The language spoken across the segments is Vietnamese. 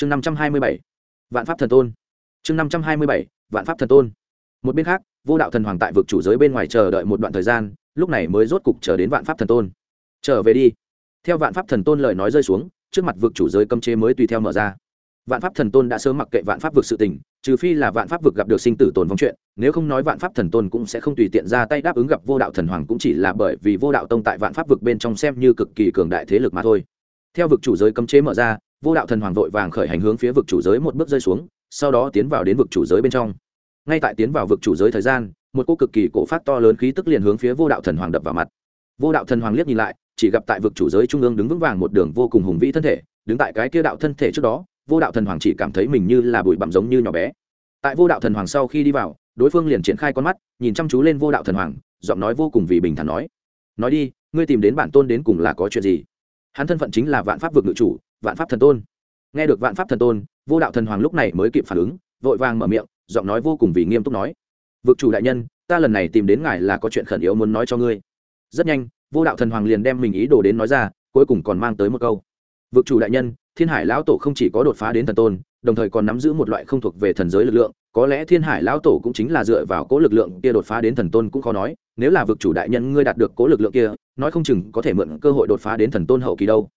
chương năm trăm hai mươi bảy, vạn pháp thần tôn. Chương năm trăm hai mươi bảy, vạn pháp thần tôn. Một bên khác, vô đạo thần hoàng tại vực chủ giới bên ngoài chờ đợi một đoạn thời gian, lúc này mới rốt cục chờ đến vạn pháp thần tôn. Trở về đi. Theo vạn pháp thần tôn lời nói rơi xuống, trước mặt vực chủ giới cấm chế mới tùy theo mở ra. Vạn pháp thần tôn đã sớm mặc kệ vạn pháp vực sự tình, trừ phi là vạn pháp vực gặp được sinh tử tồn vong chuyện, nếu không nói vạn pháp thần tôn cũng sẽ không tùy tiện ra tay đáp ứng gặp vô đạo thần hoàng cũng chỉ là bởi vì vô đạo tông tại vạn pháp vực bên trong xem như cực kỳ cường đại thế lực mà thôi. Theo vực chủ giới cấm chế mở ra vô đạo thần hoàng vội vàng khởi hành hướng phía vực chủ giới một bước rơi xuống, sau đó tiến vào đến vực chủ giới bên trong. Ngay tại tiến vào vực chủ giới thời gian, một cô cực kỳ cổ phát to lớn khí tức liền hướng phía vô đạo thần hoàng đập vào mặt. Vô đạo thần hoàng liếc nhìn lại, chỉ gặp tại vực chủ giới trung ương đứng vững vàng một đường vô cùng hùng vĩ thân thể, đứng tại cái kia đạo thân thể trước đó, vô đạo thần hoàng chỉ cảm thấy mình như là bụi bặm giống như nhỏ bé. Tại vô đạo thần hoàng sau khi đi vào, đối phương liền triển khai con mắt, nhìn chăm chú lên vô đạo thần hoàng, giọng nói vô cùng vì bình thản nói nói đi, ngươi tìm đến bản tôn đến cùng là có chuyện gì? Hắn thân phận chính là vạn pháp vực ngự chủ vạn pháp thần tôn. Nghe được vạn pháp thần tôn, vô đạo thần hoàng lúc này mới kịp phản ứng, vội vàng mở miệng, giọng nói vô cùng vì nghiêm túc nói. Vực chủ đại nhân, ta lần này tìm đến ngài là có chuyện khẩn yếu muốn nói cho ngươi. Rất nhanh, vô đạo thần hoàng liền đem mình ý đồ đến nói ra, cuối cùng còn mang tới một câu. Vực chủ đại nhân, thiên hải lão tổ không chỉ có đột phá đến thần tôn, đồng thời còn nắm giữ một loại không thuộc về thần giới lực lượng, có lẽ thiên hải lão tổ cũng chính là dựa vào cố lực lượng kia đột phá đến thần tôn cũng khó nói, nếu là vực chủ đại nhân ngươi đạt được cố lực lượng kia, nói không chừng có thể mượn cơ hội đột phá đến thần tôn hậu kỳ đâu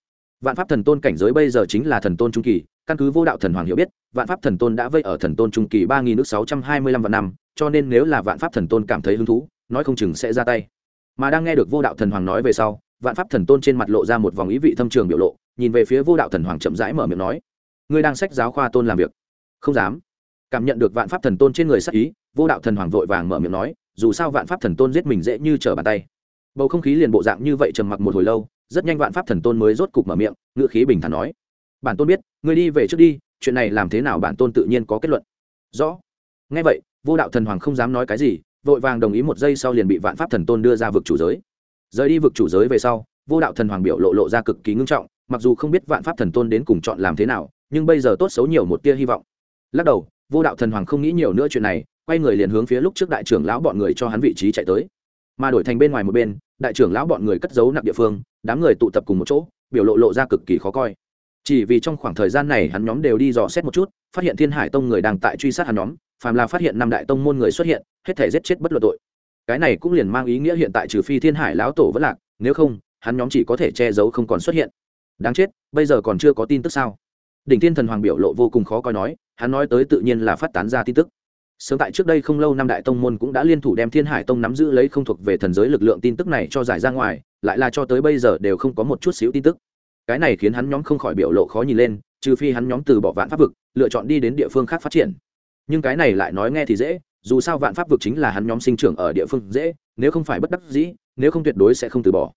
vạn pháp thần tôn cảnh giới bây giờ chính là thần tôn trung kỳ, căn cứ vô đạo thần hoàng hiểu biết, vạn pháp thần tôn đã vây ở thần tôn trung kỳ ba nghìn nước sáu trăm hai mươi lăm vạn năm, cho nên nếu là vạn pháp thần tôn cảm thấy hứng thú, nói không chừng sẽ ra tay. Mà đang nghe được vô đạo thần hoàng nói về sau, vạn pháp thần tôn trên mặt lộ ra một vòng ý vị thâm trường biểu lộ, nhìn về phía vô đạo thần hoàng chậm rãi mở miệng nói, ngươi đang sách giáo khoa tôn làm việc? Không dám. Cảm nhận được vạn pháp thần tôn trên người sắc ý, vô đạo thần hoàng vội vàng mở miệng nói, dù sao vạn pháp thần tôn giết mình dễ như trở bàn tay. Bầu không khí liền bộ dạng như vậy trầm mặc một hồi lâu rất nhanh vạn pháp thần tôn mới rốt cục mở miệng, ngữ khí bình thản nói. Bản tôn biết, ngươi đi về trước đi, chuyện này làm thế nào bản tôn tự nhiên có kết luận. Rõ. Ngay vậy, vô đạo thần hoàng không dám nói cái gì, vội vàng đồng ý một giây sau liền bị vạn pháp thần tôn đưa ra vực chủ giới. Rời đi vực chủ giới về sau, vô đạo thần hoàng biểu lộ lộ ra cực kỳ ngưng trọng, mặc dù không biết vạn pháp thần tôn đến cùng chọn làm thế nào, nhưng bây giờ tốt xấu nhiều một tia hy vọng. Lắc đầu, vô đạo thần hoàng không nghĩ nhiều nữa chuyện này, quay người liền hướng phía lúc trước đại trưởng lão bọn người cho hắn vị trí chạy tới. Mà đổi thành bên ngoài một bên đại trưởng lão bọn người cất giấu nặng địa phương, đám người tụ tập cùng một chỗ, biểu lộ lộ ra cực kỳ khó coi. Chỉ vì trong khoảng thời gian này hắn nhóm đều đi dò xét một chút, phát hiện thiên hải tông người đang tại truy sát hắn nhóm, phàm là phát hiện năm đại tông môn người xuất hiện, hết thể giết chết bất luận tội. Cái này cũng liền mang ý nghĩa hiện tại trừ phi thiên hải lão tổ vẫn lạc, nếu không, hắn nhóm chỉ có thể che giấu không còn xuất hiện. Đáng chết, bây giờ còn chưa có tin tức sao? Đỉnh thiên thần hoàng biểu lộ vô cùng khó coi nói, hắn nói tới tự nhiên là phát tán ra tin tức sớm tại trước đây không lâu năm đại tông môn cũng đã liên thủ đem thiên hải tông nắm giữ lấy không thuộc về thần giới lực lượng tin tức này cho giải ra ngoài, lại là cho tới bây giờ đều không có một chút xíu tin tức. Cái này khiến hắn nhóm không khỏi biểu lộ khó nhìn lên, trừ phi hắn nhóm từ bỏ vạn pháp vực, lựa chọn đi đến địa phương khác phát triển. Nhưng cái này lại nói nghe thì dễ, dù sao vạn pháp vực chính là hắn nhóm sinh trưởng ở địa phương dễ, nếu không phải bất đắc dĩ, nếu không tuyệt đối sẽ không từ bỏ.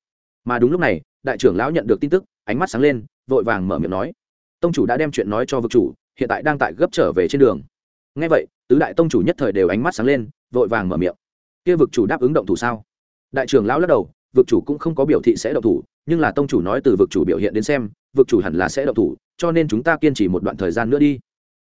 Mà đúng lúc này, đại trưởng lão nhận được tin tức, ánh mắt sáng lên, vội vàng mở miệng nói, tông chủ đã đem chuyện nói cho vực chủ, hiện tại đang tại gấp trở về trên đường. Ngay vậy tứ đại tông chủ nhất thời đều ánh mắt sáng lên, vội vàng mở miệng. Kia vực chủ đáp ứng động thủ sao? Đại trưởng lão lắc đầu, vực chủ cũng không có biểu thị sẽ động thủ, nhưng là tông chủ nói từ vực chủ biểu hiện đến xem, vực chủ hẳn là sẽ động thủ, cho nên chúng ta kiên trì một đoạn thời gian nữa đi.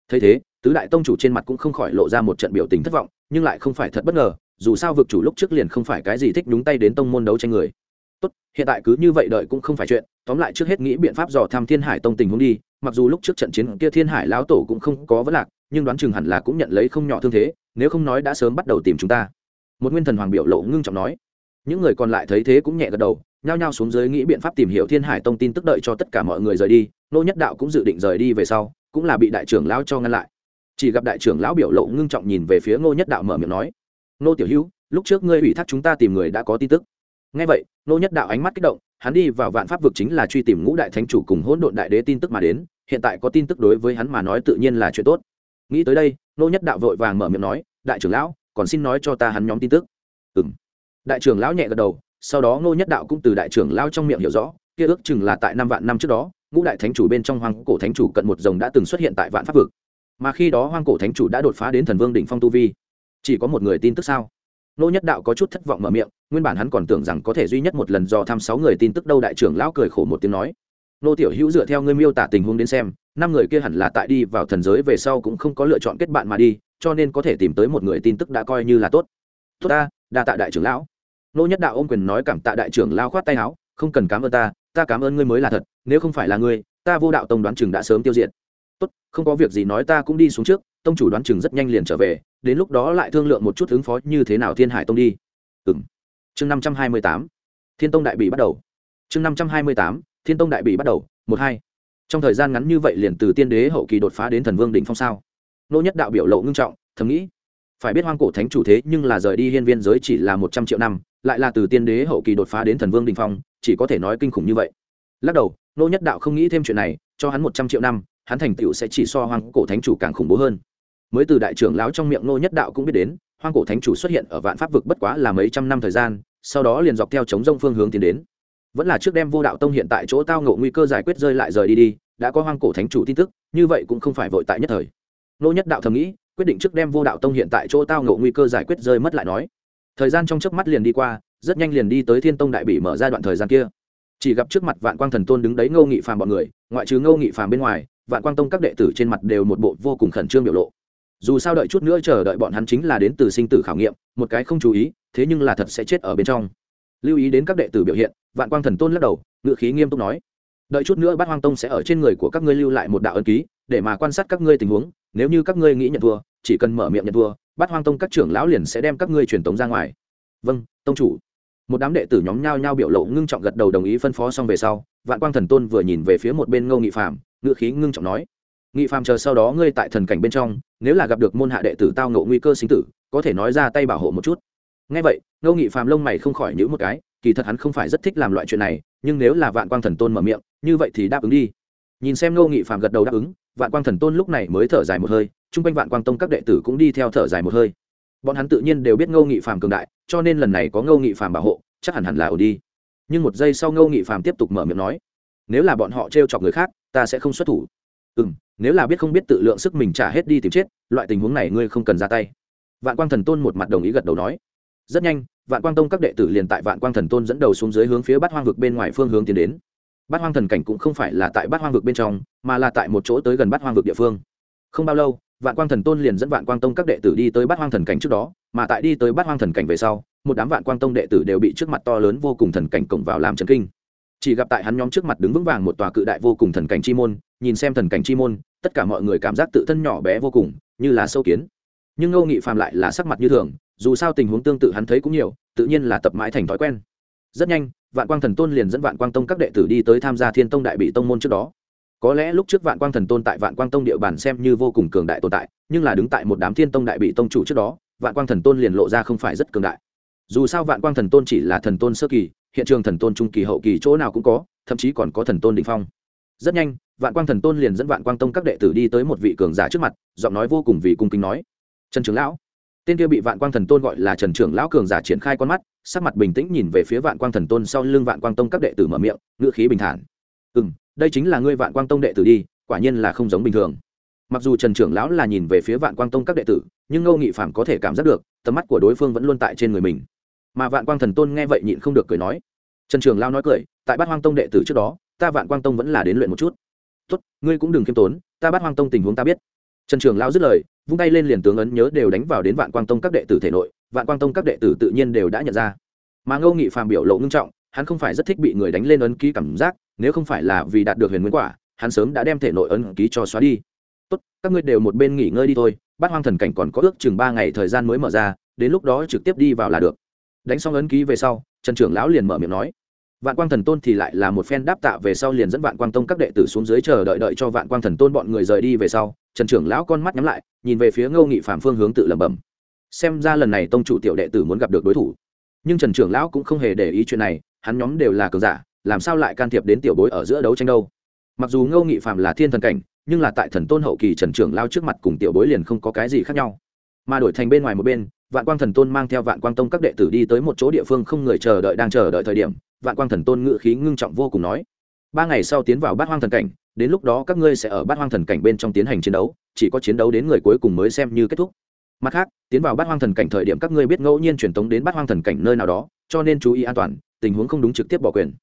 Thấy thế, tứ đại tông chủ trên mặt cũng không khỏi lộ ra một trận biểu tình thất vọng, nhưng lại không phải thật bất ngờ, dù sao vực chủ lúc trước liền không phải cái gì thích nhúng tay đến tông môn đấu tranh người tốt, hiện tại cứ như vậy đợi cũng không phải chuyện, tóm lại trước hết nghĩ biện pháp dò thăm thiên hải tông tình huống đi, mặc dù lúc trước trận chiến kia thiên hải lão tổ cũng không có vấn lạc, nhưng đoán chừng hẳn là cũng nhận lấy không nhỏ thương thế, nếu không nói đã sớm bắt đầu tìm chúng ta. Một nguyên thần hoàng biểu lộ ngưng trọng nói. Những người còn lại thấy thế cũng nhẹ gật đầu, nhao nhao xuống dưới nghĩ biện pháp tìm hiểu thiên hải tông tin tức đợi cho tất cả mọi người rời đi, nô nhất đạo cũng dự định rời đi về sau, cũng là bị đại trưởng lão cho ngăn lại. Chỉ gặp đại trưởng lão biểu lộ ngưng trọng nhìn về phía ngô nhất đạo mở miệng nói. Nô tiểu hữu, lúc trước ngươi ủy thác chúng ta tìm người đã có tin tức ngay vậy, nô nhất đạo ánh mắt kích động, hắn đi vào vạn pháp vực chính là truy tìm ngũ đại thánh chủ cùng hỗn độn đại đế tin tức mà đến, hiện tại có tin tức đối với hắn mà nói tự nhiên là chuyện tốt. Nghĩ tới đây, nô nhất đạo vội vàng mở miệng nói, đại trưởng lão, còn xin nói cho ta hắn nhóm tin tức. Ừm. đại trưởng lão nhẹ gật đầu, sau đó nô nhất đạo cũng từ đại trưởng lão trong miệng hiểu rõ, kia ước chừng là tại năm vạn năm trước đó, ngũ đại thánh chủ bên trong hoang cổ thánh chủ cận một rồng đã từng xuất hiện tại vạn pháp vực. Mà khi đó hoang cổ thánh chủ đã đột phá đến thần vương đỉnh phong tu vi. Chỉ có một người tin tức sao? Nô nhất đạo có chút thất vọng mở miệng, nguyên bản hắn còn tưởng rằng có thể duy nhất một lần do thăm sáu người tin tức đâu đại trưởng lão cười khổ một tiếng nói. Nô tiểu hữu dựa theo ngươi miêu tả tình huống đến xem, năm người kia hẳn là tại đi vào thần giới về sau cũng không có lựa chọn kết bạn mà đi, cho nên có thể tìm tới một người tin tức đã coi như là tốt. Tốt ta, đa tạ đại trưởng lão. Nô nhất đạo ôm quyền nói cảm tạ đại trưởng lão khoát tay áo, không cần cảm ơn ta ta cảm ơn ngươi mới là thật, nếu không phải là ngươi, ta vô đạo tông đoán chừng đã sớm tiêu diệt tốt, không có việc gì nói ta cũng đi xuống trước, tông chủ đoán chừng rất nhanh liền trở về, đến lúc đó lại thương lượng một chút ứng phó như thế nào thiên hải tông đi. Ừ m chương năm trăm hai mươi tám, thiên tông đại bị bắt đầu. Chương năm trăm hai mươi tám, thiên tông đại bị bắt đầu, một hai. Trong thời gian ngắn như vậy liền từ tiên đế hậu kỳ đột phá đến thần vương đỉnh phong sao? Nô nhất đạo biểu lộ ngưng trọng, thầm nghĩ, phải biết hoang cổ thánh chủ thế nhưng là rời đi hiên viên giới chỉ là một trăm triệu năm, lại là từ tiên đế hậu kỳ đột phá đến thần vương đình phong, chỉ có thể nói kinh khủng như vậy. Lắc đầu, nô nhất đạo không nghĩ thêm chuyện này, cho hắn một trăm triệu năm hắn thành tựu sẽ chỉ so hoang cổ thánh chủ càng khủng bố hơn. Mới từ đại trưởng lão trong miệng nô nhất đạo cũng biết đến, hoang cổ thánh chủ xuất hiện ở vạn pháp vực bất quá là mấy trăm năm thời gian, sau đó liền dọc theo chống rông phương hướng tiến đến. Vẫn là trước đem vô đạo tông hiện tại chỗ tao ngộ nguy cơ giải quyết rơi lại rời đi đi, đã có hoang cổ thánh chủ tin tức, như vậy cũng không phải vội tại nhất thời. Nô nhất đạo thầm nghĩ, quyết định trước đem vô đạo tông hiện tại chỗ tao ngộ nguy cơ giải quyết rơi mất lại nói. Thời gian trong chớp mắt liền đi qua, rất nhanh liền đi tới thiên tông đại bị mở ra đoạn thời gian kia. Chỉ gặp trước mặt vạn quang thần tôn đứng đấy ngô nghị phàm bọn người, ngoại trừ ngô nghị phàm bên ngoài vạn quang tông các đệ tử trên mặt đều một bộ vô cùng khẩn trương biểu lộ. Dù sao đợi chút nữa chờ đợi bọn hắn chính là đến từ sinh tử khảo nghiệm, một cái không chú ý, thế nhưng là thật sẽ chết ở bên trong. Lưu ý đến các đệ tử biểu hiện, vạn quang thần tôn lắc đầu ngự khí nghiêm túc nói, đợi chút nữa bát hoang tông sẽ ở trên người của các ngươi lưu lại một đạo ân ký, để mà quan sát các ngươi tình huống, nếu như các ngươi nghĩ nhận thua, chỉ cần mở miệng nhận thua, bát hoang tông các trưởng lão liền sẽ đem các ngươi truyền tống ra ngoài. Vâng tông chủ. Một đám đệ tử nhóm nhao nhao biểu lộ ngưng trọng gật đầu đồng ý phân phó xong về sau, vạn quang thần tôn vừa nhìn về phía một bên ngô nghị phạm ngựa khí ngưng trọng nói, nghị phàm chờ sau đó ngươi tại thần cảnh bên trong, nếu là gặp được môn hạ đệ tử tao ngộ nguy cơ sinh tử, có thể nói ra tay bảo hộ một chút. Ngay vậy, ngô nghị phàm lông mày không khỏi nhữ một cái, kỳ thật hắn không phải rất thích làm loại chuyện này, nhưng nếu là vạn quang thần tôn mở miệng, như vậy thì đáp ứng đi. Nhìn xem ngô nghị phàm gật đầu đáp ứng, vạn quang thần tôn lúc này mới thở dài một hơi, chung quanh vạn quang tông các đệ tử cũng đi theo thở dài một hơi. Bọn hắn tự nhiên đều biết ngô nghị phàm cường đại, cho nên lần này có ngô nghị phàm bảo hộ, chắc hẳn hẳn là ổn đi. Nhưng một giây sau ngô nghị phàm tiếp tục mở miệng nói nếu là bọn họ t r e o chọc người khác, ta sẽ không xuất thủ. Ừ m nếu là biết không biết tự lượng sức mình trả hết đi tìm chết, loại tình huống này ngươi không cần ra tay. Vạn quang thần tôn một mặt đồng ý gật đầu nói. Rất nhanh, vạn quang tông các đệ tử liền tại vạn quang thần tôn dẫn đầu xuống dưới hướng phía bát hoang vực bên ngoài phương hướng tiến đến. Bát hoang thần cảnh cũng không phải là tại bát hoang vực bên trong, mà là tại một chỗ tới gần bát hoang vực địa phương. Không bao lâu, vạn quang thần tôn liền dẫn vạn quang tông các đệ tử đi tới bát hoang thần cảnh trước đó, mà tại đi tới bát hoang thần cảnh về sau, một đám vạn quang tông đệ tử đều bị trước mặt to lớn vô cùng thần cảnh cổng vào làm trần kinh chỉ gặp tại hắn nhóm trước mặt đứng vững vàng một tòa cự đại vô cùng thần cảnh chi môn, nhìn xem thần cảnh chi môn, tất cả mọi người cảm giác tự thân nhỏ bé vô cùng, như là sâu kiến. Nhưng ngô nghị phàm lại là sắc mặt như thường, dù sao tình huống tương tự hắn thấy cũng nhiều, tự nhiên là tập mãi thành thói quen. Rất nhanh, vạn quang thần tôn liền dẫn vạn quang tông các đệ tử đi tới tham gia thiên tông đại bị tông môn trước đó. Có lẽ lúc trước vạn quang thần tôn tại vạn quang tông địa bàn xem như vô cùng cường đại tồn tại, nhưng là đứng tại một đám thiên tông đại bị tông chủ trước đó, vạn quang thần tôn liền lộ ra không phải rất cường đại. Dù sao vạn quang thần tôn chỉ là thần tôn sơ kỳ hiện trường thần tôn trung kỳ hậu kỳ chỗ nào cũng có, thậm chí còn có thần tôn đình phong. Rất nhanh, vạn quang thần tôn liền dẫn vạn quang tông các đệ tử đi tới một vị cường giả trước mặt, giọng nói vô cùng vì cung kính nói, trần trưởng lão. Tên kia bị vạn quang thần tôn gọi là trần trưởng lão cường giả triển khai con mắt, sắc mặt bình tĩnh nhìn về phía vạn quang thần tôn sau lưng vạn quang tông các đệ tử mở miệng, ngữ khí bình thản. Ừ m đây chính là ngươi vạn quang tông đệ tử đi, quả nhiên là không giống bình thường. Mặc dù trần trưởng lão là nhìn về phía vạn quang tông các đệ tử, nhưng ngô nghị phạm có thể cảm giác được, tầm mắt của đối phương vẫn luôn tại trên người mình mà vạn quang thần tôn nghe vậy nhịn không được cười nói. Trần trường lao nói cười, tại bát hoang tông đệ tử trước đó, ta vạn quang tông vẫn là đến luyện một chút. Tốt, ngươi cũng đừng k i ê m tốn, ta bát hoang tông tình huống ta biết. Trần trường lao dứt lời, vung tay lên liền tướng ấn nhớ đều đánh vào đến vạn quang tông các đệ tử thể nội, vạn quang tông các đệ tử tự nhiên đều đã nhận ra. Mà ngô nghị phàm biểu lộ ngưng trọng, hắn không phải rất thích bị người đánh lên ấn ký cảm giác, nếu không phải là vì đạt được huyền nguyên quả, hắn sớm đã đem thể nội ấn ký cho xóa đi. Tốt, các ngươi đều một bên nghỉ ngơi đi thôi, bát hoang thần cảnh còn có ước chừng ba ngày thời gian mới mở ra, đến lúc đó trực tiếp đi vào là được đánh xong ấn ký về sau, trần trưởng lão liền mở miệng nói, vạn quang thần tôn thì lại là một phen đáp tạ về sau liền dẫn vạn quang tông các đệ tử xuống dưới chờ đợi đợi cho vạn quang thần tôn bọn người rời đi về sau. Trần trưởng lão con mắt nhắm lại, nhìn về phía ngô nghị phạm phương hướng tự lẩm bẩm, xem ra lần này tông chủ tiểu đệ tử muốn gặp được đối thủ. Nhưng trần trưởng lão cũng không hề để ý chuyện này, hắn nhóm đều là cường giả, làm sao lại can thiệp đến tiểu bối ở giữa đấu tranh đâu? Mặc dù ngô nghị phạm là thiên thần cảnh, nhưng là tại thần tôn hậu kỳ trần trưởng lao trước mặt cùng tiểu bối liền không có cái gì khác nhau. Mà đổi thành bên ngoài một bên vạn quang thần tôn mang theo vạn quang tông các đệ tử đi tới một chỗ địa phương không người chờ đợi đang chờ đợi thời điểm, vạn quang thần tôn ngự khí ngưng trọng vô cùng nói, ba ngày sau tiến vào bát hoang thần cảnh, đến lúc đó các ngươi sẽ ở bát hoang thần cảnh bên trong tiến hành chiến đấu, chỉ có chiến đấu đến người cuối cùng mới xem như kết thúc. Mặt khác, tiến vào bát hoang thần cảnh thời điểm các ngươi biết ngẫu nhiên truyền tống đến bát hoang thần cảnh nơi nào đó, cho nên chú ý an toàn, tình huống không đúng trực tiếp bỏ quyền.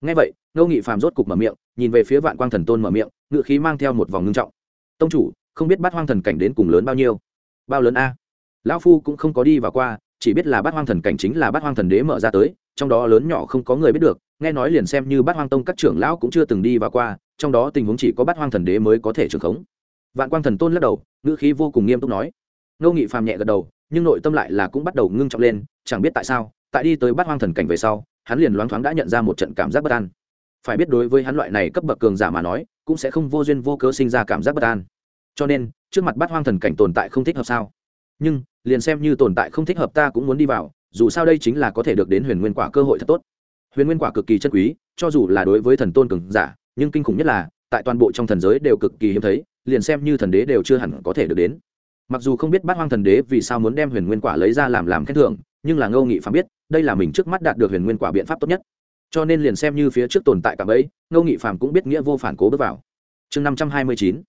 Ngay vậy, ngô nghị phàm rốt cục mở miệng, nhìn về phía vạn quang thần tôn mở miệng ngự khí mang theo một vòng ngưng trọng. Tông chủ, không biết bát hoang thần cảnh đến cùng lớn bao nhiêu? Bao lớn a? Lão phu cũng không có đi vào qua, chỉ biết là bát hoang thần cảnh chính là bát hoang thần đế mở ra tới, trong đó lớn nhỏ không có người biết được, nghe nói liền xem như bát hoang tông các trưởng lão cũng chưa từng đi vào qua, trong đó tình huống chỉ có bát hoang thần đế mới có thể trưởng khống. Vạn quang thần tôn lắc đầu, ngữ khí vô cùng nghiêm túc nói. Ngô nghị phàm nhẹ gật đầu, nhưng nội tâm lại là cũng bắt đầu ngưng trọng lên, chẳng biết tại sao, tại đi tới bát hoang thần cảnh về sau, hắn liền loáng thoáng đã nhận ra một trận cảm giác bất an. Phải biết đối với hắn loại này cấp bậc cường giả mà nói, cũng sẽ không vô duyên vô cớ sinh ra cảm giác bất an. Cho nên, trước mặt bát hoang thần cảnh tồn tại không thích hợp sao? Nhưng liền xem như tồn tại không thích hợp ta cũng muốn đi vào, dù sao đây chính là có thể được đến huyền nguyên quả cơ hội thật tốt. Huyền nguyên quả cực kỳ chân quý, cho dù là đối với thần tôn cường giả, nhưng kinh khủng nhất là, tại toàn bộ trong thần giới đều cực kỳ hiếm thấy, liền xem như thần đế đều chưa hẳn có thể được đến. Mặc dù không biết bát hoang thần đế vì sao muốn đem huyền nguyên quả lấy ra làm làm khen thưởng, nhưng là ngô nghị phạm biết, đây là mình trước mắt đạt được huyền nguyên quả biện pháp tốt nhất. Cho nên liền xem như phía trước tồn tại cả ấy ngô nghị phạm cũng biết nghĩa vô phản cố bước vào. Chương năm trăm hai mươi chín,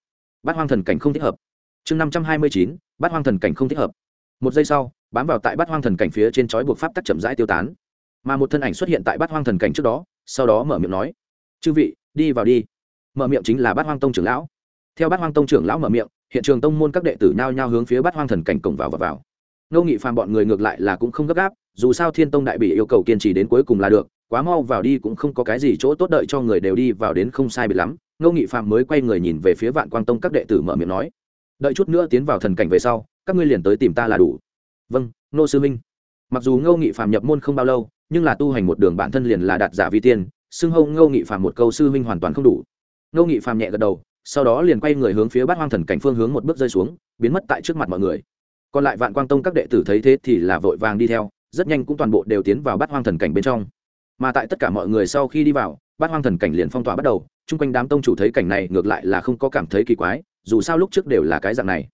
bát hoang thần cảnh không thích hợp. Chương năm trăm hai mươi chín, bát hoang thần cảnh không thích hợp một giây sau, bám vào tại bát hoang thần cảnh phía trên chói buộc pháp tắc chậm rãi tiêu tán. Mà một thân ảnh xuất hiện tại bát hoang thần cảnh trước đó, sau đó mở miệng nói, chư vị, đi vào đi. Mở miệng chính là bát hoang tông trưởng lão. Theo bát hoang tông trưởng lão mở miệng, hiện trường tông môn các đệ tử nhao nhao hướng phía bát hoang thần cảnh cổng vào và vào. Ngô nghị phàm bọn người ngược lại là cũng không gấp gáp, dù sao thiên tông đại bị yêu cầu kiên trì đến cuối cùng là được, quá mau vào đi cũng không có cái gì chỗ tốt đợi cho người đều đi vào đến không sai biệt lắm. Ngô nghị phàm mới quay người nhìn về phía vạn quang tông các đệ tử mở miệng nói, đợi chút nữa tiến vào thần cảnh về sau các ngươi liền tới tìm ta là đủ. Vâng nô sư minh. Mặc dù ngô nghị phàm nhập môn không bao lâu, nhưng là tu hành một đường bản thân liền là đạt giả vi tiên, xưng hâu ngô nghị phàm một câu sư minh hoàn toàn không đủ. Ngô nghị phàm nhẹ gật đầu, sau đó liền quay người hướng phía bát hoang thần cảnh phương hướng một bước rơi xuống, biến mất tại trước mặt mọi người. Còn lại vạn quang tông các đệ tử thấy thế thì là vội vàng đi theo, rất nhanh cũng toàn bộ đều tiến vào bát hoang thần cảnh bên trong. Mà tại tất cả mọi người sau khi đi vào, bát hoang thần cảnh liền phong tỏa bắt đầu, chung quanh đám tông chủ thấy cảnh này ngược lại là không có cảm thấy kỳ quái, dù sao lúc trước đều là cái dạng này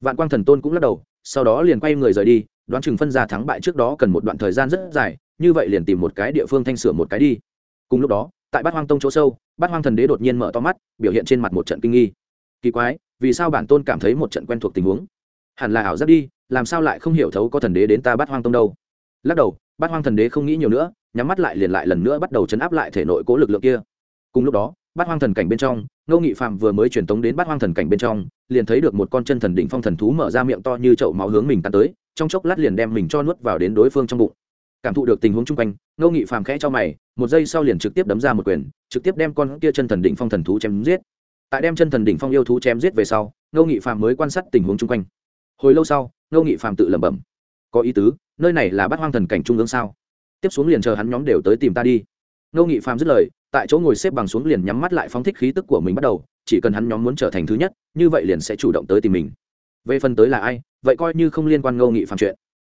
vạn quang thần tôn cũng lắc đầu, sau đó liền quay người rời đi, đoán chừng phân ra thắng bại trước đó cần một đoạn thời gian rất dài, như vậy liền tìm một cái địa phương thanh sửa một cái đi. Cùng lúc đó, tại bát hoang tông chỗ sâu, bát hoang thần đế đột nhiên mở to mắt, biểu hiện trên mặt một trận kinh nghi. Kỳ quái, vì sao bản tôn cảm thấy một trận quen thuộc tình huống? Hẳn là ảo giác đi, làm sao lại không hiểu thấu có thần đế đến ta bát hoang tông đâu? Lắc đầu, bát hoang thần đế không nghĩ nhiều nữa, nhắm mắt lại liền lại lần nữa bắt đầu chấn áp lại thể nội cố lực lượng kia. Cùng lúc đó, bát hoang thần cảnh bên trong, ngô nghị phạm vừa mới truyền tống đến bát hoang thần cảnh bên trong liền thấy được một con chân thần đỉnh phong thần thú mở ra miệng to như chậu máu hướng mình tan tới, trong chốc lát liền đem mình cho nuốt vào đến đối phương trong bụng. Cảm thụ được tình huống chung quanh, ngô nghị phàm khẽ cho mày, một giây sau liền trực tiếp đấm ra một quyền, trực tiếp đem con kia chân thần đỉnh phong thần thú chém giết. Tại đem chân thần đỉnh phong yêu thú chém giết về sau, ngô nghị phàm mới quan sát tình huống chung quanh. Hồi lâu sau, ngô nghị phàm tự lẩm bẩm, có ý tứ, nơi này là bát hoang thần cảnh trung ương sao? Tiếp xuống liền chờ hắn nhóm đều tới tìm ta đi. Ngô nghị phàm dứt lời, tại chỗ ngồi xếp bằng xuống liền nhắm mắt lại phóng thích khí tức của mình bắt đầu chỉ cần hắn nhóm muốn trở thành thứ nhất, như vậy liền sẽ chủ động tới tìm mình. Về phần tới là ai, vậy coi như không liên quan ngô nghị Phạm chuyện.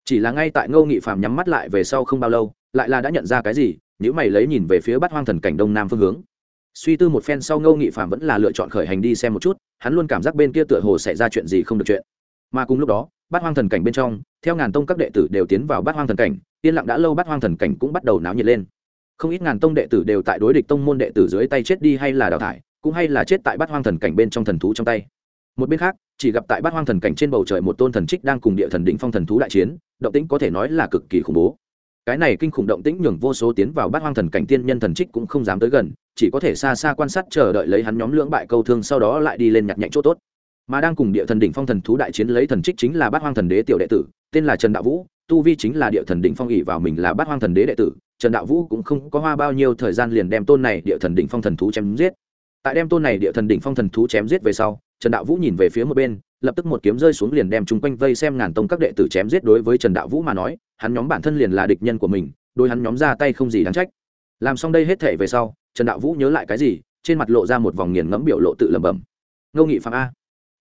Chỉ là ngay tại ngô nghị Phạm nhắm mắt lại về sau không bao lâu, lại là đã nhận ra cái gì nếu mày lấy nhìn về phía bát hoang thần cảnh đông nam phương hướng. Suy tư một phen sau ngô nghị Phạm vẫn là lựa chọn khởi hành đi xem một chút, hắn luôn cảm giác bên kia tựa hồ xảy ra chuyện gì không được chuyện. Mà cùng lúc đó, bát hoang thần cảnh bên trong, theo ngàn tông các đệ tử đều tiến vào bát hoang thần cảnh, yên lặng đã lâu bát hoang thần cảnh cũng bắt đầu náo nhiệt lên. Không ít ngàn tông đệ tử đều tại đối địch tông môn đệ tử dưới tay chết đi hay là đào thải cũng hay là chết tại bát hoang thần cảnh bên trong thần thú trong tay. Một bên khác, chỉ gặp tại bát hoang thần cảnh trên bầu trời một tôn thần trích đang cùng địa thần đỉnh phong thần thú đại chiến, động tĩnh có thể nói là cực kỳ khủng bố. Cái này kinh khủng động tĩnh nhường vô số tiến vào bát hoang thần cảnh tiên nhân thần trích cũng không dám tới gần, chỉ có thể xa xa quan sát chờ đợi lấy hắn nhóm lưỡng bại câu thương sau đó lại đi lên nhặt nhạnh chỗ tốt. Mà đang cùng địa thần đỉnh phong thần thú đại chiến lấy thần trích chính là bát hoang thần đế tiểu đệ tử, tên là trần đạo vũ, tu vi chính là địa thần đỉnh phong ỉ vào mình là bát hoang thần đế đệ tử. Trần đạo vũ cũng không có hoa bao nhiêu thời gian liền đem tôn này địa thần đỉnh phong thần thú chém giết tại đem tôn này địa thần đỉnh phong thần thú chém giết về sau, trần đạo vũ nhìn về phía một bên, lập tức một kiếm rơi xuống liền đem chung quanh vây xem ngàn tông các đệ tử chém giết đối với trần đạo vũ mà nói, hắn nhóm bản thân liền là địch nhân của mình đôi hắn nhóm ra tay không gì đáng trách. Làm xong đây hết thể về sau, trần đạo vũ nhớ lại cái gì, trên mặt lộ ra một vòng nghiền ngẫm biểu lộ tự lẩm bẩm. Ngô nghị phạm a,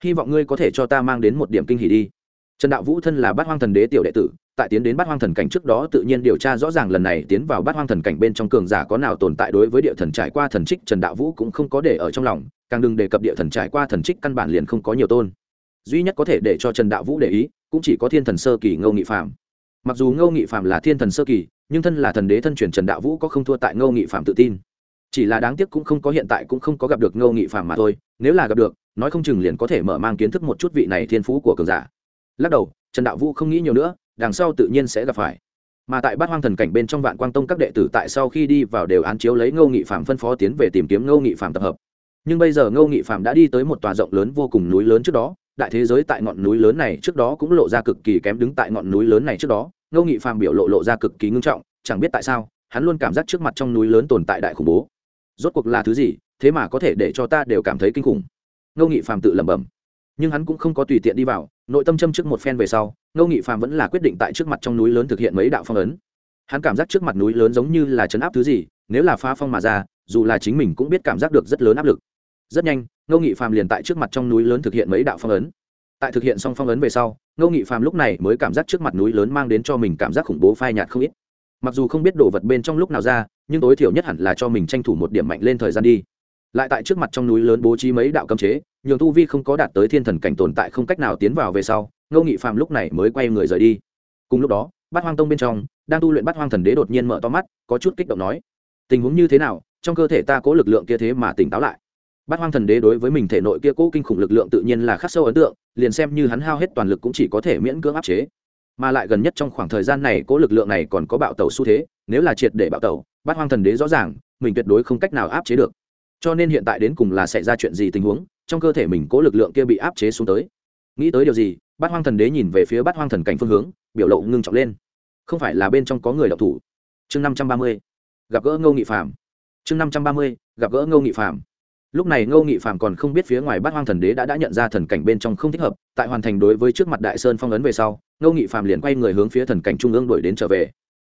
hy vọng ngươi có thể cho ta mang đến một điểm kinh hỉ đi. Trần đạo vũ thân là bát hoang thần đế tiểu đệ tử tại tiến đến bát hoang thần cảnh trước đó tự nhiên điều tra rõ ràng lần này tiến vào bát hoang thần cảnh bên trong cường giả có nào tồn tại đối với địa thần trải qua thần trích trần đạo vũ cũng không có để ở trong lòng, càng đừng đề cập địa thần trải qua thần trích căn bản liền không có nhiều tôn. Duy nhất có thể để cho trần đạo vũ để ý, cũng chỉ có thiên thần sơ kỳ ngô nghị phạm mặc dù ngô nghị phạm là thiên thần sơ kỳ, nhưng thân là thần đế thân truyền trần đạo vũ có không thua tại ngô nghị phạm tự tin. Chỉ là đáng tiếc cũng không có hiện tại cũng không có gặp được ngô nghị phạm mà thôi, nếu là gặp được, nói không chừng liền có thể mở mang kiến thức một chút vị này thiên phú của cường giả. Lắc đầu, trần đạo vũ không nghĩ nhiều nữa đằng sau tự nhiên sẽ gặp phải. Mà tại bát hoang thần cảnh bên trong vạn quang tông các đệ tử tại sau khi đi vào đều án chiếu lấy ngô nghị phạm phân phó tiến về tìm kiếm ngô nghị phạm tập hợp. Nhưng bây giờ ngô nghị phạm đã đi tới một tòa rộng lớn vô cùng núi lớn trước đó, đại thế giới tại ngọn núi lớn này trước đó cũng lộ ra cực kỳ kém đứng tại ngọn núi lớn này trước đó. Ngô nghị phạm biểu lộ lộ ra cực kỳ ngưng trọng, chẳng biết tại sao, hắn luôn cảm giác trước mặt trong núi lớn tồn tại đại khủng bố. Rốt cuộc là thứ gì, thế mà có thể để cho ta đều cảm thấy kinh khủng? Ngô nghị phạm tự lẩm bẩm nhưng hắn cũng không có tùy tiện đi vào, nội tâm châm trước một phen về sau, ngô nghị phàm vẫn là quyết định tại trước mặt trong núi lớn thực hiện mấy đạo phong ấn. Hắn cảm giác trước mặt núi lớn giống như là chấn áp thứ gì, nếu là phá phong mà ra, dù là chính mình cũng biết cảm giác được rất lớn áp lực. Rất nhanh, ngô nghị phàm liền tại trước mặt trong núi lớn thực hiện mấy đạo phong ấn. Tại thực hiện xong phong ấn về sau, ngô nghị phàm lúc này mới cảm giác trước mặt núi lớn mang đến cho mình cảm giác khủng bố phai nhạt không ít. Mặc dù không biết đồ vật bên trong lúc nào ra, nhưng tối thiểu nhất hẳn là cho mình tranh thủ một điểm mạnh lên thời gian đi lại tại trước mặt trong núi lớn bố trí mấy đạo cấm chế, nhường tu vi không có đạt tới thiên thần cảnh tồn tại không cách nào tiến vào về sau, ngô nghị phàm lúc này mới quay người rời đi. Cùng lúc đó, bát hoang tông bên trong, đang tu luyện bát hoang thần đế đột nhiên mở to mắt, có chút kích động nói, tình huống như thế nào? Trong cơ thể ta cố lực lượng kia thế mà tỉnh táo lại. Bát hoang thần đế đối với mình thể nội kia cố kinh khủng lực lượng tự nhiên là khắc sâu ấn tượng, liền xem như hắn hao hết toàn lực cũng chỉ có thể miễn cưỡng áp chế. Mà lại gần nhất trong khoảng thời gian này cố lực lượng này còn có bạo tẩu xu thế, nếu là triệt để bạo tẩu, bát hoang thần đế rõ ràng, mình tuyệt đối không cách nào áp chế được cho nên hiện tại đến cùng là xảy ra chuyện gì tình huống, trong cơ thể mình cố lực lượng kia bị áp chế xuống tới. Nghĩ tới điều gì, bát hoang thần đế nhìn về phía bát hoang thần cảnh phương hướng, biểu lộ ngưng trọng lên. Không phải là bên trong có người đọc thủ. Chương năm trăm ba mươi, gặp gỡ ngô nghị phạm chương năm trăm ba mươi, gặp gỡ ngô nghị phạm lúc này ngô nghị phạm còn không biết phía ngoài bát hoang thần đế đã đã nhận ra thần cảnh bên trong không thích hợp, tại hoàn thành đối với trước mặt đại sơn phong ấn về sau, ngô nghị phạm liền quay người hướng phía thần cảnh trung ương đuổi đến trở về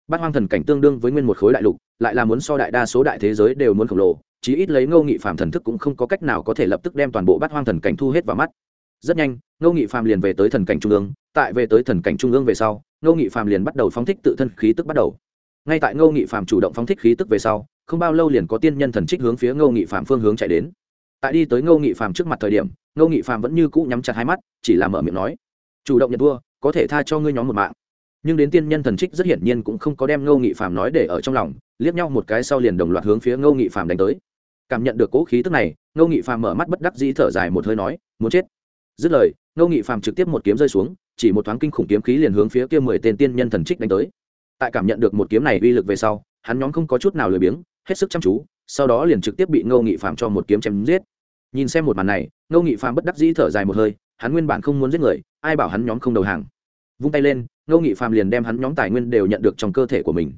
bát hoang thần cảnh tương đương với nguyên một khối đại lục, lại là muốn so đại đa số đại thế giới đều muốn khổng lồ, chí ít lấy ngô nghị phạm thần thức cũng không có cách nào có thể lập tức đem toàn bộ bát hoang thần cảnh thu hết vào mắt. Rất nhanh, ngô nghị phạm liền về tới thần cảnh trung ương, tại về tới thần cảnh trung ương về sau, ngô nghị phạm liền bắt đầu phóng thích tự thân khí tức bắt đầu. Ngay tại ngô nghị phạm chủ động phóng thích khí tức về sau, không bao lâu liền có tiên nhân thần trích hướng phía ngô nghị phạm phương hướng chạy đến. Tại đi tới ngô nghị phạm trước mặt thời điểm, ngô nghị phạm vẫn như cũ nhắm chặt hai mắt, chỉ là mở miệng nói, chủ động nhận vua, có thể tha cho ngươi nhóm một mạng nhưng đến tiên nhân thần trích rất hiển nhiên cũng không có đem ngô nghị phạm nói để ở trong lòng, liếc nhau một cái sau liền đồng loạt hướng phía ngô nghị phạm đánh tới. Cảm nhận được cỗ khí tức này, ngô nghị phạm mở mắt bất đắc dĩ thở dài một hơi nói, muốn chết. Dứt lời, ngô nghị phạm trực tiếp một kiếm rơi xuống, chỉ một thoáng kinh khủng kiếm khí liền hướng phía kia mười tên tiên nhân thần trích đánh tới. Tại cảm nhận được một kiếm này uy lực về sau, hắn nhóm không có chút nào lười biếng, hết sức chăm chú, sau đó liền trực tiếp bị ngô nghị phạm cho một kiếm chém giết. Nhìn xem một màn này, ngô nghị phạm bất đắc dĩ thở dài một hơi, hắn nguyên bản không muốn giết người, ai bảo hắn nhóm không đầu hàng. Vung tay lên ngô nghị phạm liền đem hắn nhóm tài nguyên đều nhận được trong cơ thể của mình.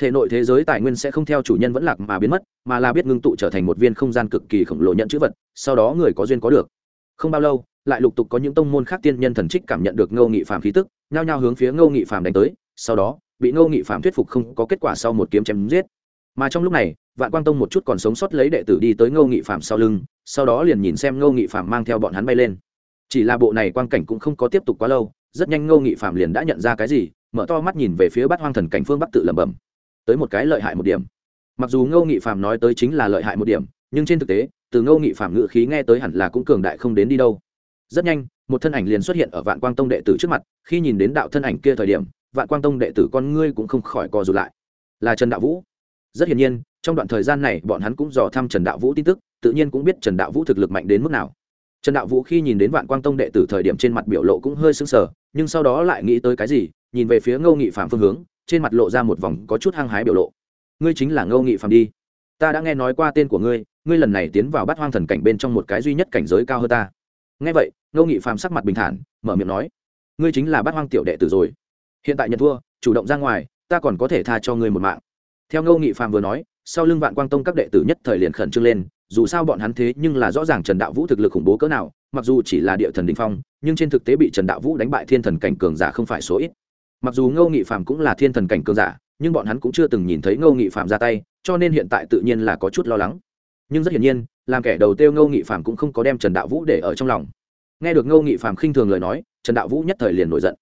Thể nội thế giới tài nguyên sẽ không theo chủ nhân vẫn lạc mà biến mất, mà là biết ngưng tụ trở thành một viên không gian cực kỳ khổng lồ nhận chữ vật, sau đó người có duyên có được. Không bao lâu, lại lục tục có những tông môn khác tiên nhân thần trích cảm nhận được ngô nghị phạm khí tức, nhao nhao hướng phía ngô nghị phạm đánh tới, sau đó, bị ngô nghị phạm thuyết phục không có kết quả sau một kiếm chém giết. Mà trong lúc này, vạn quang tông một chút còn sống sót lấy đệ tử đi tới ngô nghị phạm sau lưng, sau đó liền nhìn xem ngô nghị phạm mang theo bọn hắn bay lên. Chỉ là bộ này quang cảnh cũng không có tiếp tục quá lâu rất nhanh ngô nghị phạm liền đã nhận ra cái gì, mở to mắt nhìn về phía bát hoang thần cảnh phương bắc tự lẩm bẩm. Tới một cái lợi hại một điểm. Mặc dù ngô nghị phạm nói tới chính là lợi hại một điểm, nhưng trên thực tế, từ ngô nghị phạm ngự khí nghe tới hẳn là cũng cường đại không đến đi đâu. Rất nhanh, một thân ảnh liền xuất hiện ở vạn quang tông đệ tử trước mặt, khi nhìn đến đạo thân ảnh kia thời điểm, vạn quang tông đệ tử con ngươi cũng không khỏi co rụt lại. Là trần đạo vũ. Rất hiển nhiên, trong đoạn thời gian này, bọn hắn cũng dò thăm trần đạo vũ tin tức, tự nhiên cũng biết trần đạo vũ thực lực mạnh đến mức nào trần đạo vũ khi nhìn đến vạn quang tông đệ tử thời điểm trên mặt biểu lộ cũng hơi sưng sờ, nhưng sau đó lại nghĩ tới cái gì, nhìn về phía ngô nghị phạm phương hướng, trên mặt lộ ra một vòng có chút hăng hái biểu lộ. Ngươi chính là ngô nghị phạm đi. Ta đã nghe nói qua tên của ngươi ngươi lần này tiến vào bắt hoang thần cảnh bên trong một cái duy nhất cảnh giới cao hơn ta. Nghe vậy, ngô nghị phạm sắc mặt bình thản, mở miệng nói, ngươi chính là bắt hoang tiểu đệ tử rồi. Hiện tại nhận thua, chủ động ra ngoài, ta còn có thể tha cho ngươi một mạng. Theo ngô nghị phạm vừa nói, sau lưng vạn quang tông các đệ tử nhất thời liền khẩn trương lên dù sao bọn hắn thế nhưng là rõ ràng trần đạo vũ thực lực khủng bố cỡ nào, mặc dù chỉ là địa thần đình phong, nhưng trên thực tế bị trần đạo vũ đánh bại thiên thần cảnh cường giả không phải số ít. Mặc dù ngô nghị phạm cũng là thiên thần cảnh cường giả, nhưng bọn hắn cũng chưa từng nhìn thấy ngô nghị phạm ra tay, cho nên hiện tại tự nhiên là có chút lo lắng. Nhưng rất hiển nhiên, làm kẻ đầu tiêu ngô nghị phạm cũng không có đem trần đạo vũ để ở trong lòng. Nghe được ngô nghị phạm khinh thường lời nói, trần đạo vũ nhất thời liền nổi giận.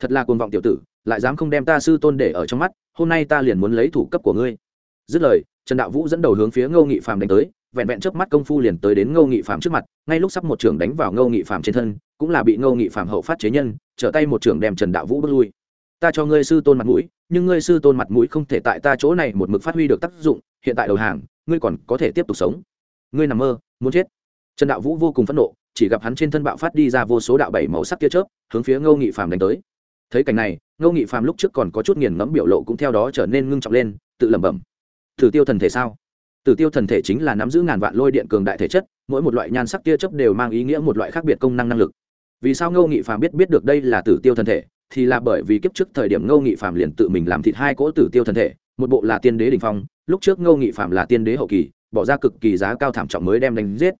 Thật là cuồng vọng tiểu tử, lại dám không đem ta sư tôn để ở trong mắt, hôm nay ta liền muốn lấy thủ cấp của ngươi. Dứt lời, trần đạo vũ dẫn đầu hướng phía ngô nghị phạm đánh tới vẹn vẹn chớp mắt công phu liền tới đến ngô nghị phạm trước mặt, ngay lúc sắp một trưởng đánh vào ngô nghị phạm trên thân, cũng là bị ngô nghị phạm hậu phát chế nhân, trở tay một trưởng đem trần đạo vũ bước lui. Ta cho ngươi sư tôn mặt mũi, nhưng ngươi sư tôn mặt mũi không thể tại ta chỗ này một mực phát huy được tác dụng, hiện tại đầu hàng, ngươi còn có thể tiếp tục sống. Ngươi nằm mơ, muốn chết. Trần đạo vũ vô cùng phẫn nộ, chỉ gặp hắn trên thân bạo phát đi ra vô số đạo bảy màu sắc tia chớp, hướng phía ngô nghị phàm đánh tới. Thấy cảnh này, ngô nghị phàm lúc trước còn có chút nghiền ngẫm biểu lộ cũng theo đó trở nên ngưng trọng lên, tự lẩm bẩm, thử tiêu thần thể sao? Tử tiêu thần thể chính là nắm giữ ngàn vạn lôi điện cường đại thể chất, mỗi một loại nhan sắc tia chớp đều mang ý nghĩa một loại khác biệt công năng năng lực. Vì sao ngô nghị phàm biết biết được đây là tử tiêu thần thể? Thì là bởi vì kiếp trước thời điểm ngô nghị phạm liền tự mình làm thịt hai cỗ tử tiêu thần thể, một bộ là tiên đế đỉnh phong, lúc trước ngô nghị phạm là tiên đế hậu kỳ, bỏ ra cực kỳ giá cao thảm trọng mới đem đánh giết.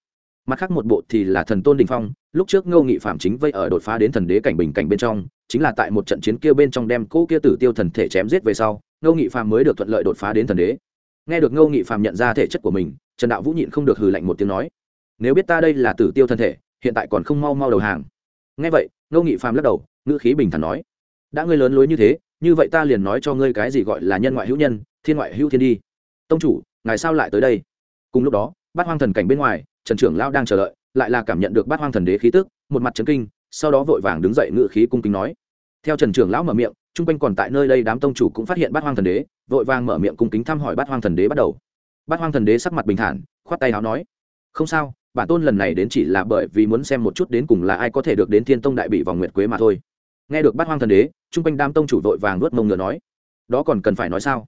Mặt khác một bộ thì là thần tôn đỉnh phong, lúc trước ngô nghị phạm chính vây ở đột phá đến thần đế cảnh bình cảnh bên trong, chính là tại một trận chiến kia bên trong đem cỗ kia tử tiêu thần thể chém giết về sau, ngô nghị phạm mới được thuận lợi đột phá đến thần đế nghe được ngô nghị phạm nhận ra thể chất của mình, trần đạo vũ nhịn không được hừ lạnh một tiếng nói, nếu biết ta đây là tử tiêu thân thể, hiện tại còn không mau mau đầu hàng. Nghe vậy, ngô nghị phạm lắc đầu, ngữ khí bình thản nói, đã ngươi lớn lối như thế, như vậy ta liền nói cho ngươi cái gì gọi là nhân ngoại hữu nhân, thiên ngoại hữu thiên đi. Tông chủ, ngài sao lại tới đây? Cùng lúc đó, bát hoang thần cảnh bên ngoài, trần trưởng lao đang chờ đợi, lại là cảm nhận được bát hoang thần đế khí tức, một mặt trấn kinh, sau đó vội vàng đứng dậy ngự khí cung kính nói. Theo trần trưởng lão mở miệng chung quanh còn tại nơi đây đám tông chủ cũng phát hiện bát hoang thần đế, vội vàng mở miệng cung kính thăm hỏi bát hoang thần đế bắt đầu. Bát hoang thần đế sắc mặt bình thản, khoát tay áo nói, không sao, bản tôn lần này đến chỉ là bởi vì muốn xem một chút đến cùng là ai có thể được đến thiên tông đại bị vòng nguyệt quế mà thôi. Nghe được bát hoang thần đế chung quanh đám tông chủ vội vàng nuốt mông ngựa nói, đó còn cần phải nói sao?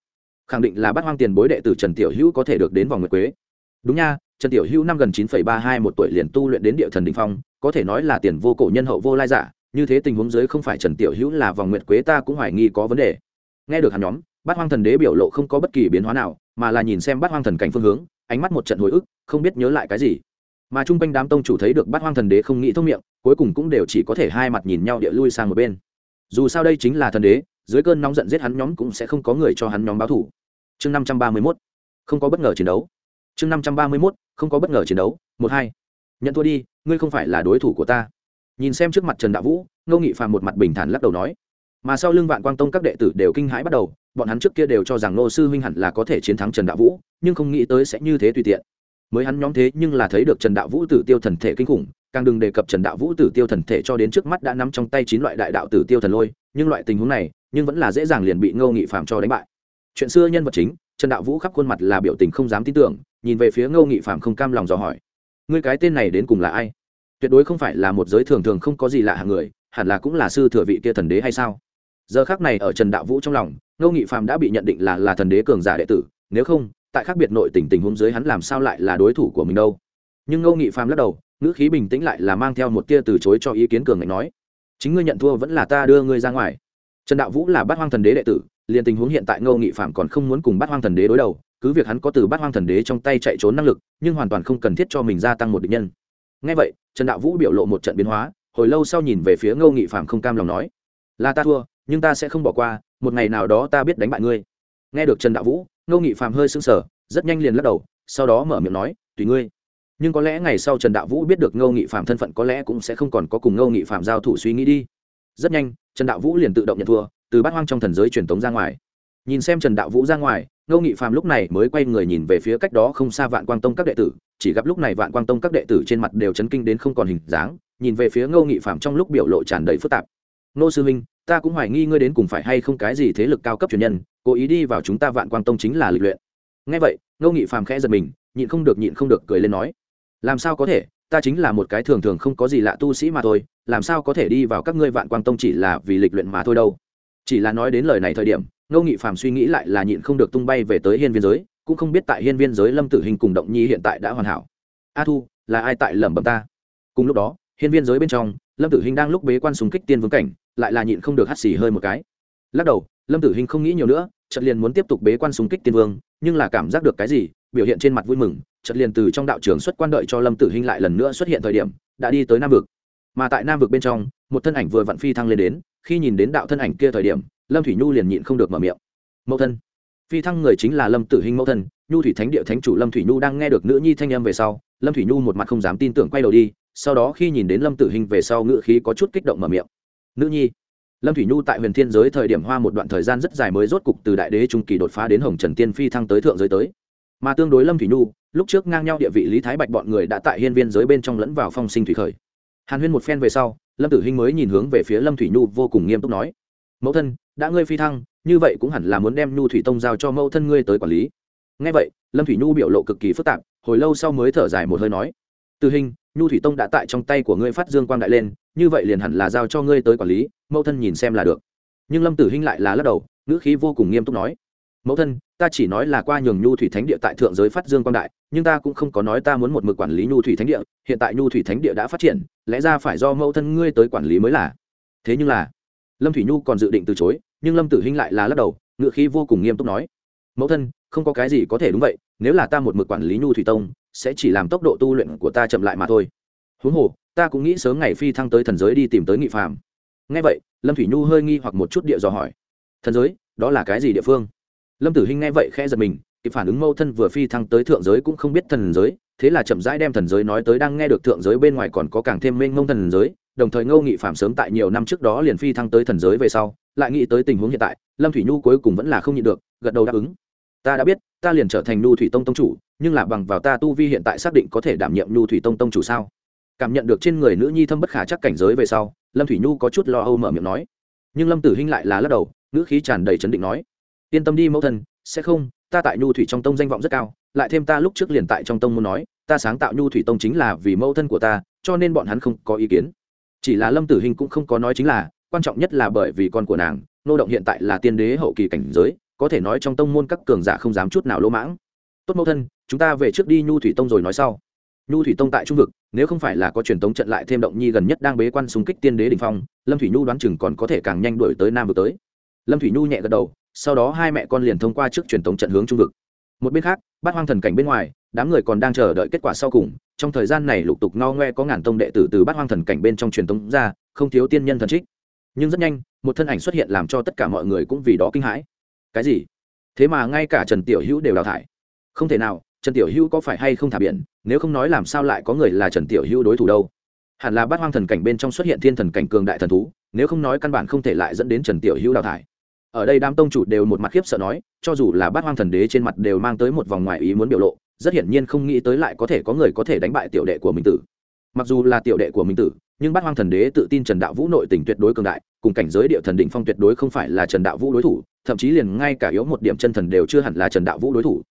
Khẳng định là bát hoang tiền bối đệ tử trần tiểu hữu có thể được đến vòng nguyệt quế. Đúng nha, trần tiểu hữu năm gần chín ba hai một tuổi liền tu luyện đến địa thần đình phong, có thể nói là tiền vô cổ nhân hậu vô lai giả như thế tình huống dưới không phải trần tiểu hữu là vòng nguyệt quế ta cũng hoài nghi có vấn đề. Nghe được hắn nhóm, bát hoang thần đế biểu lộ không có bất kỳ biến hóa nào, mà là nhìn xem bát hoang thần cảnh phương hướng, ánh mắt một trận hồi ức, không biết nhớ lại cái gì. Mà chung quanh đám tông chủ thấy được bát hoang thần đế không nghĩ thông miệng, cuối cùng cũng đều chỉ có thể hai mặt nhìn nhau địa lui sang một bên. Dù sao đây chính là thần đế, dưới cơn nóng giận giết hắn nhóm cũng sẽ không có người cho hắn nhóm báo thủ chương năm trăm ba mươi mốt, không có bất ngờ chiến đấu. Chương năm trăm ba mươi mốt, không có bất ngờ chiến đấu, một hai. Nhận thua đi, ngươi không phải là đối thủ của ta nhìn xem trước mặt trần đạo vũ, ngô nghị phàm một mặt bình thản lắc đầu nói, mà sau lưng vạn quang tông các đệ tử đều kinh hãi bắt đầu, bọn hắn trước kia đều cho rằng nô sư huynh hẳn là có thể chiến thắng trần đạo vũ, nhưng không nghĩ tới sẽ như thế tùy tiện. Mới hắn nhóm thế nhưng là thấy được trần đạo vũ tử tiêu thần thể kinh khủng, càng đừng đề cập trần đạo vũ tử tiêu thần thể cho đến trước mắt đã nắm trong tay chín loại đại đạo tử tiêu thần lôi, nhưng loại tình huống này, nhưng vẫn là dễ dàng liền bị ngô nghị phạm cho đánh bại. Chuyện xưa nhân vật chính, trần đạo vũ khắp khuôn mặt là biểu tình không dám tin tưởng, nhìn về phía ngô nghị phạm không cam lòng dò hỏi, ngươi cái tên này đến cùng là ai? Tuyệt đối không phải là một giới thường thường không có gì lạ hàng người, hẳn là cũng là sư thừa vị kia thần đế hay sao? Giờ khác này ở trần đạo vũ trong lòng, ngô nghị phạm đã bị nhận định là là thần đế cường giả đệ tử, nếu không, tại khác biệt nội tình tình huống dưới hắn làm sao lại là đối thủ của mình đâu? Nhưng ngô nghị phạm lắc đầu, ngữ khí bình tĩnh lại là mang theo một tia từ chối cho ý kiến cường ngạnh nói, chính ngươi nhận thua vẫn là ta đưa ngươi ra ngoài. Trần đạo vũ là bát hoang thần đế đệ tử, liền tình huống hiện tại ngô nghị phạm còn không muốn cùng bát hoang thần đế đối đầu, cứ việc hắn có từ bát hoang thần đế trong tay chạy trốn năng lực, nhưng hoàn toàn không cần thiết cho mình gia tăng một định nhân ngay vậy, trần đạo vũ biểu lộ một trận biến hóa, hồi lâu sau nhìn về phía ngô nghị phạm không cam lòng nói, là ta thua, nhưng ta sẽ không bỏ qua, một ngày nào đó ta biết đánh bại ngươi. Nghe được trần đạo vũ, ngô nghị phạm hơi sững sờ, rất nhanh liền lắc đầu, sau đó mở miệng nói, tùy ngươi. Nhưng có lẽ ngày sau trần đạo vũ biết được ngô nghị phạm thân phận có lẽ cũng sẽ không còn có cùng ngô nghị phạm giao thủ suy nghĩ đi. Rất nhanh, trần đạo vũ liền tự động nhận thua, từ bát hoang trong thần giới truyền tống ra ngoài nhìn xem trần đạo vũ ra ngoài, ngô nghị phàm lúc này mới quay người nhìn về phía cách đó không xa vạn quang tông các đệ tử, chỉ gặp lúc này vạn quang tông các đệ tử trên mặt đều chấn kinh đến không còn hình dáng, nhìn về phía ngô nghị phàm trong lúc biểu lộ tràn đầy phức tạp. Ngô sư minh ta cũng hoài nghi ngươi đến cùng phải hay không cái gì thế lực cao cấp truyền nhân, cố ý đi vào chúng ta vạn quang tông chính là lịch luyện. Ngay vậy, ngô nghị phàm khẽ giật mình, nhịn không được nhịn không được cười lên nói, làm sao có thể? Ta chính là một cái thường thường không có gì lạ tu sĩ mà thôi, làm sao có thể đi vào các ngươi vạn quang tông chỉ là vì lịch luyện mà thôi đâu? Chỉ là nói đến lời này thời điểm ngô nghị phàm suy nghĩ lại là nhịn không được tung bay về tới hiên viên giới, cũng không biết tại hiên viên giới lâm tử hình cùng động nhi hiện tại đã hoàn hảo. A thu, là ai tại lẩm bẩm ta? Cùng lúc đó, hiên viên giới bên trong, lâm tử hình đang lúc bế quan súng kích tiên vương cảnh, lại là nhịn không được hắt xì hơi một cái. Lắc đầu, lâm tử hình không nghĩ nhiều nữa, chợt liền muốn tiếp tục bế quan súng kích tiên vương, nhưng là cảm giác được cái gì, biểu hiện trên mặt vui mừng, chợt liền từ trong đạo trường xuất quan đợi cho lâm tử hình lại lần nữa xuất hiện thời điểm, đã đi tới nam vực. Mà tại nam vực bên trong, một thân ảnh vừa vặn phi thăng lên đến, khi nhìn đến đạo thân ảnh kia thời điểm lâm thủy nhu liền nhịn không được mở miệng. Mẫu thân. Phi thăng người chính là lâm tử hình mẫu thân, nhu thủy thánh địa thánh chủ lâm thủy nhu đang nghe được nữ nhi thanh âm về sau, lâm thủy nhu một mặt không dám tin tưởng quay đầu đi, sau đó khi nhìn đến lâm tử hình về sau ngự khí có chút kích động mở miệng. Nữ nhi. Lâm thủy nhu tại huyền thiên giới thời điểm hoa một đoạn thời gian rất dài mới rốt cục từ đại đế trung kỳ đột phá đến hồng trần tiên phi thăng tới thượng giới tới. Mà tương đối lâm thủy nhu, lúc trước ngang nhau địa vị lý thái bạch bọn người đã tại hiên viên giới bên trong lẫn vào phong sinh thủy khởi. Hàn huyên một phen về sau, lâm tử hinh mới nhìn hướng về phía lâm thủy nhu vô cùng nghiêm túc nói mẫu thân, đã ngươi phi thăng, như vậy cũng hẳn là muốn đem nhu thủy tông giao cho mẫu thân ngươi tới quản lý. Ngay vậy, lâm thủy nhu biểu lộ cực kỳ phức tạp, hồi lâu sau mới thở dài một hơi nói tử hình, nhu thủy tông đã tại trong tay của ngươi phát dương quang đại lên, như vậy liền hẳn là giao cho ngươi tới quản lý, mẫu thân nhìn xem là được. Nhưng lâm tử hinh lại là lắc đầu, ngữ khí vô cùng nghiêm túc nói, mẫu thân, ta chỉ nói là qua nhường nhu thủy thánh địa tại thượng giới phát dương quang đại, nhưng ta cũng không có nói ta muốn một mực quản lý nhu thủy thánh địa, hiện tại nhu thủy thánh địa đã phát triển, lẽ ra phải do mẫu thân ngươi tới quản lý mới là. Thế nhưng là lâm thủy nhu còn dự định từ chối, nhưng lâm tử hinh lại là lắc đầu, ngựa khí vô cùng nghiêm túc nói. Mẫu thân, không có cái gì có thể đúng vậy, nếu là ta một mực quản lý nhu thủy tông, sẽ chỉ làm tốc độ tu luyện của ta chậm lại mà thôi. Huống hồ, ta cũng nghĩ sớm ngày phi thăng tới thần giới đi tìm tới nghị phàm. Ngay vậy, lâm thủy nhu hơi nghi hoặc một chút địa dò hỏi. Thần giới, đó là cái gì địa phương? Lâm tử hinh nghe vậy khẽ giật mình, kịp phản ứng mâu thân vừa phi thăng tới thượng giới cũng không biết thần giới, thế là chậm rãi đem thần giới nói tới, đang nghe được thượng giới bên ngoài còn có càng thêm mênh mông thần giới đồng thời ngô nghị phạm sớm tại nhiều năm trước đó liền phi thăng tới thần giới về sau, lại nghĩ tới tình huống hiện tại, lâm thủy nhu cuối cùng vẫn là không nhịn được, gật đầu đáp ứng. Ta đã biết, ta liền trở thành nhu thủy tông tông chủ, nhưng là bằng vào ta tu vi hiện tại xác định có thể đảm nhiệm nhu thủy tông tông chủ sao? Cảm nhận được trên người nữ nhi thâm bất khả chắc cảnh giới về sau, lâm thủy nhu có chút lo âu mở miệng nói. Nhưng lâm tử hinh lại là lắc đầu, ngữ khí tràn đầy chấn định nói. Yên tâm đi, mẫu thân, sẽ không, ta tại nhu thủy trong tông danh vọng rất cao, lại thêm ta lúc trước liền tại trong tông muốn nói, ta sáng tạo nhu thủy tông chính là vì mẫu thân của ta, cho nên bọn hắn không có ý kiến chỉ là lâm tử hình cũng không có nói chính là, quan trọng nhất là bởi vì con của nàng, nô động hiện tại là tiên đế hậu kỳ cảnh giới, có thể nói trong tông môn các cường giả không dám chút nào lỗ mãng. Tốt mẫu thân, chúng ta về trước đi nhu thủy tông rồi nói sau. Nhu thủy tông tại trung vực, nếu không phải là có truyền tống trận lại thêm động nhi gần nhất đang bế quan xung kích tiên đế đình phong, lâm thủy nhu đoán chừng còn có thể càng nhanh đuổi tới nam vực tới. Lâm thủy nhu nhẹ gật đầu, sau đó hai mẹ con liền thông qua trước truyền tống trận hướng trung vực. Một bên khác, bát hoang thần cảnh bên ngoài, đám người còn đang chờ đợi kết quả sau cùng trong thời gian này lục tục no ngoe có ngàn tông đệ tử từ bát hoang thần cảnh bên trong truyền tống ra, không thiếu tiên nhân thần trích. Nhưng rất nhanh, một thân ảnh xuất hiện làm cho tất cả mọi người cũng vì đó kinh hãi. Cái gì? Thế mà ngay cả trần tiểu hữu đều đào thải. Không thể nào, trần tiểu hữu có phải hay không thả biển, nếu không nói làm sao lại có người là trần tiểu hữu đối thủ đâu? Hẳn là bát hoang thần cảnh bên trong xuất hiện thiên thần cảnh cường đại thần thú, nếu không nói căn bản không thể lại dẫn đến trần tiểu hữu đào thải. Ở đây đám tông chủ đều một mặt khiếp sợ nói, cho dù là bát hoang thần đế trên mặt đều mang tới một vòng ngoài ý muốn biểu lộ rất hiển nhiên không nghĩ tới lại có thể có người có thể đánh bại tiểu đệ của mình tử. Mặc dù là tiểu đệ của mình tử, nhưng bát hoang thần đế tự tin trần đạo vũ nội tình tuyệt đối cường đại, cùng cảnh giới địa thần định phong tuyệt đối không phải là trần đạo vũ đối thủ, thậm chí liền ngay cả yếu một điểm chân thần đều chưa hẳn là trần đạo vũ đối thủ.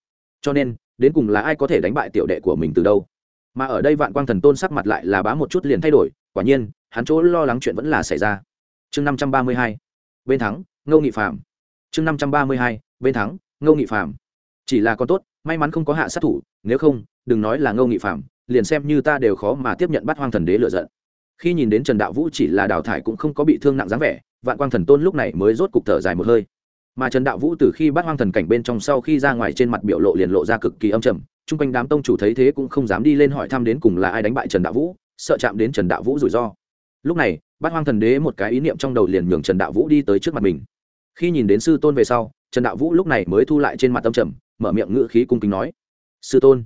Cho nên, đến cùng là ai có thể đánh bại tiểu đệ của mình từ đâu? Mà ở đây vạn quang thần tôn sắc mặt lại là bá một chút liền thay đổi, quả nhiên, hắn chỗ lo lắng chuyện vẫn là xảy ra. Chương năm trăm ba mươi hai, bên thắng, ngô nghị phạm chương năm trăm ba mươi hai, bên thắng, ngô nghị phạm chỉ là con tốt may mắn không có hạ sát thủ, nếu không, đừng nói là ngô nghị phạm liền xem như ta đều khó mà tiếp nhận bắt hoang thần đế lựa giận. Khi nhìn đến trần đạo vũ chỉ là đào thải cũng không có bị thương nặng dáng vẻ, vạn quang thần tôn lúc này mới rốt cục thở dài một hơi. Mà trần đạo vũ từ khi bắt hoang thần cảnh bên trong sau khi ra ngoài trên mặt biểu lộ liền lộ ra cực kỳ âm trầm, chung quanh đám tông chủ thấy thế cũng không dám đi lên hỏi thăm đến cùng là ai đánh bại trần đạo vũ, sợ chạm đến trần đạo vũ rủi ro. Lúc này bát hoang thần đế một cái ý niệm trong đầu liền nhường trần đạo vũ đi tới trước mặt mình. Khi nhìn đến sư tôn về sau, trần đạo vũ lúc này mới thu lại trên mặt tâm trầm mở miệng ngữ khí cung kính nói, sư tôn.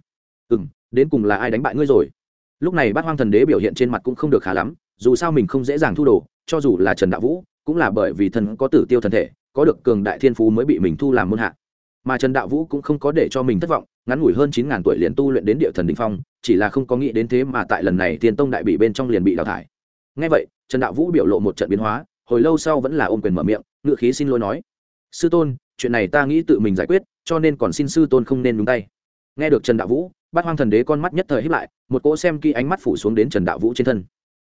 Ừ m đến cùng là ai đánh bại ngươi rồi? Lúc này bát hoang thần đế biểu hiện trên mặt cũng không được khá lắm, dù sao mình không dễ dàng thu đồ, cho dù là trần đạo vũ, cũng là bởi vì thần có tử tiêu thần thể, có được cường đại thiên phú mới bị mình thu làm môn hạ. Mà trần đạo vũ cũng không có để cho mình thất vọng, ngắn ngủi hơn chín ngàn tuổi liền tu luyện đến địa thần đình phong, chỉ là không có nghĩ đến thế mà tại lần này tiên tông đại bị bên trong liền bị đào thải. Ngay vậy, trần đạo vũ biểu lộ một trận biến hóa, hồi lâu sau vẫn là ôm quyền mở miệng ngự khí xin lỗi nói, sư tôn, chuyện này ta nghĩ tự mình giải quyết cho nên còn xin sư tôn không nên nhúng tay. Nghe được trần đạo vũ, bát hoang thần đế con mắt nhất thời hiếp lại, một cỗ xem kỹ ánh mắt phủ xuống đến trần đạo vũ trên thân.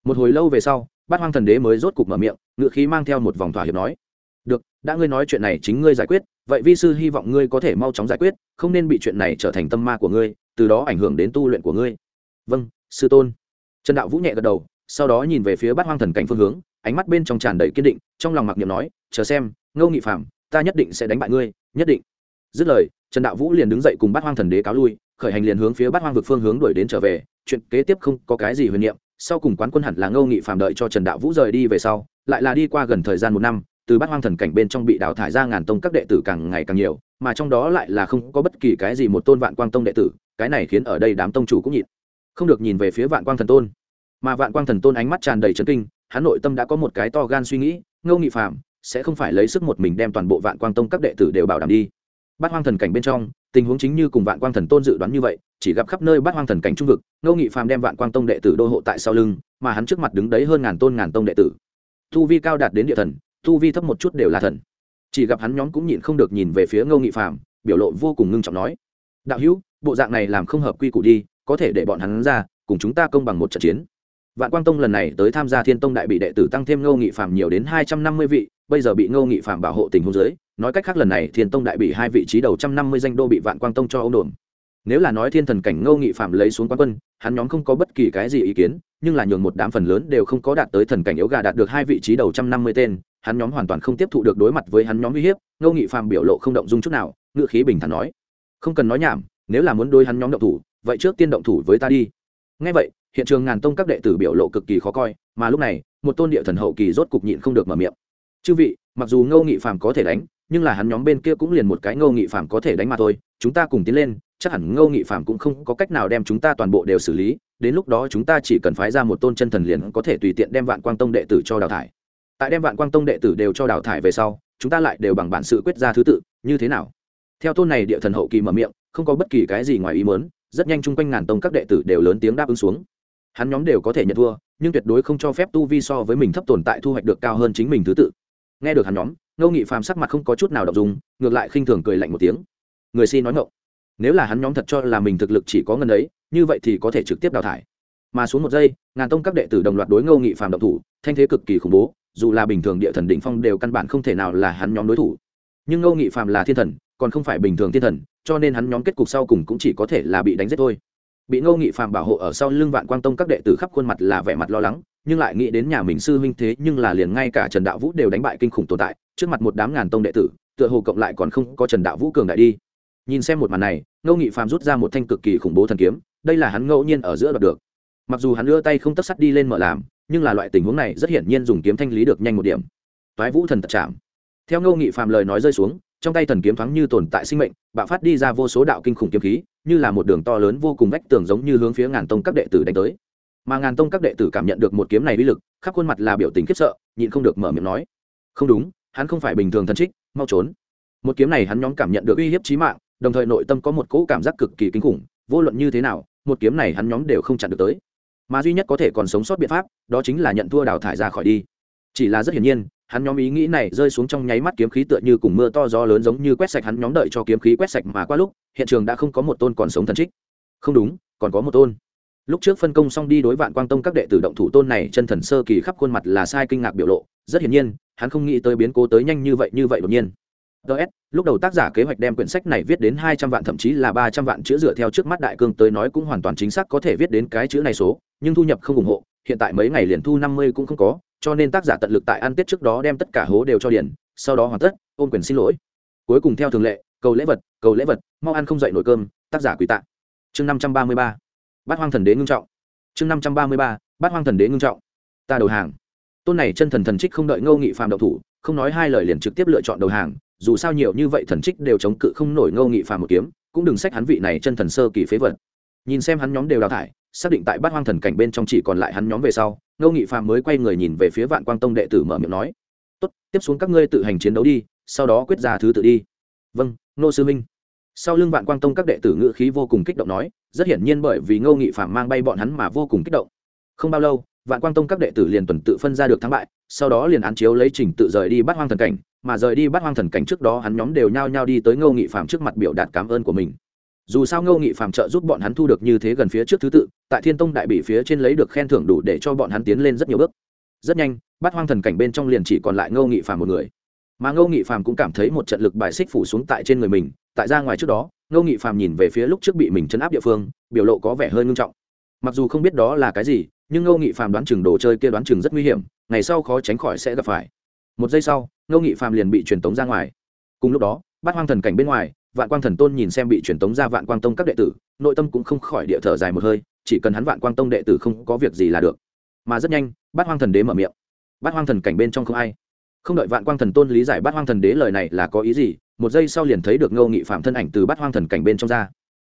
Một hồi lâu về sau, bát hoang thần đế mới rốt cục mở miệng ngự khí mang theo một vòng thỏa hiệp nói, được, đã ngươi nói chuyện này chính ngươi giải quyết, vậy vi sư hy vọng ngươi có thể mau chóng giải quyết, không nên bị chuyện này trở thành tâm ma của ngươi, từ đó ảnh hưởng đến tu luyện của ngươi. Vâng sư tôn. Trần đạo vũ nhẹ gật đầu, sau đó nhìn về phía bát hoang thần cảnh phương hướng, ánh mắt bên trong tràn đầy kiên định, trong lòng mặc niệm nói, chờ xem, ngô nghị phạm ta nhất định sẽ đánh bại ngươi, nhất định dứt lời, trần đạo vũ liền đứng dậy cùng bát hoang thần đế cáo lui, khởi hành liền hướng phía bát hoang vực phương hướng đuổi đến trở về, chuyện kế tiếp không có cái gì huyền niệm, sau cùng quán quân hẳn là ngô nghị phạm đợi cho trần đạo vũ rời đi về sau, lại là đi qua gần thời gian một năm, từ bát hoang thần cảnh bên trong bị đào thải ra ngàn tông các đệ tử càng ngày càng nhiều, mà trong đó lại là không có bất kỳ cái gì một tôn vạn quang tông đệ tử, cái này khiến ở đây đám tông chủ cũng nhịn không được nhìn về phía vạn quang thần tôn. Mà vạn quang thần tôn ánh mắt tràn đầy trấn kinh, hắn nội tâm đã có một cái to gan suy nghĩ, ngô nghị phạm sẽ không phải lấy sức một mình đem toàn bộ vạn quang tông các đệ tử đều bảo đảm đi bát hoang thần cảnh bên trong, tình huống chính như cùng vạn quang thần tôn dự đoán như vậy, chỉ gặp khắp nơi bát hoang thần cảnh trung vực, ngô nghị phàm đem vạn quang tông đệ tử đô hộ tại sau lưng, mà hắn trước mặt đứng đấy hơn ngàn tôn ngàn tông đệ tử thu vi cao đạt đến địa thần thu vi thấp một chút đều là thần chỉ gặp hắn nhóm cũng nhịn không được nhìn về phía ngô nghị phàm, biểu lộ vô cùng ngưng trọng nói, đạo hữu, bộ dạng này làm không hợp quy củ đi, có thể để bọn hắn ra, cùng chúng ta công bằng một trận chiến vạn quang tông lần này tới tham gia thiên tông đại bị đệ tử tăng thêm ngô nghị phạm nhiều đến hai trăm năm mươi vị, bây giờ bị ngô nghị phạm bảo hộ tình hôn giới nói cách khác lần này thiên tông đại bị hai vị trí đầu trăm năm mươi danh đô bị vạn quang tông cho ông đồn. Nếu là nói thiên thần cảnh ngô nghị phạm lấy xuống quán quân, hắn nhóm không có bất kỳ cái gì ý kiến, nhưng là nhường một đám phần lớn đều không có đạt tới thần cảnh yếu gà đạt được hai vị trí đầu trăm năm mươi tên, hắn nhóm hoàn toàn không tiếp thụ được đối mặt với hắn nhóm uy hiếp, ngô nghị phạm biểu lộ không động dung chút nào ngự khí bình thản nói. Không cần nói nhảm, nếu là muốn đối hắn nhóm động thủ, vậy trước tiên động thủ với ta đi. Ngay vậy, hiện trường ngàn tông các đệ tử biểu lộ cực kỳ khó coi, mà lúc này, một tôn địa thần hậu kỳ rốt cục nhịn không được mở miệng. Chư vị, mặc dù ngô nghị phạm có thể đánh nhưng là hắn nhóm bên kia cũng liền một cái ngô nghị phàm có thể đánh mà thôi, chúng ta cùng tiến lên, chắc hẳn ngô nghị phàm cũng không có cách nào đem chúng ta toàn bộ đều xử lý, đến lúc đó chúng ta chỉ cần phái ra một tôn chân thần liền có thể tùy tiện đem vạn quang tông đệ tử cho đào thải. Tại đem vạn quang tông đệ tử đều cho đào thải về sau, chúng ta lại đều bằng bản sự quyết ra thứ tự, như thế nào? Theo tôn này địa thần hậu kỳ mở miệng, không có bất kỳ cái gì ngoài ý mớn rất nhanh chung quanh ngàn tông các đệ tử đều lớn tiếng đáp ứng xuống. Hắn nhóm đều có thể nhận thua, nhưng tuyệt đối không cho phép tu vi so với mình thấp tồn tại thu hoạch được cao hơn chính mình thứ tự nghe được hắn nhóm, ngô nghị phàm sắc mặt không có chút nào đọc dùng ngược lại khinh thường cười lạnh một tiếng. Người si nói ngộng nếu là hắn nhóm thật cho là mình thực lực chỉ có ngân ấy, như vậy thì có thể trực tiếp đào thải. Mà xuống một giây, ngàn tông các đệ tử đồng loạt đối ngô nghị phàm động thủ, thanh thế cực kỳ khủng bố, dù là bình thường địa thần định phong đều căn bản không thể nào là hắn nhóm đối thủ. Nhưng ngô nghị phàm là thiên thần, còn không phải bình thường thiên thần, cho nên hắn nhóm kết cục sau cùng cũng chỉ có thể là bị đánh giết thôi. Bị ngô nghị phàm bảo hộ ở sau lưng vạn quang tông các đệ tử khắp khuôn mặt là vẻ mặt lo lắng nhưng lại nghĩ đến nhà mình sư huynh thế nhưng là liền ngay cả trần đạo vũ đều đánh bại kinh khủng tồn tại, trước mặt một đám ngàn tông đệ tử, tựa hồ cộng lại còn không có trần đạo vũ cường đại đi. Nhìn xem một màn này, ngô nghị phàm rút ra một thanh cực kỳ khủng bố thần kiếm, đây là hắn ngẫu nhiên ở giữa đoạt được. Mặc dù hắn đưa tay không tất sắt đi lên mở làm, nhưng là loại tình huống này rất hiển nhiên dùng kiếm thanh lý được nhanh một điểm. Toái vũ thần tật chạm theo ngô nghị phàm lời nói rơi xuống, trong tay thần kiếm thoáng như tồn tại sinh mệnh, bạo phát đi ra vô số đạo kinh khủng kiếm khí, như là một đường to lớn vô cùng vách tường giống như hướng phía ngàn tông các đệ tử đánh tới mà ngàn tông các đệ tử cảm nhận được một kiếm này uy lực, khắp khuôn mặt là biểu tình khiếp sợ, nhịn không được mở miệng nói. Không đúng, hắn không phải bình thường thần trích, mau trốn. Một kiếm này hắn nhóm cảm nhận được uy hiếp trí mạng, đồng thời nội tâm có một cỗ cảm giác cực kỳ kinh khủng, vô luận như thế nào, một kiếm này hắn nhóm đều không chặn được tới. Mà duy nhất có thể còn sống sót biện pháp, đó chính là nhận thua đào thải ra khỏi đi. Chỉ là rất hiển nhiên, hắn nhóm ý nghĩ này rơi xuống trong nháy mắt kiếm khí tựa như cùng mưa to gió lớn giống như quét sạch hắn nhóm đợi cho kiếm khí quét sạch mà qua lúc, hiện trường đã không có một tôn còn sống thần trích. Không đúng, còn có một tôn lúc trước phân công xong đi đối vạn quang tông các đệ tử động thủ tôn này, chân thần sơ kỳ khắp khuôn mặt là sai kinh ngạc biểu lộ. Rất hiển nhiên, hắn không nghĩ tới biến cố tới nhanh như vậy như vậy đột nhiên. Ts lúc đầu tác giả kế hoạch đem quyển sách này viết đến hai trăm vạn, thậm chí là ba trăm vạn chữ dựa theo trước mắt đại cương tới nói cũng hoàn toàn chính xác có thể viết đến cái chữ này số, nhưng thu nhập không ủng hộ, hiện tại mấy ngày liền thu năm mươi cũng không có, cho nên tác giả tận lực tại ăn tết trước đó đem tất cả hố đều cho điển sau đó hoàn tất, ôm quyền xin lỗi. Cuối cùng theo thường lệ, cầu lễ vật, cầu lễ vật, mau ăn không dậy nổi cơm, tác giả quý tạ. Chương năm trăm ba mươi ba bát hoang thần đế ngưng trọng. Chương năm trăm ba mươi ba, bát hoang thần đế ngưng trọng. Ta đầu hàng. Tôn này chân thần thần trích không đợi ngô nghị phàm đậu thủ, không nói hai lời liền trực tiếp lựa chọn đầu hàng, dù sao nhiều như vậy thần trích đều chống cự không nổi ngô nghị phàm một kiếm, cũng đừng sách hắn vị này chân thần sơ kỳ phế vật. Nhìn xem hắn nhóm đều đào thải, xác định tại bát hoang thần cảnh bên trong chỉ còn lại hắn nhóm về sau, ngô nghị phàm mới quay người nhìn về phía vạn quang tông đệ tử mở miệng nói, tốt, tiếp xuống các ngươi tự hành chiến đấu đi, sau đó quyết ra thứ tự đi. Vâng nô sư minh sau lưng vạn quang tông các đệ tử ngữ khí vô cùng kích động nói, rất hiển nhiên bởi vì ngô nghị phạm mang bay bọn hắn mà vô cùng kích động. Không bao lâu, vạn quang tông các đệ tử liền tuần tự phân ra được thắng bại, sau đó liền án chiếu lấy trình tự rời đi bắt hoang thần cảnh, mà rời đi bắt hoang thần cảnh trước đó hắn nhóm đều nhao nhao đi tới ngô nghị phạm trước mặt biểu đạt cảm ơn của mình. Dù sao ngô nghị phạm trợ giúp bọn hắn thu được như thế gần phía trước thứ tự, tại thiên tông đại bị phía trên lấy được khen thưởng đủ để cho bọn hắn tiến lên rất nhiều bước. Rất nhanh bắt hoang thần cảnh bên trong liền chỉ còn lại ngô nghị phạm một người. Mà ngô nghị phạm cũng cảm thấy một trận lực bài xích phủ xuống tại trên người mình tại ra ngoài trước đó, ngô nghị phàm nhìn về phía lúc trước bị mình chấn áp địa phương, biểu lộ có vẻ hơi ngưng trọng. Mặc dù không biết đó là cái gì, nhưng ngô nghị phàm đoán chừng đồ chơi kia đoán chừng rất nguy hiểm, ngày sau khó tránh khỏi sẽ gặp phải. Một giây sau, ngô nghị phàm liền bị truyền tống ra ngoài. Cùng lúc đó, bát hoang thần cảnh bên ngoài, vạn quang thần tôn nhìn xem bị truyền tống ra vạn quang tông các đệ tử, nội tâm cũng không khỏi địa thở dài một hơi, chỉ cần hắn vạn quang tông đệ tử không có việc gì là được. Mà rất nhanh, bát hoang thần đế mở miệng. Bát hoang thần cảnh bên trong không ai không đợi vạn quang thần tôn lý giải bát hoang thần đế lời này là có ý gì, một giây sau liền thấy được ngô nghị phạm thân ảnh từ bát hoang thần cảnh bên trong ra.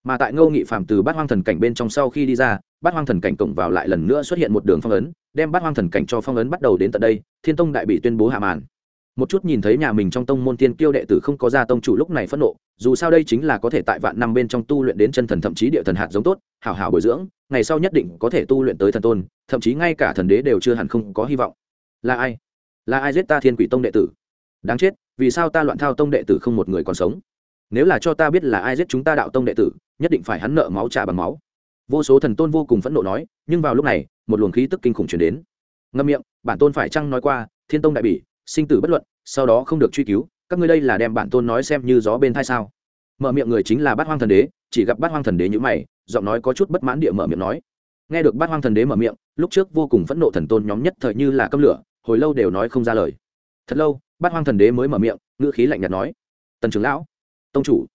Mà tại ngô nghị phạm từ bát hoang thần cảnh bên trong sau khi đi ra, bát hoang thần cảnh cổng vào lại lần nữa xuất hiện một đường phong ấn, đem bát hoang thần cảnh cho phong ấn bắt đầu đến tận đây, thiên tông đại bị tuyên bố hạ màn. Một chút nhìn thấy nhà mình trong tông môn tiên kiêu đệ tử không có ra tông chủ lúc này phẫn nộ, dù sao đây chính là có thể tại vạn năm bên trong tu luyện đến chân thần thậm chí địa thần hạt giống tốt, hảo hảo bồi dưỡng, ngày sau nhất định có thể tu luyện tới thần tôn, thậm chí ngay cả thần đế đều chưa hẳn không có hy vọng. Là ai? Là ai giết ta thiên quỷ tông đệ tử? Đáng chết, vì sao ta loạn thao tông đệ tử không một người còn sống? Nếu là cho ta biết là ai giết chúng ta đạo tông đệ tử, nhất định phải hắn nợ máu trả bằng máu. Vô số thần tôn vô cùng phẫn nộ nói, nhưng vào lúc này, một luồng khí tức kinh khủng chuyển đến. Ngâm miệng, bản tôn phải chăng nói qua, thiên tông đại bỉ, sinh tử bất luận, sau đó không được truy cứu, các ngươi đây là đem bản tôn nói xem như gió bên thai sao? Mở miệng người chính là bát hoang thần đế, chỉ gặp bát hoang thần đế như mày, giọng nói có chút bất mãn địa mở miệng nói. Nghe được bát hoang thần đế mở miệng, lúc trước vô cùng phẫn nộ thần tôn nhóm nhất thời như là câm lửa hồi lâu đều nói không ra lời. Thật lâu, bát hoang thần đế mới mở miệng, ngữ khí lạnh nhạt nói, tần trưởng lão, tông chủ.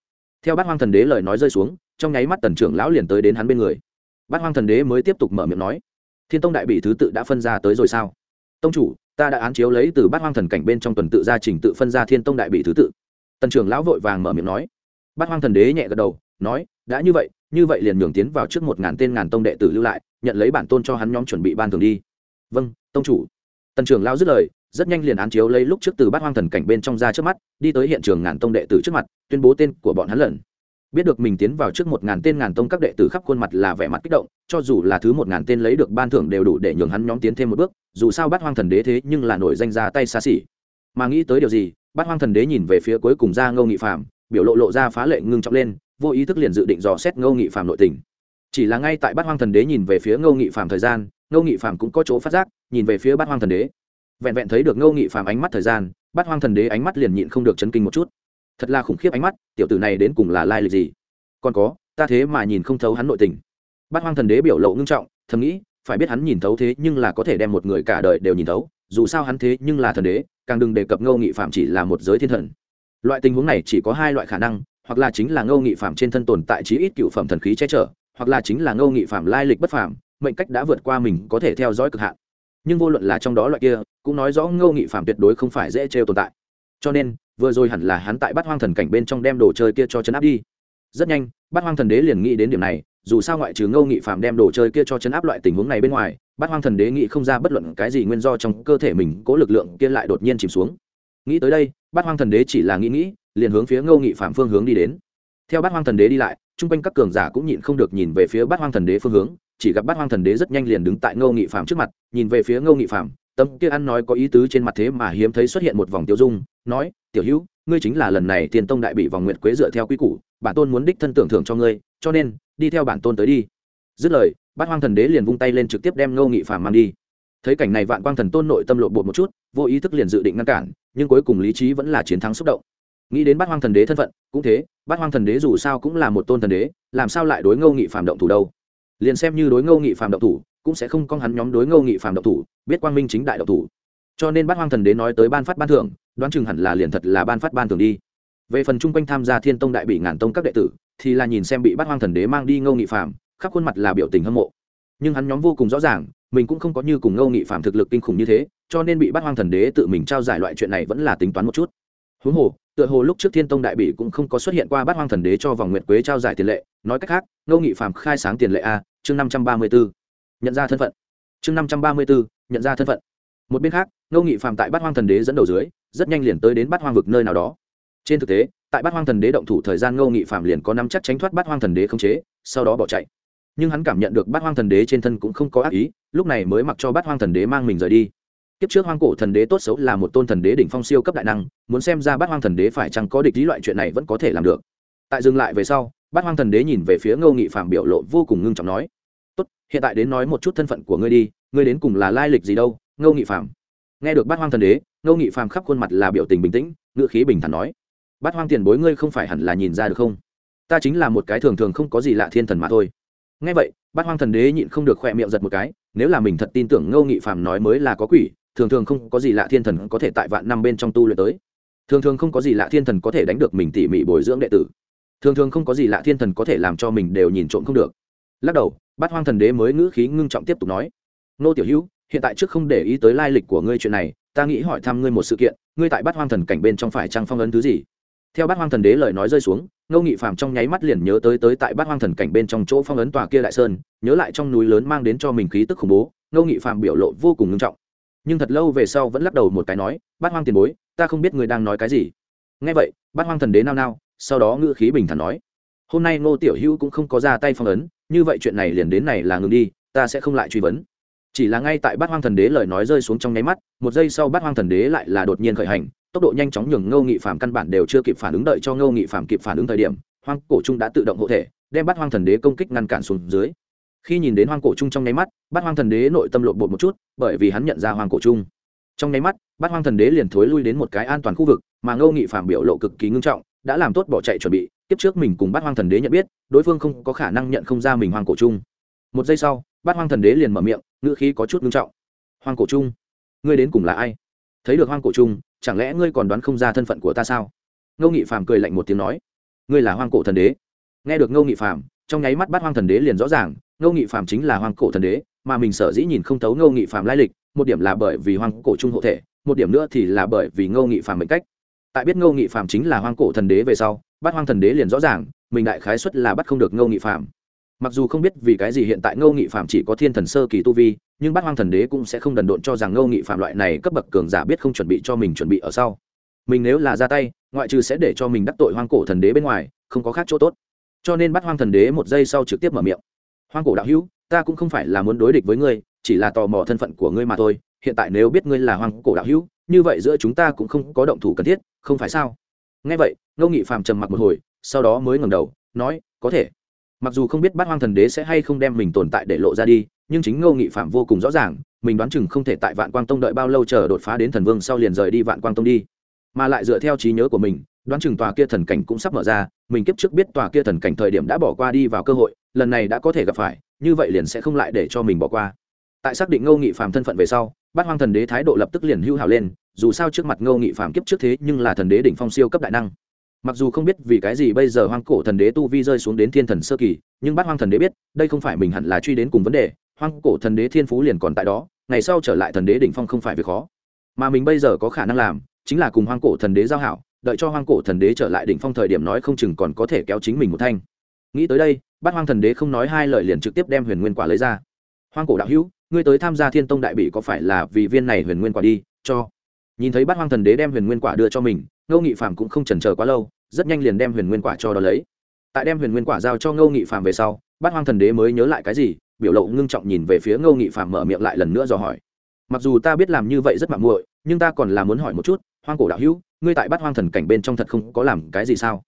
Theo bát hoang thần đế lời nói rơi xuống, trong nháy mắt tần trưởng lão liền tới đến hắn bên người. Bát hoang thần đế mới tiếp tục mở miệng nói, thiên tông đại bị thứ tự đã phân ra tới rồi sao? Tông chủ, ta đã án chiếu lấy từ bát hoang thần cảnh bên trong tuần tự gia trình tự phân ra thiên tông đại bị thứ tự. Tần trưởng lão vội vàng mở miệng nói. Bát hoang thần đế nhẹ gật đầu, nói, đã như vậy như vậy liền nhường tiến vào trước một ngàn tên ngàn tông đệ tử lưu lại, nhận lấy bản tôn cho hắn nhóm chuẩn bị ban thường đi. Vâng tông chủ tần trưởng lao dứt lời, rất nhanh liền án chiếu lấy lúc trước từ bát hoang thần cảnh bên trong ra trước mắt, đi tới hiện trường ngàn tông đệ tử trước mặt, tuyên bố tên của bọn hắn lần. Biết được mình tiến vào trước một ngàn tên ngàn tông các đệ tử khắp khuôn mặt là vẻ mặt kích động, cho dù là thứ một ngàn tên lấy được ban thưởng đều đủ để nhường hắn nhóm tiến thêm một bước, dù sao bát hoang thần đế thế nhưng là nổi danh ra tay xa xỉ. Mà nghĩ tới điều gì, bát hoang thần đế nhìn về phía cuối cùng ra ngô nghị phạm biểu lộ lộ ra phá lệ ngưng trọng lên, vô ý thức liền dự định dò xét ngô nghị phạm nội tình. Chỉ là ngay tại bát hoang thần đế nhìn về phía ngô nghị phạm thời gian, ngô nghị phạm cũng có chỗ phát giác nhìn về phía bát hoang thần đế. Vẹn vẹn thấy được ngô nghị phạm ánh mắt thời gian, bát hoang thần đế ánh mắt liền nhịn không được chấn kinh một chút. Thật là khủng khiếp ánh mắt, tiểu tử này đến cùng là lai lịch gì? Còn có, ta thế mà nhìn không thấu hắn nội tình. Bát hoang thần đế biểu lộ ngưng trọng, thầm nghĩ, phải biết hắn nhìn thấu thế nhưng là có thể đem một người cả đời đều nhìn thấu, dù sao hắn thế nhưng là thần đế, càng đừng đề cập ngô nghị phạm chỉ là một giới thiên thần. Loại tình huống này chỉ có hai loại khả năng, hoặc là chính là ngô nghị phạm trên thân tồn tại chí ít cựu phẩm thần khí che chở, hoặc là chính là ngô nghị phạm lai lịch bất phàm, mệnh cách đã vượt qua mình có thể theo dõi cực hạn nhưng vô luận là trong đó loại kia, cũng nói rõ ngô nghị phạm tuyệt đối không phải dễ trêu tồn tại. Cho nên, vừa rồi hẳn là hắn tại bát hoang thần cảnh bên trong đem đồ chơi kia cho chấn áp đi. Rất nhanh, bát hoang thần đế liền nghĩ đến điểm này, dù sao ngoại trừ ngô nghị phạm đem đồ chơi kia cho chấn áp loại tình huống này bên ngoài, bát hoang thần đế nghĩ không ra bất luận cái gì nguyên do trong cơ thể mình cố lực lượng kia lại đột nhiên chìm xuống. Nghĩ tới đây, bát hoang thần đế chỉ là nghĩ nghĩ, liền hướng phía ngô nghị phạm phương hướng đi đến. Theo bát hoang thần đế đi lại, chung quanh các cường giả cũng nhịn không được nhìn về phía bát hoang thần đế phương hướng chỉ gặp bát hoang thần đế rất nhanh liền đứng tại ngô nghị phạm trước mặt, nhìn về phía ngô nghị phạm tâm kia ăn nói có ý tứ trên mặt thế mà hiếm thấy xuất hiện một vòng tiêu dung, nói, tiểu hữu, ngươi chính là lần này tiền tông đại bị vòng nguyện quế dựa theo quy củ, bản tôn muốn đích thân tưởng thưởng cho ngươi, cho nên, đi theo bản tôn tới đi. Dứt lời, bát hoang thần đế liền vung tay lên trực tiếp đem ngô nghị phạm mang đi. Thấy cảnh này vạn quang thần tôn nội tâm lộ bột một chút, vô ý thức liền dự định ngăn cản, nhưng cuối cùng lý trí vẫn là chiến thắng xúc động. Nghĩ đến bát hoang thần đế thân phận, cũng thế, bát hoang thần đế dù sao cũng là một tôn thần đế, làm sao lại đối ngô nghị phạm động thủ đâu? Liền xem như đối ngô nghị phàm độc thủ, cũng sẽ không con hắn nhóm đối ngô nghị phàm độc thủ, biết quang minh chính đại độc thủ. Cho nên bát hoang thần đế nói tới ban phát ban thưởng, đoán chừng hẳn là liền thật là ban phát ban thưởng đi. Về phần chung quanh tham gia thiên tông đại bị ngàn tông các đệ tử, thì là nhìn xem bị bát hoang thần đế mang đi ngô nghị phàm, khắp khuôn mặt là biểu tình hâm mộ. Nhưng hắn nhóm vô cùng rõ ràng, mình cũng không có như cùng ngô nghị phàm thực lực kinh khủng như thế, cho nên bị bát hoang thần đế tự mình trao giải loại chuyện này vẫn là tính toán một chút. Huống hồ tựa hồ lúc trước thiên tông đại Bỉ cũng không có xuất hiện qua bát hoang thần đế cho vòng nguyệt quế trao giải tiền lệ, nói cách khác, ngô nghị Phạm khai sáng tiền lệ a, chương năm trăm ba mươi b nhận ra thân phận. Chương năm trăm ba mươi b nhận ra thân phận. Một bên khác, ngô nghị Phạm tại bát hoang thần đế dẫn đầu dưới, rất nhanh liền tới đến bát hoang vực nơi nào đó. Trên thực tế, tại bát hoang thần đế động thủ thời gian ngô nghị phạm liền có nắm chắc tránh thoát bát hoang thần đế không chế, sau đó bỏ chạy. Nhưng hắn cảm nhận được bát hoang thần đế trên thân cũng không có ác ý, lúc này mới mặc cho bát hoang thần đế mang mình rời đi kiếp trước hoang cổ thần đế tốt xấu là một tôn thần đế đỉnh phong siêu cấp đại năng, muốn xem ra bát hoang thần đế phải chăng có địch lý loại chuyện này vẫn có thể làm được. Tại dừng lại về sau, bát hoang thần đế nhìn về phía ngô nghị phạm biểu lộ vô cùng ngưng trọng nói, tốt, hiện tại đến nói một chút thân phận của ngươi đi, ngươi đến cùng là lai lịch gì đâu, ngô nghị phạm nghe được bát hoang thần đế, ngô nghị phạm khắp khuôn mặt là biểu tình bình tĩnh, ngữ khí bình thản nói, bát hoang tiền bối ngươi không phải hẳn là nhìn ra được không? Ta chính là một cái thường thường không có gì lạ thiên thần mà thôi. Nghe vậy, bát hoang thần đế nhịn không được khỏe miệng giật một cái, nếu là mình thật tin tưởng ngô nghị phàm nói mới là có quỷ thường thường không có gì lạ thiên thần có thể tại vạn năm bên trong tu luyện tới. Thường thường không có gì lạ thiên thần có thể đánh được mình tỉ mỉ bồi dưỡng đệ tử. Thường thường không có gì lạ thiên thần có thể làm cho mình đều nhìn trộm không được. Lắc đầu, bát hoang thần đế mới ngữ khí ngưng trọng tiếp tục nói, nô tiểu hữu, hiện tại trước không để ý tới lai lịch của ngươi chuyện này, ta nghĩ hỏi thăm ngươi một sự kiện, ngươi tại bát hoang thần cảnh bên trong phải trăng phong ấn thứ gì? Theo bát hoang thần đế lời nói rơi xuống, ngô nghị phàm trong nháy mắt liền nhớ tới tới tại bát hoang thần cảnh bên trong chỗ phong ấn tòa kia đại sơn, nhớ lại trong núi lớn mang đến cho mình khí tức khủng bố, ngô nghị phàm biểu lộ vô cùng ngưng trọng nhưng thật lâu về sau vẫn lắc đầu một cái nói, bát hoang tiền bối, ta không biết người đang nói cái gì. Nghe vậy, bát hoang thần đế nao nao, sau đó ngữ khí bình thản nói, hôm nay ngô tiểu hữu cũng không có ra tay phong ấn, như vậy chuyện này liền đến này là ngừng đi, ta sẽ không lại truy vấn. Chỉ là ngay tại bát hoang thần đế lời nói rơi xuống trong nháy mắt, một giây sau bát hoang thần đế lại là đột nhiên khởi hành, tốc độ nhanh chóng nhường ngô nghị phạm căn bản đều chưa kịp phản ứng đợi cho ngô nghị phạm kịp phản ứng thời điểm, hoang cổ trung đã tự động hộ thể, đem bát hoang thần đế công kích ngăn cản xuống dưới khi nhìn đến hoang cổ trung trong nháy mắt bắt hoang thần đế nội tâm lộn bột một chút, bởi vì hắn nhận ra hoang cổ trung trong nháy mắt bắt hoang thần đế liền thối lui đến một cái an toàn khu vực, mà ngô nghị phạm biểu lộ cực kỳ ngưng trọng, đã làm tốt bỏ chạy chuẩn bị, tiếp trước mình cùng bắt hoang thần đế nhận biết, đối phương không có khả năng nhận không ra mình hoang cổ trung một giây sau bắt hoang thần đế liền mở miệng, ngữ khí có chút ngưng trọng. Hoang cổ trung ngươi đến cùng là ai? Thấy được hoang cổ trung chẳng lẽ ngươi còn đoán không ra thân phận của ta sao? Ngô nghị Phạm cười lạnh một tiếng nói. Ngươi là hoang cổ thần đế. Nghe được ngô nghị phạm trong nháy mắt bắt hoang thần đế liền rõ ràng ngô nghị phạm chính là hoang cổ thần đế, mà mình sở dĩ nhìn không thấu ngô nghị phạm lai lịch, một điểm là bởi vì hoang cổ trung hộ thể, một điểm nữa thì là bởi vì ngô nghị phạm mệnh cách. Tại biết ngô nghị phạm chính là hoang cổ thần đế về sau, bắt hoang thần đế liền rõ ràng, mình đại khái xuất là bắt không được ngô nghị phạm mặc dù không biết vì cái gì hiện tại ngô nghị phạm chỉ có thiên thần sơ kỳ tu vi, nhưng bát hoang thần đế cũng sẽ không đần độn cho rằng ngô nghị phạm loại này cấp bậc cường giả biết không chuẩn bị cho mình chuẩn bị ở sau. Mình nếu là ra tay, ngoại trừ sẽ để cho mình đắc tội hoang cổ thần đế bên ngoài, không có khác chỗ tốt. Cho nên bắt hoang thần đế một giây sau trực tiếp mở miệng hoang cổ đạo hữu, ta cũng không phải là muốn đối địch với ngươi, chỉ là tò mò thân phận của ngươi mà thôi. Hiện tại nếu biết ngươi là hoang cổ đạo hữu, như vậy giữa chúng ta cũng không có động thủ cần thiết, không phải sao? Nghe vậy, ngô nghị phàm trầm mặc một hồi, sau đó mới ngẩng đầu, nói, có thể. Mặc dù không biết bát hoang thần đế sẽ hay không đem mình tồn tại để lộ ra đi, nhưng chính ngô nghị phạm vô cùng rõ ràng, mình đoán chừng không thể tại vạn quang tông đợi bao lâu chờ đột phá đến thần vương sau liền rời đi vạn quang tông đi. Mà lại dựa theo trí nhớ của mình, đoán chừng tòa kia thần cảnh cũng sắp mở ra, mình kiếp trước biết tòa kia thần cảnh thời điểm đã bỏ qua đi vào cơ hội lần này đã có thể gặp phải, như vậy liền sẽ không lại để cho mình bỏ qua. Tại xác định ngô nghị phạm thân phận về sau, bát hoang thần đế thái độ lập tức liền hưu hào lên, dù sao trước mặt ngô nghị phạm kiếp trước thế nhưng là thần đế đỉnh phong siêu cấp đại năng. Mặc dù không biết vì cái gì bây giờ hoang cổ thần đế tu vi rơi xuống đến thiên thần sơ kỳ, nhưng bát hoang thần đế biết, đây không phải mình hẳn là truy đến cùng vấn đề, hoang cổ thần đế thiên phú liền còn tại đó, ngày sau trở lại thần đế đỉnh phong không phải việc khó. Mà mình bây giờ có khả năng làm, chính là cùng hoang cổ thần đế giao hảo, đợi cho hoang cổ thần đế trở lại đỉnh phong thời điểm nói không chừng còn có thể kéo chính mình một thanh. Nghĩ tới đây bát hoang thần đế không nói hai lời liền trực tiếp đem huyền nguyên quả lấy ra. Hoang cổ đạo hữu, ngươi tới tham gia thiên tông đại bị có phải là vì viên này huyền nguyên quả đi? Cho. Nhìn thấy bát hoang thần đế đem huyền nguyên quả đưa cho mình, ngô nghị phạm cũng không chần chờ quá lâu, rất nhanh liền đem huyền nguyên quả cho đó lấy. Tại đem huyền nguyên quả giao cho ngô nghị phạm về sau, bát hoang thần đế mới nhớ lại cái gì, biểu lộ ngưng trọng nhìn về phía ngô nghị phạm mở miệng lại lần nữa dò hỏi. Mặc dù ta biết làm như vậy rất mạng muội, nhưng ta còn là muốn hỏi một chút, hoang cổ đạo hữu, ngươi tại bát hoang thần cảnh bên trong thật không có làm cái gì sao?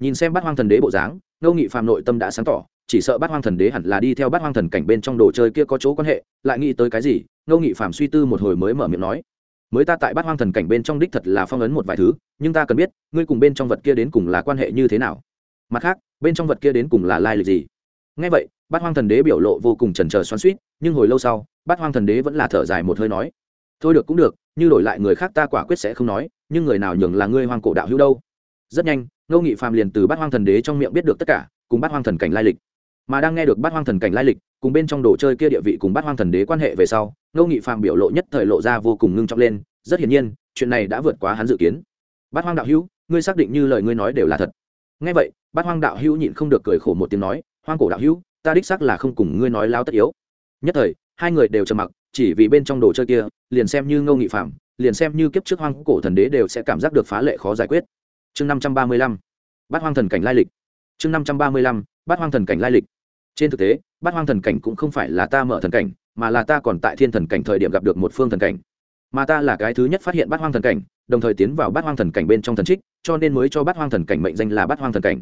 Nhìn xem bát hoang thần đế bộ dáng, ngô nghị phạm nội tâm đã sáng tỏ, chỉ sợ bát hoang thần đế hẳn là đi theo bát hoang thần cảnh bên trong đồ chơi kia có chỗ quan hệ, lại nghĩ tới cái gì, ngô nghị phạm suy tư một hồi mới mở miệng nói. Mới ta tại bát hoang thần cảnh bên trong đích thật là phong ấn một vài thứ, nhưng ta cần biết, ngươi cùng bên trong vật kia đến cùng là quan hệ như thế nào. Mặt khác, bên trong vật kia đến cùng là lai lịch gì? Ngay vậy, bát hoang thần đế biểu lộ vô cùng trần trờ xoắn suýt nhưng hồi lâu sau, bát hoang thần đế vẫn là thở dài một hơi nói. Thôi được cũng được, như đổi lại người khác ta quả quyết sẽ không nói, nhưng người nào nhường là ngươi hoang cổ đạo hữu đâu? Rất nhanh ngô nghị phàm liền từ bát hoang thần đế trong miệng biết được tất cả, cùng bát hoang thần cảnh lai lịch. Mà đang nghe được bát hoang thần cảnh lai lịch, cùng bên trong đồ chơi kia địa vị cùng bát hoang thần đế quan hệ về sau, ngô nghị phàm biểu lộ nhất thời lộ ra vô cùng ngưng trọng lên, rất hiển nhiên, chuyện này đã vượt quá hắn dự kiến. Bát hoang đạo hữu, ngươi xác định như lời ngươi nói đều là thật. Nghe vậy, bát hoang đạo hữu nhịn không được cười khổ một tiếng nói, hoang cổ đạo hữu, ta đích xác là không cùng ngươi nói láo tất yếu. Nhất thời, hai người đều trầm mặc, chỉ vì bên trong đồ chơi kia, liền xem như ngô nghị phạm liền xem như kiếp trước hoang cổ thần đế đều sẽ cảm giác được phá lệ khó giải quyết chương năm trăm ba mươi lăm, bát hoang thần cảnh lai lịch. Chương năm trăm ba mươi lăm, bát hoang thần cảnh lai lịch. Trên thực tế, bát hoang thần cảnh cũng không phải là ta mở thần cảnh, mà là ta còn tại thiên thần cảnh thời điểm gặp được một phương thần cảnh. Mà ta là cái thứ nhất phát hiện bát hoang thần cảnh, đồng thời tiến vào bát hoang thần cảnh bên trong thần trích, cho nên mới cho bát hoang thần cảnh mệnh danh là bát hoang thần cảnh.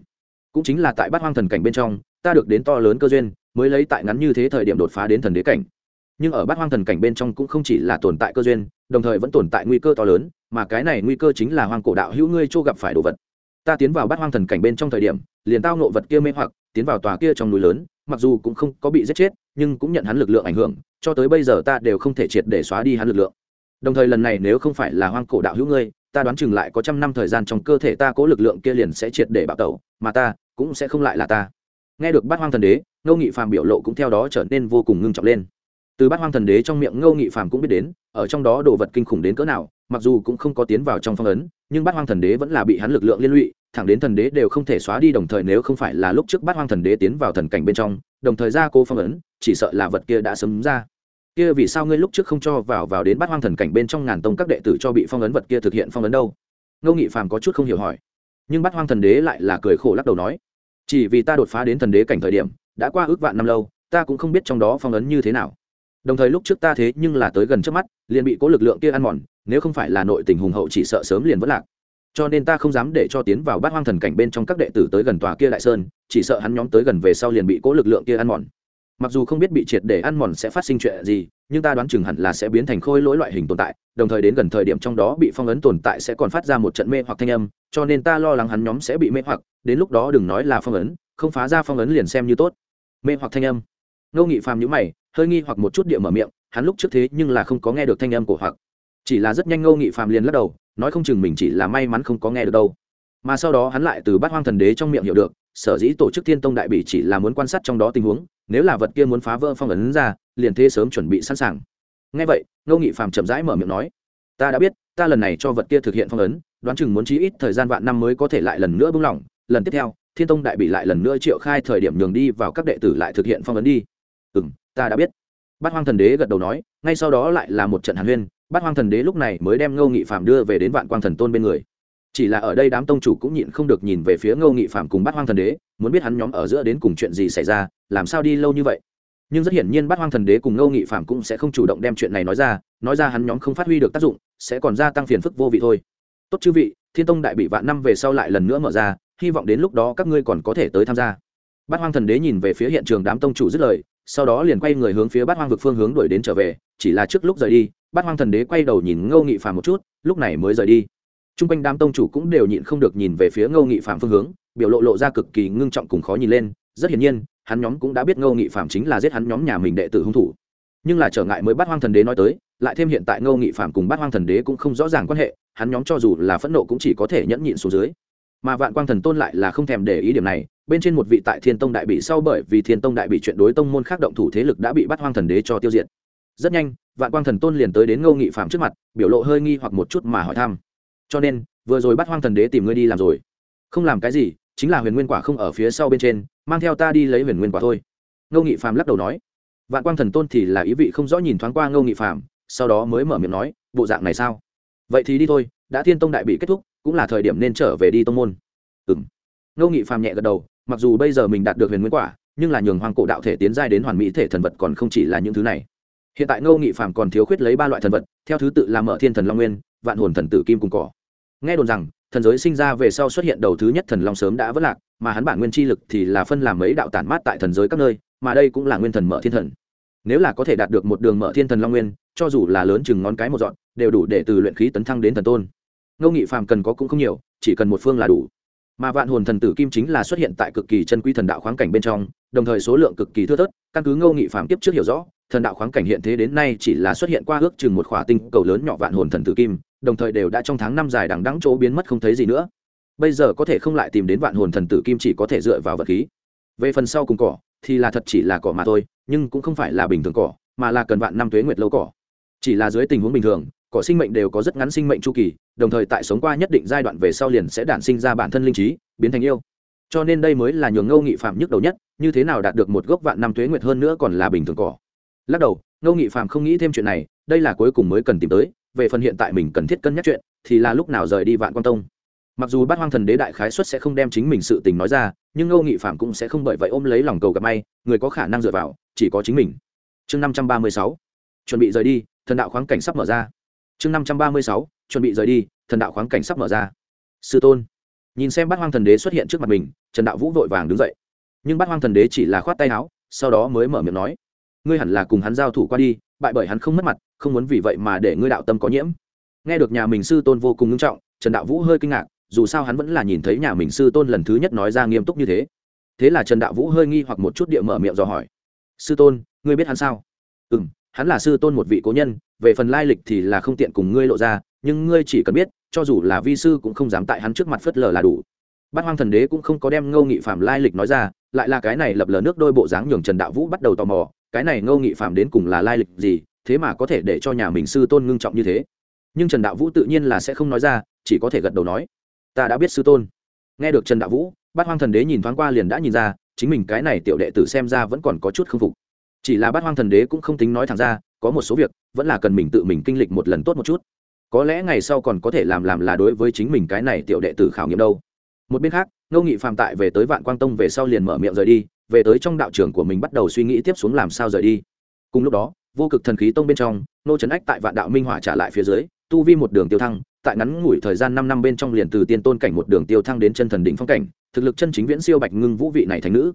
Cũng chính là tại bát hoang thần cảnh bên trong, ta được đến to lớn cơ duyên, mới lấy tại ngắn như thế thời điểm đột phá đến thần đế cảnh. Nhưng ở bát hoang thần cảnh bên trong cũng không chỉ là tồn tại cơ duyên đồng thời vẫn tồn tại nguy cơ to lớn, mà cái này nguy cơ chính là hoang cổ đạo hữu ngươi chỗ gặp phải đồ vật. Ta tiến vào bát hoang thần cảnh bên trong thời điểm, liền tao nộ vật kia mê hoặc, tiến vào tòa kia trong núi lớn, mặc dù cũng không có bị giết chết, nhưng cũng nhận hắn lực lượng ảnh hưởng, cho tới bây giờ ta đều không thể triệt để xóa đi hắn lực lượng. Đồng thời lần này nếu không phải là hoang cổ đạo hữu ngươi, ta đoán chừng lại có trăm năm thời gian trong cơ thể ta cố lực lượng kia liền sẽ triệt để bạo tẩu, mà ta cũng sẽ không lại là ta. Nghe được bát hoang thần đế, ngô nghị phàm biểu lộ cũng theo đó trở nên vô cùng ngưng trọng lên từ bát hoang thần đế trong miệng Ngâu nghị phàm cũng biết đến, ở trong đó đồ vật kinh khủng đến cỡ nào, mặc dù cũng không có tiến vào trong phong ấn, nhưng bát hoang thần đế vẫn là bị hắn lực lượng liên lụy, thẳng đến thần đế đều không thể xóa đi đồng thời nếu không phải là lúc trước bát hoang thần đế tiến vào thần cảnh bên trong, đồng thời ra cô phong ấn, chỉ sợ là vật kia đã sớm ra. Kia vì sao ngươi lúc trước không cho vào vào đến bát hoang thần cảnh bên trong ngàn tông các đệ tử cho bị phong ấn vật kia thực hiện phong ấn đâu? Ngô nghị phàm có chút không hiểu hỏi. Nhưng bát hoang thần đế lại là cười khổ lắc đầu nói, chỉ vì ta đột phá đến thần đế cảnh thời điểm, đã qua ước vạn năm lâu, ta cũng không biết trong đó phong ấn như thế nào đồng thời lúc trước ta thế nhưng là tới gần trước mắt, liền bị cố lực lượng kia ăn mòn, nếu không phải là nội tình hùng hậu chỉ sợ sớm liền vất lạc. Cho nên ta không dám để cho tiến vào bát hoang thần cảnh bên trong các đệ tử tới gần tòa kia đại sơn, chỉ sợ hắn nhóm tới gần về sau liền bị cố lực lượng kia ăn mòn. Mặc dù không biết bị triệt để ăn mòn sẽ phát sinh chuyện gì, nhưng ta đoán chừng hẳn là sẽ biến thành khôi lỗi loại hình tồn tại, đồng thời đến gần thời điểm trong đó bị phong ấn tồn tại sẽ còn phát ra một trận mê hoặc thanh âm, cho nên ta lo lắng hắn nhóm sẽ bị mê hoặc, đến lúc đó đừng nói là phong ấn, không phá ra phong ấn liền xem như tốt. Mê hoặc thanh âm. Ngô nghị phàm nhữ mày hơi nghi hoặc một chút địa mở miệng, hắn lúc trước thế nhưng là không có nghe được thanh âm của hoặc. Chỉ là rất nhanh ngô nghị phàm liền lắc đầu, nói không chừng mình chỉ là may mắn không có nghe được đâu. Mà sau đó hắn lại từ bát hoang thần đế trong miệng hiểu được, sở dĩ tổ chức thiên tông đại bị chỉ là muốn quan sát trong đó tình huống, nếu là vật kia muốn phá vỡ phong ấn ra, liền thế sớm chuẩn bị sẵn sàng. Ngay vậy, ngô nghị phàm chậm rãi mở miệng nói, ta đã biết, ta lần này cho vật kia thực hiện phong ấn, đoán chừng muốn chí ít thời gian vạn năm mới có thể lại lần nữa buông lỏng. Lần tiếp theo, thiên tông đại bị lại lần nữa triệu khai thời điểm nhường đi vào các đệ tử lại thực hiện phong ấn đi ta đã biết. Bát hoang thần đế gật đầu nói, ngay sau đó lại là một trận hàn huyên, bát hoang thần đế lúc này mới đem ngô nghị phạm đưa về đến vạn quang thần tôn bên người. Chỉ là ở đây đám tông chủ cũng nhịn không được nhìn về phía ngô nghị phạm cùng bát hoang thần đế, muốn biết hắn nhóm ở giữa đến cùng chuyện gì xảy ra, làm sao đi lâu như vậy. Nhưng rất hiển nhiên bát hoang thần đế cùng ngô nghị phạm cũng sẽ không chủ động đem chuyện này nói ra nói ra hắn nhóm không phát huy được tác dụng, sẽ còn gia tăng phiền phức vô vị thôi. Tốt chư vị, thiên tông đại bị vạn năm về sau lại lần nữa mở ra, hy vọng đến lúc đó các ngươi còn có thể tới tham gia bát hoang thần đế nhìn về phía hiện trường đám tông chủ dứt lời, sau đó liền quay người hướng phía bát hoang vực phương hướng đuổi đến trở về, chỉ là trước lúc rời đi, bát hoang thần đế quay đầu nhìn ngô nghị phàm một chút, lúc này mới rời đi. T r u n g quanh đám tông chủ cũng đều nhịn không được nhìn về phía ngô nghị phạm phương hướng, biểu lộ lộ ra cực kỳ ngưng trọng cùng khó nhìn lên, rất hiển nhiên, hắn nhóm cũng đã biết ngô nghị phạm chính là giết hắn nhóm nhà mình đệ tử hung thủ. Nhưng là trở ngại mới Bát hoang thần đế nói tới, lại thêm hiện tại ngô nghị phạm cùng Bát hoang thần đế cũng không rõ ràng quan hệ, hắn nhóm cho dù là phẫn nộ cũng chỉ có thể nhẫn nhịn xuống dưới. Mà vạn quang thần tôn lại là không thèm để ý điểm này bên trên một vị tại thiên tông đại bị sau bởi vì thiên tông đại bị chuyện đối tông môn khác động thủ thế lực đã bị bắt hoang thần đế cho tiêu diệt. Rất nhanh, vạn quang thần tôn liền tới đến ngô nghị phạm trước mặt, biểu lộ hơi nghi hoặc một chút mà hỏi thăm. Cho nên, vừa rồi bắt hoang thần đế tìm ngươi đi làm rồi? Không làm cái gì, chính là huyền nguyên quả không ở phía sau bên trên, mang theo ta đi lấy huyền nguyên quả thôi. Ngô nghị phạm lắc đầu nói. Vạn quang thần tôn thì là ý vị không rõ nhìn thoáng qua ngô nghị phạm sau đó mới mở miệng nói, bộ dạng này sao? Vậy thì đi thôi, đã thiên tông đại bị kết thúc, cũng là thời điểm nên trở về đi tông môn. Ừ m ngô nghị Phạm nhẹ gật đầu mặc dù bây giờ mình đạt được huyền nguyên quả, nhưng là nhường hoàng cổ đạo thể tiến giai đến hoàn mỹ thể thần vật còn không chỉ là những thứ này. Hiện tại ngô nghị phàm còn thiếu khuyết lấy ba loại thần vật, theo thứ tự là mở thiên thần long nguyên, vạn hồn thần tử kim cùng cỏ. Nghe đồn rằng, thần giới sinh ra về sau xuất hiện đầu thứ nhất thần long sớm đã vất lạc, mà hắn bản nguyên chi lực thì là phân làm mấy đạo tản mát tại thần giới các nơi, mà đây cũng là nguyên thần mở thiên thần. Nếu là có thể đạt được một đường mở thiên thần long nguyên, cho dù là lớn chừng ngón cái một dọn, đều đủ để từ luyện khí tấn thăng đến thần tôn. Ngô nghị phàm cần có cũng không nhiều, chỉ cần một phương là đủ mà vạn hồn thần tử kim chính là xuất hiện tại cực kỳ chân quý thần đạo khoáng cảnh bên trong, đồng thời số lượng cực kỳ thưa thớt, căn cứ ngô nghị phàm tiếp trước hiểu rõ, thần đạo khoáng cảnh hiện thế đến nay chỉ là xuất hiện qua ước chừng một khỏa tinh cầu lớn nhỏ vạn hồn thần tử kim, đồng thời đều đã trong tháng năm dài đằng đắng chỗ biến mất không thấy gì nữa. Bây giờ có thể không lại tìm đến vạn hồn thần tử kim chỉ có thể dựa vào vật khí. Về phần sau cùng cỏ, thì là thật chỉ là cỏ mà thôi, nhưng cũng không phải là bình thường cỏ, mà là cần vạn năm tuế nguyệt lâu cỏ. Chỉ là dưới tình huống bình thường, cỏ sinh mệnh đều có rất ngắn sinh mệnh chu kỳ đồng thời tại sống qua nhất định giai đoạn về sau liền sẽ đản sinh ra bản thân linh trí, biến thành yêu. Cho nên đây mới là nhường ngâu nghị phạm nhức đầu nhất, như thế nào đạt được một gốc vạn năm tuế nguyệt hơn nữa còn là bình thường cỏ. Lắc đầu ngâu nghị phạm không nghĩ thêm chuyện này, đây là cuối cùng mới cần tìm tới, về phần hiện tại mình cần thiết cân nhắc chuyện, thì là lúc nào rời đi vạn quan tông. Mặc dù bát hoang thần đế đại khái xuất sẽ không đem chính mình sự tình nói ra, nhưng ngô nghị phạm cũng sẽ không bởi vậy ôm lấy lòng cầu gặp may, người có khả năng dựa vào, chỉ có chính mình. Chương năm trăm ba mươi sáu. Chuẩn bị rời đi, thần đạo khoáng cảnh sắp mở ra chương năm trăm ba mươi sáu, chuẩn bị rời đi, thần đạo khoáng cảnh sắp mở ra. Sư tôn, nhìn xem bát hoang thần đế xuất hiện trước mặt mình, trần đạo vũ vội vàng đứng dậy. Nhưng bát hoang thần đế chỉ là khoát tay áo, sau đó mới mở miệng nói, ngươi hẳn là cùng hắn giao thủ qua đi, bại bởi hắn không mất mặt, không muốn vì vậy mà để ngươi đạo tâm có nhiễm. Nghe được nhà mình sư tôn vô cùng nghiêm trọng, trần đạo vũ hơi kinh ngạc, dù sao hắn vẫn là nhìn thấy nhà mình sư tôn lần thứ nhất nói ra nghiêm túc như thế. Thế là trần đạo vũ hơi nghi hoặc một chút địa mở miệng dò hỏi, sư tôn, ngươi biết hắn sao? Ừ m hắn là sư tôn một vị cố nhân về phần lai lịch thì là không tiện cùng ngươi lộ ra, nhưng ngươi chỉ cần biết, cho dù là vi sư cũng không dám tại hắn trước mặt phớt lờ là đủ. Bát hoang thần đế cũng không có đem ngô nghị phạm lai lịch nói ra, lại là cái này lập lờ nước đôi bộ dáng nhường trần đạo vũ bắt đầu tò mò, cái này ngô nghị phạm đến cùng là lai lịch gì, thế mà có thể để cho nhà mình sư tôn ngưng trọng như thế. Nhưng trần đạo vũ tự nhiên là sẽ không nói ra, chỉ có thể gật đầu nói, ta đã biết sư tôn. Nghe được trần đạo vũ, bát hoang thần đế nhìn thoáng qua liền đã nhìn ra, chính mình cái này tiểu đệ tử xem ra vẫn còn có chút k phục chỉ là bát hoang thần đế cũng không tính nói thẳng ra, có một số việc, vẫn là cần mình tự mình kinh lịch một lần tốt một chút. Có lẽ ngày sau còn có thể làm làm là đối với chính mình cái này tiểu đệ tử khảo nghiệm đâu. Một bên khác, ngô nghị phạm tại về tới vạn quang tông về sau liền mở miệng rời đi, về tới trong đạo trường của mình bắt đầu suy nghĩ tiếp xuống làm sao rời đi. Cùng lúc đó, vô cực thần khí tông bên trong, nô trấn ách tại vạn đạo minh hỏa trả lại phía dưới, tu vi một đường tiêu thăng, tại ngắn ngủi thời gian năm năm bên trong liền từ tiên tôn cảnh một đường tiêu thăng đến chân thần đỉnh phong cảnh, thực lực chân chính viễn siêu bạch ngưng vũ vị này thành nữ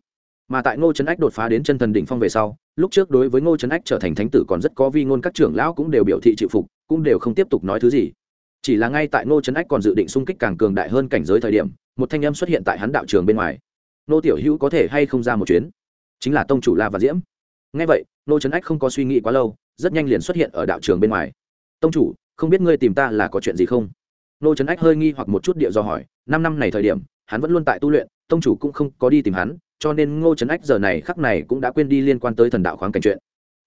mà tại ngô trấn ách đột phá đến chân thần đỉnh phong về sau, lúc trước đối với ngô trấn ách trở thành thánh tử còn rất có vi ngôn các trưởng lão cũng đều biểu thị chịu phục, cũng đều không tiếp tục nói thứ gì. Chỉ là ngay tại ngô trấn ách còn dự định xung kích càng cường đại hơn cảnh giới thời điểm, một thanh âm xuất hiện tại hắn đạo trường bên ngoài. Nô tiểu hữu có thể hay không ra một chuyến? Chính là tông chủ la và diễm. Ngay vậy, ngô trấn ách không có suy nghĩ quá lâu, rất nhanh liền xuất hiện ở đạo trường bên ngoài. Tông chủ, không biết ngươi tìm ta là có chuyện gì không? Nô trấn ách hơi nghi hoặc một chút địa do hỏi. Năm năm này thời điểm, hắn vẫn luôn tại tu luyện, tông chủ cũng không có đi tìm hắn cho nên ngô trấn ách giờ này khắc này cũng đã quên đi liên quan tới thần đạo khoáng cảnh chuyện.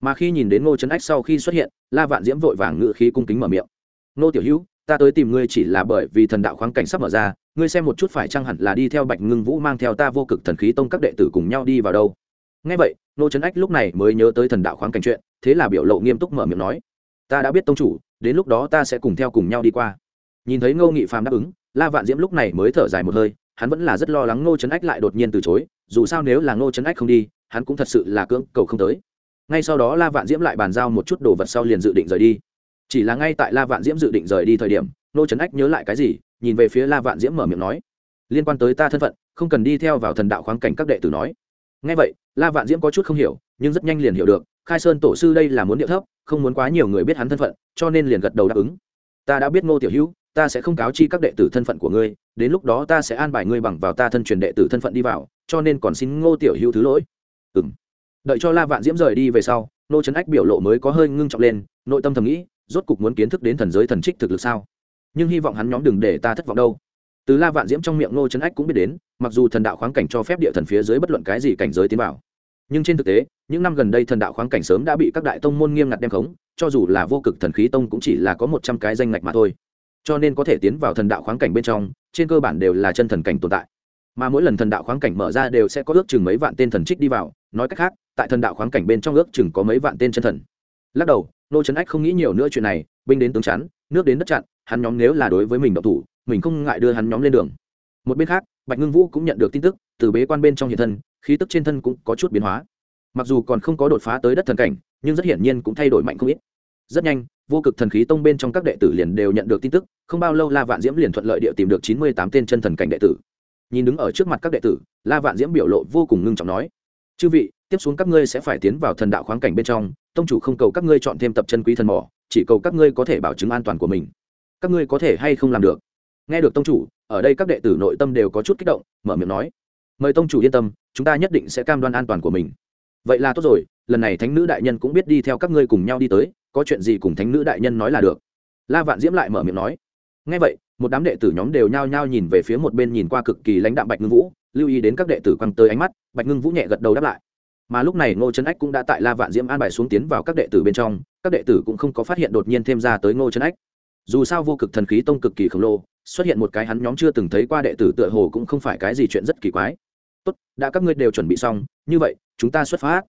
Mà khi nhìn đến ngô trấn ách sau khi xuất hiện, la vạn diễm vội vàng ngự khí cung kính mở miệng. Ngô tiểu hữu, ta tới tìm ngươi chỉ là bởi vì thần đạo khoáng cảnh sắp mở ra, ngươi xem một chút phải chăng hẳn là đi theo bạch ngưng vũ mang theo ta vô cực thần khí tông các đệ tử cùng nhau đi vào đâu. Ngay vậy, ngô trấn ách lúc này mới nhớ tới thần đạo khoáng cảnh chuyện, thế là biểu lộ nghiêm túc mở miệng nói, ta đã biết tông chủ, đến lúc đó ta sẽ cùng theo cùng nhau đi qua. Nhìn thấy ngô nghị phàm đáp ứng, la vạn diễm lúc này mới thở dài một hơi hắn vẫn là rất lo lắng ngô trấn ách lại đột nhiên từ chối, dù sao nếu là ngô trấn ách không đi, hắn cũng thật sự là cưỡng cầu không tới. Ngay sau đó la vạn diễm lại bàn giao một chút đồ vật sau liền dự định rời đi. Chỉ là ngay tại la vạn diễm dự định rời đi thời điểm, ngô trấn ách nhớ lại cái gì, nhìn về phía la vạn diễm mở miệng nói, liên quan tới ta thân phận, không cần đi theo vào thần đạo khoáng cảnh các đệ tử nói. Ngay vậy, la vạn diễm có chút không hiểu, nhưng rất nhanh liền hiểu được, khai sơn tổ sư đây là muốn điệu thấp, không muốn quá nhiều người biết hắn thân phận, cho nên liền gật đầu đáp ứng. Ta đã biết ngô tiểu hữu ta sẽ không cáo chi các đệ tử thân phận của ngươi, đến lúc đó ta sẽ an bài ngươi bằng vào ta thân truyền đệ tử thân phận đi vào, cho nên còn xin ngô tiểu hữu thứ lỗi. Ừ m đợi cho la vạn diễm rời đi về sau, nô trấn ách biểu lộ mới có hơi ngưng trọng lên, nội tâm thầm nghĩ, rốt cục muốn kiến thức đến thần giới thần trích thực lực sao? Nhưng hy vọng hắn nhóm đừng để ta thất vọng đâu. Từ la vạn diễm trong miệng nô trấn ách cũng biết đến, mặc dù thần đạo khoáng cảnh cho phép địa thần phía dưới bất luận cái gì cảnh giới tiến vào. Nhưng trên thực tế, những năm gần đây thần đạo khoáng cảnh sớm đã bị các đại tông môn nghiêm ngặt đem khống, cho dù là vô cực thần khí tông cũng chỉ là có một trăm cái danh ngạch mà thôi cho nên có thể tiến vào thần đạo khoáng cảnh bên trong, trên cơ bản đều là chân thần cảnh tồn tại. Mà mỗi lần thần đạo khoáng cảnh mở ra đều sẽ có ước chừng mấy vạn tên thần trích đi vào. Nói cách khác, tại thần đạo khoáng cảnh bên trong ước chừng có mấy vạn tên chân thần. Lắc đầu, nô trấn ách không nghĩ nhiều nữa chuyện này, binh đến tướng chắn, nước đến đất chặn, hắn nhóm nếu là đối với mình độc thủ, mình không ngại đưa hắn nhóm lên đường. Một bên khác, bạch ngưng vũ cũng nhận được tin tức, từ bế quan bên trong hiện thân, khí tức trên thân cũng có chút biến hóa. Mặc dù còn không có đột phá tới đất thần cảnh, nhưng rất hiển nhiên cũng thay đổi mạnh không ít. Rất nhanh vô cực thần khí tông bên trong các đệ tử liền đều nhận được tin tức, không bao lâu la vạn diễm liền thuận lợi địa tìm được chín mươi tám tên chân thần cảnh đệ tử. Nhìn đứng ở trước mặt các đệ tử, la vạn diễm biểu lộ vô cùng ngưng trọng nói, chư vị, tiếp xuống các ngươi sẽ phải tiến vào thần đạo khoáng cảnh bên trong, tông chủ không cầu các ngươi chọn thêm tập chân quý thần mỏ, chỉ cầu các ngươi có thể bảo chứng an toàn của mình. Các ngươi có thể hay không làm được? Nghe được tông chủ, ở đây các đệ tử nội tâm đều có chút kích động, mở miệng nói, mời tông chủ yên tâm, chúng ta nhất định sẽ cam đoan an toàn của mình. Vậy là tốt rồi, lần này thánh nữ đại nhân cũng biết đi theo các ngươi cùng nhau đi tới có chuyện gì cùng thánh nữ đại nhân nói là được. La vạn diễm lại mở miệng nói. Ngay vậy, một đám đệ tử nhóm đều nhao nhao nhìn về phía một bên nhìn qua cực kỳ lãnh đạm bạch ngưng vũ, lưu ý đến các đệ tử quăng tới ánh mắt, bạch ngưng vũ nhẹ gật đầu đáp lại. Mà lúc này ngô trấn ách cũng đã tại la vạn diễm an bài xuống tiến vào các đệ tử bên trong, các đệ tử cũng không có phát hiện đột nhiên thêm ra tới ngô trấn ách. Dù sao vô cực thần khí tông cực kỳ khổng lồ, xuất hiện một cái hắn nhóm chưa từng thấy qua đệ tử tựa hồ cũng không phải cái gì chuyện rất kỳ quái. Tốt, đã các ngươi đều chuẩn bị xong, như vậy, chúng ta xuất phát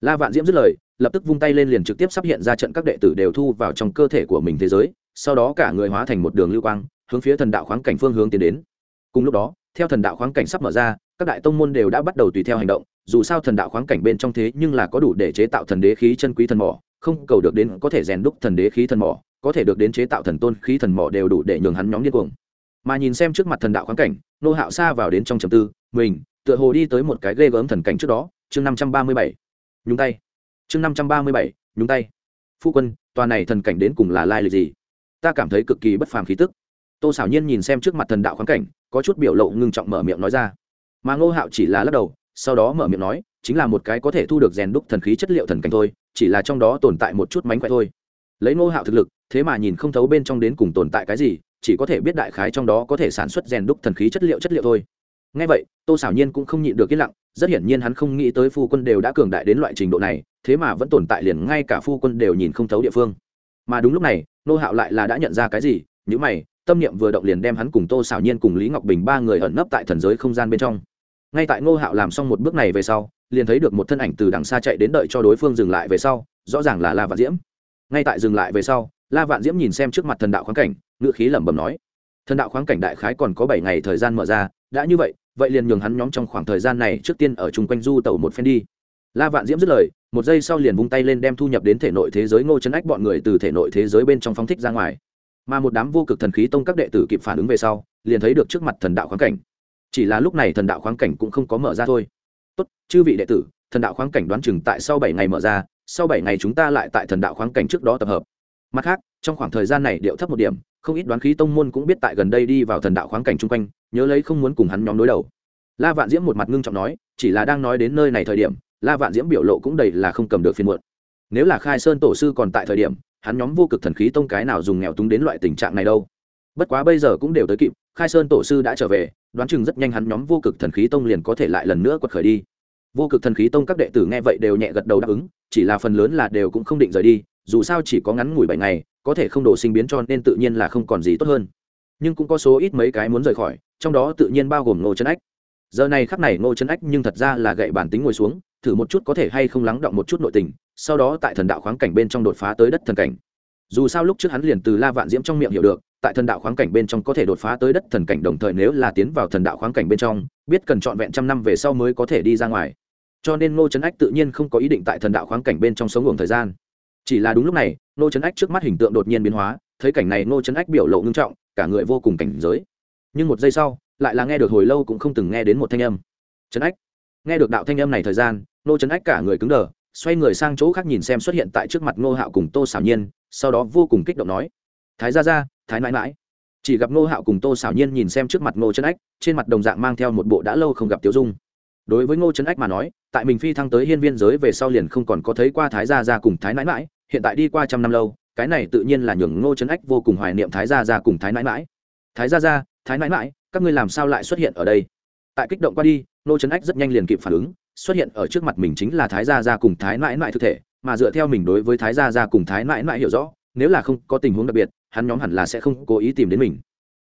la vạn diễm dứt lời, lập tức vung tay lên liền trực tiếp sắp hiện ra trận các đệ tử đều thu vào trong cơ thể của mình thế giới, sau đó cả người hóa thành một đường lưu quang, hướng phía thần đạo khoáng cảnh phương hướng tiến đến. Cùng lúc đó, theo thần đạo khoáng cảnh sắp mở ra, các đại tông môn đều đã bắt đầu tùy theo hành động, dù sao thần đạo khoáng cảnh bên trong thế nhưng là có đủ để chế tạo thần đế khí chân quý thần mỏ, không cầu được đến có thể rèn đúc thần đế khí thần mỏ, có thể được đến chế tạo thần tôn khí thần mỏ đều đủ để nhường hắn nhóm điên cuồng. Mà nhìn xem trước mặt thần đạo khoáng cảnh, nô hạo xa vào đến trong trầm tư, mình, tựa hồ đi tới một cái ghê gớm thần cảnh trước đó, chương năm trăm ba mươi bảy nhúng tay. Chương năm trăm ba mươi bảy, nhúng tay. Phu quân, tòa này thần cảnh đến cùng là lai lịch gì? Ta cảm thấy cực kỳ bất phàm khí tức. Tô xảo nhiên nhìn xem trước mặt thần đạo khoáng cảnh, có chút biểu lộ ngưng trọng mở miệng nói ra. Mà ngô hạo chỉ là lắc đầu, sau đó mở miệng nói, chính là một cái có thể thu được rèn đúc thần khí chất liệu thần cảnh thôi, chỉ là trong đó tồn tại một chút mánh khỏe thôi. Lấy ngô hạo thực lực, thế mà nhìn không thấu bên trong đến cùng tồn tại cái gì, chỉ có thể biết đại khái trong đó có thể sản xuất rèn đúc thần khí chất liệu chất liệu thôi. Ngay vậy, tô xảo nhiên cũng không nhịn được yên lặng rất hiển nhiên hắn không nghĩ tới phu quân đều đã cường đại đến loại trình độ này, thế mà vẫn tồn tại liền ngay cả phu quân đều nhìn không thấu địa phương. Mà đúng lúc này, nô hạo lại là đã nhận ra cái gì những mày, tâm niệm vừa động liền đem hắn cùng tô xảo nhiên cùng lý ngọc bình ba người ẩn nấp tại thần giới không gian bên trong. Ngay tại ngô hạo làm xong một bước này về sau, liền thấy được một thân ảnh từ đằng xa chạy đến đợi cho đối phương dừng lại về sau, rõ ràng là la vạn diễm. Ngay tại dừng lại về sau, la vạn diễm nhìn xem trước mặt thần đạo khoáng cảnh ngựa khí lẩm bẩm nói thần đạo khoáng cảnh đại khái còn có bảy ngày thời gian mở ra, đã như vậy vậy liền nhường hắn nhóm trong khoảng thời gian này trước tiên ở chung quanh du tàu một phen đi. La vạn diễm dứt lời, một giây sau liền vung tay lên đem thu nhập đến thể nội thế giới ngô chấn ách bọn người từ thể nội thế giới bên trong phóng thích ra ngoài. Mà một đám vô cực thần khí tông các đệ tử kịp phản ứng về sau, liền thấy được trước mặt thần đạo khoáng cảnh. Chỉ là lúc này thần đạo khoáng cảnh cũng không có mở ra thôi. Tốt, chư vị đệ tử, thần đạo khoáng cảnh đoán chừng tại sau bảy ngày mở ra, sau bảy ngày chúng ta lại tại thần đạo khoáng cảnh trước đó tập hợp. Mặt khác, trong khoảng thời gian này điệu thấp một điểm không ít đoán khí tông môn cũng biết tại gần đây đi vào thần đạo khoáng cảnh chung quanh, nhớ lấy không muốn cùng hắn nhóm đối đầu. La vạn diễm một mặt ngưng trọng nói, chỉ là đang nói đến nơi này thời điểm, la vạn diễm biểu lộ cũng đầy là không cầm được phiên muộn. Nếu là khai sơn tổ sư còn tại thời điểm, hắn nhóm vô cực thần khí tông cái nào dùng nghèo túng đến loại tình trạng này đâu. Bất quá bây giờ cũng đều tới kịp, khai sơn tổ sư đã trở về, đoán chừng rất nhanh hắn nhóm vô cực thần khí tông liền có thể lại lần nữa quật khởi đi. Vô cực thần khí tông các đệ tử nghe vậy đều nhẹ gật đầu đáp ứng, chỉ là phần lớn là đều cũng không định rời đi, dù sao chỉ có ngắn ngủi bảy ngày có thể không đổ sinh biến cho nên tự nhiên là không còn gì tốt hơn. Nhưng cũng có số ít mấy cái muốn rời khỏi, trong đó tự nhiên bao gồm ngô chân ách. Giờ này khắc này ngô chân ách nhưng thật ra là gậy bản tính ngồi xuống, thử một chút có thể hay không lắng động một chút nội tình, sau đó tại thần đạo khoáng cảnh bên trong đột phá tới đất thần cảnh. Dù sao lúc trước hắn liền từ la vạn diễm trong miệng hiểu được, tại thần đạo khoáng cảnh bên trong có thể đột phá tới đất thần cảnh đồng thời nếu là tiến vào thần đạo khoáng cảnh bên trong, biết cần trọn vẹn trăm năm về sau mới có thể đi ra ngoài. Cho nên ngô trấn ách tự nhiên không có ý định tại thần đạo khoáng cảnh bên trong sống ngủ thời gian chỉ là đúng lúc này nô trấn ách trước mắt hình tượng đột nhiên biến hóa, thấy cảnh này nô trấn ách biểu lộ ngưng trọng, cả người vô cùng cảnh giới. Nhưng một giây sau, lại là nghe được hồi lâu cũng không từng nghe đến một thanh âm. Trấn ách. Nghe được đạo thanh âm này thời gian nô trấn ách cả người cứng đờ, xoay người sang chỗ khác nhìn xem xuất hiện tại trước mặt nô hạo cùng tô xảo nhiên, sau đó vô cùng kích động nói, thái ra ra thái mãi mãi. Chỉ gặp nô hạo cùng tô xảo nhiên nhìn xem trước mặt nô trấn ách, trên mặt đồng dạng mang theo một bộ đã lâu không gặp tiểu dung. Đối với ngô trấn ách mà nói, tại mình phi thăng tới hiên viên giới về sau liền không còn có thấy qua thái gia gia cùng thái nãi mãi hiện tại đi qua trăm năm lâu, cái này tự nhiên là nhường ngô trấn ách vô cùng hoài niệm thái gia gia cùng thái nãi mãi. Thái gia gia, thái nãi mãi, các ngươi làm sao lại xuất hiện ở đây? Tại kích động qua đi, ngô trấn ách rất nhanh liền kịp phản ứng, xuất hiện ở trước mặt mình chính là thái gia gia cùng thái nãi mãi thực thể, mà dựa theo mình đối với thái gia gia cùng thái nãi mãi hiểu rõ, nếu là không có tình huống đặc biệt, hắn nhóm hẳn là sẽ không cố ý tìm đến mình.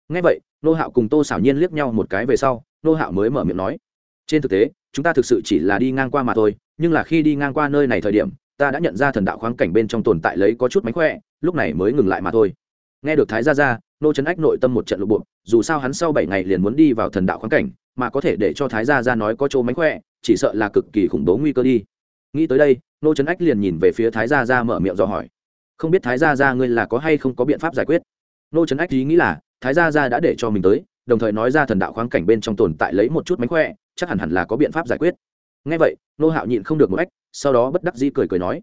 Ngay vậy nô hạo cùng tô xảo nhiên liếc nhau một cái về sau nô hạo mới mở miệng nói, trên thực tế, chúng ta thực sự chỉ là đi ngang qua mà thôi, nhưng là khi đi ngang qua nơi này thời điểm ta đã nhận ra thần đạo khoáng cảnh bên trong tồn tại lấy có chút mánh khỏe, lúc này mới ngừng lại mà thôi. Nghe được thái gia ra nô trấn ách nội tâm một trận lục bộ dù sao hắn sau bảy ngày liền muốn đi vào thần đạo khoáng cảnh, mà có thể để cho thái gia ra nói có chỗ mánh khỏe, chỉ sợ là cực kỳ khủng bố nguy cơ đi. Nghĩ tới đây, nô trấn ách liền nhìn về phía thái gia ra mở miệng dò hỏi. Không biết thái gia ra ngươi là có hay không có biện pháp giải quyết? Nô trấn ách ý nghĩ là, thái gia ra đã để cho mình tới, đồng thời nói ra thần đạo khoáng cảnh bên trong tồn tại lấy một chút mánh khỏe, chắc hẳn hẳn là có biện pháp giải quyết ngay vậy nô hạo nhịn không được một ách sau đó bất đắc dĩ cười cười nói,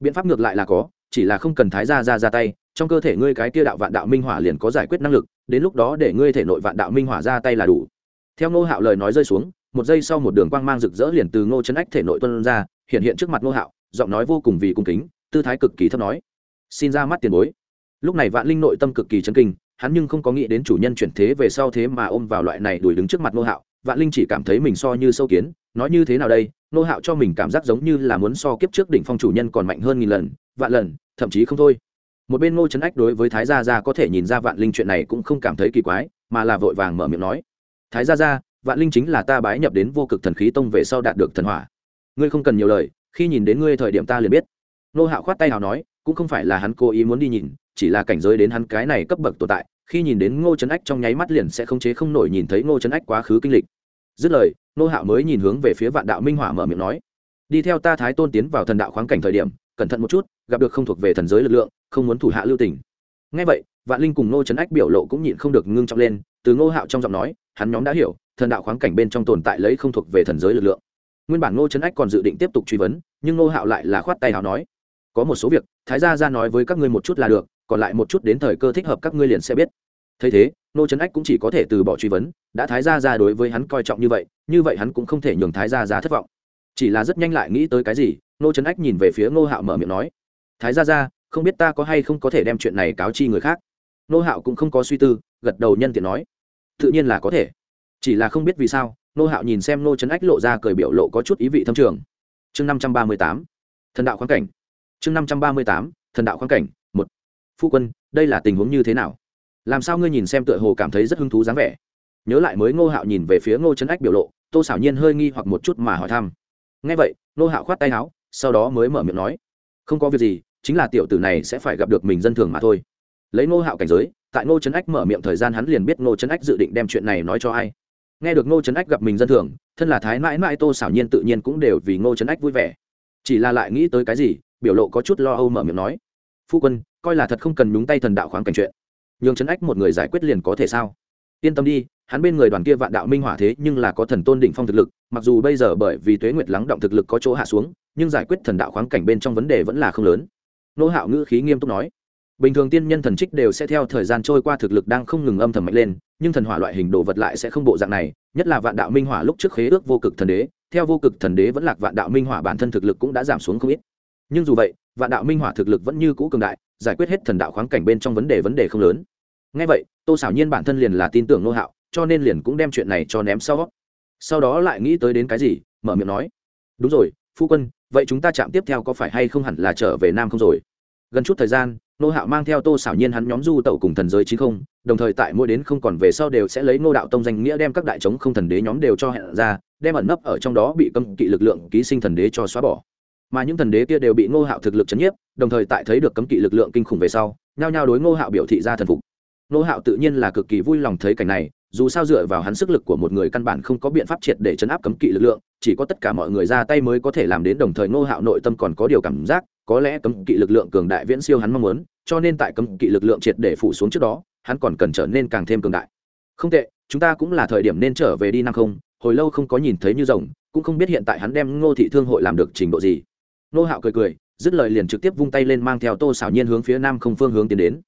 biện pháp ngược lại là có, chỉ là không cần thái gia ra ra tay, trong cơ thể ngươi cái kia đạo vạn đạo minh hỏa liền có giải quyết năng lực, đến lúc đó để ngươi thể nội vạn đạo minh hỏa ra tay là đủ. Theo nô hạo lời nói rơi xuống, một giây sau một đường quang mang rực rỡ liền từ ngô chân ách thể nội tuân ra, hiện hiện trước mặt nô hạo, giọng nói vô cùng vì cung kính, tư thái cực kỳ thấp nói, xin ra mắt tiền bối. Lúc này vạn linh nội tâm cực kỳ chấn kinh, hắn nhưng không có nghĩ đến chủ nhân chuyển thế về sau thế mà ôm vào loại này đuổi đứng trước mặt nô hạo, vạn linh chỉ cảm thấy mình so như sâu kiến nói như thế nào đây nô hạo cho mình cảm giác giống như là muốn so kiếp trước đỉnh phong chủ nhân còn mạnh hơn nghìn lần, vạn lần, thậm chí không thôi. Một bên ngô trấn ách đối với thái gia gia có thể nhìn ra vạn linh chuyện này cũng không cảm thấy kỳ quái, mà là vội vàng mở miệng nói, thái gia gia, vạn linh chính là ta bái nhập đến vô cực thần khí tông về sau đạt được thần hỏa. Ngươi không cần nhiều lời, khi nhìn đến ngươi thời điểm ta liền biết. Nô hạo khoát tay hào nói, cũng không phải là hắn cố ý muốn đi nhìn, chỉ là cảnh giới đến hắn cái này cấp bậc tồn tại, khi nhìn đến ngô trấn ách trong nháy mắt liền sẽ không chế không nổi nhìn thấy ngô trấn ách quá khứ kinh lịch dứt lời nô hạo mới nhìn hướng về phía vạn đạo minh hỏa mở miệng nói, đi theo ta thái tôn tiến vào thần đạo khoáng cảnh thời điểm, cẩn thận một chút, gặp được không thuộc về thần giới lực lượng, không muốn thủ hạ lưu tình. Ngay vậy, vạn linh cùng nô trấn ách biểu lộ cũng nhịn không được ngưng trọng lên, từ ngô hạo trong giọng nói, hắn nhóm đã hiểu, thần đạo khoáng cảnh bên trong tồn tại lấy không thuộc về thần giới lực lượng. Nguyên bản ngô trấn ách còn dự định tiếp tục truy vấn, nhưng ngô hạo lại là khoát tay hào nói, có một số việc, thái gia ra nói với các ngươi một chút là được, còn lại một chút đến thời cơ thích hợp các ngươi liền sẽ biết thấy thế, nô trấn ách cũng chỉ có thể từ bỏ truy vấn, đã thái gia ra đối với hắn coi trọng như vậy như vậy hắn cũng không thể nhường thái gia ra thất vọng. Chỉ là rất nhanh lại nghĩ tới cái gì, nô trấn ách nhìn về phía ngô hạo mở miệng nói, thái gia ra không biết ta có hay không có thể đem chuyện này cáo chi người khác? Nô hạo cũng không có suy tư, gật đầu nhân tiện nói, tự nhiên là có thể. Chỉ là không biết vì sao nô hạo nhìn xem nô trấn ách lộ ra cười biểu lộ có chút ý vị thâm trường. Chương năm trăm ba mươi tám, thần đạo khoáng cảnh. Chương năm trăm ba mươi tám, thần đạo khoáng cảnh, một. Phu quân, đây là tình huống như thế nào? Làm sao ngươi nhìn xem tựa hồ cảm thấy rất hứng thú dáng vẻ? Nhớ lại mới ngô hạo nhìn về phía ngô trấn ách biểu lộ, tô xảo nhiên hơi nghi hoặc một chút mà hỏi thăm. Ngay vậy, ngô hạo khoát tay áo, sau đó mới mở miệng nói, không có việc gì, chính là tiểu tử này sẽ phải gặp được mình dân thường mà thôi. Lấy ngô hạo cảnh giới, tại ngô trấn ách mở miệng thời gian hắn liền biết ngô trấn ách dự định đem chuyện này nói cho ai. Nghe được ngô trấn ách gặp mình dân thường, thân là thái mãi mãi tô xảo nhiên tự nhiên cũng đều vì ngô trấn ách vui vẻ. Chỉ là lại nghĩ tới cái gì, biểu lộ có chút lo âu mở miệng nói, phu quân, coi là thật không cần nhúng tay thần đạo khoáng cảnh chuyện nhường chấn ách một người giải quyết liền có thể sao? Yên tâm đi, hắn bên người đoàn kia vạn đạo minh hỏa thế nhưng là có thần tôn đỉnh phong thực lực, mặc dù bây giờ bởi vì tuế nguyệt lắng động thực lực có chỗ hạ xuống, nhưng giải quyết thần đạo khoáng cảnh bên trong vấn đề vẫn là không lớn. Nô hạo ngữ khí nghiêm túc nói, bình thường tiên nhân thần trích đều sẽ theo thời gian trôi qua thực lực đang không ngừng âm thầm mạnh lên, nhưng thần hỏa loại hình đồ vật lại sẽ không bộ dạng này, nhất là vạn đạo minh hỏa lúc trước khế ước vô cực thần đế, theo vô cực thần đế vẫn lạc vạn đạo minh hỏa bản thân thực lực cũng đã giảm xuống không ít. Nhưng dù vậy, vạn đạo minh hỏa thực lực vẫn như cũ cường đại, giải quyết hết thần đạo khoáng cảnh bên trong vấn đề vấn đề không lớn ngay vậy, tô xảo nhiên bản thân liền là tin tưởng nô hạo, cho nên liền cũng đem chuyện này cho ném sau. Sau đó lại nghĩ tới đến cái gì, mở miệng nói. Đúng rồi, phu quân, vậy chúng ta chạm tiếp theo có phải hay không hẳn là trở về nam không rồi? Gần chút thời gian, nô hạo mang theo tô xảo nhiên hắn nhóm du tẩu cùng thần giới chín không, đồng thời tại mỗi đến không còn về sau đều sẽ lấy nô đạo tông danh nghĩa đem các đại chống không thần đế nhóm đều cho hẹn ra, đem ẩn nấp ở trong đó bị cấm kỵ lực lượng ký sinh thần đế cho xóa bỏ. Mà những thần đế kia đều bị ngô hạo thực lực chấn nhiếp, đồng thời tại thấy được cấm kỵ lực lượng kinh khủng về sau, nhao nhao đối ngô hạo biểu thị ra thần phục. Nô hạo tự nhiên là cực kỳ vui lòng thấy cảnh này, dù sao dựa vào hắn sức lực của một người căn bản không có biện pháp triệt để chấn áp cấm kỵ lực lượng, chỉ có tất cả mọi người ra tay mới có thể làm đến đồng thời Nô hạo nội tâm còn có điều cảm giác, có lẽ cấm kỵ lực lượng cường đại viễn siêu hắn mong muốn, cho nên tại cấm kỵ lực lượng triệt để phủ xuống trước đó, hắn còn cần trở nên càng thêm cường đại. Không tệ, chúng ta cũng là thời điểm nên trở về đi năm không, hồi lâu không có nhìn thấy như rồng, cũng không biết hiện tại hắn đem ngô thị thương hội làm được trình độ gì. Nô hạo cười cười, dứt lời liền trực tiếp vung tay lên mang theo tô xảo nhiên hướng phía nam không phương hướng tiến đến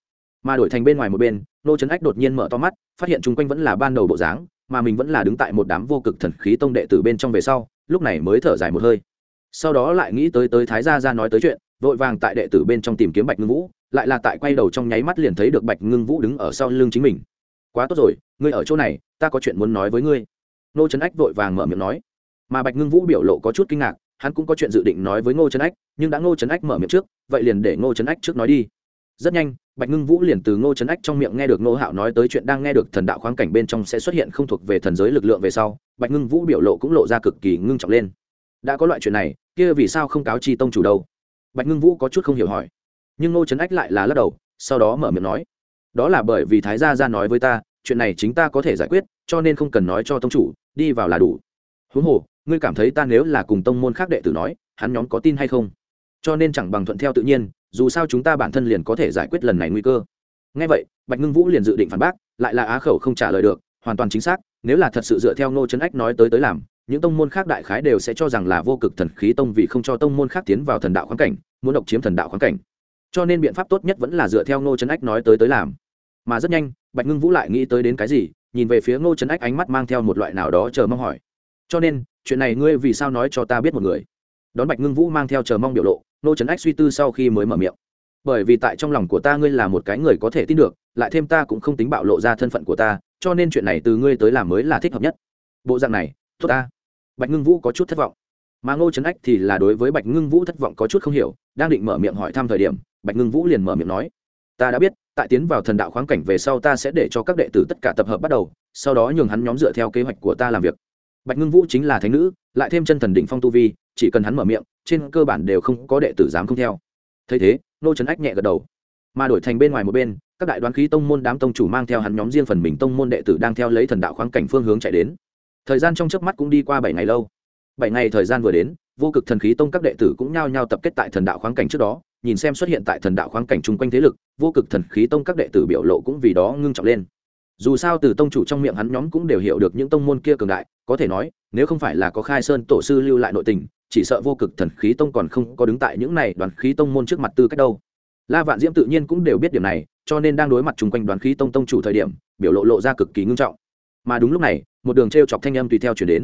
mà đổi thành bên ngoài một bên nô trấn ách đột nhiên mở to mắt, phát hiện chung quanh vẫn là ban đầu bộ dáng, mà mình vẫn là đứng tại một đám vô cực thần khí tông đệ từ bên trong về sau, lúc này mới thở dài một hơi. Sau đó lại nghĩ tới tới thái gia ra nói tới chuyện, vội vàng tại đệ tử bên trong tìm kiếm bạch ngưng vũ, lại là tại quay đầu trong nháy mắt liền thấy được bạch ngưng vũ đứng ở sau lưng chính mình. Quá tốt rồi, ngươi ở chỗ này, ta có chuyện muốn nói với ngươi. Nô trấn ách vội vàng mở miệng nói. Mà bạch ngưng vũ biểu lộ có chút kinh ngạc, hắn cũng có chuyện dự định nói với ngô trấn ách, nhưng đã ngô trấn ách mở miệng trước, vậy liền để ngô trấn ách trước nói đi. Rất nhanh bạch ngưng vũ liền từ ngô trấn ách trong miệng nghe được ngô hạo nói tới chuyện đang nghe được thần đạo khoáng cảnh bên trong sẽ xuất hiện không thuộc về thần giới lực lượng về sau, bạch ngưng vũ biểu lộ cũng lộ ra cực kỳ ngưng trọng lên. Đã có loại chuyện này, kia vì sao không cáo chi tông chủ đâu? Bạch ngưng vũ có chút không hiểu hỏi. Nhưng ngô trấn ách lại là lắc đầu, sau đó mở miệng nói. Đó là bởi vì thái gia ra nói với ta, chuyện này chính ta có thể giải quyết, cho nên không cần nói cho tông chủ, đi vào là đủ. Huống hồ, ngươi cảm thấy ta nếu là cùng tông môn khác đệ tử nói, hắn nhóm có tin hay không? Cho nên chẳng bằng thuận theo tự nhiên dù sao chúng ta bản thân liền có thể giải quyết lần này nguy cơ. Ngay vậy, bạch ngưng vũ liền dự định phản bác, lại là á khẩu không trả lời được, hoàn toàn chính xác, nếu là thật sự dựa theo ngô trấn ách nói tới tới làm, những tông môn khác đại khái đều sẽ cho rằng là vô cực thần khí tông vì không cho tông môn khác tiến vào thần đạo khoáng cảnh, muốn độc chiếm thần đạo khoáng cảnh. Cho nên biện pháp tốt nhất vẫn là dựa theo ngô trấn ách nói tới tới làm. Mà rất nhanh, bạch ngưng vũ lại nghĩ tới đến cái gì, nhìn về phía ngô trấn ách ánh mắt mang theo một loại nào đó chờ mong hỏi. Cho nên, chuyện này ngươi vì sao nói cho ta biết một người? Đón bạch ngưng vũ mang theo chờ mong biểu lộ ngô trấn ách suy tư sau khi mới mở miệng. Bởi vì tại trong lòng của ta ngươi là một cái người có thể tin được, lại thêm ta cũng không tính bạo lộ ra thân phận của ta, cho nên chuyện này từ ngươi tới làm mới là thích hợp nhất. Bộ dạng này, tốt ta. Bạch ngưng vũ có chút thất vọng. Mà ngô trấn ách thì là đối với bạch ngưng vũ thất vọng có chút không hiểu, đang định mở miệng hỏi thăm thời điểm, bạch ngưng vũ liền mở miệng nói, ta đã biết, tại tiến vào thần đạo khoáng cảnh về sau ta sẽ để cho các đệ tử tất cả tập hợp bắt đầu, sau đó nhường hắn nhóm dựa theo kế hoạch của ta làm việc. Bạch ngưng vũ chính là thánh nữ, lại thêm chân thần đỉnh phong tu vi chỉ cần hắn mở miệng, trên cơ bản đều không có đệ tử dám không theo. Thấy thế, nô trấn ách nhẹ gật đầu. Mà đổi thành bên ngoài một bên, các đại đoán khí tông môn đám tông chủ mang theo hắn nhóm riêng phần mình tông môn đệ tử đang theo lấy thần đạo khoáng cảnh phương hướng chạy đến. Thời gian trong chớp mắt cũng đi qua bảy ngày lâu. Bảy ngày thời gian vừa đến, vô cực thần khí tông các đệ tử cũng nhao nhao tập kết tại thần đạo khoáng cảnh trước đó, nhìn xem xuất hiện tại thần đạo khoáng cảnh chung quanh thế lực, vô cực thần khí tông các đệ tử biểu lộ cũng vì đó ngưng trọng lên. Dù sao từ tông chủ trong miệng hắn nhóm cũng đều hiểu được những tông môn kia cường đại, có thể nói, nếu không phải là có khai sơn tổ sư lưu lại nội tình chỉ sợ vô cực thần khí tông còn không có đứng tại những này đoàn khí tông môn trước mặt tư cách đâu. La vạn diễm tự nhiên cũng đều biết điểm này, cho nên đang đối mặt chung quanh đoàn khí tông tông chủ thời điểm, biểu lộ lộ ra cực kỳ ngưng trọng. Mà đúng lúc này, một đường t r e o chọc thanh âm tùy theo chuyển đến.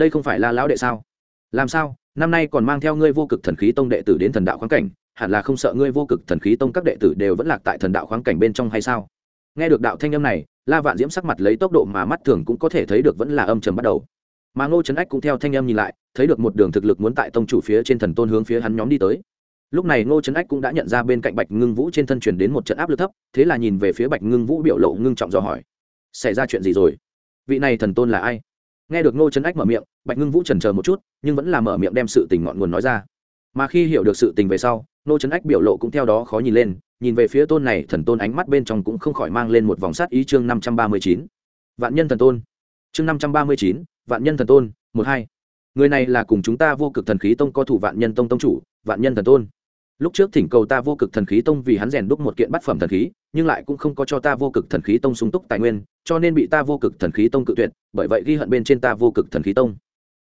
Đây không phải là lão đệ sao? Làm sao? Năm nay còn mang theo ngươi vô cực thần khí tông đệ tử đến thần đạo khoáng cảnh, hẳn là không sợ ngươi vô cực thần khí tông các đệ tử đều vẫn lạc tại thần đạo khoáng cảnh bên trong hay sao? Nghe được đạo thanh âm này, la vạn diễm sắc mặt lấy tốc độ mà mắt thường cũng có thể thấy được vẫn là âm trầm bắt đầu mà ngô trấn ách cũng theo thanh em nhìn lại, thấy được một đường thực lực muốn tại tông chủ phía trên thần tôn hướng phía hắn nhóm đi tới. Lúc này ngô trấn ách cũng đã nhận ra bên cạnh bạch ngưng vũ trên thân truyền đến một trận áp lực thấp, thế là nhìn về phía bạch ngưng vũ biểu lộ ngưng trọng dò hỏi, xảy ra chuyện gì rồi? Vị này thần tôn là ai? Nghe được ngô trấn ách mở miệng, bạch ngưng vũ trần chờ một chút, nhưng vẫn là mở miệng đem sự tình ngọn nguồn nói ra. Mà khi hiểu được sự tình về sau, ngô trấn ách biểu lộ cũng theo đó khó nhìn lên, nhìn về phía tôn này, thần tôn ánh mắt bên trong cũng không khỏi mang lên một vòng sát ý chương năm trăm ba mươi chín. Vạn nhân thần tôn. Chương năm trăm ba mươi chín vạn nhân thần tôn, một hai. Người này là cùng chúng ta vô cực thần khí tông co thủ vạn nhân tông tông chủ, vạn nhân thần tôn. Lúc trước thỉnh cầu ta vô cực thần khí tông vì hắn rèn đúc một kiện bát phẩm thần khí, nhưng lại cũng không có cho ta vô cực thần khí tông sung túc tài nguyên, cho nên bị ta vô cực thần khí tông cự tuyệt, bởi vậy ghi hận bên trên ta vô cực thần khí tông.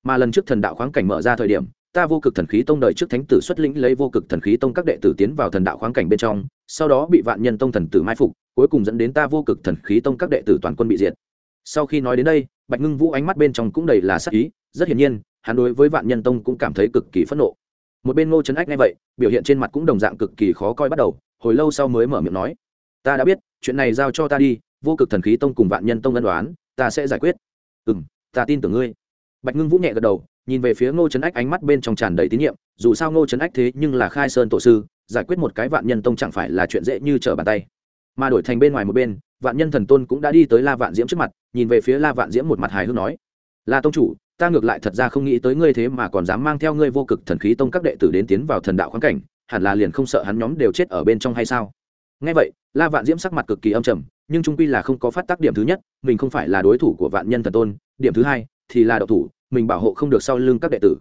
Mà lần trước thần đạo khoáng cảnh mở ra thời điểm, ta vô cực thần khí tông đời trước thánh tử xuất lĩnh lấy vô cực thần khí tông các đệ tử tiến vào thần đạo khoáng cảnh bên trong, sau đó bị vạn nhân tông thần tử mai phục, cuối cùng dẫn đến ta vô cực thần khí tông các đệ tử toàn quân bị diệt. Sau khi nói đến đây bạch ngưng vũ ánh mắt bên trong cũng đầy là sắc ý, rất hiển nhiên, hắn đối với vạn nhân tông cũng cảm thấy cực kỳ phẫn nộ. Một bên ngô trấn ách nghe vậy, biểu hiện trên mặt cũng đồng dạng cực kỳ khó coi bắt đầu, hồi lâu sau mới mở miệng nói, ta đã biết, chuyện này giao cho ta đi, vô cực thần khí tông cùng vạn nhân tông ân đoán ta sẽ giải quyết. Ừ m ta tin tưởng ngươi. Bạch ngưng vũ nhẹ gật đầu, nhìn về phía ngô trấn ách ánh mắt bên trong tràn đầy tín nhiệm, dù sao ngô trấn ách thế nhưng là khai sơn tổ sư, giải quyết một cái vạn nhân tông chẳng phải là chuyện dễ như trở bàn tay. Mà đổi thành bên ngoài một bên vạn nhân thần tôn cũng đã đi tới la vạn diễm trước mặt, nhìn về phía la vạn diễm một mặt hài hước nói, la tông chủ, ta ngược lại thật ra không nghĩ tới ngươi thế mà còn dám mang theo ngươi vô cực thần khí tông các đệ tử đến tiến vào thần đạo khoáng cảnh, hẳn là liền không sợ hắn nhóm đều chết ở bên trong hay sao? Ngay vậy, la vạn diễm sắc mặt cực kỳ âm trầm, nhưng trung quy là không có phát tác điểm thứ nhất, mình không phải là đối thủ của vạn nhân thần tôn, điểm thứ hai thì là đạo thủ, mình bảo hộ không được sau lưng các đệ tử.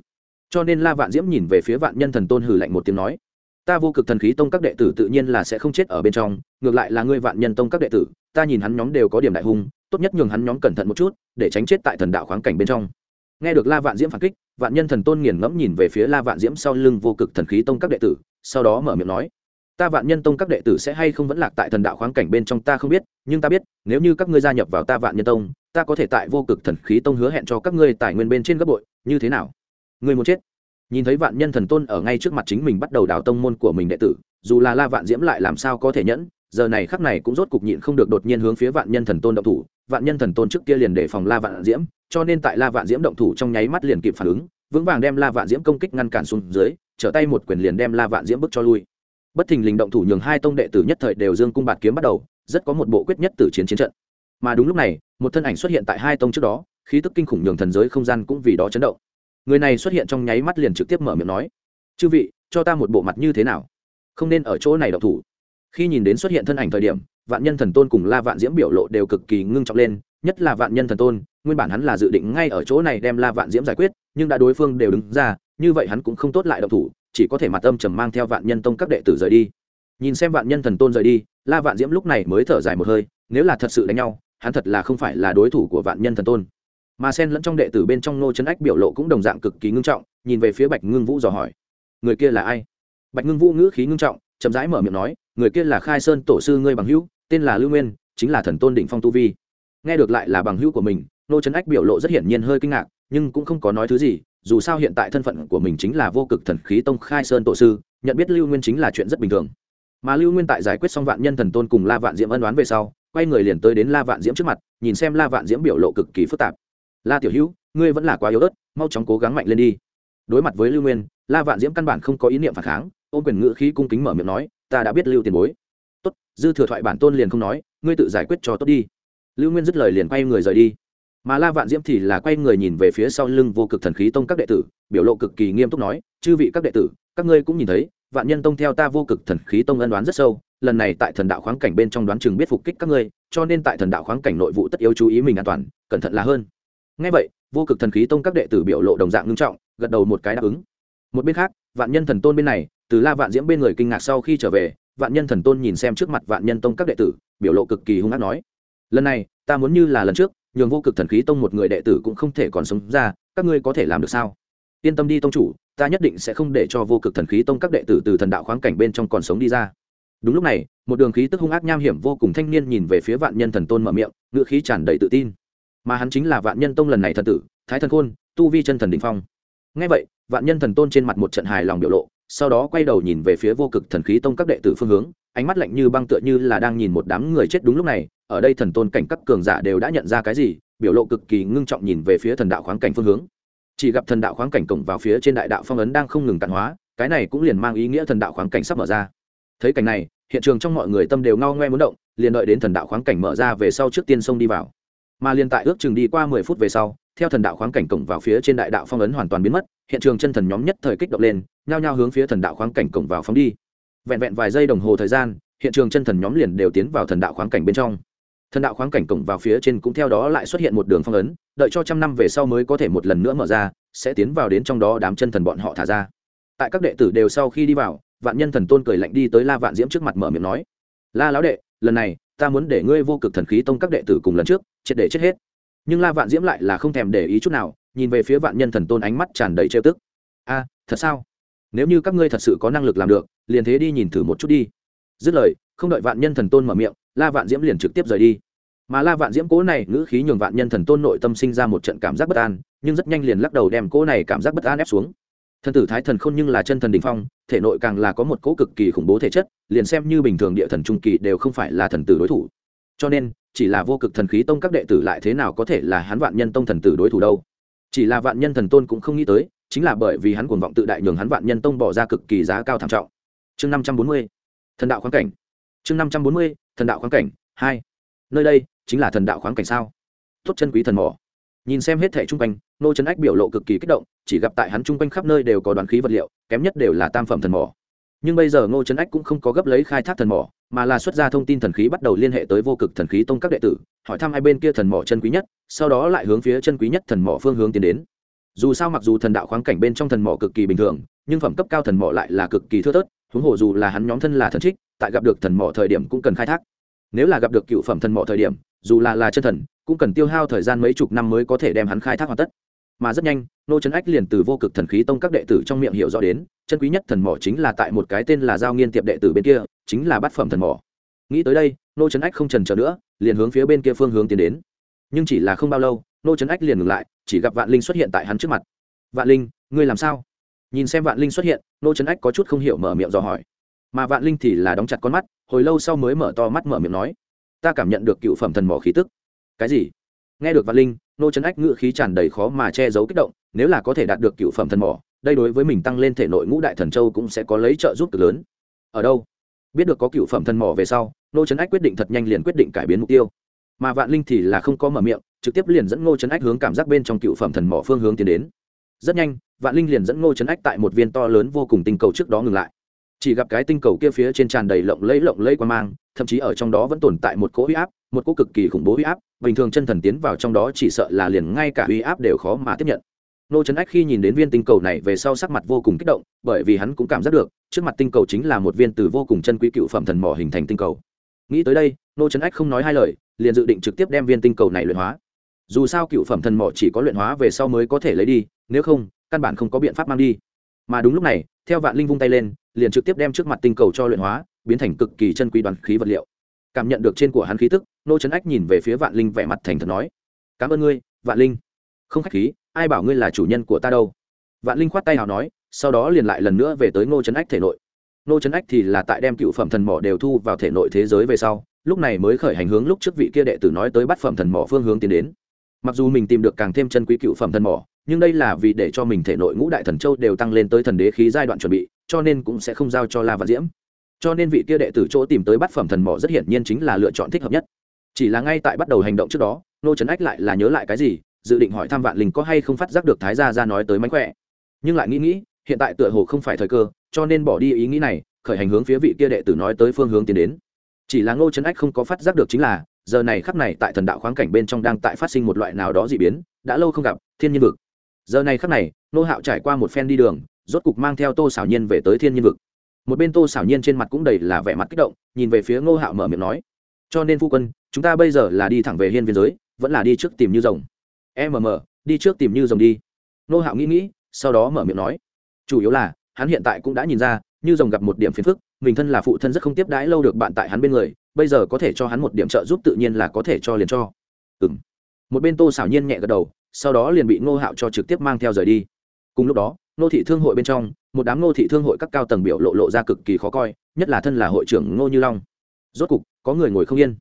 Cho nên la vạn diễm nhìn về phía vạn nhân thần tôn hử lạnh một tiếng nói, ta vô cực thần khí tông các đệ tử tự nhiên là sẽ không chết ở bên trong, ngược lại là ngươi vạn nhân tông các đệ tử ta nhìn hắn nhóm đều có điểm đại hung, tốt nhất nhường hắn nhóm cẩn thận một chút, để tránh chết tại thần đạo khoáng cảnh bên trong. Nghe được la vạn diễm phản kích, vạn nhân thần tôn nghiền ngẫm nhìn về phía la vạn diễm sau lưng vô cực thần khí tông các đệ tử, sau đó mở miệng nói, ta vạn nhân tông các đệ tử sẽ hay không vẫn lạc tại thần đạo khoáng cảnh bên trong ta không biết, nhưng ta biết, nếu như các ngươi gia nhập vào ta vạn nhân tông, ta có thể tại vô cực thần khí tông hứa hẹn cho các ngươi tài nguyên bên trên gấp bội, như thế nào? Ngươi muốn chết. Nhìn thấy vạn nhân thần tôn ở ngay trước mặt chính mình bắt đầu đào tông môn của mình đệ tử, dù là la vạn diễm lại làm sao có thể nhẫn giờ này khắc này cũng rốt cục nhịn không được đột nhiên hướng phía vạn nhân thần tôn động thủ, vạn nhân thần tôn trước kia liền để phòng la vạn diễm, cho nên tại la vạn diễm động thủ trong nháy mắt liền kịp phản ứng, vững vàng đem la vạn diễm công kích ngăn cản xuống dưới, trở tay một quyền liền đem la vạn diễm bước cho lui. Bất thình lình động thủ nhường hai tông đệ tử nhất thời đều dương cung bạt kiếm bắt đầu, rất có một bộ quyết nhất tử chiến chiến trận. Mà đúng lúc này, một thân ảnh xuất hiện tại hai tông trước đó, khí tức kinh khủng nhường thần giới không gian cũng vì đó chấn động. Người này xuất hiện trong nháy mắt liền trực tiếp mở miệng nói, chư vị, cho ta một bộ mặt như thế nào? Không nên ở chỗ này động thủ khi nhìn đến xuất hiện thân ảnh thời điểm, vạn nhân thần tôn cùng la vạn diễm biểu lộ đều cực kỳ ngưng trọng lên, nhất là vạn nhân thần tôn, nguyên bản hắn là dự định ngay ở chỗ này đem la vạn diễm giải quyết, nhưng đã đối phương đều đứng ra, như vậy hắn cũng không tốt lại độc thủ, chỉ có thể mặt âm trầm mang theo vạn nhân tông các đệ tử rời đi. Nhìn xem vạn nhân thần tôn rời đi, la vạn diễm lúc này mới thở dài một hơi, nếu là thật sự đánh nhau, hắn thật là không phải là đối thủ của vạn nhân thần tôn. Mà sen lẫn trong đệ tử bên trong nô trấn ách biểu lộ cũng đồng dạng cực kỳ ngưng trọng, nhìn về phía bạch ngưng vũ dò hỏi. Người kia là ai? Bạch ngưng vũ ngữ khí ngưng trọng, chậm rãi mở miệng nói người kia là khai sơn tổ sư ngươi bằng hữu, tên là lưu nguyên, chính là thần tôn Đỉnh phong tu vi. Nghe được lại là bằng hữu của mình, nô trấn ách biểu lộ rất hiển nhiên hơi kinh ngạc, nhưng cũng không có nói thứ gì, dù sao hiện tại thân phận của mình chính là vô cực thần khí tông khai sơn tổ sư, nhận biết lưu nguyên chính là chuyện rất bình thường. Mà lưu nguyên tại giải quyết xong vạn nhân thần tôn cùng la vạn diễm ân đoán về sau, quay người liền tới đến la vạn diễm trước mặt, nhìn xem la vạn diễm biểu lộ cực kỳ phức tạp. La tiểu hữu, ngươi vẫn là quá yếu ớt, mau chóng cố gắng mạnh lên đi. Đối mặt với lưu nguyên, la vạn diễm căn bản không có ý niệm phản kháng ôm quyền ngữ khí cung kính mở miệng nói ta đã biết lưu tiền bối. Tốt, dư thừa thoại bản tôn liền không nói, ngươi tự giải quyết cho tốt đi. Lưu nguyên dứt lời liền quay người rời đi. Mà la vạn diễm thì là quay người nhìn về phía sau lưng vô cực thần khí tông các đệ tử, biểu lộ cực kỳ nghiêm túc nói, chư vị các đệ tử, các ngươi cũng nhìn thấy, vạn nhân tông theo ta vô cực thần khí tông ân đoán rất sâu, lần này tại thần đạo khoáng cảnh bên trong đoán chừng biết phục kích các ngươi, cho nên tại thần đạo khoáng cảnh nội vụ tất yếu chú ý mình an toàn, cẩn thận là hơn. Ngay vậy, vô cực thần khí tông các đệ tử biểu lộ đồng dạng ngưng trọng, gật đầu một cái đáp ứng. Một bên khác, vạn nhân thần tôn bên này từ la vạn diễm bên người kinh ngạc sau khi trở về, vạn nhân thần tôn nhìn xem trước mặt vạn nhân tông các đệ tử, biểu lộ cực kỳ hung ác nói, lần này, ta muốn như là lần trước, nhường vô cực thần khí tông một người đệ tử cũng không thể còn sống ra, các ngươi có thể làm được sao? Yên tâm đi tông chủ, ta nhất định sẽ không để cho vô cực thần khí tông các đệ tử từ thần đạo khoáng cảnh bên trong còn sống đi ra. Đúng lúc này, một đường khí tức hung ác nham hiểm vô cùng thanh niên nhìn về phía vạn nhân thần tôn mở miệng ngựa khí tràn đầy tự tin. Mà hắn chính là vạn nhân tông lần này thần tử, thái thần khôn, tu vi chân thần đình phong. Ngay vậy, vạn nhân thần tôn trên mặt một trận hài lòng biểu lộ sau đó quay đầu nhìn về phía vô cực thần khí tông các đệ tử phương hướng, ánh mắt lạnh như băng tựa như là đang nhìn một đám người chết đúng lúc này, ở đây thần tôn cảnh các cường giả đều đã nhận ra cái gì, biểu lộ cực kỳ ngưng trọng nhìn về phía thần đạo khoáng cảnh phương hướng. Chỉ gặp thần đạo khoáng cảnh cổng vào phía trên đại đạo phong ấn đang không ngừng tàn hóa, cái này cũng liền mang ý nghĩa thần đạo khoáng cảnh sắp mở ra. Thấy cảnh này, hiện trường trong mọi người tâm đều ngao ngoe muốn động, liền đợi đến thần đạo khoáng cảnh mở ra về sau trước tiên sông đi vào. Mà liền tại ước chừng đi qua mười phút về sau, theo thần đạo khoáng cảnh cổng vào phía trên đại đạo phong ấn hoàn toàn biến mất hiện trường chân thần nhóm nhất thời kích động lên, nhao nhao hướng phía thần đạo khoáng cảnh cổng vào phóng đi. Vẹn vẹn vài giây đồng hồ thời gian, hiện trường chân thần nhóm liền đều tiến vào thần đạo khoáng cảnh bên trong. Thần đạo khoáng cảnh cổng vào phía trên cũng theo đó lại xuất hiện một đường phong ấn, đợi cho trăm năm về sau mới có thể một lần nữa mở ra, sẽ tiến vào đến trong đó đám chân thần bọn họ thả ra. Tại các đệ tử đều sau khi đi vào, vạn nhân thần tôn cười lạnh đi tới la vạn diễm trước mặt mở miệng nói, la lão đệ, lần này, ta muốn để ngươi vô cực thần khí tông các đệ tử cùng lần trước, triệt để chết hết. Nhưng la vạn diễm lại là không thèm để ý chút nào nhìn về phía vạn nhân thần tôn ánh mắt tràn đầy trêu tức. A, thật sao? Nếu như các ngươi thật sự có năng lực làm được, liền thế đi nhìn thử một chút đi. Dứt lời, không đợi vạn nhân thần tôn mở miệng, la vạn diễm liền trực tiếp rời đi. Mà la vạn diễm cố này ngữ khí nhường vạn nhân thần tôn nội tâm sinh ra một trận cảm giác bất an, nhưng rất nhanh liền lắc đầu đem cố này cảm giác bất an ép xuống. Thần tử thái thần khôn nhưng là chân thần đình phong, thể nội càng là có một cỗ cực kỳ khủng bố thể chất, liền xem như bình thường địa thần trung kỳ đều không phải là thần tử đối thủ. Cho nên, chỉ là vô cực thần khí tông các đệ tử lại thế nào có thể là hắn vạn nhân tông thần tử đối thủ đâu? Chỉ là vạn nhân thần tôn cũng không nghĩ tới, chính là bởi vì hắn cuồng vọng tự đại nhường hắn vạn nhân tông bỏ ra cực kỳ giá cao thảm trọng. Chương năm trăm bốn mươi, thần đạo khoáng cảnh. Chương năm trăm bốn mươi, thần đạo khoáng cảnh, hai. Nơi đây chính là thần đạo khoáng cảnh sao? Tốt chân quý thần mỏ. Nhìn xem hết thẻ chung quanh, nô trấn ách biểu lộ cực kỳ kích động, chỉ gặp tại hắn chung quanh khắp nơi đều có đoàn khí vật liệu, kém nhất đều là tam phẩm thần mỏ nhưng bây giờ ngô trấn ách cũng không có gấp lấy khai thác thần mỏ, mà là xuất ra thông tin thần khí bắt đầu liên hệ tới vô cực thần khí tông các đệ tử, hỏi thăm hai bên kia thần mỏ chân quý nhất, sau đó lại hướng phía chân quý nhất thần mỏ phương hướng tiến đến. Dù sao mặc dù thần đạo khoáng cảnh bên trong thần mỏ cực kỳ bình thường, nhưng phẩm cấp cao thần mỏ lại là cực kỳ thưa thớt, huống hồ dù là hắn nhóm thân là thần trích, tại gặp được thần mỏ thời điểm cũng cần khai thác. Nếu là gặp được cựu phẩm thần mỏ thời điểm, dù là là chân thần, cũng cần tiêu hao thời gian mấy chục năm mới có thể đem hắn khai thác hoàn tất mà rất nhanh nô trấn ách liền từ vô cực thần khí tông các đệ tử trong miệng hiểu rõ đến, chân quý nhất thần mỏ chính là tại một cái tên là giao nghiên tiệp đệ tử bên kia, chính là bát phẩm thần mỏ. Nghĩ tới đây nô trấn ách không trần chờ nữa, liền hướng phía bên kia phương hướng tiến đến. Nhưng chỉ là không bao lâu nô trấn ách liền ngừng lại, chỉ gặp vạn linh xuất hiện tại hắn trước mặt. Vạn linh, ngươi làm sao? Nhìn xem vạn linh xuất hiện nô trấn ách có chút không hiểu mở miệng dò hỏi. Mà vạn linh thì là đóng chặt con mắt, hồi lâu sau mới mở to mắt mở miệng nói, ta cảm nhận được cựu phẩm thần mỏ khí tức. Cái gì? Nghe được vạn linh nô trấn ách ngự khí tràn đầy khó mà che giấu kích động, nếu là có thể đạt được cựu phẩm thần mỏ, đây đối với mình tăng lên thể nội ngũ đại thần châu cũng sẽ có lấy trợ giúp cực lớn. Ở đâu? Biết được có cựu phẩm thần mỏ về sau, nô trấn ách quyết định thật nhanh liền quyết định cải biến mục tiêu. Mà vạn linh thì là không có mở miệng, trực tiếp liền dẫn ngô trấn ách hướng cảm giác bên trong cựu phẩm thần mỏ phương hướng tiến đến. Rất nhanh, vạn linh liền dẫn ngô trấn ách tại một viên to lớn vô cùng tinh cầu trước đó ngừng lại. Chỉ gặp cái tinh cầu kia phía trên tràn đầy lộng lẫy lộng lẫy qua mang, thậm chí ở trong đó vẫn tồn tại một cỗ huy áp, một cỗ cực kỳ khủng bố huy áp bình thường chân thần tiến vào trong đó chỉ sợ là liền ngay cả uy áp đều khó mà tiếp nhận. Nô trấn ách khi nhìn đến viên tinh cầu này về sau sắc mặt vô cùng kích động, bởi vì hắn cũng cảm giác được, trước mặt tinh cầu chính là một viên từ vô cùng chân quý cựu phẩm thần mỏ hình thành tinh cầu. Nghĩ tới đây, nô trấn ách không nói hai lời, liền dự định trực tiếp đem viên tinh cầu này luyện hóa. Dù sao cựu phẩm thần mỏ chỉ có luyện hóa về sau mới có thể lấy đi, nếu không, căn bản không có biện pháp mang đi. Mà đúng lúc này, theo vạn linh vung tay lên, liền trực tiếp đem trước mặt tinh cầu cho luyện hóa, biến thành cực kỳ chân quý đoàn khí vật liệu. Cảm nhận được trên của hắn khí tức nô trấn ách nhìn về phía vạn linh vẻ mặt thành thật nói, cảm ơn ngươi, vạn linh. Không khách khí, ai bảo ngươi là chủ nhân của ta đâu. Vạn linh khoát tay nào nói, sau đó liền lại lần nữa về tới ngô trấn ách thể nội. Ngô trấn ách thì là tại đem cựu phẩm thần mỏ đều thu vào thể nội thế giới về sau, lúc này mới khởi hành hướng lúc trước vị kia đệ tử nói tới bắt phẩm thần mỏ phương hướng tiến đến. Mặc dù mình tìm được càng thêm chân quý cựu phẩm thần mỏ, nhưng đây là vì để cho mình thể nội ngũ đại thần châu đều tăng lên tới thần đế khí giai đoạn chuẩn bị, cho nên cũng sẽ không giao cho la và diễm. Cho nên vị kia đệ tử chỗ tìm tới bắt phẩm thần mỏ rất hiển nhiên chính là lựa chọn thích hợp nhất chỉ là ngay tại bắt đầu hành động trước đó nô trấn ách lại là nhớ lại cái gì, dự định hỏi thăm vạn linh có hay không phát giác được thái gia ra nói tới mánh khỏe. Nhưng lại nghĩ nghĩ, hiện tại tựa hồ không phải thời cơ, cho nên bỏ đi ý nghĩ này, khởi hành hướng phía vị kia đệ tử nói tới phương hướng tiến đến. Chỉ là ngô trấn ách không có phát giác được chính là, giờ này khắc này tại thần đạo khoáng cảnh bên trong đang tại phát sinh một loại nào đó dị biến, đã lâu không gặp, thiên nhiên vực. Giờ này khắc này nô hạo trải qua một phen đi đường, rốt cục mang theo tô xảo nhiên về tới thiên nhiên vực. Một bên tô xảo nhiên trên mặt cũng đầy là vẻ mặt kích động, nhìn về phía ngô hạo mở miệng nói cho nên phu quân, chúng ta bây giờ là đi thẳng về hiên biên giới, vẫn là đi trước tìm như rồng. Mm đi trước tìm như rồng đi. Nô hạo nghĩ nghĩ, sau đó mở miệng nói. Chủ yếu là, hắn hiện tại cũng đã nhìn ra, như rồng gặp một điểm phiền phức, mình thân là phụ thân rất không tiếp đãi lâu được bạn tại hắn bên người, bây giờ có thể cho hắn một điểm trợ giúp tự nhiên là có thể cho liền cho. Ừ m một bên tô xảo nhiên nhẹ gật đầu, sau đó liền bị ngô hạo cho trực tiếp mang theo rời đi. Cùng lúc đó nô thị thương hội bên trong, một đám nô thị thương hội các cao tầng biểu lộ lộ ra cực kỳ khó coi, nhất là thân là hội trưởng ngô như long rốt cục, có người ngồi không yên.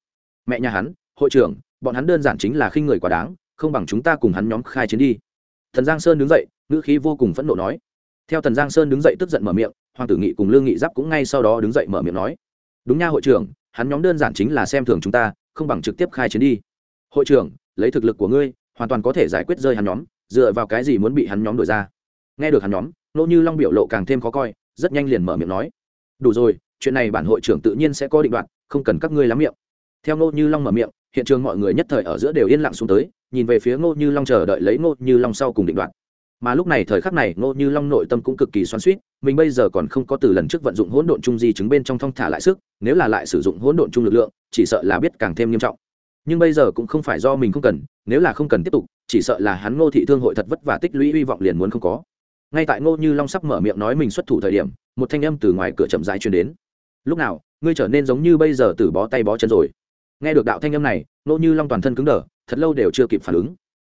Mẹ nhà hắn, hội trưởng, bọn hắn đơn giản chính là khinh người quá đáng, không bằng chúng ta cùng hắn nhóm khai chiến đi. Thần giang sơn đứng dậy, ngữ khí vô cùng phẫn nộ nói. Theo thần giang sơn đứng dậy tức giận mở miệng, hoàng tử nghị cùng lương nghị giáp cũng ngay sau đó đứng dậy mở miệng nói. Đúng nha hội trưởng, hắn nhóm đơn giản chính là xem thường chúng ta, không bằng trực tiếp khai chiến đi. Hội trưởng, lấy thực lực của ngươi, hoàn toàn có thể giải quyết rơi hắn nhóm, dựa vào cái gì muốn bị hắn nhóm đổi ra? Nghe được hắn nhóm nỗ như long biểu lộ càng thêm khó coi, rất nhanh liền mở miệng nói. Đủ rồi, chuyện này bản hội trưởng tự nhiên sẽ có định đoạn không cần các ngươi lắm miệng. Theo Ngô như long mở miệng, hiện trường mọi người nhất thời ở giữa đều yên lặng xuống tới, nhìn về phía ngô như long chờ đợi lấy ngô như long sau cùng định đoạt. Mà lúc này thời khắc này, ngô như long nội tâm cũng cực kỳ xoắn suýt mình bây giờ còn không có từ lần trước vận dụng hỗn độn chung di chứng bên trong thong thả lại sức, nếu là lại sử dụng hỗn độn chung lực lượng, chỉ sợ là biết càng thêm nghiêm trọng. Nhưng bây giờ cũng không phải do mình không cần, nếu là không cần tiếp tục, chỉ sợ là hắn ngô thị thương hội thật vất vả tích lũy hy vọng liền muốn không có. Ngay tại ngô như long sắp mở miệng nói mình xuất thủ thời điểm, một thanh âm từ ngoài cửa chậm rãi truyền đến. Lúc nào ngươi trở nên giống như bây giờ từ bó tay bó chân rồi. Nghe được đạo thanh âm này nỗ như long toàn thân cứng đờ, thật lâu đều chưa kịp phản ứng.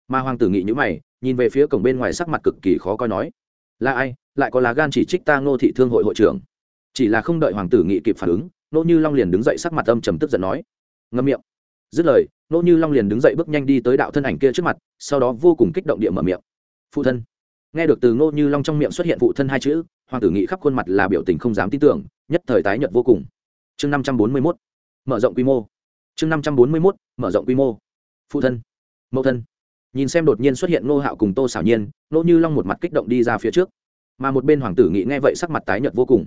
Mà hoàng tử nghị nhữ mày, nhìn về phía cổng bên ngoài sắc mặt cực kỳ khó coi nói, là ai? Lại có lá gan chỉ trích ta ngô thị thương hội hội trưởng. Chỉ là không đợi hoàng tử nghị kịp phản ứng nô như long liền đứng dậy sắc mặt âm trầm tức giận nói, ngâm miệng. Dứt lời nô như long liền đứng dậy bước nhanh đi tới đạo thân ảnh kia trước mặt, sau đó vô cùng kích động địa mở miệng, phụ thân. Nghe được từ nô như long trong miệng xuất hiện phụ thân hai chữ, hoàng tử nghị khắp khuôn mặt là biểu tình không dám tin tưởng, nhất thời tái nhợt vô cùng chương năm trăm bốn mươi mốt, mở rộng quy mô. chương năm trăm bốn mươi mốt, mở rộng quy mô. phụ thân, mẫu thân. nhìn xem đột nhiên xuất hiện nô hạo cùng tô xảo nhiên nô như long một mặt kích động đi ra phía trước. mà một bên hoàng tử nghị nghe vậy sắc mặt tái nhợt vô cùng.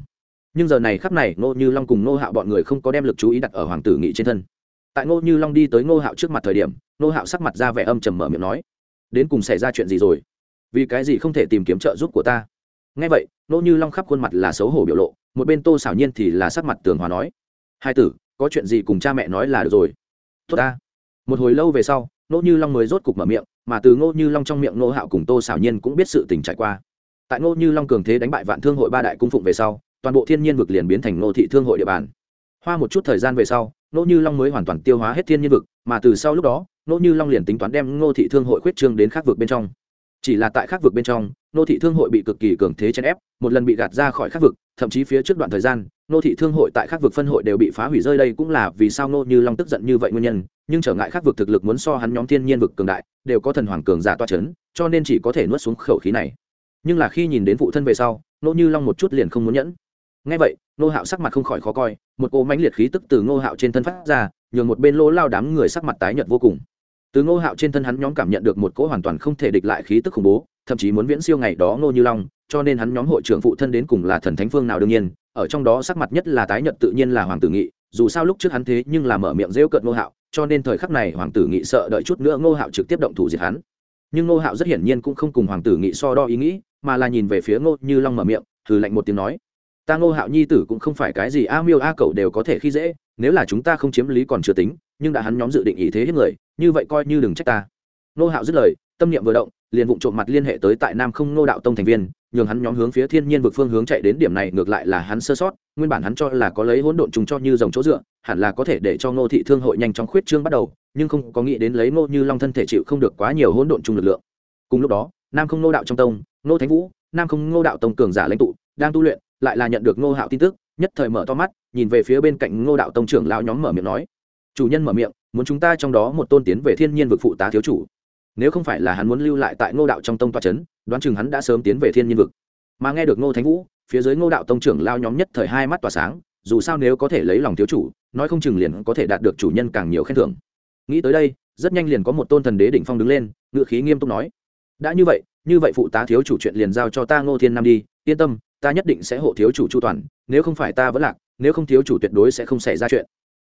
nhưng giờ này khắp này nô như long cùng nô hạo bọn người không có đem lực chú ý đặt ở hoàng tử nghị trên thân. tại nô như long đi tới nô hạo trước mặt thời điểm nô hạo sắc mặt ra vẻ âm trầm mở miệng nói, đến cùng xảy ra chuyện gì rồi? Vì cái gì không thể tìm kiếm trợ giúp của ta? Nghe vậy nô như long khắp khuôn mặt là xấu hổ biểu lộ, một bên tô xảo nhiên thì là sắc mặt tường hòa nói hai tử, có chuyện gì cùng cha mẹ nói là được rồi. Tốt ta. Một hồi lâu về sau nỗ như long mới rốt cục mở miệng, mà từ ngô như long trong miệng nô hạo cùng tô xảo nhiên cũng biết sự tình trải qua. Tại ngô như long cường thế đánh bại vạn thương hội ba đại cung phụng về sau, toàn bộ thiên nhiên vực liền biến thành ngô thị thương hội địa bàn. Hoa một chút thời gian về sau, ngô như long mới hoàn toàn tiêu hóa hết thiên nhiên vực, mà từ sau lúc đó, ngô như long liền tính toán đem ngô thị thương hội khuyết trương đến khác vực bên trong. Chỉ là tại khác vực bên trong, ngô thị thương hội bị cực kỳ cường thế chèn ép, một lần bị gạt ra khỏi khác vực, thậm chí phía trước đoạn thời gian Nô thị thương hội tại các vực phân hội đều bị phá hủy rơi đây cũng là vì sao Nô như long tức giận như vậy nguyên nhân, nhưng trở ngại các vực thực lực muốn so hắn nhóm thiên nhiên vực cường đại, đều có thần hoàng cường giả toa c h ấ n cho nên chỉ có thể nuốt xuống khẩu khí này. Nhưng là khi nhìn đến phụ thân về sau, nô như long một chút liền không muốn nhẫn. Ngay vậy, nô hạo sắc mặt không khỏi khó coi, một cỗ mãnh liệt khí tức từ ngô hạo trên thân phát ra, nhường một bên lỗ lao đám người sắc mặt tái nhợt vô cùng. Từ ngô hạo trên thân hắn nhóm cảm nhận được một cỗ hoàn toàn không thể địch lại khí tức khủng bố thậm chí muốn viễn siêu ngày đó ngô như long, cho nên hắn nhóm hội trưởng phụ thân đến cùng là thần thánh phương nào đương nhiên, ở trong đó sắc mặt nhất là tái nhợt tự nhiên là hoàng tử nghị, dù sao lúc trước hắn thế nhưng là mở miệng rêu cợt ngô hạo, cho nên thời khắc này hoàng tử nghị sợ đợi chút nữa ngô hạo trực tiếp động thủ diệt hắn. Nhưng ngô hạo rất hiển nhiên cũng không cùng hoàng tử nghị so đo ý nghĩ, mà là nhìn về phía ngô như long mở miệng thử lạnh một tiếng nói, ta ngô hạo nhi tử cũng không phải cái gì a miêu a cậu đều có thể khi dễ, nếu là chúng ta không chiếm lý còn chưa tính, nhưng đã hắn nhóm dự định ý thế hết người, như vậy coi như đừng trách ta. Ngô hạo dứt lời, tâm niệm vừa động liền vụng trộm mặt liên hệ tới tại nam không ngô đạo tông thành viên, nhường hắn nhóm hướng phía thiên nhiên vực phương hướng chạy đến điểm này, ngược lại là hắn sơ sót, nguyên bản hắn cho là có lấy hỗn độn trùng cho như dòng chỗ dựa, hẳn là có thể để cho ngô thị thương hội nhanh chóng khuyết trương bắt đầu, nhưng không có nghĩ đến lấy ngô như long thân thể chịu không được quá nhiều hỗn độn trùng lực lượng. Cùng lúc đó, nam không ngô đạo trong tông, ngô thánh vũ, nam không ngô đạo tông cường giả lãnh tụ, đang tu luyện, lại là nhận được ngô hạo tin tức, nhất thời mở to mắt, nhìn về phía bên cạnh ngô đạo tông trưởng lão nhóm mở miệng nói, chủ nhân mở miệng, muốn chúng ta trong đó một tôn tiến về thiên nhiên vực phụ tá thiếu chủ nếu không phải là hắn muốn lưu lại tại ngô đạo trong tông toa c h ấ n đoán chừng hắn đã sớm tiến về thiên nhiên vực. Mà nghe được ngô thánh vũ, phía dưới ngô đạo tông trưởng lao nhóm nhất thời hai mắt tỏa sáng, dù sao nếu có thể lấy lòng thiếu chủ, nói không chừng liền có thể đạt được chủ nhân càng nhiều khen thưởng. Nghĩ tới đây, rất nhanh liền có một tôn thần đế đỉnh phong đứng lên, ngự khí nghiêm túc nói, đã như vậy như vậy phụ tá thiếu chủ chuyện liền giao cho ta ngô thiên nam đi, yên tâm, ta nhất định sẽ hộ thiếu chủ chu toàn, nếu không phải ta vẫn lạc, nếu không thiếu chủ tuyệt đối sẽ không xảy ra chuyện.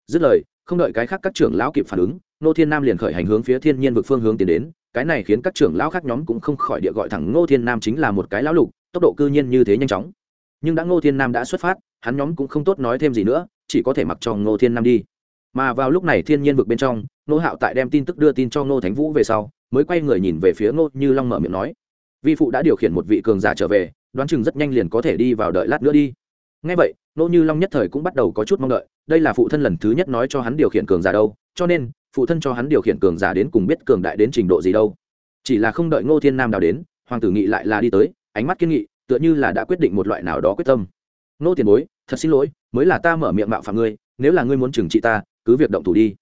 Dứt lời, không đợi cái khác các trưởng lão kịp phản ứng nô thiên nam liền khởi hành hướng phía thiên nhiên vực phương hướng tiến đến, cái này khiến các trưởng lão khác nhóm cũng không khỏi địa gọi thẳng ngô thiên nam chính là một cái lão lục, tốc độ cư nhiên như thế nhanh chóng. Nhưng đã ngô thiên nam đã xuất phát, hắn nhóm cũng không tốt nói thêm gì nữa, chỉ có thể mặc cho ngô thiên nam đi. Mà vào lúc này thiên nhiên vực bên trong nô hạo tại đem tin tức đưa tin cho ngô thánh vũ về sau, mới quay người nhìn về phía ngô như long mở miệng nói, vi phụ đã điều khiển một vị cường giả trở về, đoán chừng rất nhanh liền có thể đi vào đợi lát nữa đi. Ngay vậy nô như long nhất thời cũng bắt đầu có chút mong đợi, đây là phụ thân lần thứ nhất nói cho hắn điều khiển cường giả đâu, cho nên phụ thân cho hắn điều khiển cường giả đến cùng biết cường đại đến trình độ gì đâu. Chỉ là không đợi ngô thiên nam đào đến, hoàng tử nghị lại là đi tới, ánh mắt kiên nghị, tựa như là đã quyết định một loại nào đó quyết tâm. Ngô tiền bối, thật xin lỗi, mới là ta mở miệng mạo phạm ngươi, nếu là ngươi muốn trừng trị ta, cứ việc động thủ đi.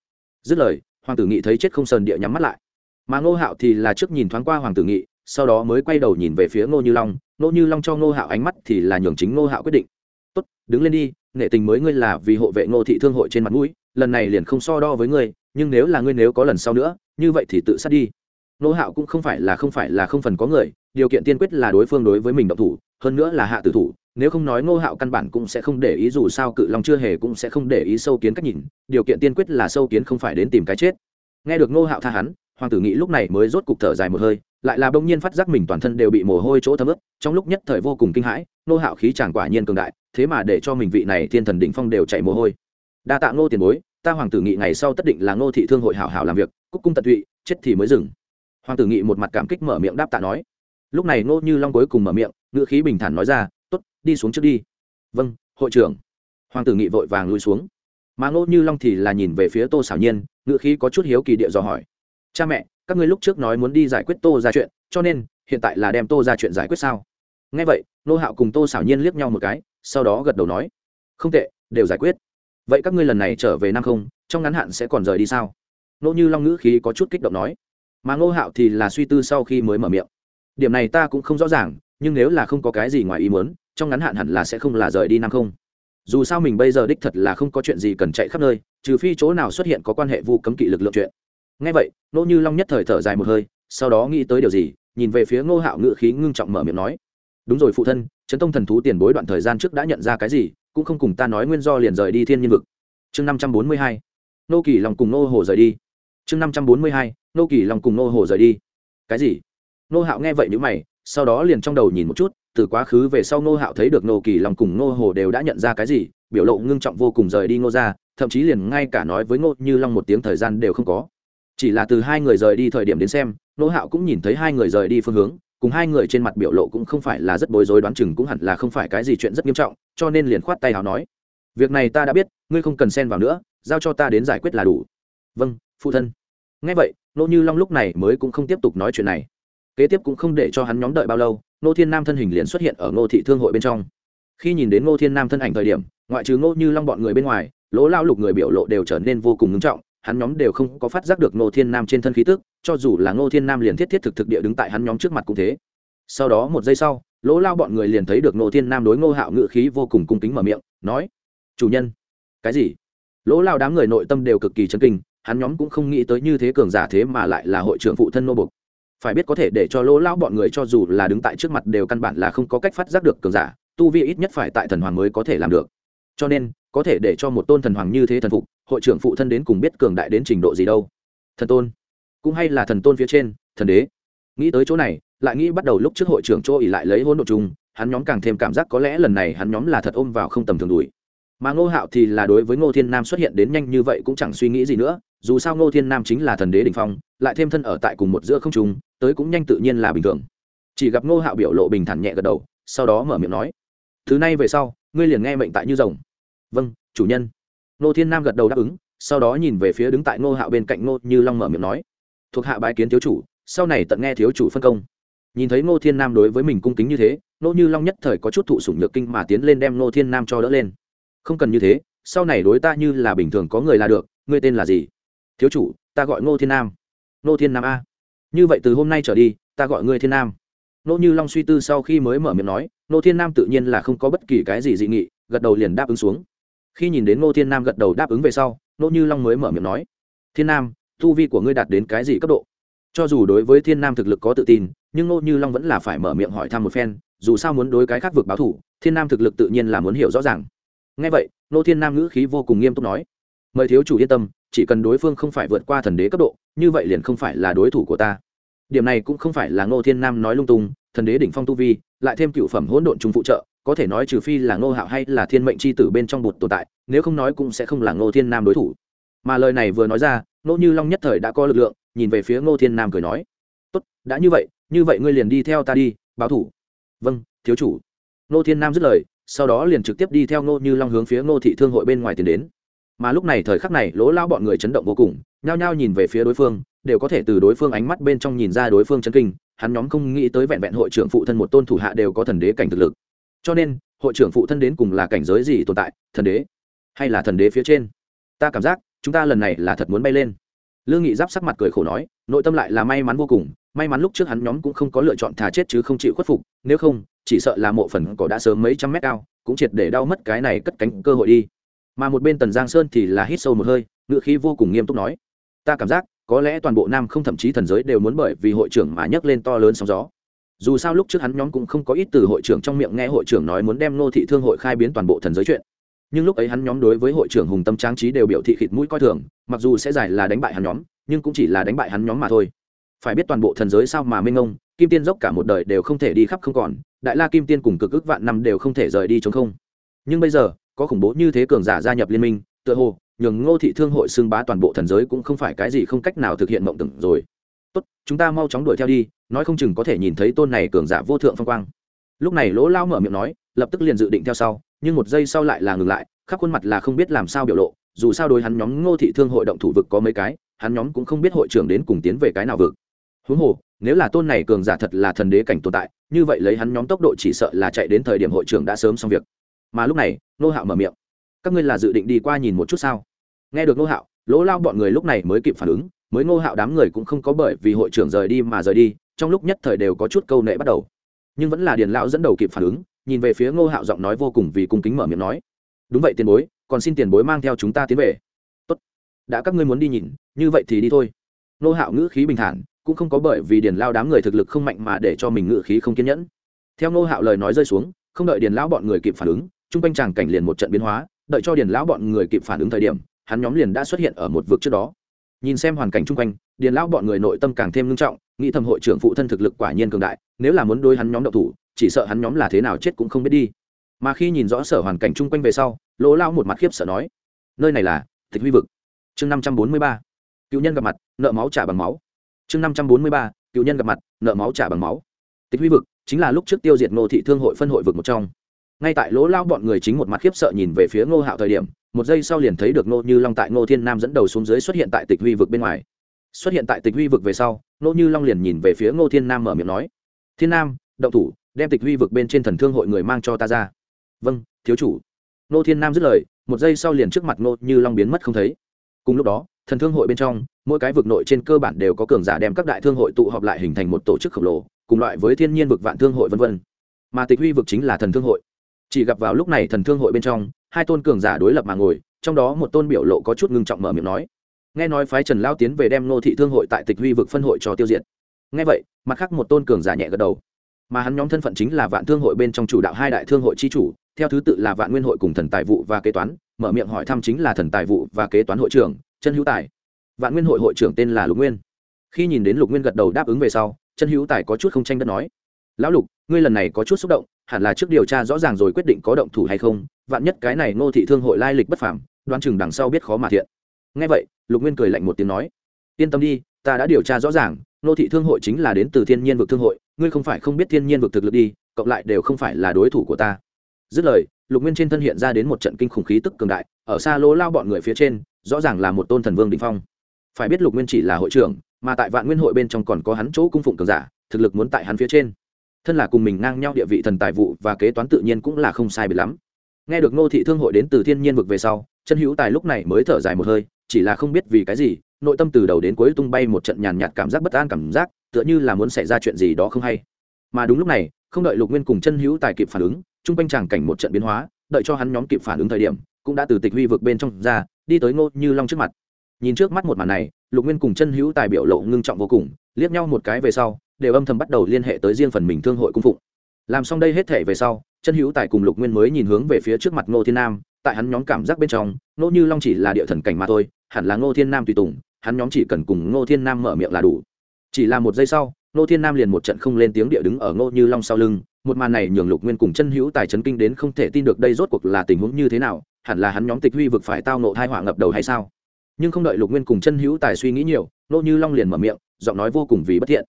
Dứt lời, hoàng tử nghị thấy chết không sờn địa nhắm mắt lại. Mà ngô hạo thì là trước nhìn thoáng qua hoàng tử nghị, sau đó mới quay đầu nhìn về phía ngô như long. Ngô như long cho ngô hạo ánh mắt thì là nhường chính ngô hạo quyết định. Tốt, đứng lên đi nghệ tình mới ngươi là vì hộ vệ ngô thị thương hội trên mặt mũi, lần này liền không so đo với ngươi, nhưng nếu là ngươi nếu có lần sau nữa, như vậy thì tự sát đi. Nô hạo cũng không phải là không phải là không phần có người, điều kiện tiên quyết là đối phương đối với mình động thủ, hơn nữa là hạ tử thủ, nếu không nói ngô hạo căn bản cũng sẽ không để ý dù sao cự long chưa hề cũng sẽ không để ý sâu kiến cách nhìn, điều kiện tiên quyết là sâu kiến không phải đến tìm cái chết. Nghe được ngô hạo tha hắn, hoàng tử nghĩ lúc này mới rốt cục thở dài một hơi lại là bỗng nhiên phát giác mình toàn thân đều bị mồ hôi chỗ thấm ướt, trong lúc nhất thời vô cùng kinh hãi, Nô hạo khí chàng quả nhiên cường đại, thế mà để cho mình vị này thiên thần đỉnh phong đều chảy mồ hôi. Đa tạ ngô tiền bối, ta hoàng tử nghị ngày sau tất định là ngô thị thương hội hảo hảo làm việc, cúc cung tận tụy, chết thì mới dừng. Hoàng tử nghị một mặt cảm kích mở miệng đáp tạ nói. Lúc này ngô như long cuối cùng mở miệng, ngữ khí bình thản nói ra t ố t đi xuống trước đi. Vâng hội trưởng. Hoàng tử nghị vội vàng lui xuống. Mà ngô như long thì là nhìn về phía tô xảo nhiên, ngữ khí có chút hiếu kỳ địa dò hỏi. Cha mẹ các ngươi lúc trước nói muốn đi giải quyết tô ra chuyện, cho nên, hiện tại là đem tô ra chuyện giải quyết sao? Ngay vậy, nô hạo cùng tô xảo nhiên liếc nhau một cái, sau đó gật đầu nói, không tệ, đều giải quyết. Vậy các ngươi lần này trở về nam không, trong ngắn hạn sẽ còn rời đi sao? Nô như long ngữ khí có chút kích động nói. Mà ngô hạo thì là suy tư sau khi mới mở miệng. Điểm này ta cũng không rõ ràng, nhưng nếu là không có cái gì ngoài ý muốn, trong ngắn hạn hẳn là sẽ không là rời đi nam không. Dù sao mình bây giờ đích thật là không có chuyện gì cần chạy khắp nơi, trừ phi chỗ nào xuất hiện có quan hệ vu cấm kỵ lực lượng chuyện ngay vậy nô như long nhất thời thở dài một hơi, sau đó nghĩ tới điều gì, nhìn về phía ngô hạo ngự khí ngưng trọng mở miệng nói, đúng rồi phụ thân trấn tông thần thú tiền bối đoạn thời gian trước đã nhận ra cái gì, cũng không cùng ta nói nguyên do liền rời đi thiên nhiên vực. Chương năm trăm bốn mươi hai nô kỳ lòng cùng nô hồ rời đi. Chương năm trăm bốn mươi hai nô kỳ lòng cùng nô hồ rời đi. Cái gì? Nô hạo nghe vậy n mày, sau đó liền trong đầu nhìn một chút, từ quá khứ về sau nô hạo thấy được nô kỳ lòng cùng nô hồ đều đã nhận ra cái gì, biểu lộ ngưng trọng vô cùng rời đi nô ra thậm chí liền ngay cả nói với ngô như long một tiếng thời gian đều không có chỉ là từ hai người rời đi thời điểm đến xem nô hạo cũng nhìn thấy hai người rời đi phương hướng, cùng hai người trên mặt biểu lộ cũng không phải là rất bối rối đoán chừng cũng hẳn là không phải cái gì chuyện rất nghiêm trọng, cho nên liền khoát tay hào nói, việc này ta đã biết, ngươi không cần xen vào nữa, giao cho ta đến giải quyết là đủ. Vâng phụ thân. Ngay vậy nô như long lúc này mới cũng không tiếp tục nói chuyện này. Kế tiếp cũng không để cho hắn nhóm đợi bao lâu nô thiên nam thân hình liền xuất hiện ở ngô thị thương hội bên trong. Khi nhìn đến ngô thiên nam thân ảnh thời điểm, ngoại trừ ngô như long bọn người bên ngoài, lỗ lao lục người biểu lộ đều trở nên vô cùng ngưng trọng hắn nhóm đều không có phát giác được ngô thiên nam trên thân khí tức, cho dù là ngô thiên nam liền thiết thiết thực thực địa đứng tại hắn nhóm trước mặt cũng thế. Sau đó một giây sau, lỗ lao bọn người liền thấy được ngô thiên nam đối ngô hạo ngự khí vô cùng cung kính mở miệng, nói, chủ nhân. Cái gì? Lỗ lao đám người nội tâm đều cực kỳ chấn kinh, hắn nhóm cũng không nghĩ tới như thế cường giả thế mà lại là hội trưởng phụ thân nô bục phải biết có thể để cho lỗ lao bọn người cho dù là đứng tại trước mặt đều căn bản là không có cách phát giác được cường giả, tu vi ít nhất phải tại thần hoàng mới có thể làm được. Cho nên có thể để cho một tôn thần hoàng như thế thần phục, hội trưởng phụ thân đến cùng biết cường đại đến trình độ gì đâu. Thần tôn, cũng hay là thần tôn phía trên, thần đế. Nghĩ tới chỗ này, lại nghĩ bắt đầu lúc trước hội trưởng chỗ ỉ lại lấy hỗn độ chung, hắn nhóm càng thêm cảm giác có lẽ lần này hắn nhóm là thật ôm vào không tầm thường đùi mà ngô hạo thì là đối với ngô thiên nam xuất hiện đến nhanh như vậy cũng chẳng suy nghĩ gì nữa, dù sao ngô thiên nam chính là thần đế đ ỉ n h phong, lại thêm thân ở tại cùng một giữa không trung, tới cũng nhanh tự nhiên là bình thường. Chỉ gặp ngô hạo biểu lộ bình thản nhẹ gật đầu, sau đó mở miệng nói, thứ này về sau, ngươi liền nghe mệnh tại như rồng vâng chủ nhân. Nô thiên nam gật đầu đáp ứng, sau đó nhìn về phía đứng tại ngô hạo bên cạnh ngô như long mở miệng nói. Thuộc hạ bái kiến thiếu chủ, sau này tận nghe thiếu chủ phân công. Nhìn thấy ngô thiên nam đối với mình cung kính như thế, ngô như long nhất thời có chút thụ sủng nhược kinh mà tiến lên đem ngô thiên nam cho đỡ lên. Không cần như thế, sau này đối ta như là bình thường có người là được, ngươi tên là gì? Thiếu chủ, ta gọi ngô thiên nam. Ngô thiên nam a. Như vậy từ hôm nay trở đi, ta gọi ngươi thiên nam. Nô như long suy tư sau khi mới mở miệng nói nô thiên nam tự nhiên là không có bất kỳ cái gì dị nghị, gật đầu liền đáp ứng xuống khi nhìn đến ngô thiên nam gật đầu đáp ứng về sau nô như long mới mở miệng nói, thiên nam, tu vi của ngươi đạt đến cái gì cấp độ? Cho dù đối với thiên nam thực lực có tự tin, nhưng nô như long vẫn là phải mở miệng hỏi thăm một phen, dù sao muốn đối cái khác vực báo thủ, thiên nam thực lực tự nhiên là muốn hiểu rõ ràng. Ngay vậy nô thiên nam ngữ khí vô cùng nghiêm túc nói, mời thiếu chủ yên tâm, chỉ cần đối phương không phải vượt qua thần đế cấp độ, như vậy liền không phải là đối thủ của ta. Điểm này cũng không phải là ngô thiên nam nói lung tung, thần đế đỉnh phong tu vi, lại thêm cựu phẩm hỗn độn trung phụ trợ có thể nói trừ phi là ngô hạo hay là thiên mệnh c h i tử bên trong bụt tồn tại, nếu không nói cũng sẽ không là ngô thiên nam đối thủ. Mà lời này vừa nói ra, ngô như long nhất thời đã có lực lượng, nhìn về phía ngô thiên nam cười nói, tốt, đã như vậy như vậy ngươi liền đi theo ta đi, báo thủ. Vâng thiếu chủ. Ngô thiên nam dứt lời, sau đó liền trực tiếp đi theo ngô như long hướng phía ngô thị thương hội bên ngoài tiến đến. Mà lúc này thời khắc này, lỗ lao bọn người chấn động vô cùng, nhao nhao nhìn về phía đối phương, đều có thể từ đối phương ánh mắt bên trong nhìn ra đối phương chấn kinh, hắn nhóm không nghĩ tới vẹn vẹn hội trưởng phụ thân một tôn thủ hạ đều có thần đế cảnh thực lực cho nên, hội trưởng phụ thân đến cùng là cảnh giới gì tồn tại, thần đế? Hay là thần đế phía trên? Ta cảm giác, chúng ta lần này là thật muốn bay lên. Lương nghị giáp sắc mặt cười khổ nói, nội tâm lại là may mắn vô cùng, may mắn lúc trước hắn nhóm cũng không có lựa chọn thà chết chứ không chịu khuất phục, nếu không, chỉ sợ là mộ phần cỏ đã sớm mấy trăm mét cao, cũng triệt để đau mất cái này cất cánh cơ hội đi. Mà một bên tần giang sơn thì là hít sâu một hơi ngựa khí vô cùng nghiêm túc nói, ta cảm giác, có lẽ toàn bộ nam không thậm chí thần giới đều muốn bởi vì hội trưởng mà nhấc lên to lớn sóng gió dù sao lúc trước hắn nhóm cũng không có ít từ hội trưởng trong miệng nghe hội trưởng nói muốn đem nô thị thương hội khai biến toàn bộ thần giới chuyện. Nhưng lúc ấy hắn nhóm đối với hội trưởng hùng tâm trang trí đều biểu thị khịt mũi coi thường, mặc dù sẽ giải là đánh bại hắn nhóm, nhưng cũng chỉ là đánh bại hắn nhóm mà thôi. Phải biết toàn bộ thần giới sao mà minh ông kim tiên dốc cả một đời đều không thể đi khắp không còn, đại la kim tiên cùng cực ức vạn năm đều không thể rời đi chống không. Nhưng bây giờ, có khủng bố như thế cường giả gia nhập liên minh, tựa hồ, nhường ngô thị thương hội xưng bá toàn bộ thần giới cũng không phải cái gì không cách nào thực hiện mộng tưởng rồi tốt, chúng ta mau chóng đuổi theo đi, nói không chừng có thể nhìn thấy tôn này cường giả vô thượng phong quang. Lúc này lỗ lao mở miệng nói, lập tức liền dự định theo sau, nhưng một giây sau lại là ngừng lại, khắp khuôn mặt là không biết làm sao biểu lộ, dù sao đối hắn nhóm ngô thị thương hội động thủ vực có mấy cái, hắn nhóm cũng không biết hội trưởng đến cùng tiến về cái nào vực. Huống hồ, nếu là tôn này cường giả thật là thần đế cảnh tồn tại, như vậy lấy hắn nhóm tốc độ chỉ sợ là chạy đến thời điểm hội trưởng đã sớm xong việc. Mà lúc này nô hạo mở miệng, các ngươi là dự định đi qua nhìn một chút sao? Nghe được nô hạo, lỗ lao bọn người lúc này mới kịp phản ứng mới ngô hạo đám người cũng không có bởi vì hội trưởng rời đi mà rời đi, trong lúc nhất thời đều có chút câu nệ bắt đầu. Nhưng vẫn là điền lão dẫn đầu kịp phản ứng, nhìn về phía ngô hạo giọng nói vô cùng vì cung kính mở miệng nói, đúng vậy tiền bối, còn xin tiền bối mang theo chúng ta tiến về. Tốt, đã các ngươi muốn đi nhìn, như vậy thì đi thôi. Ngô hạo ngữ khí bình thản, cũng không có bởi vì điền lao đám người thực lực không mạnh mà để cho mình ngữ khí không kiên nhẫn. Theo ngô hạo lời nói rơi xuống, không đợi điền lão bọn người kịp phản ứng, chung quanh chàng cảnh liền một trận biến hóa, đợi cho điền lão bọn người kịp phản ứng thời điểm, hắn nhóm liền đã xuất hiện ở một vực trước đó nhìn xem hoàn cảnh chung quanh, điền lão bọn người nội tâm càng thêm nghiêm trọng, nghĩ thầm hội trưởng phụ thân thực lực quả nhiên cường đại, nếu là muốn đối hắn nhóm độc thủ, chỉ sợ hắn nhóm là thế nào chết cũng không biết đi. Mà khi nhìn rõ sở hoàn cảnh chung quanh về sau, lỗ lao một mặt khiếp sợ nói, nơi này là tịch huy vực. Chương năm trăm bốn mươi ba, cựu nhân gặp mặt, nợ máu trả bằng máu. Chương năm trăm bốn mươi ba, cựu nhân gặp mặt, nợ máu trả bằng máu. Tịch huy vực chính là lúc trước tiêu diệt ngô thị thương hội phân hội vực một trong. Ngay tại lỗ lao bọn người chính một mặt khiếp sợ nhìn về phía ngô hạo thời điểm một giây sau liền thấy được ngô như long tại ngô thiên nam dẫn đầu xuống dưới xuất hiện tại tịch huy vực bên ngoài. Xuất hiện tại tịch huy vực về sau, ngô như long liền nhìn về phía ngô thiên nam mở miệng nói, thiên nam, động thủ, đem tịch huy vực bên trên thần thương hội người mang cho ta ra. Vâng thiếu chủ. Ngô thiên nam dứt lời, một giây sau liền trước mặt ngô như long biến mất không thấy. Cùng lúc đó, thần thương hội bên trong, mỗi cái vực nội trên cơ bản đều có cường giả đem các đại thương hội tụ họp lại hình thành một tổ chức khổng lồ, cùng loại với thiên nhiên vực vạn thương hội v v mà tịch huy vực chính là thần thương hội. Chỉ gặp vào lúc này thần thương hội bên trong hai tôn cường giả đối lập mà ngồi, trong đó một tôn biểu lộ có chút ngưng trọng mở miệng nói. Nghe nói phái trần lao tiến về đem nô thị thương hội tại tịch huy vực phân hội cho tiêu diệt. Nghe vậy, mặt khác một tôn cường giả nhẹ gật đầu. Mà hắn nhóm thân phận chính là vạn thương hội bên trong chủ đạo hai đại thương hội chi chủ, theo thứ tự là vạn nguyên hội cùng thần tài vụ và kế toán, mở miệng hỏi thăm chính là thần tài vụ và kế toán hội trưởng chân hữu tài. Vạn nguyên hội hội trưởng tên là lục nguyên. Khi nhìn đến lục nguyên gật đầu đáp ứng về sau chân hữu tài có chút không tranh đất nói. Lão lục, ngươi lần này có chút xúc động, hẳn là trước điều tra rõ ràng rồi quyết định có động thủ hay không vạn nhất cái này ngô thị thương hội lai lịch bất phàm, đoán chừng đằng sau biết khó mà thiện. Ngay vậy, lục nguyên cười lạnh một tiếng nói, yên tâm đi, ta đã điều tra rõ ràng, ngô thị thương hội chính là đến từ thiên nhiên vực thương hội, ngươi không phải không biết thiên nhiên vực thực lực đi, cộng lại đều không phải là đối thủ của ta. Dứt lời, lục nguyên trên thân hiện ra đến một trận kinh khủng khí tức cường đại, ở xa lỗ lao bọn người phía trên, rõ ràng là một tôn thần vương đình phong. Phải biết lục nguyên chỉ là hội trưởng, mà tại vạn nguyên hội bên trong còn có hắn chỗ cung phụng cường giả, thực lực muốn tại hắn phía trên. Thân là cùng mình ngang nhau địa vị thần tài vụ và kế toán tự nhiên cũng là không sai biệt lắm nghe được ngô thị thương hội đến từ thiên nhiên vực về sau chân hữu tài lúc này mới thở dài một hơi, chỉ là không biết vì cái gì, nội tâm từ đầu đến cuối tung bay một trận nhàn nhạt cảm giác bất an cảm giác, tựa như là muốn xảy ra chuyện gì đó không hay. Mà đúng lúc này, không đợi lục nguyên cùng chân hữu tài kịp phản ứng, chung quanh tràng cảnh một trận biến hóa, đợi cho hắn nhóm kịp phản ứng thời điểm, cũng đã từ tịch huy vực bên trong ra, đi tới ngô như long trước mặt. Nhìn trước mắt một màn này, lục nguyên cùng chân hữu tài biểu lộ ngưng trọng vô cùng, liếc nhau một cái về sau, đều âm thầm bắt đầu liên hệ tới riêng phần mình thương hội cung phụng. Làm xong đây hết thể về sau chân hữu tài cùng lục nguyên mới nhìn hướng về phía trước mặt ngô thiên nam, tại hắn nhóm cảm giác bên trong, ngô như long chỉ là địa thần cảnh mà thôi, hẳn là ngô thiên nam tùy tùng, hắn nhóm chỉ cần cùng ngô thiên nam mở miệng là đủ. Chỉ là một giây sau, ngô thiên nam liền một trận không lên tiếng địa đứng ở ngô như long sau lưng, một màn này nhường lục nguyên cùng chân hữu tài chấn kinh đến không thể tin được đây rốt cuộc là tình huống như thế nào, hẳn là hắn nhóm tịch huy vực phải tao nộ thai họa ngập đầu hay sao? Nhưng không đợi lục nguyên cùng chân hữu tài suy nghĩ nhiều, ngô như long liền mở miệng, giọng nói vô cùng vì bất thiện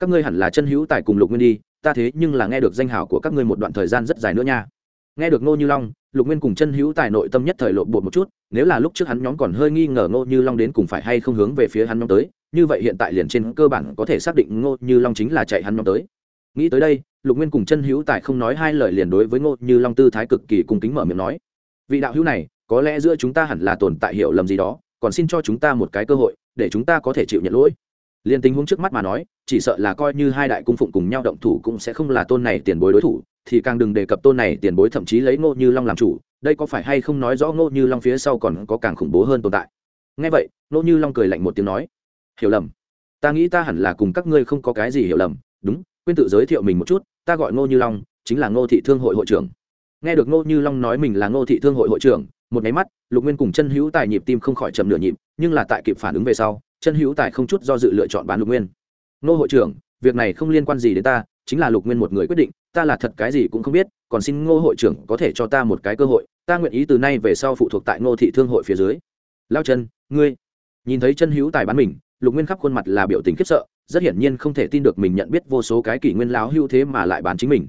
các ngươi hẳn là chân hữu tài cùng lục nguyên đi, ta thế nhưng là nghe được danh hảo của các ngươi một đoạn thời gian rất dài nữa nha. Nghe được ngô như long, lục nguyên cùng chân hữu tài nội tâm nhất thời lộ bột một chút, nếu là lúc trước hắn nhóm còn hơi nghi ngờ ngô như long đến cùng phải hay không hướng về phía hắn nhóm tới, như vậy hiện tại liền trên cơ bản có thể xác định ngô như long chính là chạy hắn nhóm tới. Nghĩ tới đây, lục nguyên cùng chân hữu tài không nói hai lời liền đối với ngô như long tư thái cực kỳ cung kính mở miệng nói, vị đạo hữu này, có lẽ giữa chúng ta hẳn là tồn tại hiểu lầm gì đó, còn xin cho chúng ta một cái cơ hội, để chúng ta có thể chịu nhận lỗi liền tình huống trước mắt mà nói, chỉ sợ là coi như hai đại cung phụng cùng nhau động thủ cũng sẽ không là tôn này tiền bối đối thủ, thì càng đừng đề cập tôn này tiền bối thậm chí lấy ngô như long làm chủ, đây có phải hay không nói rõ ngô như long phía sau còn có càng khủng bố hơn tồn tại? Ngay vậy, ngô như long cười lạnh một tiếng nói, hiểu lầm. Ta nghĩ ta hẳn là cùng các ngươi không có cái gì hiểu lầm. Đúng, quên tự giới thiệu mình một chút, ta gọi ngô như long, chính là ngô thị thương hội hội trưởng. Nghe được ngô như long nói mình là ngô thị thương hội hội trưởng, một nháy mắt, lục nguyên cùng chân hữu tài nhịp tim không khỏi chậm nửa nhịp, nhưng là tại kịp phản ứng về sau chân hữu tài không chút do dự lựa chọn bán lục nguyên. Nô hội trưởng, việc này không liên quan gì đến ta, chính là lục nguyên một người quyết định, ta là thật cái gì cũng không biết, còn xin ngô hội trưởng có thể cho ta một cái cơ hội, ta nguyện ý từ nay về sau phụ thuộc tại ngô thị thương hội phía dưới. Lao chân ngươi. Nhìn thấy chân hữu tài bán mình, lục nguyên khắp khuôn mặt là biểu tình khiếp sợ, rất hiển nhiên không thể tin được mình nhận biết vô số cái kỷ nguyên láo hưu thế mà lại bán chính mình.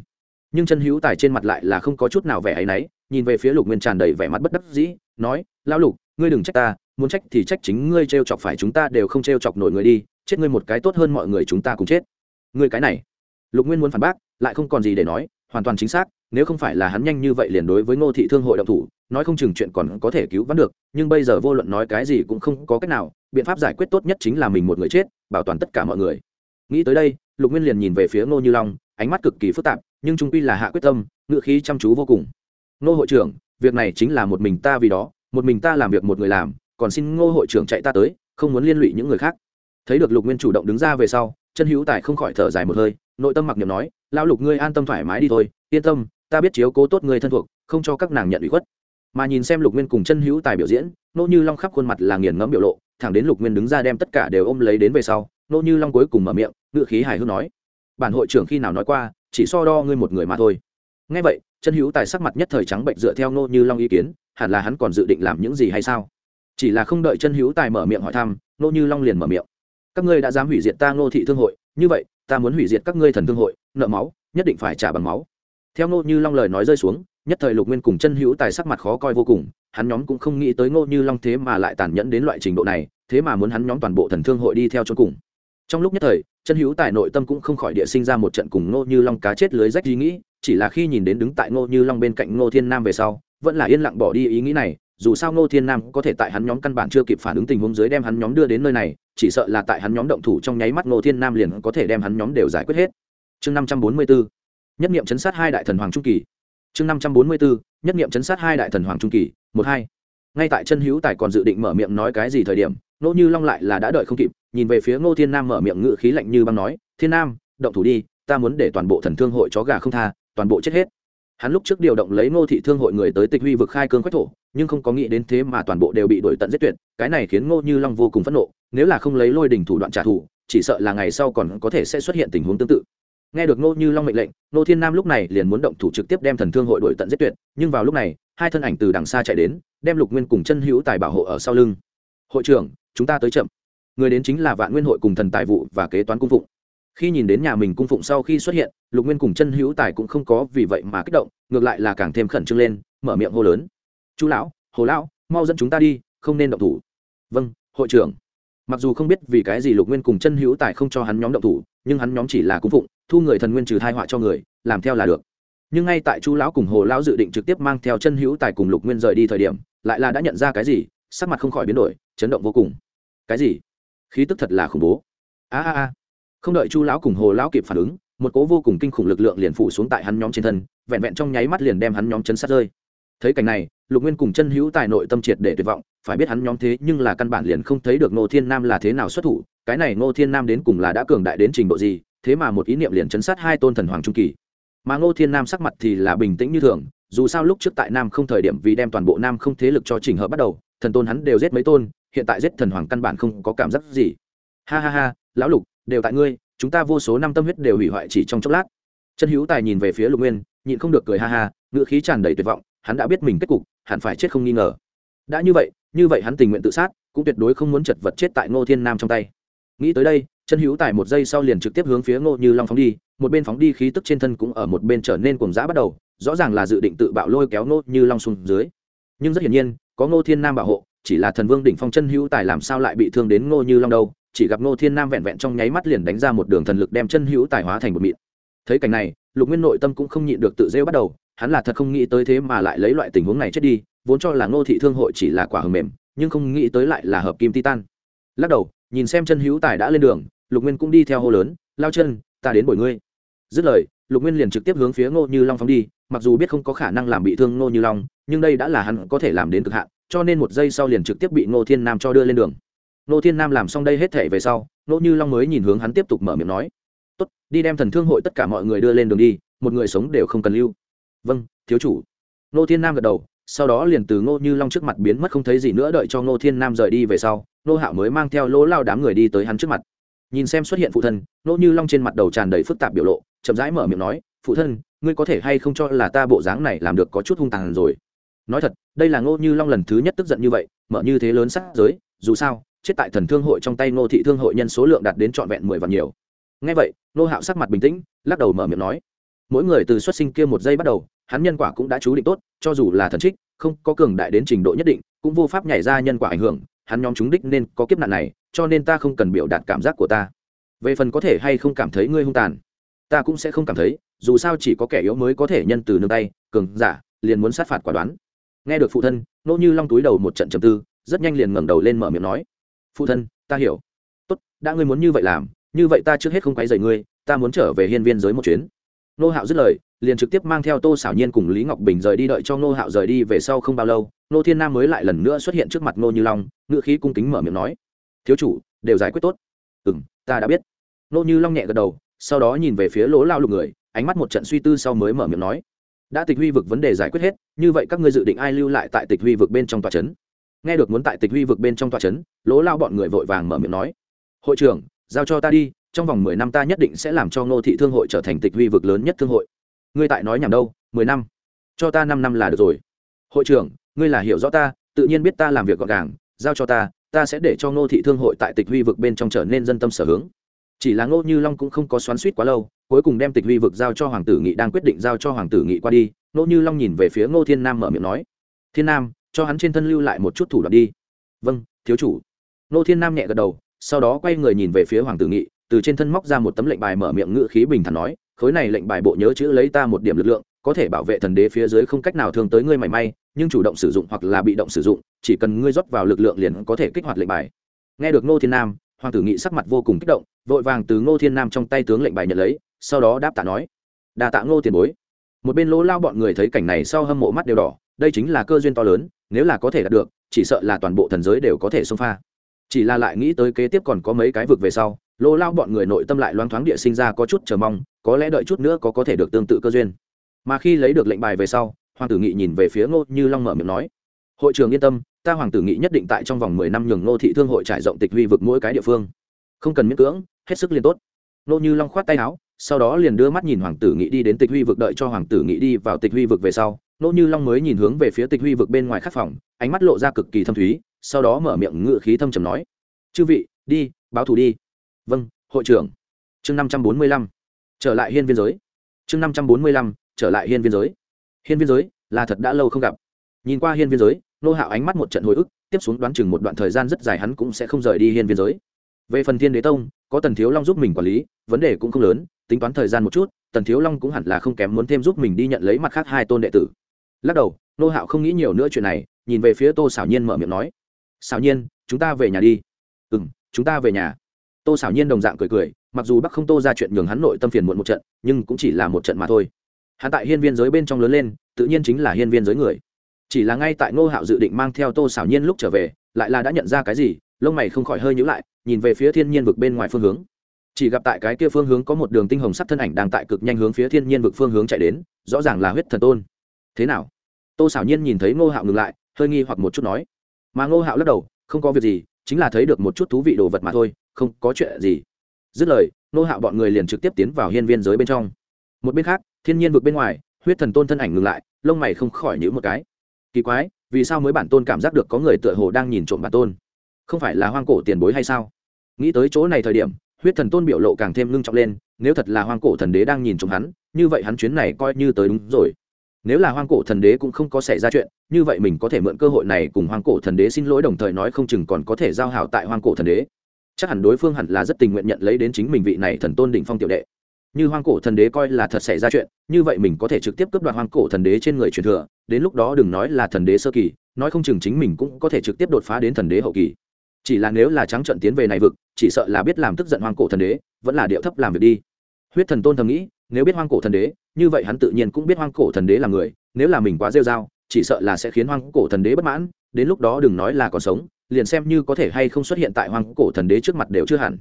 Nhưng chân hữu tài trên mặt lại là không có chút nào vẻ áy náy, nhìn về phía lục nguyên tràn đầy vẻ mặt bất đắc dĩ, nói lao lục, ngươi đừng trách ta muốn trách thì trách chính ngươi t r e o chọc phải chúng ta đều không t r e o chọc nổi người đi, chết ngươi một cái tốt hơn mọi người chúng ta cùng chết. Ngươi cái này. Lục nguyên muốn phản bác, lại không còn gì để nói, hoàn toàn chính xác, nếu không phải là hắn nhanh như vậy liền đối với ngô thị thương hội động thủ, nói không chừng chuyện còn có thể cứu vãn được, nhưng bây giờ vô luận nói cái gì cũng không có cách nào, biện pháp giải quyết tốt nhất chính là mình một người chết, bảo toàn tất cả mọi người. Nghĩ tới đây, lục nguyên liền nhìn về phía ngô như long, ánh mắt cực kỳ phức tạp, nhưng trung quy là hạ quyết tâm, ngựa khí chăm chú vô cùng. Ngô hội trưởng, việc này chính là một mình ta vì đó, một mình ta làm việc một người làm còn xin ngô hội trưởng chạy ta tới, không muốn liên lụy những người khác. Thấy được lục nguyên chủ động đứng ra về sau chân hữu tài không khỏi thở dài một hơi, nội tâm mặc niệm nói lao lục ngươi an tâm thoải mái đi thôi, yên tâm, ta biết chiếu cố tốt người thân thuộc, không cho các nàng nhận ủy khuất. Mà nhìn xem lục nguyên cùng chân hữu tài biểu diễn, nô như long khắp khuôn mặt là nghiền ngẫm biểu lộ, thẳng đến lục nguyên đứng ra đem tất cả đều ôm lấy đến về sau, nô như long cuối cùng mở miệng ngự khí hài hước nói, bản hội trưởng khi nào nói qua, chỉ so đo ngươi một người mà thôi. Ngay vậy chân hữu tài sắc mặt nhất thời trắng bệnh dựa theo nô như long ý kiến, hẳn là hắn còn dự định làm những gì hay sao? Chỉ là không đợi chân hữu tài mở miệng hỏi thăm nô như long liền mở miệng. Các ngươi đã dám hủy diệt ta, ngô thị thương hội. Như vậy, ta muốn hủy diệt các ngươi thần thương hội, nợ máu, nhất định phải trả bằng máu. Theo ngô như long lời nói rơi xuống, nhất thời lục nguyên cùng chân hữu tài sắc mặt khó coi vô cùng. Hắn nhóm cũng không nghĩ tới ngô như long thế mà lại tàn nhẫn đến loại trình độ này, thế mà muốn hắn nhóm toàn bộ thần thương hội đi theo cho cùng. Trong lúc nhất thời, chân hữu tài nội tâm cũng không khỏi địa sinh ra một trận cùng ngô như long cá chết lưới rách ý nghĩ. Chỉ là khi nhìn đến đứng tại ngô như long bên cạnh ngô thiên nam về sau, vẫn là yên lặng bỏ đi ý nghĩ này dù sao ngô thiên nam có thể tại hắn nhóm căn bản chưa kịp phản ứng tình huống dưới đem hắn nhóm đưa đến nơi này, chỉ sợ là tại hắn nhóm động thủ trong nháy mắt ngô thiên nam liền có thể đem hắn nhóm đều giải quyết hết. Chương năm trăm bốn mươi bốn nhất niệm chấn sát hai đại thần hoàng trung kỳ. Chương năm trăm bốn mươi bốn nhất niệm chấn sát hai đại thần hoàng trung kỳ, một hai. Ngay tại chân hữu tài còn dự định mở miệng nói cái gì thời điểm, nỗ như long lại là đã đợi không kịp, nhìn về phía ngô thiên nam mở miệng ngự khí lạnh như băng nói, thiên nam, động thủ đi, ta muốn để toàn bộ thần thương hội chó gà không tha, toàn bộ chết hết hắn lúc trước điều động lấy ngô thị thương hội người tới tịch huy vực khai cương quách thổ, nhưng không có nghĩ đến thế mà toàn bộ đều bị đổi tận giết tuyệt, cái này khiến ngô như long vô cùng phẫn nộ, nếu là không lấy lôi đình thủ đoạn trả thù, chỉ sợ là ngày sau còn có thể sẽ xuất hiện tình huống tương tự. Nghe được ngô như long mệnh lệnh, ngô thiên nam lúc này liền muốn động thủ trực tiếp đem thần thương hội đổi tận giết tuyệt, nhưng vào lúc này, hai thân ảnh từ đằng xa chạy đến, đem lục nguyên cùng chân hữu tài bảo hộ ở sau lưng. Hội trưởng, chúng ta tới chậm. Người đến chính là vạn nguyên hội cùng thần tài vụ và kế toán cung phụng khi nhìn đến nhà mình cung phụng sau khi xuất hiện, lục nguyên cùng chân hữu tài cũng không có vì vậy mà kích động, ngược lại là càng thêm khẩn trương lên, mở miệng hô lớn. Chú lão, hồ lão, mau dẫn chúng ta đi, không nên động thủ. Vâng hội trưởng. Mặc dù không biết vì cái gì lục nguyên cùng chân hữu tài không cho hắn nhóm động thủ, nhưng hắn nhóm chỉ là cung phụng, thu người thần nguyên trừ thai họa cho người, làm theo là được. Nhưng ngay tại chú lão cùng hồ lão dự định trực tiếp mang theo chân hữu tài cùng lục nguyên rời đi thời điểm, lại là đã nhận ra cái gì, sắc mặt không khỏi biến đổi, chấn động vô cùng. Cái gì? Khí tức thật là khủng bố. A a a không đợi chu lão cùng hồ lão kịp phản ứng, một cố vô cùng kinh khủng lực lượng liền phủ xuống tại hắn nhóm trên thân, vẹn vẹn trong nháy mắt liền đem hắn nhóm chấn sát rơi. Thấy cảnh này, lục nguyên cùng chân hữu tài nội tâm triệt để tuyệt vọng, phải biết hắn nhóm thế nhưng là căn bản liền không thấy được ngô thiên nam là thế nào xuất thủ, cái này ngô thiên nam đến cùng là đã cường đại đến trình độ gì, thế mà một ý niệm liền chấn sát hai tôn thần hoàng trung kỳ. Mà ngô thiên nam sắc mặt thì là bình tĩnh như thường, dù sao lúc trước tại nam không thời điểm vì đem toàn bộ nam không thế lực cho trình hợp bắt đầu, thần tôn hắn đều giết mấy tôn, hiện tại giết thần hoàng căn bản không có cảm giác gì. Ha ha ha, lão lục đều tại ngươi, chúng ta vô số năm tâm huyết đều hủy hoại chỉ trong chốc lát. Chân hữu tài nhìn về phía lục nguyên, nhịn không được cười ha ha ngựa khí tràn đầy tuyệt vọng, hắn đã biết mình kết cục, hẳn phải chết không nghi ngờ. Đã như vậy như vậy hắn tình nguyện tự sát, cũng tuyệt đối không muốn chật vật chết tại ngô thiên nam trong tay. Nghĩ tới đây, chân hữu tài một giây sau liền trực tiếp hướng phía ngô như long phóng đi, một bên phóng đi khí tức trên thân cũng ở một bên trở nên cuồng dã bắt đầu, rõ ràng là dự định tự bạo lôi kéo ngô như long xuống dưới. Nhưng rất hiển nhiên, có ngô thiên nam bảo hộ, chỉ là thần vương đỉnh phong chân hữu tài làm sao lại bị thương đến ngô như long đâu? Chỉ gặp ngô thiên nam vẹn vẹn trong nháy mắt liền đánh ra một đường thần lực đem chân hữu tài hóa thành một mịn. Thấy cảnh này, lục nguyên nội tâm cũng không nhịn được tự rêu bắt đầu, hắn là thật không nghĩ tới thế mà lại lấy loại tình huống này chết đi, vốn cho là ngô thị thương hội chỉ là quả hờ mềm, nhưng không nghĩ tới lại là hợp kim titan. Lắc đầu, nhìn xem chân hữu tài đã lên đường, lục nguyên cũng đi theo hô lớn, lao chân, ta đến bồi ngươi. Dứt lời, lục nguyên liền trực tiếp hướng phía ngô như long phóng đi, mặc dù biết không có khả năng làm bị thương ngô như long, nhưng đây đã là hắn có thể làm đến cực hạn, cho nên một giây sau liền trực tiếp bị ngô thiên nam cho đưa lên đường. Nô thiên nam làm xong đây hết thể về sau, Nô như long mới nhìn hướng hắn tiếp tục mở miệng nói, tốt, đi đem thần thương hội tất cả mọi người đưa lên đường đi, một người sống đều không cần lưu. Vâng thiếu chủ. Nô thiên nam gật đầu, sau đó liền từ ngô như long trước mặt biến mất không thấy gì nữa đợi cho ngô thiên nam rời đi về sau, Nô hạo mới mang theo lỗ lao đám người đi tới hắn trước mặt. Nhìn xem xuất hiện phụ thân ngô như long trên mặt đầu tràn đầy phức tạp biểu lộ, chậm rãi mở miệng nói, phụ thân, ngươi có thể hay không cho là ta bộ dáng này làm được có chút hung tàn rồi? Nói thật, đây là ngô như long lần thứ nhất tức giận như vậy, mở như thế lớn sắc giới, dù sao chết tại thần thương hội trong tay ngô thị thương hội nhân số lượng đạt đến trọn vẹn mười vạn nhiều. Ngay vậy, ngô hạo sắc mặt bình tĩnh, lắc đầu mở miệng nói, mỗi người từ xuất sinh kia một giây bắt đầu, hắn nhân quả cũng đã chú định tốt, cho dù là thần trích, không có cường đại đến trình độ nhất định, cũng vô pháp nhảy ra nhân quả ảnh hưởng, hắn nhóm chúng đích nên có kiếp nạn này, cho nên ta không cần biểu đạt cảm giác của ta. Về phần có thể hay không cảm thấy ngươi hung tàn, ta cũng sẽ không cảm thấy, dù sao chỉ có kẻ yếu mới có thể nhân từ nương tay, cường giả, liền muốn sát phạt quả đoán. Nghe được phụ thân nỗ như long túi đầu một trận trầm tư, rất nhanh liền ngẩng đầu lên mở miệng nói phụ thân, ta hiểu. Tốt, đã ngươi muốn như vậy làm, như vậy ta trước hết không quấy rầy ngươi, ta muốn trở về hiên viên giới một chuyến. Nô hạo dứt lời, liền trực tiếp mang theo tô xảo nhiên cùng lý ngọc bình rời đi đợi cho nô hạo rời đi về sau không bao lâu, nô thiên nam mới lại lần nữa xuất hiện trước mặt nô như long ngựa khí cung kính mở miệng nói, thiếu chủ, đều giải quyết tốt. Ừ m ta đã biết. Nô như long nhẹ gật đầu, sau đó nhìn về phía lỗ lao lục người, ánh mắt một trận suy tư sau mới mở miệng nói, đã tịch huy vực vấn đề giải quyết hết, như vậy các ngươi dự định ai lưu lại tại tịch huy vực bên trong tòa trấn nghe được muốn tại tịch huy vực bên trong tòa trấn lỗ lao bọn người vội vàng mở miệng nói, hội trưởng, giao cho ta đi, trong vòng mười năm ta nhất định sẽ làm cho ngô thị thương hội trở thành tịch huy vực lớn nhất thương hội. Ngươi tại nói nhảm đâu, mười năm, cho ta năm năm là được rồi. Hội trưởng, ngươi là hiểu rõ ta, tự nhiên biết ta làm việc gọn gàng, giao cho ta ta sẽ để cho ngô thị thương hội tại tịch huy vực bên trong trở nên dân tâm sở hướng. Chỉ là ngô như long cũng không có xoắn suýt quá lâu, cuối cùng đem tịch huy vực giao cho hoàng tử nghị đang quyết định giao cho hoàng tử nghị qua đi. Ngô như long nhìn về phía ngô thiên nam mở miệng nói, thiên nam cho hắn trên thân lưu lại một chút thủ đoạn đi. Vâng thiếu chủ. Nô thiên nam nhẹ gật đầu, sau đó quay người nhìn về phía hoàng tử nghị, từ trên thân móc ra một tấm lệnh bài mở miệng ngự khí bình thản nói, khối này lệnh bài bộ nhớ chữ lấy ta một điểm lực lượng, có thể bảo vệ thần đế phía dưới không cách nào thương tới ngươi mảy may, nhưng chủ động sử dụng hoặc là bị động sử dụng, chỉ cần ngươi rót vào lực lượng liền có thể kích hoạt lệnh bài. Nghe được ngô thiên nam, hoàng tử nghị sắc mặt vô cùng kích động, vội vàng từ ngô thiên nam trong tay tướng lệnh bài nhận lấy, sau đó đáp tạ nói đà tạ ngô tiền bối. Một bên lỗ lao bọn người thấy cảnh này sau hâm mộ mắt đều đỏ, đây chính là cơ duyên to lớn nếu là có thể đạt được, chỉ sợ là toàn bộ thần giới đều có thể xông pha. Chỉ là lại nghĩ tới kế tiếp còn có mấy cái vực về sau, lô lao bọn người nội tâm lại loáng thoáng địa sinh ra có chút chờ mong, có lẽ đợi chút nữa có có thể được tương tự cơ duyên. Mà khi lấy được lệnh bài về sau, hoàng tử nghị nhìn về phía ngô như long mở miệng nói, hội trường yên tâm, ta hoàng tử nghị nhất định tại trong vòng mười năm nhường ngô thị thương hội trải rộng tịch huy vực mỗi cái địa phương. Không cần miễn cưỡng, hết sức liền tốt. Ngô như long khoát tay áo, sau đó liền đưa mắt nhìn hoàng tử nghị đi đến tịch huy vực đợi cho hoàng tử nghị đi vào tịch huy vực về sau Nô như long mới nhìn hướng về phía tịch huy vực bên ngoài khắc phòng, ánh mắt lộ ra cực kỳ thâm thúy, sau đó mở miệng ngự khí thâm trầm nói, chư vị, đi, báo thù đi. Vâng hội trưởng. Chương năm trăm bốn mươi lăm, trở lại hiên viên giới. Chương năm trăm bốn mươi lăm, trở lại hiên viên giới. Hiên viên giới là thật đã lâu không gặp. Nhìn qua hiên viên giới, nô hạo ánh mắt một trận hồi ức, tiếp xuống đoán chừng một đoạn thời gian rất dài hắn cũng sẽ không rời đi hiên viên giới. Về phần thiên đế tông, có tần thiếu long giúp mình quản lý, vấn đề cũng không lớn, tính toán thời gian một chút, tần thiếu long cũng hẳn là không kém muốn thêm giúp mình đi nhận lấy mặt khác hai tôn đệ tử lắc đầu, nô hạo không nghĩ nhiều nữa chuyện này, nhìn về phía tô xảo nhiên mở miệng nói xảo nhiên, chúng ta về nhà đi. Ừ m chúng ta về nhà. Tô xảo nhiên đồng dạng cười cười, mặc dù bắc không tô ra chuyện nhường hắn nội tâm phiền muộn một trận, nhưng cũng chỉ là một trận mà thôi. Hắn tại hiên viên giới bên trong lớn lên, tự nhiên chính là hiên viên giới người. Chỉ là ngay tại ngô hạo dự định mang theo tô xảo nhiên lúc trở về, lại là đã nhận ra cái gì, lông mày không khỏi hơi nhữ lại, nhìn về phía thiên nhiên vực bên ngoài phương hướng. Chỉ gặp tại cái kia phương hướng có một đường tinh hồng sắt thân ảnh đang tại cực nhanh hướng phía thiên nhiên vực phương hướng chạy đến, rõ ràng là huyết thần tôn thế nào? Tô xảo nhiên nhìn thấy ngô hạo ngừng lại, hơi nghi hoặc một chút nói. Mà ngô hạo lắc đầu, không có việc gì, chính là thấy được một chút thú vị đồ vật mà thôi, không có chuyện gì. Dứt lời, ngô hạo bọn người liền trực tiếp tiến vào hiên viên giới bên trong. Một bên khác, thiên nhiên vực bên ngoài, huyết thần tôn thân ảnh ngừng lại, lông mày không khỏi nhữ một cái. Kỳ quái, vì sao mới bản tôn cảm giác được có người tựa hồ đang nhìn trộm bản tôn? Không phải là hoang cổ tiền bối hay sao? Nghĩ tới chỗ này thời điểm, huyết thần tôn biểu lộ càng thêm ngưng trọng lên, nếu thật là hoang cổ thần đế đang nhìn trộm hắn, như vậy hắn chuyến này coi như tới đúng rồi nếu là hoang cổ thần đế cũng không có xảy ra chuyện, như vậy mình có thể mượn cơ hội này cùng hoang cổ thần đế xin lỗi đồng thời nói không chừng còn có thể giao hảo tại hoang cổ thần đế. Chắc hẳn đối phương hẳn là rất tình nguyện nhận lấy đến chính mình vị này thần tôn đỉnh phong tiểu đệ. Như hoang cổ thần đế coi là thật xảy ra chuyện, như vậy mình có thể trực tiếp cướp đoạt hoang cổ thần đế trên người truyền thừa, đến lúc đó đừng nói là thần đế sơ kỳ, nói không chừng chính mình cũng có thể trực tiếp đột phá đến thần đế hậu kỳ. Chỉ là nếu là trắng trận tiến về này vực, chỉ sợ là biết làm tức giận hoang cổ thần đế, vẫn là điệu thấp làm việc đi. Huyết thần tôn thầm nghĩ nếu biết hoang cổ thần đế, như vậy hắn tự nhiên cũng biết hoang cổ thần đế là người, nếu là mình quá rêu r a o chỉ sợ là sẽ khiến hoang cổ thần đế bất mãn, đến lúc đó đừng nói là còn sống, liền xem như có thể hay không xuất hiện tại hoang cổ thần đế trước mặt đều chưa hẳn.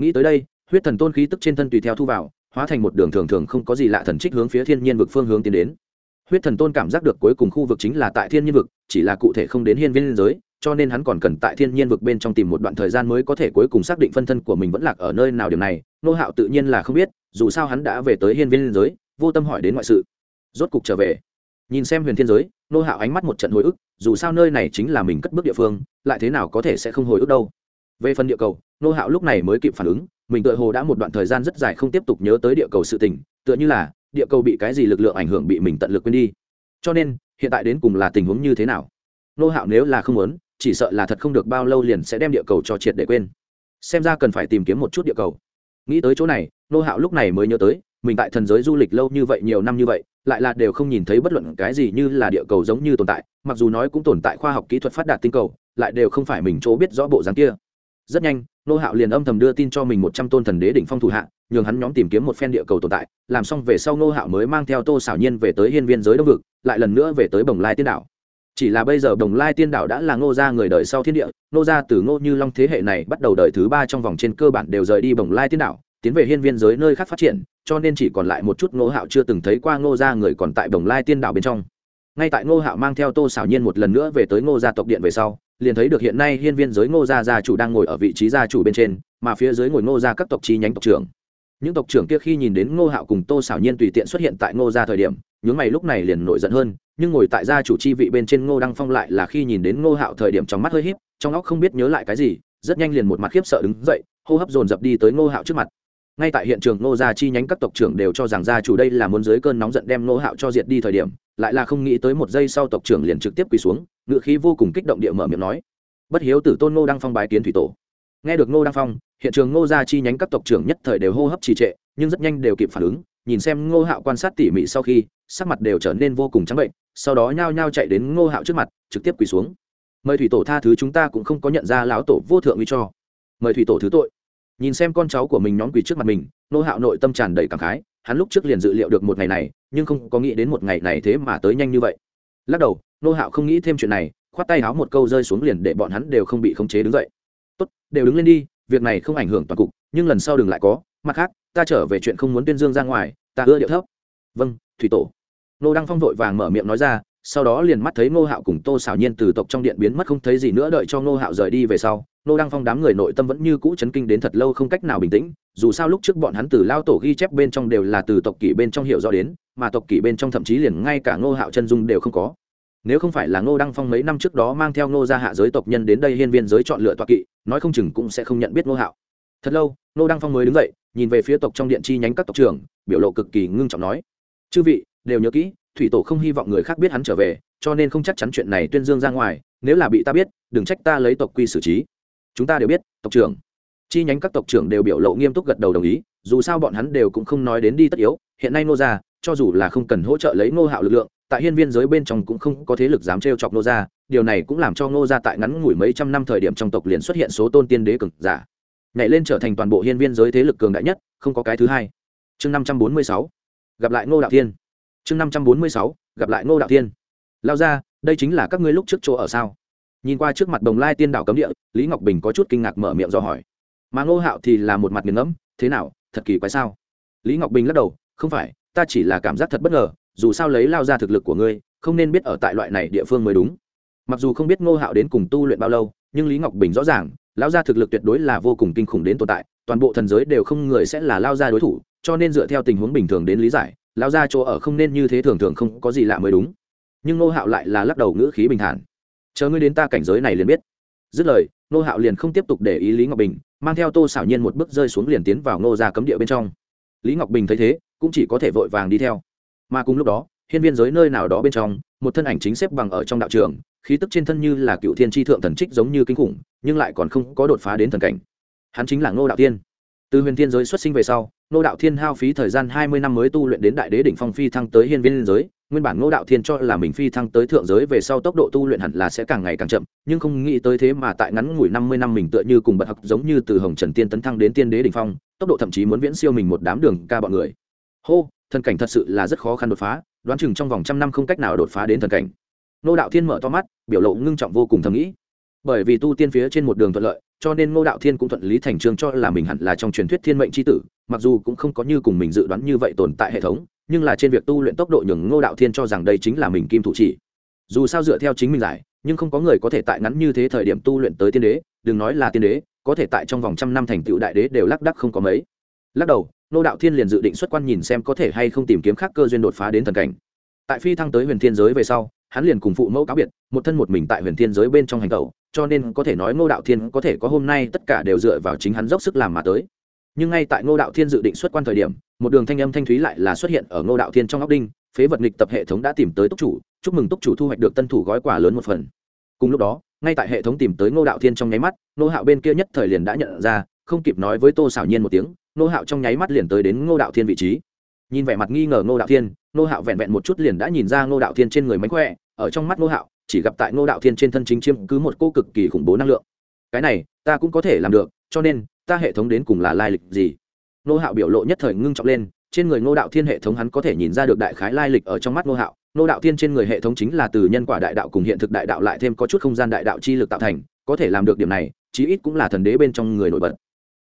Nghĩ tới đây, huyết thần tôn khí tức trên thân tùy theo thu vào, hóa thành một đường thường thường không có gì lạ thần trích hướng phía thiên nhiên vực phương hướng tiến đến. Huyết thần tôn cảm giác được cuối cùng khu vực chính là tại thiên nhiên vực, chỉ là cụ thể không đến hiên viên giới, cho nên hắn còn cần tại thiên nhiên vực bên trong tìm một đoạn thời gian mới có thể cuối cùng xác định phân thân của mình vẫn lạc ở nơi nào điểm này, nô hạo tự nhiên là không biết dù sao hắn đã về tới hiên viên giới, vô tâm hỏi đến ngoại sự. Rốt cục trở về. Nhìn xem huyền thiên giới, nô hạo ánh mắt một trận hồi ức, dù sao nơi này chính là mình cất bước địa phương, lại thế nào có thể sẽ không hồi ức đâu. Về phần địa cầu, nô hạo lúc này mới kịp phản ứng, mình tựa hồ đã một đoạn thời gian rất dài không tiếp tục nhớ tới địa cầu sự tình, tựa như là, địa cầu bị cái gì lực lượng ảnh hưởng bị mình tận lực quên đi. Cho nên, hiện tại đến cùng là tình huống như thế nào? Nô hạo nếu là không muốn, chỉ sợ là thật không được bao lâu liền sẽ đem địa cầu cho triệt để quên. Xem ra cần phải tìm kiếm một chút địa cầu nghĩ tới chỗ này, nô hạo lúc này mới nhớ tới, mình tại thần giới du lịch lâu như vậy nhiều năm như vậy, lại là đều không nhìn thấy bất luận cái gì như là địa cầu giống như tồn tại, mặc dù nói cũng tồn tại khoa học kỹ thuật phát đạt tinh cầu, lại đều không phải mình chỗ biết rõ bộ dáng kia. Rất nhanh, nô hạo liền âm thầm đưa tin cho mình một trăm tôn thần đế đỉnh phong thủ hạ, nhường hắn nhóm tìm kiếm một phen địa cầu tồn tại, làm xong về sau nô hạo mới mang theo tô xảo nhiên về tới hiên viên giới đông vực, lại lần nữa về tới bồng lai tiên đảo chỉ là bây giờ đồng lai tiên đảo đã là ngô gia người đời sau thiên địa, ngô gia từ ngô như long thế hệ này bắt đầu đời thứ ba trong vòng trên cơ bản đều rời đi bồng lai tiên đảo, tiến về hiên viên giới nơi khác phát triển, cho nên chỉ còn lại một chút ngô hạo chưa từng thấy qua ngô gia người còn tại bồng lai tiên đảo bên trong. Ngay tại ngô hạo mang theo tô xảo nhiên một lần nữa về tới ngô gia tộc điện về sau, liền thấy được hiện nay hiên viên giới ngô gia gia chủ đang ngồi ở vị trí gia chủ bên trên, mà phía dưới ngồi ngô gia các tộc chi nhánh tộc trưởng. Những tộc trưởng kia khi nhìn đến ngô hạo cùng tô xảo nhiên tùy tiện xuất hiện tại ngô gia thời điểm, nhướng mày lúc này liền nổi giận hơn nhưng ngồi tại gia chủ chi vị bên trên ngô đăng phong lại là khi nhìn đến ngô hạo thời điểm trong mắt hơi híp, trong óc không biết nhớ lại cái gì, rất nhanh liền một mặt khiếp sợ đứng dậy, hô hấp dồn dập đi tới ngô hạo trước mặt. Ngay tại hiện trường ngô gia chi nhánh các tộc trưởng đều cho rằng gia chủ đây là muốn dưới cơn nóng giận đem ngô hạo cho diệt đi thời điểm, lại là không nghĩ tới một giây sau tộc trưởng liền trực tiếp quỳ xuống, ngựa khí vô cùng kích động địa mở miệng nói, bất hiếu tử tôn ngô đăng phong bái kiến thủy tổ. Nghe được ngô đăng phong, hiện trường ngô gia chi nhánh các tộc trưởng nhất thời đều hô hấp trì trệ, nhưng rất nhanh đều kịp phản ứng, nhìn xem ngô hạo quan sát tỉ mỉ sau khi, sắc mặt đều trở nên vô cùng trắng bệnh sau đó nhao nhao chạy đến ngô hạo trước mặt, trực tiếp quỳ xuống. Mời thủy tổ tha thứ chúng ta cũng không có nhận ra lão tổ vô thượng uy cho. Mời thủy tổ thứ tội. Nhìn xem con cháu của mình nhóm quỳ trước mặt mình, ngô hạo nội tâm tràn đầy cảm khái, hắn lúc trước liền dự liệu được một ngày này, nhưng không có nghĩ đến một ngày này thế mà tới nhanh như vậy. Lắc đầu, ngô hạo không nghĩ thêm chuyện này, khoát tay háo một câu rơi xuống liền để bọn hắn đều không bị khống chế đứng dậy. Tốt, đều đứng lên đi, việc này không ảnh hưởng toàn cục, nhưng lần sau đừng lại có. Mặt khác, ta trở về chuyện không muốn tuyên dương ra ngoài, ta ưa điệu thấp. Vâng thủy tổ nô đăng phong vội vàng mở miệng nói ra, sau đó liền mắt thấy ngô hạo cùng tô xảo nhiên từ tộc trong điện biến mất không thấy gì nữa đợi cho ngô hạo rời đi về sau nô đăng phong đám người nội tâm vẫn như cũ chấn kinh đến thật lâu không cách nào bình tĩnh, dù sao lúc trước bọn hắn từ lao tổ ghi chép bên trong đều là từ tộc kỷ bên trong hiểu rõ đến, mà tộc kỷ bên trong thậm chí liền ngay cả ngô hạo chân dung đều không có. Nếu không phải là ngô đăng phong mấy năm trước đó mang theo ngô gia hạ giới tộc nhân đến đây hiên viên giới chọn lựa tọa kỵ, nói không chừng cũng sẽ không nhận biết ngô hạo. Thật lâu, ngô đăng phong mới đứng dậy, nhìn về phía tộc trong điện chi nhánh các tộc trưởng, biểu lộ cực kỳ ngưng trọng nói, chư vị đều nhớ kỹ, thủy tổ không hy vọng người khác biết hắn trở về, cho nên không chắc chắn chuyện này tuyên dương ra ngoài, nếu là bị ta biết, đừng trách ta lấy tộc quy xử trí. Chúng ta đều biết, tộc trưởng. Chi nhánh các tộc trưởng đều biểu lộ nghiêm túc gật đầu đồng ý, dù sao bọn hắn đều cũng không nói đến đi tất yếu, hiện nay nô gia, cho dù là không cần hỗ trợ lấy nô hạo lực lượng, tại hiên viên giới bên trong cũng không có thế lực dám trêu chọc nô gia, điều này cũng làm cho nô gia tại ngắn ngủi mấy trăm năm thời điểm trong tộc liền xuất hiện số tôn tiên đế cực giả. Nhảy lên trở thành toàn bộ hiên viên giới thế lực cường đại nhất, không có cái thứ hai. Chương năm trăm bốn mươi sáu. Gặp lại ngô đạo thiên chương năm trăm bốn mươi sáu, gặp lại ngô đạo thiên. Lao ra, đây chính là các ngươi lúc trước chỗ ở sao? Nhìn qua trước mặt đồng lai tiên đảo cấm địa, lý ngọc bình có chút kinh ngạc mở miệng do hỏi. Mà ngô hạo thì là một mặt nghiền ngẫm, thế nào, thật kỳ quái sao? Lý ngọc bình lắc đầu, không phải, ta chỉ là cảm giác thật bất ngờ, dù sao lấy lao ra thực lực của ngươi, không nên biết ở tại loại này địa phương mới đúng. Mặc dù không biết ngô hạo đến cùng tu luyện bao lâu, nhưng lý ngọc bình rõ ràng, lao ra thực lực tuyệt đối là vô cùng kinh khủng đến tồn tại, toàn bộ thần giới đều không người sẽ là lao ra đối thủ, cho nên dựa theo tình huống bình thường đến lý giải lão gia chỗ ở không nên như thế thường thường không có gì lạ mới đúng. Nhưng nô hạo lại là lắc đầu ngữ khí bình thản. Chờ ngươi đến ta cảnh giới này liền biết. Dứt lời nô hạo liền không tiếp tục để ý lý ngọc bình, mang theo tô xảo nhiên một bước rơi xuống liền tiến vào nô ra cấm địa bên trong. Lý ngọc bình thấy thế, cũng chỉ có thể vội vàng đi theo. Mà cùng lúc đó, hiên viên giới nơi nào đó bên trong, một thân ảnh chính xếp bằng ở trong đạo trường, khí tức trên thân như là cựu thiên tri thượng thần trích giống như kinh khủng, nhưng lại còn không có đột phá đến thần cảnh. Hắn chính là ngô đạo tiên. Từ huyền thiên giới xuất sinh về sau ngô đạo thiên hao phí thời gian hai mươi năm mới tu luyện đến đại đế đỉnh phong phi thăng tới hiên viên giới. Nguyên bản ngô đạo thiên cho là mình phi thăng tới thượng giới về sau tốc độ tu luyện hẳn là sẽ càng ngày càng chậm, nhưng không nghĩ tới thế mà tại ngắn ngủi năm mươi năm mình tựa như cùng bật học giống như từ hồng trần tiên tấn thăng đến tiên đế đỉnh phong, tốc độ thậm chí muốn viễn siêu mình một đám đường ca bọn người. Hô, thần cảnh thật sự là rất khó khăn đột phá, đoán chừng trong vòng trăm năm không cách nào đột phá đến thần cảnh. Ngô đạo thiên mở to mắt, biểu lộ ngưng trọng vô cùng thầm nghĩ. Bởi vì tu tiên phía trên một đường thuận lợi cho nên ngô đạo thiên cũng thuận lý thành trương cho là mình hẳn là trong truyền thuyết thiên mệnh c h i tử, mặc dù cũng không có như cùng mình dự đoán như vậy tồn tại hệ thống, nhưng là trên việc tu luyện tốc độ nhường ngô đạo thiên cho rằng đây chính là mình kim thủ chỉ. Dù sao dựa theo chính mình giải, nhưng không có người có thể tại ngắn như thế thời điểm tu luyện tới tiên đế, đừng nói là tiên đế, có thể tại trong vòng trăm năm thành tựu đại đế đều lác đắc không có mấy. Lắc đầu, ngô đạo thiên liền dự định xuất quan nhìn xem có thể hay không tìm kiếm khác cơ duyên đột phá đến thần cảnh. Tại phi thăng tới huyền thiên giới về sau hắn liền cùng phụ mẫu cáo biệt, một thân một mình tại huyền thiên giới bên trong hành tẩu, cho nên có thể nói ngô đạo thiên có thể có hôm nay tất cả đều dựa vào chính hắn dốc sức làm mà tới. Nhưng ngay tại ngô đạo thiên dự định xuất quan thời điểm, một đường thanh âm thanh thúy lại là xuất hiện ở ngô đạo thiên trong óc đinh, phế vật nghịch tập hệ thống đã tìm tới túc chủ, chúc mừng túc chủ thu hoạch được tân thủ gói quà lớn một phần. Cùng lúc đó, ngay tại hệ thống tìm tới ngô đạo thiên trong nháy mắt, ngô hạo bên kia nhất thời liền đã nhận ra, không kịp nói với tô xảo nhiên một tiếng nô hạo trong nháy mắt liền tới đến ngô đạo thiên vị trí. Nhìn vẻ mặt nghi ngờ ngô đạo thiên nô hạo vẹn vẹn một chút liền đã nhìn ra ngô đạo thiên trên người mánh khỏe ở trong mắt ngô hạo, chỉ gặp tại ngô đạo thiên trên thân chính chiêm cứ một cô cực kỳ khủng bố năng lượng. Cái này, ta cũng có thể làm được, cho nên, ta hệ thống đến cùng là lai lịch gì? Ngô hạo biểu lộ nhất thời ngưng trọng lên, trên người ngô đạo thiên hệ thống hắn có thể nhìn ra được đại khái lai lịch ở trong mắt ngô hạo. Ngô đạo thiên trên người hệ thống chính là từ nhân quả đại đạo cùng hiện thực đại đạo lại thêm có chút không gian đại đạo chi lực tạo thành, có thể làm được điểm này, chí ít cũng là thần đế bên trong người nổi bật.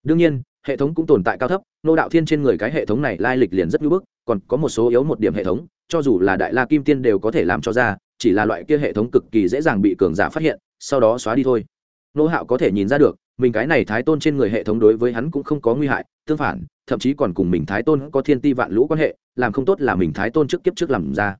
Đương nhiên hệ thống cũng tồn tại cao thấp nô đạo thiên trên người cái hệ thống này lai lịch liền rất ngưỡng bức, còn có một số yếu một điểm hệ thống, cho dù là đại la kim tiên đều có thể làm cho ra, chỉ là loại kia hệ thống cực kỳ dễ dàng bị cường giả phát hiện, sau đó xóa đi thôi. Nô hạo có thể nhìn ra được, mình cái này thái tôn trên người hệ thống đối với hắn cũng không có nguy hại, tương phản, thậm chí còn cùng mình thái tôn có thiên ti vạn lũ quan hệ, làm không tốt là mình thái tôn trước kiếp trước làm ra.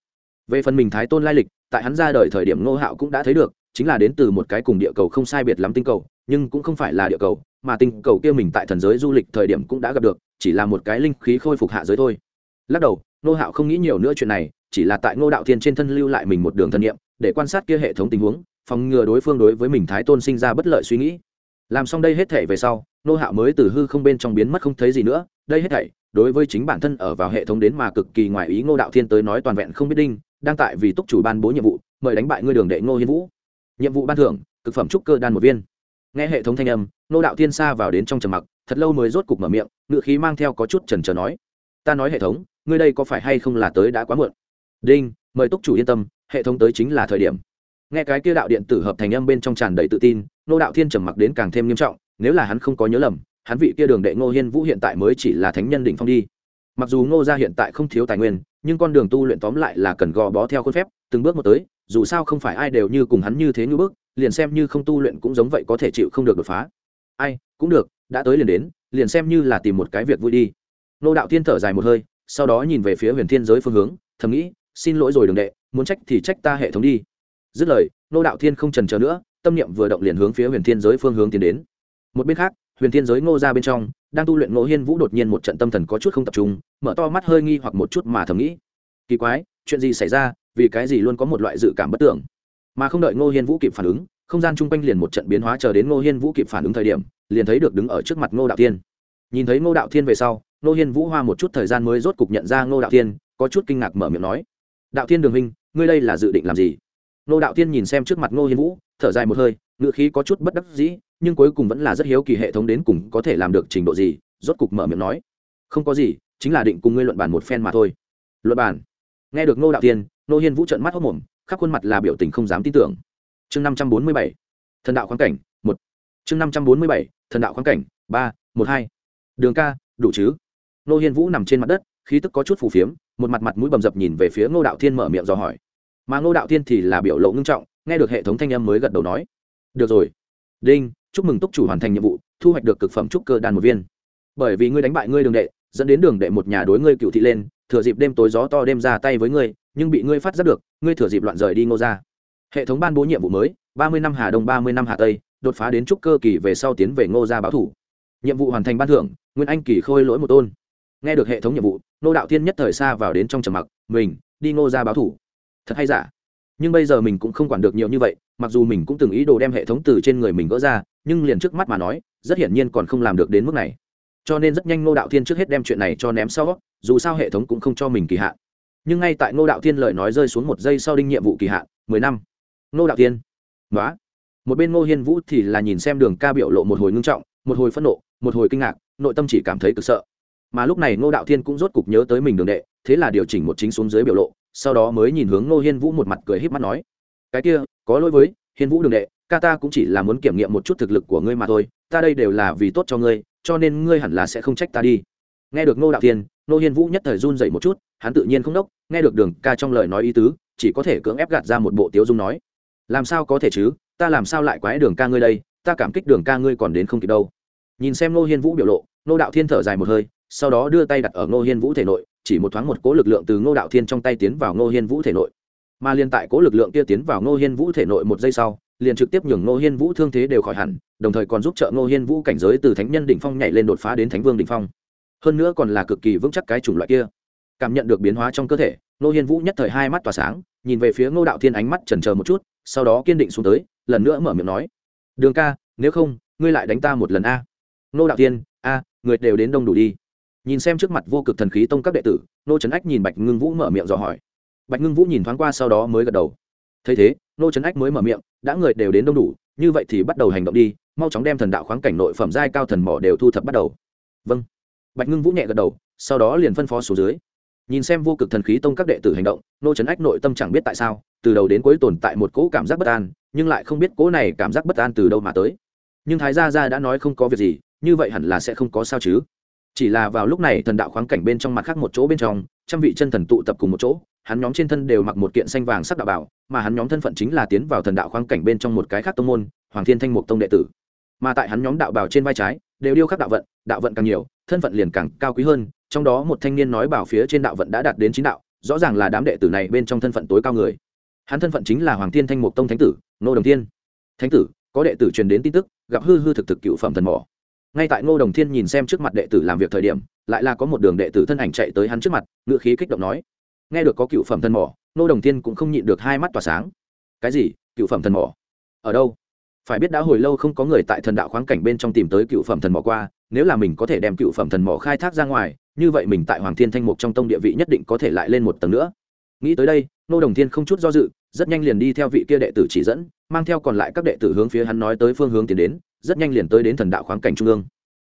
Về phần mình thái tôn lai lịch, tại hắn ra đời thời điểm nô hạo cũng đã thấy được, chính là đến từ một cái cùng địa cầu không sai biệt lắm tinh cầu, nhưng cũng không phải là địa cầu mà tinh cầu kia mình tại thần giới du lịch thời điểm cũng đã gặp được, chỉ là một cái linh khí khôi phục hạ giới thôi. Lắc đầu nô hạo không nghĩ nhiều nữa chuyện này, chỉ là tại ngô đạo thiên trên thân lưu lại mình một đường thân nhiệm, để quan sát kia hệ thống tình huống, phòng ngừa đối phương đối với mình thái tôn sinh ra bất lợi suy nghĩ. Làm xong đây hết thể về sau nô hạo mới từ hư không bên trong biến mất không thấy gì nữa. Đây hết thảy, đối với chính bản thân ở vào hệ thống đến mà cực kỳ ngoài ý ngô đạo thiên tới nói toàn vẹn không biết đinh, đang tại vì túc chủ ban bố nhiệm vụ, mời đánh bại ngươi đường đệ ngô hiên vũ. Nhiệm vụ ban thưởng thực phẩm trúc cơ đan một viên nghe hệ thống thanh âm nô đạo thiên xa vào đến trong trầm mặc, thật lâu mới rốt cục mở miệng ngự khí mang theo có chút trần trờ nói, ta nói hệ thống, ngươi đây có phải hay không là tới đã quá muộn? Đinh, mời túc chủ yên tâm, hệ thống tới chính là thời điểm. Nghe cái kia đạo điện tử hợp thành âm bên trong tràn đầy tự tin nô đạo thiên trầm mặc đến càng thêm nghiêm trọng, nếu là hắn không có nhớ lầm, hắn vị kia đường đệ ngô hiên vũ hiện tại mới chỉ là thánh nhân đỉnh phong đi. Mặc dù ngô gia hiện tại không thiếu tài nguyên, nhưng con đường tu luyện tóm lại là cần gò bó theo khuôn phép, từng bước một tới, dù sao không phải ai đều như cùng hắn như thế như bước liền xem như không tu luyện cũng giống vậy có thể chịu không được đột phá. Ai, cũng được, đã tới liền đến, liền xem như là tìm một cái việc vui đi. Nô đạo thiên thở dài một hơi, sau đó nhìn về phía huyền thiên giới phương hướng, thầm nghĩ, xin lỗi rồi đường đệ, muốn trách thì trách ta hệ thống đi. Dứt lời, nô đạo thiên không trần chờ nữa, tâm niệm vừa động liền hướng phía huyền thiên giới phương hướng tiến đến. Một bên khác, huyền thiên giới ngô ra bên trong, đang tu luyện ngô hiên vũ đột nhiên một trận tâm thần có chút không tập trung, mở to mắt hơi nghi hoặc một chút mà thầm nghĩ. Kỳ quái, chuyện gì xảy ra, vì cái gì luôn có một loại dự cảm bất tưởng? Mà không đợi ngô hiên vũ kịp phản ứng, không gian chung quanh liền một trận biến hóa chờ đến ngô hiên vũ kịp phản ứng thời điểm, liền thấy được đứng ở trước mặt ngô đạo thiên. Nhìn thấy ngô đạo thiên về sau, ngô hiên vũ hoa một chút thời gian mới rốt cục nhận ra ngô đạo thiên, có chút kinh ngạc mở miệng nói, đạo thiên đường huynh, ngươi đây là dự định làm gì? Ngô đạo thiên nhìn xem trước mặt ngô hiên vũ, thở dài một hơi ngự khí có chút bất đắc dĩ, nhưng cuối cùng vẫn là rất hiếu kỳ hệ thống đến cùng có thể làm được trình độ gì, rốt cục mở miệng nói, không có gì, chính là định cùng ngươi luận bàn một phen mà thôi. Luận bàn? Nghe được ngô đạo tiên ngô hiên vũ trận mắt hốc mồm khắp khuôn mặt là biểu tình không dám tin tưởng. Chương năm trăm bốn mươi bảy, thần đạo khoáng cảnh, một. Chương năm trăm bốn mươi bảy, thần đạo khoáng cảnh, ba, một, hai. Đường ca, đủ chứ? Ngô hiên vũ nằm trên mặt đất, khí tức có chút phù phiếm, một mặt mặt mũi bầm dập nhìn về phía ngô đạo thiên mở miệng dò hỏi. Mà ngô đạo thiên thì là biểu lộ ngưng trọng, nghe được hệ thống thanh âm mới gật đầu nói. Được rồi. Đinh, chúc mừng túc chủ hoàn thành nhiệm vụ, thu hoạch được cực phẩm trúc cơ đan một viên. Bởi vì ngươi đánh bại ngươi đường đệ, dẫn đến đường đệ một nhà đối ngươi cựu thị lên, thừa dịp đêm tối gió to đêm ra tay với ngươi nhưng bị ngươi phát giác được, ngươi thừa dịp loạn rời đi ngô ra hệ thống ban bố nhiệm vụ mới, ba mươi năm hà đông, ba mươi năm hà tây, đột phá đến trúc cơ kỳ về sau tiến về ngô gia báo thủ. Nhiệm vụ hoàn thành ban thưởng, nguyên anh kỳ khôi lỗi một tôn. Nghe được hệ thống nhiệm vụ nô đạo thiên nhất thời xa vào đến trong trầm mặc, mình, đi ngô gia báo thủ. Thật hay giả? Nhưng bây giờ mình cũng không quản được nhiều như vậy, mặc dù mình cũng từng ý đồ đem hệ thống từ trên người mình gỡ ra, nhưng liền trước mắt mà nói, rất hiển nhiên còn không làm được đến mức này. Cho nên rất nhanh ngô đạo thiên trước hết đem chuyện này cho ném sau, dù sao hệ thống cũng không cho mình kỳ hạn nhưng ngay tại ngô đạo thiên lời nói rơi xuống một giây sau đinh nhiệm vụ kỳ hạn, mười năm. Ngô đạo thiên. Nói một bên ngô hiên vũ thì là nhìn xem đường ca biểu lộ một hồi ngưng trọng, một hồi phẫn nộ, một hồi kinh ngạc, nội tâm chỉ cảm thấy cực sợ. Mà lúc này ngô đạo thiên cũng rốt cục nhớ tới mình đường đệ, thế là điều chỉnh một chính xuống dưới biểu lộ, sau đó mới nhìn hướng ngô hiên vũ một mặt cười h í p mắt nói. Cái kia, có lỗi với, hiên vũ đường đệ, ca ta cũng chỉ là muốn kiểm nghiệm một chút thực lực của ngươi mà thôi, ta đây đều là vì tốt cho ngươi, cho nên ngươi hẳn là sẽ không trách ta đi nghe được ngô đạo thiên, ngô hiên vũ nhất thời run dậy một chút, hắn tự nhiên không đốc, nghe được đường ca trong lời nói ý tứ, chỉ có thể cưỡng ép gạt ra một bộ tiếu dung nói. Làm sao có thể chứ, ta làm sao lại quái đường ca ngươi đây, ta cảm kích đường ca ngươi còn đến không kịp đâu. Nhìn xem ngô hiên vũ biểu lộ, ngô đạo thiên thở dài một hơi, sau đó đưa tay đặt ở ngô hiên vũ thể nội, chỉ một thoáng một cố lực lượng từ ngô đạo thiên trong tay tiến vào ngô hiên vũ thể nội. Mà liên tại cố lực lượng kia tiến vào ngô hiên vũ thể nội một giây sau, liền trực tiếp nhường ngô hiên vũ thương thế đều khỏi hẳn, đồng thời còn giúp trợ ngô hiên vũ cảnh giới từ thánh nhân đỉnh phong nhảy lên đột phá đến thánh vương đỉnh phong hơn nữa còn là cực kỳ vững chắc cái chủng loại kia. Cảm nhận được biến hóa trong cơ thể, ngô hiên vũ nhất thời hai mắt tỏa sáng, nhìn về phía ngô đạo thiên ánh mắt chần chờ một chút, sau đó kiên định xuống tới, lần nữa mở miệng nói, đường ca, nếu không, ngươi lại đánh ta một lần a. Ngô đạo thiên, a, người đều đến đông đủ đi. Nhìn xem trước mặt vô cực thần khí tông các đệ tử nô trấn ách nhìn bạch ngưng vũ mở miệng dò hỏi. Bạch ngưng vũ nhìn thoáng qua sau đó mới gật đầu. Thấy thế nô trấn ách mới mở miệng, đã người đều đến đông đủ, như vậy thì bắt đầu hành động đi, mau chóng đem thần đạo khoáng cảnh nội phẩm giai cao thần mỏ đều thu thập bắt đầu. Vâng bạch ngưng vũ nhẹ gật đầu, sau đó liền phân phó số dưới. Nhìn xem vô cực thần khí tông các đệ tử hành động, nô trấn ách nội tâm chẳng biết tại sao, từ đầu đến cuối tồn tại một cỗ cảm giác bất an, nhưng lại không biết cỗ này cảm giác bất an từ đâu mà tới. Nhưng thái gia gia đã nói không có việc gì, như vậy hẳn là sẽ không có sao chứ. Chỉ là vào lúc này thần đạo khoáng cảnh bên trong mặt khác một chỗ bên trong, trăm vị chân thần tụ tập cùng một chỗ, hắn nhóm trên thân đều mặc một kiện xanh vàng sắc đạo bảo, mà hắn nhóm thân phận chính là tiến vào thần đạo khoáng cảnh bên trong một cái khác tông môn, hoàng thiên thanh mục tông đệ tử. Mà tại hắn nhóm đạo bảo trên vai trái đều điêu khắc đạo vận đạo vận càng nhiều, thân phận liền càng cao quý hơn, trong đó một thanh niên nói bảo phía trên đạo vận đã đạt đến chín đạo, rõ ràng là đám đệ tử này bên trong thân phận tối cao người. Hắn thân phận chính là hoàng thiên thanh mục tông thánh tử nô đồng thiên. Thánh tử, có đệ tử truyền đến tin tức, gặp hư hư thực thực cựu phẩm thần mỏ ngay tại ngô đồng thiên nhìn xem trước mặt đệ tử làm việc thời điểm, lại là có một đường đệ tử thân ảnh chạy tới hắn trước mặt, ngựa khí kích động nói, nghe được có cựu phẩm thần mỏ ngô đồng thiên cũng không nhịn được hai mắt tỏa sáng. Cái gì? Cựu phẩm thần mỏ ở đâu? Phải biết đã hồi lâu không có người tại thần đạo khoáng cảnh bên trong tìm tới cựu phẩm thần mỏ qua, nếu là mình có thể đem cựu phẩm thần mỏ khai thác ra ngoài, như vậy mình tại hoàng thiên thanh mục trong tông địa vị nhất định có thể lại lên một tầng nữa. Nghĩ tới đây, nô đồng thiên không chút do dự, rất nhanh liền đi theo vị kia đệ tử chỉ dẫn, mang theo còn lại các đệ tử hướng phía hắn nói tới phương hướng tiến đến, rất nhanh liền tới đến thần đạo khoáng cảnh trung ương.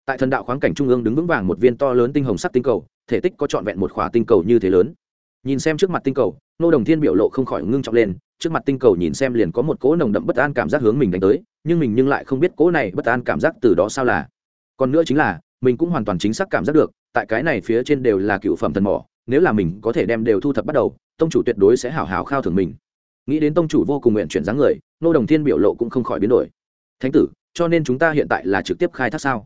Tại thần đạo khoáng cảnh trung ương đứng vững vàng một viên to lớn tinh hồng sắc tinh cầu, thể tích có trọn vẹn một khỏa tinh cầu như thế lớn nhìn xem trước mặt tinh cầu, nô đồng thiên biểu lộ không khỏi ngưng trọng lên, trước mặt tinh cầu nhìn xem liền có một cỗ nồng đậm bất an cảm giác hướng mình đánh tới, nhưng mình nhưng lại không biết cỗ này bất an cảm giác từ đó sao là. Còn nữa chính là, mình cũng hoàn toàn chính xác cảm giác được, tại cái này phía trên đều là cựu phẩm thần mỏ, nếu là mình có thể đem đều thu thập bắt đầu, tông chủ tuyệt đối sẽ hảo hảo khao thưởng mình. Nghĩ đến tông chủ vô cùng nguyện chuyển dáng người, nô đồng thiên biểu lộ cũng không khỏi biến đổi. Thánh tử, cho nên chúng ta hiện tại là trực tiếp khai thác sao?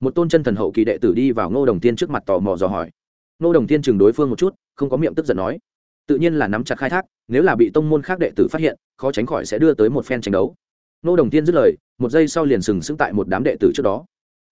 Một tôn chân thần hậu kỳ đệ tử đi vào ngô đồng tiên trước mặt tò mò dò hỏi ngô đồng tiên chừng đối phương một chút, không có miệng tức giận nói. Tự nhiên là nắm chặt khai thác, nếu là bị tông môn khác đệ tử phát hiện, khó tránh khỏi sẽ đưa tới một phen tranh đấu. Ngô đồng tiên dứt lời, một giây sau liền sừng sững tại một đám đệ tử trước đó.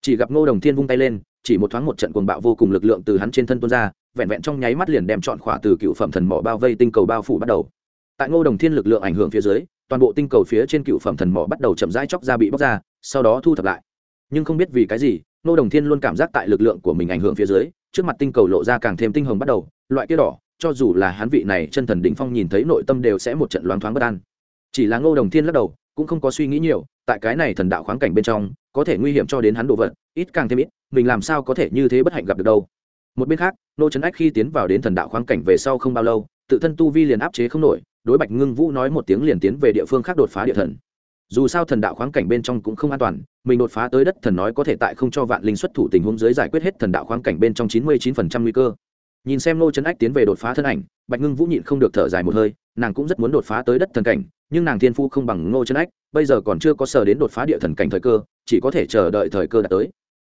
Chỉ gặp ngô đồng tiên vung tay lên, chỉ một thoáng một trận cuồng bạo vô cùng lực lượng từ hắn trên thân tuôn ra, vẹn vẹn trong nháy mắt liền đem chọn khỏa từ cựu phẩm thần mỏ bao vây tinh cầu bao phủ bắt đầu. Tại ngô đồng thiên lực lượng ảnh hưởng phía dưới, toàn bộ tinh cầu phía trên cựu phẩm thần mỏ bắt đầu chậm rãi chóc ra bị bóc ra, sau đó thu thập lại. Nhưng không biết vì cái gì ngô đồng thiên luôn cảm giác tại lực lượng của mình ảnh hưởng phía dưới, trước mặt tinh cầu lộ ra càng thêm tinh hồng bắt đầu, loại kia đỏ, cho dù là hắn vị này chân thần đỉnh phong nhìn thấy nội tâm đều sẽ một trận loáng thoáng bất an. Chỉ là ngô đồng thiên lắc đầu, cũng không có suy nghĩ nhiều, tại cái này thần đạo khoáng cảnh bên trong, có thể nguy hiểm cho đến hắn đồ vật, ít càng thêm ít, mình làm sao có thể như thế bất hạnh gặp được đâu. Một bên khác, nô trấn ách khi tiến vào đến thần đạo khoáng cảnh về sau không bao lâu, tự thân tu vi liền áp chế không nổi, đối bạch ngưng vũ nói một tiếng liền tiến về địa phương khác đột phá địa thần dù sao thần đạo khoáng cảnh bên trong cũng không an toàn, mình đột phá tới đất thần nói có thể tại không cho vạn linh xuất thủ tình huống dưới giải quyết hết thần đạo khoáng cảnh bên trong chín mươi chín phần trăm nguy cơ. Nhìn xem nô trấn ách tiến về đột phá thân ảnh, bạch ngưng vũ nhịn không được thở dài một hơi, nàng cũng rất muốn đột phá tới đất thần cảnh, nhưng nàng thiên phu không bằng ngô trấn ách, bây giờ còn chưa có sở đến đột phá địa thần cảnh thời cơ, chỉ có thể chờ đợi thời cơ đã tới.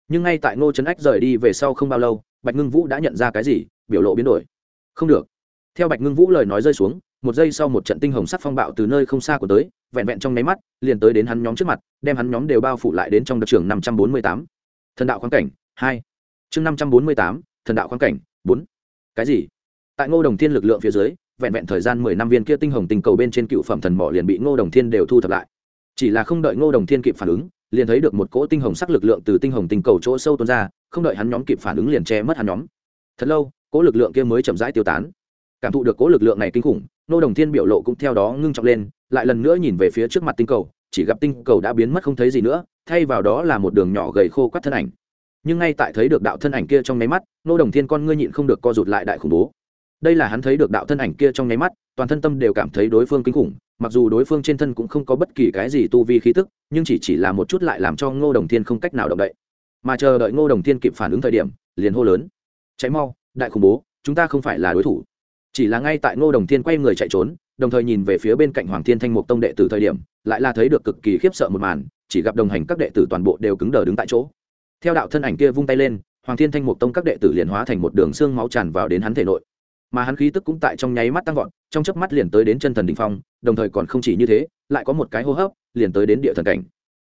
Nhưng ngay tại ngô trấn ách rời đi về sau không bao lâu, bạch ngưng vũ đã nhận ra cái gì, biểu lộ biến đổi. Không được. Theo bạch ngưng vũ lời nói rơi xuống một giây sau một trận tinh hồng sắc phong bạo từ nơi không xa của tới, vẹn vẹn trong nháy mắt, liền tới đến hắn nhóm trước mặt, đem hắn nhóm đều bao phủ lại đến trong đặc trường năm trăm bốn mươi tám. Thần đạo khoáng cảnh, hai. Chương năm trăm bốn mươi tám, thần đạo khoáng cảnh, bốn. Cái gì? Tại ngô đồng thiên lực lượng phía dưới, vẹn vẹn thời gian mười năm viên kia tinh hồng tình cầu bên trên cựu phẩm thần mỏ liền bị ngô đồng thiên đều thu thập lại. Chỉ là không đợi ngô đồng thiên kịp phản ứng, liền thấy được một cỗ tinh hồng sắc lực lượng từ tinh hồng tinh cầu chỗ sâu tuôn ra, không đợi hắn nhóm kịp phản ứng liền che mất hắn nhóm. Thật lâu, cỗ lực lượng kia mới chậm rãi tiêu tán. Cảm thụ được cỗ lực lượng này kinh khủng nô đồng thiên biểu lộ cũng theo đó ngưng trọng lên, lại lần nữa nhìn về phía trước mặt tinh cầu, chỉ gặp tinh cầu đã biến mất không thấy gì nữa, thay vào đó là một đường nhỏ gầy khô quắt thân ảnh. Nhưng ngay tại thấy được đạo thân ảnh kia trong nháy mắt, nô đồng thiên con ngươi nhịn không được co rụt lại đại khủng bố. Đây là hắn thấy được đạo thân ảnh kia trong nháy mắt, toàn thân tâm đều cảm thấy đối phương kinh khủng, mặc dù đối phương trên thân cũng không có bất kỳ cái gì tu vi khí tức, nhưng chỉ chỉ là một chút lại làm cho ngô đồng thiên không cách nào động đậy. Mà chờ đợi ngô đồng thiên kịp phản ứng thời điểm, liền hô lớn. Cháy mau, đại khủng bố, chúng ta không phải là đối thủ chỉ là ngay tại ngô đồng thiên quay người chạy trốn, đồng thời nhìn về phía bên cạnh hoàng thiên thanh mục tông đệ tử thời điểm, lại là thấy được cực kỳ khiếp sợ một màn, chỉ gặp đồng hành các đệ tử toàn bộ đều cứng đờ đứng tại chỗ. Theo đạo thân ảnh kia vung tay lên, hoàng thiên thanh mục tông các đệ tử liền hóa thành một đường xương máu tràn vào đến hắn thể nội. Mà hắn khí tức cũng tại trong nháy mắt tăng vọt, trong chớp mắt liền tới đến chân thần đình phong, đồng thời còn không chỉ như thế, lại có một cái hô hấp, liền tới đến địa thần cảnh.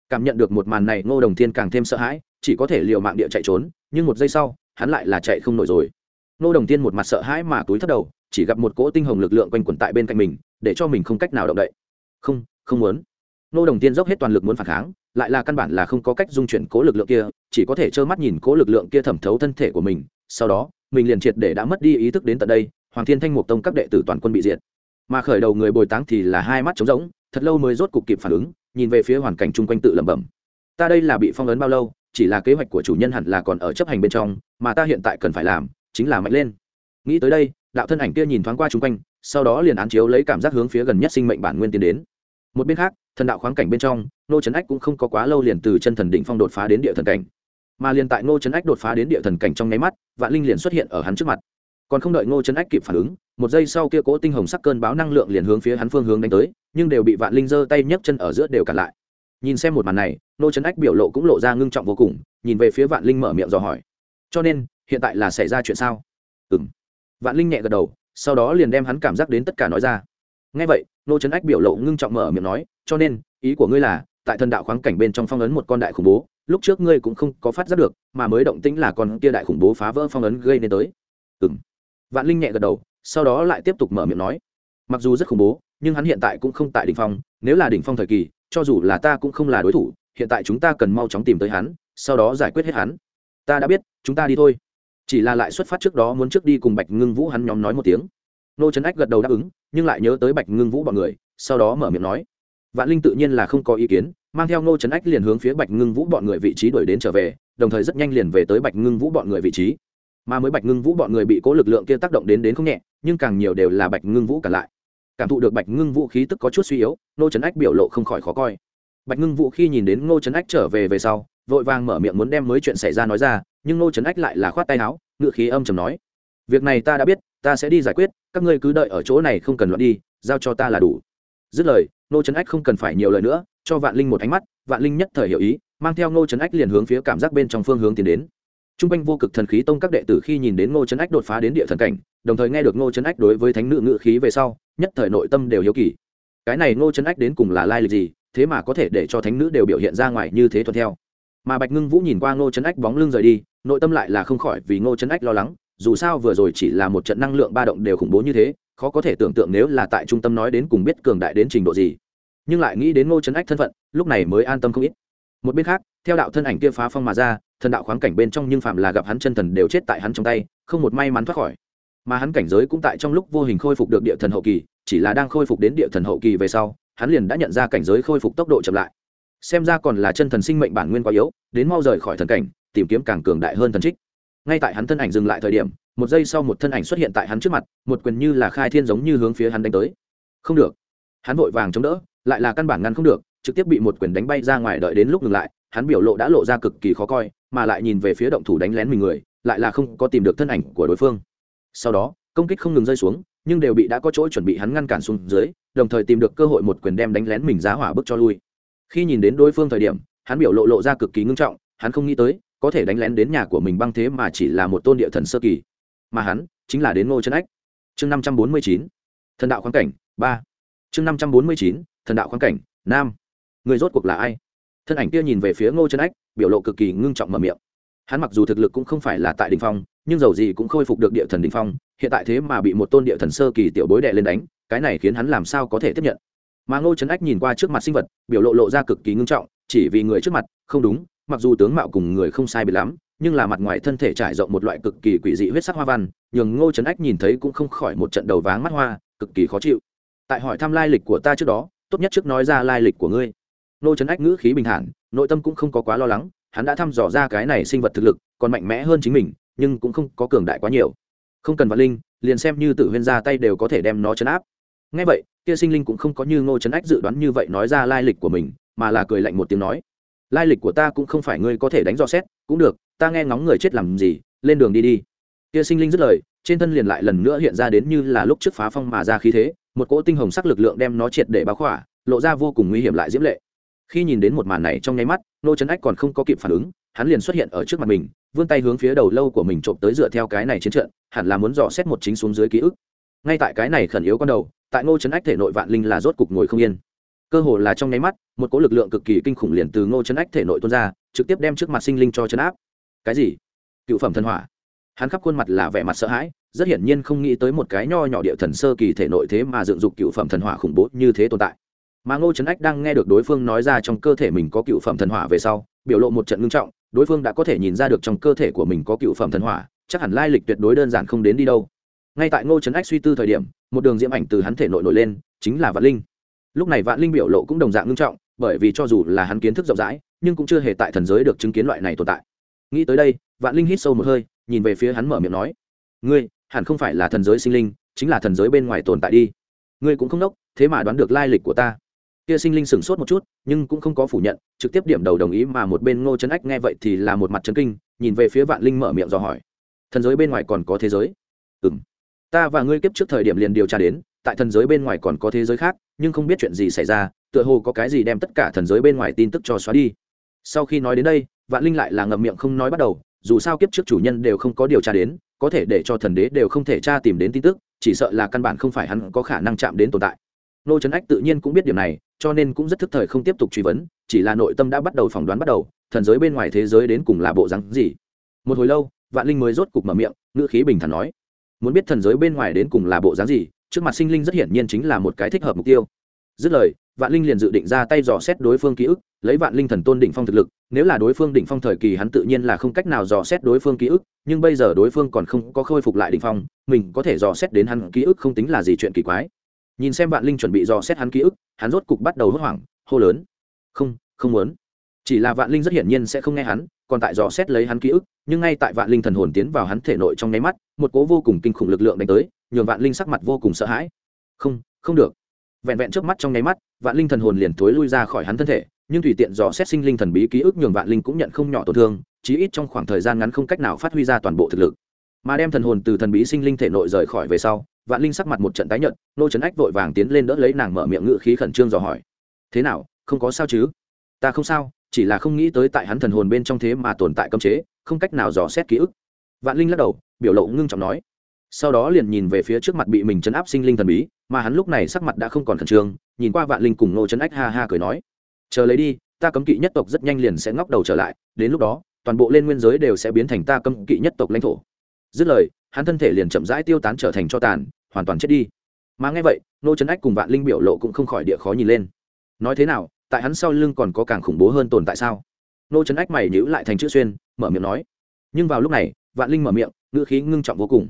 Cảm nhận được một màn này, ngô đồng thiên càng thêm sợ hãi, chỉ có thể liều mạng địa chạy trốn, nhưng một giây sau, hắn lại là chạy không nổi rồi. Ngô đồng thiên một mặt sợ hãi mà túi thất đầu chỉ gặp một cỗ tinh hồng lực lượng quanh quẩn tại bên cạnh mình, để cho mình không cách nào động đậy. Không không muốn. Nô đồng thiên dốc hết toàn lực muốn phản kháng, lại là căn bản là không có cách dung chuyển cố lực lượng kia, chỉ có thể trơ mắt nhìn cố lực lượng kia thẩm thấu thân thể của mình. Sau đó, mình liền triệt để đã mất đi ý thức đến tận đây, hoàng thiên thanh mục tông các đệ tử toàn quân bị diệt. Mà khởi đầu người bồi táng thì là hai mắt trống rỗng, thật lâu mới rốt cục kịp phản ứng, nhìn về phía hoàn cảnh chung quanh tự lẩm bẩm. Ta đây là bị phong ấn bao lâu, chỉ là kế hoạch của chủ nhân hẳn là còn ở chấp hành bên trong, mà ta hiện tại cần phải làm chính là mạnh lên. Nghĩ tới đây đạo thân ảnh kia nhìn thoáng qua chung quanh, sau đó liền án chiếu lấy cảm giác hướng phía gần nhất sinh mệnh bản nguyên tiến đến. Một bên khác, thần đạo khoáng cảnh bên trong nô trấn ách cũng không có quá lâu liền từ chân thần đỉnh phong đột phá đến địa thần cảnh. Mà liền tại ngô trấn ách đột phá đến địa thần cảnh trong nháy mắt, vạn linh liền xuất hiện ở hắn trước mặt. Còn không đợi ngô trấn ách kịp phản ứng, một giây sau kia cố tinh hồng sắc cơn báo năng lượng liền hướng phía hắn phương hướng đánh tới, nhưng đều bị vạn linh giơ tay nhấc chân ở giữa đều cản lại. Nhìn xem một màn này, ngô trấn ách biểu lộ cũng lộ ra ngưng trọng vô cùng, nhìn về phía vạn linh mở miệng dò hỏi. Cho nên, hiện tại là xảy ra chuyện sao? Ừ m vạn linh nhẹ gật đầu, sau đó liền đem hắn cảm giác đến tất cả nói ra. Ngay vậy, nô trấn ách biểu lộ ngưng trọng mở miệng nói, cho nên, ý của ngươi là, tại thần đạo khoáng cảnh bên trong phong ấn một con đại khủng bố, lúc trước ngươi cũng không có phát giác được, mà mới động tĩnh là con kia đại khủng bố phá vỡ phong ấn gây nên tới. Ừ m vạn linh nhẹ gật đầu, sau đó lại tiếp tục mở miệng nói, mặc dù rất khủng bố, nhưng hắn hiện tại cũng không tại đ ỉ n h phong, nếu là đ ỉ n h phong thời kỳ, cho dù là ta cũng không là đối thủ, hiện tại chúng ta cần mau chóng tìm tới hắn, sau đó giải quyết hết hắn. Ta đã biết, chúng ta đi thôi chỉ là lại xuất phát trước đó muốn trước đi cùng bạch ngưng vũ hắn nhóm nói một tiếng. Nô trấn ách gật đầu đáp ứng, nhưng lại nhớ tới bạch ngưng vũ b ọ n người, sau đó mở miệng nói. Vạn linh tự nhiên là không có ý kiến, mang theo nô trấn ách liền hướng phía bạch ngưng vũ bọn người vị trí đuổi đến trở về, đồng thời rất nhanh liền về tới bạch ngưng vũ bọn người vị trí. Mà mới bạch ngưng vũ bọn người bị cố lực lượng kia tác động đến đến không nhẹ, nhưng càng nhiều đều là bạch ngưng vũ cả lại. Cảm thụ được bạch ngưng vũ khí tức có chút suy yếu, nô trấn ách biểu lộ không khỏi khó coi. Bạch ngưng vũ khi nhìn đến ngô trấn ách trở về về sau vội vàng mở miệng muốn đem mới chuyện xảy ra nói ra, nhưng ngô trấn ách lại là khoát tay áo, ngựa khí âm chầm nói, việc này ta đã biết, ta sẽ đi giải quyết, các ngươi cứ đợi ở chỗ này không cần luận đi, giao cho ta là đủ. Dứt lời, ngô trấn ách không cần phải nhiều lời nữa, cho vạn linh một ánh mắt, vạn linh nhất thời hiểu ý, mang theo ngô trấn ách liền hướng phía cảm giác bên trong phương hướng tiến đến. T r u n g quanh vô cực thần khí tông các đệ tử khi nhìn đến ngô trấn ách đột phá đến địa thần cảnh, đồng thời nghe được ngô trấn ách đối với thánh nữ ngự khí về sau, nhất thời nội tâm đều hiếu kỳ. Cái này ngô trấn ách đến cùng là lai lịch gì, thế mà có thể để cho thánh nữ đều biểu hiện ra ngoài như thế thuận theo mà bạch ngưng vũ nhìn qua ngô trấn ách bóng lưng rời đi, nội tâm lại là không khỏi vì ngô trấn ách lo lắng, dù sao vừa rồi chỉ là một trận năng lượng ba động đều khủng bố như thế, khó có thể tưởng tượng nếu là tại trung tâm nói đến cùng biết cường đại đến trình độ gì. Nhưng lại nghĩ đến ngô trấn ách thân phận, lúc này mới an tâm không ít. Một bên khác, theo đạo thân ảnh kia phá phong mà ra, thần đạo khoáng cảnh bên trong nhưng phạm là gặp hắn chân thần đều chết tại hắn trong tay, không một may mắn thoát khỏi. Mà hắn cảnh giới cũng tại trong lúc vô hình khôi phục được địa thần hậu kỳ, chỉ là đang khôi phục đến địa thần hậu kỳ về sau, hắn liền đã nhận ra cảnh giới khôi phục tốc độ chậm lại xem ra còn là chân thần sinh mệnh bản nguyên quá yếu, đến mau rời khỏi thần cảnh, tìm kiếm càng cường đại hơn thần trích. Ngay tại hắn thân ảnh dừng lại thời điểm, một giây sau một thân ảnh xuất hiện tại hắn trước mặt, một quyền như là khai thiên giống như hướng phía hắn đánh tới. Không được. Hắn vội vàng chống đỡ, lại là căn bản ngăn không được, trực tiếp bị một quyền đánh bay ra ngoài đợi đến lúc ngừng lại, hắn biểu lộ đã lộ ra cực kỳ khó coi, mà lại nhìn về phía động thủ đánh lén mình người, lại là không có tìm được thân ảnh của đối phương. Sau đó, công kích không ngừng rơi xuống, nhưng đều bị đã có chỗ chuẩn bị hắn ngăn cản xuống dưới, đồng thời tìm được cơ hội một quyền đem đánh lén mình giá hỏa bước cho lui khi nhìn đến đối phương thời điểm, hắn biểu lộ lộ ra cực kỳ ngưng trọng, hắn không nghĩ tới, có thể đánh lén đến nhà của mình băng thế mà chỉ là một tôn địa thần sơ kỳ. Mà hắn, chính là đến ngô chân ách. Chương năm trăm bốn mươi chín, thần đạo khoáng cảnh, ba. Chương năm trăm bốn mươi chín, thần đạo khoáng cảnh nam người rốt cuộc là ai? Thân ảnh kia nhìn về phía ngô chân ách, biểu lộ cực kỳ ngưng trọng mở miệng. Hắn mặc dù thực lực cũng không phải là tại đình phong, nhưng dầu gì cũng khôi phục được địa thần đình phong, hiện tại thế mà bị một tôn địa thần sơ kỳ tiểu bối đệ lên đánh, cái này khiến hắn làm sao có thể tiếp nhận? Mà ngô trấn ách nhìn qua trước mặt sinh vật, biểu lộ lộ ra cực kỳ ngưng trọng, chỉ vì người trước mặt, không đúng, mặc dù tướng mạo cùng người không sai bị lắm, nhưng là mặt ngoài thân thể trải rộng một loại cực kỳ quỷ dị huyết sắc hoa văn, nhường ngô trấn ách nhìn thấy cũng không khỏi một trận đầu váng mắt hoa, cực kỳ khó chịu. Tại hỏi thăm lai lịch của ta trước đó, tốt nhất trước nói ra lai lịch của ngươi. Nô trấn ách ngữ khí bình thản, nội tâm cũng không có quá lo lắng, hắn đã thăm dò ra cái này sinh vật thực lực, còn mạnh mẽ hơn chính mình, nhưng cũng không có cường đại quá nhiều. Không cần vật linh, liền xem như tử huyên ra tay đều có thể đem nó chấn áp ngay vậy, kia sinh linh cũng không có như ngô trấn ách dự đoán như vậy nói ra lai lịch của mình, mà là cười lạnh một tiếng nói, lai lịch của ta cũng không phải ngươi có thể đánh dò xét, cũng được, ta nghe ngóng người chết làm gì, lên đường đi đi. Kia sinh linh dứt lời, trên thân liền lại lần nữa hiện ra đến như là lúc trước phá phong mà ra khí thế, một cỗ tinh hồng sắc lực lượng đem nó triệt để báo khỏa, lộ ra vô cùng nguy hiểm lại diễm lệ. Khi nhìn đến một màn này trong nháy mắt nô trấn ách còn không có kịp phản ứng, hắn liền xuất hiện ở trước mặt mình, vươn tay hướng phía đầu lâu của mình trộm tới dựa theo cái này chiến trận, hẳn là muốn dò xét một chính xuống dưới ký ức ngay tại cái này khẩn yếu con đầu, tại ngô trấn ách thể nội vạn linh là rốt cục ngồi không yên. Cơ hồ là trong nháy mắt, một cỗ lực lượng cực kỳ kinh khủng liền từ ngô trấn ách thể nội tuôn ra, trực tiếp đem trước mặt sinh linh cho chấn áp. Cái gì? Cựu phẩm thần hỏa. Hắn khắp khuôn mặt là vẻ mặt sợ hãi, rất hiển nhiên không nghĩ tới một cái nho nhỏ địa thần sơ kỳ thể nội thế mà dựng dục cựu phẩm thần hỏa khủng bố như thế tồn tại. Mà ngô trấn ách đang nghe được đối phương nói ra trong cơ thể mình có cựu phẩm thần hỏa về sau, biểu lộ một trận ngưng trọng, đối phương đã có thể nhìn ra được trong cơ thể của mình có cựu phẩm thần hỏa, chắc hẳn lai lịch tuyệt đối đơn giản không đến đi đâu ngay tại ngô trấn ách suy tư thời điểm, một đường diễm ảnh từ hắn thể nội nổi lên, chính là vạn linh. Lúc này vạn linh biểu lộ cũng đồng dạng ngưng trọng, bởi vì cho dù là hắn kiến thức rộng rãi, nhưng cũng chưa hề tại thần giới được chứng kiến loại này tồn tại. Nghĩ tới đây, vạn linh hít sâu một hơi, nhìn về phía hắn mở miệng nói, ngươi, hẳn không phải là thần giới sinh linh, chính là thần giới bên ngoài tồn tại đi. Ngươi cũng không đốc, thế mà đoán được lai lịch của ta. Kia sinh linh sửng sốt một chút, nhưng cũng không có phủ nhận, trực tiếp điểm đầu đồng ý mà một bên ngô trấn ách nghe vậy thì là một mặt trấn kinh, nhìn về phía vạn linh mở miệng dò hỏi, thần giới bên ngoài còn có thế giới? Ừ m ta và ngươi kiếp trước thời điểm liền điều tra đến, tại thần giới bên ngoài còn có thế giới khác, nhưng không biết chuyện gì xảy ra, tựa hồ có cái gì đem tất cả thần giới bên ngoài tin tức cho xóa đi. Sau khi nói đến đây, vạn linh lại là ngậm miệng không nói bắt đầu, dù sao kiếp trước chủ nhân đều không có điều tra đến, có thể để cho thần đế đều không thể tra tìm đến tin tức, chỉ sợ là căn bản không phải hắn có khả năng chạm đến tồn tại. Nô trấn ách tự nhiên cũng biết điểm này, cho nên cũng rất thức thời không tiếp tục truy vấn, chỉ là nội tâm đã bắt đầu phỏng đoán bắt đầu, thần giới bên ngoài thế giới đến cùng là bộ rắn gì. Một hồi lâu, vạn linh mới rốt cục mở miệng, ngữ khí bình thản nói muốn biết thần giới bên ngoài đến cùng là bộ dáng gì, trước mặt sinh linh rất hiển nhiên chính là một cái thích hợp mục tiêu. Dứt lời, vạn linh liền dự định ra tay dò xét đối phương ký ức, lấy vạn linh thần tôn đỉnh phong thực lực, nếu là đối phương đỉnh phong thời kỳ hắn tự nhiên là không cách nào dò xét đối phương ký ức, nhưng bây giờ đối phương còn không có khôi phục lại đỉnh phong, mình có thể dò xét đến hắn ký ức không tính là gì chuyện kỳ quái. Nhìn xem vạn linh chuẩn bị dò xét hắn ký ức, hắn rốt cục bắt đầu hốt hoảng, hô lớn. Không không muốn. Chỉ là vạn linh rất hiển nhiên sẽ không nghe hắn, còn tại dò xét lấy hắn ký ức, nhưng ngay tại vạn linh thần hồn tiến vào hắn thể nội trong nháy mắt một cố vô cùng kinh khủng lực lượng đánh tới, nhường vạn linh sắc mặt vô cùng sợ hãi. Không không được. Vẹn vẹn trước mắt trong nháy mắt, vạn linh thần hồn liền thối lui ra khỏi hắn thân thể, nhưng tùy tiện dò xét sinh linh thần bí ký ức nhường vạn linh cũng nhận không nhỏ tổn thương, chí ít trong khoảng thời gian ngắn không cách nào phát huy ra toàn bộ thực lực. Mà đem thần hồn từ thần bí sinh linh thể nội rời khỏi về sau, vạn linh sắc mặt một trận tái nhợt, nô trấn ách vội vàng tiến lên đỡ lấy nàng mở miệng ngự khí khẩn trương dò hỏi. Thế nào, không có sao chứ? Ta không sao, chỉ là không nghĩ tới tại hắn thần hồn bên trong thế mà tồn tại cấm chế, không cách nào dò xét ký ức. Vạn linh lắc đầu biểu lộ ngưng trọng nói. Sau đó liền nhìn về phía trước mặt bị mình chấn áp sinh linh thần bí, mà hắn lúc này sắc mặt đã không còn khẩn trương, nhìn qua vạn linh cùng nô chấn ách ha ha cười nói. Chờ lấy đi, ta cấm kỵ nhất tộc rất nhanh liền sẽ ngóc đầu trở lại, đến lúc đó, toàn bộ lên nguyên giới đều sẽ biến thành ta cấm kỵ nhất tộc lãnh thổ. Dứt lời, hắn thân thể liền chậm rãi tiêu tán trở thành cho tàn, hoàn toàn chết đi. Mà nghe vậy nô chấn ách cùng vạn linh biểu lộ cũng không khỏi địa khó nhìn lên. Nói thế nào, tại hắn sau lưng còn có càng khủng bố hơn tồn tại sao? Nô chấn ách mày nhữ lại thành chữ xuyên, mở miệng nói. Nhưng vào lúc này, vạn linh mở miệng ngữ khí ngưng trọng vô cùng.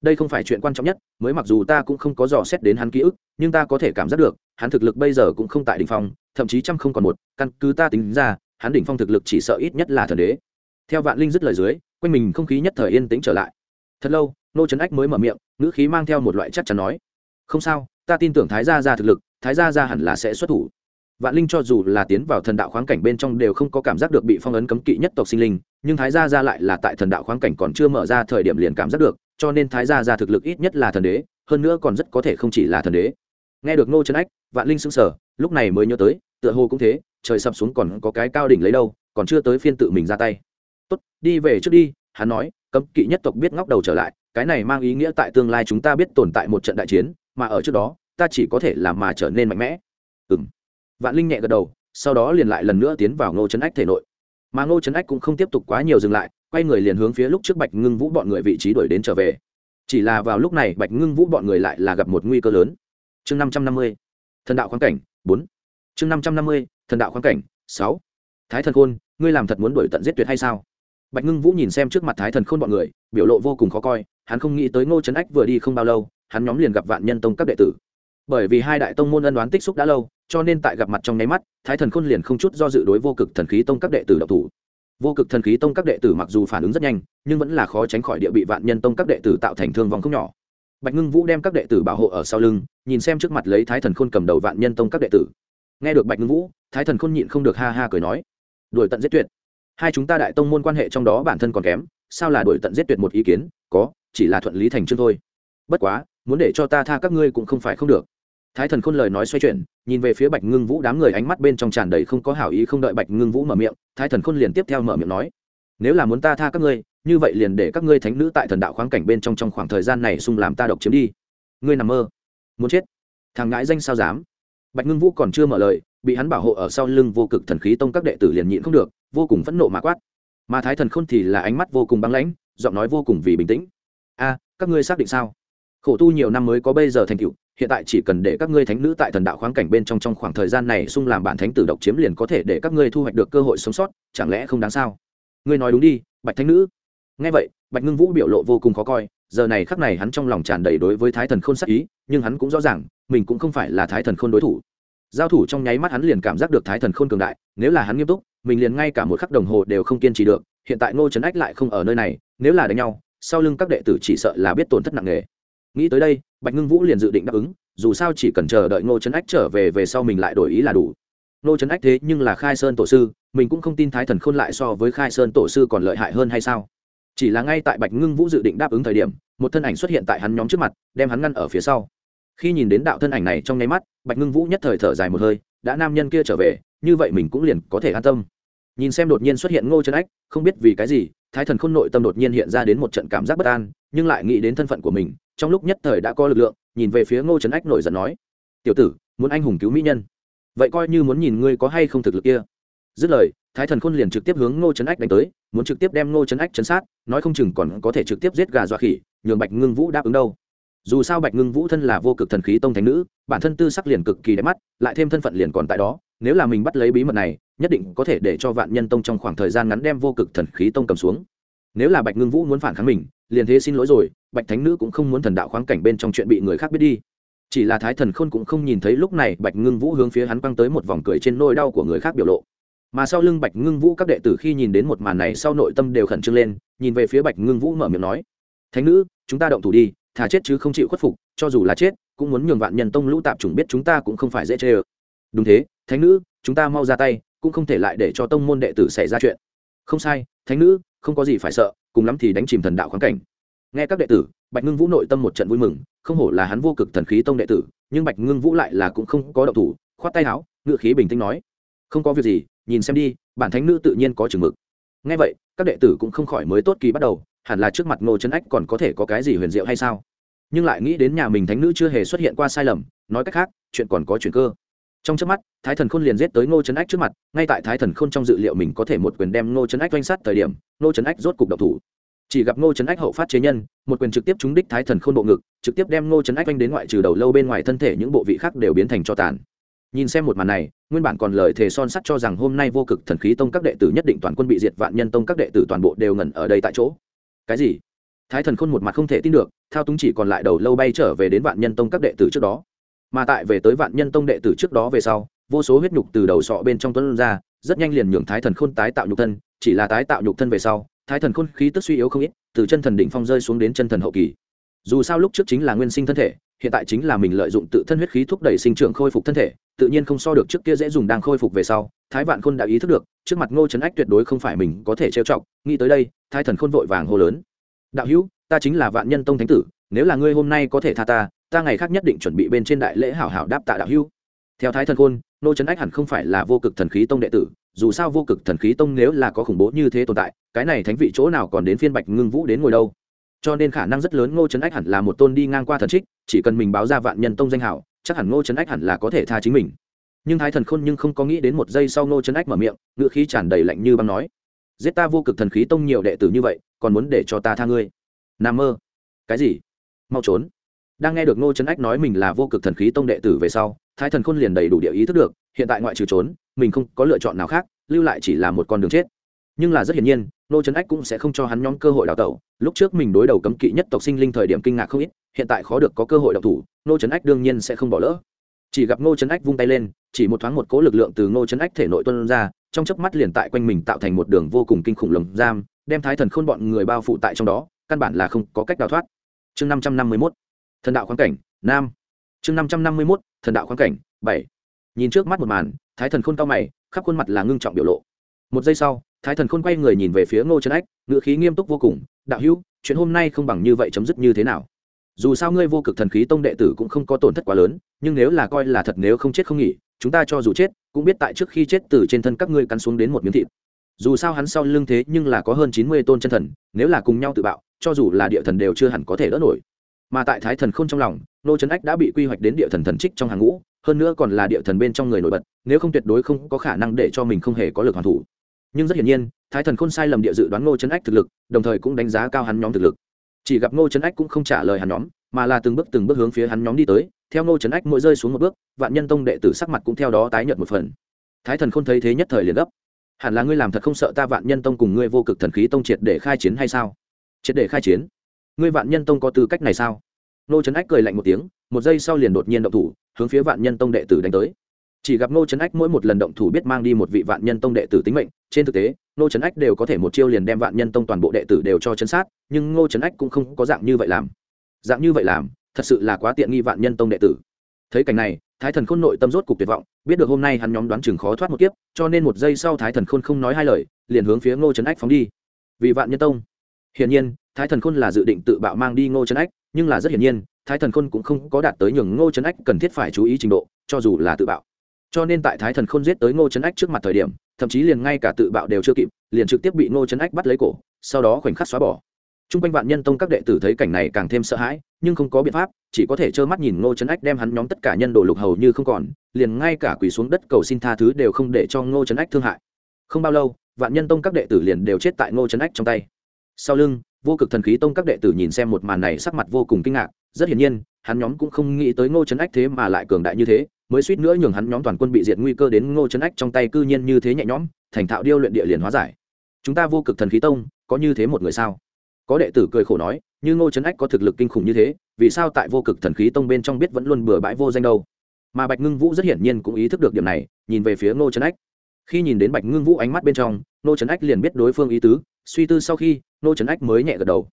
Đây không phải chuyện quan trọng nhất, mới mặc dù ta cũng không có dò xét đến hắn ký ức, nhưng ta có thể cảm giác được, hắn thực lực bây giờ cũng không tại đ ỉ n h phong, thậm chí trăm không còn một, căn cứ ta tính ra, hắn đỉnh phong thực lực chỉ sợ ít nhất là thần đế. Theo vạn linh dứt lời dưới, quanh mình không khí nhất thời yên tĩnh trở lại. Thật lâu, nô trấn ách mới mở miệng, ngữ khí mang theo một loại chắc chắn nói, không sao, ta tin tưởng thái gia ra thực lực, thái gia ra hẳn là sẽ xuất thủ vạn linh cho dù là tiến vào thần đạo khoáng cảnh bên trong đều không có cảm giác được bị phong ấn cấm kỵ nhất tộc sinh linh, nhưng thái gia ra lại là tại thần đạo khoáng cảnh còn chưa mở ra thời điểm liền cảm giác được, cho nên thái gia ra thực lực ít nhất là thần đế, hơn nữa còn rất có thể không chỉ là thần đế. Nghe được ngô trấn ách, vạn linh sững sờ, lúc này mới nhớ tới, tựa hồ cũng thế, trời sập xuống còn có cái cao đỉnh lấy đâu, còn chưa tới phiên tự mình ra tay. Tốt, đi về trước đi, hắn nói, cấm kỵ nhất tộc biết ngóc đầu trở lại, cái này mang ý nghĩa tại tương lai chúng ta biết tồn tại một trận đại chiến, mà ở trước đó, ta chỉ có thể làm mà trở nên mạnh mẽ. Ừ m vạn linh nhẹ gật đầu, sau đó liền lại lần nữa tiến vào ngô trấn ách thể nội. Mà ngô trấn ách cũng không tiếp tục quá nhiều dừng lại, quay người liền hướng phía lúc trước bạch ngưng vũ bọn người vị trí đuổi đến trở về. Chỉ là vào lúc này, bạch ngưng vũ bọn người lại là gặp một nguy cơ lớn. Chương năm trăm năm mươi, thần đạo khoáng cảnh, bốn. Chương năm trăm năm mươi, thần đạo khoáng cảnh, sáu. Thái thần khôn, ngươi làm thật muốn đuổi tận giết tuyệt hay sao? Bạch ngưng vũ nhìn xem trước mặt thái thần khôn bọn người, biểu lộ vô cùng khó coi, hắn không nghĩ tới ngô trấn ách vừa đi không bao lâu, hắn nhóm liền gặp vạn nhân tông các đệ tử bởi vì hai đại tông môn ân đoán tích xúc đã lâu, cho nên tại gặp mặt trong nháy mắt, thái thần khôn liền không chút do dự đối vô cực thần khí tông các đệ tử độc thủ. Vô cực thần khí tông các đệ tử mặc dù phản ứng rất nhanh, nhưng vẫn là khó tránh khỏi địa bị vạn nhân tông các đệ tử tạo thành thương vong không nhỏ. Bạch ngưng vũ đem các đệ tử bảo hộ ở sau lưng, nhìn xem trước mặt lấy thái thần khôn cầm đầu vạn nhân tông các đệ tử. Nghe được bạch ngưng vũ, thái thần khôn nhịn không được ha ha cười nói, đuổi tận giết tuyệt. Hai chúng ta đại tông môn quan hệ trong đó bản thân còn kém, sao là đuổi tận giết tuyệt một ý kiến? Có, chỉ là thuận lý thành chương thôi. Bất quá, muốn để cho ta tha các ngươi cũng không phải không được thái thần khôn lời nói xoay chuyển, nhìn về phía bạch ngưng vũ, đám người ánh mắt bên trong tràn đầy không có hảo ý, không đợi bạch ngưng vũ mở miệng, thái thần khôn liền tiếp theo mở miệng nói, nếu là muốn ta tha các ngươi, như vậy liền để các ngươi thánh nữ tại thần đạo khoáng cảnh bên trong trong khoảng thời gian này xung làm ta độc chiếm đi. Ngươi nằm mơ, muốn chết, thằng ngãi danh sao dám? Bạch ngưng vũ còn chưa mở lời, bị hắn bảo hộ ở sau lưng vô cực thần khí tông các đệ tử liền nhịn không được, vô cùng phẫn nộ mà quát. Mà thái thần khôn thì là ánh mắt vô cùng băng lãnh, giọng nói vô cùng vì bình tĩnh. A, các ngươi xác định sao? Khổ tu nhiều năm mới có bây giờ thành tựu hiện tại chỉ cần để các ngươi thánh nữ tại thần đạo khoáng cảnh bên trong trong khoảng thời gian này xung làm bản thánh tử độc chiếm liền có thể để các ngươi thu hoạch được cơ hội sống sót, chẳng lẽ không đáng sao? Ngươi nói đúng đi, bạch thánh nữ. Nghe vậy, bạch ngưng vũ biểu lộ vô cùng khó coi, giờ này khắc này hắn trong lòng tràn đầy đối với thái thần khôn sắc ý, nhưng hắn cũng rõ ràng, mình cũng không phải là thái thần khôn đối thủ. Giao thủ trong nháy mắt hắn liền cảm giác được thái thần khôn cường đại, nếu là hắn nghiêm túc, mình liền ngay cả một khắc đồng hồ đều không kiên trì được, hiện tại ngô trấn ách lại không ở nơi này, nếu là đánh nhau, sau lưng các đệ tử chỉ sợ là biết tổn thất nặng nề. Nghĩ tới đây bạch ngưng vũ liền dự định đáp ứng, dù sao chỉ cần chờ đợi ngô trấn ách trở về về sau mình lại đổi ý là đủ. Ngô trấn ách thế nhưng là khai sơn tổ sư, mình cũng không tin thái thần khôn lại so với khai sơn tổ sư còn lợi hại hơn hay sao? Chỉ là ngay tại bạch ngưng vũ dự định đáp ứng thời điểm, một thân ảnh xuất hiện tại hắn nhóm trước mặt, đem hắn ngăn ở phía sau. Khi nhìn đến đạo thân ảnh này trong nháy mắt, bạch ngưng vũ nhất thời thở dài một hơi, đã nam nhân kia trở về, như vậy mình cũng liền có thể an tâm. Nhìn xem đột nhiên xuất hiện ngô trấn ách, không biết vì cái gì, thái thần khôn nội tâm đột nhiên hiện ra đến một trận cảm giác bất an, nhưng lại nghĩ đến thân phận của mình trong lúc nhất thời đã có lực lượng, nhìn về phía ngô trấn ách nổi giận nói, tiểu tử, muốn anh hùng cứu mỹ nhân. Vậy coi như muốn nhìn ngươi có hay không thực lực kia. Dứt lời, thái thần khôn liền trực tiếp hướng ngô trấn ách đánh tới, muốn trực tiếp đem ngô trấn ách chấn sát, nói không chừng còn có thể trực tiếp giết gà dọa khỉ, nhường bạch ngưng vũ đáp ứng đâu. Dù sao bạch ngưng vũ thân là vô cực thần khí tông thánh nữ, bản thân tư sắc liền cực kỳ đẹp mắt, lại thêm thân phận liền còn tại đó, nếu là mình bắt lấy bí mật này, nhất định có thể để cho vạn nhân tông trong khoảng thời gian ngắn đem vô cực thần khí tông cầm xuống nếu là bạch ngưng vũ muốn phản kháng mình, liền thế xin lỗi rồi, bạch thánh nữ cũng không muốn thần đạo khoáng cảnh bên trong chuyện bị người khác biết đi. Chỉ là thái thần khôn cũng không nhìn thấy lúc này bạch ngưng vũ hướng phía hắn quăng tới một vòng cười trên nôi đau của người khác biểu lộ. Mà sau lưng bạch ngưng vũ các đệ tử khi nhìn đến một màn này sau nội tâm đều khẩn trương lên, nhìn về phía bạch ngưng vũ mở miệng nói, thánh nữ, chúng ta động thủ đi, thà chết chứ không chịu khuất phục, cho dù là chết, cũng muốn nhường vạn nhân tông lũ tạp chủng biết chúng ta cũng không phải dễ chê ơ. Đúng thế, thánh nữ, chúng ta mau ra tay, cũng không thể lại để cho tông môn đệ tử xảy ra chuyện. Không sai, thánh nữ không có gì phải sợ, cùng lắm thì đánh chìm thần đạo khoáng cảnh. Nghe các đệ tử, bạch ngưng vũ nội tâm một trận vui mừng, không hổ là hắn vô cực thần khí tông đệ tử, nhưng bạch ngưng vũ lại là cũng không có động thủ, khoát tay áo, ngựa khí bình tĩnh nói, không có việc gì, nhìn xem đi, bản thánh nữ tự nhiên có chừng mực. Nghe vậy, các đệ tử cũng không khỏi mới tốt kỳ bắt đầu, hẳn là trước mặt ngô trấn ách còn có thể có cái gì huyền diệu hay sao? Nhưng lại nghĩ đến nhà mình thánh nữ chưa hề xuất hiện qua sai lầm, nói cách khác, chuyện còn có chuyện cơ trong trước mắt, thái thần khôn liền giết tới ngô trấn ách trước mặt, ngay tại thái thần khôn trong dự liệu mình có thể một quyền đem ngô trấn ách doanh sát thời điểm, ngô trấn ách rốt cục độc thủ. Chỉ gặp ngô trấn ách hậu phát chế nhân, một quyền trực tiếp trúng đích thái thần khôn bộ ngực, trực tiếp đem ngô trấn ách doanh đến ngoại trừ đầu lâu bên ngoài thân thể những bộ vị khác đều biến thành cho tàn. Nhìn xem một màn này, nguyên bản còn lời thề son sắt cho rằng hôm nay vô cực thần khí tông các đệ tử nhất định toàn quân bị diệt, vạn nhân tông các đệ tử toàn bộ đều ngẩn ở đây tại chỗ. Cái gì? Thái thần khôn một mặt không thể tin được, thao túng chỉ còn lại đầu lâu bay trở về đến vạn nhân tông các đệ tử trước đó mà tại về tới vạn nhân tông đệ tử trước đó về sau, vô số huyết nhục từ đầu sọ bên trong tuấn ra, rất nhanh liền nhường thái thần khôn tái tạo nhục thân, chỉ là tái tạo nhục thân về sau, thái thần khôn khí tức suy yếu không ít, từ chân thần đỉnh phong rơi xuống đến chân thần hậu kỳ. Dù sao lúc trước chính là nguyên sinh thân thể, hiện tại chính là mình lợi dụng tự thân huyết khí thúc đẩy sinh trưởng khôi phục thân thể, tự nhiên không so được trước kia dễ dùng đang khôi phục về sau, thái vạn khôn đã ý thức được, trước mặt ngô trấn ách tuyệt đối không phải mình có thể trêu chọc, nghĩ tới đây, thái thần khôn vội vàng hô lớn. Đạo hữu, ta chính là vạn nhân tông thánh tử, nếu là ngươi hôm nay có thể tha ta ta ngày khác nhất định chuẩn bị bên trên đại lễ hảo hảo đáp tạ đạo hữu. Theo thái thần khôn, nô trấn ách hẳn không phải là vô cực thần khí tông đệ tử, dù sao vô cực thần khí tông nếu là có khủng bố như thế tồn tại, cái này thánh vị chỗ nào còn đến phiên bạch ngưng vũ đến ngồi đâu. Cho nên khả năng rất lớn ngô trấn ách hẳn là một tôn đi ngang qua thần trích, chỉ cần mình báo ra vạn nhân tông danh hảo, chắc hẳn ngô trấn ách hẳn là có thể tha chính mình. Nhưng thái thần khôn nhưng không có nghĩ đến một giây sau ngô trấn ách mở miệng ngựa khí tràn đầy lạnh như băng nói, giết ta vô cực thần khí tông nhiều đệ tử như vậy, còn muốn để cho ta tha ngươi? N mơ. Cái gì? Mau trốn đang nghe được ngô trấn ách nói mình là vô cực thần khí tông đệ tử về sau, thái thần khôn liền đầy đủ địa ý thức được, hiện tại ngoại trừ trốn, mình không có lựa chọn nào khác, lưu lại chỉ là một con đường chết. Nhưng là rất hiển nhiên, ngô trấn ách cũng sẽ không cho hắn nhóm cơ hội đào tẩu. Lúc trước mình đối đầu cấm kỵ nhất tộc sinh linh thời điểm kinh ngạc không ít, hiện tại khó được có cơ hội đào thủ, ngô trấn ách đương nhiên sẽ không bỏ lỡ. Chỉ gặp ngô trấn ách vung tay lên, chỉ một thoáng một cố lực lượng từ ngô trấn ách thể nội tuân ra, trong chớp mắt liền tại quanh mình tạo thành một đường vô cùng kinh khủng lồng giam, đem thái thần khôn bọn người bao phủ tại trong đó, căn bản là không có cách đào thoát. Chương năm trăm năm mươi mốt thần đạo khoáng cảnh, nam. Chương năm trăm năm mươi mốt, thần đạo khoáng cảnh, bảy. Nhìn trước mắt một màn, thái thần khôn cao mày, khắp khuôn mặt là ngưng trọng biểu lộ. Một giây sau, thái thần khôn quay người nhìn về phía ngô trấn ách ngựa khí nghiêm túc vô cùng, đạo hữu, chuyện hôm nay không bằng như vậy chấm dứt như thế nào? Dù sao ngươi vô cực thần khí tông đệ tử cũng không có tổn thất quá lớn, nhưng nếu là coi là thật nếu không chết không nghỉ, chúng ta cho dù chết, cũng biết tại trước khi chết từ trên thân các ngươi cắn xuống đến một miếng thịt. Dù sao hắn sau lưng thế nhưng là có hơn chín mươi tôn chân thần, nếu là cùng nhau tự bạo, cho dù là địa thần đều chưa hẳn có thể đỡ nổi mà tại thái thần k h ô n trong lòng, nô trấn ách đã bị quy hoạch đến địa thần thần trích trong hàng ngũ, hơn nữa còn là địa thần bên trong người nổi bật, nếu không tuyệt đối không có khả năng để cho mình không hề có lực hoàn thủ. Nhưng rất hiển nhiên, thái thần khôn sai lầm địa dự đoán ngô trấn ách thực lực, đồng thời cũng đánh giá cao hắn nhóm thực lực. Chỉ gặp ngô trấn ách cũng không trả lời hắn nhóm, mà là từng bước từng bước hướng phía hắn nhóm đi tới, theo ngô trấn ách mỗi rơi xuống một bước, vạn nhân tông đệ tử sắc mặt cũng theo đó tái nhợt một phần. Thái thần khôn thấy thế nhất thời liền gấp. Hẳn là ngươi làm thật không sợ ta vạn nhân tông cùng ngươi vô cực thần khí tông triệt để khai chiến hay sao? Triệt để khai chiến? Ngươi vạn nhân tông có tư cách này sao? Nô trấn ách cười lạnh một tiếng, một giây sau liền đột nhiên động thủ, hướng phía vạn nhân tông đệ tử đánh tới. Chỉ gặp nô trấn ách mỗi một lần động thủ biết mang đi một vị vạn nhân tông đệ tử tính mệnh, trên thực tế nô trấn ách đều có thể một chiêu liền đem vạn nhân tông toàn bộ đệ tử đều cho chấn sát, nhưng ngô trấn ách cũng không có dạng như vậy làm. Dạng như vậy làm, thật sự là quá tiện nghi vạn nhân tông đệ tử. Thấy cảnh này, thái thần khôn nội tâm rốt cục tuyệt vọng, biết được hôm nay hắn nhóm đoán chừng khó thoát một kiếp, cho nên một giây sau thái thần khôn không nói hai lời, liền hướng phía ngô trấn ách phóng đi. Vì vạn nhân tông. Hiển nhiên, thái thần khôn là dự định tự bạo mang đi ngô trấn ách nhưng là rất hiển nhiên, thái thần khôn cũng không có đạt tới nhường ngô trấn ách cần thiết phải chú ý trình độ, cho dù là tự bạo. Cho nên tại thái thần khôn giết tới ngô trấn ách trước mặt thời điểm, thậm chí liền ngay cả tự bạo đều chưa kịp, liền trực tiếp bị ngô trấn ách bắt lấy cổ, sau đó khoảnh khắc xóa bỏ. T r u n g quanh vạn nhân tông các đệ tử thấy cảnh này càng thêm sợ hãi, nhưng không có biện pháp, chỉ có thể trơ mắt nhìn ngô trấn ách đem hắn nhóm tất cả nhân đồ lục hầu như không còn, liền ngay cả quỳ xuống đất cầu xin tha thứ đều không để cho ngô trấn ách thương hại. Không bao lâu, vạn nhân tông các đệ tử liền đều chết tại ngô trấn ách trong tay. Sau lưng vô cực thần khí tông các đệ tử nhìn xem một màn này sắc mặt vô cùng kinh ngạc. Rất hiển nhiên, hắn nhóm cũng không nghĩ tới ngô trấn ách thế mà lại cường đại như thế. Mới suýt nữa nhường hắn nhóm toàn quân bị diệt nguy cơ đến ngô trấn ách trong tay cư nhiên như thế nhẹ nhõm, thành thạo điêu luyện địa liền hóa giải. Chúng ta vô cực thần khí tông, có như thế một người sao? Có đệ tử cười khổ nói, như ngô trấn ách có thực lực kinh khủng như thế, vì sao tại vô cực thần khí tông bên trong biết vẫn luôn bừa bãi vô danh đâu? Mà bạch ngưng vũ rất hiển nhiên cũng ý thức được điểm này, nhìn về phía ngô trấn ách khi nhìn đến bạch ngưng vũ ánh mắt bên trong, Nô trấn ách liền biết đối phương ý tứ, suy tư sau khi, nô trấn ách mới nhẹ gật đầu.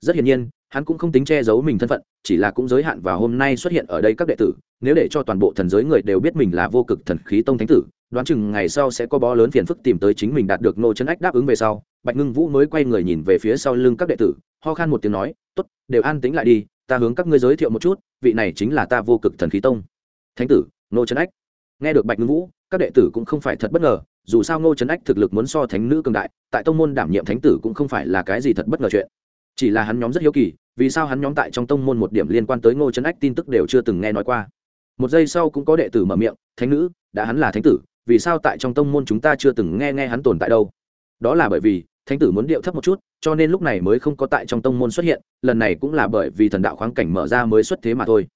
Rất hiển nhiên, hắn cũng không tính che giấu mình thân phận, chỉ là cũng giới hạn vào hôm nay xuất hiện ở đây các đệ tử, nếu để cho toàn bộ thần giới người đều biết mình là vô cực thần khí tông thánh tử, đoán chừng ngày sau sẽ có bó lớn phiền phức tìm tới chính mình đạt được nô trấn ách đáp ứng về sau, bạch ngưng vũ mới quay người nhìn về phía sau lưng các đệ tử, ho khan một tiếng nói t ố t đều an tính lại đi, ta hướng các ngươi giới thiệu một chút, vị này chính là ta vô cực thần khí tông. Thánh tử, nô trấn ách. Nghe được bạch ngưng vũ các đệ tử cũng không phải thật bất ngờ, dù sao ngô trấn ách thực lực muốn so thánh nữ cường đại, tại tông môn đảm nhiệm thánh tử cũng không phải là cái gì thật bất ngờ chuyện. Chỉ là hắn nhóm rất hiếu kỳ, vì sao hắn nhóm tại trong tông môn một điểm liên quan tới ngô trấn ách tin tức đều chưa từng nghe nói qua. Một giây sau cũng có đệ tử mở miệng, thánh nữ, đã hắn là thánh tử, vì sao tại trong tông môn chúng ta chưa từng nghe nghe hắn tồn tại đâu? Đó là bởi vì, thánh tử muốn điệu thấp một chút, cho nên lúc này mới không có tại trong tông môn xuất hiện, lần này cũng là bởi vì thần đạo khoáng cảnh mở ra mới xuất thế mà thôi.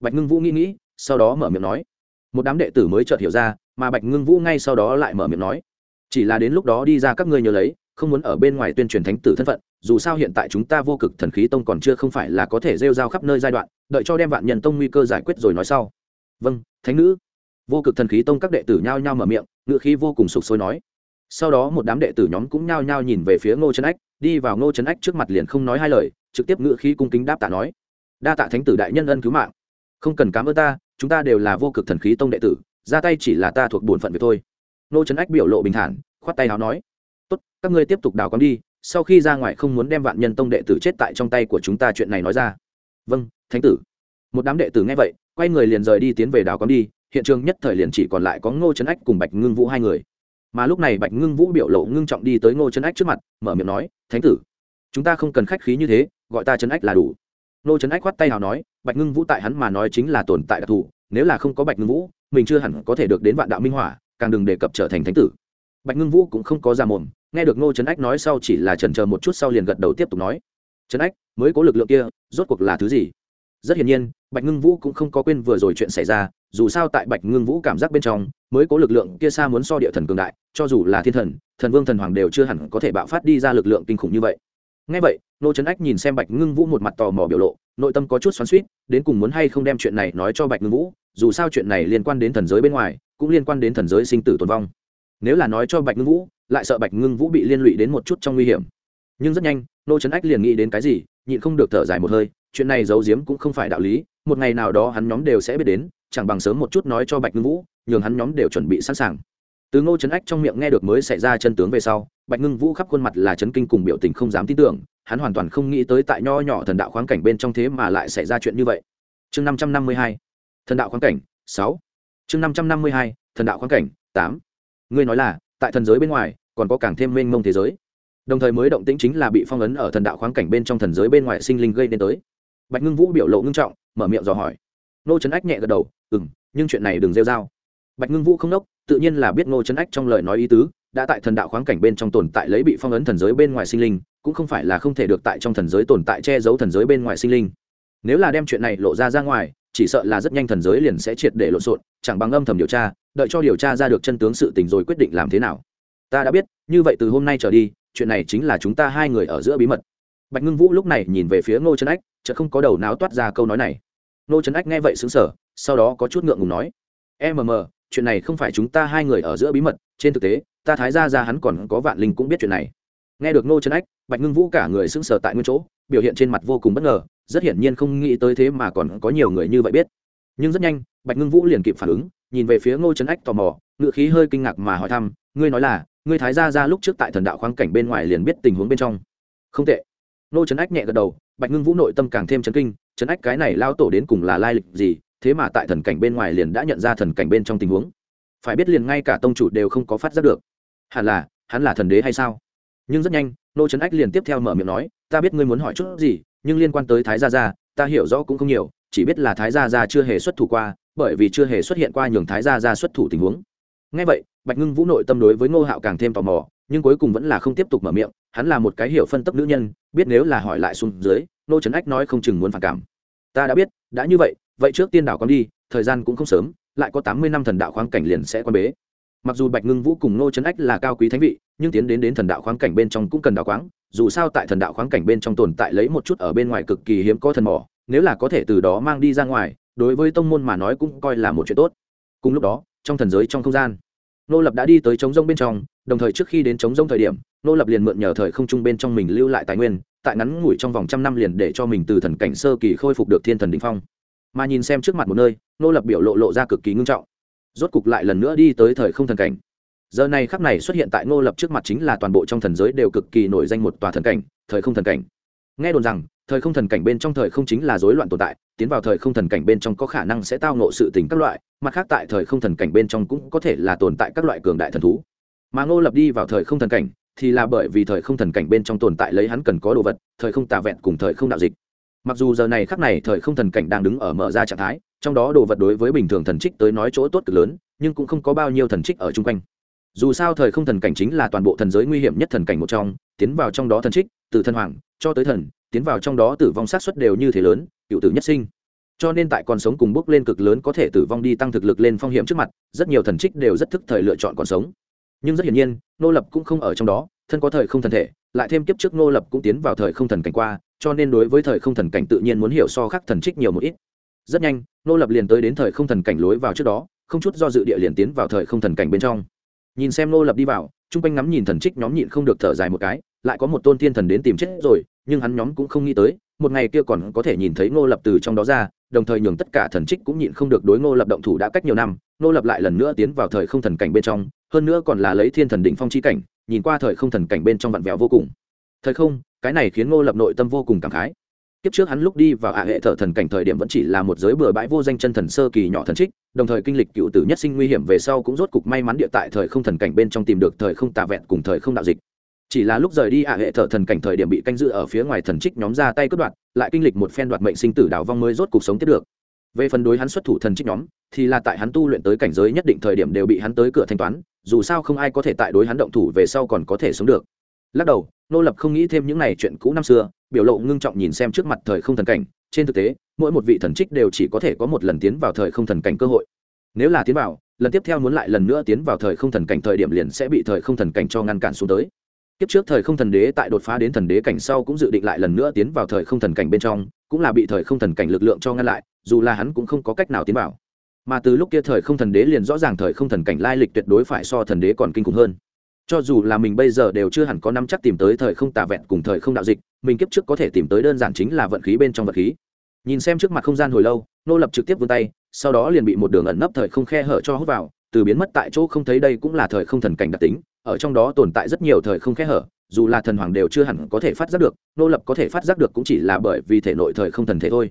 Bạch ngưng vũ nghĩ nghĩ, sau đó mở miệng nói, một đám đệ tử mới chợt hiểu ra mà bạch ngưng vũ ngay sau đó lại mở miệng nói, chỉ là đến lúc đó đi ra các ngươi nhớ lấy, không muốn ở bên ngoài tuyên truyền thánh tử thân phận, dù sao hiện tại chúng ta vô cực thần khí tông còn chưa không phải là có thể rêu rao khắp nơi giai đoạn, đợi cho đem vạn nhân tông nguy cơ giải quyết rồi nói sau. Vâng thánh nữ. Vô cực thần khí tông các đệ tử nhao nhao mở miệng ngự khí vô cùng sục sôi nói. Sau đó một đám đệ tử nhóm cũng nhao nhao nhìn về phía ngô trấn ách, đi vào ngô trấn ách trước mặt liền không nói hai lời, trực tiếp ngự khí cung kính đáp tạ nói. Đa tạ thánh tử đại nhân ân cứu mạng. Không cần cám ơn ta, chúng ta đều là vô cực thần khí tông đệ tử ra tay chỉ là ta thuộc bổn phận việc thôi. Nô trấn ách biểu lộ bình thản, khoát tay áo nói, tốt, các ngươi tiếp tục đào con đi, sau khi ra ngoài không muốn đem vạn nhân tông đệ tử chết tại trong tay của chúng ta chuyện này nói ra. Vâng thánh tử. Một đám đệ tử nghe vậy, quay người liền rời đi tiến về đào con đi, hiện trường nhất thời liền chỉ còn lại có ngô trấn ách cùng bạch ngưng vũ hai người. Mà lúc này bạch ngưng vũ biểu lộ ngưng trọng đi tới ngô trấn ách trước mặt, mở miệng nói, thánh tử, chúng ta không cần khách khí như thế, gọi ta trấn ách là đủ. Ngô trấn ách khoát tay nào nói bạch ngưng vũ tại hắn mà nói chính là tồn tại đặc thù, nếu là không có bạch ngưng vũ, mình chưa hẳn có thể được đến vạn đạo minh hỏa, càng đừng đề cập trở thành thánh tử. Bạch ngưng vũ cũng không có ra mồm, nghe được ngô trấn ách nói sau chỉ là trần chờ một chút sau liền gật đầu tiếp tục nói. Trấn ách, mới có lực lượng kia, rốt cuộc là thứ gì? Rất hiển nhiên, bạch ngưng vũ cũng không có quên vừa rồi chuyện xảy ra, dù sao tại bạch ngưng vũ cảm giác bên trong, mới có lực lượng kia xa muốn so địa thần cường đại, cho dù là thiên thần thần vương thần hoàng đều chưa hẳn có thể bạo phát đi ra lực lượng kinh khủng như vậy. Ngay vậy nô trấn ách nhìn xem bạch ngưng vũ một mặt tò mò biểu lộ nội tâm có chút xoắn suýt đến cùng muốn hay không đem chuyện này nói cho bạch ngưng vũ, dù sao chuyện này liên quan đến thần giới bên ngoài, cũng liên quan đến thần giới sinh tử tồn vong. Nếu là nói cho bạch ngưng vũ, lại sợ bạch ngưng vũ bị liên lụy đến một chút trong nguy hiểm. Nhưng rất nhanh, nô trấn ách liền nghĩ đến cái gì, nhịn không được thở dài một hơi, chuyện này giấu giếm cũng không phải đạo lý, một ngày nào đó hắn nhóm đều sẽ biết đến, chẳng bằng sớm một chút nói cho bạch ngưng vũ, nhường hắn nhóm đều chuẩn bị sẵn sàng. Từ ngô trấn ách trong miệng nghe được mới xảy ra chân tướng về sau, bạch ngưng vũ khắp khuôn mặt là chấn kinh cùng biểu tình không dám tin tưởng hắn hoàn toàn không nghĩ tới tại nho nhỏ thần đạo khoáng cảnh bên trong thế mà lại xảy ra chuyện như vậy. Chương năm trăm năm mươi hai, thần đạo khoáng cảnh, sáu. Chương năm trăm năm mươi hai, thần đạo khoáng cảnh, tám. Ngươi nói là, tại thần giới bên ngoài, còn có càng thêm mênh mông thế giới. Đồng thời mới động tĩnh chính là bị phong ấn ở thần đạo khoáng cảnh bên trong thần giới bên ngoài sinh linh gây nên tới. Bạch ngưng vũ biểu lộ ngưng trọng, mở miệng dò hỏi. Nô trấn ách nhẹ gật đầu ừ m nhưng chuyện này đừng rêu r a o bạch ngưng vũ không đốc tự nhiên là biết nô trấn ách trong lời nói ý tứ, đã tại thần đạo khoáng cảnh bên trong tồn tại lấy bị phong ấn thần giới bên ngoài sinh linh cũng không phải là không thể được tại trong thần giới tồn tại che giấu thần giới bên ngoài sinh linh. Nếu là đem chuyện này lộ ra ra ngoài, chỉ sợ là rất nhanh thần giới liền sẽ triệt để lộn xộn, chẳng bằng âm thầm điều tra, đợi cho điều tra ra được chân tướng sự tình rồi quyết định làm thế nào. Ta đã biết, như vậy từ hôm nay trở đi, chuyện này chính là chúng ta hai người ở giữa bí mật. Bạch ngưng vũ lúc này nhìn về phía ngô trấn ách, chợt không có đầu não toát ra câu nói này. Ngô trấn ách nghe vậy xứng sở sau đó có chút ngượng ngùng nói mm chuyện này không phải chúng ta hai người ở giữa bí mật, trên thực tế, ta thái ra ra hắn còn có vạn linh cũng biết chuyện này nghe được ngô trấn ách, bạch ngưng vũ cả người sững sờ tại nguyên chỗ, biểu hiện trên mặt vô cùng bất ngờ, rất hiển nhiên không nghĩ tới thế mà còn có nhiều người như vậy biết. Nhưng rất nhanh, bạch ngưng vũ liền kịp phản ứng, nhìn về phía ngô trấn ách tò mò ngự khí hơi kinh ngạc mà hỏi thăm, ngươi nói là, ngươi thái gia ra lúc trước tại thần đạo khoáng cảnh bên ngoài liền biết tình huống bên trong. Không tệ. Ngô trấn ách nhẹ gật đầu, bạch ngưng vũ nội tâm càng thêm chấn kinh, trấn ách cái này lao tổ đến cùng là lai lịch gì, thế mà tại thần cảnh bên ngoài liền đã nhận ra thần cảnh bên trong tình huống? Phải biết liền ngay cả tông chủ đều không có phát giác được. Hẳn là, hắn là thần đế hay sao? Nhưng rất nhanh, nô trấn ách liền tiếp theo mở miệng nói, ta biết ngươi muốn hỏi chút gì, nhưng liên quan tới thái gia gia, ta hiểu rõ cũng không nhiều, chỉ biết là thái gia gia chưa hề xuất thủ qua, bởi vì chưa hề xuất hiện qua nhường thái gia gia xuất thủ tình huống. Ngay vậy, bạch ngưng vũ nội tâm đối với ngô hạo càng thêm tò mò, nhưng cuối cùng vẫn là không tiếp tục mở miệng, hắn là một cái hiểu phân tấp nữ nhân, biết nếu là hỏi lại xuống dưới, nô trấn ách nói không chừng muốn phản cảm. Ta đã biết, đã như vậy vậy trước tiên đảo con đi, thời gian cũng không sớm, lại có tám mươi năm thần đạo khoáng cảnh liền sẽ quan bế. Mặc dù bạch ngưng vũ cùng nô trấn ách là cao quý thánh vị nhưng tiến đến đến thần đạo khoáng cảnh bên trong cũng cần đào khoáng, dù sao tại thần đạo khoáng cảnh bên trong tồn tại lấy một chút ở bên ngoài cực kỳ hiếm có thần mỏ, nếu là có thể từ đó mang đi ra ngoài, đối với tông môn mà nói cũng coi là một chuyện tốt. Cùng lúc đó, trong thần giới trong không gian, nô lập đã đi tới trống rông bên trong, đồng thời trước khi đến trống rông thời điểm, nô lập liền mượn nhờ thời không trung bên trong mình lưu lại tài nguyên, tại ngắn ngủi trong vòng trăm năm liền để cho mình từ thần cảnh sơ kỳ khôi phục được thiên thần đ phong. Mà nhìn xem trước mặt một nơi, nô lập biểu lộ lộ ra cực kỳ ngưng trọng. Rốt cục lại lần nữa đi tới thời không thần cảnh giờ này khắc này xuất hiện tại ngô lập trước mặt chính là toàn bộ trong thần giới đều cực kỳ nổi danh một tòa thần cảnh, thời không thần cảnh. Nghe đồn rằng, thời không thần cảnh bên trong thời không chính là rối loạn tồn tại, tiến vào thời không thần cảnh bên trong có khả năng sẽ tao nộ sự tình các loại, mặt khác tại thời không thần cảnh bên trong cũng có thể là tồn tại các loại cường đại thần thú. Mà ngô lập đi vào thời không thần cảnh, thì là bởi vì thời không thần cảnh bên trong tồn tại lấy hắn cần có đồ vật, thời không tà vẹn cùng thời không đạo dịch. Mặc dù giờ này khắc này thời không thần cảnh đang đứng ở mở ra trạng thái, trong đó đồ vật đối với bình thường thần trích tới nói chỗ tốt cực lớn, nhưng cũng không có bao nhiêu thần trích ở chung quanh dù sao thời không thần cảnh chính là toàn bộ thần giới nguy hiểm nhất thần cảnh một trong, tiến vào trong đó thần trích, từ thần hoàng, cho tới thần, tiến vào trong đó tử vong sát xuất đều như thế lớn, cựu tử nhất sinh. Cho nên tại còn sống cùng bước lên cực lớn có thể tử vong đi tăng thực lực lên phong hiểm trước mặt, rất nhiều thần trích đều rất thức thời lựa chọn còn sống. Nhưng rất hiển nhiên nô lập cũng không ở trong đó, thân có thời không thần thể, lại thêm kiếp trước nô lập cũng tiến vào thời không thần cảnh qua, cho nên đối với thời không thần cảnh tự nhiên muốn hiểu so khác thần trích nhiều một ít. Rất nhanh nô lập liền tới đến thời không thần cảnh lối vào trước đó, không chút do dự địa liền tiến vào thời không thần cảnh bên trong nhìn xem nô lập đi vào, chung quanh ngắm nhìn thần trích nhóm nhịn không được thở dài một cái, lại có một tôn thiên thần đến tìm chết rồi, nhưng hắn nhóm cũng không nghĩ tới, một ngày kia còn có thể nhìn thấy ngô lập từ trong đó ra, đồng thời nhường tất cả thần trích cũng nhịn không được đối ngô lập động thủ đã cách nhiều năm, ngô lập lại lần nữa tiến vào thời không thần cảnh bên trong, hơn nữa còn là lấy thiên thần định phong chi cảnh, nhìn qua thời không thần cảnh bên trong vặn vẹo vô cùng. Thời không, cái này khiến ngô lập nội tâm vô cùng cảm khái kiếp trước hắn lúc đi vào ạ hệ thở thần cảnh thời điểm vẫn chỉ là một giới bừa bãi vô danh chân thần sơ kỳ nhỏ thần trích, đồng thời kinh lịch cựu tử nhất sinh nguy hiểm về sau cũng rốt cục may mắn địa tại thời không thần cảnh bên trong tìm được thời không tà vẹn cùng thời không đạo dịch. Chỉ là lúc rời đi ạ hệ thở thần cảnh thời điểm bị canh giữ ở phía ngoài thần trích nhóm ra tay cướp đoạt, lại kinh lịch một phen đoạt mệnh sinh tử đào vong mới rốt cục sống tiếp được. Về phần đối hắn xuất thủ thần trích nhóm, thì là tại hắn tu luyện tới cảnh giới nhất định thời điểm đều bị hắn tới cửa thanh toán, dù sao không ai có thể tại đối hắn động thủ về sau còn có thể sống được. Lắc đầu, nô lập không nghĩ thêm những này chuyện cũ năm xưa biểu lộ ngưng trọng nhìn xem trước mặt thời không thần cảnh. Trên thực tế, mỗi một vị thần trích đều chỉ có thể có một lần tiến vào thời không thần cảnh cơ hội. Nếu là tiến vào, lần tiếp theo muốn lại lần nữa tiến vào thời không thần cảnh thời điểm liền sẽ bị thời không thần cảnh cho ngăn cản xuống tới. Kiếp trước thời không thần đế tại đột phá đến thần đế cảnh sau cũng dự định lại lần nữa tiến vào thời không thần cảnh bên trong, cũng là bị thời không thần cảnh lực lượng cho ngăn lại, dù là hắn cũng không có cách nào tiến vào. Mà từ lúc kia thời không thần đế liền rõ ràng thời không thần cảnh lai lịch tuyệt đối phải so thần đế còn kinh khủng hơn cho dù là mình bây giờ đều chưa hẳn có năm chắc tìm tới thời không tà vẹn cùng thời không đạo dịch, mình kiếp trước có thể tìm tới đơn giản chính là vận khí bên trong vật khí. Nhìn xem trước mặt không gian hồi lâu, nô lập trực tiếp vươn tay, sau đó liền bị một đường ẩn nấp thời không khe hở cho hút vào, từ biến mất tại chỗ không thấy đây cũng là thời không thần cảnh đặc tính, ở trong đó tồn tại rất nhiều thời không khe hở, dù là thần hoàng đều chưa hẳn có thể phát giác được, nô lập có thể phát giác được cũng chỉ là bởi vì thể nội thời không thần thể thôi.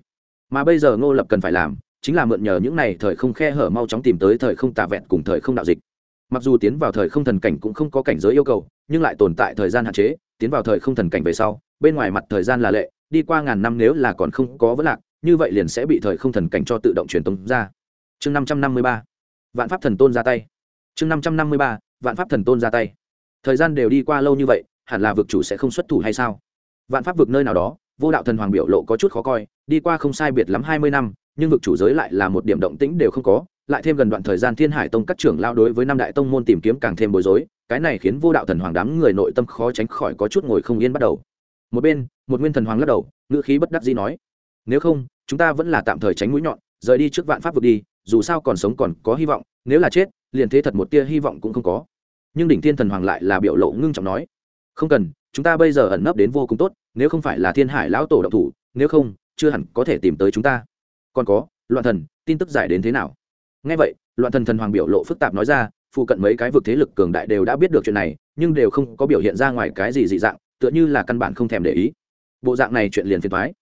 Mà bây giờ nô lập cần phải làm, chính là mượn nhờ những này thời không khe hở mau chóng tìm tới thời không tà vẹn cùng thời không đạo dịch mặc dù tiến vào thời không thần cảnh cũng không có cảnh giới yêu cầu, nhưng lại tồn tại thời gian hạn chế, tiến vào thời không thần cảnh về sau, bên ngoài mặt thời gian là lệ, đi qua ngàn năm nếu là còn không có vấn lạc, như vậy liền sẽ bị thời không thần cảnh cho tự động truyền tống ra. Chương năm trăm năm mươi ba, vạn pháp thần tôn ra tay. Chương năm trăm năm mươi ba, vạn pháp thần tôn ra tay. Thời gian đều đi qua lâu như vậy, hẳn là vực chủ sẽ không xuất thủ hay sao? Vạn pháp vực nơi nào đó, vô đạo thần hoàng biểu lộ có chút khó coi, đi qua không sai biệt lắm hai mươi năm, nhưng vực chủ giới lại là một điểm động tĩnh đều không có lại thêm gần đoạn thời gian thiên hải tông các trưởng lao đối với năm đại tông môn tìm kiếm càng thêm bối rối, cái này khiến vô đạo thần hoàng đám người nội tâm khó tránh khỏi có chút ngồi không yên bắt đầu. Một bên, một nguyên thần hoàng lắc đầu, ngữ khí bất đắc dĩ nói, nếu không, chúng ta vẫn là tạm thời tránh mũi nhọn, rời đi trước vạn pháp vực đi, dù sao còn sống còn có hy vọng, nếu là chết, liền thế thật một tia hy vọng cũng không có. Nhưng đỉnh thiên thần hoàng lại là biểu lộ ngưng trọng nói, không cần, chúng ta bây giờ ẩn nấp đến vô cùng tốt, nếu không phải là thiên hải lão tổ động thủ, nếu không, chưa hẳn có thể tìm tới chúng ta. Còn có, loạn thần, tin tức giải đến thế nào? Ngay vậy, loạn thần thần hoàng biểu lộ phức tạp nói ra, phụ cận mấy cái vực thế lực cường đại đều đã biết được chuyện này, nhưng đều không có biểu hiện ra ngoài cái gì dị dạng, tựa như là căn bản không thèm để ý. Bộ dạng này chuyện liền phiền thoái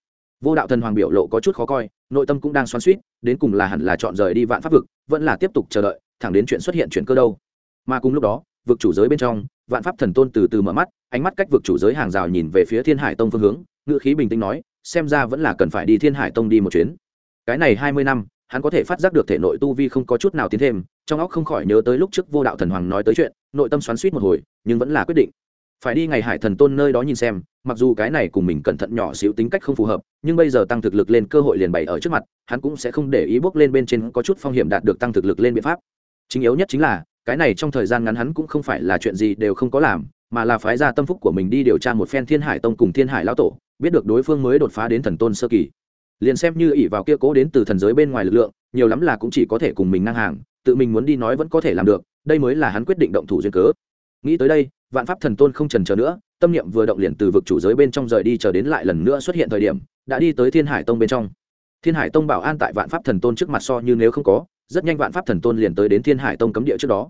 vô đạo thần hoàng biểu lộ có chút khó coi, nội tâm cũng đang xoắn suýt đến cùng là hẳn là chọn rời đi vạn pháp vực, vẫn là tiếp tục chờ đợi, thẳng đến chuyện xuất hiện chuyện cơ đâu. Mà cùng lúc đó, vực chủ giới bên trong, vạn pháp thần tôn từ từ mở mắt, ánh mắt cách vực chủ giới hàng rào nhìn về phía thiên hải tông phương hướng ngự khí bình tĩnh nói, xem ra vẫn là cần phải đi thiên hải tông đi một chuyến. Cái này hai mươi năm hắn có thể phát giác được thể nội tu vi không có chút nào tiến thêm, trong óc không khỏi nhớ tới lúc trước vô đạo thần hoàng nói tới chuyện, nội tâm xoắn suýt một hồi, nhưng vẫn là quyết định. Phải đi ngày hải thần tôn nơi đó nhìn xem, mặc dù cái này cùng mình cẩn thận nhỏ xíu tính cách không phù hợp, nhưng bây giờ tăng thực lực lên cơ hội liền bày ở trước mặt, hắn cũng sẽ không để ý bước lên bên trên có chút phong hiểm đạt được tăng thực lực lên biện pháp. Chính yếu nhất chính là, cái này trong thời gian ngắn hắn cũng không phải là chuyện gì đều không có làm, mà là phái ra tâm phúc của mình đi điều tra một phen thiên hải tông cùng thiên hải lão tổ, biết được đối phương mới đột phá đến thần tôn sơ kỳ liền xem như ỷ vào kia cố đến từ thần giới bên ngoài lực lượng, nhiều lắm là cũng chỉ có thể cùng mình ngang hàng, tự mình muốn đi nói vẫn có thể làm được, đây mới là hắn quyết định động thủ duyên cớ. Nghĩ tới đây, vạn pháp thần tôn không trần chờ nữa, tâm niệm vừa động liền từ vực chủ giới bên trong rời đi chờ đến lại lần nữa xuất hiện thời điểm, đã đi tới thiên hải tông bên trong. Thiên hải tông bảo an tại vạn pháp thần tôn trước mặt so như nếu không có, rất nhanh vạn pháp thần tôn liền tới đến thiên hải tông cấm địa trước đó.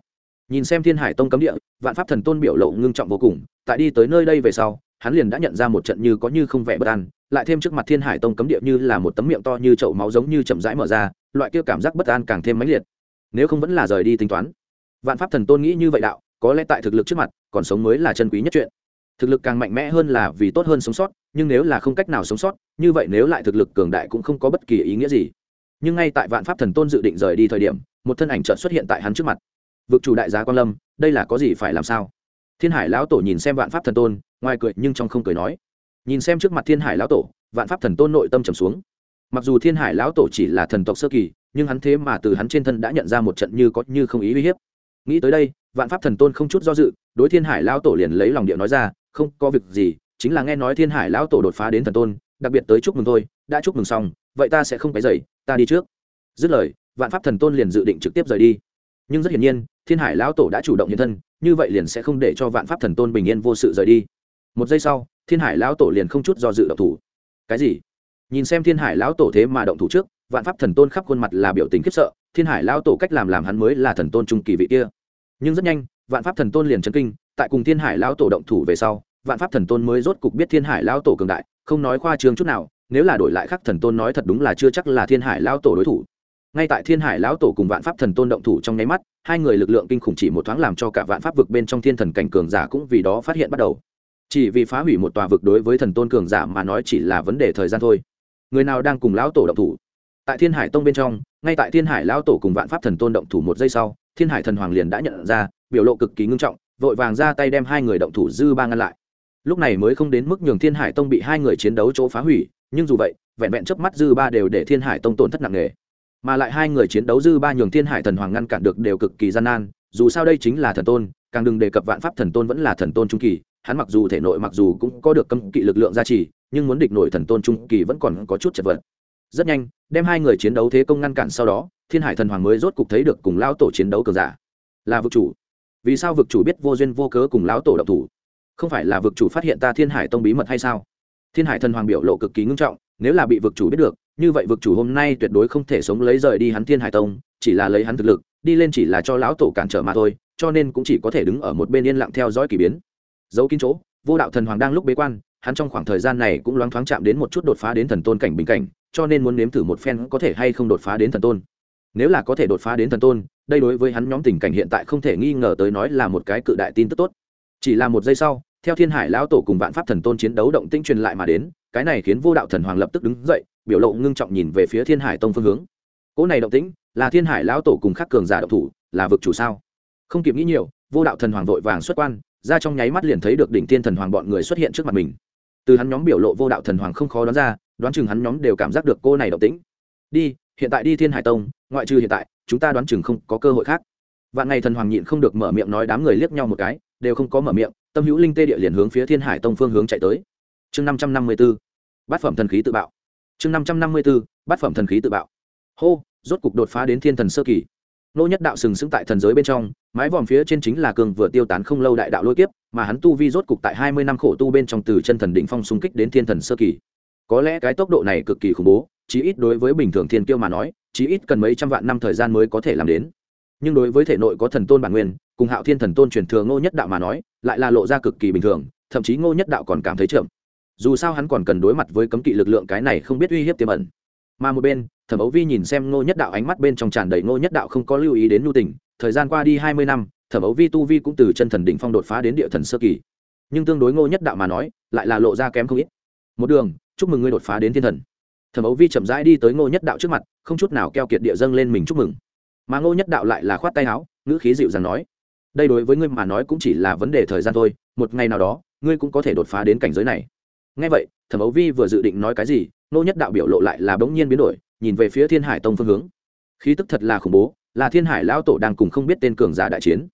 Nhìn xem thiên hải tông cấm địa, vạn pháp thần tôn biểu lộ ngưng trọng vô cùng, tại đi tới nơi đây về sau, hắn liền đã nhận ra một trận như có như không vẻ bất an lại thêm trước mặt thiên hải tông cấm địa như là một tấm miệng to như chậu máu giống như chậm rãi mở ra, loại kia cảm giác bất an càng thêm mãnh liệt. Nếu không vẫn là rời đi tính toán. Vạn pháp thần tôn nghĩ như vậy đạo, có lẽ tại thực lực trước mặt, còn sống mới là chân quý nhất chuyện. Thực lực càng mạnh mẽ hơn là vì tốt hơn sống sót, nhưng nếu là không cách nào sống sót, như vậy nếu lại thực lực cường đại cũng không có bất kỳ ý nghĩa gì. Nhưng ngay tại vạn pháp thần tôn dự định rời đi thời điểm, một thân ảnh chợt xuất hiện tại hắn trước mặt. Vực chủ đại Giá quan lâm, đây là có gì phải làm sao? Thiên hải lão tổ nhìn xem vạn pháp thần tôn, ngoài cười nhưng trong không cười nói nhìn xem trước mặt thiên hải lão tổ, vạn pháp thần tôn nội tâm trầm xuống. Mặc dù thiên hải lão tổ chỉ là thần tộc sơ kỳ, nhưng hắn thế mà từ hắn trên thân đã nhận ra một trận như có như không ý uy hiếp. Nghĩ tới đây, vạn pháp thần tôn không chút do dự, đối thiên hải lão tổ liền lấy lòng điệu nói ra, không có việc gì, chính là nghe nói thiên hải lão tổ đột phá đến thần tôn, đặc biệt tới chúc mừng thôi, đã chúc mừng xong, vậy ta sẽ không phải dậy ta đi trước. Dứt lời, vạn pháp thần tôn liền dự định trực tiếp rời đi. Nhưng rất hiển nhiên, thiên hải lão tổ đã chủ động hiện thân, như vậy liền sẽ không để cho vạn pháp thần tôn bình yên vô sự rời đi. Một giây sau thiên hải lão tổ liền không chút do dự động thủ. Cái gì? Nhìn xem thiên hải lão tổ thế mà động thủ trước, vạn pháp thần tôn khắp khuôn mặt là biểu tình khiếp sợ, thiên hải lão tổ cách làm làm hắn mới là thần tôn trung kỳ vị kia. Nhưng rất nhanh, vạn pháp thần tôn liền chấn kinh, tại cùng thiên hải lão tổ động thủ về sau, vạn pháp thần tôn mới rốt cục biết thiên hải lão tổ cường đại, không nói khoa trương chút nào, nếu là đổi lại khắc thần tôn nói thật đúng là chưa chắc là thiên hải lão tổ đối thủ. Ngay tại thiên hải lão tổ cùng vạn pháp thần tôn động thủ trong nháy mắt, hai người lực lượng kinh khủng chỉ một thoáng làm cho cả vạn pháp vực bên trong thiên thần cảnh cường giả cũng vì đó phát hiện bắt đầu chỉ vì phá hủy một tòa vực đối với thần tôn cường giả mà nói chỉ là vấn đề thời gian thôi. Người nào đang cùng lão tổ động thủ? Tại thiên hải tông bên trong, ngay tại thiên hải lão tổ cùng vạn pháp thần tôn động thủ một giây sau, thiên hải thần hoàng liền đã nhận ra, biểu lộ cực kỳ ngưng trọng, vội vàng ra tay đem hai người động thủ dư ba ngăn lại. Lúc này mới không đến mức nhường thiên hải tông bị hai người chiến đấu chỗ phá hủy, nhưng dù vậy, vẹn vẹn chớp mắt dư ba đều để thiên hải tông tổn thất nặng nề. Mà lại hai người chiến đấu dư ba nhường thiên hải thần hoàng ngăn cản được đều cực kỳ gian nan, dù sao đây chính là thần tôn, càng đừng đề cập vạn pháp thần tôn vẫn là thần tôn trung kỳ hắn mặc dù thể nội mặc dù cũng có được cấm kỵ lực lượng gia trì, nhưng muốn địch nổi thần tôn trung kỳ vẫn còn có chút chật vật. Rất nhanh, đem hai người chiến đấu thế công ngăn cản sau đó, thiên hải thần hoàng mới rốt cục thấy được cùng lão tổ chiến đấu cờ giả. Là vực chủ. Vì sao vực chủ biết vô duyên vô cớ cùng lão tổ độc thủ? Không phải là vực chủ phát hiện ta thiên hải tông bí mật hay sao? Thiên hải thần hoàng biểu lộ cực kỳ ngưng trọng, nếu là bị vực chủ biết được, như vậy vực chủ hôm nay tuyệt đối không thể sống lấy rời đi hắn thiên hải tông, chỉ là lấy hắn thực lực, đi lên chỉ là cho lão tổ cản trở mà thôi, cho nên cũng chỉ có thể đứng ở một bên yên lặng theo dõi k ỳ biến dấu kín chỗ, vô đạo thần hoàng đang lúc bế quan, hắn trong khoảng thời gian này cũng loáng thoáng chạm đến một chút đột phá đến thần tôn cảnh bình cảnh, cho nên muốn nếm thử một phen có thể hay không đột phá đến thần tôn. Nếu là có thể đột phá đến thần tôn, đây đối với hắn nhóm tình cảnh hiện tại không thể nghi ngờ tới nói là một cái cự đại tin tức tốt. Chỉ là một giây sau, theo thiên hải lão tổ cùng vạn pháp thần tôn chiến đấu động tĩnh truyền lại mà đến, cái này khiến vô đạo thần hoàng lập tức đứng dậy, biểu lộ ngưng trọng nhìn về phía thiên hải tông phương hướng. Cỗ này động tĩnh, là thiên hải lão tổ cùng khắc cường giả độc thủ, là vực chủ sao? Không kịp nghĩ nhiều, vô đạo thần hoàng vội vàng xuất quan ra trong nháy mắt liền thấy được đỉnh tiên thần hoàng bọn người xuất hiện trước mặt mình. Từ hắn nhóm biểu lộ vô đạo thần hoàng không khó đoán ra, đoán chừng hắn nhóm đều cảm giác được cô này động tĩnh. Đi, hiện tại đi thiên hải tông, ngoại trừ hiện tại, chúng ta đoán chừng không có cơ hội khác. Vạn ngày thần hoàng nhịn không được mở miệng nói đám người liếc nhau một cái, đều không có mở miệng, tâm hữu linh tê địa liền hướng phía thiên hải tông phương hướng chạy tới. Chương năm trăm năm mươi b ố bát phẩm thần khí tự bạo. Chương năm trăm năm mươi b ố bát phẩm thần khí tự bạo. Hô, rốt cục đột phá đến thiên thần sơ kỳ nô nhất đạo sừng sững tại thần giới bên trong, mái vòm phía trên chính là cường vừa tiêu tán không lâu đại đạo lôi kiếp, mà hắn tu vi rốt cục tại hai mươi năm khổ tu bên trong từ chân thần đỉnh phong xung kích đến thiên thần sơ kỳ. Có lẽ cái tốc độ này cực kỳ khủng bố, chí ít đối với bình thường thiên kiêu mà nói, chí ít cần mấy trăm vạn năm thời gian mới có thể làm đến. Nhưng đối với thể nội có thần tôn bản nguyên, cùng hạo thiên thần tôn truyền thừa ngô nhất đạo mà nói, lại là lộ ra cực kỳ bình thường, thậm chí ngô nhất đạo còn cảm thấy chậm. Dù sao hắn còn cần đối mặt với cấm kỵ lực lượng cái này không biết uy hiếp tiềm ẩn mà một bên, thẩm ấu vi nhìn xem ngô nhất đạo ánh mắt bên trong tràn đầy ngô nhất đạo không có lưu ý đến nhu tình, thời gian qua đi hai mươi năm, thẩm ấu vi tu vi cũng từ chân thần đỉnh phong đột phá đến địa thần sơ kỳ. Nhưng tương đối ngô nhất đạo mà nói, lại là lộ ra kém không ít. Một đường, chúc mừng ngươi đột phá đến thiên thần. Thẩm ấu vi chậm rãi đi tới ngô nhất đạo trước mặt, không chút nào keo kiệt địa dâng lên mình chúc mừng. Mà ngô nhất đạo lại là khoát tay áo, ngữ khí dịu dàng nói, đây đối với ngươi mà nói cũng chỉ là vấn đề thời gian thôi, một ngày nào đó, ngươi cũng có thể đột phá đến cảnh giới này. Ngay vậy, thẩm ấu vi vừa dự định nói cái gì Nô nhất đạo biểu lộ lại là bỗng nhiên biến đổi, nhìn về phía thiên hải tông phương hướng. Khí tức thật là khủng bố, là thiên hải lão tổ đang cùng không biết tên cường giả đại chiến.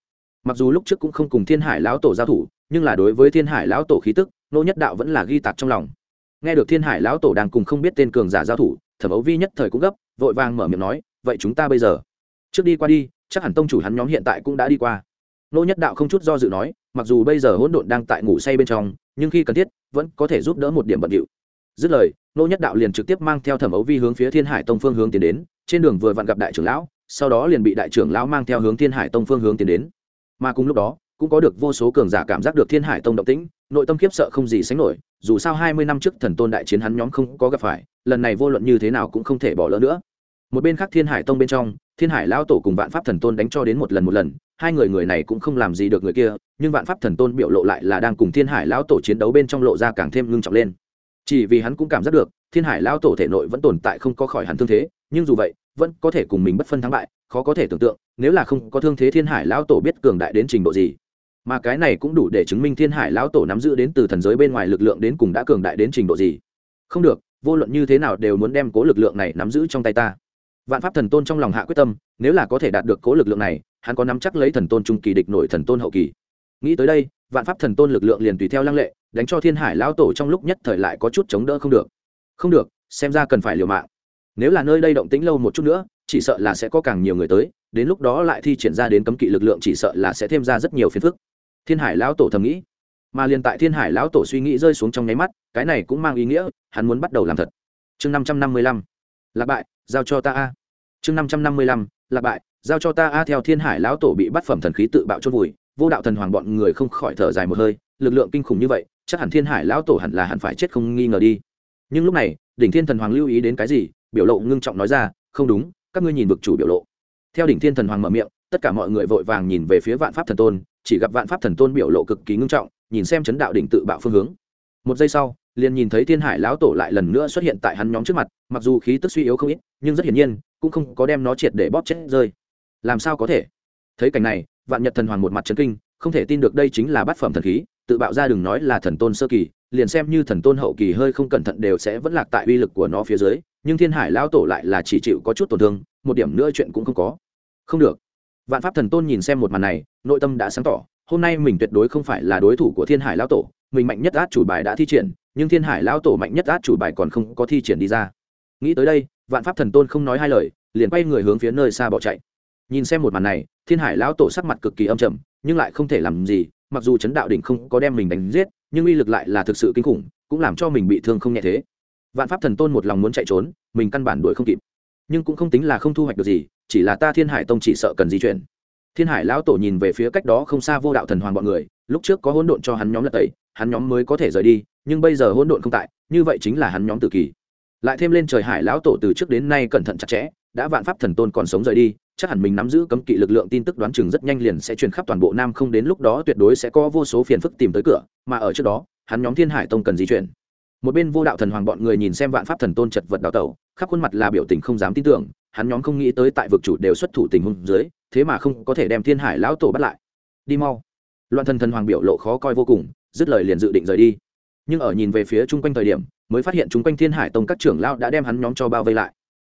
Mặc dù lúc trước cũng không cùng thiên hải lão tổ giao thủ, nhưng là đối với thiên hải lão tổ khí tức, nô nhất đạo vẫn là ghi tạc trong lòng. Nghe được thiên hải lão tổ đang cùng không biết tên cường giả giao thủ, thẩm ấu vi nhất thời cũng gấp, vội vàng mở miệng nói, vậy chúng ta bây giờ? Trước đi qua đi, chắc hẳn tông chủ hắn nhóm hiện tại cũng đã đi qua. Nô nhất đạo không chút do dự nói, mặc dù bây giờ hỗn độn đang tại ngủ say bên trong, nhưng khi cần thiết, vẫn có thể giúp đỡ một điểm bận điệu dứt lời, nô nhất đạo liền trực tiếp mang theo thẩm ấu vi hướng phía thiên hải tông phương hướng tiến đến, trên đường vừa vặn gặp đại trưởng lão, sau đó liền bị đại trưởng lão mang theo hướng thiên hải tông phương hướng tiến đến. Mà cùng lúc đó, cũng có được vô số cường giả cảm giác được thiên hải tông động tĩnh, nội tâm khiếp sợ không gì sánh nổi, dù sao hai mươi năm trước thần tôn đại chiến hắn nhóm không có gặp phải, lần này vô luận như thế nào cũng không thể bỏ lỡ nữa. Một bên khác thiên hải tông bên trong, thiên hải lão tổ cùng vạn pháp thần tôn đánh cho đến một lần một lần, hai người người này cũng không làm gì được người kia, nhưng vạn pháp thần tôn biểu lộ lại là đang cùng thiên hải lão tổ chiến đấu bên trong lộ ra càng thêm ngưng trọng lên chỉ vì hắn cũng cảm giác được, thiên hải lão tổ thể nội vẫn tồn tại không có khỏi hẳn thương thế, nhưng dù vậy, vẫn có thể cùng mình bất phân thắng bại, khó có thể tưởng tượng, nếu là không có thương thế thiên hải lão tổ biết cường đại đến trình độ gì. Mà cái này cũng đủ để chứng minh thiên hải lão tổ nắm giữ đến từ thần giới bên ngoài lực lượng đến cùng đã cường đại đến trình độ gì. Không được, vô luận như thế nào đều muốn đem cố lực lượng này nắm giữ trong tay ta. Vạn pháp thần tôn trong lòng hạ quyết tâm, nếu là có thể đạt được cố lực lượng này, hắn có nắm chắc lấy thần tôn trung kỳ địch nổi thần tôn hậu kỳ nghĩ tới đây, vạn pháp thần tôn lực lượng liền tùy theo lăng lệ, đánh cho thiên hải lão tổ trong lúc nhất thời lại có chút chống đỡ không được. Không được, xem ra cần phải liều mạng. Nếu là nơi đây động tĩnh lâu một chút nữa, chỉ sợ là sẽ có càng nhiều người tới, đến lúc đó lại thi triển ra đến cấm kỵ lực lượng chỉ sợ là sẽ thêm ra rất nhiều phiền phức. Thiên hải lão tổ thầm nghĩ. Mà liền tại thiên hải lão tổ suy nghĩ rơi xuống trong nháy mắt, cái này cũng mang ý nghĩa, hắn muốn bắt đầu làm thật. Chương năm trăm năm mươi lăm. Lạc bại, giao cho ta a. Chương năm trăm năm mươi lăm. Lạc bại, giao cho ta a theo thiên hải lão tổ bị bắt phẩm thần khí tự bạo chôn vùi vô đạo thần hoàng bọn người không khỏi thở dài một hơi, lực lượng kinh khủng như vậy, chắc hẳn thiên hải lão tổ hẳn là hẳn phải chết không nghi ngờ đi. Nhưng lúc này, đỉnh thiên thần hoàng lưu ý đến cái gì, biểu lộ ngưng trọng nói ra, không đúng, các ngươi nhìn vực chủ biểu lộ. Theo đỉnh thiên thần hoàng mở miệng, tất cả mọi người vội vàng nhìn về phía vạn pháp thần tôn, chỉ gặp vạn pháp thần tôn biểu lộ cực kỳ ngưng trọng, nhìn xem chấn đạo đỉnh tự bạo phương hướng. Một giây sau, liền nhìn thấy thiên hải lão tổ lại lần nữa xuất hiện tại hắn nhóm trước mặt, mặc dù khí tức suy yếu không ít, nhưng rất hiển nhiên, cũng không có đem nó triệt để bóp chết rơi. Làm sao có thể? Thấy cảnh này vạn nhật thần hoàng một mặt trấn kinh, không thể tin được đây chính là bát phẩm thần khí, tự bạo ra đừng nói là thần tôn sơ kỳ, liền xem như thần tôn hậu kỳ hơi không cẩn thận đều sẽ vẫn lạc tại uy lực của nó phía dưới, nhưng thiên hải lão tổ lại là chỉ chịu có chút tổn thương, một điểm nữa chuyện cũng không có. Không được. Vạn pháp thần tôn nhìn xem một màn này, nội tâm đã sáng tỏ, hôm nay mình tuyệt đối không phải là đối thủ của thiên hải lão tổ, mình mạnh nhất át chủ bài đã thi triển, nhưng thiên hải lão tổ mạnh nhất át chủ bài còn không có thi triển đi ra. Nghĩ tới đây, vạn pháp thần tôn không nói hai lời, liền quay người hướng phía nơi xa bỏ chạy nhìn xem một màn này, thiên hải lão tổ sắc mặt cực kỳ âm trầm, nhưng lại không thể làm gì, mặc dù chấn đạo đỉnh không có đem mình đánh giết, nhưng uy lực lại là thực sự kinh khủng, cũng làm cho mình bị thương không nhẹ thế. Vạn pháp thần tôn một lòng muốn chạy trốn, mình căn bản đuổi không kịp. Nhưng cũng không tính là không thu hoạch được gì, chỉ là ta thiên hải tông chỉ sợ cần di chuyển. Thiên hải lão tổ nhìn về phía cách đó không xa vô đạo thần hoàng bọn người, lúc trước có hỗn độn cho hắn nhóm lật tẩy, hắn nhóm mới có thể rời đi, nhưng bây giờ hỗn độn không tại, như vậy chính là hắn nhóm tự kỳ. Lại thêm lên trời hải lão tổ từ trước đến nay cẩn thận chặt chẽ đã vạn pháp thần tôn còn sống rời đi, chắc hẳn mình nắm giữ cấm kỵ lực lượng tin tức đoán chừng rất nhanh liền sẽ truyền khắp toàn bộ nam không đến lúc đó tuyệt đối sẽ có vô số phiền phức tìm tới cửa, mà ở trước đó, hắn nhóm thiên hải tông cần di chuyển. Một bên vô đạo thần hoàng bọn người nhìn xem vạn pháp thần tôn chật vật đào tẩu, khắp khuôn mặt là biểu tình không dám tin tưởng, hắn nhóm không nghĩ tới tại vực chủ đều xuất thủ tình huống dưới, thế mà không có thể đem thiên hải lão tổ bắt lại. Đi mau. Loạn thần thần hoàng biểu lộ khó coi vô cùng, dứt lời liền dự định rời đi. Nhưng ở nhìn về phía chung quanh thời điểm, mới phát hiện chung quanh thiên hải tông các trưởng lão đã đem hắn nhóm cho bao vây lại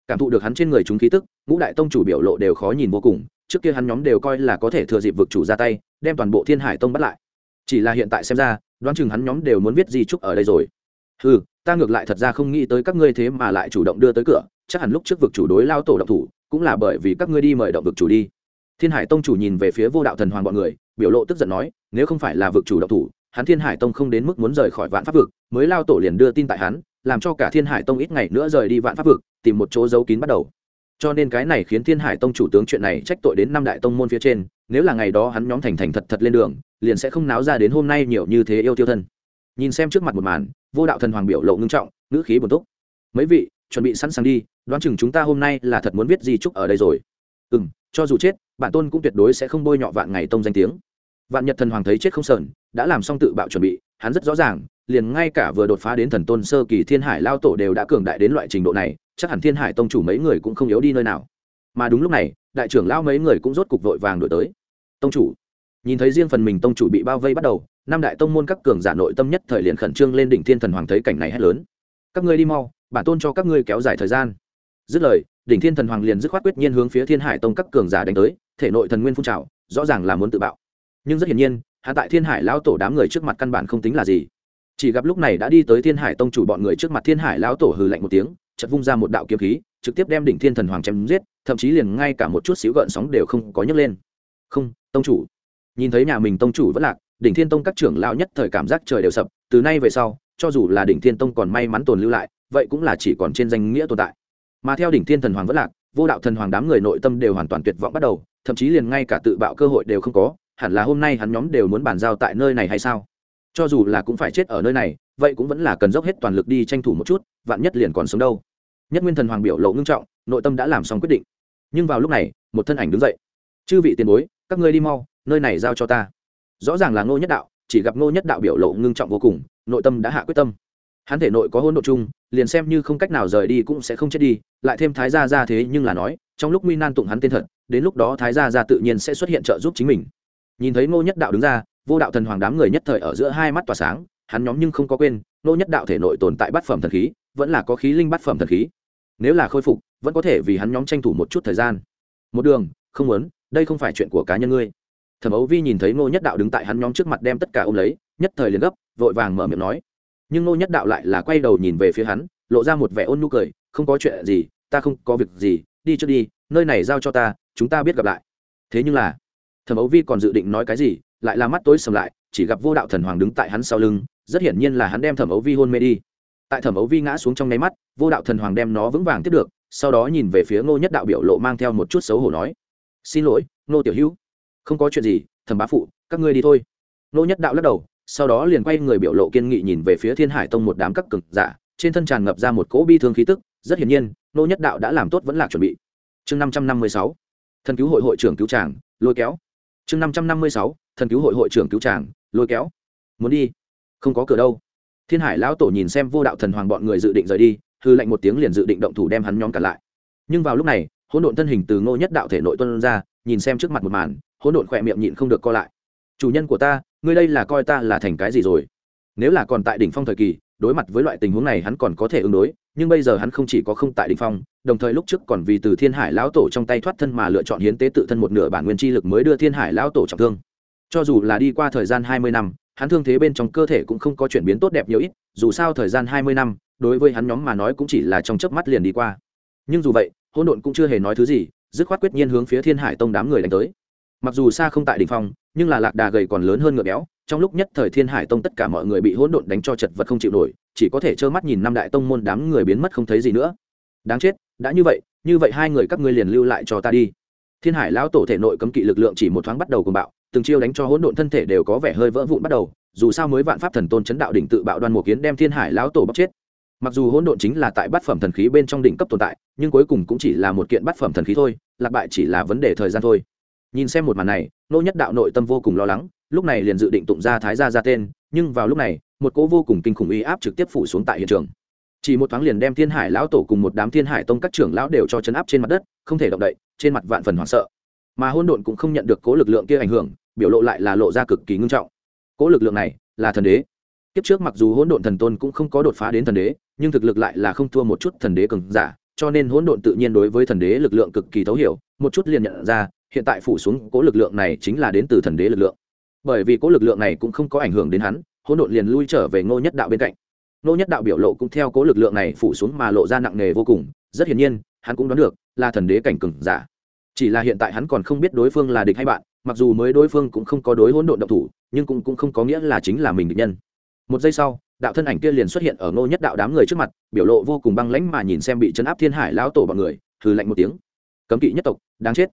cảm thụ được hắn trên người chúng khí tức, ngũ đại tông chủ biểu lộ đều khó nhìn vô cùng, trước kia hắn nhóm đều coi là có thể thừa dịp vực chủ ra tay, đem toàn bộ thiên hải tông bắt lại. Chỉ là hiện tại xem ra, đoán chừng hắn nhóm đều muốn viết di trúc ở đây rồi. Ừ ta ngược lại thật ra không nghĩ tới các ngươi thế mà lại chủ động đưa tới cửa, chắc hẳn lúc trước vực chủ đối lao tổ động thủ, cũng là bởi vì các ngươi đi mời động vực chủ đi. Thiên hải tông chủ nhìn về phía vô đạo thần hoàng bọn người, biểu lộ tức giận nói, nếu không phải là vực chủ động thủ, hắn thiên hải tông không đến mức muốn rời khỏi vạn pháp vực, mới lao tổ liền đưa tin tại hắn làm cho cả thiên hải tông ít ngày nữa rời đi vạn pháp vực, tìm một chỗ giấu kín bắt đầu. Cho nên cái này khiến thiên hải tông chủ tướng chuyện này trách tội đến năm đại tông môn phía trên, nếu là ngày đó hắn nhóm thành thành thật thật lên đường, liền sẽ không náo ra đến hôm nay nhiều như thế yêu tiêu thân. Nhìn xem trước mặt một màn, vô đạo thần hoàng biểu lộ ngưng trọng, ngữ khí bổn túc. Mấy vị, chuẩn bị sẵn sàng đi, đoán chừng chúng ta hôm nay là thật muốn viết di trúc ở đây rồi. Ừ m cho dù chết bản tôn cũng tuyệt đối sẽ không bôi nhọ vạn ngày tông danh tiếng vạn nhật thần hoàng thấy chết không sờn, đã làm xong tự bạo chuẩn bị, hắn rất rõ ràng, liền ngay cả vừa đột phá đến thần tôn sơ kỳ thiên hải lao tổ đều đã cường đại đến loại trình độ này, chắc hẳn thiên hải tông chủ mấy người cũng không yếu đi nơi nào. Mà đúng lúc này, đại trưởng lao mấy người cũng rốt cục vội vàng đổi tới. Tông chủ, nhìn thấy riêng phần mình tông chủ bị bao vây bắt đầu, năm đại tông môn các cường giả nội tâm nhất thời liền khẩn trương lên đỉnh thiên thần hoàng thấy cảnh này hét lớn. Các ngươi đi mau, bản tôn cho các ngươi kéo dài thời gian. Dứt lời, đỉnh thiên thần hoàng liền dứt khoát quyết nhiên hướng phía thiên hải tông các cường giả đánh tới, thể nội thần nguyên phun trào, rõ ràng là muốn tự bạo nhưng rất hiển nhiên hạ tại thiên hải lão tổ đám người trước mặt căn bản không tính là gì. Chỉ gặp lúc này đã đi tới thiên hải tông chủ bọn người trước mặt thiên hải lão tổ hừ lạnh một tiếng chật vung ra một đạo kiếm khí, trực tiếp đem đỉnh thiên thần hoàng chém giết, thậm chí liền ngay cả một chút xíu gợn sóng đều không có nhấc lên. Không, tông chủ. Nhìn thấy nhà mình tông chủ vẫn lạc, đỉnh thiên tông các trưởng lão nhất thời cảm giác trời đều sập, từ nay về sau, cho dù là đỉnh thiên tông còn may mắn tồn lưu lại, vậy cũng là chỉ còn trên danh nghĩa tồn tại. Mà theo đỉnh thiên thần hoàng vẫn lạc, vô đạo thần hoàng đám người nội tâm đều hoàn toàn tuyệt vọng bắt đầu, thậm chí liền ngay cả tự bạo cơ hội đều không có hẳn là hôm nay hắn nhóm đều muốn bàn giao tại nơi này hay sao? Cho dù là cũng phải chết ở nơi này, vậy cũng vẫn là cần dốc hết toàn lực đi tranh thủ một chút, vạn nhất liền còn sống đâu. Nhất nguyên thần hoàng biểu lộ ngưng trọng, nội tâm đã làm xong quyết định. Nhưng vào lúc này, một thân ảnh đứng dậy. Chư vị tiền bối, các ngươi đi mau, nơi này giao cho ta. Rõ ràng là ngô nhất đạo, chỉ gặp ngô nhất đạo biểu lộ ngưng trọng vô cùng, nội tâm đã hạ quyết tâm. Hắn thể nội có hôn độ chung, liền xem như không cách nào rời đi cũng sẽ không chết đi, lại thêm thái gia ra thế nhưng là nói, trong lúc nguy nan tụng hắn tên thật, đến lúc đó thái gia ra tự nhiên sẽ xuất hiện trợ giúp chính mình nhìn thấy ngô nhất đạo đứng ra, vô đạo thần hoàng đám người nhất thời ở giữa hai mắt tỏa sáng, hắn nhóm nhưng không có quên, ngô nhất đạo thể nội tồn tại bát phẩm thần khí, vẫn là có khí linh bát phẩm thần khí. Nếu là khôi phục, vẫn có thể vì hắn nhóm tranh thủ một chút thời gian. Một đường, không muốn, đây không phải chuyện của cá nhân ngươi. Thẩm ấu vi nhìn thấy ngô nhất đạo đứng tại hắn nhóm trước mặt đem tất cả ôm lấy, nhất thời liền gấp, vội vàng mở miệng nói. Nhưng ngô nhất đạo lại là quay đầu nhìn về phía hắn, lộ ra một vẻ ôn nhu cười, không có chuyện gì, ta không có việc gì, đi trước đi, nơi này giao cho ta, chúng ta biết gặp lại. Thế nhưng là thẩm ấu vi còn dự định nói cái gì, lại là mắt tối sầm lại, chỉ gặp vô đạo thần hoàng đứng tại hắn sau lưng, rất hiển nhiên là hắn đem thẩm ấu vi hôn mê đi. Tại thẩm ấu vi ngã xuống trong nháy mắt, vô đạo thần hoàng đem nó vững vàng tiếp được, sau đó nhìn về phía ngô nhất đạo biểu lộ mang theo một chút xấu hổ nói, xin lỗi, ngô tiểu hữu, không có chuyện gì, thẩm bá phụ, các ngươi đi thôi. Ngô nhất đạo lắc đầu, sau đó liền quay người biểu lộ kiên nghị nhìn về phía thiên hải tông một đám các cực giả, trên thân tràn ngập ra một cỗ bi thương khí tức, rất hiển nhiên, ngô nhất đạo đã làm tốt vẫn là chuẩn bị. Chương năm trăm năm mươi sáu, thần cứu hội hội trưởng cứu tràng lôi kéo chương năm trăm năm mươi sáu, thần cứu hội hội trưởng cứu tràng lôi kéo. Muốn đi? Không có cửa đâu. Thiên hải lão tổ nhìn xem vô đạo thần hoàng bọn người dự định rời đi, hư lệnh một tiếng liền dự định động thủ đem hắn nhóm cả lại. Nhưng vào lúc này, hỗn độn thân hình từ ngô nhất đạo thể nội tuân ra, nhìn xem trước mặt một màn, hỗn độn khỏe miệng nhịn không được co lại. Chủ nhân của ta, ngươi đây là coi ta là thành cái gì rồi? Nếu là còn tại đỉnh phong thời kỳ đối mặt với loại tình huống này hắn còn có thể ứng đối, nhưng bây giờ hắn không chỉ có không tại đỉnh phong, đồng thời lúc trước còn vì từ thiên hải lão tổ trong tay thoát thân mà lựa chọn hiến tế tự thân một nửa bản nguyên chi lực mới đưa thiên hải lão tổ trọng thương. Cho dù là đi qua thời gian hai mươi năm, hắn thương thế bên trong cơ thể cũng không có chuyển biến tốt đẹp nhiều ít, dù sao thời gian hai mươi năm, đối với hắn nhóm mà nói cũng chỉ là trong chớp mắt liền đi qua. Nhưng dù vậy, hỗn độn cũng chưa hề nói thứ gì, dứt khoát quyết nhiên hướng phía thiên hải tông đám người đánh tới. Mặc dù xa không tại đ ỉ n h phong, nhưng là lạc đà gầy còn lớn hơn ngựa béo trong lúc nhất thời thiên hải tông tất cả mọi người bị hỗn độn đánh cho chật vật không chịu nổi, chỉ có thể trơ mắt nhìn năm đại tông môn đám người biến mất không thấy gì nữa. Đáng chết, đã như vậy như vậy hai người các ngươi liền lưu lại cho ta đi. Thiên hải lão tổ thể nội cấm kỵ lực lượng chỉ một thoáng bắt đầu cùng bạo, từng chiêu đánh cho hỗn độn thân thể đều có vẻ hơi vỡ vụn bắt đầu, dù sao mới vạn pháp thần tôn chấn đạo đỉnh tự bạo đoan một kiến đem thiên hải lão tổ bóc chết. Mặc dù hỗn độn chính là tại bát phẩm thần khí bên trong đỉnh cấp tồn tại, nhưng cuối cùng cũng chỉ là một kiện bát phẩm thần khí thôi, lạc bại chỉ là vấn đề thời gian thôi. Nhìn xem một màn này, nô nhất đạo nội tâm vô cùng lo lắng lúc này liền dự định tụng ra thái gia ra tên, nhưng vào lúc này, một cỗ vô cùng kinh khủng uy áp trực tiếp phủ xuống tại hiện trường. Chỉ một thoáng liền đem thiên hải lão tổ cùng một đám thiên hải tông các trưởng lão đều cho chấn áp trên mặt đất, không thể động đậy, trên mặt vạn phần hoảng sợ. Mà hôn độn cũng không nhận được cố lực lượng kia ảnh hưởng, biểu lộ lại là lộ ra cực kỳ ngưng trọng. Cố lực lượng này là thần đế. Kiếp trước mặc dù hỗn độn thần tôn cũng không có đột phá đến thần đế, nhưng thực lực lại là không thua một chút thần đế cường giả, cho nên hỗn độn tự nhiên đối với thần đế lực lượng cực kỳ thấu hiểu, một chút liền nhận ra, hiện tại phủ xuống cố lực lượng này chính là đến từ thần đế lực lượng bởi vì cố lực lượng này cũng không có ảnh hưởng đến hắn hỗn độn liền lui trở về ngô nhất đạo bên cạnh. Ngô nhất đạo biểu lộ cũng theo cố lực lượng này phủ xuống mà lộ ra nặng nề vô cùng rất hiển nhiên hắn cũng đoán được là thần đế cảnh cừng giả. Chỉ là hiện tại hắn còn không biết đối phương là địch hay bạn mặc dù mới đối phương cũng không có đối hỗn độn động thủ nhưng cũng, cũng không có nghĩa là chính là mình địch nhân. Một giây sau đạo thân ảnh kia liền xuất hiện ở ngô nhất đạo đám người trước mặt biểu lộ vô cùng băng lãnh mà nhìn xem bị chấn áp thiên hải lão tổ bọn người thử lạnh một tiếng. Cấm kỵ nhất tộc đáng chết.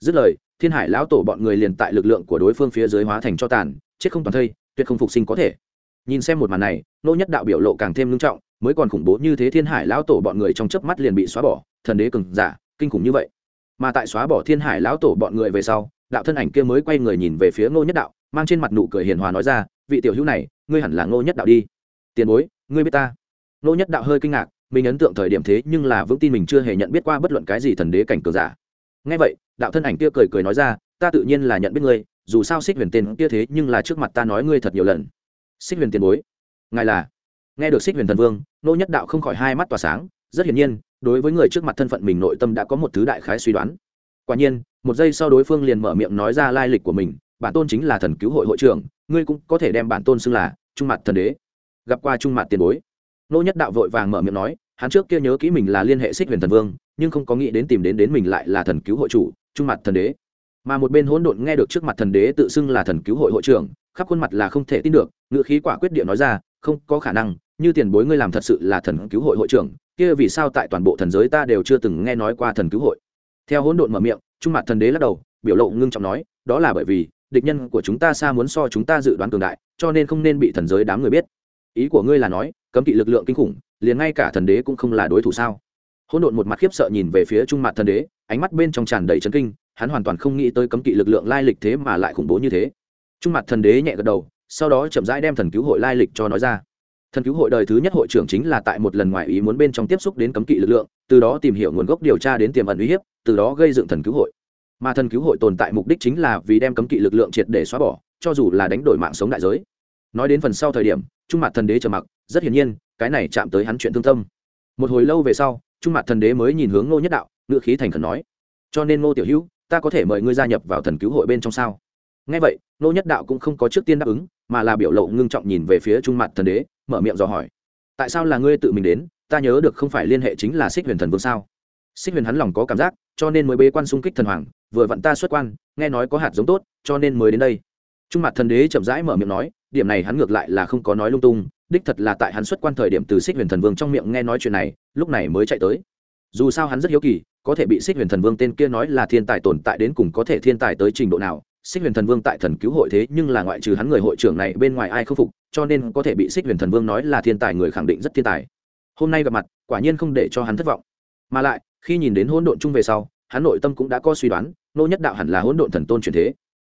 Dứt lời thiên hải lão tổ bọn người liền tại lực lượng của đối phương phía dưới hóa thành cho tàn, chết không toàn thây, tuyệt không phục sinh có thể. Nhìn xem một màn này, nô nhất đạo biểu lộ càng thêm nghiêm trọng, mới còn khủng bố như thế thiên hải lão tổ bọn người trong chớp mắt liền bị xóa bỏ, thần đế cường giả, kinh khủng như vậy. Mà tại xóa bỏ thiên hải lão tổ bọn người về sau, đạo thân ảnh kia mới quay người nhìn về phía ngô nhất đạo, mang trên mặt nụ cười hiền hòa nói ra, vị tiểu hữu này, ngươi hẳn là ngô nhất đạo đi. Tiền bối, ngươi biết ta? Ngô nhất đạo hơi kinh ngạc, mình ấn tượng thời điểm thế nhưng là vững tin mình chưa hề nhận biết qua bất luận cái gì thần đế cảnh cường giả ngay vậy, đạo thân ảnh kia cười cười nói ra, ta tự nhiên là nhận biết ngươi, dù sao xích huyền tên kia thế nhưng là trước mặt ta nói ngươi thật nhiều lần. Xích huyền tiền bối, ngài là? Nghe được xích huyền thần vương, nô nhất đạo không khỏi hai mắt tỏa sáng, rất hiển nhiên, đối với người trước mặt thân phận mình nội tâm đã có một thứ đại khái suy đoán. Quả nhiên, một giây sau đối phương liền mở miệng nói ra lai lịch của mình, bản tôn chính là thần cứu hội hội trưởng, ngươi cũng có thể đem bản tôn xưng là trung mặt thần đế. Gặp qua trung mặt tiền bối, nô nhất đạo vội vàng mở miệng nói hắn trước kia nhớ kỹ mình là liên hệ xích huyền thần vương, nhưng không có nghĩ đến tìm đến đến mình lại là thần cứu hội chủ, trung mặt thần đế. Mà một bên hỗn độn nghe được trước mặt thần đế tự xưng là thần cứu hội hội trưởng, khắp khuôn mặt là không thể tin được ngựa khí quả quyết địa nói ra, không có khả năng, như tiền bối ngươi làm thật sự là thần cứu hội hội trưởng, kia vì sao tại toàn bộ thần giới ta đều chưa từng nghe nói qua thần cứu hội? Theo hỗn độn mở miệng, trung mặt thần đế lắc đầu, biểu lộ ngưng trọng nói, đó là bởi vì, địch nhân của chúng ta xa muốn so chúng ta dự đoán cường đại, cho nên không nên bị thần giới đám người biết. Ý của ngươi là nói, cấm kỵ lực lượng kinh khủng liền ngay cả thần đế cũng không là đối thủ sao? Hỗn độn một mặt khiếp sợ nhìn về phía trung mặt thần đế, ánh mắt bên trong tràn đầy chấn kinh, hắn hoàn toàn không nghĩ tới cấm kỵ lực lượng lai lịch thế mà lại khủng bố như thế. Trung mặt thần đế nhẹ gật đầu, sau đó chậm rãi đem thần cứu hội lai lịch cho nói ra. Thần cứu hội đời thứ nhất hội trưởng chính là tại một lần ngoài ý muốn bên trong tiếp xúc đến cấm kỵ lực lượng, từ đó tìm hiểu nguồn gốc điều tra đến tiềm ẩn uy hiếp, từ đó gây dựng thần cứu hội. Mà thần cứu hội tồn tại mục đích chính là vì đem cấm kỵ lực lượng triệt để xóa bỏ, cho dù là đánh đổi mạng sống đại giới. Nói đến phần sau thời điểm, trung mặt thần đế trầm mặc, rất hiển nhiên cái này chạm tới hắn chuyện thương tâm. Một hồi lâu về sau, trung mặt thần đế mới nhìn hướng ngô nhất đạo ngự khí thành khẩn nói, cho nên ngô tiểu hữu, ta có thể mời ngươi gia nhập vào thần cứu hội bên trong sao? Ngay vậy, ngô nhất đạo cũng không có trước tiên đáp ứng, mà là biểu lộ ngưng trọng nhìn về phía trung mặt thần đế, mở miệng dò hỏi, tại sao là ngươi tự mình đến? Ta nhớ được không phải liên hệ chính là xích huyền thần vương sao? Xích huyền hắn lòng có cảm giác, cho nên mới bế quan xung kích thần hoàng, vừa vặn ta xuất quan, nghe nói có hạt giống tốt, cho nên mới đến đây. Trung mặt thần đế chậm rãi mở miệng nói, điểm này hắn ngược lại là không có nói lung tung đích thật là tại hắn xuất quan thời điểm từ xích huyền thần vương trong miệng nghe nói chuyện này, lúc này mới chạy tới. Dù sao hắn rất hiếu kỳ, có thể bị xích huyền thần vương tên kia nói là thiên tài tồn tại đến cùng có thể thiên tài tới trình độ nào. Xích huyền thần vương tại thần cứu hội thế nhưng là ngoại trừ hắn người hội trưởng này, bên ngoài ai không phục, cho nên có thể bị xích huyền thần vương nói là thiên tài người khẳng định rất thiên tài. Hôm nay gặp mặt, quả nhiên không để cho hắn thất vọng. Mà lại, khi nhìn đến hỗn độn chung về sau, hắn nội tâm cũng đã có suy đoán, nô nhất đạo hẳn là hỗn độn thần tôn truyền thế.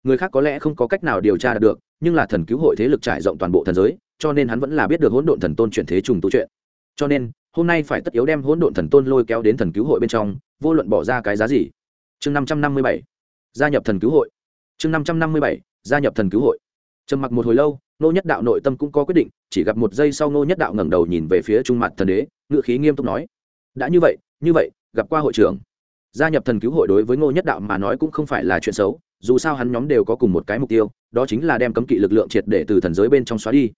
Người khác có lẽ không có cách nào điều tra được, nhưng là thần cứu hội thế lực trải rộng toàn bộ thần giới cho nên hắn vẫn là biết được hỗn độn thần tôn chuyển thế trùng tu chuyện. Cho nên, hôm nay phải tất yếu đem hỗn độn thần tôn lôi kéo đến thần cứu hội bên trong, vô luận bỏ ra cái giá gì. Chương năm trăm năm mươi bảy, gia nhập thần cứu hội. Chương năm trăm năm mươi bảy, gia nhập thần cứu hội. Trầm mặc một hồi lâu nô nhất đạo nội tâm cũng có quyết định, chỉ gặp một giây sau nô nhất đạo ngẩng đầu nhìn về phía trung mặt thần đế ngự khí nghiêm túc nói, đã như vậy như vậy, gặp qua hội trưởng. Gia nhập thần cứu hội đối với ngô nhất đạo mà nói cũng không phải là chuyện xấu, dù sao hắn nhóm đều có cùng một cái mục tiêu, đó chính là đem cấm kỵ lực lượng triệt để từ thần giới bên trong xóa đi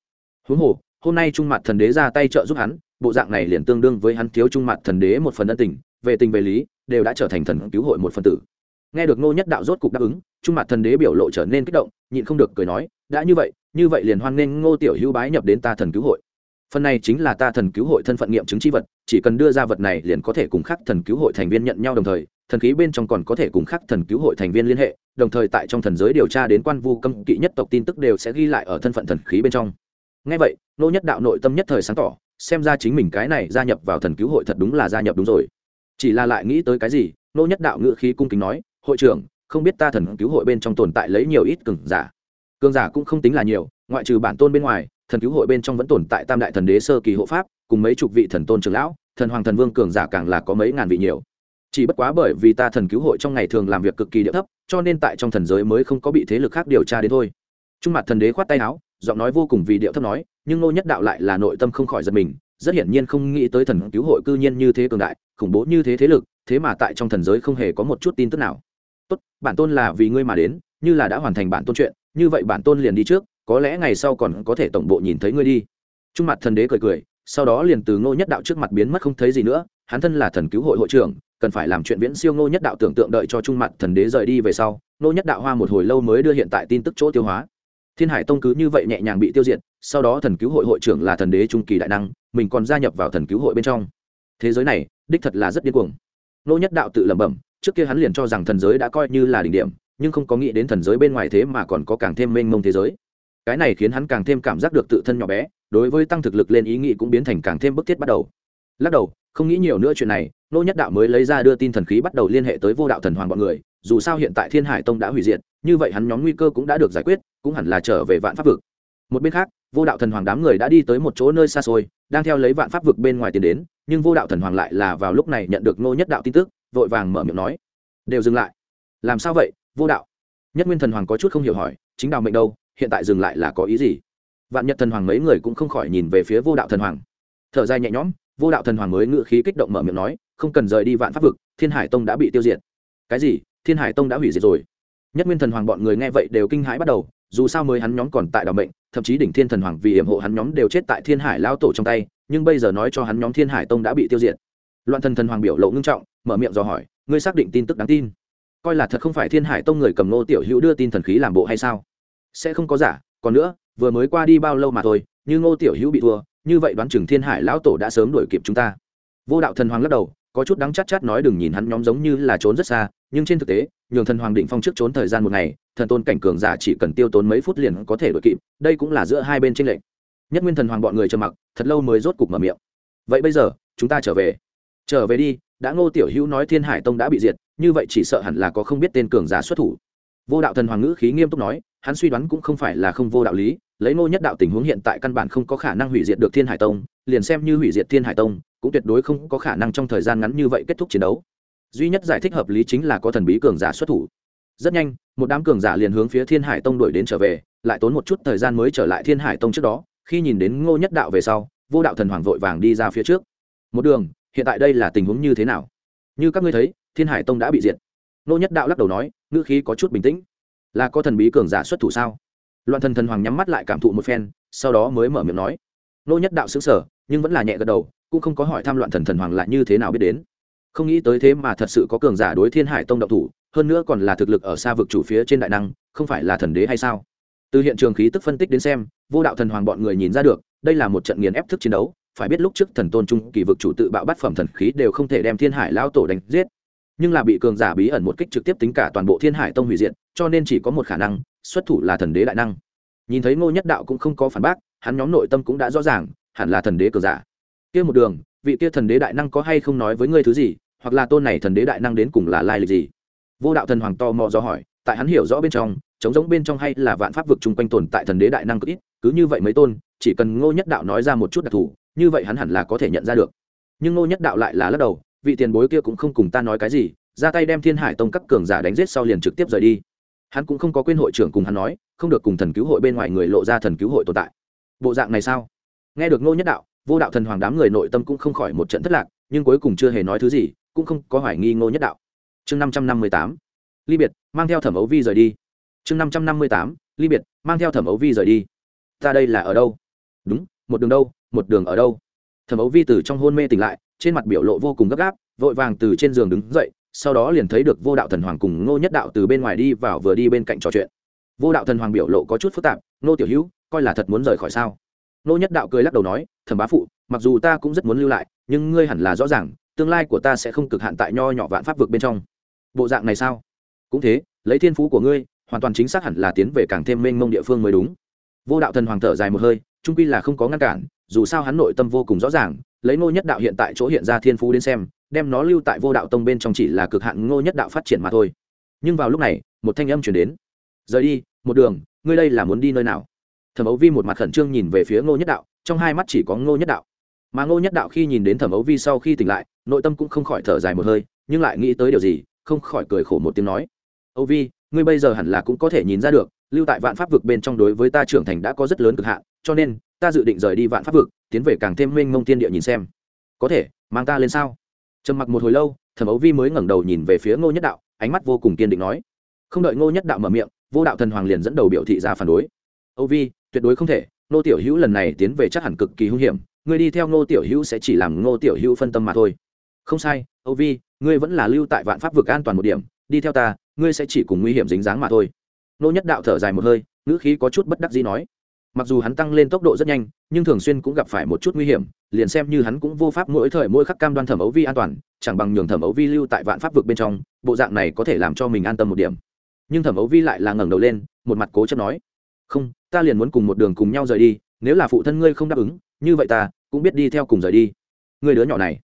huống hồ, hôm nay trung mặt thần đế ra tay trợ giúp hắn, bộ dạng này liền tương đương với hắn thiếu trung mặt thần đế một phần ân tình, về tình về lý, đều đã trở thành thần cứu hội một phần tử. Nghe được ngô nhất đạo rốt cục đáp ứng, trung mặt thần đế biểu lộ trở nên kích động, nhịn không được cười nói, đã như vậy như vậy liền hoan nghênh ngô tiểu hữu bái nhập đến ta thần cứu hội. Phần này chính là ta thần cứu hội thân phận nghiệm chứng chi vật, chỉ cần đưa ra vật này liền có thể cùng khắc thần cứu hội thành viên nhận nhau đồng thời, thần khí bên trong còn có thể cùng khắc thần cứu hội thành viên liên hệ, đồng thời tại trong thần giới điều tra đến quan vu cấm kỵ nhất tộc tin tức đều sẽ ghi lại ở thân phận thần khí bên trong ngay vậy nô nhất đạo nội tâm nhất thời sáng tỏ, xem ra chính mình cái này gia nhập vào thần cứu hội thật đúng là gia nhập đúng rồi. Chỉ là lại nghĩ tới cái gì nô nhất đạo ngự khí cung kính nói, hội trưởng, không biết ta thần cứu hội bên trong tồn tại lấy nhiều ít cường giả? Cường giả cũng không tính là nhiều, ngoại trừ bản tôn bên ngoài, thần cứu hội bên trong vẫn tồn tại tam đại thần đế sơ kỳ hộ pháp, cùng mấy chục vị thần tôn trưởng lão, thần hoàng thần vương cường giả càng là có mấy ngàn vị nhiều. Chỉ bất quá bởi vì ta thần cứu hội trong ngày thường làm việc cực kỳ địa thấp, cho nên tại trong thần giới mới không có bị thế lực khác điều tra đến thôi. Trung mặt thần đế khoát tay áo giọng nói vô cùng vì điệu thấp nói, nhưng nô nhất đạo lại là nội tâm không khỏi giật mình, rất hiển nhiên không nghĩ tới thần cứu hội cư nhiên như thế cường đại, khủng bố như thế thế lực, thế mà tại trong thần giới không hề có một chút tin tức nào. Tốt, bản tôn là vì ngươi mà đến, như là đã hoàn thành bản tôn chuyện, như vậy bản tôn liền đi trước, có lẽ ngày sau còn có thể tổng bộ nhìn thấy ngươi đi. Trung mặt thần đế cười cười, sau đó liền từ ngô nhất đạo trước mặt biến mất không thấy gì nữa, hắn thân là thần cứu hội hội trưởng, cần phải làm chuyện viễn siêu ngô nhất đạo tưởng tượng đợi cho trung mặt thần đế rời đi về sau, ngô nhất đạo hoa một hồi lâu mới đưa hiện tại tin tức chỗ tiêu hóa thiên hải tông cứ như vậy nhẹ nhàng bị tiêu diệt, sau đó thần cứu hội hội trưởng là thần đế trung kỳ đại năng, mình còn gia nhập vào thần cứu hội bên trong. Thế giới này, đích thật là rất điên cuồng. Nô nhất đạo tự lẩm bẩm, trước kia hắn liền cho rằng thần giới đã coi như là đỉnh điểm, nhưng không có nghĩ đến thần giới bên ngoài thế mà còn có càng thêm mênh mông thế giới. Cái này khiến hắn càng thêm cảm giác được tự thân nhỏ bé, đối với tăng thực lực lên ý nghĩ cũng biến thành càng thêm bức thiết bắt đầu. Lắc đầu, không nghĩ nhiều nữa chuyện này, nô nhất đạo mới lấy ra đưa tin thần khí bắt đầu liên hệ tới vô đạo thần hoàng bọn người dù sao hiện tại thiên hải tông đã hủy diệt, như vậy hắn nhóm nguy cơ cũng đã được giải quyết, cũng hẳn là trở về vạn pháp vực. Một bên khác, vô đạo thần hoàng đám người đã đi tới một chỗ nơi xa xôi, đang theo lấy vạn pháp vực bên ngoài tiến đến, nhưng vô đạo thần hoàng lại là vào lúc này nhận được nô nhất đạo tin tức, vội vàng mở miệng nói, đều dừng lại. Làm sao vậy, vô đạo? Nhất nguyên thần hoàng có chút không hiểu hỏi, chính đạo mệnh đâu, hiện tại dừng lại là có ý gì? Vạn nhật thần hoàng mấy người cũng không khỏi nhìn về phía vô đạo thần hoàng. Thở dài nhẹ nhõm, vô đạo thần hoàng mới ngự khí kích động mở miệng nói, không cần rời đi vạn pháp vực, thiên hải tông đã bị tiêu diệt. Cái gì? Thiên hải tông đã hủy diệt rồi. Nhất nguyên thần hoàng bọn người nghe vậy đều kinh hãi bắt đầu, dù sao mới hắn nhóm còn tại đảo mệnh, thậm chí đỉnh thiên thần hoàng vì hiểm hộ hắn nhóm đều chết tại thiên hải lao tổ trong tay, nhưng bây giờ nói cho hắn nhóm thiên hải tông đã bị tiêu diệt. Loạn thần thần hoàng biểu lộ ngưng trọng, mở miệng dò hỏi, ngươi xác định tin tức đáng tin? Coi là thật không phải thiên hải tông người cầm nô tiểu hữu đưa tin thần khí làm bộ hay sao? Sẽ không có giả, còn nữa, vừa mới qua đi bao lâu mà thôi, như ngô tiểu hữu bị thua, như vậy đoán chừng thiên hải lão tổ đã sớm đuổi kịp chúng ta. Vô đạo thần hoàng lắc đầu có chút đắng chát chát nói đừng nhìn hắn nhóm giống như là trốn rất xa, nhưng trên thực tế, nhường thần hoàng định phong trước trốn thời gian một ngày, thần tôn cảnh cường giả chỉ cần tiêu tốn mấy phút liền có thể đuổi kịp, đây cũng là giữa hai bên tranh lệch. Nhất nguyên thần hoàng bọn người trầm mặc, thật lâu mới rốt cục mở miệng. Vậy bây giờ, chúng ta trở về. Trở về đi, đã ngô tiểu hữu nói thiên hải tông đã bị diệt, như vậy chỉ sợ hẳn là có không biết tên cường giả xuất thủ. Vô đạo thần hoàng ngữ khí nghiêm túc nói, hắn suy đoán cũng không phải là không vô đạo lý, lấy ngô nhất đạo tình huống hiện tại căn bản không có khả năng hủy diệt được thiên hải tông, liền xem như hủy diệt thiên hải tông cũng tuyệt đối không có khả năng trong thời gian ngắn như vậy kết thúc chiến đấu. Duy nhất giải thích hợp lý chính là có thần bí cường giả xuất thủ. Rất nhanh, một đám cường giả liền hướng phía thiên hải tông đuổi đến trở về, lại tốn một chút thời gian mới trở lại thiên hải tông trước đó, khi nhìn đến ngô nhất đạo về sau, vô đạo thần hoàng vội vàng đi ra phía trước. Một đường, hiện tại đây là tình huống như thế nào? Như các ngươi thấy, thiên hải tông đã bị diệt. Ngô nhất đạo lắc đầu nói, ngữ khí có chút bình tĩnh. Là có thần bí cường giả xuất thủ sao? Loạn thần thần hoàng nhắm mắt lại cảm thụ một phen, sau đó mới mở miệng nói. Ngô nhất đạo xứng sở nhưng vẫn là nhẹ gật đầu cũng không có hỏi tham loạn thần thần hoàng lại như thế nào biết đến. Không nghĩ tới thế mà thật sự có cường giả đối thiên hải tông động thủ, hơn nữa còn là thực lực ở xa vực chủ phía trên đại năng, không phải là thần đế hay sao? Từ hiện trường khí tức phân tích đến xem, vô đạo thần hoàng bọn người nhìn ra được, đây là một trận nghiền ép thức chiến đấu, phải biết lúc trước thần tôn trung kỳ vực chủ tự bạo bắt phẩm thần khí đều không thể đem thiên hải lao tổ đánh giết. Nhưng là bị cường giả bí ẩn một kích trực tiếp tính cả toàn bộ thiên hải tông hủy diệt, cho nên chỉ có một khả năng, xuất thủ là thần đế đại năng. Nhìn thấy ngô nhất đạo cũng không có phản bác, hắn nhóm nội tâm cũng đã rõ ràng, hẳn là thần đế cường giả kia một đường, vị kia thần đế đại năng có hay không nói với ngươi thứ gì, hoặc là tôn này thần đế đại năng đến cùng là lai lịch gì? Vô đạo thần hoàng to mò do hỏi, tại hắn hiểu rõ bên trong chống giống bên trong hay là vạn pháp vực chung quanh tồn tại thần đế đại năng cực ít, cứ như vậy mấy tôn, chỉ cần ngô nhất đạo nói ra một chút đặc thù, như vậy hắn hẳn là có thể nhận ra được. Nhưng ngô nhất đạo lại là lắc đầu, vị tiền bối kia cũng không cùng ta nói cái gì, ra tay đem thiên hải tông các cường giả đánh giết sau liền trực tiếp rời đi. Hắn cũng không có quên hội trưởng cùng hắn nói, không được cùng thần cứu hội bên ngoài người lộ ra thần cứu hội tồn tại. Bộ dạng này sao? Nghe được ngô nhất đạo vô đạo thần hoàng đám người nội tâm cũng không khỏi một trận thất lạc, nhưng cuối cùng chưa hề nói thứ gì, cũng không có hoài nghi ngô nhất đạo. Chương năm trăm năm mươi tám, ly biệt, mang theo thẩm ấu vi rời đi. Chương năm trăm năm mươi tám, ly biệt, mang theo thẩm ấu vi rời đi. Ta đây là ở đâu? Đúng, một đường đâu, một đường ở đâu? Thẩm ấu vi từ trong hôn mê tỉnh lại, trên mặt biểu lộ vô cùng gấp gáp, vội vàng từ trên giường đứng dậy, sau đó liền thấy được vô đạo thần hoàng cùng ngô nhất đạo từ bên ngoài đi vào vừa đi bên cạnh trò chuyện. Vô đạo thần hoàng biểu lộ có chút phức tạp, ngô tiểu hữu, coi là thật muốn rời khỏi sao? Nô nhất đạo cười lắc đầu nói, thẩm bá phụ, mặc dù ta cũng rất muốn lưu lại, nhưng ngươi hẳn là rõ ràng, tương lai của ta sẽ không cực hạn tại nho nhỏ vạn pháp vực bên trong. Bộ dạng này sao? Cũng thế, lấy thiên phú của ngươi, hoàn toàn chính xác hẳn là tiến về càng thêm mênh mông địa phương mới đúng. Vô đạo thần hoàng thở dài một hơi trung quy là không có ngăn cản, dù sao hắn nội tâm vô cùng rõ ràng, lấy ngô nhất đạo hiện tại chỗ hiện ra thiên phú đến xem, đem nó lưu tại vô đạo tông bên trong chỉ là cực hạn ngô nhất đạo phát triển mà thôi. Nhưng vào lúc này, một thanh âm chuyển đến. Rời đi, một đường, ngươi đây là muốn đi nơi nào? Thẩm ấu vi một mặt khẩn trương nhìn về phía ngô nhất đạo, trong hai mắt chỉ có ngô nhất đạo. Mà ngô nhất đạo khi nhìn đến thẩm ấu vi sau khi tỉnh lại, nội tâm cũng không khỏi thở dài một hơi, nhưng lại nghĩ tới điều gì, không khỏi cười khổ một tiếng nói. Ấu vi, ngươi bây giờ hẳn là cũng có thể nhìn ra được, lưu tại vạn pháp vực bên trong đối với ta trưởng thành đã có rất lớn cực hạn, cho nên, ta dự định rời đi vạn pháp vực, tiến về càng thêm mênh mông tiên địa nhìn xem. Có thể, mang ta lên sao? Trầm mặc một hồi lâu, thẩm ấu vi mới ngẩng đầu nhìn về phía ngô nhất đạo, ánh mắt vô cùng kiên định nói. Không đợi ngô nhất đạo mở miệng, vô đạo thần hoàng liền dẫn đầu biểu thị ra phản đối âu vi, tuyệt đối không thể nô tiểu hữu lần này tiến về chắc hẳn cực kỳ hung hiểm, ngươi đi theo ngô tiểu hữu sẽ chỉ làm ngô tiểu hữu phân tâm mà thôi. Không sai, âu vi, ngươi vẫn là lưu tại vạn pháp vực an toàn một điểm, đi theo ta, ngươi sẽ chỉ cùng nguy hiểm dính dáng mà thôi. Nô nhất đạo thở dài một hơi, ngữ khí có chút bất đắc dĩ nói. Mặc dù hắn tăng lên tốc độ rất nhanh, nhưng thường xuyên cũng gặp phải một chút nguy hiểm, liền xem như hắn cũng vô pháp mỗi thời mỗi khắc cam đoan thẩm ấu vi an toàn, chẳng bằng nhường thẩm ấu vi lưu tại vạn pháp vực bên trong, bộ dạng này có thể làm cho mình an tâm một điểm. Nhưng thẩm ấu vi lại là ngẩng đầu lên, một mặt cố chấp nói. Không ta liền muốn cùng một đường cùng nhau rời đi, nếu là phụ thân ngươi không đáp ứng, như vậy ta cũng biết đi theo cùng rời đi. Người đứa nhỏ này.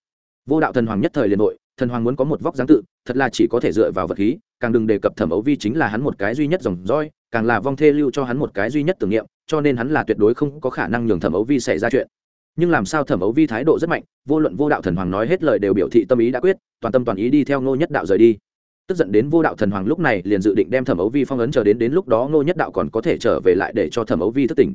Vô đạo thần hoàng nhất thời liền nội thần hoàng muốn có một vóc dáng tự, thật là chỉ có thể dựa vào vật khí, càng đừng đề cập thẩm ấu vi chính là hắn một cái duy nhất dòng roi càng là vong thê lưu cho hắn một cái duy nhất tưởng niệm, cho nên hắn là tuyệt đối không có khả năng nhường thẩm ấu vi xảy ra chuyện. Nhưng làm sao thẩm ấu vi thái độ rất mạnh, vô luận vô đạo thần hoàng nói hết lời đều biểu thị tâm ý đã quyết, toàn tâm toàn ý đi theo ngô nhất đạo rời đi tức giận đến vô đạo thần hoàng lúc này liền dự định đem thẩm ấu vi phong ấn chờ đến đến lúc đó ngô nhất đạo còn có thể trở về lại để cho thẩm ấu vi thức tỉnh.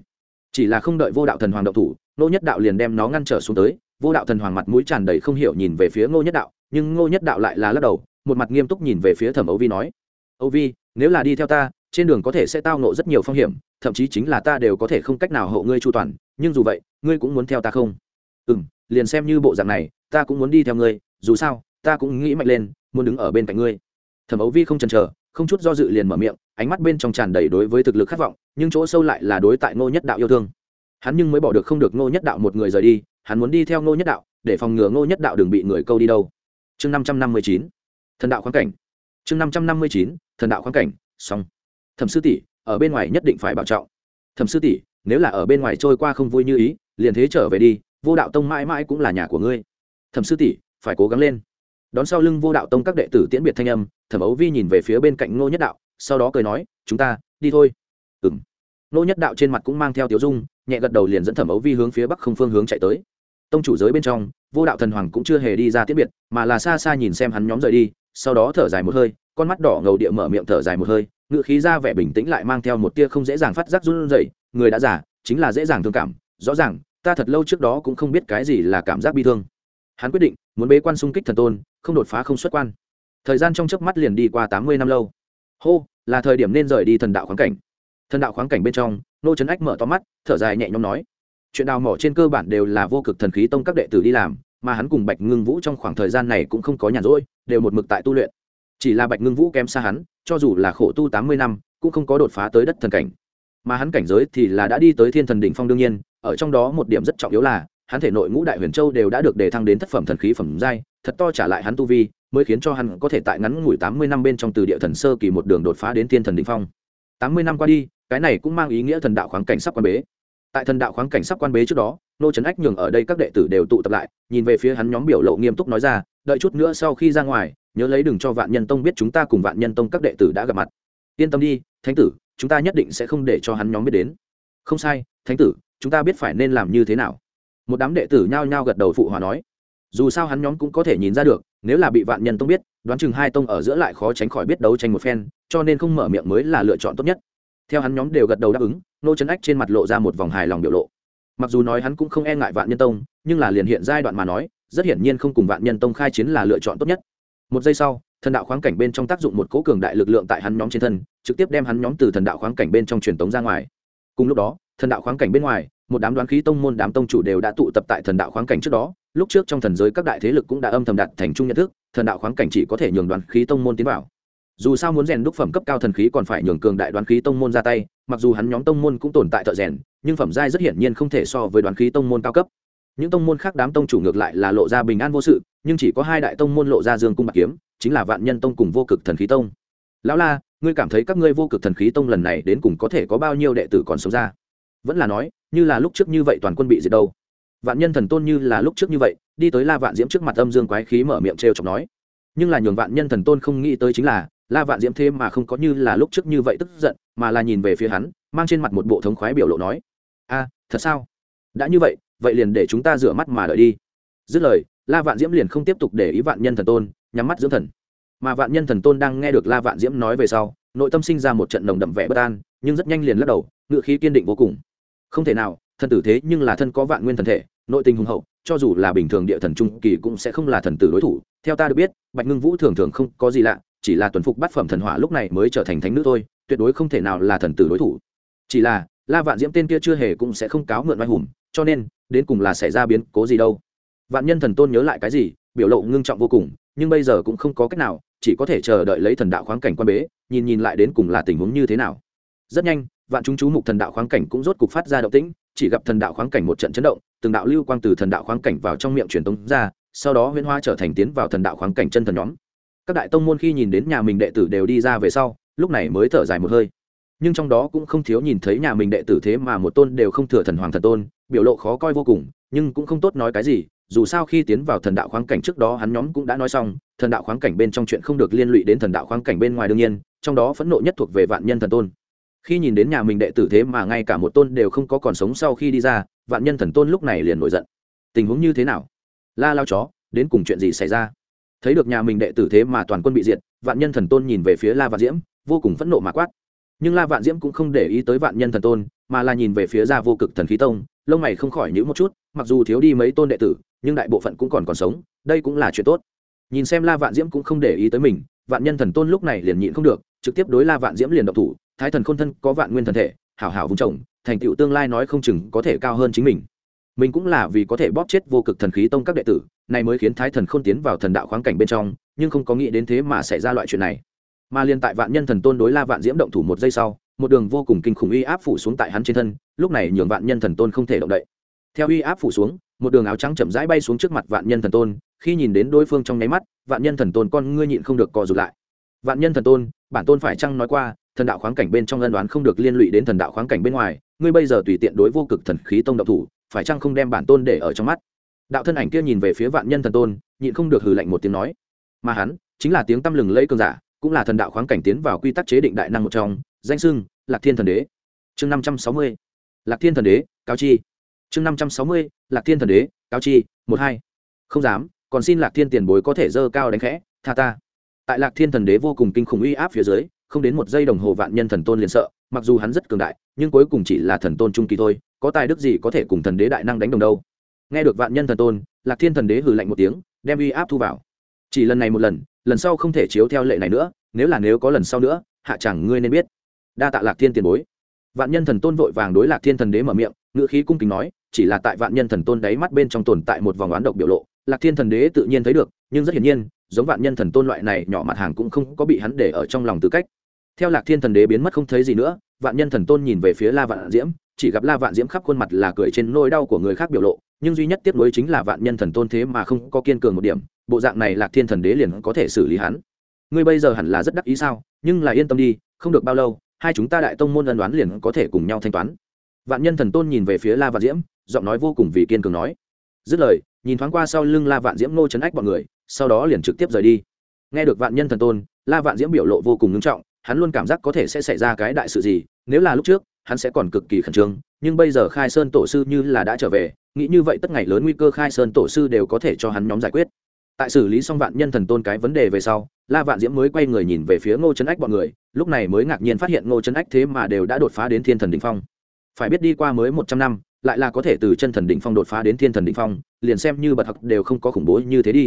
Chỉ là không đợi vô đạo thần hoàng động thủ, ngô nhất đạo liền đem nó ngăn trở xuống tới. Vô đạo thần hoàng mặt mũi tràn đầy không hiểu nhìn về phía ngô nhất đạo, nhưng ngô nhất đạo lại là lắc đầu, một mặt nghiêm túc nhìn về phía thẩm ấu vi nói, ấu vi, nếu là đi theo ta, trên đường có thể sẽ tao nộ rất nhiều phong hiểm, thậm chí chính là ta đều có thể không cách nào hộ ngươi chu toàn, nhưng dù vậy, ngươi cũng muốn theo ta không? Ừ m liền xem như bộ dạng này, ta cũng muốn đi theo ngươi, dù sao, ta cũng nghĩ mạnh lên, muốn đứng ở bên cạnh ngươi thẩm ấu vi không chần chờ, không chút do dự liền mở miệng, ánh mắt bên trong tràn đầy đối với thực lực khát vọng, nhưng chỗ sâu lại là đối tại ngô nhất đạo yêu thương. Hắn nhưng mới bỏ được không được ngô nhất đạo một người rời đi, hắn muốn đi theo ngô nhất đạo, để phòng ngừa ngô nhất đạo đừng bị người câu đi đâu. Chương năm trăm năm mươi chín, thần đạo khoáng cảnh. Chương năm trăm năm mươi chín, thần đạo khoáng cảnh, xong. Thẩm sư tỷ, ở bên ngoài nhất định phải bảo trọng. Thẩm sư tỷ, nếu là ở bên ngoài trôi qua không vui như ý, liền thế trở về đi, vô đạo tông mãi mãi cũng là nhà của ngươi. Thẩm sư tỷ, phải cố gắng lên. Đón sau lưng vô đạo tông các đệ tử tiễn biệt thanh âm thẩm ấu vi nhìn về phía bên cạnh ngô nhất đạo, sau đó cười nói, chúng ta, đi thôi. Ừng ngô nhất đạo trên mặt cũng mang theo tiếu dung, nhẹ gật đầu liền dẫn thẩm ấu vi hướng phía bắc không phương hướng chạy tới. Tông chủ giới bên trong, vô đạo thần hoàng cũng chưa hề đi ra tiễn biệt, mà là xa xa nhìn xem hắn nhóm rời đi, sau đó thở dài một hơi, con mắt đỏ ngầu địa mở miệng thở dài một hơi ngự khí ra vẻ bình tĩnh lại mang theo một tia không dễ dàng phát giác run rẩy, người đã già, chính là dễ dàng thương cảm, rõ ràng, ta thật lâu trước đó cũng không biết cái gì là cảm giác bi thương. Hắn quyết định, muốn bế quan xung kích thần tôn, không đột phá không xuất quan thời gian trong chớp mắt liền đi qua tám mươi năm lâu. Hô, là thời điểm nên rời đi thần đạo khoáng cảnh. Thần đạo khoáng cảnh bên trong, nô trấn ách mở to mắt, thở dài nhẹ nhõm nói, chuyện đào mỏ trên cơ bản đều là vô cực thần khí tông các đệ tử đi làm, mà hắn cùng bạch ngưng vũ trong khoảng thời gian này cũng không có nhàn rỗi, đều một mực tại tu luyện. Chỉ là bạch ngưng vũ kém xa hắn, cho dù là khổ tu tám mươi năm, cũng không có đột phá tới đất thần cảnh. Mà hắn cảnh giới thì là đã đi tới thiên thần đỉnh phong đương nhiên, ở trong đó một điểm rất trọng yếu là, hắn thể nội ngũ đại huyền châu đều đã được đề thăng đến thất phẩm thần khí phẩm giai, thật to trả lại hắn tu vi mới khiến cho hắn có thể tại ngắn ngủi tám mươi năm bên trong từ địa thần sơ kỳ một đường đột phá đến thiên thần đỉnh phong. Tám mươi năm qua đi, cái này cũng mang ý nghĩa thần đạo khoáng cảnh sắp quan bế. Tại thần đạo khoáng cảnh sắp quan bế trước đó, nô trấn ách nhường ở đây các đệ tử đều tụ tập lại, nhìn về phía hắn nhóm biểu lộ nghiêm túc nói ra, đợi chút nữa sau khi ra ngoài, nhớ lấy đừng cho vạn nhân tông biết chúng ta cùng vạn nhân tông các đệ tử đã gặp mặt. Yên tâm đi, thánh tử, chúng ta nhất định sẽ không để cho hắn nhóm biết đến. Không sai, thánh tử, chúng ta biết phải nên làm như thế nào. Một đám đệ tử nhao nhao gật đầu phụ hòa nói dù sao hắn nhóm cũng có thể nhìn ra được, nếu là bị vạn nhân tông biết, đoán chừng hai tông ở giữa lại khó tránh khỏi biết đấu tranh một phen, cho nên không mở miệng mới là lựa chọn tốt nhất. Theo hắn nhóm đều gật đầu đáp ứng nô trấn ách trên mặt lộ ra một vòng hài lòng biểu lộ. Mặc dù nói hắn cũng không e ngại vạn nhân tông, nhưng là liền hiện giai đoạn mà nói, rất hiển nhiên không cùng vạn nhân tông khai chiến là lựa chọn tốt nhất. Một giây sau, thần đạo khoáng cảnh bên trong tác dụng một cố cường đại lực lượng tại hắn nhóm trên thân, trực tiếp đem hắn nhóm từ thần đạo khoáng cảnh bên trong truyền tống ra ngoài. Cùng lúc đó, thần đạo khoáng cảnh bên ngoài, một đám đoán khí tông môn đám tông chủ đều đã tụ tập tại thần đạo khoáng cảnh trước đó lúc trước trong thần giới các đại thế lực cũng đã âm thầm đặt thành chung nhận thức, thần đạo khoáng cảnh chỉ có thể nhường đoán khí tông môn tiến vào. Dù sao muốn rèn đúc phẩm cấp cao thần khí còn phải nhường cường đại đoán khí tông môn ra tay, mặc dù hắn nhóm tông môn cũng tồn tại thợ rèn, nhưng phẩm giai rất hiển nhiên không thể so với đoán khí tông môn cao cấp. Những tông môn khác đám tông chủ ngược lại là lộ ra bình an vô sự, nhưng chỉ có hai đại tông môn lộ ra dương cung bạc kiếm, chính là vạn nhân tông cùng vô cực thần khí tông. Lão la, ngươi cảm thấy các ngươi vô cực thần khí tông lần này đến cùng có thể có bao nhiêu đệ tử còn sống ra? Vẫn là nói, như là lúc trước như vậy toàn quân bị diệt đâu vạn nhân thần tôn như là lúc trước như vậy, đi tới la vạn diễm trước mặt âm dương quái khí mở miệng t r e o chọc nói. Nhưng là nhường vạn nhân thần tôn không nghĩ tới chính là, la vạn diễm thế mà không có như là lúc trước như vậy tức giận, mà là nhìn về phía hắn, mang trên mặt một bộ thống khoái biểu lộ nói. A, thật sao? Đã như vậy vậy liền để chúng ta rửa mắt mà đợi đi. Dứt lời, la vạn diễm liền không tiếp tục để ý vạn nhân thần tôn, nhắm mắt dưỡng thần. Mà vạn nhân thần tôn đang nghe được la vạn diễm nói về sau, nội tâm sinh ra một trận nồng đậm vẻ bất an, nhưng rất nhanh liền lắc đầu ngự khí kiên định vô cùng. Không thể nào, thần tử thế nhưng là thân có vạn nguyên thần thể nội tình hùng hậu, cho dù là bình thường địa thần trung kỳ cũng sẽ không là thần tử đối thủ. Theo ta được biết, bạch ngưng vũ thường thường không có gì lạ, chỉ là tuần phục bát phẩm thần hỏa lúc này mới trở thành thánh nữ thôi, tuyệt đối không thể nào là thần tử đối thủ. Chỉ là, la vạn diễm tên kia chưa hề cũng sẽ không cáo mượn oai hùng, cho nên, đến cùng là xảy ra biến cố gì đâu. Vạn nhân thần tôn nhớ lại cái gì, biểu lộ ngưng trọng vô cùng, nhưng bây giờ cũng không có cách nào, chỉ có thể chờ đợi lấy thần đạo khoáng cảnh quan bế, nhìn nhìn lại đến cùng là tình huống như thế nào. Rất nhanh, vạn chúng chú mục thần đạo khoáng cảnh cũng rốt cục phát ra động tĩnh chỉ gặp thần đạo khoáng cảnh một trận chấn động, từng đạo lưu quang từ thần đạo khoáng cảnh vào trong miệng truyền tống ra, sau đó huyễn hoa trở thành tiến vào thần đạo khoáng cảnh chân thần nhóm. Các đại tông môn khi nhìn đến nhà mình đệ tử đều đi ra về sau, lúc này mới thở dài một hơi. Nhưng trong đó cũng không thiếu nhìn thấy nhà mình đệ tử thế mà một tôn đều không thừa thần hoàng thần tôn, biểu lộ khó coi vô cùng, nhưng cũng không tốt nói cái gì, dù sao khi tiến vào thần đạo khoáng cảnh trước đó hắn nhóm cũng đã nói xong, thần đạo khoáng cảnh bên trong chuyện không được liên lụy đến thần đạo khoáng cảnh bên ngoài đương nhiên, trong đó phẫn nộ nhất thuộc về vạn nhân thần tôn khi nhìn đến nhà mình đệ tử thế mà ngay cả một tôn đều không có còn sống sau khi đi ra, vạn nhân thần tôn lúc này liền nổi giận. Tình huống như thế nào? La lao chó, đến cùng chuyện gì xảy ra? Thấy được nhà mình đệ tử thế mà toàn quân bị diệt, vạn nhân thần tôn nhìn về phía la vạn diễm, vô cùng phẫn nộ mà quát. Nhưng la vạn diễm cũng không để ý tới vạn nhân thần tôn, mà là nhìn về phía ra vô cực thần khí tông, lông mày không khỏi nhữ một chút, mặc dù thiếu đi mấy tôn đệ tử, nhưng đại bộ phận cũng còn còn sống, đây cũng là chuyện tốt. Nhìn xem la vạn diễm cũng không để ý tới mình, vạn nhân thần tôn lúc này liền nhịn không được, trực tiếp đối la vạn diễm liền độc thủ thái thần k h ô n thân có vạn nguyên thần thể, hảo hảo vùng trồng thành tựu tương lai nói không chừng có thể cao hơn chính mình. Mình cũng là vì có thể bóp chết vô cực thần khí tông các đệ tử, này mới khiến thái thần k h ô n tiến vào thần đạo khoáng cảnh bên trong, nhưng không có nghĩ đến thế mà xảy ra loại chuyện này. Mà liên tại vạn nhân thần tôn đối la vạn diễm động thủ một giây sau, một đường vô cùng kinh khủng uy áp phủ xuống tại hắn trên thân, lúc này nhường vạn nhân thần tôn không thể động đậy. Theo uy áp phủ xuống, một đường áo trắng chậm rãi bay xuống trước mặt vạn nhân thần tôn, khi nhìn đến đối phương trong nháy mắt, vạn nhân thần tôn con ngươi nhịn không được co rụt lại. Vạn nhân thần tôn, bản tôn phải chăng nói qua thần đạo khoáng cảnh bên trong ân đoán không được liên lụy đến thần đạo khoáng cảnh bên ngoài, ngươi bây giờ tùy tiện đối vô cực thần khí tông độc thủ, phải chăng không đem bản tôn để ở trong mắt? Đạo thân ảnh kia nhìn về phía vạn nhân thần tôn, nhịn không được hừ lạnh một tiếng nói. Mà hắn, chính là tiếng tăm lừng lẫy cường giả, cũng là thần đạo khoáng cảnh tiến vào quy tắc chế định đại năng một trong, danh sưng lạc thiên thần đế. Chương năm trăm sáu mươi, lạc thiên thần đế cao chi. Chương năm trăm sáu mươi, lạc thiên thần đế cao chi, một hai. Không dám, còn xin lạc thiên tiền bối có thể dơ cao đánh khẽ, tha ta. Tại lạc thiên thần đế vô cùng kinh khủng uy áp phía dưới không đến một giây đồng hồ vạn nhân thần tôn liền sợ, mặc dù hắn rất cường đại, nhưng cuối cùng chỉ là thần tôn trung kỳ thôi, có tài đức gì có thể cùng thần đế đại năng đánh đồng đâu. Nghe được vạn nhân thần tôn, lạc thiên thần đế hừ lạnh một tiếng, đem uy áp thu vào. Chỉ lần này một lần lần sau không thể chiếu theo lệ này nữa, nếu là nếu có lần sau nữa, hạ chẳng ngươi nên biết. Đa tạ lạc thiên tiền bối. Vạn nhân thần tôn vội vàng đối lạc thiên thần đế mở miệng, ngữ khí cung kính nói, chỉ là tại vạn nhân thần tôn đáy mắt bên trong tồn tại một vòng oán độc biểu lộ, lạc thiên thần đế tự nhiên thấy được, nhưng rất hiển nhiên, giống vạn nhân thần tôn loại này nhỏ mặt hàng cũng không có bị hắn để ở trong lòng tư cách theo lạc thiên thần đế biến mất không thấy gì nữa, vạn nhân thần tôn nhìn về phía la vạn diễm, chỉ gặp la vạn diễm khắp khuôn mặt là cười trên nỗi đau của người khác biểu lộ, nhưng duy nhất tiếp nối chính là vạn nhân thần tôn thế mà không có kiên cường một điểm, bộ dạng này lạc thiên thần đế liền có thể xử lý hắn. Ngươi bây giờ hẳn là rất đắc ý sao? Nhưng là yên tâm đi, không được bao lâu, hai chúng ta đại tông môn ân đoán liền có thể cùng nhau thanh toán. Vạn nhân thần tôn nhìn về phía la vạn diễm, giọng nói vô cùng vì kiên cường nói. Dứt lời, nhìn thoáng qua sau lưng la vạn diễm nô chấn ách bọn người, sau đó liền trực tiếp rời đi. Nghe được vạn nhân thần tôn, la vạn diễm biểu lộ vô cùng ngưng trọng hắn luôn cảm giác có thể sẽ xảy ra cái đại sự gì, nếu là lúc trước, hắn sẽ còn cực kỳ khẩn trương, nhưng bây giờ khai sơn tổ sư như là đã trở về, nghĩ như vậy tất ngày lớn nguy cơ khai sơn tổ sư đều có thể cho hắn nhóm giải quyết. Tại xử lý xong vạn nhân thần tôn cái vấn đề về sau, la vạn diễm mới quay người nhìn về phía ngô trấn ách bọn người, lúc này mới ngạc nhiên phát hiện ngô trấn ách thế mà đều đã đột phá đến thiên thần đ ỉ n h phong. Phải biết đi qua mới một trăm năm, lại là có thể từ chân thần đ ỉ n h phong đột phá đến thiên thần đ ỉ n h phong, liền xem như bật học đều không có khủng bố như thế đi.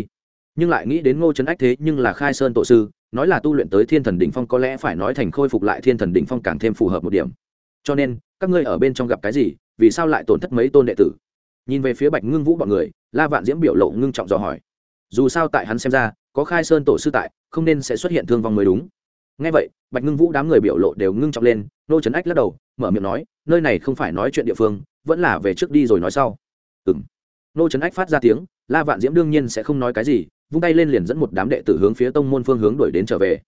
Nhưng lại nghĩ đến ngô trấn ách thế nhưng là khai sơn tổ sư nói là tu luyện tới thiên thần đỉnh phong có lẽ phải nói thành khôi phục lại thiên thần đỉnh phong càng thêm phù hợp một điểm. Cho nên, các ngươi ở bên trong gặp cái gì, vì sao lại tổn thất mấy tôn đệ tử? Nhìn về phía bạch ngưng vũ bọn người, la vạn diễm biểu lộ ngưng trọng dò hỏi. Dù sao tại hắn xem ra, có khai sơn tổ sư tại, không nên sẽ xuất hiện thương vong mới đúng. Ngay vậy, bạch ngưng vũ đám người biểu lộ đều ngưng trọng lên, nô trấn ách lắc đầu, mở miệng nói, nơi này không phải nói chuyện địa phương, vẫn là về trước đi rồi nói sau. Ừng nô trấn ách phát ra tiếng, la vạn diễm đương nhiên sẽ không nói cái gì vung tay lên liền dẫn một đám đệ tử hướng phía tông môn phương hướng đuổi đến trở về.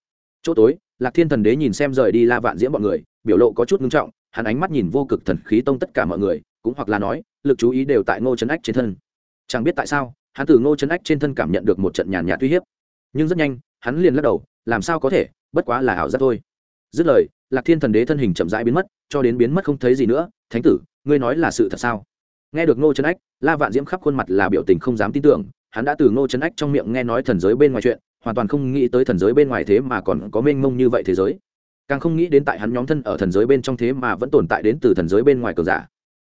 Chỗ tối, lạc thiên thần đế nhìn xem rời đi la vạn diễm bọn người, biểu lộ có chút ngưng trọng, hắn ánh mắt nhìn vô cực thần khí tông tất cả mọi người, cũng hoặc là nói, lực chú ý đều tại ngô trấn ách trên thân. Chẳng biết tại sao, hắn từ ngô trấn ách trên thân cảm nhận được một trận nhàn nhạt uy hiếp. Nhưng rất nhanh, hắn liền lắc đầu, làm sao có thể, bất quá là ảo giác thôi. Dứt lời, lạc thiên thần đế thân hình chậm rãi biến mất, cho đến biến mất không thấy gì nữa, thánh tử, ngươi nói là sự thật sao? Nghe được ngô trấn ách, la vạn diễm khắp khuôn mặt là biểu tình không dám tin tưởng hắn đã từ ngô trấn ách trong miệng nghe nói thần giới bên ngoài chuyện, hoàn toàn không nghĩ tới thần giới bên ngoài thế mà còn có mênh mông như vậy thế giới. Càng không nghĩ đến tại hắn nhóm thân ở thần giới bên trong thế mà vẫn tồn tại đến từ thần giới bên ngoài cường giả.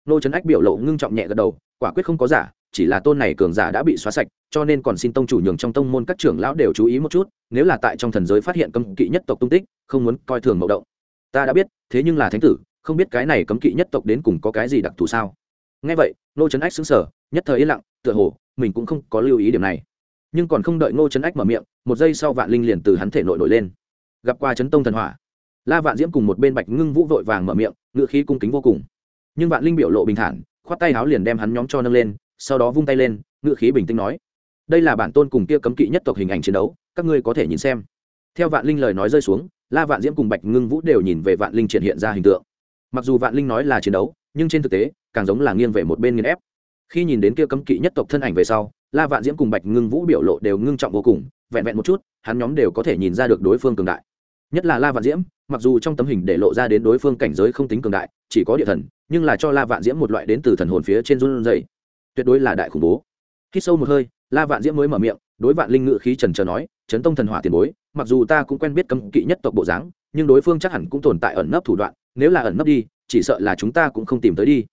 Ngô trấn ách biểu lộ ngưng trọng nhẹ gật đầu, quả quyết không có giả, chỉ là tôn này cường giả đã bị xóa sạch, cho nên còn xin tông chủ nhường trong tông môn các trưởng lão đều chú ý một chút, nếu là tại trong thần giới phát hiện cấm kỵ nhất tộc tung tích, không muốn coi thường mậu động. Ta đã biết, thế nhưng là thánh tử, không biết cái này cấm kỵ nhất tộc đến cùng có cái gì đặc thù sao? Ngay vậy nô trấn ách xứng sở nhất thời yên lặng tựa hồ, mình cũng không có lưu ý điểm này. Nhưng còn không đợi ngô trấn ách mở miệng, một giây sau vạn linh liền từ hắn thể nội nổi lên. Gặp qua chấn tông thần hỏa, la vạn diễm cùng một bên bạch ngưng vũ vội vàng mở miệng ngựa khí cung kính vô cùng. Nhưng vạn linh biểu lộ bình thản, khoát tay háo liền đem hắn nhóm cho nâng lên, sau đó vung tay lên ngựa khí bình tĩnh nói, đây là bản tôn cùng kia cấm kỵ nhất tộc hình ảnh chiến đấu, các ngươi có thể nhìn xem. Theo vạn linh lời nói rơi xuống, la vạn diễm cùng bạch ngưng vũ đều nhìn về vạn linh triển hiện ra hình tượng. Mặc dù vạn linh nói là chiến đấu, nhưng trên thực tế, càng giống là nghiêng về một bên nghiên ép khi nhìn đến kia cấm kỵ nhất tộc thân ảnh về sau, la vạn diễm cùng bạch ngưng vũ biểu lộ đều ngưng trọng vô cùng, vẹn vẹn một chút, hắn nhóm đều có thể nhìn ra được đối phương cường đại. Nhất là la vạn diễm, mặc dù trong tấm hình để lộ ra đến đối phương cảnh giới không tính cường đại, chỉ có địa thần, nhưng là cho la vạn diễm một loại đến từ thần hồn phía trên run dày tuyệt đối là đại khủng bố. Khi sâu một hơi, la vạn diễm mới mở miệng, đối vạn linh ngự khí trần trờ nói, chấn tông thần hỏa tiền bối, mặc dù ta cũng quen biết cấm kỵ nhất tộc bộ dáng, nhưng đối phương chắc hẳn cũng tồn tại ẩn nấp thủ đoạn, nếu là ẩn nấp đi, chỉ sợ là chúng ta cũng không tìm tới đi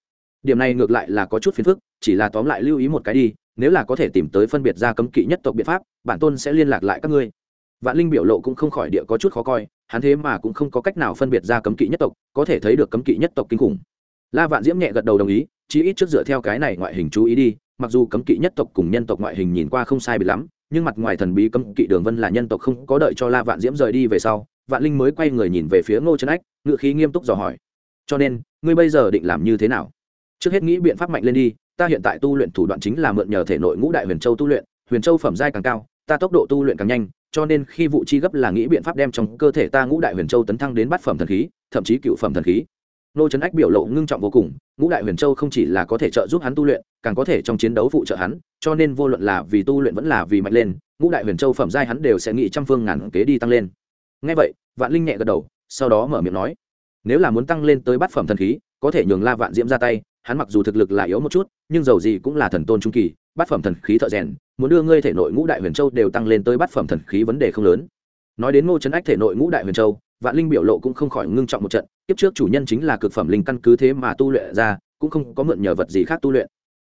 điểm này ngược lại là có chút phiền phức, chỉ là tóm lại lưu ý một cái đi, nếu là có thể tìm tới phân biệt ra cấm kỵ nhất tộc biện pháp, bản tôn sẽ liên lạc lại các ngươi. Vạn linh biểu lộ cũng không khỏi địa có chút khó coi, hắn thế mà cũng không có cách nào phân biệt ra cấm kỵ nhất tộc, có thể thấy được cấm kỵ nhất tộc kinh khủng. La vạn diễm nhẹ gật đầu đồng ý, chí ít trước dựa theo cái này ngoại hình chú ý đi, mặc dù cấm kỵ nhất tộc cùng nhân tộc ngoại hình nhìn qua không sai bị lắm, nhưng mặt ngoài thần bí cấm kỵ đường vân là nhân tộc không có đợi cho la vạn diễm rời đi về sau, vạn linh mới quay người nhìn về phía ngô trấn ách ngự khí nghiêm túc dò hỏi. Cho nên, ngươi bây giờ định làm như thế nào? Trước hết nghĩ biện pháp mạnh lên đi, ta hiện tại tu luyện thủ đoạn chính là mượn nhờ thể nội ngũ đại huyền châu tu luyện, huyền châu phẩm giai càng cao, ta tốc độ tu luyện càng nhanh, cho nên khi vụ chi gấp là nghĩ biện pháp đem trong cơ thể ta ngũ đại huyền châu tấn thăng đến bát phẩm thần khí, thậm chí cựu phẩm thần khí. Nô trấn ách biểu lộ ngưng trọng vô cùng, ngũ đại huyền châu không chỉ là có thể trợ giúp hắn tu luyện, càng có thể trong chiến đấu phụ trợ hắn, cho nên vô luận là vì tu luyện vẫn là vì mạnh lên, ngũ đại huyền châu phẩm giai hắn đều sẽ nghĩ trăm phương ngàn kế đi tăng lên. Ngay vậy, vạn linh nhẹ gật đầu, sau đó mở miệng nói, nếu là muốn tăng lên tới bát phẩm thần khí, có thể nhường la vạn diễm ra tay hắn mặc dù thực lực là yếu một chút, nhưng dầu gì cũng là thần tôn trung kỳ, bát phẩm thần khí thợ rèn, muốn đưa ngươi thể nội ngũ đại huyền châu đều tăng lên tới bát phẩm thần khí vấn đề không lớn. Nói đến ngô trấn ách thể nội ngũ đại huyền châu, vạn linh biểu lộ cũng không khỏi ngưng trọng một trận, kiếp trước chủ nhân chính là cực phẩm linh căn cứ thế mà tu luyện ra, cũng không có mượn nhờ vật gì khác tu luyện.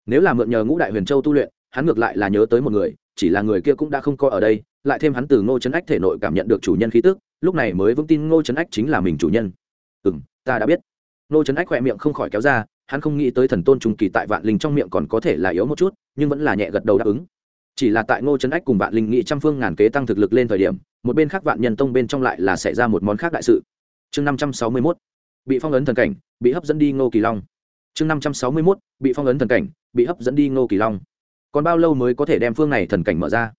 Nếu là mượn nhờ ngũ đại huyền châu tu luyện, hắn ngược lại là nhớ tới một người, chỉ là người kia cũng đã không coi ở đây, lại thêm hắn từ ngô trấn ách thể nội cảm nhận được chủ nhân khí tức, lúc này mới vững tin ngô trấn ách chính là mình chủ nhân. Ừ m ta đã biết. Ngô trấn ách khỏe miệng không khỏi kéo ra hắn không nghĩ tới thần tôn trung kỳ tại vạn linh trong miệng còn có thể là yếu một chút, nhưng vẫn là nhẹ gật đầu đáp ứng. Chỉ là tại ngô trấn ách cùng vạn linh nghị trăm phương ngàn kế tăng thực lực lên thời điểm, một bên khác vạn nhân tông bên trong lại là xảy ra một món khác đại sự. Chương năm trăm sáu mươi mốt, bị phong ấn thần cảnh, bị hấp dẫn đi ngô kỳ long. Chương năm trăm sáu mươi mốt, bị phong ấn thần cảnh, bị hấp dẫn đi ngô kỳ long. Còn bao lâu mới có thể đem phương này thần cảnh mở ra?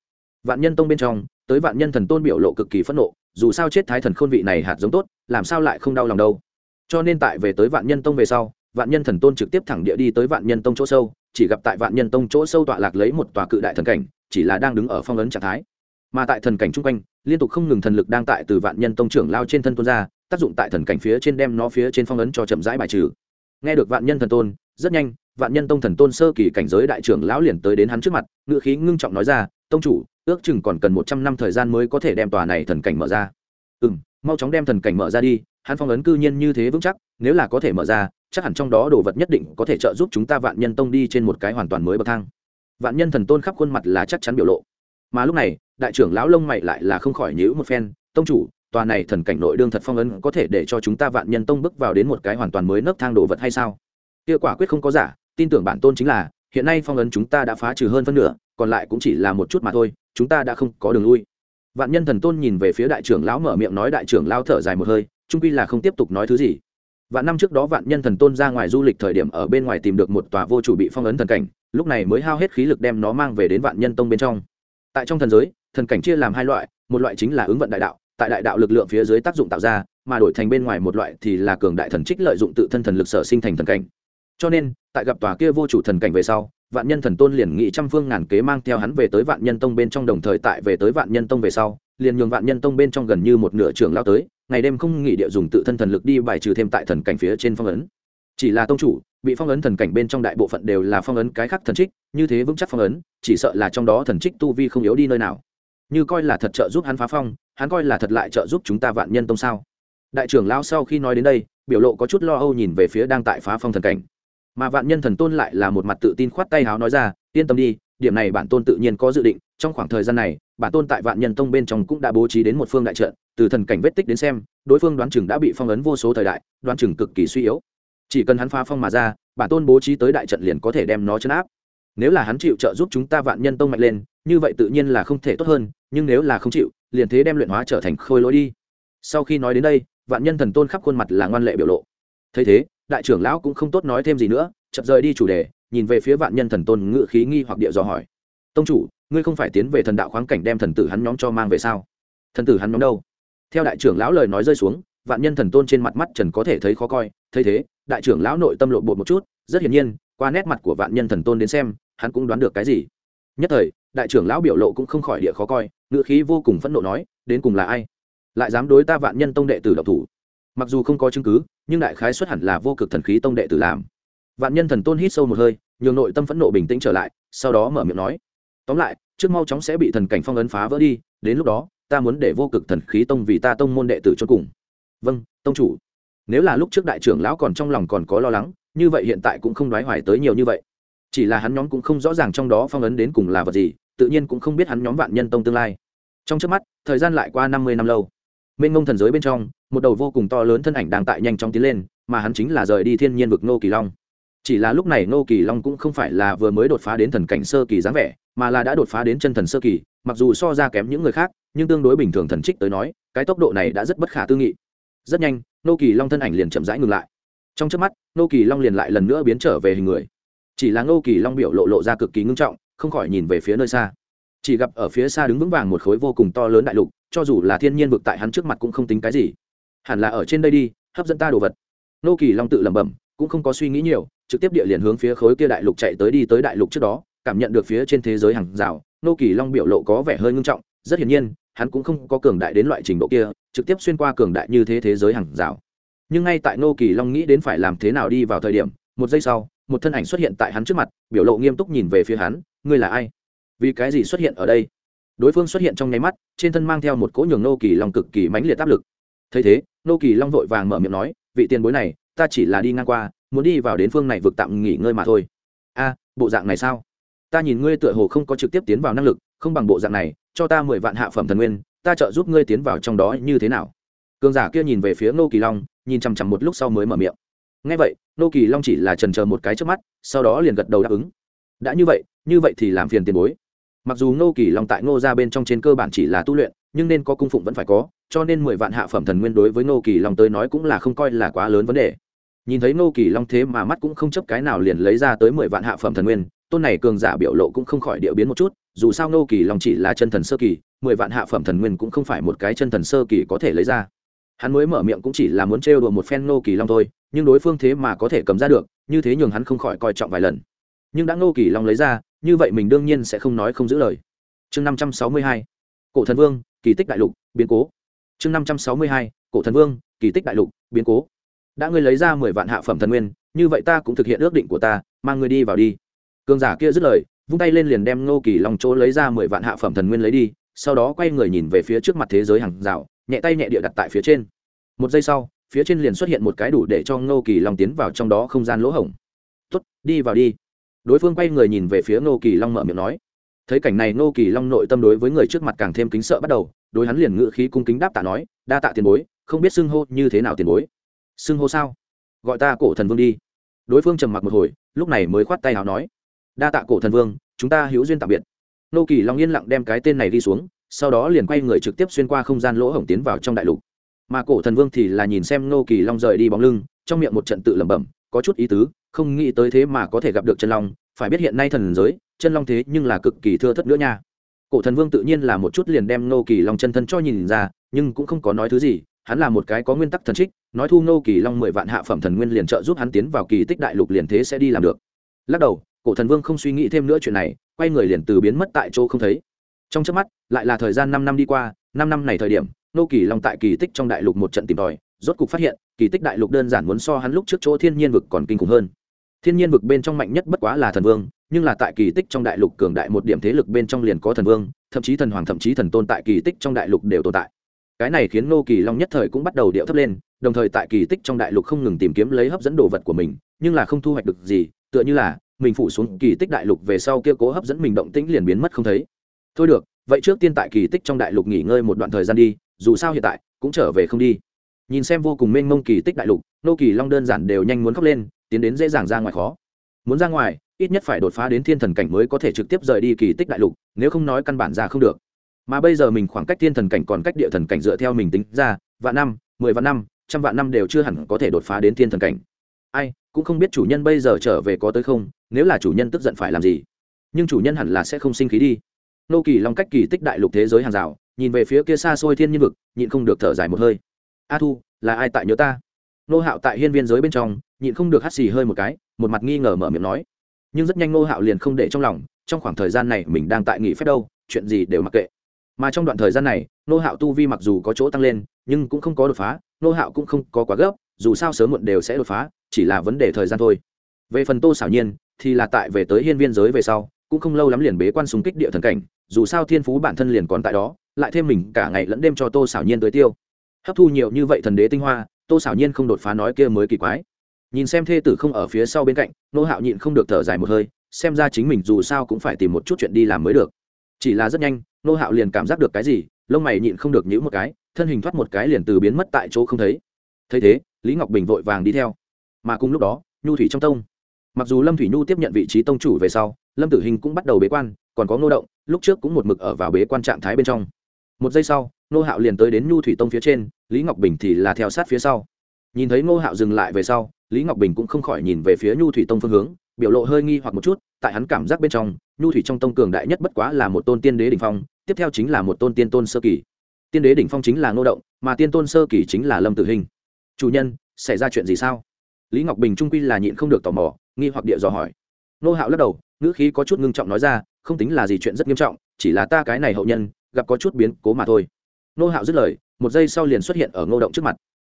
Vạn nhân tông bên trong, tới vạn nhân thần tôn biểu lộ cực kỳ phẫn nộ, dù sao chết thái thần khôn vị này hạt giống tốt, làm sao lại không đau lòng đâu? Cho nên tại về tới vạn nhân tông về sau vạn nhân thần tôn trực tiếp thẳng địa đi tới vạn nhân tông chỗ sâu, chỉ gặp tại vạn nhân tông chỗ sâu tọa lạc lấy một tòa cự đại thần cảnh, chỉ là đang đứng ở phong ấn trạng thái. Mà tại thần cảnh chung quanh, liên tục không ngừng thần lực đang tại từ vạn nhân tông trưởng lao trên thân tôn ra, tác dụng tại thần cảnh phía trên đem nó phía trên phong ấn cho chậm rãi bài trừ. Nghe được vạn nhân thần tôn, rất nhanh, vạn nhân tông thần tôn sơ kỳ cảnh giới đại trưởng lão liền tới đến hắn trước mặt ngự khí ngưng trọng nói ra, tông chủ, ước chừng còn cần một trăm năm thời gian mới có thể đem tòa này thần cảnh mở ra. Ừ m mau chóng đem thần cảnh mở ra đi, hắn phong ấn cư nhiên như thế vững chắc, nếu là có thể mở ra chắc hẳn trong đó đồ vật nhất định có thể trợ giúp chúng ta vạn nhân tông đi trên một cái hoàn toàn mới bậc thang. Vạn nhân thần tôn khắp khuôn mặt là chắc chắn biểu lộ. Mà lúc này, đại trưởng lão lông mày lại là không khỏi nhữ một phen, tông chủ, tòa này thần cảnh nội đương thật phong ấn có thể để cho chúng ta vạn nhân tông bước vào đến một cái hoàn toàn mới nấc thang đồ vật hay sao? Hiệu quả quyết không có giả, tin tưởng bản tôn chính là, hiện nay phong ấn chúng ta đã phá trừ hơn phân nửa, còn lại cũng chỉ là một chút mà thôi, chúng ta đã không có đường lui. Vạn nhân thần tôn nhìn về phía đại trưởng lão mở miệng nói, đại trưởng lão thở dài một hơi, trung quy là không tiếp tục nói thứ gì vạn năm trước đó vạn nhân thần tôn ra ngoài du lịch thời điểm ở bên ngoài tìm được một tòa vô chủ bị phong ấn thần cảnh, lúc này mới hao hết khí lực đem nó mang về đến vạn nhân tông bên trong. Tại trong thần giới, thần cảnh chia làm hai loại, một loại chính là ứng vận đại đạo, tại đại đạo lực lượng phía dưới tác dụng tạo ra, mà đổi thành bên ngoài một loại thì là cường đại thần trích lợi dụng tự thân thần lực sở sinh thành thần cảnh. Cho nên, tại gặp tòa kia vô chủ thần cảnh về sau, vạn nhân thần tôn liền nghị trăm phương ngàn kế mang theo hắn về tới vạn nhân tông bên trong đồng thời tại về tới vạn nhân tông về sau liền nhường vạn nhân tông bên trong gần như một nửa trưởng lao tới, ngày đêm không nghỉ địa dùng tự thân thần lực đi bài trừ thêm tại thần cảnh phía trên phong ấn. Chỉ là tông chủ, bị phong ấn thần cảnh bên trong đại bộ phận đều là phong ấn cái khác thần trích, như thế vững chắc phong ấn, chỉ sợ là trong đó thần trích tu vi không yếu đi nơi nào. Như coi là thật trợ giúp hắn phá phong, hắn coi là thật lại trợ giúp chúng ta vạn nhân tông sao? Đại trưởng lao sau khi nói đến đây, biểu lộ có chút lo âu nhìn về phía đang tại phá phong thần cảnh. Mà vạn nhân thần tôn lại là một mặt tự tin khoát tay háo nói ra, yên tâm đi điểm này bản tôn tự nhiên có dự định, trong khoảng thời gian này, bản tôn tại vạn nhân tông bên trong cũng đã bố trí đến một phương đại trận, từ thần cảnh vết tích đến xem, đối phương đoán chừng đã bị phong ấn vô số thời đại, đoán chừng cực kỳ suy yếu. Chỉ cần hắn phá phong mà ra, bản tôn bố trí tới đại trận liền có thể đem nó chấn áp. Nếu là hắn chịu trợ giúp chúng ta vạn nhân tông mạnh lên, như vậy tự nhiên là không thể tốt hơn, nhưng nếu là không chịu, liền thế đem luyện hóa trở thành khôi lỗi đi. Sau khi nói đến đây, vạn nhân thần tôn khắp khuôn mặt là ngoan lệ biểu lộ. Thấy thế, đại trưởng lão cũng không tốt nói thêm gì nữa, chậm rời đi chủ đề nhìn về phía vạn nhân thần tôn ngự khí nghi hoặc địa dò hỏi. Tông chủ, ngươi không phải tiến về thần đạo khoáng cảnh đem thần tử hắn nhóm cho mang về sao? Thần tử hắn nhóm đâu? Theo đại trưởng lão lời nói rơi xuống, vạn nhân thần tôn trên mặt mắt trần có thể thấy khó coi, thấy thế, đại trưởng lão nội tâm lộ bột một chút, rất hiển nhiên, qua nét mặt của vạn nhân thần tôn đến xem, hắn cũng đoán được cái gì. Nhất thời, đại trưởng lão biểu lộ cũng không khỏi địa khó coi ngự khí vô cùng phẫn nộ nói, đến cùng là ai? Lại dám đối ta vạn nhân tông đệ tử độc thủ? Mặc dù không có chứng cứ, nhưng đại khái xuất hẳn là vô cực thần khí tông đệ tử làm. Vạn nhân thần tôn hít sâu một hơi nhường nội tâm phẫn nộ bình tĩnh trở lại, sau đó mở miệng nói, tóm lại, trước mau chóng sẽ bị thần cảnh phong ấn phá vỡ đi, đến lúc đó, ta muốn để vô cực thần khí tông vì ta tông môn đệ tử cho cùng. Vâng tông chủ. Nếu là lúc trước đại trưởng lão còn trong lòng còn có lo lắng, như vậy hiện tại cũng không đoái hoài tới nhiều như vậy. Chỉ là hắn nhóm cũng không rõ ràng trong đó phong ấn đến cùng là vật gì, tự nhiên cũng không biết hắn nhóm vạn nhân tông tương lai. Trong trước mắt, thời gian lại qua năm mươi năm lâu. Mênh ngông thần giới bên trong, một đầu vô cùng to lớn thân ảnh đang tại nhanh chóng tiến lên, mà hắn chính là rời đi thiên nhiên vực nô kỳ long chỉ là lúc này nô kỳ long cũng không phải là vừa mới đột phá đến thần cảnh sơ kỳ dáng vẻ, mà là đã đột phá đến chân thần sơ kỳ, mặc dù so ra kém những người khác, nhưng tương đối bình thường thần trích tới nói, cái tốc độ này đã rất bất khả tư nghị. Rất nhanh nô kỳ long thân ảnh liền chậm rãi ngừng lại. Trong trước mắt nô kỳ long liền lại lần nữa biến trở về hình người. Chỉ là nô kỳ long biểu lộ lộ ra cực kỳ ngưng trọng, không khỏi nhìn về phía nơi xa. Chỉ gặp ở phía xa đứng vững vàng một khối vô cùng to lớn đại lục, cho dù là thiên nhiên vực tại hắn trước mặt cũng không tính cái gì. Hẳn là ở trên đây đi, hấp dẫn ta đồ vật. Nô kỳ long tự lẩm bẩm cũng không có suy nghĩ nhiều, trực tiếp địa liền hướng phía khối kia đại lục chạy tới đi tới đại lục trước đó, cảm nhận được phía trên thế giới hàng rào, nô kỳ long biểu lộ có vẻ hơi ngưng trọng, rất hiển nhiên, hắn cũng không có cường đại đến loại trình độ kia, trực tiếp xuyên qua cường đại như thế thế giới hàng rào. Nhưng ngay tại nô kỳ long nghĩ đến phải làm thế nào đi vào thời điểm, một giây sau, một thân ảnh xuất hiện tại hắn trước mặt, biểu lộ nghiêm túc nhìn về phía hắn, ngươi là ai? Vì cái gì xuất hiện ở đây? Đối phương xuất hiện trong nháy mắt, trên thân mang theo một cỗ nhường nô kỳ long cực kỳ mãnh liệt áp lực. Thấy thế, nô kỳ long vội vàng mở miệng nói, vị tiền bối này ta chỉ là đi ngang qua, muốn đi vào đến phương này vực tạm nghỉ ngơi mà thôi. A, bộ dạng này sao? Ta nhìn ngươi tựa hồ không có trực tiếp tiến vào năng lực, không bằng bộ dạng này, cho ta mười vạn hạ phẩm thần nguyên, ta trợ giúp ngươi tiến vào trong đó như thế nào? Cường giả kia nhìn về phía nô kỳ long, nhìn chằm chằm một lúc sau mới mở miệng. Ngay vậy nô kỳ long chỉ là trần chờ một cái trước mắt, sau đó liền gật đầu đáp ứng. Đã như vậy như vậy thì làm phiền tiền bối. Mặc dù nô kỳ long tại ngô ra bên trong trên cơ bản chỉ là tu luyện, nhưng nên có cung phụng vẫn phải có cho nên mười vạn hạ phẩm thần nguyên đối với nô kỳ long tới nói cũng là không coi là quá lớn vấn đề. Nhìn thấy nô kỳ long thế mà mắt cũng không chấp cái nào liền lấy ra tới mười vạn hạ phẩm thần nguyên, tôn này cường giả biểu lộ cũng không khỏi điệu biến một chút, dù sao nô kỳ long chỉ là chân thần sơ kỳ, mười vạn hạ phẩm thần nguyên cũng không phải một cái chân thần sơ kỳ có thể lấy ra. Hắn mới mở miệng cũng chỉ là muốn trêu đùa một phen nô kỳ long thôi, nhưng đối phương thế mà có thể cầm ra được, như thế nhường hắn không khỏi coi trọng vài lần. Nhưng đã nô kỳ long lấy ra, như vậy mình đương nhiên sẽ không nói không giữ lời. Chương năm trăm sáu mươi hai, cổ thần vương, kỳ tích đại lục, biến cố chương năm trăm sáu mươi hai, cổ thần vương, kỳ tích đại lục, biến cố. Đã ngươi lấy ra mười vạn hạ phẩm thần nguyên, như vậy ta cũng thực hiện ước định của ta, mang ngươi đi vào đi. Cường giả kia dứt lời, vung tay lên liền đem ngô kỳ long chỗ lấy ra mười vạn hạ phẩm thần nguyên lấy đi, sau đó quay người nhìn về phía trước mặt thế giới hàng rào, nhẹ tay nhẹ địa đặt tại phía trên. Một giây sau, phía trên liền xuất hiện một cái đủ để cho ngô kỳ long tiến vào trong đó không gian lỗ hổng. Tuất đi vào đi. Đối phương quay người nhìn về phía ngô kỳ long mở miệng nói. Thấy cảnh này, ngô kỳ long nội tâm đối với người trước mặt càng thêm kính sợ bắt đầu đối hắn liền ngự khí cung kính đáp tạ nói, đa tạ tiền bối, không biết xưng hô như thế nào tiền bối. Xưng hô sao? Gọi ta cổ thần vương đi. Đối phương trầm mặc một hồi, lúc này mới khoát tay nào nói, đa tạ cổ thần vương, chúng ta hữu duyên tạm biệt. Nô kỳ long yên lặng đem cái tên này đi xuống, sau đó liền quay người trực tiếp xuyên qua không gian lỗ hổng tiến vào trong đại lục. Mà cổ thần vương thì là nhìn xem nô kỳ long rời đi bóng lưng, trong miệng một trận tự lẩm bẩm, có chút ý tứ, không nghĩ tới thế mà có thể gặp được chân long, phải biết hiện nay thần giới, chân long thế nhưng là cực kỳ thưa thất nữa nha cổ thần vương tự nhiên là một chút liền đem nô kỳ long chân thân cho nhìn ra, nhưng cũng không có nói thứ gì, hắn là một cái có nguyên tắc thần trích, nói thu nô kỳ long mười vạn hạ phẩm thần nguyên liền trợ giúp hắn tiến vào kỳ tích đại lục liền thế sẽ đi làm được. Lắc đầu, cổ thần vương không suy nghĩ thêm nữa chuyện này, quay người liền từ biến mất tại chỗ không thấy. Trong trước mắt, lại là thời gian năm năm đi qua, năm năm này thời điểm nô kỳ long tại kỳ tích trong đại lục một trận tìm tòi, rốt cục phát hiện, kỳ tích đại lục đơn giản muốn so hắn lúc trước chỗ thiên nhiên vực còn kinh khủng hơn. Thiên nhiên vực bên trong mạnh nhất bất quá là thần vương nhưng là tại kỳ tích trong đại lục cường đại một điểm thế lực bên trong liền có thần vương, thậm chí thần hoàng, thậm chí thần tôn tại kỳ tích trong đại lục đều tồn tại. Cái này khiến nô kỳ long nhất thời cũng bắt đầu điệu thấp lên, đồng thời tại kỳ tích trong đại lục không ngừng tìm kiếm lấy hấp dẫn đồ vật của mình, nhưng là không thu hoạch được gì, tựa như là, mình phủ xuống kỳ tích đại lục về sau kia cố hấp dẫn mình động tĩnh liền biến mất không thấy. Thôi được, vậy trước tiên tại kỳ tích trong đại lục nghỉ ngơi một đoạn thời gian đi, dù sao hiện tại, cũng trở về không đi. Nhìn xem vô cùng mênh mông kỳ tích đại lục nô kỳ long đơn giản đều nhanh muốn khóc lên, tiến đến dễ dàng ra ngoài khó. Muốn ra ngoài ít nhất phải đột phá đến thiên thần cảnh mới có thể trực tiếp rời đi kỳ tích đại lục, nếu không nói căn bản ra không được. Mà bây giờ mình khoảng cách thiên thần cảnh còn cách địa thần cảnh dựa theo mình tính ra, vạn năm, mười vạn năm, trăm vạn năm đều chưa hẳn có thể đột phá đến thiên thần cảnh. Ai, cũng không biết chủ nhân bây giờ trở về có tới không, nếu là chủ nhân tức giận phải làm gì? Nhưng chủ nhân hẳn là sẽ không sinh khí đi. Nô kỳ long cách kỳ tích đại lục thế giới hàng rào, nhìn về phía kia xa xôi thiên nhiên vực, nhịn không được thở dài một hơi. A thu, là ai tại nhớ ta? Nô hạo tại hiên viên giới bên trong, nhịn không được hắt xì hơi một cái, một mặt nghi ngờ mở miệng nói nhưng rất nhanh nô hạo liền không để trong lòng, trong khoảng thời gian này mình đang tại nghỉ phép đâu, chuyện gì đều mặc kệ. Mà trong đoạn thời gian này nô hạo tu vi mặc dù có chỗ tăng lên, nhưng cũng không có đột phá nô hạo cũng không có quá gấp, dù sao sớm muộn đều sẽ đột phá, chỉ là vấn đề thời gian thôi. Về phần tô xảo nhiên, thì là tại về tới hiên viên giới về sau, cũng không lâu lắm liền bế quan súng kích địa thần cảnh, dù sao thiên phú bản thân liền còn tại đó, lại thêm mình cả ngày lẫn đêm cho tô xảo nhiên tới tiêu. Hấp thu nhiều như vậy thần đế tinh hoa, tô xảo nhiên không đột phá nói kia mới kỳ quái nhìn xem thê tử không ở phía sau bên cạnh, nô hạo nhịn không được thở dài một hơi, xem ra chính mình dù sao cũng phải tìm một chút chuyện đi làm mới được. Chỉ là rất nhanh, nô hạo liền cảm giác được cái gì, lông mày nhịn không được nhữ một cái, thân hình thoát một cái liền từ biến mất tại chỗ không thấy. Thấy thế, lý ngọc bình vội vàng đi theo. Mà cùng lúc đó, nhu thủy trong tông. Mặc dù lâm thủy nhu tiếp nhận vị trí tông chủ về sau, lâm tử hình cũng bắt đầu bế quan, còn có ngô động, lúc trước cũng một mực ở vào bế quan trạng thái bên trong. Một giây sau, nô hạo liền tới đến nhu thủy tông phía trên, lý ngọc bình thì là theo sát phía sau nhìn thấy ngô hạo dừng lại về sau, lý ngọc bình cũng không khỏi nhìn về phía nhu thủy tông phương hướng, biểu lộ hơi nghi hoặc một chút, tại hắn cảm giác bên trong, nhu thủy trong tông cường đại nhất bất quá là một tôn tiên đế đ ỉ n h phong, tiếp theo chính là một tôn tiên tôn sơ kỳ. Tiên đế đỉnh phong chính là ngô động, mà tiên tôn sơ kỳ chính là lâm tử hình. Chủ nhân, xảy ra chuyện gì sao? Lý ngọc bình trung quy là nhịn không được tò mò, nghi hoặc địa dò hỏi. Nô hạo lắc đầu, ngữ khí có chút ngưng trọng nói ra, không tính là gì chuyện rất nghiêm trọng, chỉ là ta cái này hậu nhân, gặp có chút biến cố mà thôi. Nô hạo dứt lời, một giây sau liền xuất hiện ở ngô động trước mặt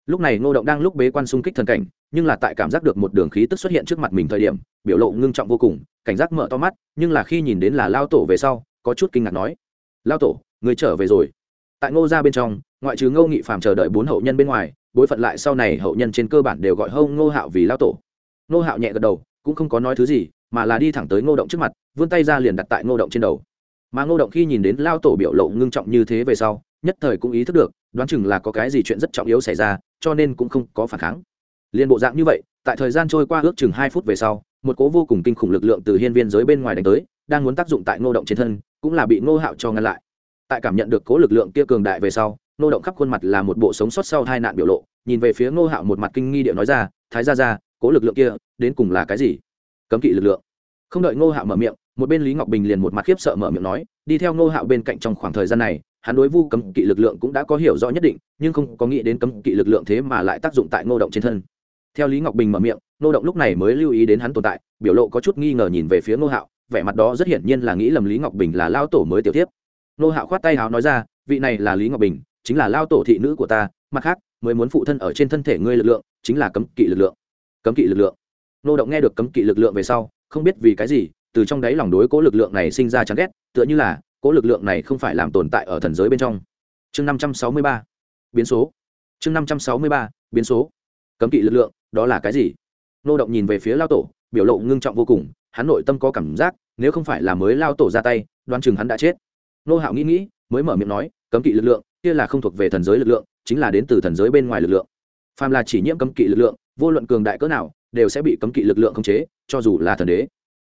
lúc này ngô động đang lúc bế quan xung kích thần cảnh, nhưng là tại cảm giác được một đường khí tức xuất hiện trước mặt mình thời điểm, biểu lộ ngưng trọng vô cùng, cảnh giác mở to mắt, nhưng là khi nhìn đến là lao tổ về sau, có chút kinh ngạc nói, lao tổ, người trở về rồi. Tại ngô ra bên trong, ngoại trừ ngô nghị phàm chờ đợi bốn hậu nhân bên ngoài, bối phận lại sau này hậu nhân trên cơ bản đều gọi hông ngô hạo vì lao tổ. Ngô hạo nhẹ gật đầu, cũng không có nói thứ gì, mà là đi thẳng tới ngô động trước mặt, vươn tay ra liền đặt tại ngô động trên đầu. Mà ngô động khi nhìn đến lao tổ biểu lộ ngưng trọng như thế về sau, nhất thời cũng ý thức được đoán chừng là có cái gì chuyện rất trọng yếu xảy ra, cho nên cũng không có phản kháng. Liên bộ dạng như vậy, tại thời gian trôi qua ước chừng hai phút về sau, một cố vô cùng kinh khủng lực lượng từ hiên viên giới bên ngoài đánh tới, đang muốn tác dụng tại ngô động trên thân, cũng là bị ngô hạo cho ngăn lại. Tại cảm nhận được cố lực lượng kia cường đại về sau, ngô động khắp khuôn mặt là một bộ sống sót sau hai nạn biểu lộ, nhìn về phía ngô hạo một mặt kinh nghi điệu nói ra, thái ra ra cố lực lượng kia, đến cùng là cái gì? Cấm kỵ lực lượng. Không đợi ngô hạo mở miệng, một bên lý ngọc bình liền một mặt khiếp sợ mở miệng nói, đi theo ngô hạo bên cạnh trong khoảng thời gian này hắn đối vu cấm kỵ lực lượng cũng đã có hiểu rõ nhất định, nhưng không có nghĩ đến cấm kỵ lực lượng thế mà lại tác dụng tại ngô động trên thân. Theo lý ngọc bình mở miệng, ngô động lúc này mới lưu ý đến hắn tồn tại, biểu lộ có chút nghi ngờ nhìn về phía ngô hạo, vẻ mặt đó rất hiển nhiên là nghĩ lầm lý ngọc bình là lao tổ mới tiểu tiếp ngô hạo khoát tay hào nói ra, vị này là lý ngọc bình, chính là lao tổ thị nữ của ta, mặt khác, mới muốn phụ thân ở trên thân thể ngươi lực lượng, chính là cấm kỵ lực lượng. Cấm kỵ lực lượng. Ngô động nghe được cấm kỵ lực lượng về sau, không biết vì cái gì, từ trong đáy lòng đối cố lực lượng này sinh ra chán ghét, tựa như là cố lực lượng này không phải làm tồn tại ở thần giới bên trong. Chương năm trăm sáu mươi ba, biến số. Chương năm trăm sáu mươi ba, biến số. Cấm kỵ lực lượng, đó là cái gì? Nô động nhìn về phía lao tổ, biểu lộ ngưng trọng vô cùng, hắn nội tâm có cảm giác, nếu không phải là mới lao tổ ra tay đoan chừng hắn đã chết. Nô hạo nghĩ nghĩ, mới mở miệng nói, cấm kỵ lực lượng, kia là không thuộc về thần giới lực lượng, chính là đến từ thần giới bên ngoài lực lượng. Phàm là chỉ nhiễm cấm kỵ lực lượng, vô luận cường đại cỡ nào, đều sẽ bị cấm kỵ lực lượng khống chế, cho dù là thần đế.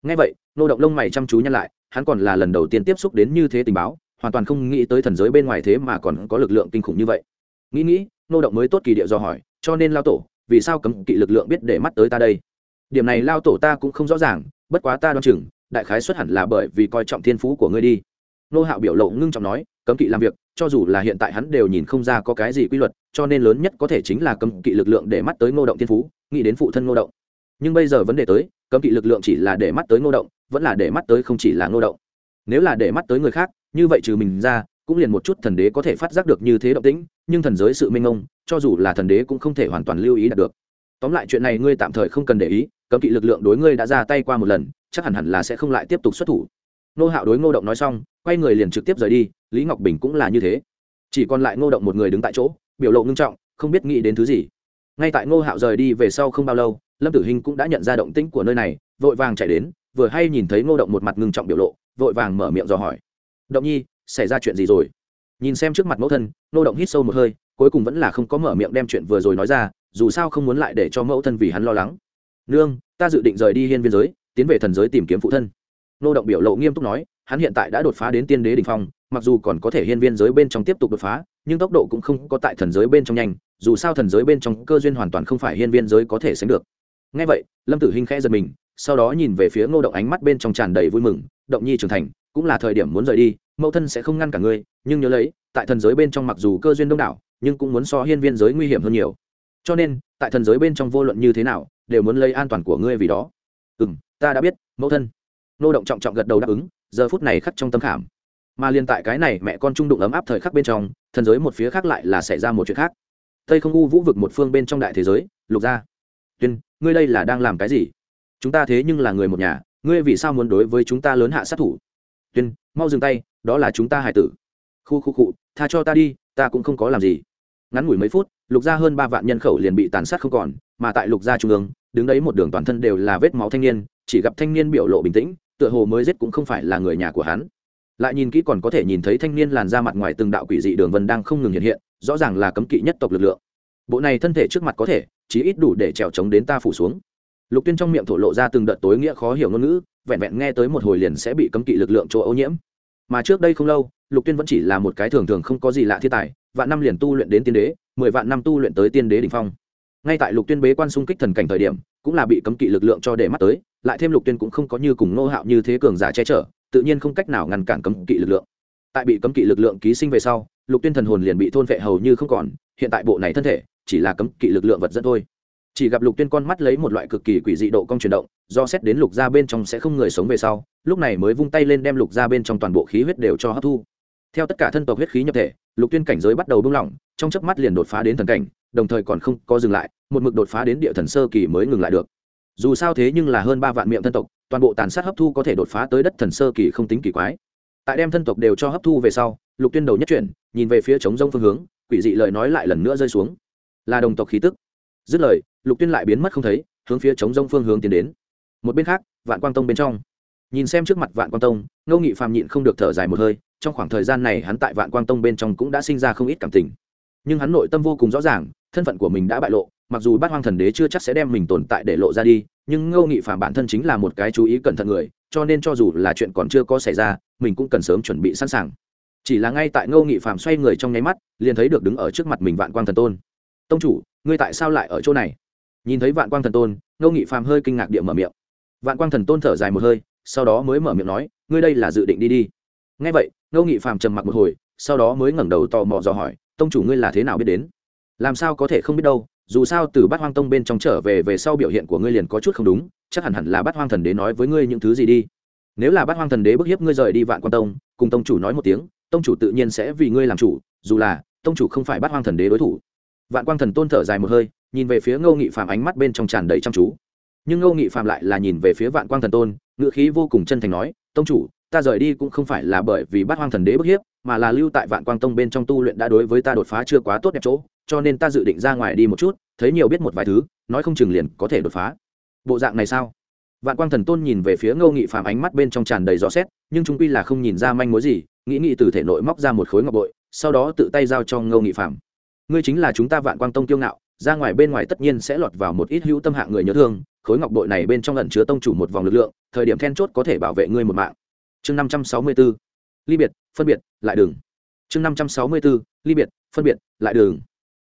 Ngay vậy, nô động lông mày chăm chú nhăn lại hắn còn là lần đầu tiên tiếp xúc đến như thế tình báo, hoàn toàn không nghĩ tới thần giới bên ngoài thế mà còn có lực lượng kinh khủng như vậy. Nghĩ nghĩ nô động mới tốt kỳ địa do hỏi, cho nên lao tổ, vì sao cấm kỵ lực lượng biết để mắt tới ta đây? Điểm này lao tổ ta cũng không rõ ràng, bất quá ta đoan chừng, đại khái xuất hẳn là bởi vì coi trọng thiên phú của ngươi đi. Nô hạo biểu lộ ngưng trọng nói, cấm kỵ làm việc, cho dù là hiện tại hắn đều nhìn không ra có cái gì quy luật, cho nên lớn nhất có thể chính là cấm kỵ lực lượng để mắt tới ngô động thiên phú, nghĩ đến phụ thân ngô động nhưng bây giờ vấn đề tới, cấm kỵ lực lượng chỉ là để mắt tới ngô động, vẫn là để mắt tới không chỉ là ngô động. Nếu là để mắt tới người khác, như vậy trừ mình ra, cũng liền một chút thần đế có thể phát giác được như thế động tĩnh, nhưng thần giới sự minh ông, cho dù là thần đế cũng không thể hoàn toàn lưu ý đạt được. Tóm lại chuyện này ngươi tạm thời không cần để ý, cấm kỵ lực lượng đối ngươi đã ra tay qua một lần, chắc hẳn hẳn là sẽ không lại tiếp tục xuất thủ. Nô hạo đối ngô động nói xong, quay người liền trực tiếp rời đi, lý ngọc bình cũng là như thế. Chỉ còn lại ngô động một người đứng tại chỗ, biểu lộ ngưng trọng, không biết nghĩ đến thứ gì ngay tại ngô hạo rời đi về sau không bao lâu, lâm tử hình cũng đã nhận ra động tĩnh của nơi này, vội vàng chạy đến, vừa hay nhìn thấy ngô động một mặt ngưng trọng biểu lộ, vội vàng mở miệng dò hỏi. Động nhi, xảy ra chuyện gì rồi? Nhìn xem trước mặt mẫu thân, ngô động hít sâu một hơi, cuối cùng vẫn là không có mở miệng đem chuyện vừa rồi nói ra, dù sao không muốn lại để cho mẫu thân vì hắn lo lắng. Nương, ta dự định rời đi hiên viên giới, tiến về thần giới tìm kiếm phụ thân. Ngô động biểu lộ nghiêm túc nói, hắn hiện tại đã đột phá đến tiên đế đ ỉ n h phong, mặc dù còn có thể hiên viên giới bên trong tiếp tục đột phá, nhưng tốc độ cũng không có tại thần giới bên trong nhanh dù sao thần giới bên trong cơ duyên hoàn toàn không phải hiên viên giới có thể sánh được. Ngay vậy, lâm tử hinh khẽ giật mình, sau đó nhìn về phía ngô động ánh mắt bên trong tràn đầy vui mừng, động nhi trưởng thành, cũng là thời điểm muốn rời đi, mẫu thân sẽ không ngăn cả ngươi, nhưng nhớ lấy, tại thần giới bên trong mặc dù cơ duyên đông đảo, nhưng cũng muốn so hiên viên giới nguy hiểm hơn nhiều. Cho nên, tại thần giới bên trong vô luận như thế nào, đều muốn lấy an toàn của ngươi vì đó. Ừ m ta đã biết, mẫu thân. Nô động trọng trọng gật đầu đáp ứng, giờ phút này khắc trong tâm khảm. Mà liên tại cái này mẹ con trung đụng ấm áp thời khắc bên trong, thần giới một phía khác lại là xảy ra một chuyện khác tây không u vũ vực một phương bên trong đại thế giới, lục gia tuyên, ngươi đây là đang làm cái gì? Chúng ta thế nhưng là người một nhà, ngươi vì sao muốn đối với chúng ta lớn hạ sát thủ? Tuyên, mau dừng tay, đó là chúng ta hải tử. Khu khu cụ tha cho ta đi, ta cũng không có làm gì. Ngắn ngủi mấy phút, lục gia hơn ba vạn nhân khẩu liền bị tàn sát không còn, mà tại lục gia trung ương, đứng đấy một đường toàn thân đều là vết máu thanh niên, chỉ gặp thanh niên biểu lộ bình tĩnh, tựa hồ mới giết cũng không phải là người nhà của hắn. Lại nhìn kỹ còn có thể nhìn thấy thanh niên làn ra mặt ngoài từng đạo quỷ dị đường vân đang không ngừng hiện hiện rõ ràng là cấm kỵ nhất tộc lực lượng. Bộ này thân thể trước mặt có thể, chí ít đủ để trèo trống đến ta phủ xuống. Lục tuyên trong miệng thổ lộ ra từng đợt tối nghĩa khó hiểu ngôn ngữ, vẹn vẹn nghe tới một hồi liền sẽ bị cấm kỵ lực lượng chỗ ô nhiễm. Mà trước đây không lâu, lục tuyên vẫn chỉ là một cái thường thường không có gì lạ thiên tài, vạn năm liền tu luyện đến tiên đế, mười vạn năm tu luyện tới tiên đế đ ỉ n h phong. Ngay tại lục tuyên bế quan xung kích thần cảnh thời điểm, cũng là bị cấm kỵ lực lượng cho để mắt tới, lại thêm lục tuyên cũng không có như cùng nô hạo như thế cường giả che chở, tự nhiên không cách nào ngăn cản cấm kỵ lực lượng. Tại bị cấm kỵ lực lượng ký sinh về sau lục tuyên thần hồn liền bị thôn vệ hầu như không còn, hiện tại bộ này thân thể, chỉ là cấm kỵ lực lượng vật dẫn thôi. Chỉ gặp lục tuyên con mắt lấy một loại cực kỳ quỷ dị độ cong chuyển động, do xét đến lục ra bên trong sẽ không người sống về sau, lúc này mới vung tay lên đem lục ra bên trong toàn bộ khí huyết đều cho hấp thu. Theo tất cả thân tộc huyết khí nhập thể, lục tuyên cảnh giới bắt đầu bung lỏng, trong chớp mắt liền đột phá đến thần cảnh, đồng thời còn không có dừng lại, một mực đột phá đến địa thần sơ kỳ mới ngừng lại được. Dù sao thế nhưng là hơn ba vạn miệng thân tộc, toàn bộ tàn sát hấp thu có thể đột phá tới đất thần sơ kỳ không tính kỳ quái tại đem thân tộc đều cho hấp thu về sau, lục tuyên đầu nhất chuyển, nhìn về phía chống rông phương hướng, quỷ dị lời nói lại lần nữa rơi xuống. Là đồng tộc khí tức. Dứt lời, lục tuyên lại biến mất không thấy, hướng phía chống rông phương hướng tiến đến. Một bên khác, vạn quang tông bên trong. Nhìn xem trước mặt vạn quang tông, ngô nghị phàm nhịn không được thở dài một hơi, trong khoảng thời gian này hắn tại vạn quang tông bên trong cũng đã sinh ra không ít cảm tình. Nhưng hắn nội tâm vô cùng rõ ràng, thân phận của mình đã bại lộ, mặc dù bát hoang thần đế chưa chắc sẽ đem mình tồn tại để lộ ra đi nhưng ngô nghị phạm bản thân chính là một cái chú ý cẩn thận người, cho nên cho dù là chuyện còn chưa có xảy ra, mình cũng cần sớm chuẩn bị sẵn sàng. Chỉ là ngay tại ngô nghị phạm xoay người trong nháy mắt, liền thấy được đứng ở trước mặt mình vạn quang thần tôn. Tông chủ, ngươi tại sao lại ở chỗ này? Nhìn thấy vạn quang thần tôn, ngô nghị phạm hơi kinh ngạc địa mở miệng. Vạn quang thần tôn thở dài một hơi, sau đó mới mở miệng nói, ngươi đây là dự định đi đi. Ngay vậy, ngô nghị phàm trầm mặc một hồi, sau đó mới ngẩng đầu tò mò dò hỏi, tông chủ ngươi là thế nào biết đến? Làm sao có thể không biết đâu dù sao từ bát hoang tông bên trong trở về về sau biểu hiện của ngươi liền có chút không đúng, chắc hẳn hẳn là bát hoang thần đế nói với ngươi những thứ gì đi. Nếu là bát hoang thần đế bức hiếp ngươi rời đi vạn quan tông, cùng tông chủ nói một tiếng, tông chủ tự nhiên sẽ vì ngươi làm chủ, dù là tông chủ không phải bát hoang thần đế đối thủ. Vạn quang thần tôn thở dài một hơi, nhìn về phía ngô nghị Phạm ánh mắt bên trong tràn đầy chăm chú. Nhưng ngô nghị Phạm lại là nhìn về phía vạn quang thần tôn ngự khí vô cùng chân thành nói, tông chủ, ta rời đi cũng không phải là bởi vì bát hoang thần đế bức hiếp, mà là lưu tại vạn quang tông bên trong tu luyện đã đối với ta đột phá chưa quá tốt đẹp chỗ cho nên ta dự định ra ngoài đi một chút, thấy nhiều biết một vài thứ, nói không chừng liền có thể đột phá. Bộ dạng này sao? Vạn quang thần tôn nhìn về phía ngô nghị phàm ánh mắt bên trong tràn đầy rõ xét, nhưng chúng quy là không nhìn ra manh mối gì, nghĩ nghĩ từ thể nội móc ra một khối ngọc bội, sau đó tự tay giao cho ngô nghị phàm. Ngươi chính là chúng ta vạn quang tông tiêu ngạo, ra ngoài bên ngoài tất nhiên sẽ lọt vào một ít hữu tâm hạng người nhớ thương, khối ngọc bội này bên trong lần chứa tông chủ một vòng lực lượng, thời điểm then chốt có thể bảo vệ ngươi một mạng. Chương năm trăm sáu mươi b ố ly biệt, phân biệt, lại đường. Chương năm trăm sáu mươi b ố ly biệt, phân biệt, lại đường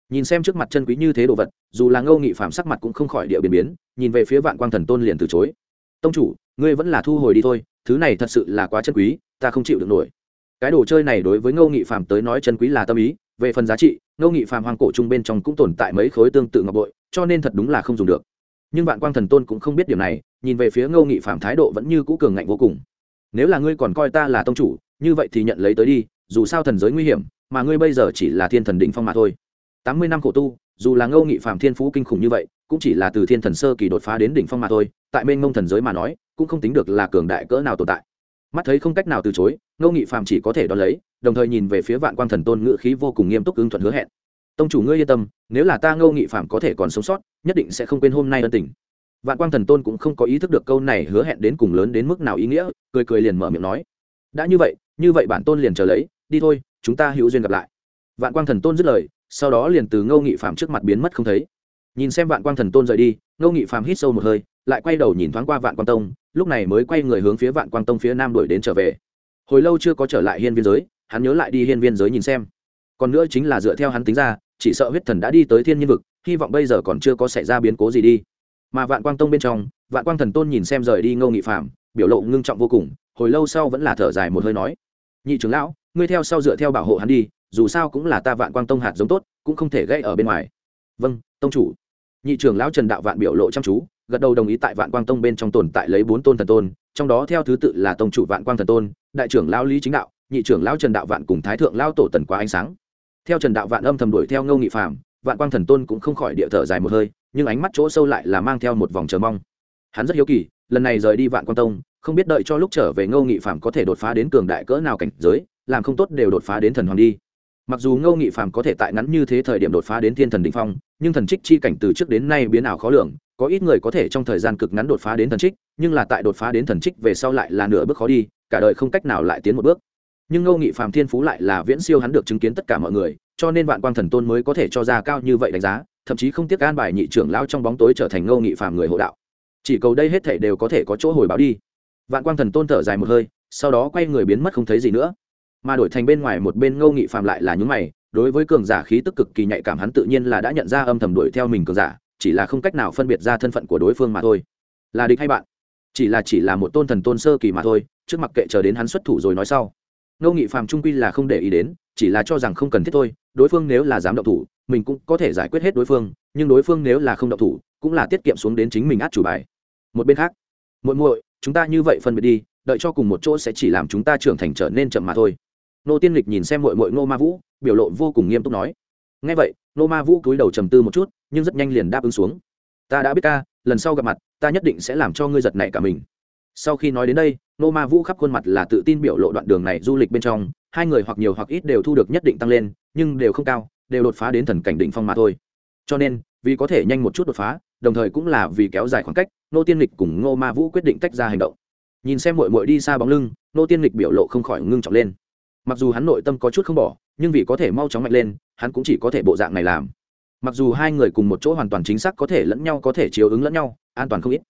nhìn xem trước mặt chân quý như thế đồ vật, dù là ngâu nghị phạm sắc mặt cũng không khỏi địa biến biến, nhìn về phía vạn quang thần tôn liền từ chối. Tông chủ, ngươi vẫn là thu hồi đi thôi, thứ này thật sự là quá chân quý, ta không chịu được nổi. Cái đồ chơi này đối với ngô nghị phạm tới nói chân quý là tâm ý, về phần giá trị ngô nghị phạm hoàng cổ trung bên trong cũng tồn tại mấy khối tương tự ngọc bội, cho nên thật đúng là không dùng được. Nhưng vạn quang thần tôn cũng không biết điểm này, nhìn về phía ngô nghị phạm thái độ vẫn như cũ cường ngạnh vô cùng. Nếu là ngươi còn coi ta là tông chủ, như vậy thì nhận lấy tới đi, dù sao thần giới nguy hiểm, mà ngươi bây giờ chỉ là thiên thần định phong mà thôi tám mươi năm khổ tu, dù là ngâu nghị phạm thiên phú kinh khủng như vậy, cũng chỉ là từ thiên thần sơ kỳ đột phá đến đỉnh phong mà thôi, tại mênh mông thần giới mà nói, cũng không tính được là cường đại cỡ nào tồn tại. Mắt thấy không cách nào từ chối ngâu nghị phạm chỉ có thể đón lấy, đồng thời nhìn về phía vạn quang thần tôn ngự khí vô cùng nghiêm túc ứng thuận hứa hẹn. Tông chủ ngươi yên tâm, nếu là ta ngâu nghị phạm có thể còn sống sót, nhất định sẽ không quên hôm nay ân tình. Vạn quang thần tôn cũng không có ý thức được câu này hứa hẹn đến cùng lớn đến mức nào ý nghĩa, cười cười liền mở miệng nói, đã như vậy như vậy bản tôn liền chờ lấy, đi thôi, chúng ta hữu duyên gặp lại. Vạn quang thần tôn dứt lời sau đó liền từ ngô nghị phạm trước mặt biến mất không thấy. Nhìn xem vạn quang thần tôn rời đi, ngô nghị Phạm hít sâu một hơi, lại quay đầu nhìn thoáng qua vạn quang tông, lúc này mới quay người hướng phía vạn quang tông phía nam đuổi đến trở về. Hồi lâu chưa có trở lại hiên viên giới, hắn nhớ lại đi hiên viên giới nhìn xem. Còn nữa chính là dựa theo hắn tính ra, chỉ sợ huyết thần đã đi tới thiên nhiên vực, hy vọng bây giờ còn chưa có xảy ra biến cố gì đi. Mà vạn quang tông bên trong, vạn quang thần tôn nhìn xem rời đi ngô nghị phạm biểu lộ ngưng trọng vô cùng, hồi lâu sau vẫn là thở dài một hơi nói, nhị trưởng lão, ngươi theo sau dựa theo bảo hộ hắn đi dù sao cũng là ta vạn quang tông hạt giống tốt, cũng không thể gây ở bên ngoài. Vâng tông chủ. Nhị trưởng lão trần đạo vạn biểu lộ chăm chú, gật đầu đồng ý tại vạn quang tông bên trong tồn tại lấy bốn tôn thần tôn, trong đó theo thứ tự là tông chủ vạn quang thần tôn, đại trưởng lão lý chính đạo, nhị trưởng lão trần đạo vạn cùng thái thượng lão tổ tần quá ánh sáng. Theo trần đạo vạn âm thầm đuổi theo ngô nghị phạm vạn quang thần tôn cũng không khỏi địa thở dài một hơi, nhưng ánh mắt chỗ sâu lại là mang theo một vòng chờ mong. Hắn rất hiếu kỳ, lần này rời đi vạn quang tông, không biết đợi cho lúc trở về ngô nghị phạm có thể đột phá đến cường đại cỡ nào cảnh giới, làm không tốt đều đột phá đến thần hoàng đi mặc dù ngô nghị phàm có thể tại ngắn như thế thời điểm đột phá đến thiên thần đ ỉ n h phong, nhưng thần trích chi cảnh từ trước đến nay biến ảo khó lường, có ít người có thể trong thời gian cực ngắn đột phá đến thần trích, nhưng là tại đột phá đến thần trích về sau lại là nửa bước khó đi, cả đời không cách nào lại tiến một bước. Nhưng ngô nghị phàm thiên phú lại là viễn siêu hắn được chứng kiến tất cả mọi người, cho nên vạn quang thần tôn mới có thể cho ra cao như vậy đánh giá, thậm chí không tiếc an bài nhị trưởng lao trong bóng tối trở thành ngô nghị phàm người hộ đạo. Chỉ cầu đây hết thể đều có thể có chỗ hồi báo đi. Vạn quang thần tôn thở dài một hơi, sau đó quay người biến mất không thấy gì nữa mà đổi thành bên ngoài một bên ngô nghị phạm lại là những mày, đối với cường giả khí tức cực kỳ nhạy cảm hắn tự nhiên là đã nhận ra âm thầm đuổi theo mình cường giả, chỉ là không cách nào phân biệt ra thân phận của đối phương mà thôi. Là địch hay bạn? Chỉ là chỉ là một tôn thần tôn sơ kỳ mà thôi, trước mặt kệ chờ đến hắn xuất thủ rồi nói sau. Ngô nghị phạm trung quy là không để ý đến, chỉ là cho rằng không cần thiết thôi, đối phương nếu là dám động thủ, mình cũng có thể giải quyết hết đối phương, nhưng đối phương nếu là không động thủ, cũng là tiết kiệm xuống đến chính mình át chủ bài. Một bên khác, muội muội, chúng ta như vậy phân biệt đi, đợi cho cùng một chỗ sẽ chỉ làm chúng ta trưởng thành trở nên chậm mà thôi nô tiên lịch nhìn xem muội muội Nô ma vũ, biểu lộ vô cùng nghiêm túc nói. Ngay vậy nô ma vũ cúi đầu trầm tư một chút, nhưng rất nhanh liền đáp ứng xuống. Ta đã biết ca, lần sau gặp mặt, ta nhất định sẽ làm cho ngươi giật này cả mình. Sau khi nói đến đây nô ma vũ khắp khuôn mặt là tự tin biểu lộ đoạn đường này du lịch bên trong, hai người hoặc nhiều hoặc ít đều thu được nhất định tăng lên, nhưng đều không cao, đều đột phá đến thần cảnh định phong mà thôi. Cho nên, vì có thể nhanh một chút đột phá, đồng thời cũng là vì kéo dài khoảng cách nô tiên lịch cùng nô ma vũ quyết định tách ra hành động. Nhìn xem mội mội đi xa bóng lưng nô tiên lịch biểu lộ không khỏi ngưng trọng lên mặc dù hắn nội tâm có chút không bỏ, nhưng vì có thể mau chóng mạnh lên, hắn cũng chỉ có thể bộ dạng này làm. Mặc dù hai người cùng một chỗ hoàn toàn chính xác có thể lẫn nhau, có thể chiếu ứng lẫn nhau, an toàn không ít.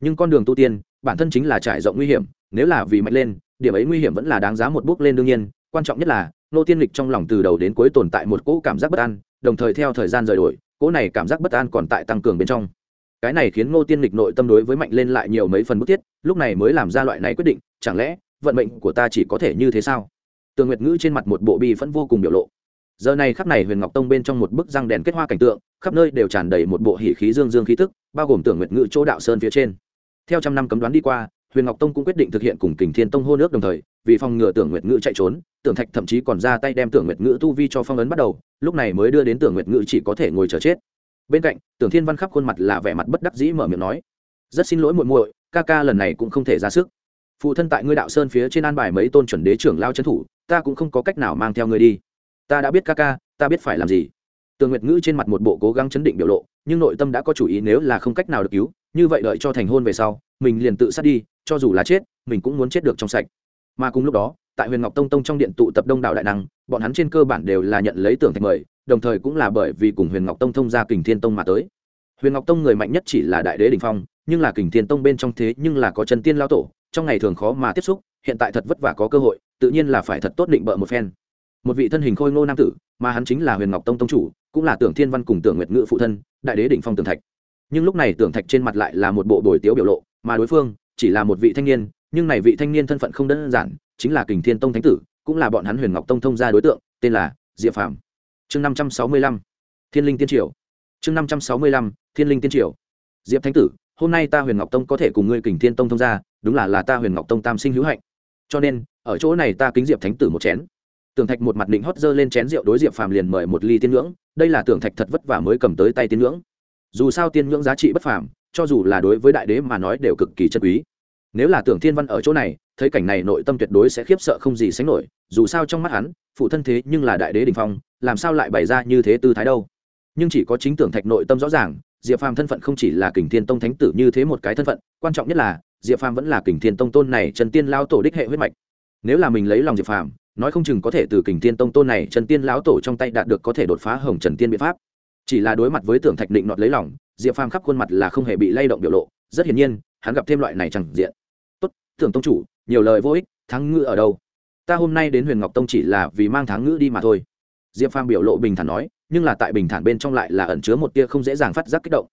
Nhưng con đường tu tiên, bản thân chính là trải rộng nguy hiểm, nếu là vì mạnh lên, điểm ấy nguy hiểm vẫn là đáng giá một bước lên đương nhiên. Quan trọng nhất là, nô tiên lịch trong lòng từ đầu đến cuối tồn tại một cỗ cảm giác bất an, đồng thời theo thời gian rời đổi, cỗ này cảm giác bất an còn tại tăng cường bên trong. Cái này khiến ngô tiên lịch nội tâm đối với mạnh lên lại nhiều mấy phần bức thiết, lúc này mới làm ra loại này quyết định, chẳng lẽ vận mệnh của ta chỉ có thể như thế sao? Tường nguyệt ngữ trên mặt một bộ bi phẫn vô cùng biểu lộ giờ này khắp này huyền ngọc tông bên trong một bức răng đèn kết hoa cảnh tượng khắp nơi đều tràn đầy một bộ hỉ khí dương dương khí tức bao gồm tưởng nguyệt ngữ chỗ đạo sơn phía trên theo trăm năm cấm đoán đi qua huyền ngọc tông cũng quyết định thực hiện cùng kình thiên tông hô nước đồng thời vì phòng ngừa tưởng nguyệt ngữ chạy trốn tưởng thạch thậm chí còn ra tay đem tưởng nguyệt ngữ tu vi cho phong ấn bắt đầu lúc này mới đưa đến tưởng nguyệt ngữ chỉ có thể ngồi chờ chết bên cạnh tưởng thiên văn khắp khuôn mặt là vẻ mặt bất đắc dĩ mở miệng nói rất xin lỗi muội muội ca ca lần này cũng không thể ra sức phụ thân tại ngươi đạo sơn phía trên an bài mấy tôn chuẩn đế trưởng lao trấn thủ ta cũng không có cách nào mang theo ngươi đi. Ta đã biết ca ca, ta biết phải làm gì. Tường nguyệt ngữ trên mặt một bộ cố gắng chấn định biểu lộ, nhưng nội tâm đã có chủ ý nếu là không cách nào được cứu, như vậy đợi cho thành hôn về sau, mình liền tự sát đi, cho dù là chết, mình cũng muốn chết được trong sạch. Mà cùng lúc đó, tại huyền ngọc tông tông trong điện tụ tập đông đảo đại năng, bọn hắn trên cơ bản đều là nhận lấy tưởng thạch mời, đồng thời cũng là bởi vì cùng huyền ngọc tông thông ra kình thiên tông mà tới. Huyền ngọc tông người mạnh nhất chỉ là đại đế đình phong, nhưng là kình thiên tông bên trong thế nhưng là có chân tiên lao tổ, trong ngày thường khó mà tiếp xúc, hiện tại thật vất vả có cơ hội tự nhiên là phải thật tốt định bợ một phen. Một vị thân hình khôi ngô nam tử, mà hắn chính là huyền ngọc tông tông chủ, cũng là tưởng thiên văn cùng tưởng nguyệt ngự phụ thân, đại đế đỉnh phong tường thạch. Nhưng lúc này tưởng thạch trên mặt lại là một bộ bồi tiếu biểu lộ, mà đối phương chỉ là một vị thanh niên, nhưng này vị thanh niên thân phận không đơn giản, chính là kình thiên tông thánh tử, cũng là bọn hắn huyền ngọc tông thông gia đối tượng, tên là diệp phạm chương năm trăm sáu mươi lăm, thiên linh tiên triều. Chương năm trăm sáu mươi lăm, thiên linh tiên triều. Diệp thánh tử, hôm nay ta huyền ngọc tông có thể cùng ngươi kình thiên tông thông gia, đúng là là ta huyền ngọc tông tam sinh hữu hạnh cho nên, ở chỗ này ta kính diệp thánh tử một chén. Tưởng thạch một mặt định hót dơ lên chén rượu đối diệp phàm liền mời một ly tiên ngưỡng, đây là tưởng thạch thật vất vả mới cầm tới tay tiên ngưỡng. Dù sao tiên ngưỡng giá trị bất phàm, cho dù là đối với đại đế mà nói đều cực kỳ chân quý. Nếu là tưởng thiên văn ở chỗ này, thấy cảnh này nội tâm tuyệt đối sẽ khiếp sợ không gì sánh nổi, dù sao trong mắt hắn, phụ thân thế nhưng là đại đế đình phong, làm sao lại bày ra như thế tư thái đâu? Nhưng chỉ có chính tưởng thạch nội tâm rõ ràng, diệp phàm thân phận không chỉ là kình thiên tông thánh tử như thế một cái thân phận, quan trọng nhất là diệp phàm vẫn là kình thiên tông tôn này trần tiên lao tổ đích hệ huyết mạch. Nếu là mình lấy lòng diệp phàm, nói không chừng có thể từ kình thiên tông tôn này trần tiên lão tổ trong tay đạt được có thể đột phá hồng trần tiên biện pháp. Chỉ là đối mặt với tưởng thạch định nọt lấy lòng, diệp phàm khắp khuôn mặt là không hề bị lay động biểu lộ, rất hiển nhiên, hắn gặp thêm loại này chẳng diện. Tốt, tưởng tông chủ, nhiều lời vô ích, thắng ngữ ở đâu? Ta hôm nay đến huyền ngọc tông chỉ là vì mang thắng ngữ đi mà thôi. Diệp phàm biểu lộ bình thản nói, nhưng là tại bình thản bên trong lại là ẩn chứa một tia không dễ dàng phát giác kích động.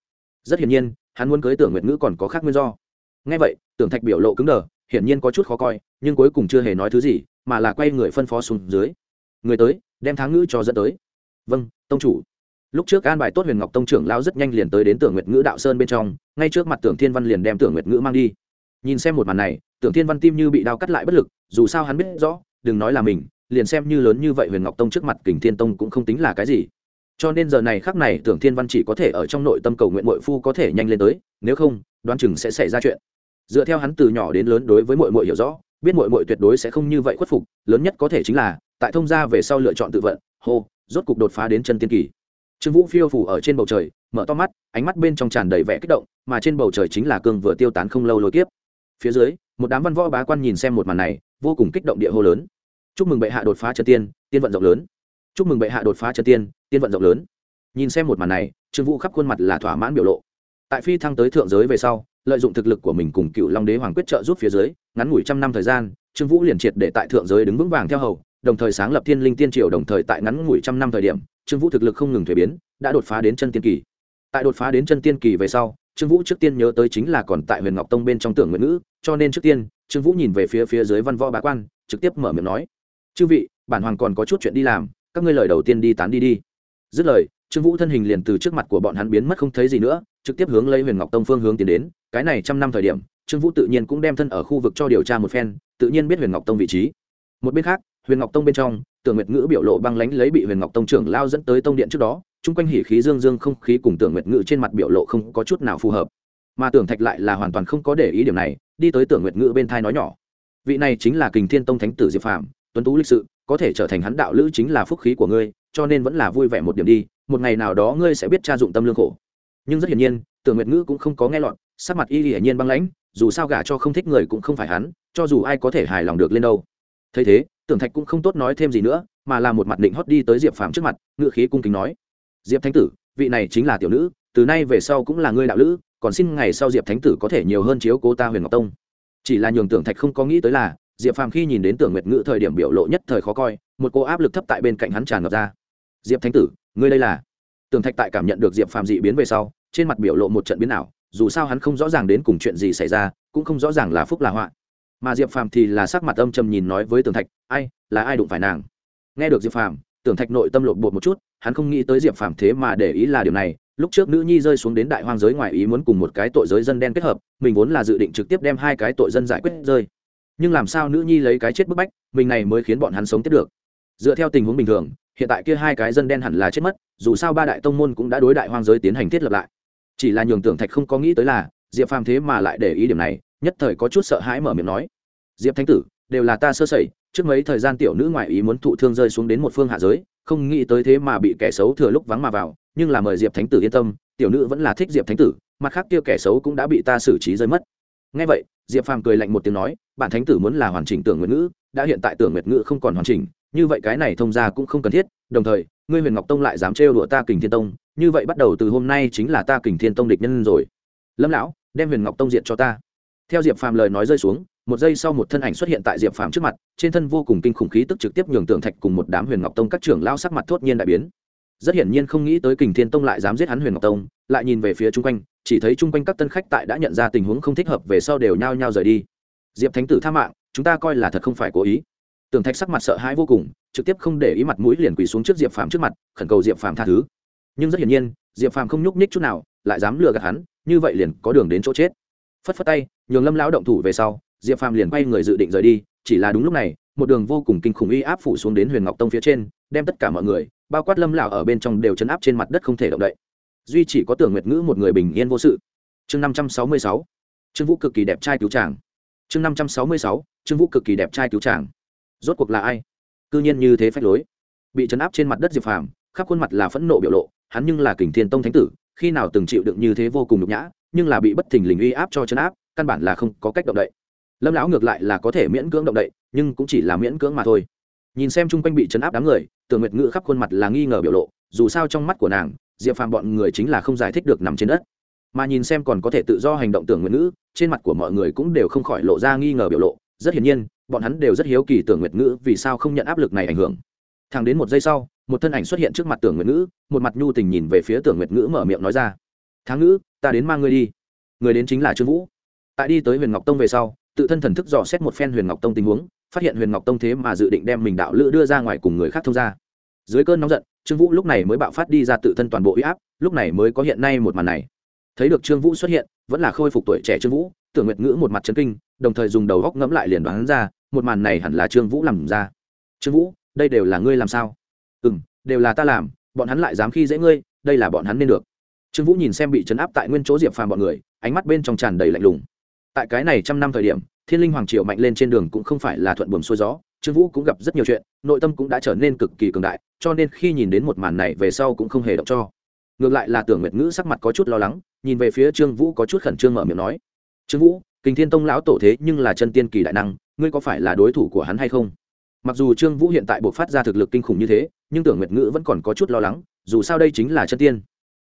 Rất hiển nhiên, hắn muốn cưới tưởng nguyệt ngữ còn có khác nguyên do ngay vậy, tưởng thạch biểu lộ cứng đờ, hiển nhiên có chút khó coi, nhưng cuối cùng chưa hề nói thứ gì, mà là quay người phân phó xuống dưới. Người tới, đem tháng ngữ cho dẫn tới. Vâng tông chủ. Lúc trước an bài tốt huyền ngọc tông trưởng lao rất nhanh liền tới đến tưởng nguyệt ngữ đạo sơn bên trong, ngay trước mặt tưởng thiên văn liền đem tưởng nguyệt ngữ mang đi. Nhìn xem một màn này, tưởng thiên văn tim như bị đao cắt lại bất lực, dù sao hắn biết rõ, đừng nói là mình, liền xem như lớn như vậy huyền ngọc tông trước mặt kình thiên tông cũng không tính là cái gì. Cho nên giờ này khắc này tưởng thiên văn chỉ có thể ở trong nội tâm cầu nguyện mội phu có thể nhanh lên tới, nếu không, đoán chừng sẽ xảy ra chuyện dựa theo hắn từ nhỏ đến lớn đối với mội mội hiểu rõ, biết mội mội tuyệt đối sẽ không như vậy khuất phục, lớn nhất có thể chính là, tại thông gia về sau lựa chọn tự vận, hô, rốt cục đột phá đến chân tiên kỳ. Trương vũ phiêu phủ ở trên bầu trời, mở to mắt, ánh mắt bên trong tràn đầy vẻ kích động, mà trên bầu trời chính là cương vừa tiêu tán không lâu lôi kiếp. Phía dưới, một đám văn võ bá quan nhìn xem một màn này, vô cùng kích động địa hô lớn. Chúc mừng bệ hạ đột phá chân tiên tiên vận rộng lớn. Chúc mừng bệ hạ đột phá chân tiên tiên vận rộng lớn. Nhìn xem một màn này, trương vũ khắp khuôn mặt là thỏa mãn biểu lộ. Tại phi thăng tới thượng giới về sau lợi dụng thực lực của mình cùng cựu long đế hoàng quyết trợ giúp phía dưới, ngắn ngủi trăm năm thời gian, trương vũ liền triệt để tại thượng giới đứng vững vàng theo hầu, đồng thời sáng lập thiên linh tiên triều đồng thời tại ngắn ngủi trăm năm thời điểm, trương vũ thực lực không ngừng thuế biến, đã đột phá đến chân tiên kỳ. Tại đột phá đến chân tiên kỳ về sau, trương vũ trước tiên nhớ tới chính là còn tại huyền ngọc tông bên trong tưởng nguyện ngữ, cho nên trước tiên, trương vũ nhìn về phía phía dưới văn võ bá quan, trực tiếp mở miệng nói, chư vị, bản hoàng còn có chút chuyện đi làm, các ngươi lời đầu tiên đi tán đi đi. Dứt lời, trương vũ thân hình liền từ trước mặt của bọn hắn biến mất không thấy gì nữa, trực tiếp hướng lấy huyền ngọc tông phương hướng tiến đến cái này trăm năm thời điểm, trương vũ tự nhiên cũng đem thân ở khu vực cho điều tra một phen, tự nhiên biết huyền ngọc tông vị trí. Một bên khác, huyền ngọc tông bên trong, tưởng nguyệt ngữ biểu lộ băng lánh lấy bị huyền ngọc tông trưởng lao dẫn tới tông điện trước đó, chung quanh hỉ khí dương dương không khí cùng tưởng nguyệt ngữ trên mặt biểu lộ không có chút nào phù hợp. Mà tưởng thạch lại là hoàn toàn không có để ý điểm này, đi tới tưởng nguyệt ngữ bên thai nói nhỏ. Vị này chính là kình thiên tông thánh tử diệp phạm tuấn tú lịch sự, có thể trở thành hắn đạo lữ chính là phúc khí của ngươi, cho nên vẫn là vui vẻ một điểm đi, một ngày nào đó ngươi sẽ biết tra dụng tâm lương khổ. Nhưng rất hiển nhiên, tưởng nguyệt ngữ cũng không có nghe lọt sắc mặt y hiển nhiên băng lãnh, dù sao gả cho không thích người cũng không phải hắn, cho dù ai có thể hài lòng được lên đâu. Thấy thế, tưởng thạch cũng không tốt nói thêm gì nữa, mà là một mặt định hót đi tới diệp phàm trước mặt ngự khí cung kính nói, diệp thánh tử, vị này chính là tiểu nữ, từ nay về sau cũng là ngươi đạo lữ, còn xin ngày sau diệp thánh tử có thể nhiều hơn chiếu cố ta huyền ngọc tông. Chỉ là nhường tưởng thạch không có nghĩ tới là, diệp phàm khi nhìn đến tưởng nguyệt ngữ thời điểm biểu lộ nhất thời khó coi, một cô áp lực thấp tại bên cạnh hắn tràn ngập ra. Diệp thánh tử, ngươi đây là? Tưởng thạch tại cảm nhận được diệp phàm dị biến về sau, trên mặt biểu lộ một trận biến ảo dù sao hắn không rõ ràng đến cùng chuyện gì xảy ra, cũng không rõ ràng là phúc là họa. Mà diệp phàm thì là sắc mặt âm trầm nhìn nói với tường thạch, ai, là ai đụng phải nàng? Nghe được diệp phàm tường thạch nội tâm lột bột một chút, hắn không nghĩ tới diệp phàm thế mà để ý là điều này. Lúc trước nữ nhi rơi xuống đến đại hoang giới ngoài ý muốn cùng một cái tội giới dân đen kết hợp, mình vốn là dự định trực tiếp đem hai cái tội dân giải quyết rơi. Nhưng làm sao nữ nhi lấy cái chết bức bách, mình này mới khiến bọn hắn sống tiếp được? Dựa theo tình huống bình thường, hiện tại kia hai cái dân đen hẳn là chết mất, dù sao ba đại tông môn cũng đã đối đại hoang giới tiến hành thiết lập lại chỉ là nhường tưởng thạch không có nghĩ tới là, diệp phàm thế mà lại để ý điểm này, nhất thời có chút sợ hãi mở miệng nói. Diệp thánh tử, đều là ta sơ sẩy, trước mấy thời gian tiểu nữ ngoại ý muốn thụ thương rơi xuống đến một phương hạ giới, không nghĩ tới thế mà bị kẻ xấu thừa lúc vắng mà vào, nhưng là mời diệp thánh tử yên tâm, tiểu nữ vẫn là thích diệp thánh tử, mặt khác kia kẻ xấu cũng đã bị ta xử trí rơi mất. Ngay vậy, diệp phàm cười lạnh một tiếng nói, bản thánh tử muốn là hoàn chỉnh tưởng nguyện ngữ, đã hiện tại tưởng nguyện ngữ không còn hoàn chỉnh, như vậy cái này thông ra cũng không cần thiết, đồng thời, ngươi huyền ngọc tông lại dám trêu đùa ta kình thiên tông như vậy bắt đầu từ hôm nay chính là ta kình thiên tông địch nhân rồi. Lâm lão, đem huyền ngọc tông diện cho ta. Theo diệp phàm lời nói rơi xuống, một giây sau một thân ảnh xuất hiện tại diệp phàm trước mặt, trên thân vô cùng kinh khủng khí tức trực tiếp nhường tượng thạch cùng một đám huyền ngọc tông các trưởng lao sắc mặt thốt nhiên đại biến. Rất hiển nhiên không nghĩ tới kình thiên tông lại dám giết hắn huyền ngọc tông, lại nhìn về phía chung quanh, chỉ thấy chung quanh các tân khách tại đã nhận ra tình huống không thích hợp về sau đều nhao nhao rời đi. Diệp thánh tử tha mạng, chúng ta coi là thật không phải cố ý. Tường thạch sắc mặt sợ hãi vô cùng, trực tiếp không để ý mặt mũi liền quỳ xuống trước diệp phàm trước mặt, khẩn cầu diệp phàm tha thứ nhưng rất hiển nhiên, diệp phàm không nhúc nhích chút nào, lại dám lừa gạt hắn, như vậy liền có đường đến chỗ chết. Phất phất tay, nhường lâm lão động thủ về sau, diệp phàm liền quay người dự định rời đi, chỉ là đúng lúc này, một đường vô cùng kinh khủng uy áp phủ xuống đến huyền ngọc tông phía trên, đem tất cả mọi người, bao quát lâm lão ở bên trong đều chấn áp trên mặt đất không thể động đậy. Duy chỉ có tưởng nguyệt ngữ một người bình yên vô sự. Chương năm trăm sáu mươi sáu, trương vũ cực kỳ đẹp trai cứu tràng chương năm trăm sáu mươi sáu, trương vũ cực kỳ đẹp trai cứu tràng rốt cuộc là ai? Cư nhiên như thế phách lối. Bị chấn áp trên mặt đất diệp phàm, khắp khuôn mặt là phẫn nộ biểu lộ hắn nhưng là kình thiên tông thánh tử, khi nào từng chịu đựng như thế vô cùng nhục nhã, nhưng là bị bất thình lình uy áp cho chấn áp, căn bản là không có cách động đậy. Lâm lão ngược lại là có thể miễn cưỡng động đậy, nhưng cũng chỉ là miễn cưỡng mà thôi. Nhìn xem chung quanh bị chấn áp đám người Tưởng nguyệt ngữ khắp khuôn mặt là nghi ngờ biểu lộ, dù sao trong mắt của nàng, diệp phàm bọn người chính là không giải thích được nằm trên đất. Mà nhìn xem còn có thể tự do hành động tưởng Nguyệt ngữ trên mặt của mọi người cũng đều không khỏi lộ ra nghi ngờ biểu lộ. Rất hiển nhiên, bọn hắn đều rất hiếu kỳ tưởng nguyệt ngữ vì sao không nhận áp lực này ảnh hưởng thẳng đến một giây sau, một thân ảnh xuất hiện trước mặt tưởng nguyệt ngữ, một mặt nhu tình nhìn về phía tưởng nguyệt ngữ mở miệng nói ra. Tháng ngữ, ta đến mang ngươi đi. Người đến chính là trương vũ. Tại đi tới huyền ngọc tông về sau, tự thân thần thức dò xét một phen huyền ngọc tông tình huống, phát hiện huyền ngọc tông thế mà dự định đem mình đạo lữ đưa ra ngoài cùng người khác thông ra dưới cơn nóng giận, trương vũ lúc này mới bạo phát đi ra tự thân toàn bộ huy áp, lúc này mới có hiện nay một màn này. Thấy được trương vũ xuất hiện, vẫn là khôi phục tuổi trẻ trương vũ, tưởng nguyệt ngữ một mặt chấn kinh, đồng thời dùng đầu góc ngẫm lại liền đoán ra, một màn này hẳn là trương vũ làm ra. Trương vũ đây đều là ngươi làm sao? Ừ m đều là ta làm, bọn hắn lại dám khi dễ ngươi, đây là bọn hắn nên được. Trương vũ nhìn xem bị chấn áp tại nguyên chỗ diệp phàm bọn người, ánh mắt bên trong tràn đầy lạnh lùng. Tại cái này trăm năm thời điểm, thiên linh hoàng triều mạnh lên trên đường cũng không phải là thuận buồm xuôi gió, trương vũ cũng gặp rất nhiều chuyện, nội tâm cũng đã trở nên cực kỳ cường đại, cho nên khi nhìn đến một màn này về sau cũng không hề động cho. Ngược lại là tưởng nguyệt ngữ sắc mặt có chút lo lắng, nhìn về phía trương vũ có chút khẩn trương mở miệng nói, trương vũ, kình thiên tông lão tổ thế nhưng là chân tiên kỳ đại năng, ngươi có phải là đối thủ của hắn hay không? Mặc dù trương vũ hiện tại buộc phát ra thực lực kinh khủng như thế, nhưng tưởng nguyệt ngữ vẫn còn có chút lo lắng, dù sao đây chính là chân tiên.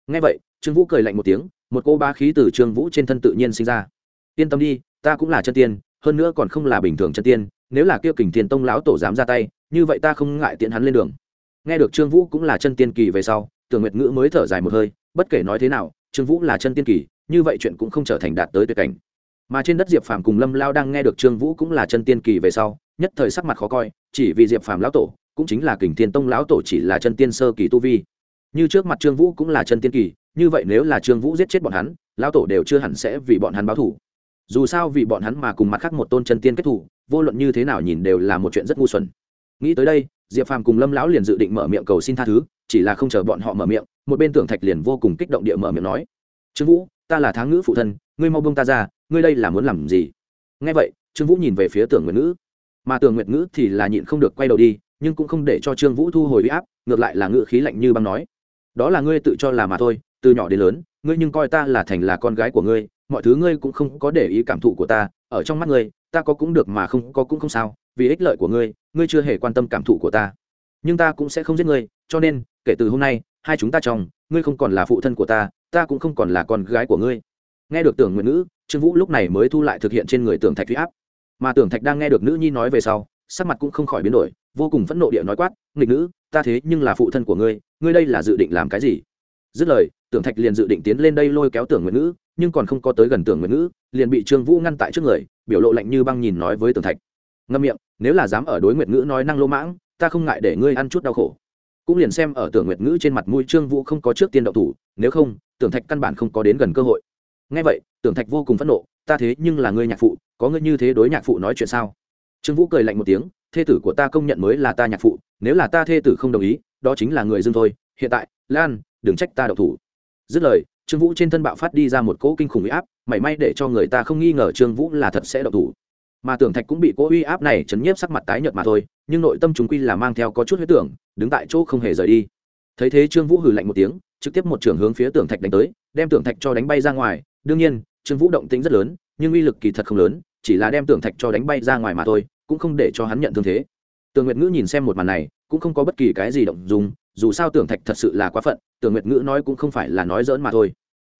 Ngay vậy, trương vũ cười lạnh một tiếng, một cô ba khí từ trương vũ trên thân tự nhiên sinh ra. Yên tâm đi, ta cũng là chân tiên, hơn nữa còn không là bình thường chân tiên, nếu là kêu kình thiên tông lão tổ dám ra tay, như vậy ta không ngại tiện hắn lên đường. Nghe được trương vũ cũng là chân tiên kỳ về sau, tưởng nguyệt ngữ mới thở dài một hơi, bất kể nói thế nào, trương vũ là chân tiên kỳ, như vậy chuyện cũng không trở thành đạt tới tuyệt cảnh. Mà trên đất diệp phàm cùng lâm lao đang nghe được trương vũ cũng là chân tiên kỳ về sau nhất thời sắc mặt khó coi, chỉ vì diệp phàm lão tổ, cũng chính là kình thiên tông lão tổ chỉ là chân tiên sơ kỳ tu vi. Như trước mặt trương vũ cũng là chân tiên kỳ, như vậy nếu là trương vũ giết chết bọn hắn, lão tổ đều chưa hẳn sẽ vì bọn hắn báo thủ dù sao vì bọn hắn mà cùng mặt khác một tôn chân tiên kết thủ vô luận như thế nào nhìn đều là một chuyện rất ngu xuẩn. Nghĩ tới đây, diệp phàm cùng lâm lão liền dự định mở miệng cầu xin tha thứ, chỉ là không chờ bọn họ mở miệng, một bên tưởng thạch liền vô cùng kích động địa mở miệng nói, trương vũ, ta là tháng ngữ phụ thân, ngươi mau bông ta ra, ngươi đây là muốn làm gì? Nghe vậy, trương vũ nhìn về phía tưởng nguyệt ngữ mà tưởng nguyệt ngữ thì là nhịn không được quay đầu đi, nhưng cũng không để cho trương vũ thu hồi huy áp, ngược lại là ngữ khí lạnh như băng nói. Đó là ngươi tự cho là mà thôi, từ nhỏ đến lớn, ngươi nhưng coi ta là thành là con gái của ngươi, mọi thứ ngươi cũng không có để ý cảm thụ của ta, ở trong mắt ngươi, ta có cũng được mà không có cũng không sao, vì ích lợi của ngươi ngươi chưa hề quan tâm cảm thụ của ta. Nhưng ta cũng sẽ không giết ngươi, cho nên, kể từ hôm nay, hai chúng ta chồng, ngươi không còn là phụ thân của ta ta cũng không còn là con gái của ngươi. Nghe được tưởng nguyện ngữ, trương vũ lúc này mới thu lại thực hiện trên người tưởng thạch huy áp mà tưởng thạch đang nghe được nữ nhi nói về sau, sắc mặt cũng không khỏi biến đổi, vô cùng phẫn nộ địa nói quát, nghịch nữ, ta thế nhưng là phụ thân của ngươi ngươi đây là dự định làm cái gì? Dứt lời, tưởng thạch liền dự định tiến lên đây lôi kéo tưởng nguyện ngữ nhưng còn không có tới gần tưởng nguyện ngữ liền bị trương vũ ngăn tại trước người, biểu lộ lạnh như băng nhìn nói với tưởng thạch. Ngâm miệng, nếu là dám ở đối nguyện ngữ nói năng lỗ mãng, ta không ngại để ngươi ăn chút đau khổ. Cũng liền xem ở tưởng nguyệt ngữ trên mặt mũi trương vũ không có trước tiên đậu thủ, nếu không, tưởng thạch căn bản không có đến gần cơ hội. Ngay vậy, tưởng thạch vô cùng phẫn nộ ta thế nhưng là ngươi nhạc phụ, có ngươi như thế đối nhạc phụ nói chuyện sao? Trương vũ cười lạnh một tiếng, thê tử của ta công nhận mới là ta nhạc phụ, nếu là ta thê tử không đồng ý, đó chính là người dương thôi. Hiện tại, lan, đừng trách ta độc thủ. Dứt lời, trương vũ trên thân bạo phát đi ra một cỗ kinh khủng uy áp, mảy may để cho người ta không nghi ngờ trương vũ là thật sẽ độc thủ. Mà tưởng thạch cũng bị cỗ uy áp này chấn nhiếp sắc mặt tái nhợt mà thôi, nhưng nội tâm chúng quy là mang theo có chút huyết tưởng, đứng tại chỗ không hề rời đi. Thấy thế trương vũ hừ lạnh một tiếng, trực tiếp một trường hướng phía tưởng thạch đánh tới, đem tưởng thạch cho đánh bay ra ngoài đương nhiên, trương vũ động tĩnh rất lớn, nhưng uy lực kỳ thật không lớn, chỉ là đem tưởng thạch cho đánh bay ra ngoài mà thôi, cũng không để cho hắn nhận thương thế. Tường nguyệt ngữ nhìn xem một màn này, cũng không có bất kỳ cái gì động dùng dù sao tưởng thạch thật sự là quá phận, tường nguyệt ngữ nói cũng không phải là nói dỡn mà thôi.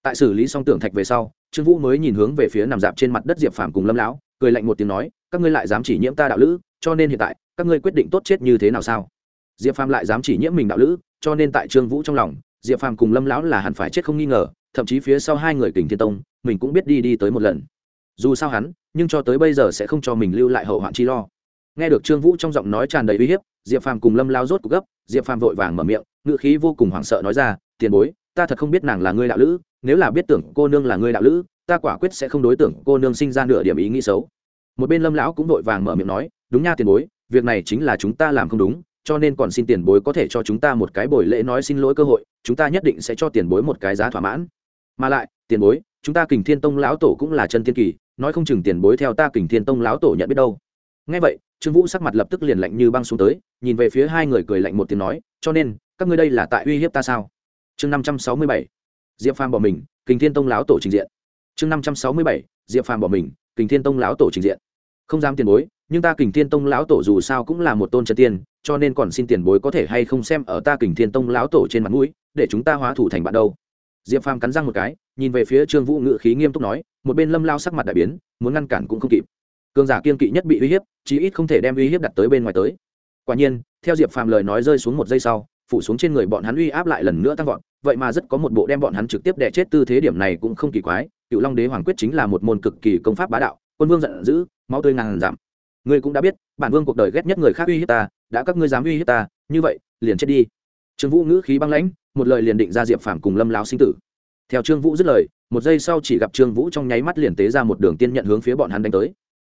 Tại xử lý xong tưởng thạch về sau, trương vũ mới nhìn hướng về phía nằm dạp trên mặt đất diệp phàm cùng lâm lão, cười lạnh một tiếng nói, các ngươi lại dám chỉ nhiễm ta đạo lữ, cho nên hiện tại, các ngươi quyết định tốt chết như thế nào sao? Diệp phàm lại dám chỉ nhiễm mình đạo lữ, cho nên tại trương vũ trong lòng, diệp phàm cùng lâm lão là hẳn phải chết không nghi ngờ thậm chí phía sau hai người kình thiên tông, mình cũng biết đi đi tới một lần. Dù sao hắn, nhưng cho tới bây giờ sẽ không cho mình lưu lại hậu hoạn chi lo. Nghe được trương vũ trong giọng nói tràn đầy uy hiếp, diệp phàm cùng lâm lao rốt cuộc gấp, diệp phàm vội vàng mở miệng ngự khí vô cùng hoảng sợ nói ra, tiền bối, ta thật không biết nàng là ngươi đạo lữ, nếu là biết tưởng cô nương là ngươi đạo lữ, ta quả quyết sẽ không đối tưởng cô nương sinh ra nửa điểm ý nghĩ xấu. Một bên lâm lão cũng vội vàng mở miệng nói, đúng nha tiền bối, việc này chính là chúng ta làm không đúng, cho nên còn xin tiền bối có thể cho chúng ta một cái buổi lễ nói xin lỗi cơ hội, chúng ta nhất định sẽ cho tiền bối một cái giá thỏa mãn mà lại, tiền bối, chúng ta kình thiên tông lão tổ cũng là chân tiên kỳ, nói không chừng tiền bối theo ta kình thiên tông lão tổ nhận biết đâu. Ngay vậy, trương vũ sắc mặt lập tức liền lạnh như băng xuống tới, nhìn về phía hai người cười lạnh một tiếng nói, cho nên, các ngươi đây là tại uy hiếp ta sao? Chương năm trăm sáu mươi bảy, diệp phàm bỏ mình, kình thiên tông lão tổ trình diện. Chương năm trăm sáu mươi bảy, diệp phàm bỏ mình, kình thiên tông lão tổ trình diện. Không dám tiền bối, nhưng ta kình thiên tông lão tổ dù sao cũng là một tôn chân tiên, cho nên còn xin tiền bối có thể hay không xem ở ta kình thiên tông lão tổ trên mặt mũi, để chúng ta hóa thủ thành bạn đâu diệp phàm cắn răng một cái, nhìn về phía trương vũ ngự khí nghiêm túc nói, một bên lâm lao sắc mặt đại biến, muốn ngăn cản cũng không kịp. Cường giả kiên kỵ nhất bị uy hiếp, chí ít không thể đem uy hiếp đặt tới bên ngoài tới. Quả nhiên, theo diệp phàm lời nói rơi xuống một giây sau, phủ xuống trên người bọn hắn uy áp lại lần nữa tăng vọt, vậy mà rất có một bộ đem bọn hắn trực tiếp đè chết tư thế điểm này cũng không kỳ quái, cựu long đế hoàng quyết chính là một môn cực kỳ công pháp bá đạo, quân vương giận dữ, máu tươi ngàn giảm ngươi cũng đã biết, bản vương cuộc đời ghét nhất người khác uy hiếp ta, đã các ngươi dám uy hiếp ta, như vậy, liền chết đi trương vũ ngữ khí băng lãnh, một lời liền định ra diệp phàm cùng lâm láo sinh tử. Theo trương vũ dứt lời, một giây sau chỉ gặp trương vũ trong nháy mắt liền tế ra một đường tiên nhận hướng phía bọn hắn đánh tới.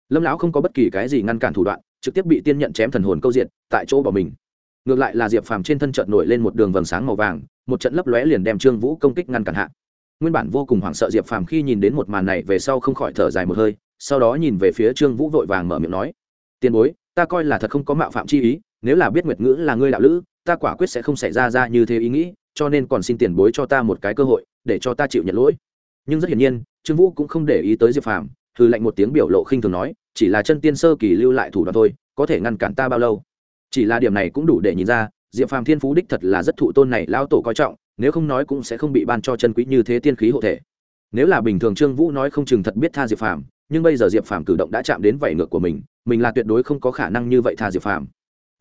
Lâm lão không có bất kỳ cái gì ngăn cản thủ đoạn, trực tiếp bị tiên nhận chém thần hồn câu diện, tại chỗ bỏ mình. Ngược lại là diệp phàm trên thân trận nổi lên một đường vầng sáng màu vàng, một trận lấp lóe liền đem trương vũ công kích ngăn cản hạ. Nguyên bản vô cùng hoảng sợ diệp phàm khi nhìn đến một màn này về sau không khỏi thở dài một hơi, sau đó nhìn về phía trương vũ vội vàng mở miệng nói, tiền bối, ta coi là thật không có mạo phạm chi ý, nếu là biết nguyệt ngữ là ngươi đạo lữ ta quả quyết sẽ không xảy ra ra như thế ý nghĩ, cho nên còn xin tiền bối cho ta một cái cơ hội, để cho ta chịu nhận lỗi. Nhưng rất hiển nhiên, trương vũ cũng không để ý tới diệp phàm thư lệnh một tiếng biểu lộ khinh thường nói, chỉ là chân tiên sơ kỳ lưu lại thủ đoạn thôi, có thể ngăn cản ta bao lâu? Chỉ là điểm này cũng đủ để nhìn ra, diệp phàm thiên phú đích thật là rất thụ tôn này lao tổ coi trọng, nếu không nói cũng sẽ không bị ban cho chân quý như thế tiên khí hộ thể. Nếu là bình thường trương vũ nói không chừng thật biết tha diệp phàm, nhưng bây giờ diệp phàm cử động đã chạm đến vảy ngược của mình mình là tuyệt đối không có khả năng như vậy tha diệp phàm.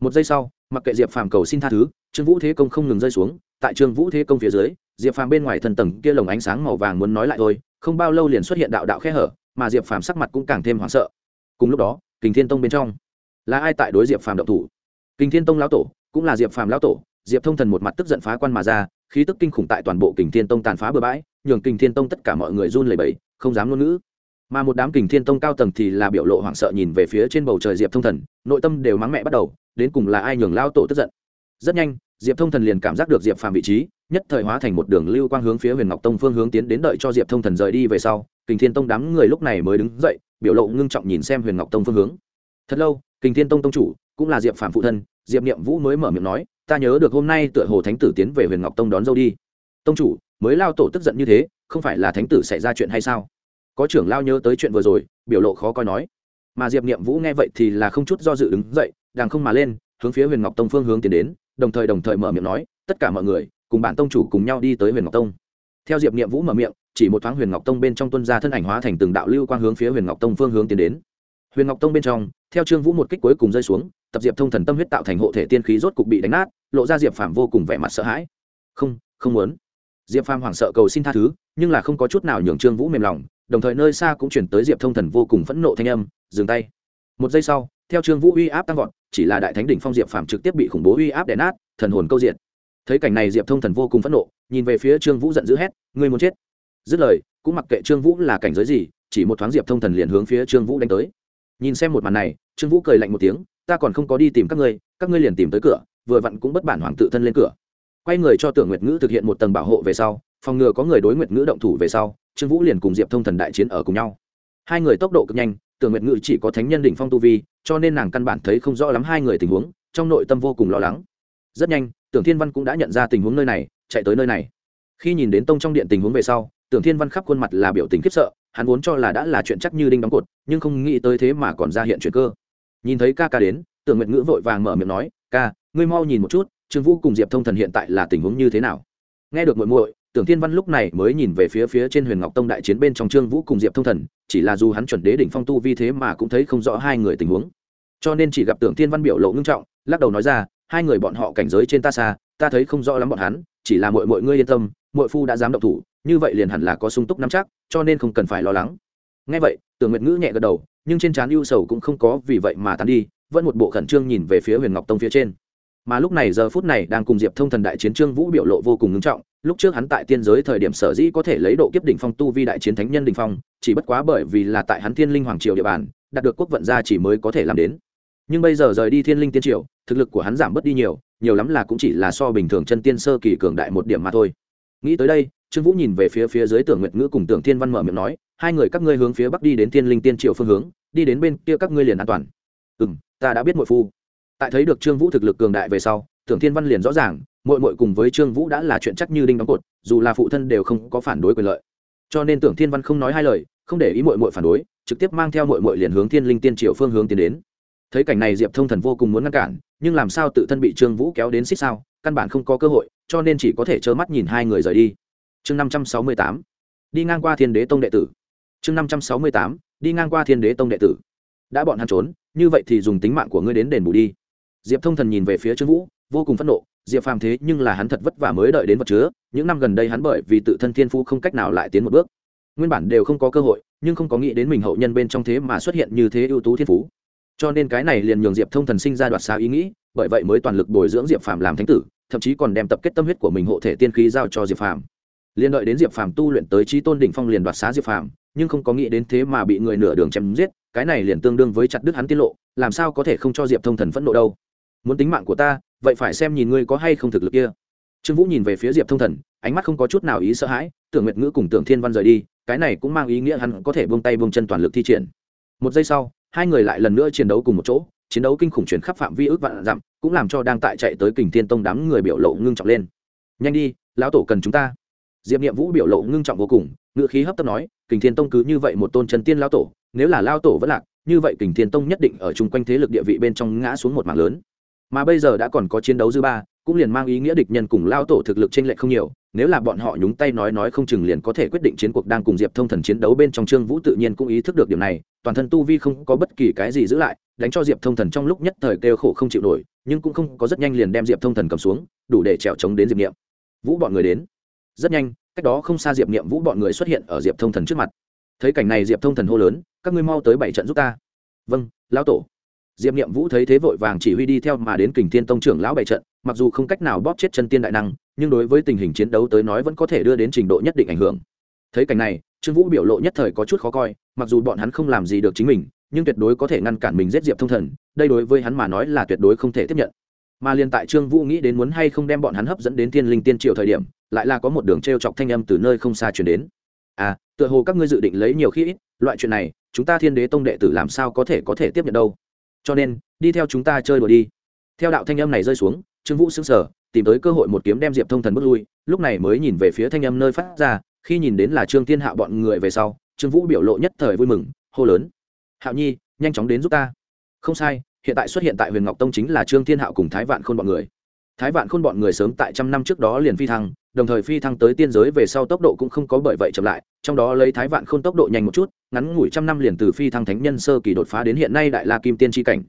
Một giây sau mặc kệ diệp phàm cầu xin tha thứ, trương vũ thế công không ngừng rơi xuống, tại trương vũ thế công phía dưới, diệp phàm bên ngoài thần tầng kia lồng ánh sáng màu vàng muốn nói lại thôi, không bao lâu liền xuất hiện đạo đạo khe hở, mà diệp phàm sắc mặt cũng càng thêm hoảng sợ. Cùng lúc đó, kình thiên tông bên trong, là ai tại đối diệp phàm động thủ? Kình thiên tông lão tổ cũng là diệp phàm lão tổ, diệp thông thần một mặt tức giận phá quan mà ra, khí tức kinh khủng tại toàn bộ kình thiên tông tàn phá bừa bãi, nhường kình thiên tông tất cả mọi người run lẩy bẩy, không dám ngôn ngữ mà một đám kình thiên tông cao tầng thì là biểu lộ hoảng sợ nhìn về phía trên bầu trời diệp thông thần, nội tâm đều mắng mẹ bắt đầu, đến cùng là ai nhường lao tổ tức giận. Rất nhanh, diệp thông thần liền cảm giác được diệp phàm vị trí, nhất thời hóa thành một đường lưu quang hướng phía huyền ngọc tông phương hướng tiến đến đợi cho diệp thông thần rời đi về sau, kình thiên tông đám người lúc này mới đứng dậy, biểu lộ ngưng trọng nhìn xem huyền ngọc tông phương hướng. Thật lâu, kình thiên tông tông chủ, cũng là diệp phàm phụ thân, diệp niệm vũ mới mở miệng nói, ta nhớ được hôm nay tựa hồ thánh tử tiến về huyền ngọc tông đón dâu đi. Tông chủ, mới lao tổ tức giận như thế, không phải là thánh tử xảy ra chuyện hay sao? Có trưởng lao nhớ tới chuyện vừa rồi, biểu lộ khó coi nói. Mà diệp niệm vũ nghe vậy thì là không chút do dự đứng dậy đàng không mà lên, hướng phía huyền ngọc tông phương hướng tiến đến, đồng thời đồng thời mở miệng nói, tất cả mọi người, cùng bản tông chủ cùng nhau đi tới huyền ngọc tông. Theo diệp niệm vũ mở miệng, chỉ một thoáng huyền ngọc tông bên trong tuân gia thân ảnh hóa thành từng đạo lưu quang hướng phía huyền ngọc tông phương hướng tiến đến. Huyền ngọc tông bên trong, theo trương vũ một kích cuối cùng rơi xuống, tập diệp thông thần tâm huyết tạo thành hộ thể tiên khí rốt cục bị đánh nát, lộ ra diệp phàm vô cùng vẻ mặt sợ hãi. Không không muốn. Diệp phàm hoảng sợ cầu xin tha thứ, nhưng là không có chút nào nhường trương vũ mềm lòng đồng thời nơi xa cũng chuyển tới diệp thông thần vô cùng phẫn nộ thanh âm, dừng tay. Một giây sau, theo trương vũ uy áp tăng vọt, chỉ là đại thánh đỉnh phong diệp phàm trực tiếp bị khủng bố uy áp đè nát, thần hồn câu diện thấy cảnh này diệp thông thần vô cùng phẫn nộ, nhìn về phía trương vũ giận dữ hét, ngươi muốn chết? Dứt lời, cũng mặc kệ trương vũ là cảnh giới gì, chỉ một thoáng diệp thông thần liền hướng phía trương vũ đánh tới. Nhìn xem một màn này, trương vũ cười lạnh một tiếng, ta còn không có đi tìm các ngươi các ngươi liền tìm tới cửa, vừa vặn cũng bất bản hoàng tự thân lên cửa. Quay người cho tưởng nguyệt ngữ thực hiện một tầng bảo hộ về sau, phòng ngừa có người đối nguyệt ngữ động thủ về sau trương vũ liền cùng diệp thông thần đại chiến ở cùng nhau. Hai người tốc độ cực nhanh, tưởng nguyệt ngữ chỉ có thánh nhân đỉnh phong tu vi, cho nên nàng căn bản thấy không rõ lắm hai người tình huống, trong nội tâm vô cùng lo lắng. Rất nhanh, tưởng thiên văn cũng đã nhận ra tình huống nơi này, chạy tới nơi này. Khi nhìn đến tông trong điện tình huống về sau, tưởng thiên văn khắp khuôn mặt là biểu tình khiếp sợ, hắn vốn cho là đã là chuyện chắc như đinh đóng cột, nhưng không nghĩ tới thế mà còn ra hiện chuyện cơ. Nhìn thấy ca ca đến, tưởng nguyệt ngữ vội vàng mở miệng nói, ca, ngươi mau nhìn một chút, trương vũ cùng diệp thông thần hiện tại là tình huống như thế nào? Nghe được muội muội tưởng thiên văn lúc này mới nhìn về phía phía trên huyền ngọc tông đại chiến bên trong trương vũ cùng diệp thông thần, chỉ là dù hắn chuẩn đế đỉnh phong tu vi thế mà cũng thấy không rõ hai người tình huống. Cho nên chỉ gặp tưởng thiên văn biểu lộ ngưng trọng, lắc đầu nói ra, hai người bọn họ cảnh giới trên ta xa, ta thấy không rõ lắm bọn hắn, chỉ là mọi mọi ngươi yên tâm mọi phu đã dám động thủ, như vậy liền hẳn là có sung túc nắm chắc, cho nên không cần phải lo lắng. Ngay vậy, tưởng nguyệt ngữ nhẹ gật đầu, nhưng trên trán ưu sầu cũng không có vì vậy mà tán đi, vẫn một bộ khẩn trương nhìn về phía huyền ngọc tông phía trên mà lúc này giờ phút này đang cùng diệp thông thần đại chiến trương vũ biểu lộ vô cùng ngưng trọng, lúc trước hắn tại tiên giới thời điểm sở dĩ có thể lấy độ kiếp đỉnh phong tu vi đại chiến thánh nhân đỉnh phong, chỉ bất quá bởi vì là tại hắn thiên linh hoàng triều địa bàn, đạt được quốc vận gia chỉ mới có thể làm đến. Nhưng bây giờ rời đi thiên linh tiên triều, thực lực của hắn giảm bớt đi nhiều nhiều lắm là cũng chỉ là so bình thường chân tiên sơ kỳ cường đại một điểm mà thôi. Nghĩ tới đây, trương vũ nhìn về phía phía dưới tưởng nguyệt ngữ cùng tưởng thiên văn mở miệng nói, hai người các ngươi hướng phía bắc đi đến thiên linh tiên triều phương hướng, đi đến bên kia các ngươi liền an toàn. Ừ ta đã biết mọi phu tại thấy được trương vũ thực lực cường đại về sau, tưởng thiên văn liền rõ ràng mội mội cùng với trương vũ đã là chuyện chắc như đinh đóng cột, dù là phụ thân đều không có phản đối quyền lợi. Cho nên tưởng thiên văn không nói hai lời, không để ý mội mội phản đối, trực tiếp mang theo mội mội liền hướng thiên linh tiên triều phương hướng tiến đến. Thấy cảnh này diệp thông thần vô cùng muốn ngăn cản, nhưng làm sao tự thân bị trương vũ kéo đến xích sao, căn bản không có cơ hội, cho nên chỉ có thể trơ mắt nhìn hai người rời đi. Chương năm trăm sáu mươi tám, đi ngang qua thiên đế tông đệ tử. Chương năm trăm sáu mươi tám, đi ngang qua thiên đế tông đệ tử. Đã bọn hắn trốn, như vậy thì dùng tính mạng của ngươi đến đền bù đi diệp thông thần nhìn về phía trương vũ, vô cùng phẫn nộ, diệp phàm thế nhưng là hắn thật vất vả mới đợi đến vật chứa, những năm gần đây hắn bởi vì tự thân thiên phú không cách nào lại tiến một bước. Nguyên bản đều không có cơ hội, nhưng không có nghĩ đến mình hậu nhân bên trong thế mà xuất hiện như thế ưu tú thiên phú. Cho nên cái này liền nhường diệp thông thần sinh ra đoạt xa ý nghĩ, bởi vậy mới toàn lực bồi dưỡng diệp phàm làm thánh tử, thậm chí còn đem tập kết tâm huyết của mình hộ thể tiên khí giao cho diệp phàm. Liên đợi đến diệp phàm tu luyện tới trí tôn đỉnh phong liền đoạt xá diệp phàm, nhưng không có nghĩ đến thế mà bị người nửa đường chém giết, cái này liền tương đương với chặt đứt hắn tiết lộ, làm sao có thể không cho diệp thông thần phẫn nộ đâu? Muốn tính mạng của ta, vậy phải xem nhìn ngươi có hay không thực lực kia. Trương vũ nhìn về phía diệp thông thần, ánh mắt không có chút nào ý sợ hãi, tưởng nguyệt ngữ cùng tưởng thiên văn rời đi, cái này cũng mang ý nghĩa hắn có thể buông tay buông chân toàn lực thi triển. Một giây sau, hai người lại lần nữa chiến đấu cùng một chỗ, chiến đấu kinh khủng chuyển khắp phạm vi ước vạn dặm, cũng làm cho đang tại chạy tới kình thiên tông đám người biểu lộ ngưng trọng lên. Nhanh đi, lão tổ cần chúng ta. Diệp n i ệ m vũ biểu lộ ngưng trọng vô cùng ngựa khí hấp tấp nói, kình thiên tông cứ như vậy một tôn trần tiên lão tổ, nếu là lao tổ vẫn lạc, như vậy kình thiên tông nhất định ở chung quanh thế lực địa vị bên trong ngã xuống một mảng lớn mà bây giờ đã còn có chiến đấu dư ba, cũng liền mang ý nghĩa địch nhân cùng lao tổ thực lực t r ê n lệch không nhiều, nếu là bọn họ nhúng tay nói nói không chừng liền có thể quyết định chiến cuộc đang cùng diệp thông thần chiến đấu bên trong trương vũ tự nhiên cũng ý thức được điều này, toàn thân tu vi không có bất kỳ cái gì giữ lại, đánh cho diệp thông thần trong lúc nhất thời kêu khổ không chịu nổi, nhưng cũng không có rất nhanh liền đem diệp thông thần cầm xuống, đủ để trèo trống đến diệp niệm. Vũ bọn người đến. Rất nhanh, cách đó không xa diệp niệm vũ bọn người xuất hiện ở diệp thông thần trước mặt. Thấy cảnh này diệp thông thần hô lớn, các ngươi mau tới bảy trận giúp ta. Vâng lão tổ diệp niệm vũ thấy thế vội vàng chỉ huy đi theo mà đến kình thiên tông trưởng lão bày trận, mặc dù không cách nào bóp chết chân tiên đại năng, nhưng đối với tình hình chiến đấu tới nói vẫn có thể đưa đến trình độ nhất định ảnh hưởng. Thấy cảnh này, trương vũ biểu lộ nhất thời có chút khó coi, mặc dù bọn hắn không làm gì được chính mình, nhưng tuyệt đối có thể ngăn cản mình giết diệp thông thần, đây đối với hắn mà nói là tuyệt đối không thể tiếp nhận. Mà liên tại trương vũ nghĩ đến muốn hay không đem bọn hắn hấp dẫn đến thiên linh tiên triều thời điểm, lại là có một đường t r e o chọc thanh âm từ nơi không xa chuyển đến. À tựa hồ các ngươi dự định lấy nhiều khi ít, loại chuyện này, chúng ta thiên đế tông đệ tử làm sao có thể có thể tiếp nhận đâu? Cho nên, đi theo chúng ta chơi đùa đi. Theo đạo thanh âm này rơi xuống, trương vũ xứng sở tìm tới cơ hội một kiếm đem diệp thông thần bước lui, lúc này mới nhìn về phía thanh âm nơi phát ra, khi nhìn đến là trương thiên hạo bọn người về sau, trương vũ biểu lộ nhất thời vui mừng, hô lớn. Hạo nhi, nhanh chóng đến giúp ta. Không sai, hiện tại xuất hiện tại huyền ngọc tông chính là trương thiên hạo cùng thái vạn khôn bọn người. Thái vạn khôn bọn người sớm tại trăm năm trước đó liền phi thăng đồng thời phi thăng tới tiên giới về sau tốc độ cũng không có bởi vậy chậm lại, trong đó lấy thái vạn khôn tốc độ nhanh một chút, ngắn ngủi trăm năm liền từ phi thăng thánh nhân sơ kỳ đột phá đến hiện nay đại la kim tiên tri cảnh.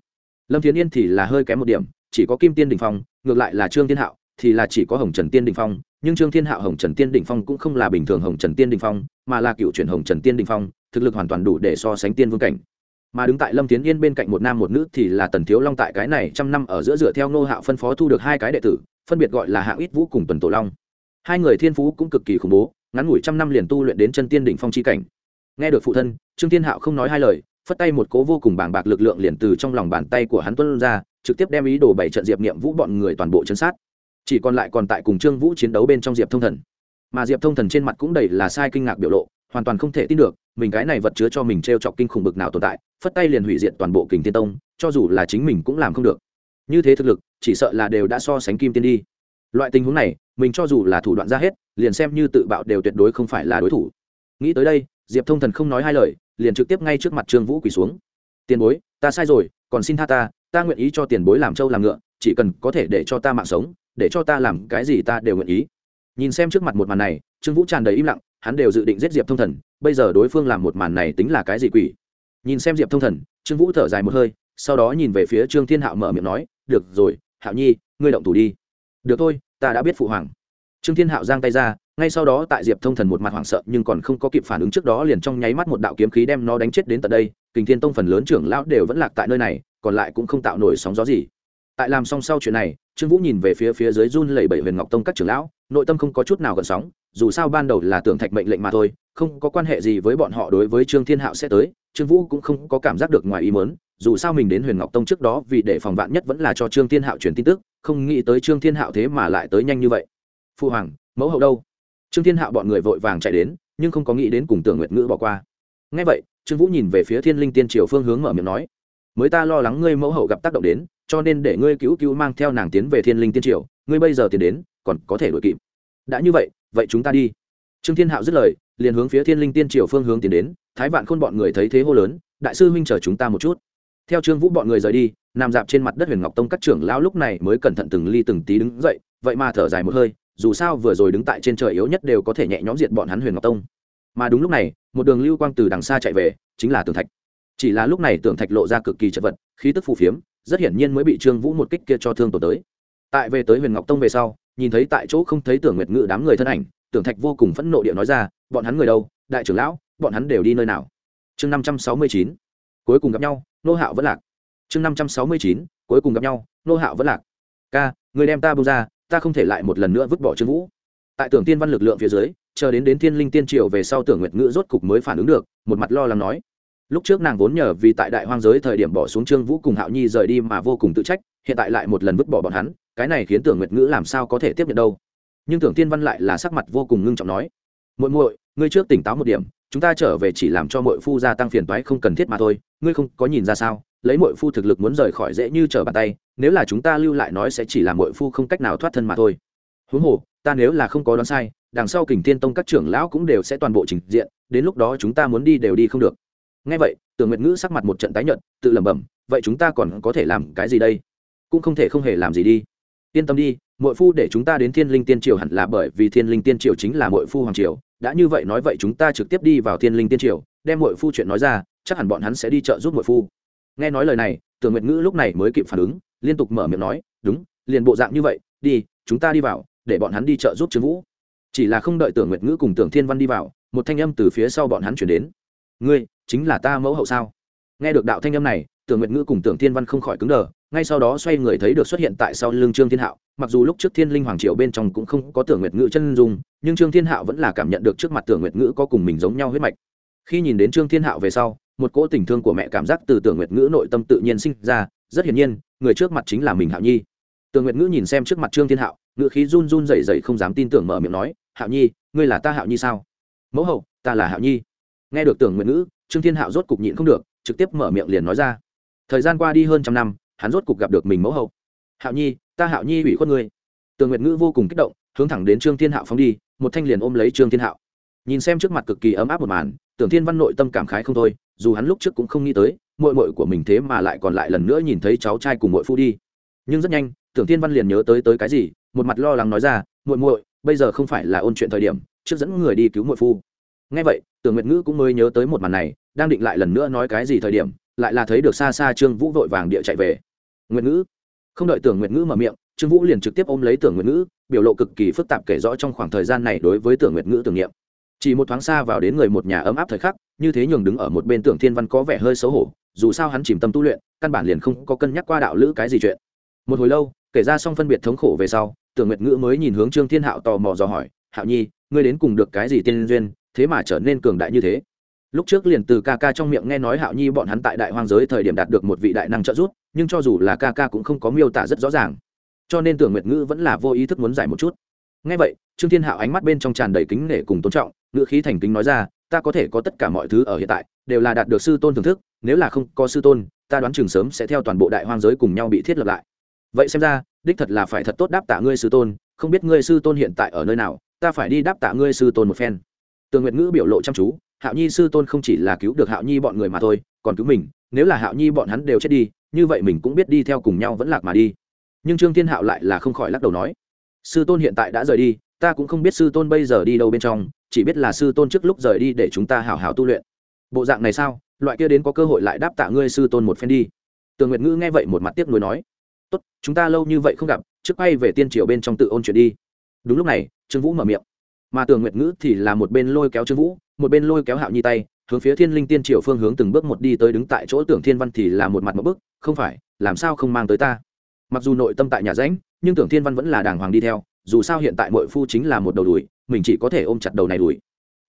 Lâm thiến yên thì là hơi kém một điểm, chỉ có kim tiên đình phong, ngược lại là trương thiên hạo thì là chỉ có hồng trần tiên đình phong, nhưng trương thiên hạo, hồng trần tiên đình phong cũng không là bình thường hồng trần tiên đình phong, mà là cựu chuyển hồng trần tiên đình phong, thực lực hoàn toàn đủ để so sánh tiên vương cảnh. Mà đứng tại lâm tiến yên bên cạnh một nam một nữ thì là tần thiếu long tại cái này trăm năm ở giữa dựa theo nô hạo phân phó thu được hai cái đệ tử, phân biệt gọi là hạng ít vũ cùng tuần tổ long hai người thiên phú cũng cực kỳ khủng bố, ngắn ngủi trăm năm liền tu luyện đến chân tiên đỉnh phong chi cảnh. Nghe được phụ thân, trương thiên hạo không nói hai lời, phất tay một cố vô cùng bàng bạc lực lượng liền từ trong lòng bàn tay của hắn tuân ra, trực tiếp đem ý đồ bảy trận diệp niệm vũ bọn người toàn bộ chân sát. Chỉ còn lại còn tại cùng trương vũ chiến đấu bên trong diệp thông thần. Mà diệp thông thần trên mặt cũng đầy là sai kinh ngạc biểu lộ, hoàn toàn không thể tin được, mình cái này vật chứa cho mình t r e o chọc kinh khủng bực nào tồn tại, phất tay liền hủy diệt toàn bộ kình tiên tông, cho dù là chính mình cũng làm không được. Như thế thực lực, chỉ sợ là đều đã so sánh kim tiên đi loại tình huống này, mình cho dù là thủ đoạn ra hết, liền xem như tự bạo đều tuyệt đối không phải là đối thủ. Nghĩ tới đây, diệp thông thần không nói hai lời, liền trực tiếp ngay trước mặt trương vũ quỳ xuống. Tiền bối, ta sai rồi, còn xin tha ta ta nguyện ý cho tiền bối làm trâu làm ngựa, chỉ cần có thể để cho ta mạng sống, để cho ta làm cái gì ta đều nguyện ý. Nhìn xem trước mặt một màn này, trương vũ tràn đầy im lặng, hắn đều dự định giết diệp thông thần, bây giờ đối phương làm một màn này tính là cái gì quỷ? Nhìn xem diệp thông thần, trương vũ thở dài một hơi, sau đó nhìn về phía trương thiên hạo mở miệng nói, được rồi, hạo nhi, ngươi động thủ đi được thôi, ta đã biết phụ hoàng. Trương thiên hạo giang tay ra, ngay sau đó tại diệp thông thần một mặt hoảng sợ, nhưng còn không có kịp phản ứng trước đó liền trong nháy mắt một đạo kiếm khí đem nó đánh chết đến tận đây. Kình thiên tông phần lớn trưởng lão đều vẫn lạc tại nơi này, còn lại cũng không tạo nổi sóng gió gì. Tại làm xong sau chuyện này, trương vũ nhìn về phía phía dưới run lẩy bẩy huyền ngọc tông các trưởng lão, nội tâm không có chút nào gần sóng, dù sao ban đầu là tưởng thạch mệnh lệnh mà thôi, không có quan hệ gì với bọn họ đối với trương thiên hạo sẽ tới, trương vũ cũng không có cảm giác được ngoài ý mớn dù sao mình đến huyền ngọc tông trước đó vì để phòng vạn nhất vẫn là cho trương thiên hạo truyền tin tức, không nghĩ tới trương thiên hạo thế mà lại tới nhanh như vậy. Phu hoàng, mẫu hậu đâu? Trương thiên hạo bọn người vội vàng chạy đến, nhưng không có nghĩ đến cùng tưởng nguyệt ngữ bỏ qua. Ngay vậy, trương vũ nhìn về phía thiên linh tiên triều phương hướng mở miệng nói, mới ta lo lắng ngươi mẫu hậu gặp tác động đến, cho nên để ngươi cứu cứu mang theo nàng tiến về thiên linh tiên triều, ngươi bây giờ tiến đến, còn có thể đ ổ i kịp. Đã như vậy vậy chúng ta đi. Trương thiên hạo dứt lời, liền hướng phía thiên linh tiên triều phương hướng tiến đến, thái vạn khôn bọn người thấy thế hô lớn, đại sư huynh chờ chúng ta một chút theo trương vũ bọn người rời đi, nằm dạp trên mặt đất huyền ngọc tông các trưởng lão lúc này mới cẩn thận từng ly từng tí đứng dậy, vậy mà thở dài một hơi, dù sao vừa rồi đứng tại trên trời yếu nhất đều có thể nhẹ nhõm diệt bọn hắn huyền ngọc tông. Mà đúng lúc này, một đường lưu quang từ đằng xa chạy về, chính là tường thạch. Chỉ là lúc này tường thạch lộ ra cực kỳ chật vật, khí tức phù phiếm, rất hiển nhiên mới bị trương vũ một kích kia cho thương tổ tới. Tại về tới huyền ngọc tông về sau, nhìn thấy tại chỗ không thấy tưởng nguyệt ngự đám người thân ảnh, tưởng thạch vô cùng phẫn nộ địa nói ra, bọn hắn người đâu? Đại trưởng lão, bọn hắn đều đi nơi nào? Chương năm trăm sáu mươi chín. Cuối cùng gặp nhau nô hạo vẫn lạc. Chương năm trăm sáu mươi chín, cuối cùng gặp nhau, nô hạo vẫn lạc. Ca, người đem ta bông ra, ta không thể lại một lần nữa vứt bỏ trương vũ. Tại tưởng tiên văn lực lượng phía dưới, chờ đến đến thiên linh tiên triều về sau tưởng nguyệt ngữ rốt cục mới phản ứng được, một mặt lo lắng nói. Lúc trước nàng vốn nhờ vì tại đại hoang giới thời điểm bỏ xuống trương vũ cùng hạo nhi rời đi mà vô cùng tự trách, hiện tại lại một lần vứt bỏ bọn hắn, cái này khiến tưởng nguyệt ngữ làm sao có thể tiếp nhận đâu. Nhưng tưởng tiên văn lại là sắc mặt vô cùng ngưng trọng nói. Muội muội, ngươi trước tỉnh táo một điểm chúng ta trở về chỉ làm cho muội phu gia tăng phiền toái không cần thiết mà thôi, ngươi không có nhìn ra sao, lấy muội phu thực lực muốn rời khỏi dễ như trở bàn tay, nếu là chúng ta lưu lại nói sẽ chỉ làm muội phu không cách nào thoát thân mà thôi. Huống hồ, ta nếu là không có đoán sai, đằng sau kình thiên tông các trưởng lão cũng đều sẽ toàn bộ trình diện, đến lúc đó chúng ta muốn đi đều đi không được. Ngay vậy tưởng nguyệt ngữ sắc mặt một trận tái nhợt, tự lẩm bẩm, vậy chúng ta còn có thể làm cái gì đây? Cũng không thể không hề làm gì đi. Yên tâm đi muội phu để chúng ta đến thiên linh tiên triều hẳn là bởi vì thiên linh tiên triều chính là muội phu hoàng triều đã như vậy nói vậy chúng ta trực tiếp đi vào thiên linh tiên triều, đem muội phu chuyện nói ra, chắc hẳn bọn hắn sẽ đi chợ giúp muội phu. Nghe nói lời này, tưởng nguyệt ngữ lúc này mới kịp phản ứng, liên tục mở miệng nói, đúng, liền bộ dạng như vậy, đi, chúng ta đi vào, để bọn hắn đi chợ giúp trương vũ. Chỉ là không đợi tưởng nguyệt ngữ cùng tưởng thiên văn đi vào, một thanh âm từ phía sau bọn hắn chuyển đến. Ngươi, chính là ta mẫu hậu sao? Nghe được đạo thanh âm này, tưởng nguyệt ngữ cùng tưởng thiên văn không khỏi cứng đờ ngay sau đó xoay người thấy được xuất hiện tại sau lưng trương thiên hạo, mặc dù lúc trước thiên linh hoàng triều bên trong cũng không có tưởng nguyệt ngữ chân dung, nhưng trương thiên hạo vẫn là cảm nhận được trước mặt tưởng nguyệt ngữ có cùng mình giống nhau huyết mạch. Khi nhìn đến trương thiên hạo về sau, một cỗ tình thương của mẹ cảm giác từ tưởng nguyệt ngữ nội tâm tự nhiên sinh ra, rất hiển nhiên, người trước mặt chính là mình hạo nhi. Tưởng nguyệt ngữ nhìn xem trước mặt trương thiên hạo, ngữ khí run run rẩy rẩy không dám tin tưởng mở miệng nói, hạo nhi, ngươi là ta hạo nhi sao? Mẫu hậu, ta là hạo nhi. Nghe được tưởng nguyệt ngữ, trương thiên hạo rốt cục nhịn không được, trực tiếp mở miệng liền nói ra. Thời gian qua đi hơn trăm năm hắn rốt cục gặp được mình mẫu hậu. Hạo nhi, ta hạo nhi ủy khuất ngươi. Tường nguyệt ngữ vô cùng kích động, hướng thẳng đến trương thiên hạo phóng đi, một thanh liền ôm lấy trương thiên hạo. Nhìn xem trước mặt cực kỳ ấm áp một màn, tưởng thiên văn nội tâm cảm khái không thôi, dù hắn lúc trước cũng không nghĩ tới mội mội của mình thế mà lại còn lại lần nữa nhìn thấy cháu trai cùng mội phu đi. Nhưng rất nhanh, tưởng thiên văn liền nhớ tới tới cái gì, một mặt lo lắng nói ra, muội muội, bây giờ không phải là ôn chuyện thời điểm, trước dẫn người đi cứu muội phu. Ngay vậy, tưởng nguyệt ngữ cũng mới nhớ tới một màn này, đang định lại lần nữa nói cái gì thời điểm lại là thấy được xa xa trương vũ vội vàng địa chạy về. Nguyệt ngữ. Không đợi tưởng nguyệt ngữ mở miệng, trương vũ liền trực tiếp ôm lấy tưởng nguyệt ngữ, biểu lộ cực kỳ phức tạp kể rõ trong khoảng thời gian này đối với tưởng nguyệt ngữ tưởng niệm. Chỉ một thoáng xa vào đến người một nhà ấm áp thời khắc, như thế nhường đứng ở một bên tưởng thiên văn có vẻ hơi xấu hổ, dù sao hắn chìm tâm tu luyện, căn bản liền không có cân nhắc qua đạo lữ cái gì chuyện. Một hồi lâu, kể ra xong phân biệt thống khổ về sau, tưởng nguyệt ngữ mới nhìn hướng trương thiên hạo tò mò dò hỏi, hạo nhi, ngươi đến cùng được cái gì tiên duyên, thế mà trở nên cường đại như thế? Lúc trước liền từ ca ca trong miệng nghe nói hạo nhi bọn hắn tại đại hoang giới thời điểm đạt được một vị đại năng trợ giúp, nhưng cho dù là ca ca cũng không có miêu tả rất rõ ràng. Cho nên tưởng nguyệt ngữ vẫn là vô ý thức muốn giải một chút. Ngay vậy, trương thiên hạo ánh mắt bên trong tràn đầy kính nể cùng tôn trọng, ngữ khí thành kính nói ra, ta có thể có tất cả mọi thứ ở hiện tại, đều là đạt được sư tôn thưởng thức, nếu là không có sư tôn, ta đoán chừng sớm sẽ theo toàn bộ đại hoang giới cùng nhau bị thiết lập lại. Vậy xem ra, đích thật là phải thật tốt đáp tạ ngươi sư tôn, không biết ngươi sư tôn hiện tại ở nơi nào, ta phải đi đáp tạ ngươi sư tôn một phen. Tường nguyệt ngữ biểu lộ chăm chú hạo nhi sư tôn không chỉ là cứu được hạo nhi bọn người mà thôi, còn cứu mình, nếu là hạo nhi bọn hắn đều chết đi, như vậy mình cũng biết đi theo cùng nhau vẫn lạc mà đi. Nhưng trương thiên hạo lại là không khỏi lắc đầu nói, sư tôn hiện tại đã rời đi, ta cũng không biết sư tôn bây giờ đi đâu bên trong, chỉ biết là sư tôn trước lúc rời đi để chúng ta hảo hảo tu luyện. Bộ dạng này sao? Loại kia đến có cơ hội lại đáp tạ ngươi sư tôn một phen đi. Tường nguyệt ngữ nghe vậy một mặt tiếc nuối nói, tốt, chúng ta lâu như vậy không gặp, trước bay về tiên triều bên trong tự ôn chuyện đi. Đúng lúc này, trương vũ mở miệng. Mà tường nguyệt ngữ thì là một bên lôi kéo trương vũ một bên lôi kéo hạo nhi tay, hướng phía thiên linh tiên triều phương hướng từng bước một đi tới đứng tại chỗ tưởng thiên văn thì là một mặt một bước, không phải, làm sao không mang tới ta? Mặc dù nội tâm tại nhà rãnh, nhưng tưởng thiên văn vẫn là đàng hoàng đi theo, dù sao hiện tại mội phu chính là một đầu đùi mình chỉ có thể ôm chặt đầu này đùi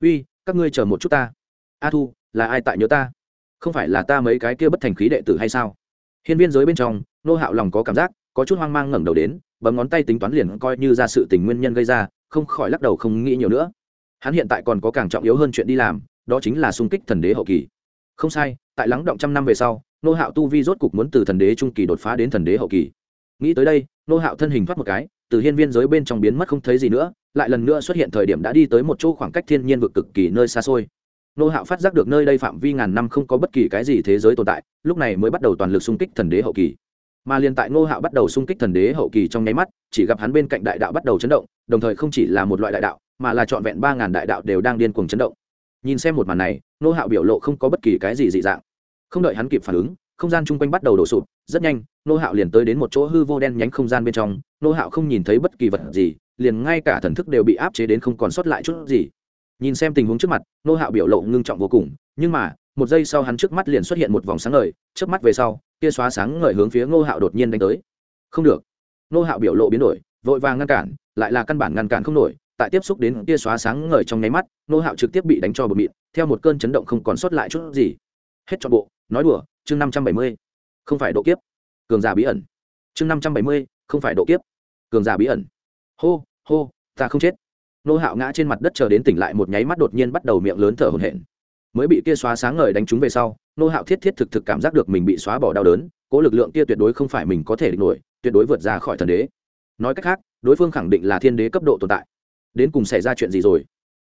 uy, các ngươi chờ một chút ta. A thu, là ai tại nhớ ta? Không phải là ta mấy cái kia bất thành khí đệ tử hay sao? Hiên viên giới bên trong, nô hạo lòng có cảm giác, có chút hoang mang ngẩng đầu đến, bấm ngón tay tính toán liền coi như ra sự tình nguyên nhân gây ra, không khỏi lắc đầu không nghĩ nhiều nữa hắn hiện tại còn có càng trọng yếu hơn chuyện đi làm, đó chính là xung kích thần đế hậu kỳ. Không sai, tại lắng động trăm năm về sau nô hạo tu vi rốt cục muốn từ thần đế trung kỳ đột phá đến thần đế hậu kỳ. Nghĩ tới đây nô hạo thân hình thoát một cái, từ hiên viên giới bên trong biến mất không thấy gì nữa, lại lần nữa xuất hiện thời điểm đã đi tới một chỗ khoảng cách thiên nhiên vực cực kỳ nơi xa xôi. Nô hạo phát giác được nơi đây phạm vi ngàn năm không có bất kỳ cái gì thế giới tồn tại, lúc này mới bắt đầu toàn lực xung kích thần đế hậu kỳ. Mà liền tại nô hạo bắt đầu xung kích thần đế hậu kỳ trong nháy mắt, chỉ gặp hắn bên cạnh đại đạo bắt đầu chấn động đồng thời không chỉ là một loại đại đạo, mà là trọn vẹn ba ngàn đại đạo đều đang điên cuồng chấn động. Nhìn xem một màn này, nô hạo biểu lộ không có bất kỳ cái gì dị dạng. Không đợi hắn kịp phản ứng, không gian chung quanh bắt đầu đổ sụp, rất nhanh, nô hạo liền tới đến một chỗ hư vô đen nhánh không gian bên trong. Nô hạo không nhìn thấy bất kỳ vật gì, liền ngay cả thần thức đều bị áp chế đến không còn sót lại chút gì. Nhìn xem tình huống trước mặt, nô hạo biểu lộ ngưng trọng vô cùng, nhưng mà, một giây sau hắn trước mắt liền xuất hiện một vòng sáng ngời trước mắt về sau kia xóa sáng ngời hướng phía ngô hạo đột nhiên đánh tới. Không được. Ngô hạo biểu lộ biến đổi, vội vàng ngăn cản lại là căn bản ngăn cản không nổi, tại tiếp xúc đến tia xóa sáng ngời trong nháy mắt, nô hạo trực tiếp bị đánh cho bờ mịn theo một cơn chấn động không còn sót lại chút gì. Hết cho bộ, nói đùa, chương năm trăm bảy mươi, không phải độ kiếp. Cường giả bí ẩn. Chương năm trăm bảy mươi, không phải độ kiếp. Cường giả bí ẩn. Hô hô, ta không chết. Nô hạo ngã trên mặt đất chờ đến tỉnh lại một nháy mắt đột nhiên bắt đầu miệng lớn thở hổn hển. Mới bị kia xóa sáng ngời đánh trúng về sau, nô hạo thiết thiết thực thực cảm giác được mình bị xóa bỏ đau đớn, cố lực lượng kia tuyệt đối không phải mình có thể địch nổi, tuyệt đối vượt ra khỏi thần đế. Nói cách khác đối phương khẳng định là thiên đế cấp độ tồn tại. Đến cùng xảy ra chuyện gì rồi?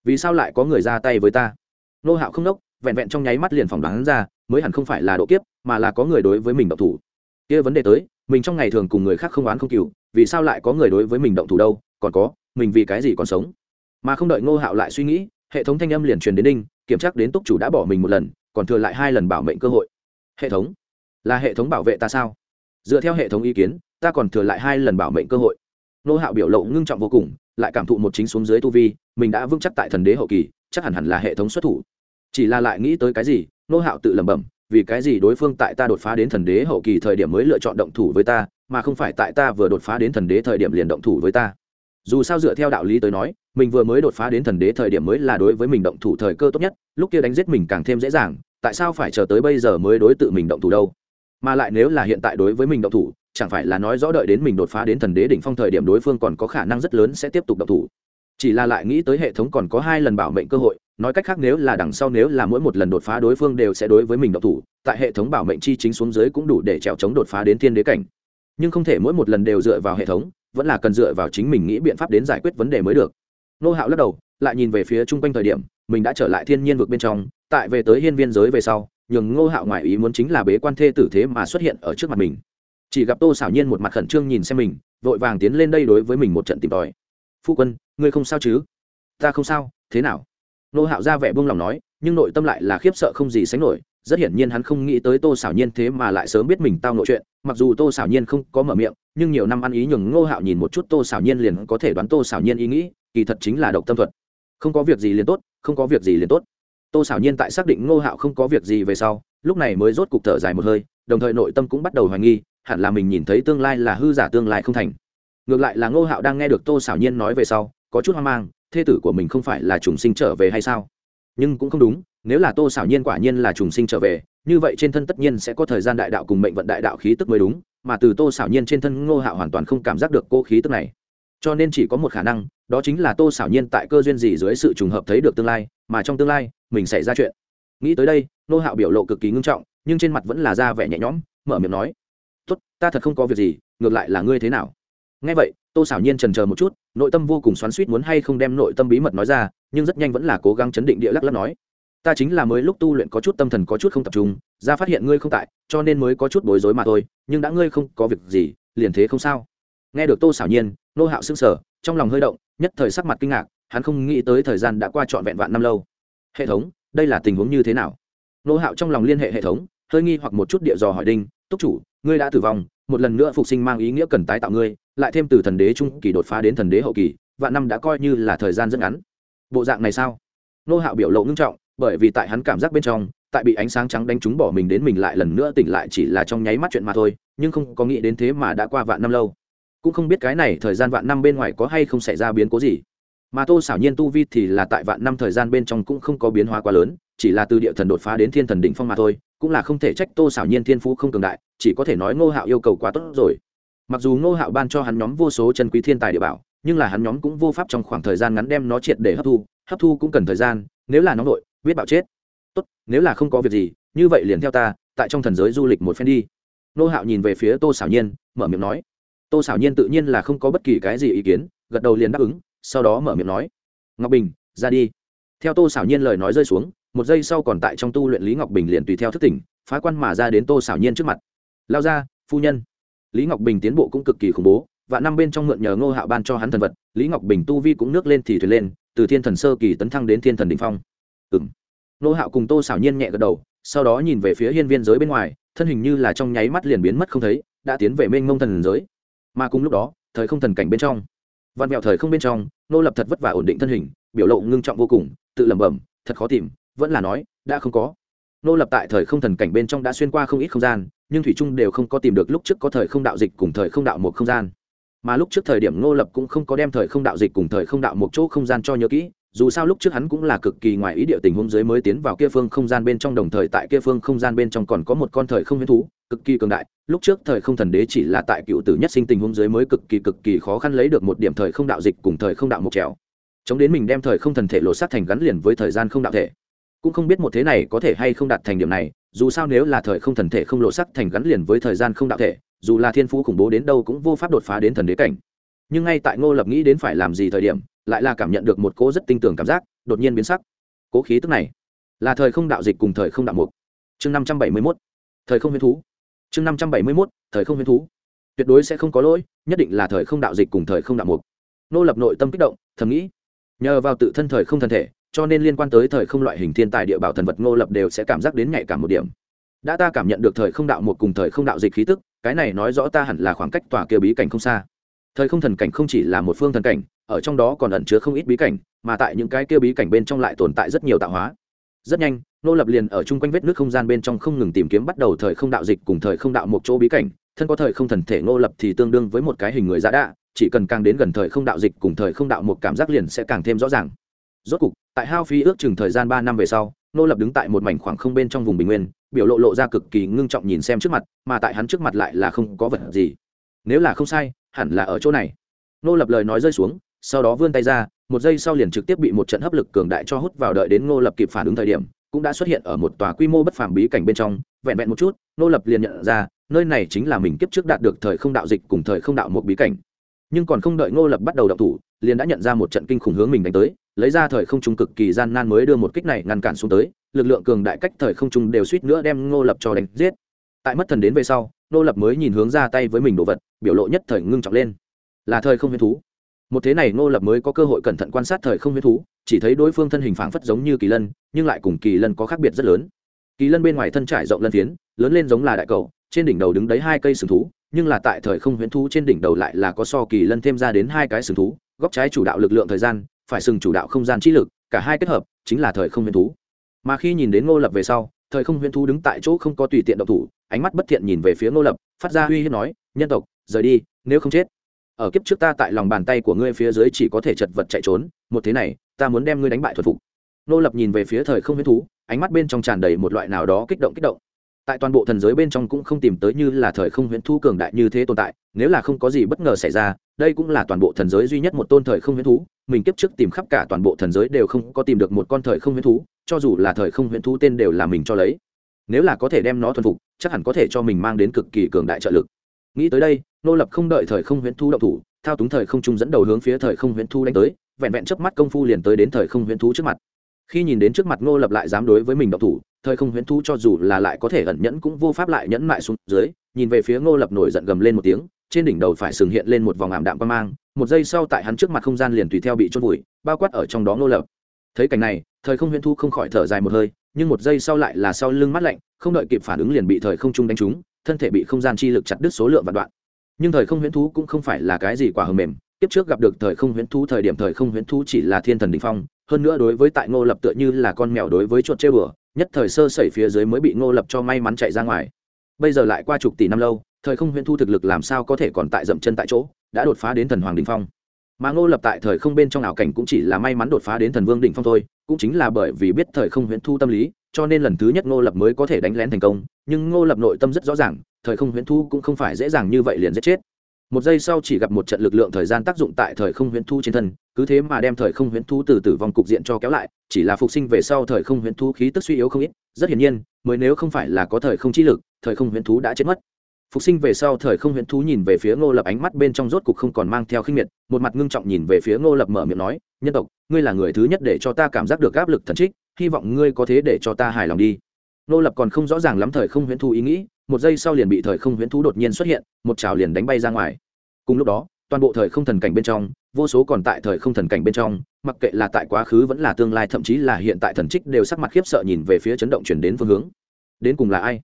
Vì sao lại có người ra tay với ta? Nô hạo không đốc, vẹn vẹn trong nháy mắt liền phỏng đoán ra, mới hẳn không phải là độ kiếp, mà là có người đối với mình động thủ. Kia vấn đề tới, mình trong ngày thường cùng người khác không oán không cừu, vì sao lại có người đối với mình động thủ đâu? Còn có, mình vì cái gì còn sống? Mà không đợi ngô hạo lại suy nghĩ, hệ thống thanh âm liền truyền đến đinh kiểm tra đến túc chủ đã bỏ mình một lần, còn thừa lại hai lần bảo mệnh cơ hội. Hệ thống? Là hệ thống bảo vệ ta sao? Dựa theo hệ thống ý kiến, ta còn thừa lại hai lần bảo mệnh cơ hội nô hạo biểu lộ ngưng trọng vô cùng, lại cảm thụ một chính xuống dưới tu vi, mình đã vững chắc tại thần đế hậu kỳ, chắc hẳn hẳn là hệ thống xuất thủ. Chỉ là lại nghĩ tới cái gì, nô hạo tự lẩm bẩm, vì cái gì đối phương tại ta đột phá đến thần đế hậu kỳ thời điểm mới lựa chọn động thủ với ta, mà không phải tại ta vừa đột phá đến thần đế thời điểm liền động thủ với ta? Dù sao dựa theo đạo lý tới nói, mình vừa mới đột phá đến thần đế thời điểm mới là đối với mình động thủ thời cơ tốt nhất, lúc kia đánh giết mình càng thêm dễ dàng, tại sao phải chờ tới bây giờ mới đối tự mình động thủ đâu? Mà lại nếu là hiện tại đối với mình động thủ chẳng phải là nói rõ đợi đến mình đột phá đến thần đế đỉnh phong thời điểm đối phương còn có khả năng rất lớn sẽ tiếp tục độc thủ. Chỉ là lại nghĩ tới hệ thống còn có hai lần bảo mệnh cơ hội, nói cách khác nếu là đằng sau nếu là mỗi một lần đột phá đối phương đều sẽ đối với mình độc thủ, tại hệ thống bảo mệnh chi chính xuống dưới cũng đủ để trèo chống đột phá đến thiên đế cảnh. Nhưng không thể mỗi một lần đều dựa vào hệ thống, vẫn là cần dựa vào chính mình nghĩ biện pháp đến giải quyết vấn đề mới được. Nô hạo lắc đầu, lại nhìn về phía chung quanh thời điểm, mình đã trở lại thiên nhiên vực bên trong, tại về tới hiên viên giới về sau, nhường ngô hạo ngoại ý muốn chính là bế quan thê tử thế mà xuất hiện ở trước mặt mình chỉ gặp tô xảo nhiên một mặt khẩn trương nhìn xem mình, vội vàng tiến lên đây đối với mình một trận tìm tòi. Phu quân, ngươi không sao chứ? Ta không sao, thế nào? Nô hạo ra vẻ buông lòng nói, nhưng nội tâm lại là khiếp sợ không gì sánh nổi. Rất hiển nhiên hắn không nghĩ tới tô xảo nhiên thế mà lại sớm biết mình tao nội chuyện. Mặc dù tô xảo nhiên không có mở miệng, nhưng nhiều năm ăn ý nhường ngô hạo nhìn một chút tô xảo nhiên liền có thể đoán tô xảo nhiên ý nghĩ, kỳ thật chính là độc tâm thuật. Không có việc gì liền tốt, không có việc gì liền tốt. Tô xảo nhiên tại xác định ngô hạo không có việc gì về sau, lúc này mới rốt cục thở dài một hơi, đồng thời nội tâm cũng bắt đầu hoài nghi hẳn là mình nhìn thấy tương lai là hư giả tương lai không thành. Ngược lại là ngô hạo đang nghe được tô xảo nhiên nói về sau, có chút hoang mang, thê tử của mình không phải là trùng sinh trở về hay sao? Nhưng cũng không đúng, nếu là tô xảo nhiên quả nhiên là trùng sinh trở về, như vậy trên thân tất nhiên sẽ có thời gian đại đạo cùng mệnh vận đại đạo khí tức mới đúng, mà từ tô xảo nhiên trên thân ngô hạo hoàn toàn không cảm giác được cô khí tức này. Cho nên chỉ có một khả năng, đó chính là tô xảo nhiên tại cơ duyên gì dưới sự trùng hợp thấy được tương lai, mà trong tương lai, mình xảy ra chuyện. Nghĩ tới đây, ngô hạo biểu lộ cực kỳ ngưng trọng, nhưng trên mặt vẫn là ra vẻ nhẹ nhõm, mở miệng nói ta thật không có việc gì, ngược lại là ngươi thế nào? Ngay vậy, tô xảo nhiên trần chờ một chút, nội tâm vô cùng xoắn suýt muốn hay không đem nội tâm bí mật nói ra, nhưng rất nhanh vẫn là cố gắng chấn định địa lắc lắc nói, ta chính là mới lúc tu luyện có chút tâm thần có chút không tập trung, ra phát hiện ngươi không tại, cho nên mới có chút bối rối mà thôi, nhưng đã ngươi không có việc gì, liền thế không sao. Nghe được tô xảo nhiên, nô hạo sững sờ, trong lòng hơi động, nhất thời sắc mặt kinh ngạc, hắn không nghĩ tới thời gian đã qua trọn vẹn vạn năm lâu. Hệ thống, đây là tình huống như thế nào? Nô hạo trong lòng liên hệ hệ thống, hơi nghi hoặc một chút địa dò hỏi đinh túc chủ, ngươi đã tử vong, một lần nữa phục sinh mang ý nghĩa cần tái tạo ngươi, lại thêm từ thần đế trung kỳ đột phá đến thần đế hậu kỳ, vạn năm đã coi như là thời gian rất ngắn. Bộ dạng này sao? Nô hạo biểu lộ ngưng trọng, bởi vì tại hắn cảm giác bên trong, tại bị ánh sáng trắng đánh trúng bỏ mình đến mình lại lần nữa tỉnh lại chỉ là trong nháy mắt chuyện mà thôi, nhưng không có nghĩ đến thế mà đã qua vạn năm lâu. Cũng không biết cái này thời gian vạn năm bên ngoài có hay không xảy ra biến cố gì. Mà tô xảo nhiên tu vi thì là tại vạn năm thời gian bên trong cũng không có biến hóa quá lớn, chỉ là từ địa thần đột phá đến thiên thần đỉnh phong mà thôi cũng là không thể trách tô xảo nhiên thiên phú không cường đại, chỉ có thể nói ngô hạo yêu cầu quá tốt rồi. Mặc dù ngô hạo ban cho hắn nhóm vô số chân quý thiên tài địa bảo, nhưng là hắn nhóm cũng vô pháp trong khoảng thời gian ngắn đem nó triệt để hấp thu hấp thu cũng cần thời gian, nếu là nóng nội biết bạo chết. Tốt, nếu là không có việc gì, như vậy liền theo ta, tại trong thần giới du lịch một phen đi. Ngô hạo nhìn về phía tô xảo nhiên, mở miệng nói. Tô xảo nhiên tự nhiên là không có bất kỳ cái gì ý kiến, gật đầu liền đáp ứng, sau đó mở miệng nói. Ngọc bình, ra đi. Theo tô xảo nhiên lời nói rơi xuống một giây sau còn tại trong tu luyện lý ngọc bình liền tùy theo thức tỉnh, phá quan mà ra đến tô xảo nhiên trước mặt. Lao ra, phu nhân. Lý ngọc bình tiến bộ cũng cực kỳ khủng bố và năm bên trong mượn nhờ ngô hạo ban cho hắn thần vật, lý ngọc bình tu vi cũng nước lên thì thuyền lên, từ thiên thần sơ kỳ tấn thăng đến thiên thần đình phong. Ừ m ngô hạo cùng tô xảo nhiên nhẹ gật đầu, sau đó nhìn về phía hiên viên giới bên ngoài, thân hình như là trong nháy mắt liền biến mất không thấy, đã tiến về mênh mông thần giới. Mà cùng lúc đó, thời không thần cảnh bên trong. Văn mẹo thời không bên trong nô lập thật vất vả ổn định thân hình, biểu lộ ngưng trọng vô cùng, tự lẩm bẩm, thật khó tìm vẫn là nói đã không có nô lập tại thời không thần cảnh bên trong đã xuyên qua không ít không gian nhưng thủy trung đều không có tìm được lúc trước có thời không đạo dịch cùng thời không đạo một không gian mà lúc trước thời điểm nô lập cũng không có đem thời không đạo dịch cùng thời không đạo một chỗ không gian cho nhớ kỹ dù sao lúc trước hắn cũng là cực kỳ ngoài ý địa tình huống dưới mới tiến vào kia phương không gian bên trong đồng thời tại kia phương không gian bên trong còn có một con thời không huyễn thú cực kỳ cường đại lúc trước thời không thần đế chỉ là tại cựu tử nhất sinh tình huống dưới mới cực kỳ cực kỳ khó khăn lấy được một điểm thời không đạo dịch cùng thời không đạo mục trèo chống đến mình đem thời không thần thể lộ sát thành gắn liền với thời gian không đạo thể cũng không biết một thế này có thể hay không đạt thành điểm này, dù sao nếu là thời không thần thể không lộ sắc thành gắn liền với thời gian không đạo thể, dù là thiên phú khủng bố đến đâu cũng vô pháp đột phá đến thần đế cảnh. Nhưng ngay tại ngô lập nghĩ đến phải làm gì thời điểm, lại là cảm nhận được một cố rất tinh tường cảm giác, đột nhiên biến sắc. Cố khí tức này là thời không đạo dịch cùng thời không đạo mục. Chương năm trăm bảy mươi mốt, thời không huyên thú. Chương năm trăm bảy mươi mốt, thời không huyên thú. Tuyệt đối sẽ không có lỗi, nhất định là thời không đạo dịch cùng thời không đạo mục. Nô lập nội tâm kích động, thầm nghĩ, nhờ vào tự thân thời không thân thể cho nên liên quan tới thời không loại hình thiên tài địa bảo thần vật ngô lập đều sẽ cảm giác đến nhạy cảm một điểm. Đã ta cảm nhận được thời không đạo một cùng thời không đạo dịch khí tức, cái này nói rõ ta hẳn là khoảng cách tòa kia bí cảnh không xa. Thời không thần cảnh không chỉ là một phương thần cảnh, ở trong đó còn ẩn chứa không ít bí cảnh, mà tại những cái kia bí cảnh bên trong lại tồn tại rất nhiều tạo hóa. Rất nhanh nô lập liền ở chung quanh vết nước không gian bên trong không ngừng tìm kiếm bắt đầu thời không đạo dịch cùng thời không đạo một chỗ bí cảnh. Thân có thời không thần thể nô lập thì tương đương với một cái hình người giả đạ, chỉ cần càng đến gần thời không đạo dịch cùng thời không đạo một cảm giác liền sẽ càng thêm rõ ràng rốt cục, tại hao phí ước chừng thời gian ba năm về sau, nô lập đứng tại một mảnh khoảng không bên trong vùng bình nguyên, biểu lộ lộ ra cực kỳ ngưng trọng nhìn xem trước mặt, mà tại hắn trước mặt lại là không có vật gì. Nếu là không sai, hẳn là ở chỗ này. Nô lập lời nói rơi xuống, sau đó vươn tay ra, một giây sau liền trực tiếp bị một trận hấp lực cường đại cho hút vào đợi đến nô lập kịp phản ứng thời điểm, cũng đã xuất hiện ở một tòa quy mô bất phàm bí cảnh bên trong, vẹn vẹn một chút, nô lập liền nhận ra, nơi này chính là mình kiếp trước đạt được thời không đạo dịch cùng thời không đạo một bí cảnh nhưng còn không đợi ngô lập bắt đầu động thủ, liền đã nhận ra một trận kinh khủng hướng mình đánh tới, lấy ra thời không trung cực kỳ gian nan mới đưa một kích này ngăn cản xuống tới, lực lượng cường đại cách thời không trung đều suýt nữa đem ngô lập cho đánh giết. Tại mất thần đến về sau, ngô lập mới nhìn hướng ra tay với mình đồ vật, biểu lộ nhất thời ngưng trọng lên. Là thời không Huyết thú. Một thế này ngô lập mới có cơ hội cẩn thận quan sát thời không Huyết thú, chỉ thấy đối phương thân hình phảng phất giống như kỳ lân, nhưng lại cùng kỳ lân có khác biệt rất lớn. Kỳ lân bên ngoài thân trải rộng lân tiến lớn lên giống là đại cầu, trên đỉnh đầu đứng đấy hai cây sừng thú nhưng là tại thời không huyễn thú trên đỉnh đầu lại là có so kỳ lân thêm ra đến hai cái sừng thú, góc trái chủ đạo lực lượng thời gian, phải sừng chủ đạo không gian trí lực, cả hai kết hợp, chính là thời không huyễn thú. Mà khi nhìn đến ngô lập về sau, thời không huyễn thú đứng tại chỗ không có tùy tiện độc thủ, ánh mắt bất thiện nhìn về phía ngô lập, phát ra uy hiếp nói, nhân tộc, rời đi, nếu không chết. Ở kiếp trước ta tại lòng bàn tay của ngươi phía dưới chỉ có thể chật vật chạy trốn, một thế này, ta muốn đem ngươi đánh bại thuật phục. Ngô lập nhìn về phía thời không huyễn thú, ánh mắt bên trong tràn đầy một loại nào đó kích động kích động tại toàn bộ thần giới bên trong cũng không tìm tới như là thời không huyễn thú cường đại như thế tồn tại, nếu là không có gì bất ngờ xảy ra, đây cũng là toàn bộ thần giới duy nhất một tôn thời không huyễn thú, mình kiếp trước tìm khắp cả toàn bộ thần giới đều không có tìm được một con thời không huyễn thú, cho dù là thời không huyễn thú tên đều là mình cho lấy. Nếu là có thể đem nó thuần phục, chắc hẳn có thể cho mình mang đến cực kỳ cường đại trợ lực. Nghĩ tới đây, nô lập không đợi thời không huyễn thú động thủ, thao túng thời không trung dẫn đầu hướng phía thời không huyễn thú đánh tới, vẹn vẹn chớp mắt công phu liền tới đến thời không huyễn thú trước mặt. Khi nhìn đến trước mặt ngô lập lại dám đối với mình động thủ thời không huyễn thú cho dù là lại có thể ẩn nhẫn cũng vô pháp lại nhẫn mại xuống dưới, nhìn về phía ngô lập nổi giận gầm lên một tiếng, trên đỉnh đầu phải sừng hiện lên một vòng ảm đạm quan mang, một giây sau tại hắn trước mặt không gian liền tùy theo bị trôn vùi, bao quát ở trong đó ngô lập. Thấy cảnh này, thời không huyễn thú không khỏi thở dài một hơi, nhưng một giây sau lại là sau lưng mắt lạnh, không đợi kịp phản ứng liền bị thời không trung đánh trúng, thân thể bị không gian chi lực chặt đứt số lượng và đoạn. Nhưng thời không huyễn thú cũng không phải là cái gì quả hờ mềm tiếp trước gặp được thời không huyễn thú thời điểm thời không huyễn thú chỉ là thiên thần đình phong, hơn nữa đối với tại ngô lập tựa như là con mèo đối với chuột chơi bừa nhất thời sơ sẩy phía dưới mới bị ngô lập cho may mắn chạy ra ngoài. Bây giờ lại qua chục tỷ năm lâu, thời không huyễn thu thực lực làm sao có thể còn tại dậm chân tại chỗ, đã đột phá đến thần hoàng đình phong. Mà ngô lập tại thời không bên trong ảo cảnh cũng chỉ là may mắn đột phá đến thần vương đỉnh phong thôi, cũng chính là bởi vì biết thời không huyễn thu tâm lý, cho nên lần thứ nhất ngô lập mới có thể đánh lén thành công, nhưng ngô lập nội tâm rất rõ ràng, thời không huyễn thu cũng không phải dễ dàng như vậy liền giết chết một giây sau chỉ gặp một trận lực lượng thời gian tác dụng tại thời không huyễn thu trên thân, cứ thế mà đem thời không huyễn thu từ tử vong cục diện cho kéo lại, chỉ là phục sinh về sau thời không huyễn thu khí tức suy yếu không ít, rất hiển nhiên, mới nếu không phải là có thời không chi lực, thời không huyễn thú đã chết mất. Phục sinh về sau thời không huyễn thú nhìn về phía ngô lập ánh mắt bên trong rốt cục không còn mang theo khinh miệt, một mặt ngưng trọng nhìn về phía ngô lập mở miệng nói, nhân tộc, ngươi là người thứ nhất để cho ta cảm giác được áp lực thần trích, hy vọng ngươi có thế để cho ta hài lòng đi. Ngô lập còn không rõ ràng lắm thời không huyễn thu ý nghĩ một giây sau liền bị thời không huyễn thú đột nhiên xuất hiện, một trào liền đánh bay ra ngoài. Cùng lúc đó, toàn bộ thời không thần cảnh bên trong, vô số còn tại thời không thần cảnh bên trong, mặc kệ là tại quá khứ vẫn là tương lai, thậm chí là hiện tại thần trích đều sắc mặt khiếp sợ nhìn về phía chấn động chuyển đến phương hướng. Đến cùng là ai?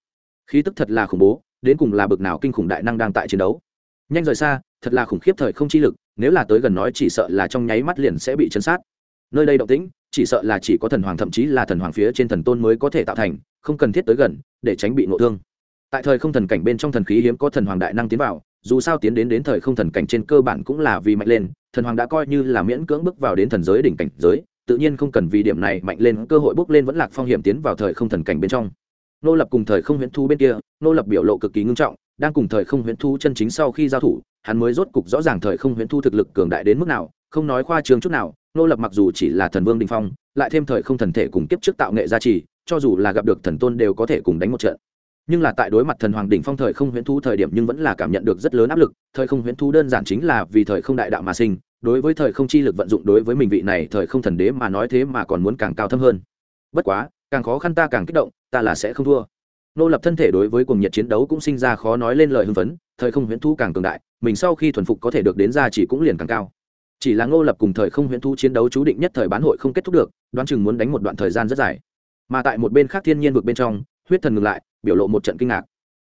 Khí tức thật là khủng bố, đến cùng là bực nào kinh khủng đại năng đang tại chiến đấu. Nhanh rời xa, thật là khủng khiếp thời không chi lực, nếu là tới gần nói chỉ sợ là trong nháy mắt liền sẽ bị chấn sát. Nơi đây động tĩnh, chỉ sợ là chỉ có thần hoàng thậm chí là thần hoàng phía trên thần tôn mới có thể tạo thành, không cần thiết tới gần, để tránh bị ngộ thương tại thời không thần cảnh bên trong thần khí hiếm có thần hoàng đại năng tiến vào, dù sao tiến đến đến thời không thần cảnh trên cơ bản cũng là vì mạnh lên, thần hoàng đã coi như là miễn cưỡng bước vào đến thần giới đỉnh cảnh giới, tự nhiên không cần vì điểm này mạnh lên, cơ hội bước lên vẫn lạc phong hiểm tiến vào thời không thần cảnh bên trong. Nô lập cùng thời không huyễn thu bên kia, nô lập biểu lộ cực kỳ ngưng trọng, đang cùng thời không huyễn thu chân chính sau khi giao thủ, hắn mới rốt cục rõ ràng thời không huyễn thu thực lực cường đại đến mức nào, không nói khoa trương chút nào, nô lập mặc dù chỉ là thần vương đình phong, lại thêm thời không thần thể cùng kiếp trước tạo nghệ gia trì, cho dù là gặp được thần tôn đều có thể cùng đánh một trận nhưng là tại đối mặt thần hoàng đỉnh phong thời không huyễn thu thời điểm nhưng vẫn là cảm nhận được rất lớn áp lực. Thời không huyễn thu đơn giản chính là vì thời không đại đạo mà sinh, đối với thời không chi lực vận dụng đối với mình vị này thời không thần đế mà nói thế mà còn muốn càng cao thâm hơn. Bất quá, càng khó khăn ta càng kích động, ta là sẽ không thua. Nô lập thân thể đối với cuồng nhiệt chiến đấu cũng sinh ra khó nói lên lời hưng phấn, thời không huyễn thu càng cường đại, mình sau khi thuần phục có thể được đến ra chỉ cũng liền càng cao. Chỉ là ngô lập cùng thời không huyễn thu chiến đấu chú định nhất thời bán hội không kết thúc được, đoán chừng muốn đánh một đoạn thời gian rất dài. Mà tại một bên khác thiên nhiên vực bên trong, huyết thần ngừng lại biểu lộ một trận kinh ngạc.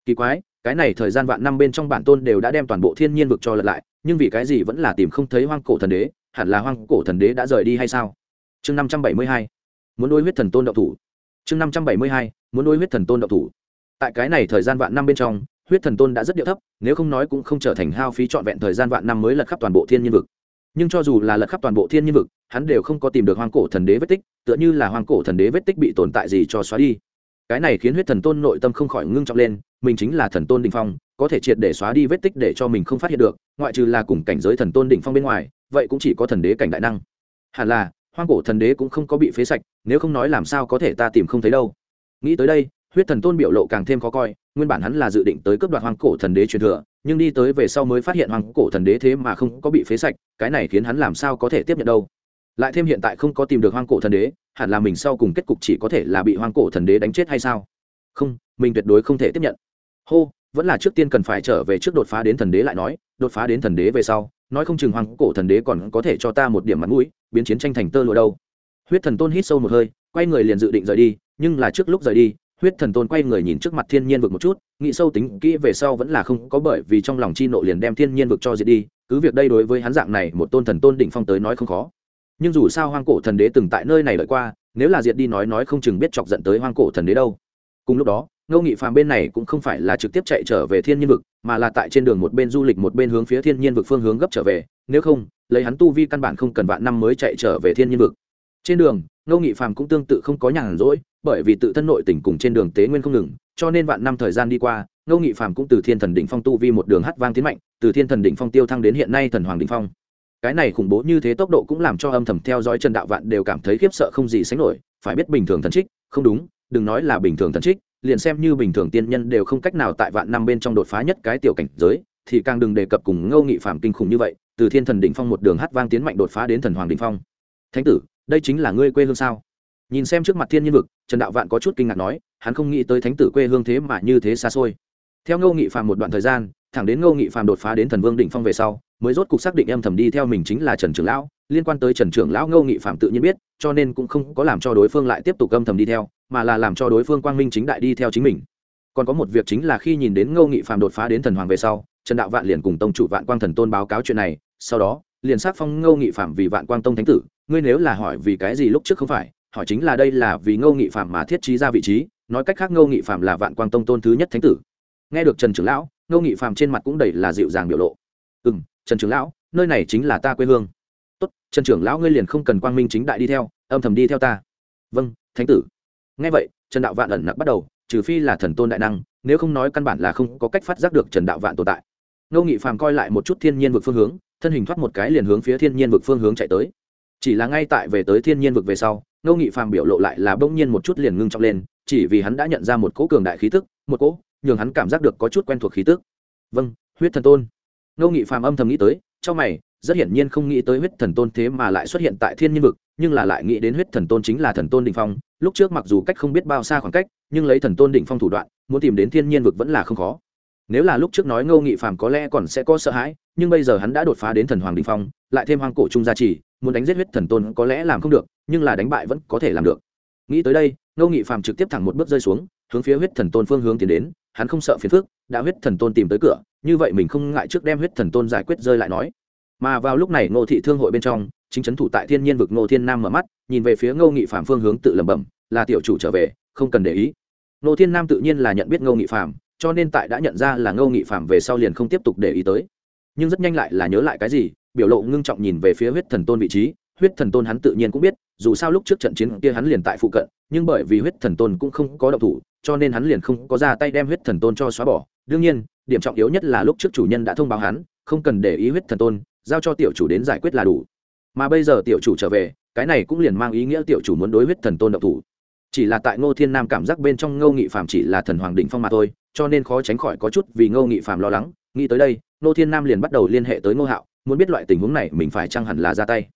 Kỳ quái, cái này thời gian vạn năm bên trong bản tôn đều đã đem toàn bộ thiên nhiên vực cho lật lại, nhưng vì cái gì vẫn là tìm không thấy hoang cổ thần đế, hẳn là hoang cổ thần đế đã rời đi hay sao? Chương năm trăm bảy mươi hai, muốn nuôi huyết thần tôn đậu thủ. Chương năm trăm bảy mươi hai, muốn nuôi huyết thần tôn đậu thủ. Tại cái này thời gian vạn năm bên trong, huyết thần tôn đã rất điệu thấp, nếu không nói cũng không trở thành hao phí trọn vẹn thời gian vạn năm mới lật khắp toàn bộ thiên nhiên vực. Nhưng cho dù là lật khắp toàn bộ thiên nhiên vực, hắn đều không có tìm được hoang cổ thần đế vết tích, tựa như là hoang cổ thần đế vết tích bị tồn tại gì cho xóa đi cái này khiến huyết thần tôn nội tâm không khỏi ngưng trọng lên, mình chính là thần tôn đ ỉ n h phong, có thể triệt để xóa đi vết tích để cho mình không phát hiện được, ngoại trừ là cùng cảnh giới thần tôn đỉnh phong bên ngoài, vậy cũng chỉ có thần đế cảnh đại năng. Hẳn là, hoang cổ thần đế cũng không có bị phế sạch, nếu không nói làm sao có thể ta tìm không thấy đâu. Nghĩ tới đây, huyết thần tôn biểu lộ càng thêm khó coi, nguyên bản hắn là dự định tới cướp đoạt hoang cổ thần đế truyền thừa, nhưng đi tới về sau mới phát hiện hoang cổ thần đế thế mà không có bị phế sạch, cái này khiến hắn làm sao có thể tiếp nhận đâu lại thêm hiện tại không có tìm được hoang cổ thần đế, hẳn là mình sau cùng kết cục chỉ có thể là bị hoang cổ thần đế đánh chết hay sao? Không, mình tuyệt đối không thể tiếp nhận. Hô, vẫn là trước tiên cần phải trở về trước đột phá đến thần đế lại nói, đột phá đến thần đế về sau, nói không chừng hoang cổ thần đế còn có thể cho ta một điểm mặt mũi, biến chiến tranh thành tơ lụa đâu. Huyết thần tôn hít sâu một hơi, quay người liền dự định rời đi, nhưng là trước lúc rời đi, huyết thần tôn quay người nhìn trước mặt thiên nhiên vực một chút, nghĩ sâu tính kỹ về sau vẫn là không có bởi vì trong lòng chi nộ liền đem thiên nhiên vực cho diệt đi, cứ việc đây đối với hắn dạng này một tôn thần tôn đỉnh phong tới nói không khó nhưng dù sao hoang cổ thần đế từng tại nơi này đợi qua, nếu là diệt đi nói nói không chừng biết chọc giận tới hoang cổ thần đế đâu. Cùng lúc đó, ngô nghị phàm bên này cũng không phải là trực tiếp chạy trở về thiên nhiên vực, mà là tại trên đường một bên du lịch một bên hướng phía thiên nhiên vực phương hướng gấp trở về, nếu không, lấy hắn tu vi căn bản không cần vạn năm mới chạy trở về thiên nhiên vực. Trên đường, ngô nghị phàm cũng tương tự không có nhàn rỗi, bởi vì tự thân nội tỉnh cùng trên đường tế nguyên không ngừng, cho nên vạn năm thời gian đi qua, ngô nghị phàm cũng từ thiên thần đỉnh phong tu vi một đường hát vang tiến mạnh, từ thiên thần đỉnh phong tiêu thăng đến hiện nay thần hoàng đỉnh phong cái này khủng bố như thế tốc độ cũng làm cho âm thầm theo dõi trần đạo vạn đều cảm thấy khiếp sợ không gì sánh nổi, phải biết bình thường thần trích, không đúng, đừng nói là bình thường thần trích, liền xem như bình thường tiên nhân đều không cách nào tại vạn năm bên trong đột phá nhất cái tiểu cảnh giới, thì càng đừng đề cập cùng ngâu nghị phạm kinh khủng như vậy, từ thiên thần đỉnh phong một đường hát vang tiến mạnh đột phá đến thần hoàng đỉnh phong. Thánh tử, đây chính là ngươi quê hương sao? Nhìn xem trước mặt thiên nhân vực, trần đạo vạn có chút kinh ngạc nói, hắn không nghĩ tới thánh tử quê hương thế mà như thế xa xôi. Theo ngô nghị phạm một đoạn thời gian, thẳng đến ngô nghị phạm đột phá đến thần vương đỉnh phong về sau mới rốt cục xác định em thầm đi theo mình chính là trần trưởng lão, liên quan tới trần trưởng lão ngô nghị phạm tự nhiên biết, cho nên cũng không có làm cho đối phương lại tiếp tục âm thầm đi theo, mà là làm cho đối phương quang minh chính đại đi theo chính mình. Còn có một việc chính là khi nhìn đến ngô nghị phạm đột phá đến thần hoàng về sau, trần đạo vạn liền cùng tông chủ vạn quang thần tôn báo cáo chuyện này, sau đó, liền xác phong ngô nghị phạm vì vạn quang tông thánh tử, ngươi nếu là hỏi vì cái gì lúc trước không phải, hỏi chính là đây là vì ngô nghị phạm mà thiết trí ra vị trí, nói cách khác ngô nghị phạm là vạn quang tông tôn thứ nhất thánh tử. Nghe được trần trưởng lão, ngô nghị phạm trên mặt cũng đầy là dịu dàng biểu lộ. Ừ m trần trưởng lão, nơi này chính là ta quê hương. Tốt, trần trưởng lão ngươi liền không cần quang minh chính đại đi theo, âm thầm đi theo ta. Vâng thánh tử. Ngay vậy, trần đạo vạn ẩn nặc bắt đầu, trừ phi là thần tôn đại năng, nếu không nói căn bản là không có cách phát giác được trần đạo vạn tồn tại. Ngô nghị phàm coi lại một chút thiên nhiên vực phương hướng, thân hình thoát một cái liền hướng phía thiên nhiên vực phương hướng chạy tới. Chỉ là ngay tại về tới thiên nhiên vực về sau, ngô nghị phàm biểu lộ lại là bỗng nhiên một chút liền ngưng trọng lên, chỉ vì hắn đã nhận ra một cỗ cường đại khí tức, một cỗ nhường hắn cảm giác được có chút quen thuộc khí tức. Vâng huyết thần tôn ngô nghị phàm âm thầm nghĩ tới, trong mày, rất hiển nhiên không nghĩ tới huyết thần tôn thế mà lại xuất hiện tại thiên nhiên vực, nhưng là lại nghĩ đến huyết thần tôn chính là thần tôn đỉnh phong, lúc trước mặc dù cách không biết bao xa khoảng cách, nhưng lấy thần tôn đỉnh phong thủ đoạn, muốn tìm đến thiên nhiên vực vẫn là không khó. Nếu là lúc trước nói ngô nghị phàm có lẽ còn sẽ có sợ hãi, nhưng bây giờ hắn đã đột phá đến thần hoàng đỉnh phong, lại thêm hoang cổ trung gia trì, muốn đánh giết huyết thần tôn có lẽ làm không được, nhưng là đánh bại vẫn có thể làm được. Nghĩ tới đây, ngô nghị phàm trực tiếp thẳng một bước rơi xuống, hướng phía huyết thần tôn phương hướng tiến đến hắn không sợ phiền phức, đã huyết thần tôn tìm tới cửa, như vậy mình không ngại trước đem huyết thần tôn giải quyết rơi lại nói. Mà vào lúc này ngô thị thương hội bên trong, chính trấn thủ tại thiên nhiên vực ngô thiên nam mở mắt, nhìn về phía ngô nghị phạm phương hướng tự lẩm bẩm, là tiểu chủ trở về, không cần để ý. Ngô thiên nam tự nhiên là nhận biết ngô nghị phạm cho nên tại đã nhận ra là ngô nghị phạm về sau liền không tiếp tục để ý tới. Nhưng rất nhanh lại là nhớ lại cái gì, biểu lộ ngưng trọng nhìn về phía huyết thần tôn vị trí, huyết thần tôn hắn tự nhiên cũng biết, dù sao lúc trước trận chiến kia hắn liền tại phụ cận, nhưng bởi vì huyết thần tôn cũng không có động thủ cho nên hắn liền không có ra tay đem huyết thần tôn cho xóa bỏ. Đương nhiên, điểm trọng yếu nhất là lúc trước chủ nhân đã thông báo hắn, không cần để ý huyết thần tôn, giao cho tiểu chủ đến giải quyết là đủ. Mà bây giờ tiểu chủ trở về, cái này cũng liền mang ý nghĩa tiểu chủ muốn đối huyết thần tôn động thủ. Chỉ là tại ngô thiên nam cảm giác bên trong ngô nghị phạm chỉ là thần hoàng định phong mà thôi, cho nên khó tránh khỏi có chút vì ngô nghị phạm lo lắng. Nghĩ tới đây, ngô thiên nam liền bắt đầu liên hệ tới ngô hạo, muốn biết loại tình huống này mình phải chăng hẳn là ra tay.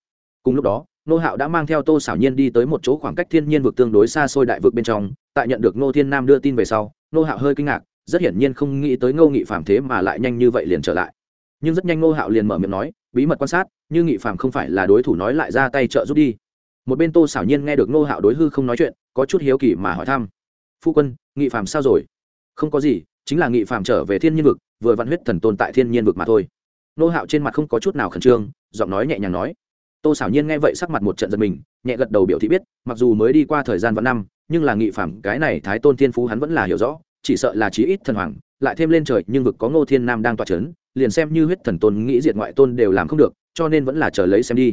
Cùng lúc đó Nô hạo đã mang theo tô xảo nhiên đi tới một chỗ khoảng cách thiên nhiên vực tương đối xa xôi đại vực bên trong, tại nhận được Nô thiên nam đưa tin về sau, Nô hạo hơi kinh ngạc, rất hiển nhiên không nghĩ tới ngô nghị phạm thế mà lại nhanh như vậy liền trở lại. Nhưng rất nhanh Nô hạo liền mở miệng nói, bí mật quan sát, như nghị phạm không phải là đối thủ nói lại ra tay trợ giúp đi. Một bên tô xảo nhiên nghe được Nô hạo đối hư không nói chuyện, có chút hiếu kỳ mà hỏi thăm, phu quân, nghị phạm sao rồi? Không có gì, chính là nghị phạm trở về thiên nhiên vực, vừa văn huyết thần tồn tại thiên nhiên vực mà thôi. Nô hạo trên mặt không có chút nào khẩn trương, giọng nói nhẹ nhàng nói tô xảo nhiên nghe vậy sắc mặt một trận giật mình, nhẹ gật đầu biểu thị biết, mặc dù mới đi qua thời gian vạn năm, nhưng là nghị phạm cái này thái tôn thiên phú hắn vẫn là hiểu rõ, chỉ sợ là chí ít thần hoàng, lại thêm lên trời, nhưng vực có ngô thiên nam đang tỏa c h ấ n liền xem như huyết thần tôn nghĩ diệt ngoại tôn đều làm không được, cho nên vẫn là chờ lấy xem đi.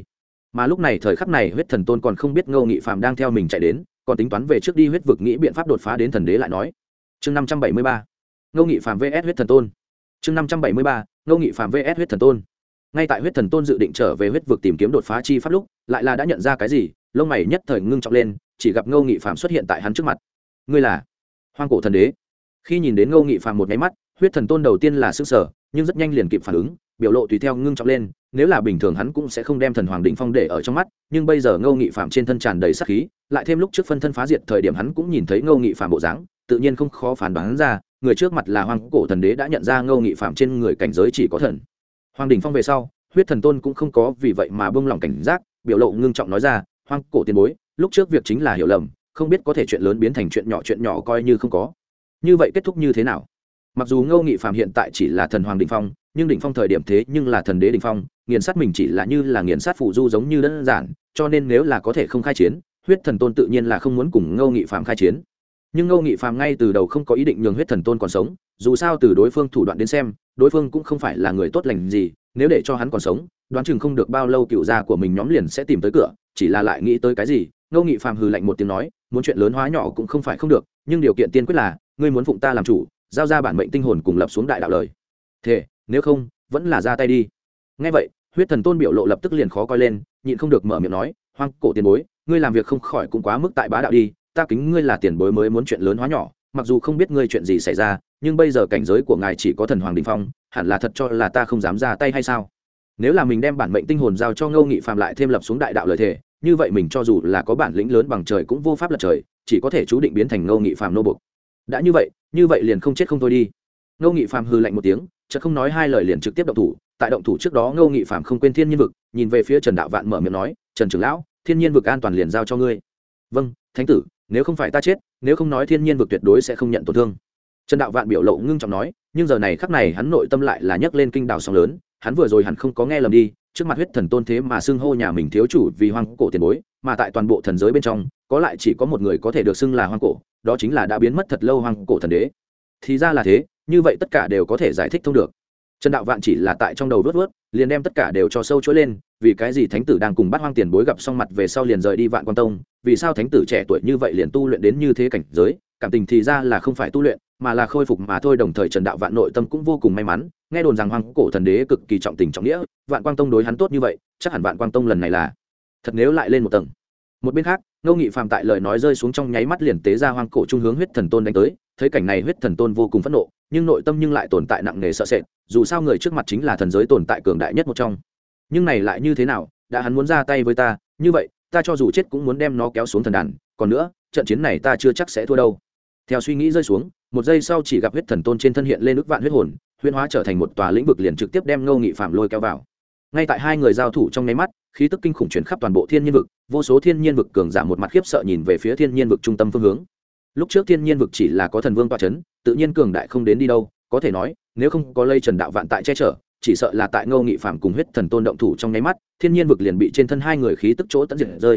Mà lúc này thời khắc này huyết thần tôn còn không biết ngô nghị phạm đang theo mình chạy đến, còn tính toán về trước đi huyết vực nghĩ biện pháp đột phá đến thần đế lại nói. Chương năm trăm bảy mươi ba. Ngô nghị phạm vs huyết thần tôn. Chương năm trăm bảy mươi ba. Ngô nghị phạm vs huyết thần tôn ngay tại huyết thần tôn dự định trở về huyết vực tìm kiếm đột phá chi pháp lúc, lại là đã nhận ra cái gì, lông mày nhất thời ngưng trọng lên, chỉ gặp ngô nghị phạm xuất hiện tại hắn trước mặt. Ngươi là hoang cổ thần đế. Khi nhìn đến ngô nghị phạm một nháy mắt, huyết thần tôn đầu tiên là sức sở nhưng rất nhanh liền kịp phản ứng, biểu lộ tùy theo ngưng trọng lên, nếu là bình thường hắn cũng sẽ không đem thần hoàng định phong để ở trong mắt, nhưng bây giờ ngô nghị phạm trên thân tràn đầy sắc khí, lại thêm lúc trước phân thân phá diệt thời điểm hắn cũng nhìn thấy ngô nghị phạm bộ dáng, tự nhiên không khó phản đoán ra, người trước mặt là hoàng cổ thần đế đã nhận ra ngô nghị phạm trên người cảnh giới chỉ có thần hoàng đình phong về sau, huyết thần tôn cũng không có vì vậy mà bông lỏng cảnh giác, biểu lộ ngưng trọng nói ra hoàng cổ tiền bối, lúc trước việc chính là hiểu lầm, không biết có thể chuyện lớn biến thành chuyện nhỏ chuyện nhỏ coi như không có. Như vậy kết thúc như thế nào? Mặc dù ngô nghị phạm hiện tại chỉ là thần hoàng đình phong, nhưng đỉnh phong thời điểm thế nhưng là thần đế đình phong, nghiền sát mình chỉ là như là nghiền sát phụ du giống như đơn giản, cho nên nếu là có thể không khai chiến, huyết thần tôn tự nhiên là không muốn cùng ngô nghị phạm khai chiến. Nhưng ngô nghị phạm ngay từ đầu không có ý định nhường huyết thần tôn còn sống, dù sao từ đối phương thủ đoạn đến xem đối phương cũng không phải là người tốt lành gì, nếu để cho hắn còn sống, đoán chừng không được bao lâu cựu gia của mình nhóm liền sẽ tìm tới cửa, chỉ là lại nghĩ tới cái gì, ngô nghị phạm hừ lạnh một tiếng nói, muốn chuyện lớn hóa nhỏ cũng không phải không được, nhưng điều kiện tiên quyết là, ngươi muốn phụng ta làm chủ, giao ra bản mệnh tinh hồn cùng lập xuống đại đạo lời. Thế nếu không, vẫn là ra tay đi. Ngay vậy, huyết thần tôn biểu lộ lập tức liền khó coi lên, nhịn không được mở miệng nói, hoang cổ tiền bối, ngươi làm việc không khỏi cũng quá mức tại bá đạo đi, ta kính ngươi là tiền bối mới muốn chuyện lớn hóa nhỏ, mặc dù không biết ngươi chuyện gì xảy ra nhưng bây giờ cảnh giới của ngài chỉ có thần hoàng đình phong, hẳn là thật cho là ta không dám ra tay hay sao? Nếu là mình đem bản mệnh tinh hồn giao cho ngâu nghị phạm lại thêm lập xuống đại đạo lời thề, như vậy mình cho dù là có bản lĩnh lớn bằng trời cũng vô pháp lật trời, chỉ có thể chú định biến thành ngâu nghị phạm nô bục đã như vậy như vậy liền không chết không thôi đi. Ngô nghị phạm hư lạnh một tiếng, chợt không nói hai lời liền trực tiếp động thủ, tại động thủ trước đó ngô nghị phạm không quên thiên nhiên vực, nhìn về phía trần đạo vạn mở miệng nói, trần trưởng lão, thiên nhiên vực an toàn liền giao cho ngươi. Vâng thánh tử, nếu không phải ta chết, nếu không nói thiên nhiên vực tuyệt đối sẽ không nhận tổn thương trần đạo vạn biểu lộ ngưng trọng nói, nhưng giờ này khắc này hắn nội tâm lại là nhấc lên kinh đào sóng lớn, hắn vừa rồi hẳn không có nghe lầm đi, trước mặt huyết thần tôn thế mà xưng hô nhà mình thiếu chủ vì hoang cổ tiền bối, mà tại toàn bộ thần giới bên trong, có lại chỉ có một người có thể được xưng là hoang cổ, đó chính là đã biến mất thật lâu hoang cổ thần đế. Thì ra là thế, như vậy tất cả đều có thể giải thích thông được. Trần đạo vạn chỉ là tại trong đầu vớt vớt, liền đem tất cả đều cho sâu chuỗi lên, vì cái gì thánh tử đang cùng bắt hoang tiền bối gặp xong mặt về sau liền rời đi vạn quan tông, vì sao thánh tử trẻ tuổi như vậy liền tu luyện đến như thế cảnh giới cảm tình thì ra là không phải tu luyện, mà là khôi phục mà thôi. Đồng thời trần đạo vạn nội tâm cũng vô cùng may mắn, nghe đồn rằng hoàng cổ thần đế cực kỳ trọng tình trọng nghĩa, vạn quang tông đối hắn tốt như vậy, chắc hẳn vạn quang tông lần này là thật nếu lại lên một tầng. Một bên khác, ngô nghị phạm tại lời nói rơi xuống trong nháy mắt liền tế ra hoang cổ trung hướng huyết thần tôn đánh tới, thấy cảnh này huyết thần tôn vô cùng phẫn nộ, nhưng nội tâm nhưng lại tồn tại nặng nề sợ sệt, dù sao người trước mặt chính là thần giới tồn tại cường đại nhất một trong. Nhưng này lại như thế nào, đã hắn muốn ra tay với ta, như vậy, ta cho dù chết cũng muốn đem nó kéo xuống thần đàn, còn nữa, trận chiến này ta chưa chắc sẽ thua đâu theo suy nghĩ rơi xuống, một giây sau chỉ gặp huyết thần tôn trên thân hiện lên ức vạn huyết hồn, huyễn hóa trở thành một tòa lĩnh vực liền trực tiếp đem ngô nghị phạm lôi kéo vào. Ngay tại hai người giao thủ trong nháy mắt, khí tức kinh khủng chuyển khắp toàn bộ thiên nhiên vực, vô số thiên nhiên vực cường giảm một mặt khiếp sợ nhìn về phía thiên nhiên vực trung tâm phương hướng. Lúc trước thiên nhiên vực chỉ là có thần vương toa c h ấ n tự nhiên cường đại không đến đi đâu, có thể nói, nếu không có lây trần đạo vạn tại che chở, chỉ sợ là tại ngô nghị phạm cùng huyết thần tôn động thủ trong nháy mắt, thiên nhiên vực liền bị trên thân hai người khí tức chỗ tận diệt rơi.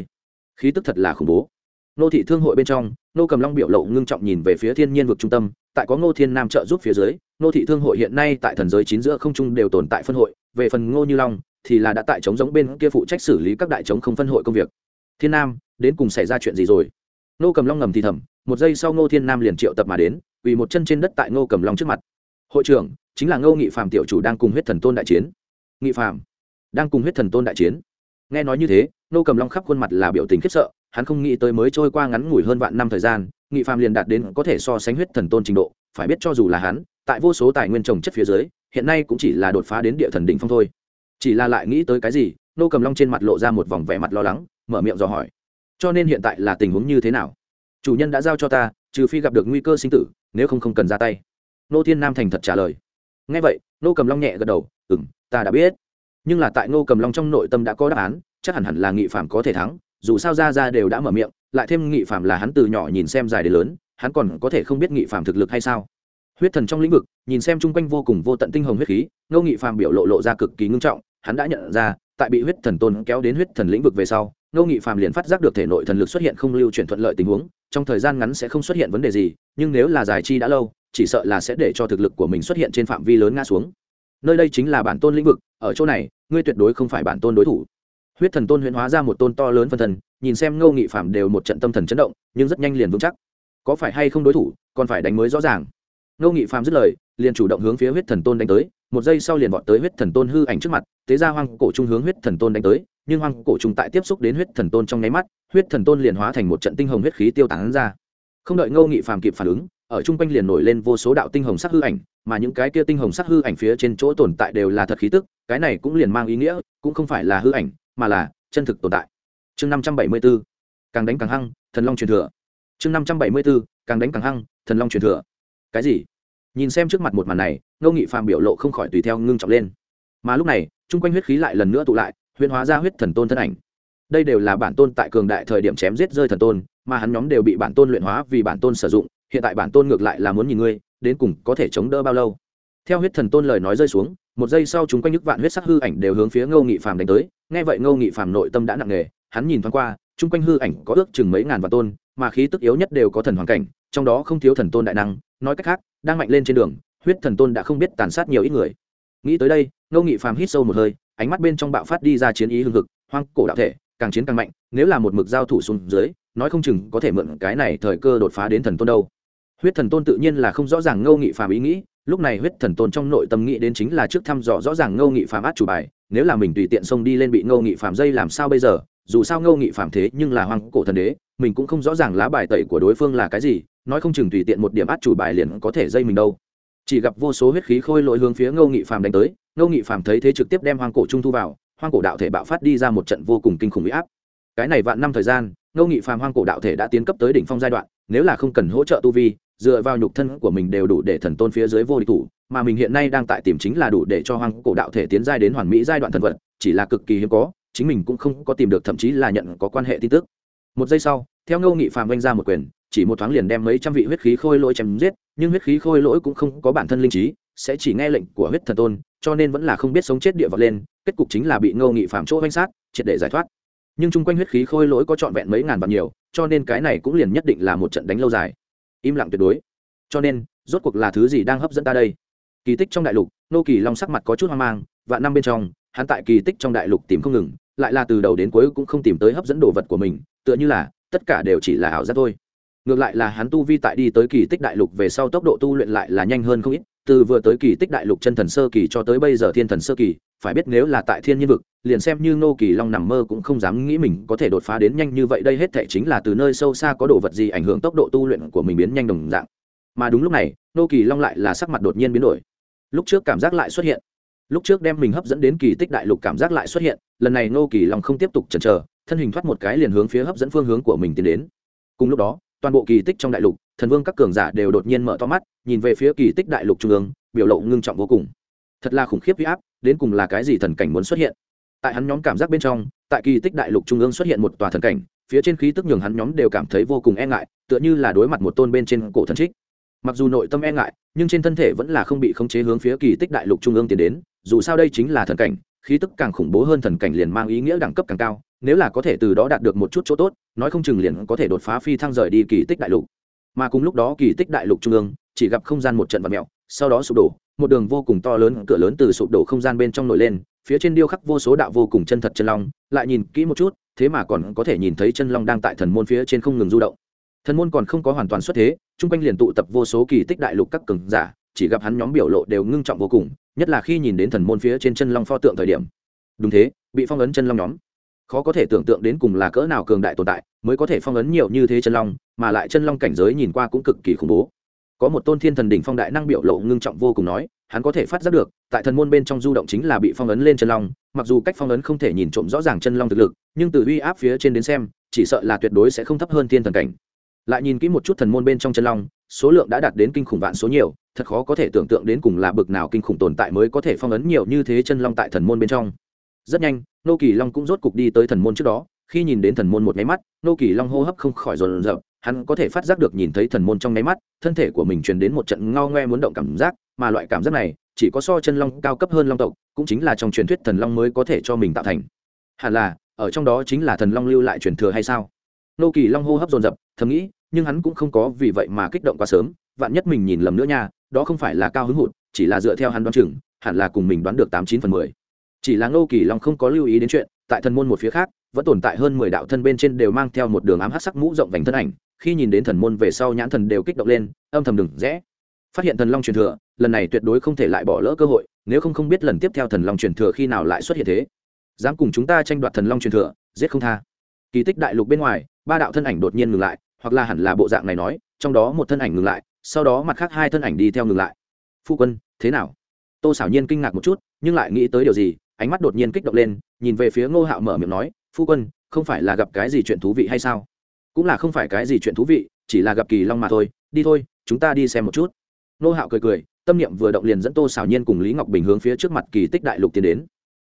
Khí tức thật là khủng bố. Nô thị thương hội bên trong nô cầm long biểu lộ ngưng trọng nhìn về phía thiên nhiên vực trung tâm, tại có ngô thiên nam trợ giúp phía dưới nô thị thương hội hiện nay tại thần giới chín giữa không trung đều tồn tại phân hội, về phần ngô như long thì là đã tại chống giống bên kia phụ trách xử lý các đại chống không phân hội công việc. Thiên nam, đến cùng xảy ra chuyện gì rồi? Nô cầm long ngầm thì thầm, một giây sau ngô thiên nam liền triệu tập mà đến vì một chân trên đất tại ngô cầm long trước mặt. Hội trưởng, chính là ngô nghị phạm tiểu chủ đang cùng huyết thần tôn đại chiến. Nghị phạm đang cùng huyết thần tôn đại chiến. Nghe nói như thế nô cầm long khắp khuôn mặt là biểu tình khiếp sợ hắn không nghĩ tới mới trôi qua ngắn ngủi hơn vạn năm thời gian, nghị phạm liền đạt đến có thể so sánh huyết thần tôn trình độ, phải biết cho dù là hắn, tại vô số tài nguyên trồng chất phía dưới, hiện nay cũng chỉ là đột phá đến địa thần đỉnh phong thôi. Chỉ là lại nghĩ tới cái gì, nô cầm long trên mặt lộ ra một vòng vẻ mặt lo lắng, mở miệng dò hỏi. Cho nên hiện tại là tình huống như thế nào? Chủ nhân đã giao cho ta, trừ phi gặp được nguy cơ sinh tử, nếu không không cần ra tay. Nô thiên nam thành thật trả lời. Ngay vậy, nô cầm long nhẹ gật đầu ừ m ta đã biết. Nhưng là tại nô cầm long trong nội tâm đã có đáp án, chắc hẳn hẳn là nghị phạm có thể thắng dù sao ra ra đều đã mở miệng, lại thêm nghị phạm là hắn từ nhỏ nhìn xem dài đến lớn, hắn còn có thể không biết nghị phạm thực lực hay sao. Huyết thần trong lĩnh vực, nhìn xem chung quanh vô cùng vô tận tinh hồng huyết khí, ngô nghị phàm biểu lộ lộ ra cực kỳ ngưng trọng, hắn đã nhận ra, tại bị huyết thần tôn kéo đến huyết thần lĩnh vực về sau, ngô nghị phàm liền phát giác được thể nội thần lực xuất hiện không lưu chuyển thuận lợi tình huống, trong thời gian ngắn sẽ không xuất hiện vấn đề gì, nhưng nếu là dài chi đã lâu, chỉ sợ là sẽ để cho thực lực của mình xuất hiện trên phạm vi lớn ngã xuống. Nơi đây chính là bản tôn lĩnh vực, ở chỗ này, ngươi tuyệt đối không phải bản tôn đối thủ huyết thần tôn huyễn hóa ra một tôn to lớn phân thần, nhìn xem ngô nghị phạm đều một trận tâm thần chấn động, nhưng rất nhanh liền vững chắc. Có phải hay không đối thủ, còn phải đánh mới rõ ràng. Ngô nghị Phạm dứt lời, liền chủ động hướng phía huyết thần tôn đánh tới, một giây sau liền vọt tới huyết thần tôn hư ảnh trước mặt tế ra hoang cổ trung hướng huyết thần tôn đánh tới, nhưng hoang cổ trung tại tiếp xúc đến huyết thần tôn trong nháy mắt, huyết thần tôn liền hóa thành một trận tinh hồng huyết khí tiêu tán ra. Không đợi ngô nghị Phạm kịp phản ứng, ở chung quanh liền nổi lên vô số đạo tinh hồng sắc hư ảnh, mà những cái kia tinh hồng sắc hư ảnh phía trên chỗ tồn tại đều là thật khí tức, cái này cũng liền mang ý nghĩa, cũng không phải là hư ảnh mà là chân thực tồn tại. Chương năm trăm bảy mươi b ố càng đánh càng hăng, thần long truyền thừa. Chương năm trăm bảy mươi b ố càng đánh càng hăng, thần long truyền thừa. Cái gì? Nhìn xem trước mặt một màn này, ngô nghị phàm biểu lộ không khỏi tùy theo ngưng trọng lên. Mà lúc này chung quanh huyết khí lại lần nữa tụ lại, huyễn hóa ra huyết thần tôn thân ảnh. Đây đều là bản tôn tại cường đại thời điểm chém giết rơi thần tôn, mà hắn nhóm đều bị bản tôn luyện hóa vì bản tôn sử dụng, hiện tại bản tôn ngược lại là muốn nhìn ngươi, đến cùng có thể chống đỡ bao lâu? Theo huyết thần tôn lời nói rơi xuống, một giây sau chúng quanh nhức vạn huyết sắc hư ảnh đều hướng phía ngô nghị phàm đánh tới nghe vậy ngô nghị phàm nội tâm đã nặng nề, hắn nhìn thoáng qua, chung quanh hư ảnh có ước chừng mấy ngàn vạn tôn, mà khí tức yếu nhất đều có thần hoàn cảnh, trong đó không thiếu thần tôn đại năng. Nói cách khác, đang mạnh lên trên đường, huyết thần tôn đã không biết tàn sát nhiều ít người. Nghĩ tới đây, ngô nghị phàm hít sâu một hơi, ánh mắt bên trong bạo phát đi ra chiến ý hương hực, hoang cổ đạo thể, càng chiến càng mạnh, nếu là một mực giao thủ xuống dưới, nói không chừng có thể mượn cái này thời cơ đột phá đến thần tôn đâu. Huyết thần tôn tự nhiên là không rõ ràng ngô nghị phàm ý nghĩ, lúc này huyết thần tôn trong nội tâm nghĩ đến chính là trước thăm dò rõ ràng ngô nghị phàm át chủ bài nếu là mình tùy tiện xông đi lên bị ngô nghị Phạm dây làm sao bây giờ? Dù sao ngô nghị Phạm thế nhưng là hoang cổ thần đế, mình cũng không rõ ràng lá bài tẩy của đối phương là cái gì, nói không chừng tùy tiện một điểm át chủ bài liền có thể dây mình đâu. Chỉ gặp vô số huyết khí khôi lỗi hướng phía ngô nghị Phạm đánh tới, ngô nghị Phạm thấy thế trực tiếp đem hoang cổ trung thu vào, hoang cổ đạo thể bạo phát đi ra một trận vô cùng kinh khủng huy áp. Cái này vạn năm thời gian, ngô nghị Phạm hoang cổ đạo thể đã tiến cấp tới đỉnh phong giai đoạn, nếu là không cần hỗ trợ tu vi dựa vào nhục thân của mình đều đủ để thần tôn phía dưới vô địch thủ, mà mình hiện nay đang tại tìm chính là đủ để cho hoang cổ đạo thể tiến giai đến hoàn mỹ giai đoạn thần vật, chỉ là cực kỳ hiếm có, chính mình cũng không có tìm được, thậm chí là nhận có quan hệ tin tức. Một giây sau, theo ngô nghị phàm oanh ra một quyền, chỉ một thoáng liền đem mấy trăm vị huyết khí khôi lỗi chém giết, nhưng huyết khí khôi lỗi cũng không có bản thân linh trí, sẽ chỉ nghe lệnh của huyết thần tôn, cho nên vẫn là không biết sống chết địa vật lên, kết cục chính là bị ngô nghị phạm chỗ oanh sát, triệt để giải thoát. Nhưng chung quanh huyết khí khôi lỗi có trọn vẹn mấy ngàn vạn nhiều, cho nên cái này cũng liền nhất định là một trận đánh lâu dài im lặng tuyệt đối. Cho nên, rốt cuộc là thứ gì đang hấp dẫn ta đây? Kỳ tích trong đại lục, nô kỳ long sắc mặt có chút hoang mang, vạn năm bên trong, hắn tại kỳ tích trong đại lục tìm không ngừng, lại là từ đầu đến cuối cũng không tìm tới hấp dẫn đồ vật của mình, tựa như là, tất cả đều chỉ là ảo giác thôi. Ngược lại là hắn tu vi tại đi tới kỳ tích đại lục về sau tốc độ tu luyện lại là nhanh hơn không ít từ vừa tới kỳ tích đại lục chân thần sơ kỳ cho tới bây giờ thiên thần sơ kỳ, phải biết nếu là tại thiên nhiên vực, liền xem như ngô kỳ long nằm mơ cũng không dám nghĩ mình có thể đột phá đến nhanh như vậy, đây hết thể chính là từ nơi sâu xa có đồ vật gì ảnh hưởng tốc độ tu luyện của mình biến nhanh đồng dạng. Mà đúng lúc này, ngô kỳ long lại là sắc mặt đột nhiên biến đổi. Lúc trước cảm giác lại xuất hiện. Lúc trước đem mình hấp dẫn đến kỳ tích đại lục cảm giác lại xuất hiện, lần này ngô kỳ long không tiếp tục chần chờ, thân hình thoát một cái liền hướng phía hấp dẫn phương hướng của mình tiến đến. Cùng lúc đó, toàn bộ kỳ tích trong đại lục thần vương các cường giả đều đột nhiên mở to mắt, nhìn về phía kỳ tích đại lục trung ương, biểu lộ ngưng trọng vô cùng. Thật là khủng khiếp huy áp, đến cùng là cái gì thần cảnh muốn xuất hiện? Tại hắn nhóm cảm giác bên trong, tại kỳ tích đại lục trung ương xuất hiện một tòa thần cảnh, phía trên khí tức nhường hắn nhóm đều cảm thấy vô cùng e ngại, tựa như là đối mặt một tôn bên trên cổ thần trích. Mặc dù nội tâm e ngại, nhưng trên thân thể vẫn là không bị khống chế hướng phía kỳ tích đại lục trung ương tiến đến, dù sao đây chính là thần cảnh, khí tức càng khủng bố hơn thần cảnh liền mang ý nghĩa đẳng cấp càng cao, nếu là có thể từ đó đạt được một chút chỗ tốt, nói không chừng liền có thể đột phá phi thăng rời đi kỳ tích đại lục mà cùng lúc đó kỳ tích đại lục trung ương chỉ gặp không gian một trận vật mèo, sau đó sụp đổ một đường vô cùng to lớn cửa lớn từ sụp đổ không gian bên trong nổi lên phía trên điêu khắc vô số đạo vô cùng chân thật chân long lại nhìn kỹ một chút thế mà còn có thể nhìn thấy chân long đang tại thần môn phía trên không ngừng du động. Thần môn còn không có hoàn toàn xuất thế chung quanh liền tụ tập vô số kỳ tích đại lục các cường giả chỉ gặp hắn nhóm biểu lộ đều ngưng trọng vô cùng nhất là khi nhìn đến thần môn phía trên chân long pho tượng thời điểm. Đúng thế bị phong ấn chân long nhóm. Khó có thể tưởng tượng đến cùng là cỡ nào cường đại tồn tại mới có thể phong ấn nhiều như thế chân long, mà lại chân long cảnh giới nhìn qua cũng cực kỳ khủng bố. Có một tôn thiên thần đỉnh phong đại năng biểu lộ ngưng trọng vô cùng nói, hắn có thể phát giác được, tại thần môn bên trong du động chính là bị phong ấn lên chân long, mặc dù cách phong ấn không thể nhìn trộm rõ ràng chân long thực lực, nhưng từ uy áp phía trên đến xem, chỉ sợ là tuyệt đối sẽ không thấp hơn thiên thần cảnh. Lại nhìn kỹ một chút thần môn bên trong chân long, số lượng đã đạt đến kinh khủng vạn số nhiều, thật khó có thể tưởng tượng đến cùng là bực nào kinh khủng tồn tại mới có thể phong ấn nhiều như thế chân long tại thần môn bên trong. Rất nhanh, nô kỳ long cũng rốt cục đi tới thần môn trước đó khi nhìn đến thần môn một máy mắt, nô kỳ long hô hấp không khỏi rồn rợp hắn có thể phát giác được nhìn thấy thần môn trong nháy mắt, thân thể của mình truyền đến một trận ngao ngoe muốn động cảm giác, mà loại cảm giác này, chỉ có so chân long cao cấp hơn long tộc, cũng chính là trong truyền thuyết thần long mới có thể cho mình tạo thành. Hẳn là, ở trong đó chính là thần long lưu lại truyền thừa hay sao? Nô kỳ long hô hấp dồn dập, thầm nghĩ, nhưng hắn cũng không có vì vậy mà kích động quá sớm, vạn nhất mình nhìn lầm nữa nha, đó không phải là cao hứng hụt, chỉ là dựa theo hắn đoán chừng, hẳn là cùng mình đoán được tám chín phần mười. Chỉ là nô kỳ long không có lưu ý đến chuyện, tại thần môn một phía khác vẫn tồn tại hơn mười đạo thân bên trên đều mang theo một đường ám hát sắc mũ rộng vành thân ảnh. Khi nhìn đến thần môn về sau nhãn thần đều kích động lên, âm thầm đừng rẽ. Phát hiện thần long truyền thừa, lần này tuyệt đối không thể lại bỏ lỡ cơ hội, nếu không không biết lần tiếp theo thần long truyền thừa khi nào lại xuất hiện thế. Dám cùng chúng ta tranh đoạt thần long truyền thừa, giết không tha. Kỳ tích đại lục bên ngoài, ba đạo thân ảnh đột nhiên ngừng lại, hoặc là hẳn là bộ dạng này nói, trong đó một thân ảnh ngừng lại, sau đó mặt khác hai thân ảnh đi theo ngừng lại. Phu quân, thế nào? Tô xảo nhiên kinh ngạc một chút, nhưng lại nghĩ tới điều gì, ánh mắt đột nhiên kích động lên, nhìn về phía ngô hạo mở miệng nói phu quân, không phải là gặp cái gì chuyện thú vị hay sao? Cũng là không phải cái gì chuyện thú vị, chỉ là gặp kỳ long mà thôi. Đi thôi, chúng ta đi xem một chút. Nô hạo cười cười, tâm niệm vừa động liền dẫn tô xảo nhiên cùng lý ngọc bình hướng phía trước mặt kỳ tích đại lục tiến đến.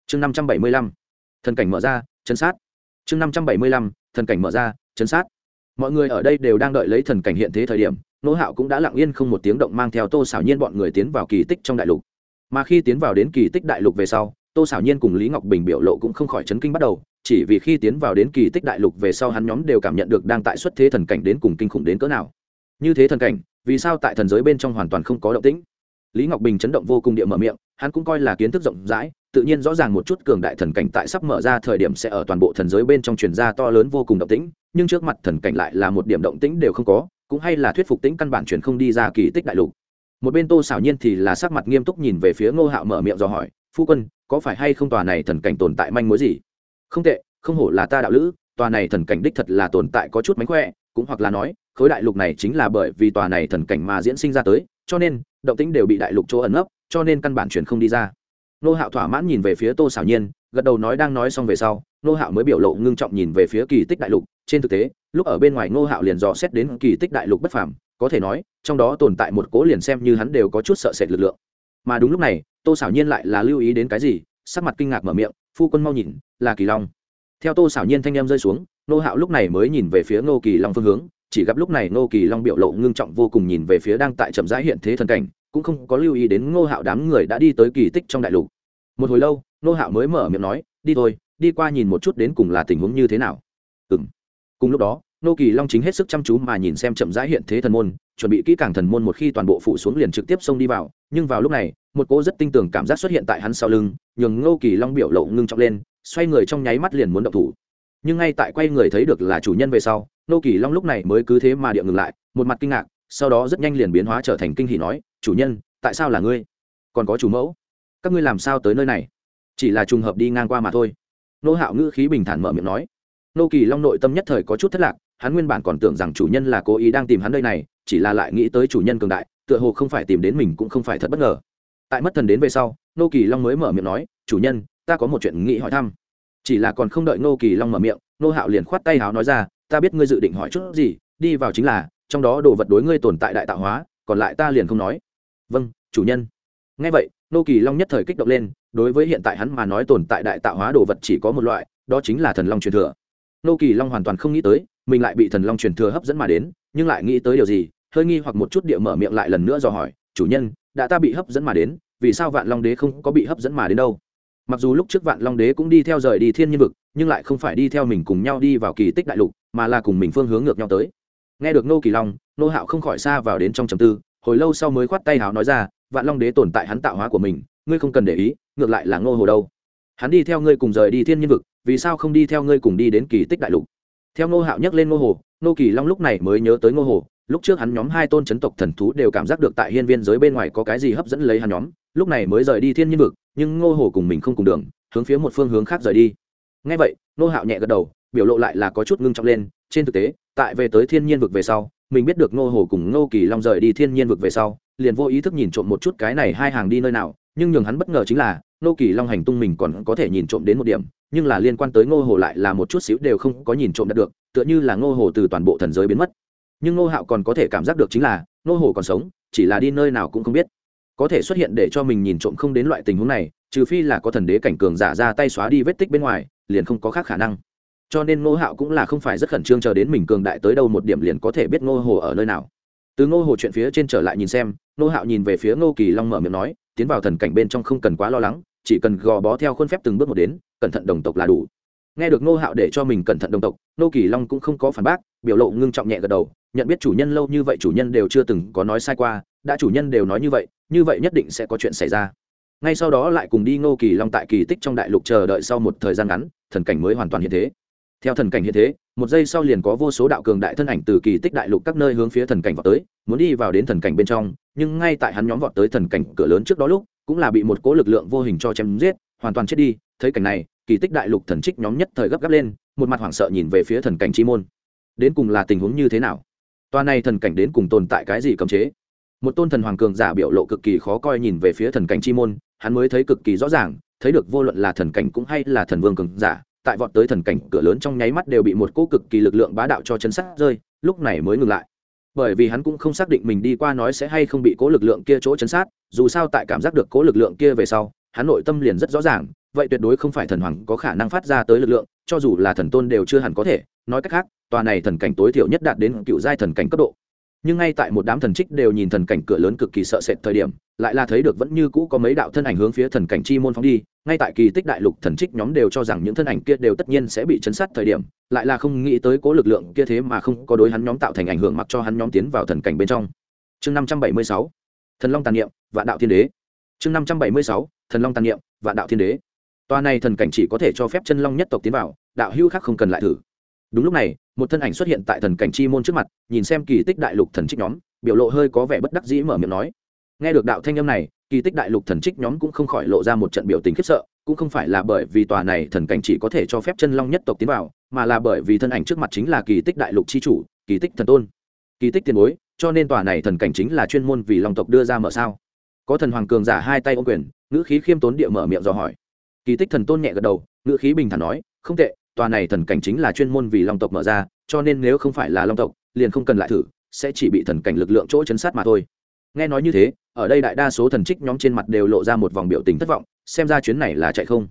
Chương năm trăm bảy mươi lăm, thần cảnh mở ra, chấn sát. Chương năm trăm bảy mươi lăm, thần cảnh mở ra, chấn sát. Mọi người ở đây đều đang đợi lấy thần cảnh hiện thế thời điểm, nô hạo cũng đã lặng yên không một tiếng động mang theo tô xảo nhiên bọn người tiến vào kỳ tích trong đại lục. Mà khi tiến vào đến kỳ tích đại lục về sau tô xảo nhiên cùng lý ngọc bình biểu lộ cũng không khỏi chấn kinh bắt đầu, chỉ vì khi tiến vào đến kỳ tích đại lục về sau hắn nhóm đều cảm nhận được đang tại xuất thế thần cảnh đến cùng kinh khủng đến cỡ nào. Như thế thần cảnh, vì sao tại thần giới bên trong hoàn toàn không có động tĩnh? Lý ngọc bình chấn động vô cùng địa mở miệng, hắn cũng coi là kiến thức rộng rãi, tự nhiên rõ ràng một chút cường đại thần cảnh tại sắp mở ra thời điểm sẽ ở toàn bộ thần giới bên trong truyền ra to lớn vô cùng động tĩnh, nhưng trước mặt thần cảnh lại là một điểm động tĩnh đều không có, cũng hay là thuyết phục tĩnh căn bản truyền không đi ra kỳ tích đại lục một bên tô xảo nhiên thì là sắc mặt nghiêm túc nhìn về phía ngô hạo mở miệng dò hỏi, phu quân, có phải hay không tòa này thần cảnh tồn tại manh mối gì? Không tệ, không hổ là ta đạo lữ, tòa này thần cảnh đích thật là tồn tại có chút mánh khỏe, cũng hoặc là nói, khối đại lục này chính là bởi vì tòa này thần cảnh mà diễn sinh ra tới, cho nên, động tĩnh đều bị đại lục chỗ ẩn ấp cho nên căn bản truyền không đi ra. Nô hạo thỏa mãn nhìn về phía tô xảo nhiên, gật đầu nói đang nói xong về sau nô hạo mới biểu lộ ngưng trọng nhìn về phía kỳ tích đại lục. Trên thực tế, lúc ở bên ngoài nô hạo liền dò xét đến kỳ tích đại lục bất phàm có thể nói, trong đó tồn tại một cố liền xem như hắn đều có chút sợ sệt lực lượng. Mà đúng lúc này, tô xảo nhiên lại là lưu ý đến cái gì, sắc mặt kinh ngạc mở miệng, phu quân mau nhìn, là kỳ long. Theo tô xảo nhiên thanh em rơi xuống nô hạo lúc này mới nhìn về phía ngô kỳ long phương hướng, chỉ gặp lúc này ngô kỳ long biểu lộ ngưng trọng vô cùng nhìn về phía đang tại chậm rãi hiện thế thần cảnh, cũng không có lưu ý đến ngô hạo đám người đã đi tới kỳ tích trong đại lục. Một hồi lâu, ngô hạo mới mở miệng nói, đi thôi, đi qua nhìn một chút đến cùng là tình huống như thế nào. Ừ m cùng lúc đó nô kỳ long chính hết sức chăm chú mà nhìn xem chậm rãi hiện thế thần môn, chuẩn bị kỹ càng thần môn một khi toàn bộ phụ xuống liền trực tiếp xông đi vào. Nhưng vào lúc này, một cô rất tinh tường cảm giác xuất hiện tại hắn sau lưng, nhường Nô kỳ long biểu lộ ngưng trọng lên, xoay người trong nháy mắt liền muốn động thủ. Nhưng ngay tại quay người thấy được là chủ nhân về sau, nô kỳ long lúc này mới cứ thế mà địa ngừng lại, một mặt kinh ngạc, sau đó rất nhanh liền biến hóa trở thành kinh hỉ nói, chủ nhân, tại sao là ngươi? Còn có chủ mẫu? Các ngươi làm sao tới nơi này? Chỉ là trùng hợp đi ngang qua mà thôi. Nô hạo ngữ khí bình thản mở miệng nói. Nô kỳ long nội tâm nhất thời có chút thất lạc hắn nguyên bản còn tưởng rằng chủ nhân là cố ý đang tìm hắn nơi này, chỉ là lại nghĩ tới chủ nhân cường đại, tựa hồ không phải tìm đến mình cũng không phải thật bất ngờ. Tại mất thần đến về sau, nô kỳ long mới mở miệng nói, chủ nhân, ta có một chuyện nghĩ hỏi thăm. Chỉ là còn không đợi Nô kỳ long mở miệng, Nô hạo liền khoát tay háo nói ra, ta biết ngươi dự định hỏi chút gì, đi vào chính là, trong đó đồ vật đối ngươi tồn tại đại tạo hóa, còn lại ta liền không nói. Vâng chủ nhân. Ngay vậy, Nô kỳ long nhất thời kích động lên, đối với hiện tại hắn mà nói tồn tại đại tạo hóa đồ vật chỉ có một loại, đó chính là thần long truyền thừa. Nô kỳ long hoàn toàn không nghĩ tới mình lại bị thần long truyền thừa hấp dẫn mà đến, nhưng lại nghĩ tới điều gì, hơi nghi hoặc một chút địa mở miệng lại lần nữa dò hỏi, chủ nhân, đã ta bị hấp dẫn mà đến, vì sao vạn long đế không có bị hấp dẫn mà đến đâu? Mặc dù lúc trước vạn long đế cũng đi theo rời đi thiên nhiên vực, nhưng lại không phải đi theo mình cùng nhau đi vào kỳ tích đại lục, mà là cùng mình phương hướng ngược nhau tới. Nghe được nô kỳ long, nô hạo không khỏi xa vào đến trong trầm tư, hồi lâu sau mới khoát tay hào nói ra, vạn long đế tồn tại hắn tạo hóa của mình, ngươi không cần để ý, ngược lại là ngô hồ đâu. Hắn đi theo ngươi cùng rời đi thiên nhiên vực, vì sao không đi theo ngươi cùng đi đến kỳ tích đại lục? Theo ngô hạo nhắc lên ngô hồ, Ngô kỳ long lúc này mới nhớ tới ngô hồ. Lúc trước hắn nhóm hai tôn chấn tộc thần thú đều cảm giác được tại hiên viên giới bên ngoài có cái gì hấp dẫn lấy hắn nhóm. Lúc này mới rời đi thiên nhiên vực, nhưng ngô hồ cùng mình không cùng đường, hướng phía một phương hướng khác rời đi. Ngay vậy, Ngô hạo nhẹ gật đầu, biểu lộ lại là có chút ngưng trọng lên. Trên thực tế, tại về tới thiên nhiên vực về sau, mình biết được ngô hồ cùng ngô kỳ long rời đi thiên nhiên vực về sau, liền vô ý thức nhìn trộm một chút cái này hai hàng đi nơi nào. Nhưng nhường hắn bất ngờ chính là, ngô kỳ long hành tung mình còn có thể nhìn trộm đến một điểm nhưng là liên quan tới ngô hồ lại là một chút xíu đều không có nhìn trộm được, tựa như là ngô hồ từ toàn bộ thần giới biến mất. Nhưng ngô hạo còn có thể cảm giác được chính là, ngô hồ còn sống, chỉ là đi nơi nào cũng không biết. Có thể xuất hiện để cho mình nhìn trộm không đến loại tình huống này, trừ phi là có thần đế cảnh cường giả ra tay xóa đi vết tích bên ngoài, liền không có khác khả năng. Cho nên ngô hạo cũng là không phải rất khẩn trương chờ đến mình cường đại tới đâu một điểm liền có thể biết ngô hồ ở nơi nào. Từ ngô hồ chuyện phía trên trở lại nhìn xem, ngô hạo nhìn về phía ngô kỳ long mở miệng nói, tiến vào thần cảnh bên trong không cần quá lo lắng chỉ cần gò bó theo khuôn phép từng bước một đến, cẩn thận đồng tộc là đủ. Nghe được nô hạo để cho mình cẩn thận đồng tộc, nô kỳ long cũng không có phản bác, biểu lộ ngưng trọng nhẹ gật đầu, nhận biết chủ nhân lâu như vậy chủ nhân đều chưa từng có nói sai qua, đã chủ nhân đều nói như vậy như vậy nhất định sẽ có chuyện xảy ra. Ngay sau đó lại cùng đi ngô kỳ long tại kỳ tích trong đại lục chờ đợi sau một thời gian ngắn, thần cảnh mới hoàn toàn hiện thế. Theo thần cảnh hiện thế, một giây sau liền có vô số đạo cường đại thân ảnh từ kỳ tích đại lục các nơi hướng phía thần cảnh vọt tới, muốn đi vào đến thần cảnh bên trong, nhưng ngay tại hắn nhóm vọt tới thần cảnh cửa lớn trước đó lúc cũng là bị một cố lực lượng vô hình cho chém giết, hoàn toàn chết đi. Thấy cảnh này, kỳ tích đại lục thần trích nhóm nhất thời gấp gáp lên, một mặt hoảng sợ nhìn về phía thần cảnh chi môn. Đến cùng là tình huống như thế nào? Toa này thần cảnh đến cùng tồn tại cái gì cấm chế? Một tôn thần hoàng cường giả biểu lộ cực kỳ khó coi nhìn về phía thần cảnh chi môn, hắn mới thấy cực kỳ rõ ràng, thấy được vô luận là thần cảnh cũng hay là thần vương cường giả, tại vọt tới thần cảnh, cửa lớn trong nháy mắt đều bị một cỗ cực kỳ lực lượng bá đạo cho chân sát rơi, lúc này mới ngừng lại bởi vì hắn cũng không xác định mình đi qua nói sẽ hay không bị cố lực lượng kia chỗ chấn sát, dù sao tại cảm giác được cố lực lượng kia về sau, hắn nội tâm liền rất rõ ràng, vậy tuyệt đối không phải thần hoàng có khả năng phát ra tới lực lượng, cho dù là thần tôn đều chưa hẳn có thể, nói cách khác, tòa này thần cảnh tối thiểu nhất đạt đến cựu giai thần cảnh cấp độ nhưng ngay tại một đám thần trích đều nhìn thần cảnh cửa lớn cực kỳ sợ sệt thời điểm, lại là thấy được vẫn như cũ có mấy đạo thân ảnh hướng phía thần cảnh chi môn phóng đi, ngay tại kỳ tích đại lục thần trích nhóm đều cho rằng những thân ảnh kia đều tất nhiên sẽ bị chấn sát thời điểm, lại là không nghĩ tới cố lực lượng kia thế mà không có đối hắn nhóm tạo thành ảnh hưởng mặc cho hắn nhóm tiến vào thần cảnh bên trong. Chương năm trăm bảy mươi sáu, thần long tàn niệm và đạo thiên đế. Chương năm trăm bảy mươi sáu, thần long tàn niệm và đạo thiên đế. Toa này thần cảnh chỉ có thể cho phép chân long nhất tộc tiến vào, đạo hưu khác không cần lại thử đúng lúc này, một thân ảnh xuất hiện tại thần cảnh chi môn trước mặt, nhìn xem kỳ tích đại lục thần trích nhóm, biểu lộ hơi có vẻ bất đắc dĩ mở miệng nói. Nghe được đạo thanh âm này, kỳ tích đại lục thần trích nhóm cũng không khỏi lộ ra một trận biểu tình khiếp sợ, cũng không phải là bởi vì tòa này thần cảnh chỉ có thể cho phép chân long nhất tộc tiến vào, mà là bởi vì thân ảnh trước mặt chính là kỳ tích đại lục chi chủ, kỳ tích thần tôn. Kỳ tích tiền bối, cho nên tòa này thần cảnh chính là chuyên môn vì long tộc đưa ra mở sao? Có thần hoàng cường giả hai tay ô quyền, ngữ khí khiêm tốn địa mở miệng dò hỏi. Kỳ tích thần tôn nhẹ gật đầu, ngữ khí bình thản nói, không tệ tòa này thần cảnh chính là chuyên môn vì long tộc mở ra, cho nên nếu không phải là long tộc, liền không cần lại thử, sẽ chỉ bị thần cảnh lực lượng chỗ chấn sát mà thôi. Nghe nói như thế, ở đây đại đa số thần trích nhóm trên mặt đều lộ ra một vòng biểu tình thất vọng, xem ra chuyến này là chạy không.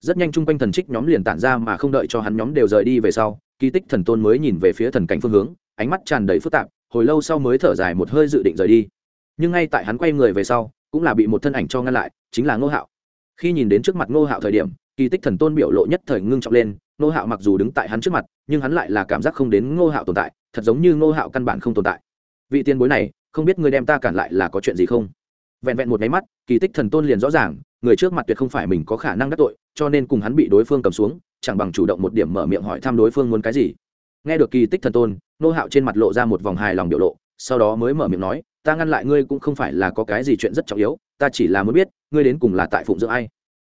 Rất nhanh chung quanh thần trích nhóm liền tản ra mà không đợi cho hắn nhóm đều rời đi về sau, kỳ tích thần tôn mới nhìn về phía thần cảnh phương hướng, ánh mắt tràn đầy phức tạp, hồi lâu sau mới thở dài một hơi dự định rời đi. Nhưng ngay tại hắn quay người về sau, cũng là bị một thân ảnh cho ngăn lại, chính là ngô hạo. Khi nhìn đến trước mặt ngô hạo thời điểm, kỳ tích thần tôn biểu lộ nhất thời ngưng trọng lên ngô hạo mặc dù đứng tại hắn trước mặt, nhưng hắn lại là cảm giác không đến ngô hạo tồn tại, thật giống như ngô hạo căn bản không tồn tại. Vị tiền bối này, không biết người đem ta cản lại là có chuyện gì không? Vẹn vẹn một máy mắt, kỳ tích thần tôn liền rõ ràng, người trước mặt tuyệt không phải mình có khả năng đắc tội, cho nên cùng hắn bị đối phương cầm xuống, chẳng bằng chủ động một điểm mở miệng hỏi thăm đối phương muốn cái gì. Nghe được kỳ tích thần tôn nô hạo trên mặt lộ ra một vòng hài lòng biểu lộ, sau đó mới mở miệng nói, ta ngăn lại ngươi cũng không phải là có cái gì chuyện rất trọng yếu, ta chỉ là muốn biết, ngươi đến cùng là tại phụng dưỡng ai?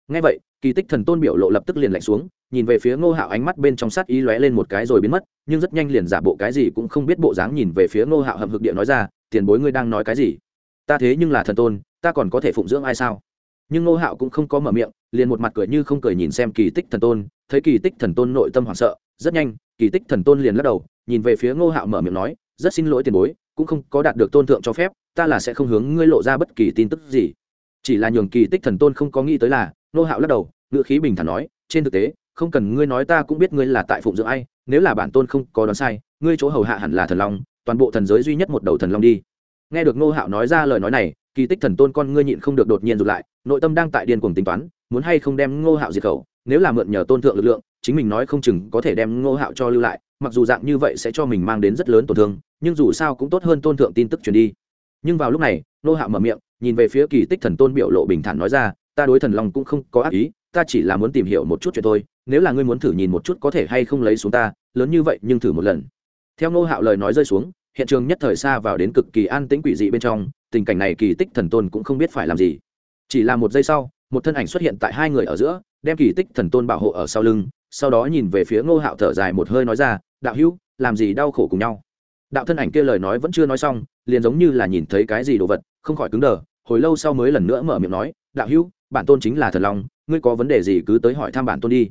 Nghe vậy, kỳ tích thần tôn biểu lộ lập tức liền lạnh xuống, nhìn về phía ngô hạo ánh mắt bên trong sát ý lóe lên một cái rồi biến mất, nhưng rất nhanh liền giả bộ cái gì cũng không biết bộ dáng nhìn về phía ngô hạo hậm hực địa nói ra, tiền bối ngươi đang nói cái gì? Ta thế nhưng là thần tôn, ta còn có thể phụng dưỡng ai sao? Nhưng ngô hạo cũng không có mở miệng, liền một mặt cười như không cười nhìn xem kỳ tích thần tôn, thấy kỳ tích thần tôn nội tâm hoảng sợ, rất nhanh, kỳ tích thần tôn liền lắc đầu, nhìn về phía ngô hạo mở miệng nói, rất xin lỗi tiền bối, cũng không có đạt được tôn thượng cho phép, ta là sẽ không hướng ngươi lộ ra bất kỳ tin tức gì. Chỉ là nhường kỳ tích thần tôn không có nghĩ tới là Nô hạo lắc đầu ngựa khí bình thản nói, trên thực tế, không cần ngươi nói ta cũng biết ngươi là tại phụng dưỡng ai, nếu là bản tôn không có đoán sai, ngươi chỗ hầu hạ hẳn là thần long, toàn bộ thần giới duy nhất một đầu thần long đi. Nghe được Nô hạo nói ra lời nói này, kỳ tích thần tôn con ngươi nhịn không được đột nhiên rụt lại, nội tâm đang tại điên cuồng tính toán, muốn hay không đem ngô hạo diệt khẩu, nếu là mượn nhờ tôn thượng lực lượng, chính mình nói không chừng có thể đem ngô hạo cho lưu lại, mặc dù dạng như vậy sẽ cho mình mang đến rất lớn tổn thương, nhưng dù sao cũng tốt hơn tôn thượng tin tức truyền đi. Nhưng vào lúc này, ngô hạo mở miệng, nhìn về phía kỳ tích thần tôn biểu lộ bình thản nói ra ta đối thần long cũng không có ác ý, ta chỉ là muốn tìm hiểu một chút chuyện thôi, nếu là ngươi muốn thử nhìn một chút có thể hay không lấy xuống ta, lớn như vậy nhưng thử một lần. Theo ngô hạo lời nói rơi xuống, hiện trường nhất thời xa vào đến cực kỳ an tĩnh quỷ dị bên trong, tình cảnh này kỳ tích thần tôn cũng không biết phải làm gì. Chỉ là một giây sau, một thân ảnh xuất hiện tại hai người ở giữa, đem kỳ tích thần tôn bảo hộ ở sau lưng, sau đó nhìn về phía ngô hạo thở dài một hơi nói ra, đạo hữu, làm gì đau khổ cùng nhau? Đạo thân ảnh kia lời nói vẫn chưa nói xong, liền giống như là nhìn thấy cái gì đồ vật, không khỏi cứng đờ, hồi lâu sau mới lần nữa mở miệng nói, đạo hữu bản tôn chính là thần long, ngươi có vấn đề gì cứ tới hỏi thăm bản tôn đi.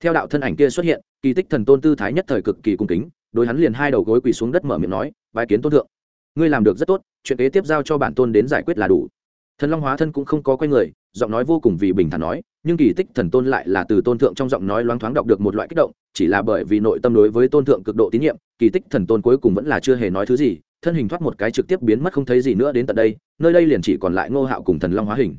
Theo đạo thân ảnh kia xuất hiện, kỳ tích thần tôn tư thái nhất thời cực kỳ cung kính, đối hắn liền hai đầu gối quỳ xuống đất mở miệng nói bài kiến tôn thượng. Ngươi làm được rất tốt, chuyện kế tiếp giao cho bản tôn đến giải quyết là đủ. Thần long hóa thân cũng không có quay người, giọng nói vô cùng vì bình thản nói, nhưng kỳ tích thần tôn lại là từ tôn thượng trong giọng nói loáng thoáng đọc được một loại kích động, chỉ là bởi vì nội tâm đối với tôn thượng cực độ tín nhiệm, kỳ tích thần tôn cuối cùng vẫn là chưa hề nói thứ gì, thân hình thoát một cái trực tiếp biến mất không thấy gì nữa đến tận đây, nơi đây liền chỉ còn lại ngô hạo cùng thần long hóa hình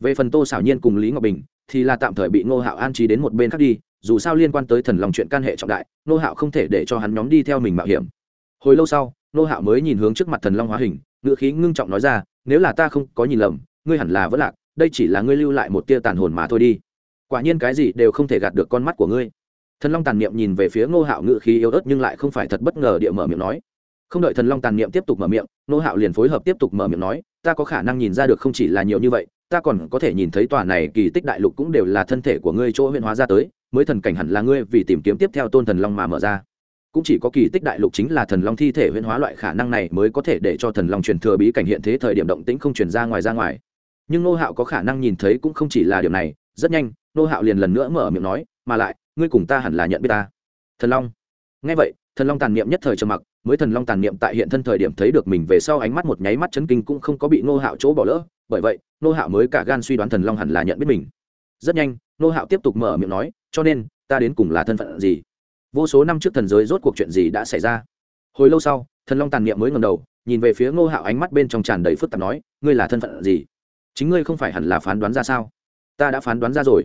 về phần tô xảo nhiên cùng lý ngọc bình, thì là tạm thời bị ngô hạo an trí đến một bên khác đi, dù sao liên quan tới thần long chuyện can hệ trọng đại, ngô hạo không thể để cho hắn nhóm đi theo mình mạo hiểm. Hồi lâu sau, ngô hạo mới nhìn hướng trước mặt thần long hóa hình ngự khí ngưng trọng nói ra, nếu là ta không có nhìn lầm, ngươi hẳn là vẫn lạc, đây chỉ là ngươi lưu lại một tia tàn hồn mà thôi đi. Quả nhiên cái gì đều không thể gạt được con mắt của ngươi. Thần long tàn niệm nhìn về phía ngô hạo ngự khí yếu ớt nhưng lại không phải thật bất ngờ địa mở miệng nói. Không đợi thần long tàn niệm tiếp tục mở miệng, ngô hạo liền phối hợp tiếp tục mở miệng nói, ta có khả năng nhìn ra được không chỉ là nhiều như vậy ta còn có thể nhìn thấy tòa này kỳ tích đại lục cũng đều là thân thể của ngươi chỗ huyện hóa ra tới, mới thần cảnh hẳn là ngươi vì tìm kiếm tiếp theo tôn thần long mà mở ra. Cũng chỉ có kỳ tích đại lục chính là thần long thi thể huyễn hóa loại khả năng này mới có thể để cho thần long truyền thừa bí cảnh hiện thế thời điểm động tĩnh không truyền ra ngoài ra ngoài. Nhưng nô hạo có khả năng nhìn thấy cũng không chỉ là điều này, rất nhanh, nô hạo liền lần nữa mở miệng nói, mà lại, ngươi cùng ta hẳn là nhận biết ta. Thần long. Ngay vậy, thần long tàn niệm nhất thời trầm mặc, mới thần long tàn niệm tại hiện thân thời điểm thấy được mình về sau ánh mắt một nháy mắt chấn kinh cũng không có bị nô hạo chỗ bỏ lỡ bởi vậy nô hạo mới cả gan suy đoán thần long hẳn là nhận biết mình. Rất nhanh nô hạo tiếp tục mở miệng nói, cho nên, ta đến cùng là thân phận gì? Vô số năm trước thần giới rốt cuộc chuyện gì đã xảy ra? Hồi lâu sau, thần long tàn niệm mới ngầm đầu, nhìn về phía ngô hạo ánh mắt bên trong tràn đầy phức tạp nói, ngươi là thân phận gì? Chính ngươi không phải hẳn là phán đoán ra sao? Ta đã phán đoán ra rồi.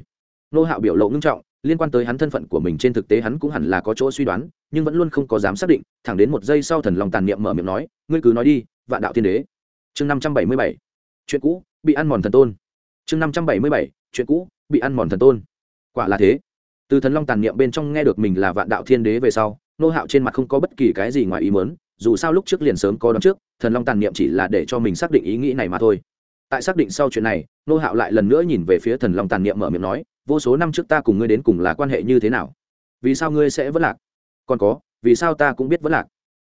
Ngô hạo biểu lộ ngưng trọng, liên quan tới hắn thân phận của mình trên thực tế hắn cũng hẳn là có chỗ suy đoán, nhưng vẫn luôn không có dám xác định, thẳng đến một giây sau thần long tàn niệm mở miệng nói, ngươi cứ nói đi, vạn đạo thiên đế. Chương năm trăm bảy mươi bảy chuyện cũ, bị ăn mòn thần tôn. Chương năm trăm bảy mươi bảy, chuyện cũ, bị ăn mòn thần tôn. Quả là thế. Từ thần long tàn niệm bên trong nghe được mình là vạn đạo thiên đế về sau, nô hạo trên mặt không có bất kỳ cái gì ngoài ý mớn dù sao lúc trước liền sớm có đón trước, thần long tàn niệm chỉ là để cho mình xác định ý nghĩ này mà thôi. Tại xác định sau chuyện này, nô hạo lại lần nữa nhìn về phía thần long tàn niệm mở miệng nói, vô số năm trước ta cùng ngươi đến cùng là quan hệ như thế nào? Vì sao ngươi sẽ vất lạc? Còn có, vì sao ta cũng biết vất lạc?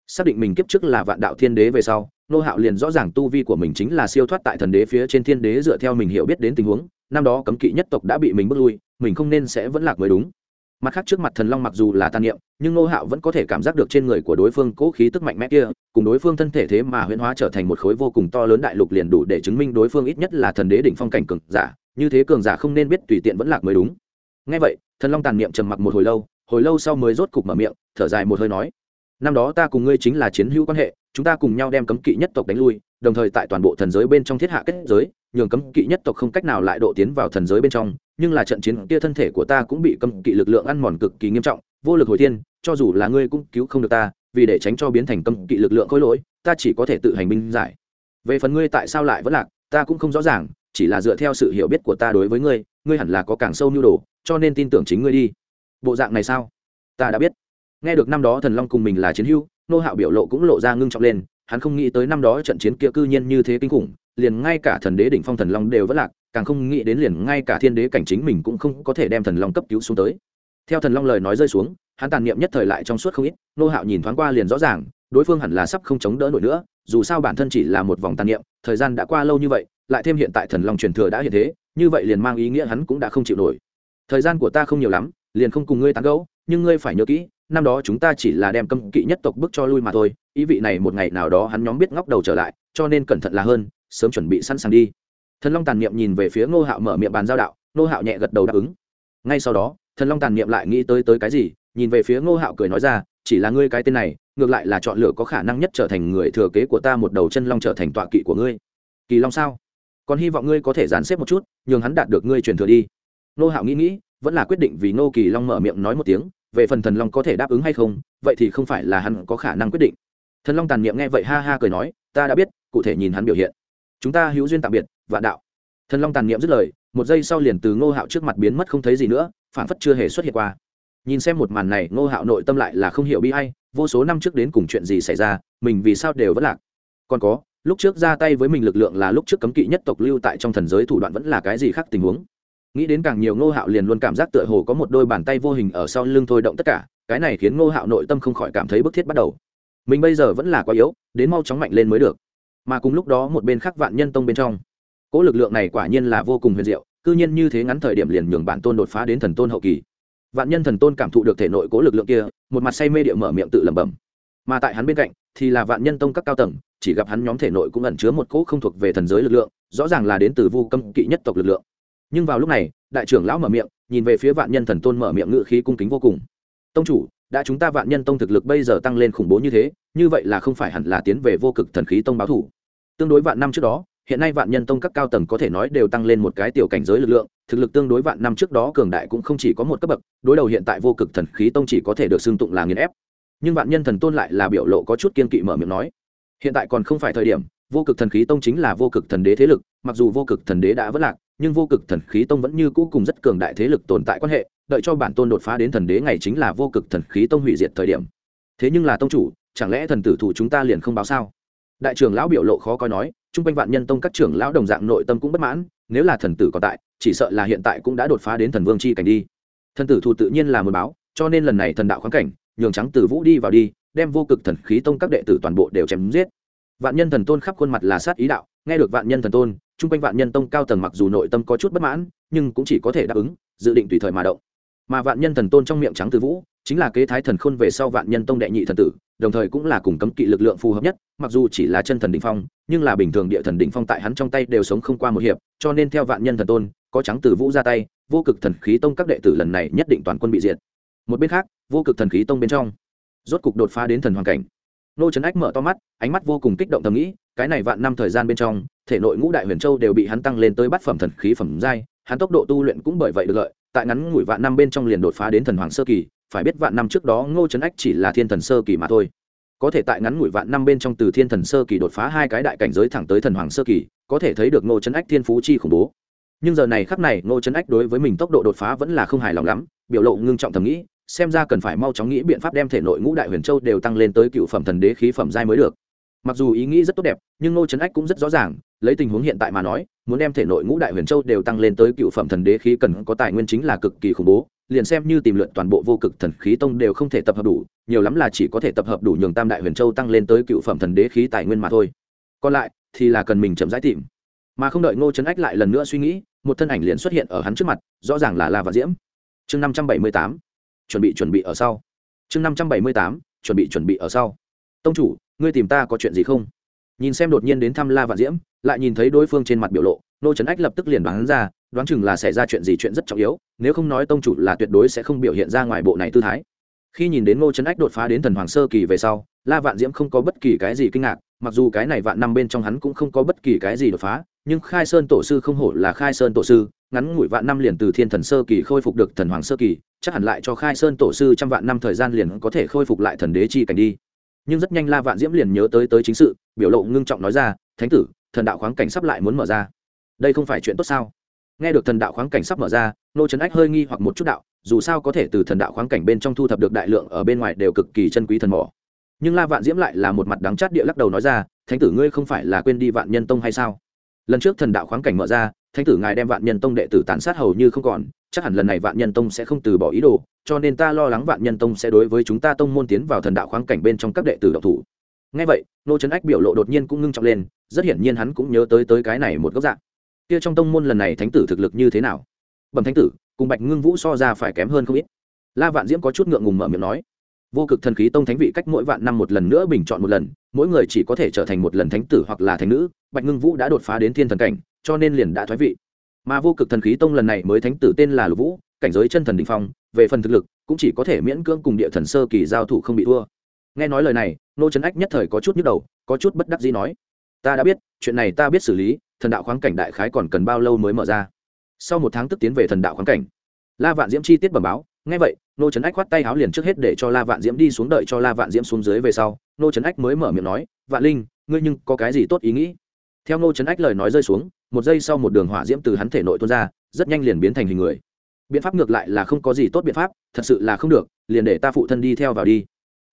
Xác định mình kiếp trước là vạn đạo thiên đế về sau nô hạo liền rõ ràng tu vi của mình chính là siêu thoát tại thần đế phía trên thiên đế dựa theo mình hiểu biết đến tình huống, năm đó cấm kỵ nhất tộc đã bị mình bước lui, mình không nên sẽ vẫn lạc mới đúng. Mặt khác trước mặt thần long mặc dù là tàn niệm, nhưng nô hạo vẫn có thể cảm giác được trên người của đối phương cố khí tức mạnh mẽ kia, cùng đối phương thân thể thế mà huyễn hóa trở thành một khối vô cùng to lớn đại lục liền đủ để chứng minh đối phương ít nhất là thần đế đỉnh phong cảnh cường giả, như thế cường giả không nên biết tùy tiện vẫn lạc mới đúng. Ngay vậy, thần long tàn niệm trầm mặc một hồi lâu hồi lâu sau mới rốt cục mở miệng, thở dài một hơi nói năm đó ta cùng ngươi chính là chiến hữu quan hệ, chúng ta cùng nhau đem cấm kỵ nhất tộc đánh lui, đồng thời tại toàn bộ thần giới bên trong thiết hạ kết giới, nhường cấm kỵ nhất tộc không cách nào lại độ tiến vào thần giới bên trong, nhưng là trận chiến kia thân thể của ta cũng bị cấm kỵ lực lượng ăn mòn cực kỳ nghiêm trọng, vô lực hồi thiên, cho dù là ngươi cũng cứu không được ta, vì để tránh cho biến thành cấm kỵ lực lượng khối lỗi, ta chỉ có thể tự hành binh giải. Về phần ngươi tại sao lại vẫn lạc, ta cũng không rõ ràng, chỉ là dựa theo sự hiểu biết của ta đối với ngươi ngươi hẳn là có càng sâu nhu đồ, cho nên tin tưởng chính ngươi đi. Bộ dạng này sao? Ta đã biết nghe được năm đó thần long cùng mình là chiến hữu, nô hạo biểu lộ cũng lộ ra ngưng trọng lên, hắn không nghĩ tới năm đó trận chiến kia cư nhiên như thế kinh khủng, liền ngay cả thần đế đỉnh phong thần long đều vất lạc, càng không nghĩ đến liền ngay cả thiên đế cảnh chính mình cũng không có thể đem thần long cấp cứu xuống tới. Theo thần long lời nói rơi xuống, hắn tàn niệm nhất thời lại trong suốt không ít, nô hạo nhìn thoáng qua liền rõ ràng, đối phương hẳn là sắp không chống đỡ nổi nữa, dù sao bản thân chỉ là một vòng tàn niệm, thời gian đã qua lâu như vậy, lại thêm hiện tại thần long truyền thừa đã hiện thế, như vậy liền mang ý nghĩa hắn cũng đã không chịu nổi. Thời gian của ta không nhiều lắm, liền không cùng ngươi tán gẫu, nhưng ngươi phải nhớ kỹ năm đó chúng ta chỉ là đem cấm kỵ nhất tộc bước cho lui mà thôi, ý vị này một ngày nào đó hắn nhóm biết ngóc đầu trở lại, cho nên cẩn thận là hơn, sớm chuẩn bị sẵn sàng đi. Thần long tàn niệm nhìn về phía ngô hạo mở miệng bàn giao đạo, ngô hạo nhẹ gật đầu đáp ứng. Ngay sau đó, thần long tàn niệm lại nghĩ tới tới cái gì, nhìn về phía ngô hạo cười nói ra, chỉ là ngươi cái tên này, ngược lại là chọn lựa có khả năng nhất trở thành người thừa kế của ta một đầu chân long trở thành tọa kỵ của ngươi. Kỳ long sao? Còn hy vọng ngươi có thể dàn xếp một chút, nhường hắn đạt được ngươi truyền thừa đi. Ngô hạo nghĩ nghĩ vẫn là quyết định vì ngô kỳ long mở miệng nói một tiếng, về phần thần long có thể đáp ứng hay không, vậy thì không phải là hắn có khả năng quyết định. Thần long tàn niệm nghe vậy ha ha cười nói, ta đã biết, cụ thể nhìn hắn biểu hiện. Chúng ta hữu duyên tạm biệt, vạn đạo. Thần long tàn niệm dứt lời, một giây sau liền từ ngô hạo trước mặt biến mất không thấy gì nữa phản phất chưa hề xuất hiện qua. Nhìn xem một màn này, ngô hạo nội tâm lại là không hiểu bi hay vô số năm trước đến cùng chuyện gì xảy ra, mình vì sao đều vẫn lạc. Còn có, lúc trước ra tay với mình lực lượng là lúc trước cấm kỵ nhất tộc lưu tại trong thần giới thủ đoạn vẫn là cái gì khác tình huống? Nghĩ đến càng nhiều ngô hạo liền luôn cảm giác tựa hồ có một đôi bàn tay vô hình ở sau lưng thôi động tất cả, cái này khiến ngô hạo nội tâm không khỏi cảm thấy bức thiết bắt đầu. Mình bây giờ vẫn là quá yếu, đến mau chóng mạnh lên mới được. Mà cùng lúc đó một bên khác vạn nhân tông bên trong, cỗ lực lượng này quả nhiên là vô cùng huyền diệu, cư nhiên như thế ngắn thời điểm liền nhường bản tôn đột phá đến thần tôn hậu kỳ. Vạn nhân thần tôn cảm thụ được thể nội cố lực lượng kia, một mặt say mê địa mở miệng tự lẩm bẩm. Mà tại hắn bên cạnh, thì là vạn nhân tông các cao tầng, chỉ gặp hắn nhóm thể nội cũng ẩn chứa một cỗ không thuộc về thần giới lực lượng, rõ ràng là đến từ vu cấm kỵ nhất tộc lực lượng nhưng vào lúc này, đại trưởng lão mở miệng, nhìn về phía vạn nhân thần tôn mở miệng ngự khí cung kính vô cùng. Tông chủ, đã chúng ta vạn nhân tông thực lực bây giờ tăng lên khủng bố như thế, như vậy là không phải hẳn là tiến về vô cực thần khí tông báo thủ. Tương đối vạn năm trước đó, hiện nay vạn nhân tông các cao tầng có thể nói đều tăng lên một cái tiểu cảnh giới lực lượng, thực lực tương đối vạn năm trước đó cường đại cũng không chỉ có một cấp bậc, đối đầu hiện tại vô cực thần khí tông chỉ có thể được xưng tụng là nghiền ép. Nhưng vạn nhân thần tôn lại là biểu lộ có chút kiên kỵ mở miệng nói, hiện tại còn không phải thời điểm, vô cực thần khí tông chính là vô cực thần đế thế lực, mặc dù vô cực thần đế đã vất lạc nhưng vô cực thần khí tông vẫn như cũ cùng rất cường đại thế lực tồn tại quan hệ, đợi cho bản tôn đột phá đến thần đế ngày chính là vô cực thần khí tông hủy diệt thời điểm. Thế nhưng là tông chủ, chẳng lẽ thần tử thủ chúng ta liền không báo sao? Đại trưởng lão biểu lộ khó coi nói, chung quanh vạn nhân tông các trưởng lão đồng dạng nội tâm cũng bất mãn, nếu là thần tử còn tại, chỉ sợ là hiện tại cũng đã đột phá đến thần vương chi cảnh đi. Thần tử thủ tự nhiên là một báo, cho nên lần này thần đạo khoáng cảnh, nhường trắng tử vũ đi vào đi, đem vô cực thần khí tông các đệ tử toàn bộ đều chém giết. Vạn nhân thần tôn khắp khuôn mặt là sát ý đạo, nghe được vạn nhân thần tôn chung quanh vạn nhân tông cao tầng mặc dù nội tâm có chút bất mãn, nhưng cũng chỉ có thể đáp ứng, dự định tùy thời mà động. Mà vạn nhân thần tôn trong miệng trắng từ vũ, chính là kế thái thần khôn về sau vạn nhân tông đệ nhị thần tử, đồng thời cũng là cùng cấm kỵ lực lượng phù hợp nhất, mặc dù chỉ là chân thần đỉnh phong, nhưng là bình thường địa thần đỉnh phong tại hắn trong tay đều sống không qua một hiệp, cho nên theo vạn nhân thần tôn, có trắng từ vũ ra tay, vô cực thần khí tông các đệ tử lần này nhất định toàn quân bị diệt. Một bên khác, vô cực thần khí tông bên trong, rốt cục đột phá đến thần hoàn cảnh. Nô trấn ách mở to mắt, ánh mắt vô cùng kích động thầm nghĩ, cái này vạn năm thời gian bên trong thể nội ngũ đại huyền châu đều bị hắn tăng lên tới bát phẩm thần khí phẩm giai, hắn tốc độ tu luyện cũng bởi vậy được lợi, tại ngắn ngủi vạn năm bên trong liền đột phá đến thần hoàng sơ kỳ, phải biết vạn năm trước đó ngô trấn ách chỉ là thiên thần sơ kỳ mà thôi. Có thể tại ngắn ngủi vạn năm bên trong từ thiên thần sơ kỳ đột phá hai cái đại cảnh giới thẳng tới thần hoàng sơ kỳ, có thể thấy được ngô trấn ách thiên phú chi khủng bố. Nhưng giờ này khắc này, ngô trấn ách đối với mình tốc độ đột phá vẫn là không hài lòng lắm, biểu lộ ngưng trọng thầm nghĩ, xem ra cần phải mau chóng nghĩ biện pháp đem thể nội ngũ đại huyền châu đều tăng lên tới cựu phẩm thần đế khí phẩm giai mới được mặc dù ý nghĩ rất tốt đẹp, nhưng ngô trấn ách cũng rất rõ ràng, lấy tình huống hiện tại mà nói, muốn đem thể nội ngũ đại huyền châu đều tăng lên tới cựu phẩm thần đế khí cần có tài nguyên chính là cực kỳ khủng bố, liền xem như tìm lượn toàn bộ vô cực thần khí tông đều không thể tập hợp đủ, nhiều lắm là chỉ có thể tập hợp đủ nhường tam đại huyền châu tăng lên tới cựu phẩm thần đế khí tài nguyên mà thôi. Còn lại, thì là cần mình chậm rãi tìm. Mà không đợi ngô trấn ách lại lần nữa suy nghĩ, một thân ảnh liền xuất hiện ở hắn trước mặt, rõ ràng là la và diễm. Chương năm trăm bảy mươi tám, chuẩn bị chuẩn bị ở sau. Chương năm trăm bảy mươi tám, chuẩn bị chuẩn bị ở sau. Tông chủ ngươi tìm ta có chuyện gì không? Nhìn xem đột nhiên đến thăm la Vạn diễm, lại nhìn thấy đối phương trên mặt biểu lộ, nô trấn ách lập tức liền đoán ra, đoán chừng là xảy ra chuyện gì chuyện rất trọng yếu, nếu không nói tông chủ là tuyệt đối sẽ không biểu hiện ra ngoài bộ này tư thái. Khi nhìn đến ngô trấn ách đột phá đến thần hoàng sơ kỳ về sau, la vạn diễm không có bất kỳ cái gì kinh ngạc, mặc dù cái này vạn năm bên trong hắn cũng không có bất kỳ cái gì đột phá, nhưng khai sơn tổ sư không hổ là khai sơn tổ sư, ngắn ngủi vạn năm liền từ thiên thần sơ kỳ khôi phục được thần hoàng sơ kỳ, chắc hẳn lại cho khai sơn tổ sư trăm vạn năm thời gian liền có thể khôi phục lại thần đế chi cảnh đi nhưng rất nhanh la vạn diễm liền nhớ tới tới chính sự, biểu lộ ngưng trọng nói ra, thánh tử, thần đạo khoáng cảnh sắp lại muốn mở ra. Đây không phải chuyện tốt sao? Nghe được thần đạo khoáng cảnh sắp mở ra, nô trấn ách hơi nghi hoặc một chút đạo, dù sao có thể từ thần đạo khoáng cảnh bên trong thu thập được đại lượng ở bên ngoài đều cực kỳ chân quý thần mỏ. Nhưng la vạn diễm lại là một mặt đắng chát địa lắc đầu nói ra, thánh tử ngươi không phải là quên đi vạn nhân tông hay sao? Lần trước thần đạo khoáng cảnh mở ra thánh tử ngài đem vạn nhân tông đệ tử tàn sát hầu như không còn, chắc hẳn lần này vạn nhân tông sẽ không từ bỏ ý đồ, cho nên ta lo lắng vạn nhân tông sẽ đối với chúng ta tông môn tiến vào thần đạo khoáng cảnh bên trong các đệ tử độc thủ. Ngay vậy, nô trấn ách biểu lộ đột nhiên cũng ngưng trọng lên, rất hiển nhiên hắn cũng nhớ tới tới cái này một góc dạng. Kia trong tông môn lần này thánh tử thực lực như thế nào? Bẩm thánh tử, cùng bạch ngưng vũ so ra phải kém hơn không ít. La vạn diễm có chút ngượng ngùng mở miệng nói, vô cực thần khí tông thánh vị cách mỗi vạn năm một lần nữa bình chọn một lần, mỗi người chỉ có thể trở thành một lần thánh tử hoặc là thánh nữ. Bạch ngưng vũ đã đột phá đến thiên thần cảnh cho nên liền đã thoái vị. Mà vô cực thần khí tông lần này mới thánh tử tên là lục vũ, cảnh giới chân thần đình phong, về phần thực lực, cũng chỉ có thể miễn cưỡng cùng địa thần sơ kỳ giao thủ không bị thua. Nghe nói lời này, nô trấn ách nhất thời có chút nhức đầu, có chút bất đắc dĩ nói, ta đã biết, chuyện này ta biết xử lý, thần đạo khoáng cảnh đại khái còn cần bao lâu mới mở ra? Sau một tháng tức tiến về thần đạo khoáng cảnh. La vạn diễm chi tiết bẩm báo, nghe vậy, nô trấn ách khoát tay áo liền trước hết để cho la vạn diễm đi xuống đợi cho la vạn diễm xuống dưới về sau. Nô trấn ách mới mở miệng nói, vạn linh, ngươi nhưng có cái gì tốt ý nghĩ? Theo nô trấn ách lời nói rơi xuống một giây sau một đường hỏa diễm từ hắn thể nội tuôn ra, rất nhanh liền biến thành hình người. Biện pháp ngược lại là không có gì tốt biện pháp, thật sự là không được, liền để ta phụ thân đi theo vào đi.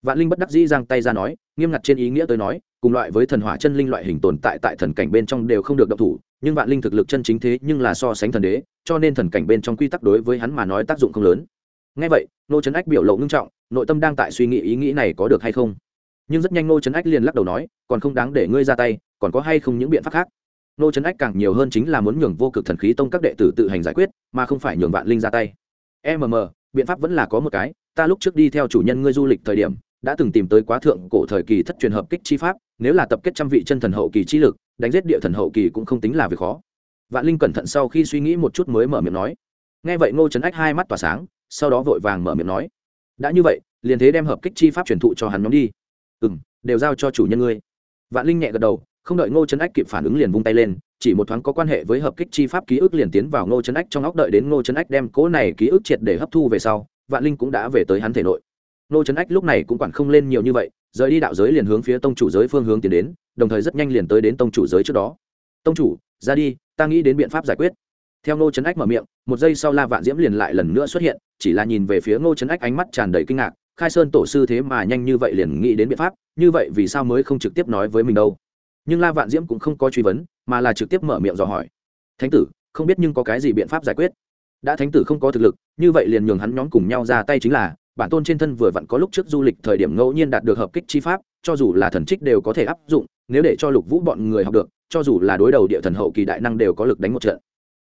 Vạn linh bất đắc dĩ giang tay ra nói, nghiêm ngặt trên ý nghĩa tôi nói, cùng loại với thần hỏa chân linh loại hình tồn tại tại thần cảnh bên trong đều không được động thủ, nhưng vạn linh thực lực chân chính thế nhưng là so sánh thần đế, cho nên thần cảnh bên trong quy tắc đối với hắn mà nói tác dụng không lớn. Ngay vậy nô trấn ách biểu lộ ngưng trọng, nội tâm đang tại suy nghĩ ý nghĩ này có được hay không. Nhưng rất nhanh nô trấn ách liền lắc đầu nói, còn không đáng để ngươi ra tay, còn có hay không những biện pháp khác? Nô trấn ách càng nhiều hơn chính là muốn nhường vô cực thần khí tông các đệ tử tự hành giải quyết, mà không phải nhường vạn linh ra tay. Mm biện pháp vẫn là có một cái, ta lúc trước đi theo chủ nhân ngươi du lịch thời điểm, đã từng tìm tới quá thượng cổ thời kỳ thất truyền hợp kích chi pháp, nếu là tập kết trăm vị chân thần hậu kỳ chi lực, đánh giết địa thần hậu kỳ cũng không tính là việc khó. Vạn linh cẩn thận sau khi suy nghĩ một chút mới mở miệng nói. Nghe vậy ngô trấn ách hai mắt tỏa sáng, sau đó vội vàng mở miệng nói. Đã như vậy, liền thế đem hợp kích chi pháp truyền thụ cho hắn nhóm đi. Ừ m đều giao cho chủ nhân ngươi. Vạn linh nhẹ gật đầu không đợi ngô trấn ách kịp phản ứng liền vung tay lên, chỉ một thoáng có quan hệ với hợp kích chi pháp ký ức liền tiến vào ngô trấn ách trong óc đợi đến ngô trấn ách đem cố này ký ức triệt để hấp thu về sau, vạn linh cũng đã về tới hắn thể nội. Ngô trấn ách lúc này cũng quản không lên nhiều như vậy, rời đi đạo giới liền hướng phía tông chủ giới phương hướng tiến đến, đồng thời rất nhanh liền tới đến tông chủ giới trước đó. Tông chủ, ra đi, ta nghĩ đến biện pháp giải quyết. Theo ngô trấn ách mở miệng, một giây sau la vạn diễm liền lại lần nữa xuất hiện, chỉ là nhìn về phía ngô trấn ách ánh mắt tràn đầy kinh ngạc, khai sơn tổ sư thế mà nhanh như vậy liền nghĩ đến biện pháp, như vậy vì sao mới không trực tiếp nói với mình đâu? Nhưng la vạn diễm cũng không có truy vấn, mà là trực tiếp mở miệng dò hỏi. Thánh tử, không biết nhưng có cái gì biện pháp giải quyết? Đã thánh tử không có thực lực, như vậy liền nhường hắn nhóm cùng nhau ra tay chính là, bản tôn trên thân vừa vặn có lúc trước du lịch thời điểm ngẫu nhiên đạt được hợp kích chi pháp, cho dù là thần trích đều có thể áp dụng, nếu để cho lục vũ bọn người học được, cho dù là đối đầu địa thần hậu kỳ đại năng đều có lực đánh một trận.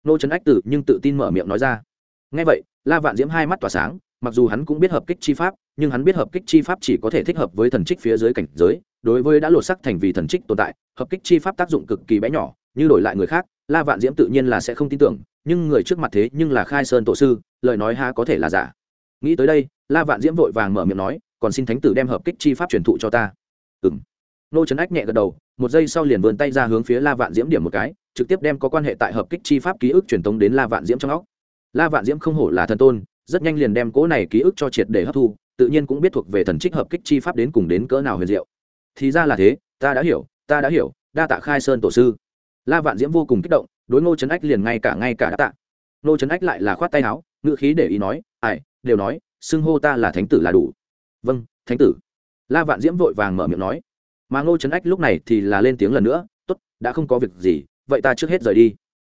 Nô trấn ách tử nhưng tự tin mở miệng nói ra. Ngay vậy, la vạn diễm hai mắt tỏa sáng, mặc dù hắn cũng biết hợp kích chi pháp, nhưng hắn biết hợp kích chi pháp chỉ có thể thích hợp với thần trích phía dưới cảnh giới đối với đã lột sắc thành vì thần trích tồn tại, hợp kích chi pháp tác dụng cực kỳ bé nhỏ, như đổi lại người khác, la vạn diễm tự nhiên là sẽ không tin tưởng, nhưng người trước mặt thế nhưng là khai sơn tổ sư, lời nói ha có thể là giả. Nghĩ tới đây, la vạn diễm vội vàng mở miệng nói, còn xin thánh tử đem hợp kích chi pháp truyền thụ cho ta. Ừ nô trấn ách nhẹ gật đầu, một giây sau liền vươn tay ra hướng phía la vạn diễm điểm một cái, trực tiếp đem có quan hệ tại hợp kích chi pháp ký ức truyền tống đến la vạn diễm trong óc. La vạn diễm không hổ là thần tôn, rất nhanh liền đem cố này ký ức cho triệt để hấp thu, tự nhiên cũng biết thuộc về thần trích hợp kích chi pháp đến cùng đến cỡ nào huyền diệu thì ra là thế, ta đã hiểu, ta đã hiểu, đa tạ khai sơn tổ sư. La vạn diễm vô cùng kích động, đối ngô trấn ách liền ngay cả ngay cả đã tạ. Ngô trấn ách lại là khoát tay áo ngự khí để ý nói, ai, đều nói, xưng hô ta là thánh tử là đủ. Vâng thánh tử. La vạn diễm vội vàng mở miệng nói. Mà ngô trấn ách lúc này thì là lên tiếng lần nữa t ố t đã không có việc gì, vậy ta trước hết rời đi.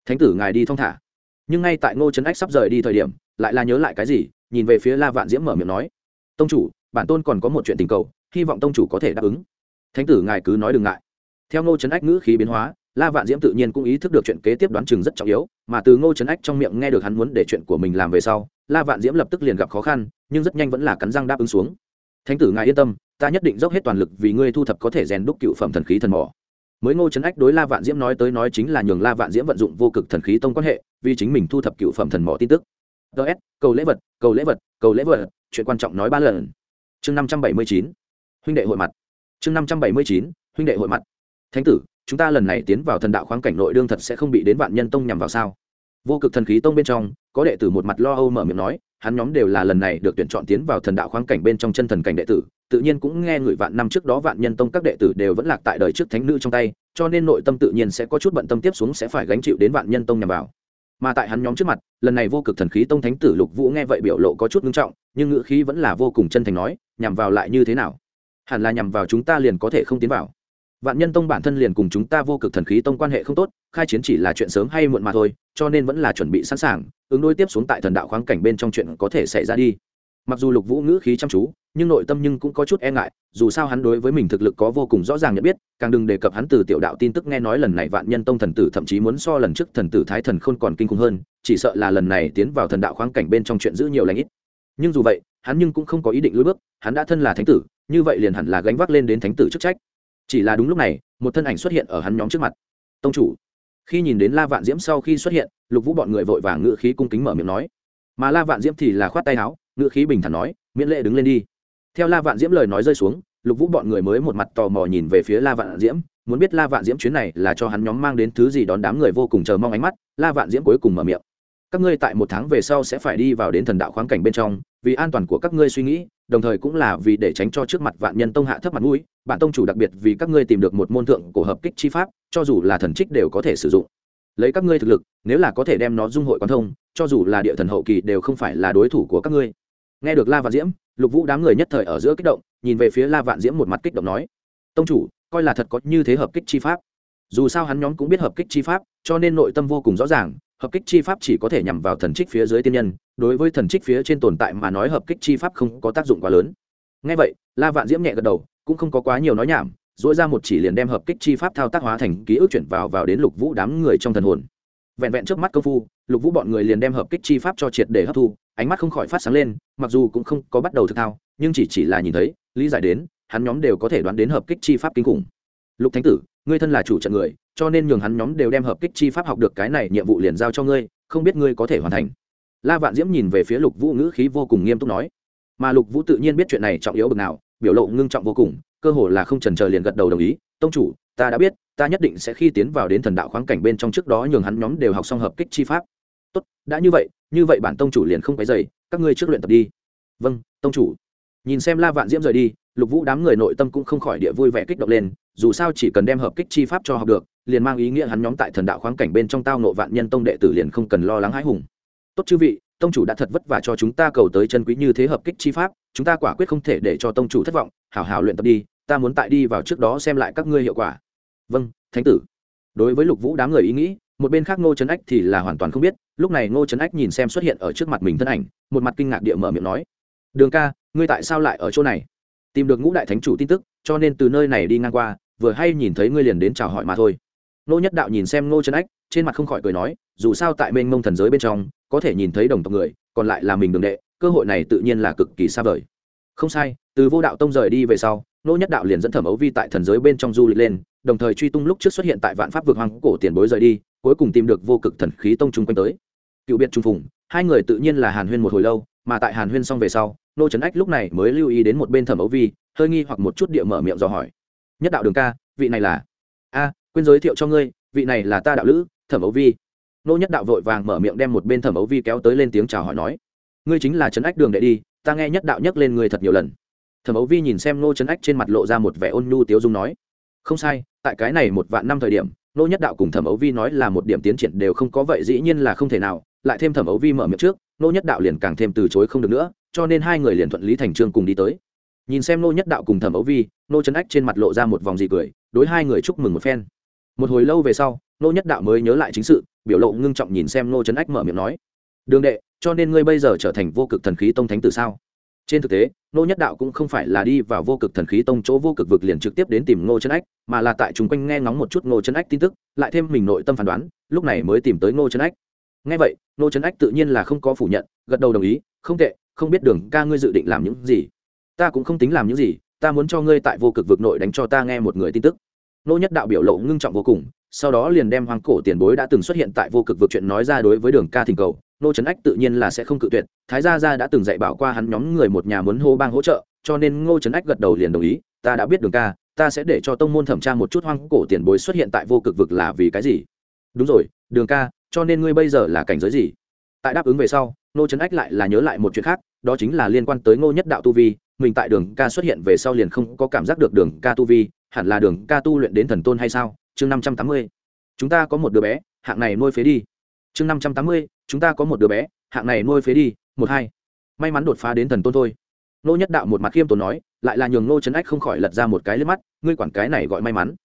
Thánh tử ngài đi thong thả. Nhưng ngay tại ngô trấn ách sắp rời đi thời điểm, lại là nhớ lại cái gì, nhìn về phía la vạn diễm mở miệng nói. Tông chủ, bản tôn còn có một chuyện tình cầu, hy vọng tông chủ có thể đáp ứng thánh tử ngài cứ nói đừng ngại. Theo ngô trấn ách ngữ khí biến hóa, la vạn diễm tự nhiên cũng ý thức được chuyện kế tiếp đoán chừng rất trọng yếu, mà từ ngô trấn ách trong miệng nghe được hắn muốn để chuyện của mình làm về sau, la vạn diễm lập tức liền gặp khó khăn, nhưng rất nhanh vẫn là cắn răng đáp ứng xuống. Thánh tử ngài yên tâm, ta nhất định dốc hết toàn lực vì ngươi thu thập có thể rèn đúc cựu phẩm thần khí thần mỏ. Mới ngô trấn ách đối la vạn diễm nói tới nói chính là nhường la vạn diễm vận dụng vô cực thần khí tông quan hệ, vì chính mình thu thập cựu phẩm thần mỏ tin tức. Ts cầu lễ vật, cầu lễ vật, cầu lễ vật, chuyện quan trọng nói ba lần. Chương năm trăm bảy mươi chín. Huynh đệ hội mặt chương năm trăm bảy mươi chín, huynh đệ hội mặt. Thánh tử, chúng ta lần này tiến vào thần đạo khoáng cảnh nội đương thật sẽ không bị đến vạn nhân tông nhằm vào sao? Vô cực thần khí tông bên trong, có đệ tử một mặt lo âu mở miệng nói, hắn nhóm đều là lần này được tuyển chọn tiến vào thần đạo khoáng cảnh bên trong chân thần cảnh đệ tử, tự nhiên cũng nghe người vạn năm trước đó vạn nhân tông các đệ tử đều vẫn lạc tại đời trước thánh nữ trong tay, cho nên nội tâm tự nhiên sẽ có chút bận tâm tiếp xuống sẽ phải gánh chịu đến vạn nhân tông nhằm vào. Mà tại hắn nhóm trước mặt, lần này vô cực thần khí tông thánh tử lục vũ nghe vậy biểu lộ có chút nghiêm trọng, nhưng ngữ khí vẫn là vô cùng chân thành nói, nhằm vào lại như thế nào? Hẳn là nhằm vào chúng ta liền có thể không tiến vào. Vạn nhân tông bản thân liền cùng chúng ta vô cực thần khí tông quan hệ không tốt, khai chiến chỉ là chuyện sớm hay muộn mà thôi, cho nên vẫn là chuẩn bị sẵn sàng, ứng đối tiếp xuống tại thần đạo khoáng cảnh bên trong chuyện có thể xảy ra đi. Mặc dù lục vũ ngữ khí chăm chú, nhưng nội tâm nhưng cũng có chút e ngại, dù sao hắn đối với mình thực lực có vô cùng rõ ràng nhận biết, càng đừng đề cập hắn từ tiểu đạo tin tức nghe nói lần này vạn nhân tông thần tử thậm chí muốn so lần trước thần tử thái thần khôn còn kinh khủng hơn, chỉ sợ là lần này tiến vào thần đạo khoáng cảnh bên trong chuyện giữ nhiều lãnh ít. Nhưng dù vậy hắn nhưng cũng không có ý định lùi bước, hắn đã thân là thánh tử, như vậy liền hẳn là gánh vác lên đến thánh tử chức trách. Chỉ là đúng lúc này, một thân ảnh xuất hiện ở hắn nhóm trước mặt. Tông chủ. Khi nhìn đến la vạn diễm sau khi xuất hiện, lục vũ bọn người vội vàng ngự khí cung kính mở miệng nói. Mà la vạn diễm thì là khoát tay áo ngự khí bình thản nói, miễn lệ đứng lên đi. Theo la vạn diễm lời nói rơi xuống, lục vũ bọn người mới một mặt tò mò nhìn về phía la vạn diễm, muốn biết la vạn diễm chuyến này là cho hắn nhóm mang đến thứ gì đón đám người vô cùng chờ mong ánh mắt, la vạn diễm cuối cùng mở miệng các ngươi tại một tháng về sau sẽ phải đi vào đến thần đạo khoáng cảnh bên trong, vì an toàn của các ngươi suy nghĩ, đồng thời cũng là vì để tránh cho trước mặt vạn nhân tông hạ thấp mặt mũi bản tông chủ đặc biệt vì các ngươi tìm được một môn thượng cổ hợp kích chi pháp, cho dù là thần trích đều có thể sử dụng. Lấy các ngươi thực lực, nếu là có thể đem nó dung hội quan thông, cho dù là địa thần hậu kỳ đều không phải là đối thủ của các ngươi. Nghe được la vạn diễm, lục vũ đám người nhất thời ở giữa kích động, nhìn về phía la vạn diễm một mặt kích động nói, tông chủ, coi là thật có như thế hợp kích chi pháp. Dù sao hắn nhóm cũng biết hợp kích chi pháp, cho nên nội tâm vô cùng rõ ràng hợp kích chi pháp chỉ có thể nhằm vào thần trích phía dưới tiên nhân, đối với thần trích phía trên tồn tại mà nói hợp kích chi pháp không có tác dụng quá lớn. Ngay vậy, la vạn diễm nhẹ gật đầu, cũng không có quá nhiều nói nhảm dỗi ra một chỉ liền đem hợp kích chi pháp thao tác hóa thành ký ức chuyển vào vào đến lục vũ đám người trong thần hồn. Vẹn vẹn trước mắt công phu, lục vũ bọn người liền đem hợp kích chi pháp cho triệt để hấp thu, ánh mắt không khỏi phát sáng lên, mặc dù cũng không có bắt đầu thực thao, nhưng chỉ chỉ là nhìn thấy, lý giải đến, hắn nhóm đều có thể đoán đến hợp kích chi pháp kinh khủng. Lục thánh tử ngươi thân là chủ trận người, cho nên nhường hắn nhóm đều đem hợp kích chi pháp học được cái này nhiệm vụ liền giao cho ngươi, không biết ngươi có thể hoàn thành. La vạn diễm nhìn về phía lục vũ ngữ khí vô cùng nghiêm túc nói. Mà lục vũ tự nhiên biết chuyện này trọng yếu bực nào, biểu lộ ngưng trọng vô cùng, cơ hồ là không trần chờ liền gật đầu đồng ý, tông chủ, ta đã biết, ta nhất định sẽ khi tiến vào đến thần đạo khoáng cảnh bên trong trước đó nhường hắn nhóm đều học xong hợp kích chi pháp. Tốt, đã như vậy như vậy bản tông chủ liền không phải dày các ngươi trước luyện tập đi. Vâng tông chủ. Nhìn xem la vạn diễm rời đi lục vũ đám người nội tâm cũng không khỏi địa vui vẻ kích động lên, dù sao chỉ cần đem hợp kích chi pháp cho học được, liền mang ý nghĩa hắn nhóm tại thần đạo khoáng cảnh bên trong tao nộ vạn nhân tông đệ tử liền không cần lo lắng hãi hùng. Tốt chư vị, tông chủ đã thật vất vả cho chúng ta cầu tới chân quý như thế hợp kích chi pháp, chúng ta quả quyết không thể để cho tông chủ thất vọng, hảo hảo luyện tập đi, ta muốn tại đi vào trước đó xem lại các ngươi hiệu quả. Vâng thánh tử. Đối với lục vũ đám người ý nghĩ, một bên khác ngô trấn ách thì là hoàn toàn không biết, lúc này ngô trấn ách nhìn xem xuất hiện ở trước mặt mình thân ảnh, một mặt kinh ngạc địa mở miệng nói, đường ca, ngươi tại sao lại ở chỗ này? Tìm được ngũ đại thánh chủ tin tức, cho nên từ nơi này đi ngang qua, vừa hay nhìn thấy ngươi liền đến chào hỏi mà thôi. Nô nhất đạo nhìn xem ngô trấn ách, trên mặt không khỏi cười nói, dù sao tại mênh mông thần giới bên trong, có thể nhìn thấy đồng tộc người, còn lại là mình đường đệ, cơ hội này tự nhiên là cực kỳ xa vời. Không sai, từ vô đạo tông rời đi về sau, nô nhất đạo liền dẫn thẩm ấu vi tại thần giới bên trong du lịch lên, đồng thời truy tung lúc trước xuất hiện tại vạn pháp vực hoang cổ tiền bối rời đi, cuối cùng tìm được vô cực thần khí tông trung quanh tới. Cựu biệt trung phùng, hai người tự nhiên là hàn huyên một hồi lâu, mà tại hàn huyên xong về sau nô trấn ách lúc này mới lưu ý đến một bên thẩm ấu vi, hơi nghi hoặc một chút địa mở miệng dò hỏi. Nhất đạo đường ca, vị này là? A, quên giới thiệu cho ngươi, vị này là ta đạo lữ, thẩm ấu vi. Nô nhất đạo vội vàng mở miệng đem một bên thẩm ấu vi kéo tới lên tiếng chào hỏi nói. Ngươi chính là trấn ách đường đệ đi, ta nghe nhất đạo nhắc lên ngươi thật nhiều lần. Thẩm ấu vi nhìn xem nô trấn ách trên mặt lộ ra một vẻ ôn nhu tiếu dung nói. Không sai, tại cái này một vạn năm thời điểm, nô nhất đạo cùng thẩm ấu vi nói là một điểm tiến triển đều không có vậy dĩ nhiên là không thể nào. Lại thêm thẩm ấu vi mở miệng trước, nô nhất đạo liền càng thêm từ chối không được nữa cho nên hai người liền thuận lý thành trương cùng đi tới. Nhìn xem nô nhất đạo cùng thẩm ấu vi, nô trấn ách trên mặt lộ ra một vòng dị cười, đối hai người chúc mừng một phen. Một hồi lâu về sau, nô nhất đạo mới nhớ lại chính sự, biểu lộ ngưng trọng nhìn xem nô trấn ách mở miệng nói, đường đệ, cho nên ngươi bây giờ trở thành vô cực thần khí tông thánh tử sao? Trên thực tế, nô nhất đạo cũng không phải là đi vào vô cực thần khí tông chỗ vô cực vực liền trực tiếp đến tìm ngô chân ách, mà là tại chung quanh nghe ngóng một chút ngô chân ách tin tức, lại thêm mình nội tâm phán đoán, lúc này mới tìm tới ngô chân ách. Nghe vậy, ngô chân ách tự nhiên là không có phủ nhận, gật đầu đồng ý, không tệ không biết đường ca ngươi dự định làm những gì. Ta cũng không tính làm những gì, ta muốn cho ngươi tại vô cực vực nội đánh cho ta nghe một người tin tức. Nô nhất đạo biểu lộ ngưng trọng vô cùng, sau đó liền đem hoàng cổ tiền bối đã từng xuất hiện tại vô cực vực chuyện nói ra đối với đường ca thỉnh cầu. Nô trấn ách tự nhiên là sẽ không cự tuyệt, thái gia gia đã từng dạy bảo qua hắn nhóm người một nhà muốn hô bang hỗ trợ, cho nên ngô trấn ách gật đầu liền đồng ý, ta đã biết đường ca, ta sẽ để cho tông môn thẩm tra một chút hoang cổ tiền bối xuất hiện tại vô cực vực là vì cái gì. Đúng rồi, đường ca, cho nên ngươi bây giờ là cảnh giới gì? Tại đáp ứng về sau, ngô trấn ách lại là nhớ lại một chuyện khác, đó chính là liên quan tới ngô nhất đạo tu vi. Mình tại đường ca xuất hiện về sau liền không có cảm giác được đường ca tu vi, hẳn là đường ca tu luyện đến thần tôn hay sao? Chương năm trăm tám mươi, chúng ta có một đứa bé, hạng này nuôi phế đi. Chương năm trăm tám mươi, chúng ta có một đứa bé, hạng này nuôi phế đi, một hai. May mắn đột phá đến thần tôn thôi. Nô nhất đạo một mặt khiêm tốn nói, lại là nhường nô trấn ách không khỏi lật ra một cái lên mắt, ngươi quản cái này gọi may mắn.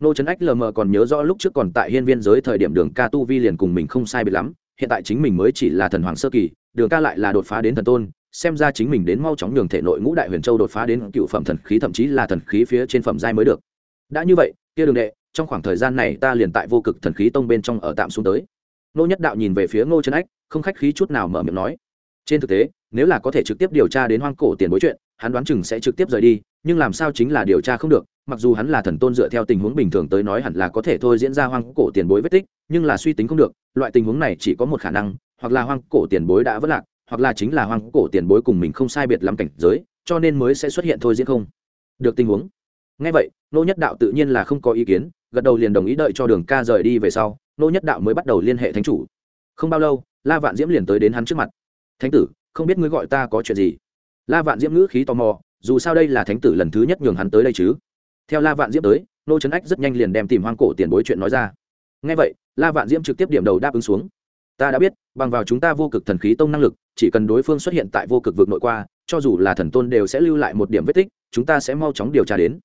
Nô trấn ách lờ mờ còn nhớ rõ lúc trước còn tại hiên viên giới thời điểm đường ca tu vi liền cùng mình không sai biệt lắm hiện tại chính mình mới chỉ là thần hoàng sơ kỳ, đường ca lại là đột phá đến thần tôn, xem ra chính mình đến mau chóng nhường thể nội ngũ đại huyền châu đột phá đến cựu phẩm thần khí thậm chí là thần khí phía trên phẩm giai mới được. Đã như vậy, kia đường đệ, trong khoảng thời gian này ta liền tại vô cực thần khí tông bên trong ở tạm xuống tới. Nô nhất đạo nhìn về phía ngô trấn ách, không khách khí chút nào mở miệng nói. Trên thực tế, nếu là có thể trực tiếp điều tra đến hoang cổ tiền bối chuyện, hắn đoán chừng sẽ trực tiếp rời đi, nhưng làm sao chính là điều tra không được mặc dù hắn là thần tôn dựa theo tình huống bình thường tới nói hẳn là có thể thôi diễn ra hoang cổ tiền bối vết tích, nhưng là suy tính không được, loại tình huống này chỉ có một khả năng, hoặc là hoang cổ tiền bối đã vất lạc, hoặc là chính là hoang cổ tiền bối cùng mình không sai biệt lắm cảnh giới, cho nên mới sẽ xuất hiện thôi diễn không được tình huống. Ngay vậy, nô nhất đạo tự nhiên là không có ý kiến, gật đầu liền đồng ý đợi cho đường ca rời đi về sau, nô nhất đạo mới bắt đầu liên hệ thánh chủ. Không bao lâu, la vạn diễm liền tới đến hắn trước mặt. Thánh tử, không biết ngươi gọi ta có chuyện gì? La vạn diễm ngữ khí tò mò, dù sao đây là thánh tử lần thứ nhất nhường hắn tới đây chứ theo la vạn diễm tới, nô trấn ách rất nhanh liền đem tìm hoang cổ tiền bối chuyện nói ra. Ngay vậy, la vạn diễm trực tiếp điểm đầu đáp ứng xuống. Ta đã biết, bằng vào chúng ta vô cực thần khí tông năng lực, chỉ cần đối phương xuất hiện tại vô cực vực nội qua, cho dù là thần tôn đều sẽ lưu lại một điểm vết tích, chúng ta sẽ mau chóng điều tra đến.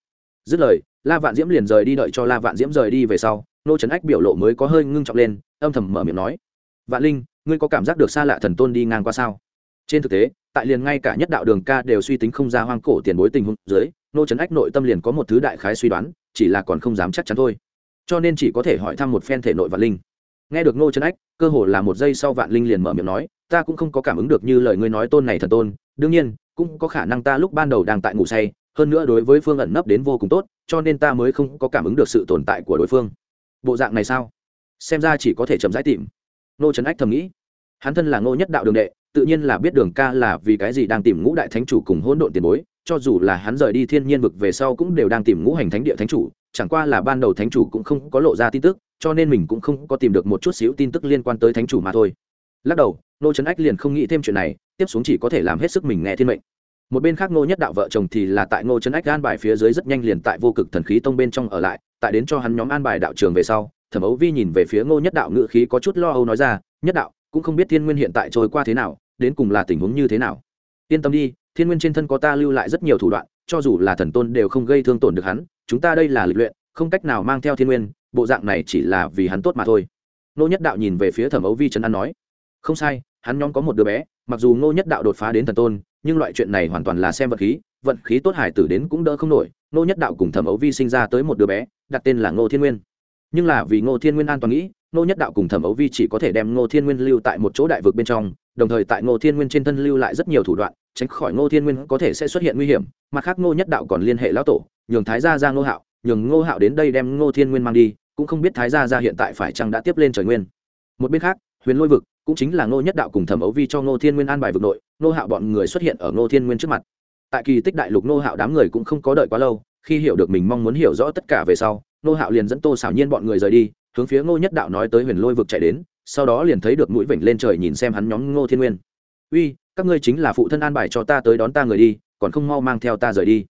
Dứt lời, la vạn diễm liền rời đi đợi cho la vạn diễm rời đi về sau, nô trấn ách biểu lộ mới có hơi ngưng trọng lên, âm thầm mở miệng nói. Vạn linh, ngươi có cảm giác được xa lạ thần tôn đi ngang qua sao? Trên thực tế, tại liền ngay cả nhất đạo đường ca đều suy tính không ra hoang cổ tiền bối tình huống dưới nô trấn ách nội tâm liền có một thứ đại khái suy đoán, chỉ là còn không dám chắc chắn thôi. Cho nên chỉ có thể hỏi thăm một phen thể nội vạn linh. Nghe được nô trấn ách, cơ hồ là một giây sau vạn linh liền mở miệng nói, ta cũng không có cảm ứng được như lời ngươi nói tôn này thần tôn, đương nhiên, cũng có khả năng ta lúc ban đầu đang tại ngủ say, hơn nữa đối với phương ẩn nấp đến vô cùng tốt, cho nên ta mới không có cảm ứng được sự tồn tại của đối phương. Bộ dạng này sao? Xem ra chỉ có thể chậm rãi tìm. Nô trấn ách thầm nghĩ. Hắn thân là ngô nhất đạo đường đệ, tự nhiên là biết đường ca là vì cái gì đang tìm ngũ đại thánh chủ cùng hỗn độn tiền bối cho dù là hắn rời đi thiên nhiên vực về sau cũng đều đang tìm ngũ hành thánh địa thánh chủ, chẳng qua là ban đầu thánh chủ cũng không có lộ ra tin tức, cho nên mình cũng không có tìm được một chút xíu tin tức liên quan tới thánh chủ mà thôi. Lắc đầu nô trấn ách liền không nghĩ thêm chuyện này, tiếp xuống chỉ có thể làm hết sức mình nghe thiên mệnh. Một bên khác ngô nhất đạo vợ chồng thì là tại ngô trấn ách an bài phía dưới rất nhanh liền tại vô cực thần khí tông bên trong ở lại, tại đến cho hắn nhóm an bài đạo trường về sau, thẩm ấu vi nhìn về phía ngô nhất đạo ngự khí có chút lo âu nói ra, nhất đạo, cũng không biết thiên nguyên hiện tại trôi qua thế nào, đến cùng là tình huống như thế nào? Yên tâm đi thiên nguyên trên thân có ta lưu lại rất nhiều thủ đoạn, cho dù là thần tôn đều không gây thương tổn được hắn, chúng ta đây là lịch luyện, không cách nào mang theo thiên nguyên, bộ dạng này chỉ là vì hắn tốt mà thôi. Nô nhất đạo nhìn về phía thẩm ấu vi trấn an nói, không sai, hắn nhóm có một đứa bé, mặc dù Nô nhất đạo đột phá đến thần tôn, nhưng loại chuyện này hoàn toàn là xem vận khí vận khí tốt hải tử đến cũng đỡ không nổi Nô nhất đạo cùng thẩm ấu vi sinh ra tới một đứa bé, đặt tên là ngô thiên nguyên. Nhưng là vì ngô thiên nguyên an toàn nghĩ Nô nhất đạo cùng thẩm ấu vi chỉ có thể đem ngô thiên nguyên lưu tại một chỗ đại vực bên trong đồng thời tại ngô thiên nguyên trên thân lưu lại rất nhiều thủ đoạn, tránh khỏi ngô thiên nguyên có thể sẽ xuất hiện nguy hiểm, mặt khác ngô nhất đạo còn liên hệ lão tổ, nhường thái gia ra ngô hạo, nhường ngô hạo đến đây đem ngô thiên nguyên mang đi, cũng không biết thái gia ra hiện tại phải chăng đã tiếp lên trời nguyên. Một bên khác, huyền lôi vực cũng chính là ngô nhất đạo cùng thẩm ấu vi cho ngô thiên nguyên an bài vực nội, ngô hạo bọn người xuất hiện ở ngô thiên nguyên trước mặt. Tại kỳ tích đại lục ngô hạo đám người cũng không có đợi quá lâu, khi hiểu được mình mong muốn hiểu rõ tất cả về sau, ngô hạo liền dẫn tô xảo nhiên bọn người rời đi, hướng phía ngô nhất đạo nói tới huyền lôi vực chạy đến sau đó liền thấy được mũi vểnh lên trời nhìn xem hắn nhóm ngô thiên nguyên. Uy, các ngươi chính là phụ thân an bài cho ta tới đón ta người đi, còn không mau mang theo ta rời đi.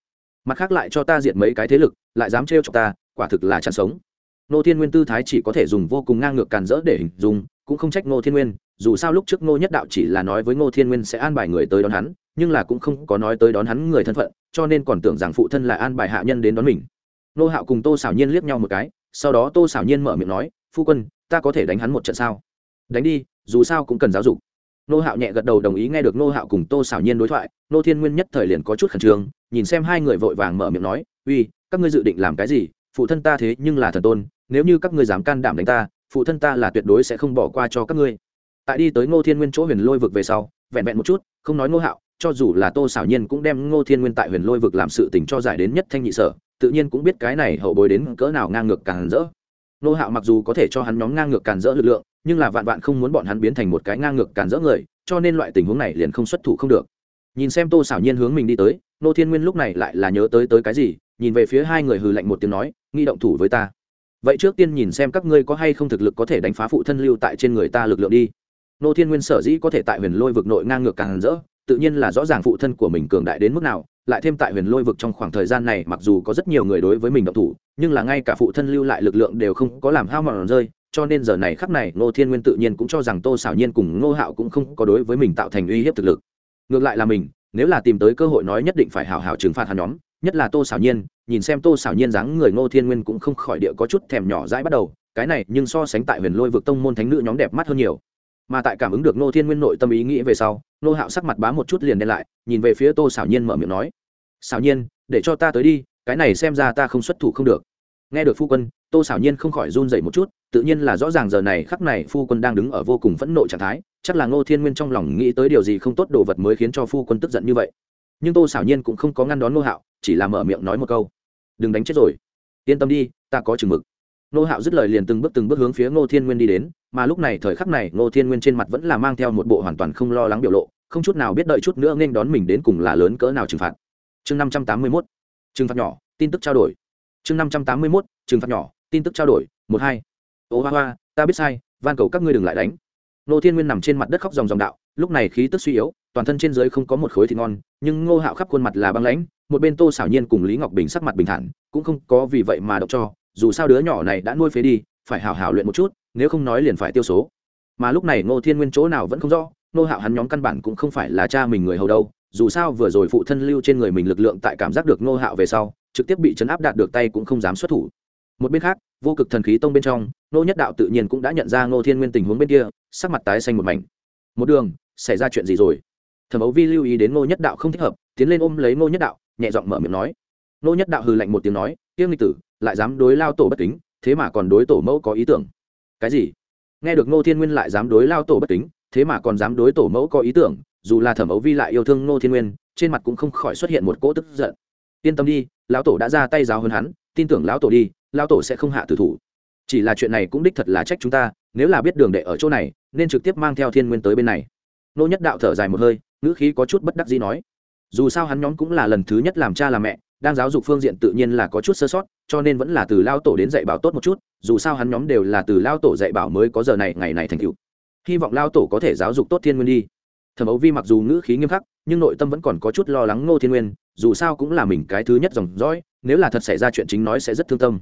Mặt khác lại cho ta diệt mấy cái thế lực, lại dám trêu cho ta, quả thực là chăn sống. Ngô thiên nguyên tư thái chỉ có thể dùng vô cùng ngang ngược càn rỡ để hình dung, cũng không trách ngô thiên nguyên, dù sao lúc trước ngô nhất đạo chỉ là nói với ngô thiên nguyên sẽ an bài người tới đón hắn, nhưng là cũng không có nói tới đón hắn người thân phận, cho nên còn tưởng rằng phụ thân là an bài hạ nhân đến đón mình. Nô hạo cùng tô xảo nhiên liếc nhau một cái, sau đó tô xảo nhiên mở miệng nói, phu quân ta có thể đánh hắn một trận sao? Đánh đi, dù sao cũng cần giáo dục. Nô hạo nhẹ gật đầu đồng ý nghe được nô hạo cùng tô xảo nhiên đối thoại, nô thiên nguyên nhất thời liền có chút khẩn trương, nhìn xem hai người vội vàng mở miệng nói, uy, các ngươi dự định làm cái gì? Phụ thân ta thế nhưng là thần tôn, nếu như các ngươi dám can đảm đánh ta, phụ thân ta là tuyệt đối sẽ không bỏ qua cho các ngươi. Tại đi tới ngô thiên nguyên chỗ huyền lôi vực về sau, vẹn vẹn một chút, không nói ngô hạo, cho dù là tô xảo nhiên cũng đem ngô thiên nguyên tại huyền lôi vực làm sự tình cho giải đến nhất thanh nhị sở, tự nhiên cũng biết cái này hậu bối đến cỡ nào ngang ngược càng rỡ. Nô hạo mặc dù có thể cho hắn nhóm ngang ngược càn rỡ lực lượng, nhưng là vạn vạn không muốn bọn hắn biến thành một cái ngang ngược càn rỡ người, cho nên loại tình huống này liền không xuất thủ không được. Nhìn xem tô xảo nhiên hướng mình đi tới, Nô thiên nguyên lúc này lại là nhớ tới tới cái gì, nhìn về phía hai người hừ lạnh một tiếng nói, nghi động thủ với ta. Vậy trước tiên nhìn xem các ngươi có hay không thực lực có thể đánh phá phụ thân lưu tại trên người ta lực lượng đi. Nô thiên nguyên sở dĩ có thể tại huyền lôi vực nội ngang ngược càng rỡ tự nhiên là rõ ràng phụ thân của mình cường đại đến mức nào, lại thêm tại huyền lôi vực trong khoảng thời gian này mặc dù có rất nhiều người đối với mình động thủ, nhưng là ngay cả phụ thân lưu lại lực lượng đều không có làm hao mòn rơi, cho nên giờ này khắc này ngô thiên nguyên tự nhiên cũng cho rằng tô xảo nhiên cùng ngô hạo cũng không có đối với mình tạo thành uy hiếp thực lực. Ngược lại là mình, nếu là tìm tới cơ hội nói nhất định phải hào hào trừng phạt hắn nhóm, nhất là tô xảo nhiên, nhìn xem tô xảo nhiên dáng người ngô thiên nguyên cũng không khỏi địa có chút thèm nhỏ dãi bắt đầu, cái này nhưng so sánh tại huyền lôi vực tông môn thánh nữ nhóm đẹp mắt hơn nhiều mà tại cảm ứng được nô thiên nguyên nội tâm ý nghĩ về sau nô hạo sắc mặt bá một chút liền đen lại, nhìn về phía tô xảo nhiên mở miệng nói xảo nhiên, để cho ta tới đi, cái này xem ra ta không xuất thủ không được. Nghe được phu quân, tô xảo nhiên không khỏi run dậy một chút, tự nhiên là rõ ràng giờ này khắc này phu quân đang đứng ở vô cùng phẫn nộ trạng thái, chắc là ngô thiên nguyên trong lòng nghĩ tới điều gì không tốt đồ vật mới khiến cho phu quân tức giận như vậy. Nhưng tô xảo nhiên cũng không có ngăn đón ngô hạo, chỉ là mở miệng nói một câu, đừng đánh chết rồi. Yên tâm đi, ta có chừng mực ngô hạo dứt lời liền từng bước từng bước hướng phía ngô thiên nguyên đi đến, mà lúc này thời khắc này ngô thiên nguyên trên mặt vẫn là mang theo một bộ hoàn toàn không lo lắng biểu lộ, không chút nào biết đợi chút nữa nên đón mình đến cùng là lớn cỡ nào trừng phạt. Chương năm trăm tám mươi mốt, trừng phạt nhỏ, tin tức trao đổi. Chương năm trăm tám mươi mốt, trừng phạt nhỏ, tin tức trao đổi, một hai. Ô hoa hoa, ta biết sai, van cầu các ngươi đừng lại đánh. Ngô thiên nguyên nằm trên mặt đất khóc dòng dòng đạo, lúc này khí tức suy yếu, toàn thân trên dưới không có một khối thịt ngon, nhưng ngô hạo khắp khuôn mặt là băng lãnh, một bên tô xảo nhiên cùng lý ngọc bình sắc mặt bình thản, cũng không có vì vậy mà độc cho dù sao đứa nhỏ này đã nuôi phế đi, phải hào hào luyện một chút, nếu không nói liền phải tiêu số. Mà lúc này ngô thiên nguyên chỗ nào vẫn không rõ Nô hạo hắn nhóm căn bản cũng không phải là cha mình người hầu đâu, dù sao vừa rồi phụ thân lưu trên người mình lực lượng tại cảm giác được Nô hạo về sau, trực tiếp bị chấn áp đạt được tay cũng không dám xuất thủ. Một bên khác, vô cực thần khí tông bên trong nô nhất đạo tự nhiên cũng đã nhận ra ngô thiên nguyên tình huống bên kia, sắc mặt tái xanh một mảnh. Một đường, xảy ra chuyện gì rồi? Thẩm ấu vi lưu ý đến ngô nhất đạo không thích hợp, tiến lên ôm lấy ngô nhất đạo, nhẹ giọng mở miệng nói. Ngô nhất đạo hừ lạnh một tiếng nói kiêng lịch tử, lại dám đối lao tổ bất kính, thế mà còn đối tổ mẫu có ý tưởng. Cái gì? Nghe được ngô thiên nguyên lại dám đối lao tổ bất kính, thế mà còn dám đối tổ mẫu có ý tưởng, dù là thẩm ấu vi lại yêu thương ngô thiên nguyên, trên mặt cũng không khỏi xuất hiện một cỗ tức giận. Yên tâm đi, lão tổ đã ra tay giáo hơn hắn, tin tưởng lão tổ đi, lão tổ sẽ không hạ tử thủ. Chỉ là chuyện này cũng đích thật là trách chúng ta, nếu là biết đường đệ ở chỗ này, nên trực tiếp mang theo thiên nguyên tới bên này. Nô nhất đạo thở dài một hơi, ngữ khí có chút bất đắc dĩ nói. Dù sao hắn nhóm cũng là lần thứ nhất làm cha làm mẹ đang giáo dục phương diện tự nhiên là có chút sơ sót, cho nên vẫn là từ lao tổ đến dạy bảo tốt một chút, dù sao hắn nhóm đều là từ lao tổ dạy bảo mới có giờ này, ngày này thành cựu hy vọng lao tổ có thể giáo dục tốt thiên nguyên đi. Thẩm ấu vi mặc dù ngữ khí nghiêm khắc, nhưng nội tâm vẫn còn có chút lo lắng ngô thiên nguyên, dù sao cũng là mình cái thứ nhất dòng dõi, nếu là thật xảy ra chuyện chính nói sẽ rất thương tâm.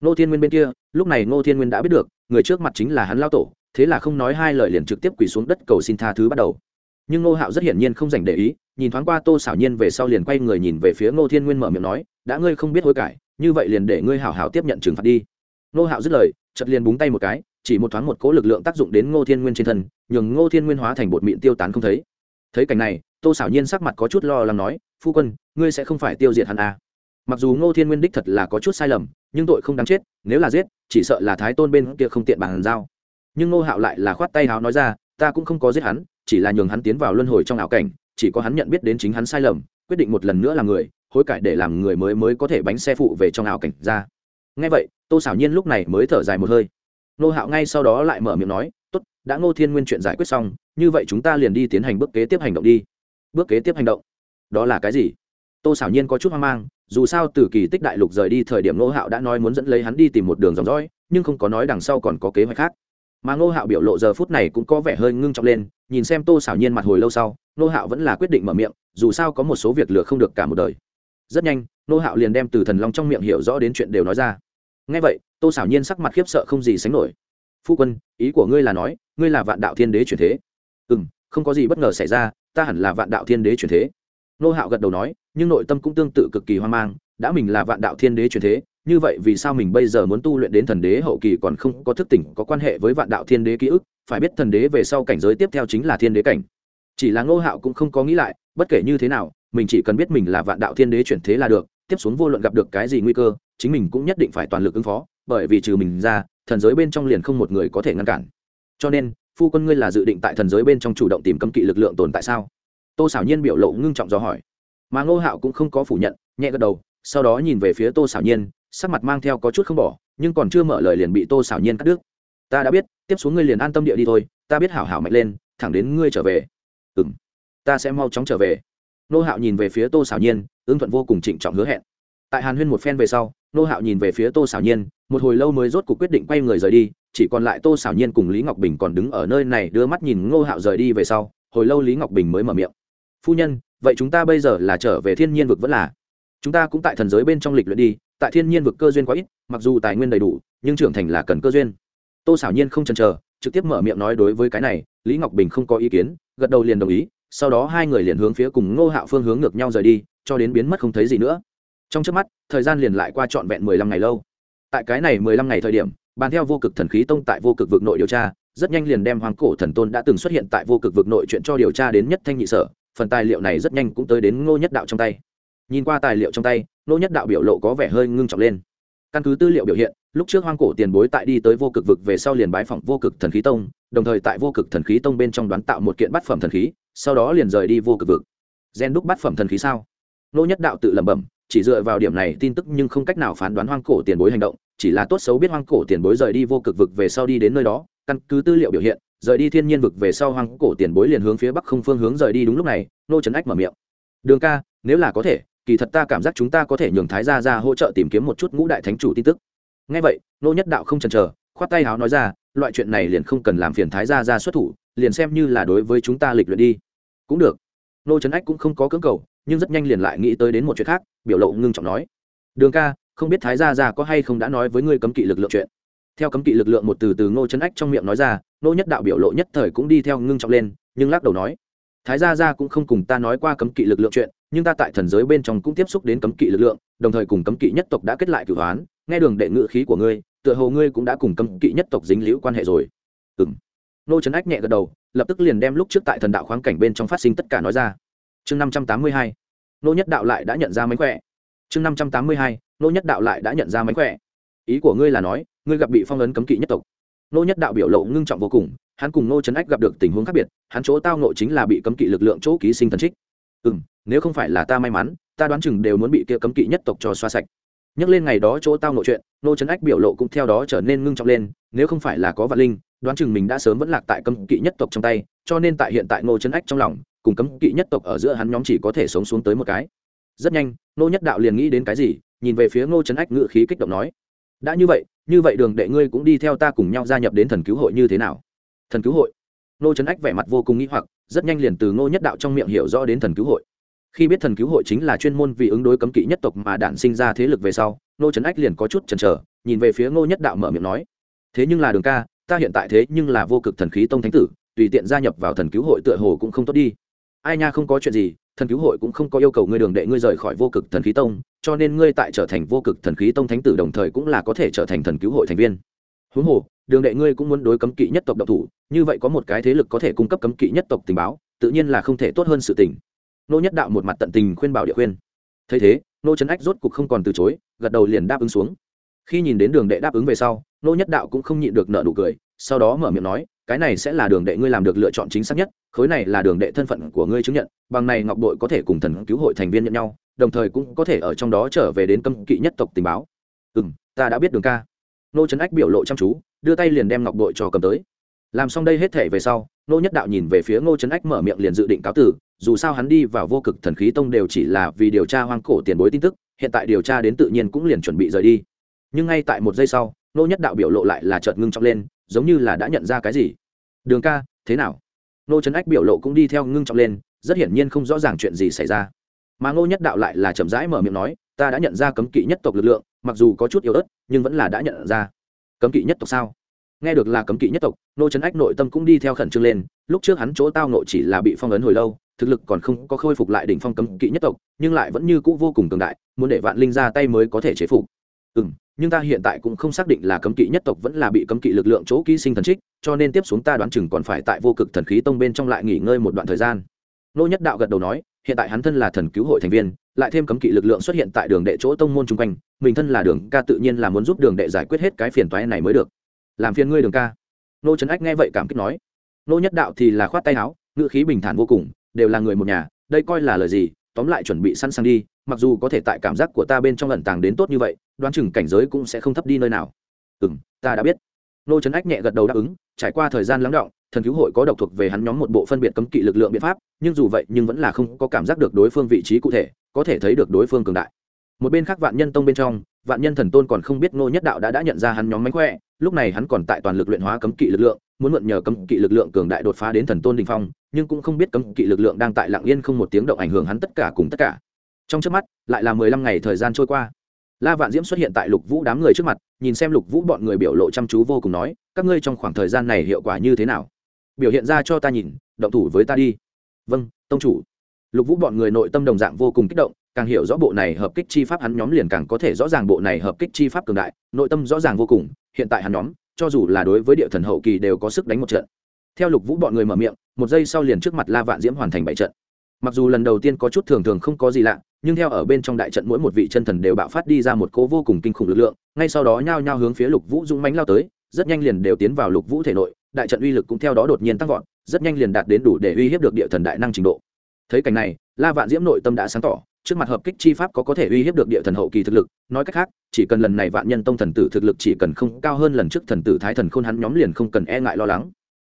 Ngô thiên nguyên bên kia, lúc này ngô thiên nguyên đã biết được, người trước mặt chính là hắn lao tổ, thế là không nói hai lời liền trực tiếp quỳ xuống đất cầu xin tha thứ bắt đầu. Nhưng ngô hạo rất hiển nhiên không dành để ý nhìn thoáng qua tô xảo nhiên về sau liền quay người nhìn về phía ngô thiên nguyên mở miệng nói, đã ngươi không biết hối cải, như vậy liền để ngươi hảo hảo tiếp nhận trừng phạt đi. Ngô hạo dứt lời chật liền búng tay một cái, chỉ một thoáng một cỗ lực lượng tác dụng đến ngô thiên nguyên trên thân, nhường ngô thiên nguyên hóa thành bột mịn tiêu tán không thấy. Thấy cảnh này, tô xảo nhiên sắc mặt có chút lo lắng nói, phu quân, ngươi sẽ không phải tiêu diệt hắn à. mặc dù ngô thiên nguyên đích thật là có chút sai lầm, nhưng tội không đáng chết, nếu là giết, chỉ sợ là thái tôn bên kia không tiện bàn giao. Nhưng ngô hạo lại là khoát tay háo nói ra, ta cũng không có giết hắn, chỉ là nhường hắn tiến vào luân hồi trong ảo cảnh chỉ có hắn nhận biết đến chính hắn sai lầm, quyết định một lần nữa làm người, hối cải để làm người mới mới có thể bánh xe phụ về trong ảo cảnh ra. Ngay vậy, tô xảo nhiên lúc này mới thở dài một hơi. Nô hạo ngay sau đó lại mở miệng nói, tốt, đã ngô thiên nguyên chuyện giải quyết xong, như vậy chúng ta liền đi tiến hành bước kế tiếp hành động đi. Bước kế tiếp hành động? Đó là cái gì? Tô xảo nhiên có chút hoang mang, dù sao từ kỳ tích đại lục rời đi thời điểm nô hạo đã nói muốn dẫn lấy hắn đi tìm một đường dòng dõi, nhưng không có nói đằng sau còn có kế hoạch khác. Mà ngô hạo biểu lộ giờ phút này cũng có vẻ hơi ngưng trọng lên nhìn xem tô xảo nhiên mặt hồi lâu sau, nô hạo vẫn là quyết định mở miệng, dù sao có một số việc lừa không được cả một đời. Rất nhanh, nô hạo liền đem từ thần long trong miệng hiểu rõ đến chuyện đều nói ra. Ngay vậy, tô xảo nhiên sắc mặt khiếp sợ không gì sánh nổi. Phu quân, ý của ngươi là nói, ngươi là vạn đạo thiên đế chuyển thế? Ừ m không có gì bất ngờ xảy ra, ta hẳn là vạn đạo thiên đế chuyển thế. Nô hạo gật đầu nói, nhưng nội tâm cũng tương tự cực kỳ hoang mang, đã mình là vạn đạo thiên đế chuyển thế như vậy vì sao mình bây giờ muốn tu luyện đến thần đế hậu kỳ còn không có thức tỉnh, có quan hệ với vạn đạo thiên đế ký ức? Phải biết thần đế về sau cảnh giới tiếp theo chính là thiên đế cảnh. Chỉ là ngô hạo cũng không có nghĩ lại, bất kể như thế nào, mình chỉ cần biết mình là vạn đạo thiên đế chuyển thế là được, tiếp xuống vô luận gặp được cái gì nguy cơ, chính mình cũng nhất định phải toàn lực ứng phó, bởi vì trừ mình ra, thần giới bên trong liền không một người có thể ngăn cản. Cho nên, phu quân ngươi là dự định tại thần giới bên trong chủ động tìm cấm kỵ lực lượng tồn tại sao? Tô xảo nhiên biểu lộ ngưng trọng do hỏi. Mà ngô hạo cũng không có phủ nhận, nhẹ gật đầu, sau đó nhìn về phía tô xảo nhiên sắc mặt mang theo có chút không bỏ, nhưng còn chưa mở lời liền bị tô xảo nhiên cắt đứt. Ta đã biết, tiếp xuống ngươi liền an tâm địa đi thôi, ta biết hảo hảo mạnh lên, thẳng đến ngươi trở về. Ừ m ta sẽ mau chóng trở về. Nô hạo nhìn về phía tô xảo nhiên, ứng thuận vô cùng trịnh trọng hứa hẹn. Tại hàn huyên một phen về sau, nô hạo nhìn về phía tô xảo nhiên, một hồi lâu mới rốt cuộc quyết định quay người rời đi, chỉ còn lại tô xảo nhiên cùng lý ngọc bình còn đứng ở nơi này, đưa mắt nhìn ngô hạo rời đi về sau, hồi lâu lý ngọc bình mới mở miệng. Phu nhân, vậy chúng ta bây giờ là trở về thiên nhiên vực vẫn là? Chúng ta cũng tại thần giới bên trong lịch luyện đi tại thiên nhiên vực cơ duyên quá ít, mặc dù tài nguyên đầy đủ, nhưng trưởng thành là cần cơ duyên. Tô xảo nhiên không chần chờ, trực tiếp mở miệng nói đối với cái này, lý ngọc bình không có ý kiến, gật đầu liền đồng ý, sau đó hai người liền hướng phía cùng ngô hạo phương hướng ngược nhau rời đi, cho đến biến mất không thấy gì nữa. Trong trước mắt, thời gian liền lại qua trọn vẹn mười lăm ngày lâu. Tại cái này mười lăm ngày thời điểm, bàn theo vô cực thần khí tông tại vô cực vực nội điều tra, rất nhanh liền đem hoàng cổ thần tôn đã từng xuất hiện tại vô cực vực nội chuyện cho điều tra đến nhất thanh nhị sở, phần tài liệu này rất nhanh cũng tới đến ngô nhất đạo trong tay. Nhìn qua tài liệu trong tay Nô nhất đạo biểu lộ có vẻ hơi ngưng trọng lên. Căn cứ tư liệu biểu hiện, lúc trước hoang cổ tiền bối tại đi tới vô cực vực về sau liền bái phỏng vô cực thần khí tông, đồng thời tại vô cực thần khí tông bên trong đoán tạo một kiện bát phẩm thần khí, sau đó liền rời đi vô cực vực. Gen đúc bát phẩm thần khí sao? Nô nhất đạo tự lẩm bẩm, chỉ dựa vào điểm này tin tức nhưng không cách nào phán đoán hoang cổ tiền bối hành động, chỉ là tốt xấu biết hoang cổ tiền bối rời đi vô cực vực về sau đi đến nơi đó. Căn cứ tư liệu biểu hiện, rời đi thiên nhiên vực về sau hoang cổ tiền bối liền hướng phía bắc không phương hướng rời đi đúng lúc này, nô trấn ách mở miệng. Đường ca, nếu là có thể kỳ thật ta cảm giác chúng ta có thể nhường thái gia ra hỗ trợ tìm kiếm một chút ngũ đại thánh chủ tin tức. Ngay vậy, nô nhất đạo không chần chờ, khoát tay háo nói ra, loại chuyện này liền không cần làm phiền thái gia ra xuất thủ, liền xem như là đối với chúng ta lịch luyện đi. Cũng được. Nô trấn ách cũng không có cưỡng cầu, nhưng rất nhanh liền lại nghĩ tới đến một chuyện khác, biểu lộ ngưng trọng nói. Đường ca, không biết thái gia ra có hay không đã nói với ngươi cấm kỵ lực lượng chuyện? Theo cấm kỵ lực lượng một từ từ ngô trấn ách trong miệng nói ra, nô nhất đạo biểu lộ nhất thời cũng đi theo ngưng trọng lên, nhưng lắc đầu nói thái gia gia cũng không cùng ta nói qua cấm kỵ lực lượng chuyện, nhưng ta tại thần giới bên trong cũng tiếp xúc đến cấm kỵ lực lượng, đồng thời cùng cấm kỵ nhất tộc đã kết lại cửu hoán, nghe đường đệ ngự khí của ngươi, tựa hồ ngươi cũng đã cùng cấm kỵ nhất tộc dính liễu quan hệ rồi. Ừ m nô trấn ách nhẹ gật đầu, lập tức liền đem lúc trước tại thần đạo khoáng cảnh bên trong phát sinh tất cả nói ra. Chương năm trăm tám mươi hai, nô nhất đạo lại đã nhận ra mánh khỏe. Chương năm trăm tám mươi hai, nô nhất đạo lại đã nhận ra mánh khỏe. Ý của ngươi là nói, ngươi gặp bị phong ấn cấm kỵ nhất tộc. Nô nhất đạo biểu lộ ngưng trọng vô cùng hắn cùng Ngô trấn ách gặp được tình huống khác biệt, hắn chỗ tao nộ chính là bị cấm kỵ lực lượng chỗ ký sinh thần trích. Ừ m nếu không phải là ta may mắn, ta đoán chừng đều muốn bị kia cấm kỵ nhất tộc cho xoa sạch. Nhắc lên ngày đó chỗ tao nội chuyện, Ngô trấn ách biểu lộ cũng theo đó trở nên ngưng trọng lên, nếu không phải là có vạn linh, đoán chừng mình đã sớm vẫn lạc tại cấm kỵ nhất tộc trong tay, cho nên tại hiện tại Ngô trấn ách trong lòng, cùng cấm kỵ nhất tộc ở giữa hắn nhóm chỉ có thể sống xuống tới một cái. Rất nhanh, Ngô nhất đạo liền nghĩ đến cái gì, nhìn về phía ngô trấn ách ngự khí kích động nói, đã như vậy như vậy đường đệ ngươi cũng đi theo ta cùng nhau gia nhập đến thần cứu hội như thế nào? Thần cứu hội. Nô trấn ách vẻ mặt vô cùng nghĩ hoặc, rất nhanh liền từ ngô nhất đạo trong miệng hiểu rõ đến thần cứu hội. Khi biết thần cứu hội chính là chuyên môn vì ứng đối cấm kỵ nhất tộc mà đản sinh ra thế lực về sau, nô trấn ách liền có chút chần chờ, nhìn về phía ngô nhất đạo mở miệng nói, thế nhưng là đường ca, ta hiện tại thế nhưng là vô cực thần khí tông thánh tử, tùy tiện gia nhập vào thần cứu hội tựa hồ cũng không tốt đi. Ai nha không có chuyện gì, thần cứu hội cũng không có yêu cầu ngươi đường đệ ngươi rời khỏi vô cực thần khí tông, cho nên ngươi tại trở thành vô cực thần khí tông thánh tử đồng thời cũng là có thể trở thành thần cứu hội thành viên. Huống hồ đường đệ ngươi cũng muốn đối cấm kỵ nhất tộc độc thủ, như vậy có một cái thế lực có thể cung cấp cấm kỵ nhất tộc tình báo, tự nhiên là không thể tốt hơn sự tình. Nô nhất đạo một mặt tận tình khuyên bảo địa khuyên. Thấy thế, nô trấn ách rốt cục không còn từ chối, gật đầu liền đáp ứng xuống. Khi nhìn đến đường đệ đáp ứng về sau, nô nhất đạo cũng không nhịn được nợ nụ cười, sau đó mở miệng nói, cái này sẽ là đường đệ ngươi làm được lựa chọn chính xác nhất, khối này là đường đệ thân phận của ngươi chứng nhận, bằng này ngọc đội có thể cùng thần cứu hội thành viên nhận nhau, đồng thời cũng có thể ở trong đó trở về đến cấm kỵ nhất tộc tình báo. Ừ m ta đã biết đường ca nô trấn ách biểu lộ chăm chú, đưa tay liền đem ngọc đội cho cầm tới. Làm xong đây hết thể về sau, nô nhất đạo nhìn về phía ngô trấn ách mở miệng liền dự định cáo tử, dù sao hắn đi vào vô cực thần khí tông đều chỉ là vì điều tra hoang cổ tiền bối tin tức, hiện tại điều tra đến tự nhiên cũng liền chuẩn bị rời đi. Nhưng ngay tại một giây sau, nô nhất đạo biểu lộ lại là chợt ngưng trọng lên, giống như là đã nhận ra cái gì. Đường ca, thế nào? Nô trấn ách biểu lộ cũng đi theo ngưng trọng lên, rất hiển nhiên không rõ ràng chuyện gì xảy ra mà ngô nhất đạo lại là chậm rãi mở miệng nói, ta đã nhận ra cấm kỵ nhất tộc lực lượng, mặc dù có chút yếu ớt, nhưng vẫn là đã nhận ra. Cấm kỵ nhất tộc sao? Nghe được là cấm kỵ nhất tộc, nô trấn ách nội tâm cũng đi theo khẩn trương lên, lúc trước hắn chỗ tao nội chỉ là bị phong ấn hồi lâu, thực lực còn không có khôi phục lại đỉnh phong cấm kỵ nhất tộc, nhưng lại vẫn như cũ vô cùng cường đại, muốn để vạn linh ra tay mới có thể chế phục. Ừ m nhưng ta hiện tại cũng không xác định là cấm kỵ nhất tộc vẫn là bị cấm kỵ lực lượng chỗ ký sinh thần trích, cho nên tiếp xuống ta đoán chừng còn phải tại vô cực thần khí tông bên trong lại nghỉ ngơi một đoạn thời gian. Nô nhất đạo gật đầu nói hiện tại hắn thân là thần cứu hội thành viên, lại thêm cấm kỵ lực lượng xuất hiện tại đường đệ chỗ tông môn chung quanh, mình thân là đường ca tự nhiên là muốn giúp đường đệ giải quyết hết cái phiền toái này mới được. Làm phiền ngươi đường ca. Nô trấn ách nghe vậy cảm kích nói. Nô nhất đạo thì là khoát tay áo, ngữ khí bình thản vô cùng, đều là người một nhà, đây coi là lời gì, tóm lại chuẩn bị sẵn sàng đi, mặc dù có thể tại cảm giác của ta bên trong ẩn tàng đến tốt như vậy, đoán chừng cảnh giới cũng sẽ không thấp đi nơi nào. Ừ ta đã biết nô trấn ách nhẹ gật đầu đáp ứng, trải qua thời gian lắng động, thần cứu hội có độc thuộc về hắn nhóm một bộ phân biệt cấm kỵ lực lượng biện pháp, nhưng dù vậy nhưng vẫn là không có cảm giác được đối phương vị trí cụ thể, có thể thấy được đối phương cường đại. Một bên khác vạn nhân tông bên trong, vạn nhân thần tôn còn không biết nô nhất đạo đã đã nhận ra hắn nhóm mánh khỏe, lúc này hắn còn tại toàn lực luyện hóa cấm kỵ lực lượng, muốn mượn nhờ cấm kỵ lực lượng cường đại đột phá đến thần tôn đình phong, nhưng cũng không biết cấm kỵ lực lượng đang tại lạng yên không một tiếng động ảnh hưởng hắn tất cả cùng tất cả. Trong trước mắt, lại là mười lăm ngày thời gian trôi qua la vạn diễm xuất hiện tại lục vũ đám người trước mặt, nhìn xem lục vũ bọn người biểu lộ chăm chú vô cùng nói, các ngươi trong khoảng thời gian này hiệu quả như thế nào? Biểu hiện ra cho ta nhìn, động thủ với ta đi. Vâng tông chủ. Lục vũ bọn người nội tâm đồng dạng vô cùng kích động, càng hiểu rõ bộ này hợp kích chi pháp hắn nhóm liền càng có thể rõ ràng bộ này hợp kích chi pháp cường đại, nội tâm rõ ràng vô cùng, hiện tại hắn nhóm, cho dù là đối với địa thần hậu kỳ đều có sức đánh một trận. Theo lục vũ bọn người mở miệng, một giây sau liền trước mặt la vạn diễm hoàn thành bảy trận mặc dù lần đầu tiên có chút thường thường không có gì lạ, nhưng theo ở bên trong đại trận mỗi một vị chân thần đều bạo phát đi ra một cố vô cùng kinh khủng lực lượng, ngay sau đó nhao nhao hướng phía lục vũ dũng mánh lao tới, rất nhanh liền đều tiến vào lục vũ thể nội, đại trận uy lực cũng theo đó đột nhiên tăng vọt, rất nhanh liền đạt đến đủ để uy hiếp được địa thần đại năng trình độ. Thấy cảnh này, la vạn diễm nội tâm đã sáng tỏ, trước mặt hợp kích chi pháp có có thể uy hiếp được địa thần hậu kỳ thực lực, nói cách khác, chỉ cần lần này vạn nhân tông thần tử thực lực chỉ cần không cao hơn lần trước thần tử thái thần khôn hắn nhóm liền không cần e ngại lo lắng.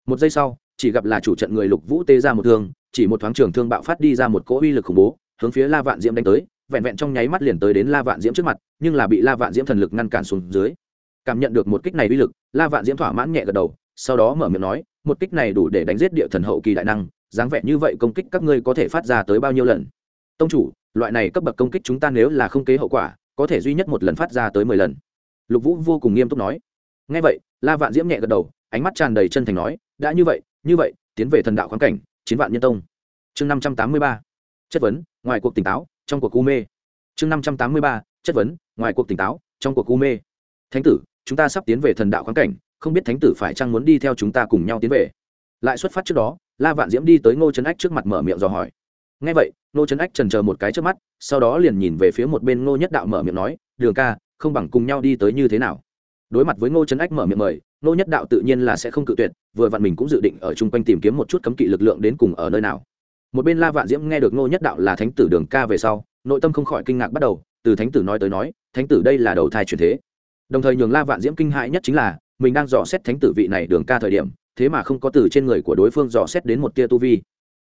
Một giây sau, chỉ gặp là chủ trận người lục vũ tê ra một thương chỉ một thoáng trường thương bạo phát đi ra một cỗ uy lực khủng bố, hướng phía la vạn diễm đánh tới, vẹn vẹn trong nháy mắt liền tới đến la vạn diễm trước mặt, nhưng là bị la vạn diễm thần lực ngăn cản xuống dưới. Cảm nhận được một kích này uy lực, la vạn diễm thỏa mãn nhẹ gật đầu, sau đó mở miệng nói, một kích này đủ để đánh giết địa thần hậu kỳ đại năng, dáng vẻ như vậy công kích các ngươi có thể phát ra tới bao nhiêu lần? Tông chủ, loại này cấp bậc công kích chúng ta nếu là không kế hậu quả, có thể duy nhất một lần phát ra tới mười lần. Lục vũ vô cùng nghiêm túc nói. Ngay vậy, la vạn diễm nhẹ gật đầu, ánh mắt tràn đầy chân thành nói, đã như vậy như vậy, tiến về thần đạo khoáng cảnh chiến vạn nhân tông. Chương năm trăm tám mươi ba, chất vấn, ngoài cuộc tỉnh táo, trong cuộc u mê. Chương năm trăm tám mươi ba, chất vấn, ngoài cuộc tỉnh táo, trong cuộc u mê. Thánh tử, chúng ta sắp tiến về thần đạo khoáng cảnh, không biết thánh tử phải chăng muốn đi theo chúng ta cùng nhau tiến về. Lại xuất phát trước đó, la vạn diễm đi tới ngô trấn ách trước mặt mở miệng dò hỏi. Ngay vậy, ngô trấn ách trần chờ một cái trước mắt, sau đó liền nhìn về phía một bên ngô nhất đạo mở miệng nói, đường ca, không bằng cùng nhau đi tới như thế nào? Đối mặt với ngô trấn ách mở miệng mời, ngô nhất đạo tự nhiên là sẽ không cự tuyệt, vừa vặn mình cũng dự định ở chung quanh tìm kiếm một chút cấm kỵ lực lượng đến cùng ở nơi nào. Một bên la vạn diễm nghe được ngô nhất đạo là thánh tử đường ca về sau, nội tâm không khỏi kinh ngạc bắt đầu, từ thánh tử nói tới nói, thánh tử đây là đầu thai truyền thế. Đồng thời nhường la vạn diễm kinh hãi nhất chính là, mình đang dò xét thánh tử vị này đường ca thời điểm, thế mà không có từ trên người của đối phương dò xét đến một tia tu vi.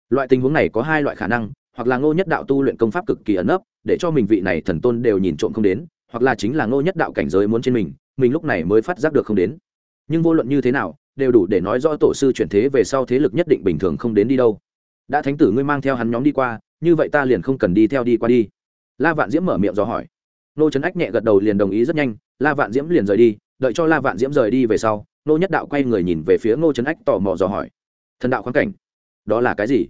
Loại tình huống này có hai loại khả năng, hoặc là ngô nhất đạo tu luyện công pháp cực kỳ ẩn ấp để cho mình vị này thần tôn đều nhìn trộm không đến, hoặc là chính là ngô nhất đạo cảnh giới muốn trên mình mình lúc này mới phát giác được không đến. Nhưng vô luận như thế nào, đều đủ để nói rõ tổ sư chuyển thế về sau thế lực nhất định bình thường không đến đi đâu. Đã thánh tử ngươi mang theo hắn nhóm đi qua, như vậy ta liền không cần đi theo đi qua đi. La vạn diễm mở miệng do hỏi. Nô trấn ách nhẹ gật đầu liền đồng ý rất nhanh, la vạn diễm liền rời đi, đợi cho la vạn diễm rời đi về sau, nô nhất đạo quay người nhìn về phía ngô trấn ách tò mò dò hỏi. Thần đạo khoáng cảnh, đó là cái gì?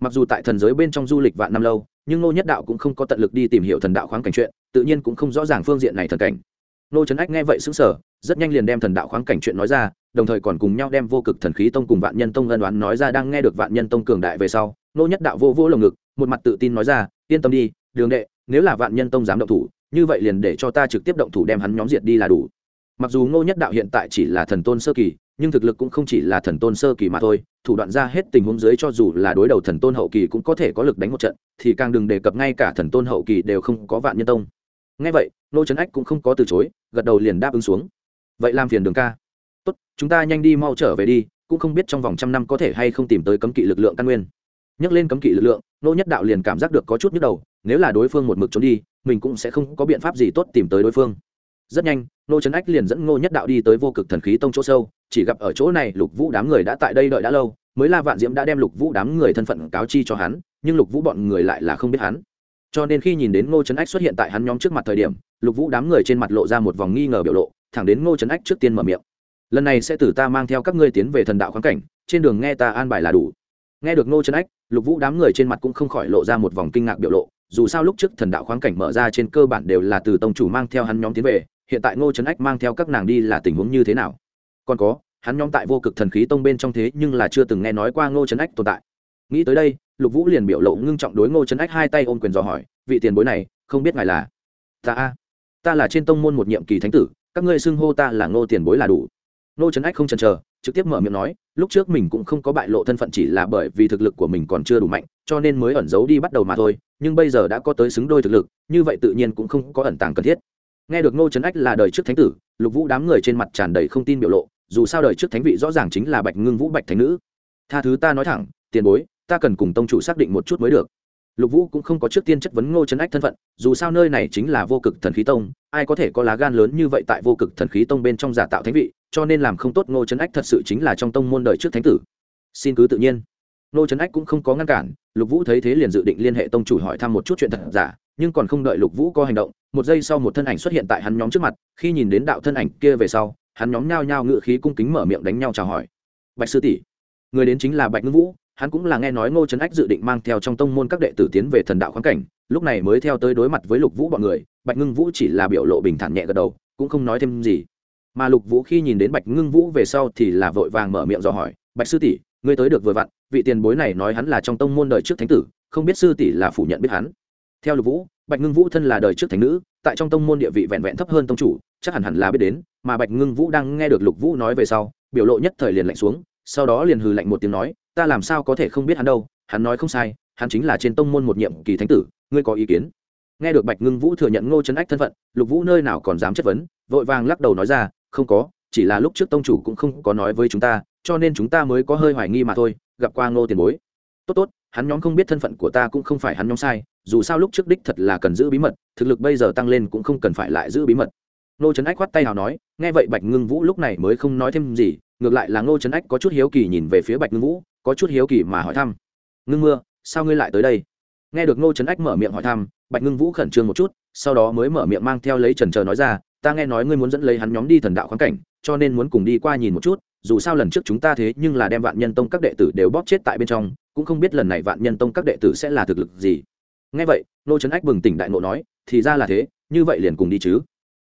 Mặc dù tại thần giới bên trong du lịch vạn năm lâu, nhưng nô nhất đạo cũng không có tận lực đi tìm hiểu thần đạo khoáng cảnh chuyện, tự nhiên cũng không rõ ràng phương diện này thần cảnh nô trấn ách nghe vậy xứng sở rất nhanh liền đem thần đạo khoáng cảnh chuyện nói ra, đồng thời còn cùng nhau đem vô cực thần khí tông cùng vạn nhân tông ân đoán nói ra đang nghe được vạn nhân tông cường đại về sau, nô nhất đạo vô vô lồng ngực, một mặt tự tin nói ra, yên tâm đi, đường đệ, nếu là vạn nhân tông dám động thủ, như vậy liền để cho ta trực tiếp động thủ đem hắn nhóm diệt đi là đủ. Mặc dù ngô nhất đạo hiện tại chỉ là thần tôn sơ kỳ, nhưng thực lực cũng không chỉ là thần tôn sơ kỳ mà thôi, thủ đoạn ra hết tình huống dưới cho dù là đối đầu thần tôn hậu kỳ cũng có thể có lực đánh một trận, thì càng đừng đề cập ngay cả thần tôn hậu kỳ đều không có vạn nhân tông. Ngay vậy nô trấn ách cũng không có từ chối, gật đầu liền đáp ứng xuống. Vậy làm phiền đường ca. Tốt, chúng ta nhanh đi mau trở về đi, cũng không biết trong vòng trăm năm có thể hay không tìm tới cấm kỵ lực lượng căn nguyên. Nhắc lên cấm kỵ lực lượng, nô nhất đạo liền cảm giác được có chút nhức đầu, nếu là đối phương một mực trốn đi, mình cũng sẽ không có biện pháp gì tốt tìm tới đối phương. Rất nhanh, nô trấn ách liền dẫn ngô nhất đạo đi tới vô cực thần khí tông chỗ sâu, chỉ gặp ở chỗ này lục vũ đám người đã tại đây đợi đã lâu, mới la vạn diễm đã đem lục vũ đám người thân phận cáo chi cho hắn, nhưng lục vũ bọn người lại là không biết hắn. Cho nên khi nhìn đến ngô trấn ách xuất hiện tại hắn nhóm trước mặt thời điểm lục vũ đám người trên mặt lộ ra một vòng nghi ngờ biểu lộ, thẳng đến ngô trấn ách trước tiên mở miệng. Lần này sẽ từ ta mang theo các ngươi tiến về thần đạo khoáng cảnh, trên đường nghe ta an bài là đủ. Nghe được ngô trấn ách, lục vũ đám người trên mặt cũng không khỏi lộ ra một vòng kinh ngạc biểu lộ, dù sao lúc trước thần đạo khoáng cảnh mở ra trên cơ bản đều là từ tông chủ mang theo hắn nhóm tiến về, hiện tại ngô trấn ách mang theo các nàng đi là tình huống như thế nào? Còn có, hắn nhóm tại vô cực thần khí tông bên trong thế nhưng là chưa từng nghe nói qua ngô trấn ách tồn tại. Nghĩ tới đây, lục vũ liền biểu lộ ngưng trọng đối ngô trấn ách hai tay ôm quyền dò hỏi, vị tiền bối này, không biết ngài là ta a? Ta là trên tông môn một nhiệm kỳ thánh tử, các ngươi xưng hô ta là ngô tiền bối là đủ. Nô trấn ách không chần chờ, trực tiếp mở miệng nói, lúc trước mình cũng không có bại lộ thân phận chỉ là bởi vì thực lực của mình còn chưa đủ mạnh, cho nên mới ẩn giấu đi bắt đầu mà thôi, nhưng bây giờ đã có tới xứng đôi thực lực, như vậy tự nhiên cũng không có ẩn tàng cần thiết. Nghe được nô trấn ách là đời trước thánh tử, lục vũ đám người trên mặt tràn đầy không tin biểu lộ, dù sao đời trước thánh vị rõ ràng chính là bạch ngưng vũ bạch thánh nữ. Tha thứ ta nói thẳng, tiền bối, ta cần cùng tông chủ xác định một chút mới được lục vũ cũng không có trước tiên chất vấn ngô trấn ách thân phận, dù sao nơi này chính là vô cực thần khí tông, ai có thể có lá gan lớn như vậy tại vô cực thần khí tông bên trong giả tạo thánh vị, cho nên làm không tốt ngô trấn ách thật sự chính là trong tông môn đời trước thánh tử. Xin cứ tự nhiên. Ngô trấn ách cũng không có ngăn cản, lục vũ thấy thế liền dự định liên hệ tông chủ hỏi thăm một chút chuyện thật giả, nhưng còn không đợi lục vũ có hành động, một giây sau một thân ảnh xuất hiện tại hắn nhóm trước mặt, khi nhìn đến đạo thân ảnh kia về sau, hắn nhóm nhao nhao ngự khí cung kính mở miệng đánh nhau chào hỏi. Bạch sư tỷ, người đến chính là bạch ngưng vũ hắn cũng là nghe nói ngô trấn ách dự định mang theo trong tông môn các đệ tử tiến về thần đạo khoáng cảnh, lúc này mới theo tới đối mặt với lục vũ bọn người, bạch ngưng vũ chỉ là biểu lộ bình thản nhẹ gật đầu, cũng không nói thêm gì. Mà lục vũ khi nhìn đến bạch ngưng vũ về sau thì là vội vàng mở miệng dò hỏi, bạch sư tỷ, ngươi tới được vừa vặn, vị tiền bối này nói hắn là trong tông môn đời trước thánh tử, không biết sư tỷ là phủ nhận biết hắn. Theo lục vũ, bạch ngưng vũ thân là đời trước thánh nữ, tại trong tông môn địa vị vẹn vẹn thấp hơn tông chủ, chắc hẳn hẳn là biết đến, mà bạch ngưng vũ đang nghe được lục vũ nói về sau, biểu lộ nhất thời liền lạnh xuống, sau đó liền hừ lạnh một tiếng nói ta làm sao có thể không biết hắn đâu, hắn nói không sai, hắn chính là trên tông môn một nhiệm kỳ thánh tử, ngươi có ý kiến? Nghe được bạch ngưng vũ thừa nhận ngô trấn ách thân phận, lục vũ nơi nào còn dám chất vấn, vội vàng lắc đầu nói ra, không có, chỉ là lúc trước tông chủ cũng không có nói với chúng ta, cho nên chúng ta mới có hơi hoài nghi mà thôi, gặp qua ngô tiền bối. Tốt tốt, hắn nhóm không biết thân phận của ta cũng không phải hắn nhóm sai, dù sao lúc trước đích thật là cần giữ bí mật, thực lực bây giờ tăng lên cũng không cần phải lại giữ bí mật. Ngô trấn ách khoát tay nào nói, nghe vậy bạch ngưng vũ lúc này mới không nói thêm gì, ngược lại là ngô trấn ách có chút hiếu kỳ nhìn về phía bạch ngưng vũ có chút hiếu kỳ mà hỏi thăm. Ngưng mưa, sao ngươi lại tới đây? Nghe được ngô trấn ách mở miệng hỏi thăm, bạch ngưng vũ khẩn trương một chút, sau đó mới mở miệng mang theo lấy trần trờ nói ra, ta nghe nói ngươi muốn dẫn lấy hắn nhóm đi thần đạo khoáng cảnh, cho nên muốn cùng đi qua nhìn một chút, dù sao lần trước chúng ta thế nhưng là đem vạn nhân tông các đệ tử đều bóp chết tại bên trong, cũng không biết lần này vạn nhân tông các đệ tử sẽ là thực lực gì. Nghe vậy nô trấn ách bừng tỉnh đại ngộ nói, thì ra là thế, như vậy liền cùng đi chứ.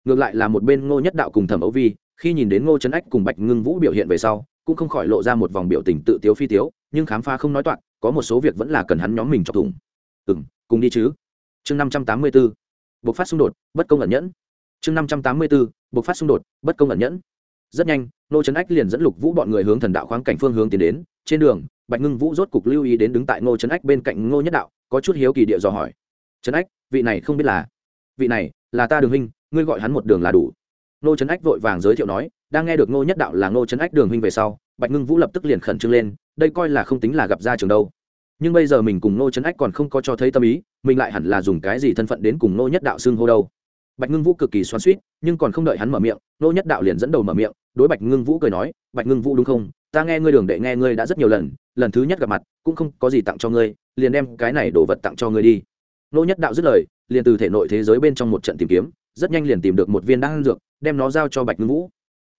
Ngược lại là một bên ngô nhất đạo cùng thẩm ấu vi, khi nhìn đến ngô trấn ách cùng bạch ngưng vũ biểu hiện về sau cũng không khỏi lộ ra một vòng biểu tình tự tiếu phi tiếu, nhưng khám phá không nói toạc, có một số việc vẫn là cần hắn nhóm mình chọc thủng. Ừ m cùng đi chứ. Chương năm trăm tám mươi b ố bộc phát xung đột, bất công ẩn nhẫn. Chương năm trăm tám mươi b ố bộc phát xung đột, bất công ẩn nhẫn. Rất nhanh, nô trấn ách liền dẫn lục vũ bọn người hướng thần đạo khoáng cảnh phương hướng tiến đến. Trên đường, bạch ngưng vũ rốt cục lưu ý đến đứng tại ngô trấn ách bên cạnh ngô nhất đạo, có chút hiếu kỳ địa dò hỏi. Trấn ách, vị này không biết là, vị này là ta đường huynh, ngươi gọi hắn một đường là đủ ngô trấn ách vội vàng giới thiệu nói, đang nghe được ngô nhất đạo là ngô trấn ách đường huynh về sau, bạch ngưng vũ lập tức liền khẩn trương lên, đây coi là không tính là gặp ra trường đâu. Nhưng bây giờ mình cùng ngô trấn ách còn không có cho thấy tâm ý, mình lại hẳn là dùng cái gì thân phận đến cùng ngô nhất đạo xưng hô đâu? Bạch ngưng vũ cực kỳ xoắn suýt nhưng còn không đợi hắn mở miệng, ngô nhất đạo liền dẫn đầu mở miệng, đối bạch ngưng vũ cười nói, bạch ngưng vũ đúng không? Ta nghe ngươi đường đệ nghe ngươi đã rất nhiều lần lần thứ nhất gặp mặt, cũng không có gì tặng cho ngươi, liền đem cái này đồ vật tặng cho ngươi đi. Ngô nhất đạo dứt lời, liền từ thể nội thế giới bên trong một trận tìm kiếm rất nhanh liền tìm được một viên đan dược, đem nó giao cho bạch ngưng vũ.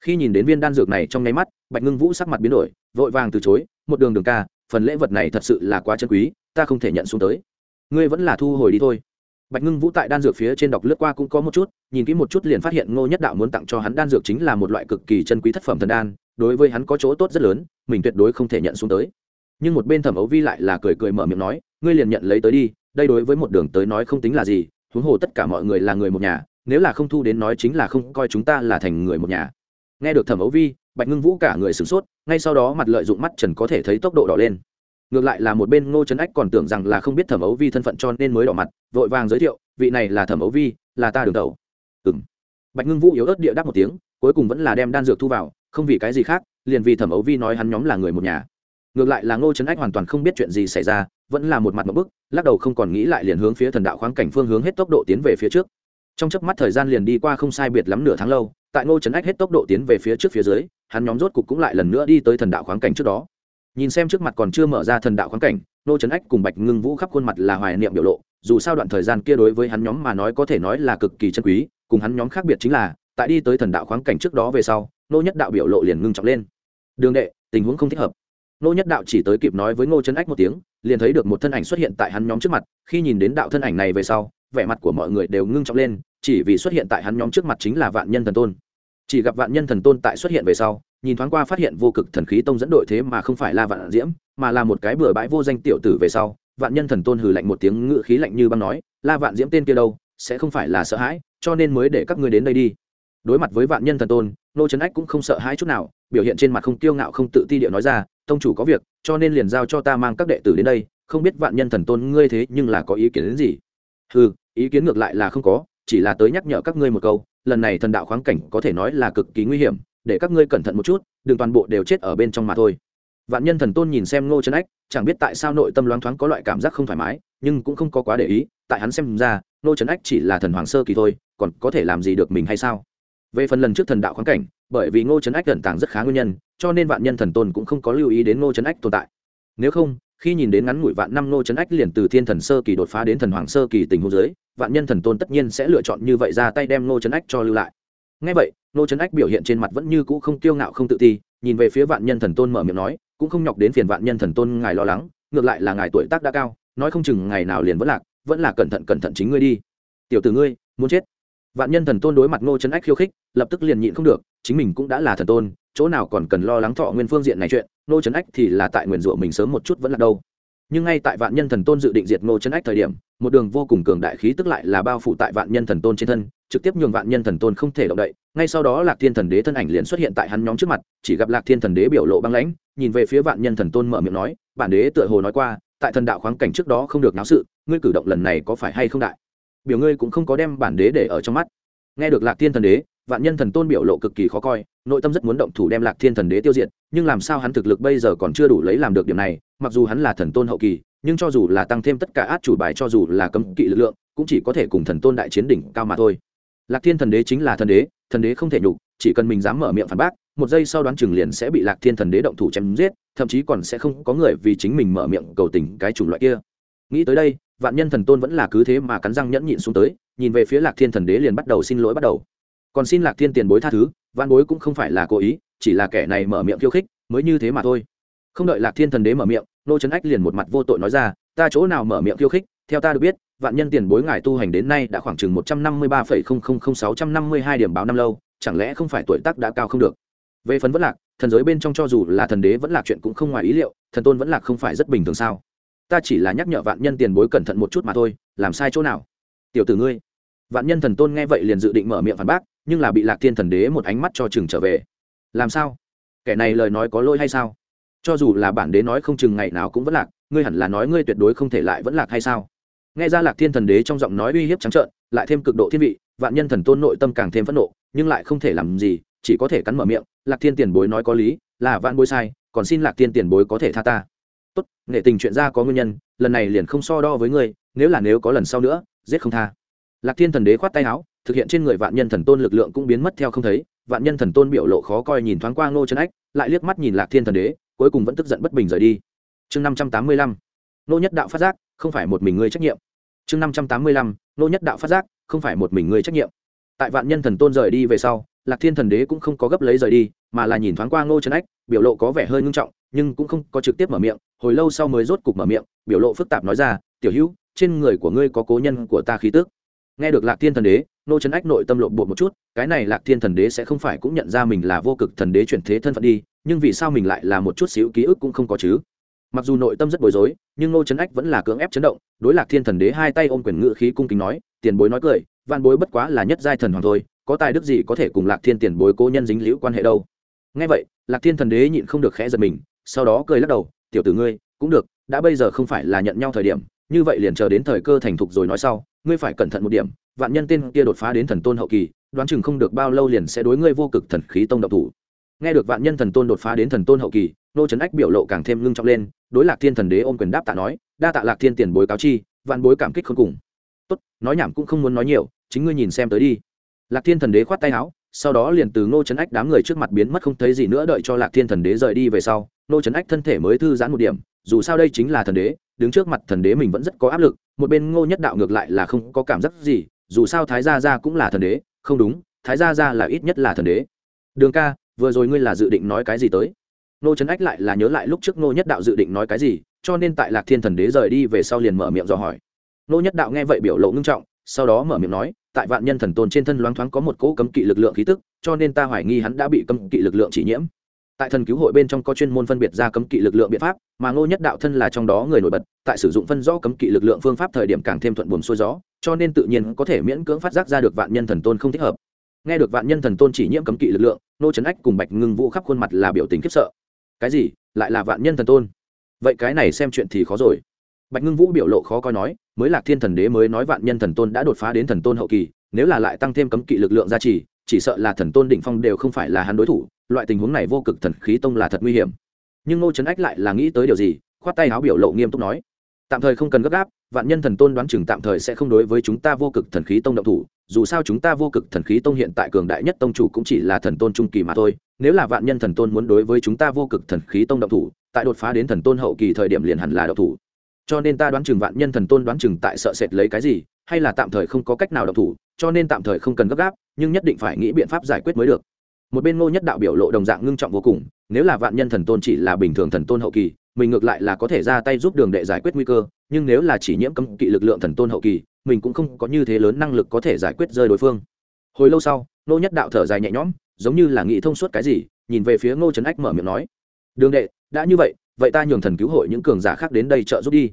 Khi nhìn đến viên đan dược này trong nháy mắt, bạch ngưng vũ sắc mặt biến đổi, vội vàng từ chối, một đường đường ca, phần lễ vật này thật sự là quá chân quý, ta không thể nhận xuống tới. Ngươi vẫn là thu hồi đi thôi. Bạch ngưng vũ tại đan dược phía trên đọc lướt qua cũng có một chút, nhìn kỹ một chút liền phát hiện ngô nhất đạo muốn tặng cho hắn đan dược chính là một loại cực kỳ chân quý thất phẩm thần đan, đối với hắn có chỗ tốt rất lớn, mình tuyệt đối không thể nhận xuống tới. Nhưng một bên thẩm ấu vi lại là cười cười mở miệng nói, ngươi liền nhận lấy tới đi, đây đối với một đường tới nói không tính là gì, huống hồ tất cả mọi người là người một nhà nếu là không thu đến nói chính là không coi chúng ta là thành người một nhà. Nghe được thẩm ấu vi, bạch ngưng vũ cả người sửng sốt, ngay sau đó mặt lợi dụng mắt trần có thể thấy tốc độ đỏ lên. Ngược lại là một bên ngô trấn ách còn tưởng rằng là không biết thẩm ấu vi thân phận cho nên mới đỏ mặt, vội vàng giới thiệu, vị này là thẩm ấu vi, là ta đường tẩu. Ừ m bạch ngưng vũ yếu ớt địa đáp một tiếng, cuối cùng vẫn là đem đan dược thu vào, không vì cái gì khác, liền vì thẩm ấu vi nói hắn nhóm là người một nhà. Ngược lại là ngô trấn ách hoàn toàn không biết chuyện gì xảy ra, vẫn là một mặt một bức, lắc đầu không còn nghĩ lại liền hướng phía thần đạo khoáng cảnh phương hướng hết tốc độ tiến về phía trước trong chớp mắt thời gian liền đi qua không sai biệt lắm nửa tháng lâu, tại ngô trấn ách hết tốc độ tiến về phía trước phía dưới, hắn nhóm rốt cục cũng lại lần nữa đi tới thần đạo khoáng cảnh trước đó. Nhìn xem trước mặt còn chưa mở ra thần đạo khoáng cảnh, ngô trấn ách cùng bạch ngưng vũ khắp khuôn mặt là hoài niệm biểu lộ, dù sao đoạn thời gian kia đối với hắn nhóm mà nói có thể nói là cực kỳ chân quý, cùng hắn nhóm khác biệt chính là, tại đi tới thần đạo khoáng cảnh trước đó về sau nô nhất đạo biểu lộ liền ngưng trọng lên. Đường đệ, tình huống không thích hợp. Nô nhất đạo chỉ tới kịp nói với ngô trấn ách một tiếng, liền thấy được một thân ảnh xuất hiện tại hắn nhóm trước mặt, khi nhìn đến đạo thân ảnh này về sau, vẻ mặt của mọi người đều ngưng trọng lên chỉ vì xuất hiện tại hắn nhóm trước mặt chính là vạn nhân thần tôn. Chỉ gặp vạn nhân thần tôn tại xuất hiện về sau, nhìn thoáng qua phát hiện vô cực thần khí tông dẫn đội thế mà không phải là vạn diễm, mà là một cái bừa bãi vô danh tiểu tử về sau, vạn nhân thần tôn hừ lạnh một tiếng ngự khí lạnh như băng nói, la vạn diễm tên kia đâu, sẽ không phải là sợ hãi, cho nên mới để các ngươi đến đây đi. Đối mặt với vạn nhân thần tôn, nô trấn ách cũng không sợ hãi chút nào, biểu hiện trên mặt không kiêu ngạo không tự ti điệu nói ra, tông chủ có việc, cho nên liền giao cho ta mang các đệ tử đến đây, không biết vạn nhân thần tôn ngươi thế nhưng là có ý kiến đến gì? Ừ ý kiến ngược lại là không có chỉ là tới nhắc nhở các ngươi một câu, lần này thần đạo khoáng cảnh có thể nói là cực kỳ nguy hiểm, để các ngươi cẩn thận một chút, đừng toàn bộ đều chết ở bên trong mà thôi. Vạn nhân thần tôn nhìn xem ngô trấn ách, chẳng biết tại sao nội tâm loáng thoáng có loại cảm giác không thoải mái, nhưng cũng không có quá để ý, tại hắn xem ra, ngô trấn ách chỉ là thần hoàng sơ kỳ thôi, còn có thể làm gì được mình hay sao? Về phần lần trước thần đạo khoáng cảnh, bởi vì ngô trấn ách gần tàng rất khá nguyên nhân, cho nên vạn nhân thần tôn cũng không có lưu ý đến ngô trấn ách tồn tại. Nếu không khi nhìn đến ngắn ngủi vạn năm nô trấn ách liền từ thiên thần sơ kỳ đột phá đến thần hoàng sơ kỳ tình huống dưới, vạn nhân thần tôn tất nhiên sẽ lựa chọn như vậy ra tay đem nô trấn ách cho lưu lại. Ngay vậy, nô trấn ách biểu hiện trên mặt vẫn như cũ không kiêu ngạo không tự ti, nhìn về phía vạn nhân thần tôn mở miệng nói, cũng không nhọc đến phiền vạn nhân thần tôn ngài lo lắng, ngược lại là ngài tuổi tác đã cao, nói không chừng ngày nào liền vẫn lạc, vẫn là cẩn thận cẩn thận chính ngươi đi. Tiểu tử ngươi, muốn chết. Vạn nhân thần tôn đối mặt nô trấn ách khiêu khích, lập tức liền nhịn không được, chính mình cũng đã là thần tôn chỗ nào còn cần lo lắng thọ nguyên phương diện này chuyện, ngô trấn ách thì là tại nguyền rủa mình sớm một chút vẫn là đâu. Nhưng ngay tại vạn nhân thần tôn dự định diệt ngô trấn ách thời điểm, một đường vô cùng cường đại khí tức lại là bao phủ tại vạn nhân thần tôn trên thân, trực tiếp nhường vạn nhân thần tôn không thể động đậy. Ngay sau đó lạc thiên thần đế thân ảnh liền xuất hiện tại hắn nhóm trước mặt, chỉ gặp lạc thiên thần đế biểu lộ băng lãnh, nhìn về phía vạn nhân thần tôn mở miệng nói, bản đế tựa hồ nói qua, tại thần đạo khoáng cảnh trước đó không được náo sự, ngươi cử động lần này có phải hay không đại? Biểu ngươi cũng không có đem bản đế để ở trong mắt. Nghe được lạc thiên thần đế vạn nhân thần tôn biểu lộ cực kỳ khó coi, nội tâm rất muốn động thủ đem lạc thiên thần đế tiêu diệt, nhưng làm sao hắn thực lực bây giờ còn chưa đủ lấy làm được điểm này, mặc dù hắn là thần tôn hậu kỳ, nhưng cho dù là tăng thêm tất cả át chủ bài cho dù là cấm kỵ lực lượng, cũng chỉ có thể cùng thần tôn đại chiến đỉnh cao mà thôi. Lạc thiên thần đế chính là thần đế thần đế không thể nhục, chỉ cần mình dám mở miệng phản bác, một giây sau đoán chừng liền sẽ bị lạc thiên thần đế động thủ chém giết, thậm chí còn sẽ không có người vì chính mình mở miệng cầu tình cái chủng loại kia. Nghĩ tới đây, vạn nhân thần tôn vẫn là cứ thế mà cắn răng nhẫn nhịn xuống tới, nhìn về phía lạc thiên thần đế liền bắt đầu xin lỗi bắt đầu còn xin lạc thiên tiền bối tha thứ, văn bối cũng không phải là cố ý, chỉ là kẻ này mở miệng khiêu khích, mới như thế mà thôi. Không đợi lạc thiên thần đế mở miệng, nô trấn ách liền một mặt vô tội nói ra, ta chỗ nào mở miệng khiêu khích, theo ta được biết, vạn nhân tiền bối ngài tu hành đến nay đã khoảng chừng một trăm năm mươi ba phẩy không không không sáu trăm năm mươi hai điểm báo năm lâu, chẳng lẽ không phải tuổi tác đã cao không được? Về phần vẫn lạc, thần giới bên trong cho dù là thần đế vẫn lạc chuyện cũng không ngoài ý liệu, thần tôn vẫn lạc không phải rất bình thường sao? Ta chỉ là nhắc nhở vạn nhân tiền bối cẩn thận một chút mà thôi, làm sai chỗ nào? Tiểu tử ngươi. Vạn nhân thần tôn nghe vậy liền dự định mở miệng phản bác nhưng là bị lạc thiên thần đế một ánh mắt cho chừng trở về. Làm sao? Kẻ này lời nói có lỗi hay sao? Cho dù là bản đế nói không chừng ngày nào cũng vẫn lạc, ngươi hẳn là nói ngươi tuyệt đối không thể lại vẫn lạc hay sao? Nghe ra lạc thiên thần đế trong giọng nói uy hiếp trắng trợn, lại thêm cực độ thiên vị, vạn nhân thần tôn nội tâm càng thêm phẫn nộ, nhưng lại không thể làm gì, chỉ có thể cắn mở miệng, lạc thiên tiền bối nói có lý, là vạn bối sai, còn xin lạc thiên tiền bối có thể tha ta. Tốt, nghệ tình chuyện ra có nguyên nhân, lần này liền không so đo với ngươi, nếu là nếu có lần sau nữa, giết không tha. Lạc thiên thần đế khoát tay áo thực hiện trên người vạn nhân thần tôn lực lượng cũng biến mất theo không thấy, vạn nhân thần tôn biểu lộ khó coi nhìn thoáng qua ngô trấn ách, lại liếc mắt nhìn lạc thiên thần đế, cuối cùng vẫn tức giận bất bình rời đi. Chương năm trăm tám mươi lăm nô nhất đạo phát giác, không phải một mình ngươi trách nhiệm. Chương năm trăm tám mươi lăm nô nhất đạo phát giác, không phải một mình ngươi trách nhiệm. Tại vạn nhân thần tôn rời đi về sau, lạc thiên thần đế cũng không có gấp lấy rời đi, mà là nhìn thoáng qua ngô trấn ách, biểu lộ có vẻ hơi ngưng trọng, nhưng cũng không có trực tiếp mở miệng, hồi lâu sau mới rốt cục mở miệng, biểu lộ phức tạp nói ra, tiểu hữu, trên người của ngươi có cố nhân của ta khí tức. Nghe được lạc thiên thần đế nô trấn ách nội tâm lộn bột một chút, cái này lạc thiên thần đế sẽ không phải cũng nhận ra mình là vô cực thần đế chuyển thế thân phận đi, nhưng vì sao mình lại là một chút xíu ký ức cũng không có chứ? Mặc dù nội tâm rất bối rối, nhưng nô trấn ách vẫn là cưỡng ép chấn động, đối lạc thiên thần đế hai tay ôm quyền ngự khí cung kính nói, tiền bối nói cười, Vạn bối bất quá là nhất giai thần hoàng thôi, có tài đức gì có thể cùng lạc thiên tiền bối cố nhân dính liễu quan hệ đâu? Nghe vậy, lạc thiên thần đế nhịn không được khẽ giật mình, sau đó cười lắc đầu, tiểu tử ngươi, cũng được, đã bây giờ không phải là nhận nhau thời điểm, như vậy liền chờ đến thời cơ thành thục rồi nói sau, ngươi phải cẩn thận một điểm vạn nhân tên kia đột phá đến thần tôn hậu kỳ, đoán chừng không được bao lâu liền sẽ đối ngươi vô cực thần khí tông độc thủ. Nghe được vạn nhân thần tôn đột phá đến thần tôn hậu kỳ, nô trấn ách biểu lộ càng thêm ngưng trọng lên, đối lạc thiên thần đế ôm quyền đáp tạ nói, đa tạ lạc thiên tiền bối cáo chi, vạn bối cảm kích không cùng. Tốt, nói nhảm cũng không muốn nói nhiều, chính ngươi nhìn xem tới đi. Lạc thiên thần đế khoát tay áo, sau đó liền từ ngô trấn ách đám người trước mặt biến mất không thấy gì nữa đợi cho lạc thiên thần đế rời đi về sau ngô trấn ách thân thể mới thư giãn một điểm, dù sao đây chính là thần đế, đứng trước mặt thần đế mình vẫn rất có áp lực, một bên ngô nhất đạo ngược lại là không có cảm giác gì dù sao thái gia gia cũng là thần đế, không đúng, thái gia gia là ít nhất là thần đế. Đường ca, vừa rồi ngươi là dự định nói cái gì tới? Nô trấn ách lại là nhớ lại lúc trước nô nhất đạo dự định nói cái gì, cho nên tại lạc thiên thần đế rời đi về sau liền mở miệng dò hỏi. Nô nhất đạo nghe vậy biểu lộ ngưng trọng, sau đó mở miệng nói, tại vạn nhân thần tôn trên thân loáng thoáng có một cỗ cấm kỵ lực lượng khí tức, cho nên ta hoài nghi hắn đã bị cấm kỵ lực lượng chỉ nhiễm tại thần cứu hội bên trong có chuyên môn phân biệt ra cấm kỵ lực lượng biện pháp, mà ngô nhất đạo thân là trong đó người nổi bật, tại sử dụng phân rõ cấm kỵ lực lượng phương pháp thời điểm càng thêm thuận buồm xuôi gió, cho nên tự nhiên có thể miễn cưỡng phát giác ra được vạn nhân thần tôn không thích hợp. Nghe được vạn nhân thần tôn chỉ nhiễm cấm kỵ lực lượng nô trấn ách cùng bạch ngưng vũ khắp khuôn mặt là biểu tình khiếp sợ. Cái gì? Lại là vạn nhân thần tôn? Vậy cái này xem chuyện thì khó rồi. Bạch ngưng vũ biểu lộ khó coi nói, mới lạc thiên thần đế mới nói vạn nhân thần tôn đã đột phá đến thần tôn hậu kỳ, nếu là lại tăng thêm cấm kỵ lực lượng gia trì, chỉ sợ là thần tôn đỉnh phong đều không phải là hắn đối thủ loại tình huống này vô cực thần khí tông là thật nguy hiểm. Nhưng ngô trấn ách lại là nghĩ tới điều gì, khoát tay áo biểu lộ nghiêm túc nói, tạm thời không cần gấp gáp, vạn nhân thần tôn đoán chừng tạm thời sẽ không đối với chúng ta vô cực thần khí tông động thủ, dù sao chúng ta vô cực thần khí tông hiện tại cường đại nhất tông chủ cũng chỉ là thần tôn trung kỳ mà thôi, nếu là vạn nhân thần tôn muốn đối với chúng ta vô cực thần khí tông động thủ, tại đột phá đến thần tôn hậu kỳ thời điểm liền hẳn là động thủ. Cho nên ta đoán chừng vạn nhân thần tôn đoán chừng tại sợ sệt lấy cái gì, hay là tạm thời không có cách nào động thủ, cho nên tạm thời không cần gấp gáp, nhưng nhất định phải nghĩ biện pháp giải quyết mới được một bên ngô nhất đạo biểu lộ đồng dạng ngưng trọng vô cùng, nếu là vạn nhân thần tôn chỉ là bình thường thần tôn hậu kỳ, mình ngược lại là có thể ra tay giúp đường đệ giải quyết nguy cơ, nhưng nếu là chỉ nhiễm cấm kỵ lực lượng thần tôn hậu kỳ, mình cũng không có như thế lớn năng lực có thể giải quyết rơi đối phương. Hồi lâu sau, ngô nhất đạo thở dài nhẹ nhõm, giống như là nghĩ thông suốt cái gì, nhìn về phía ngô trấn ách mở miệng nói, đường đệ, đã như vậy vậy ta nhường thần cứu hội những cường giả khác đến đây trợ giúp đi.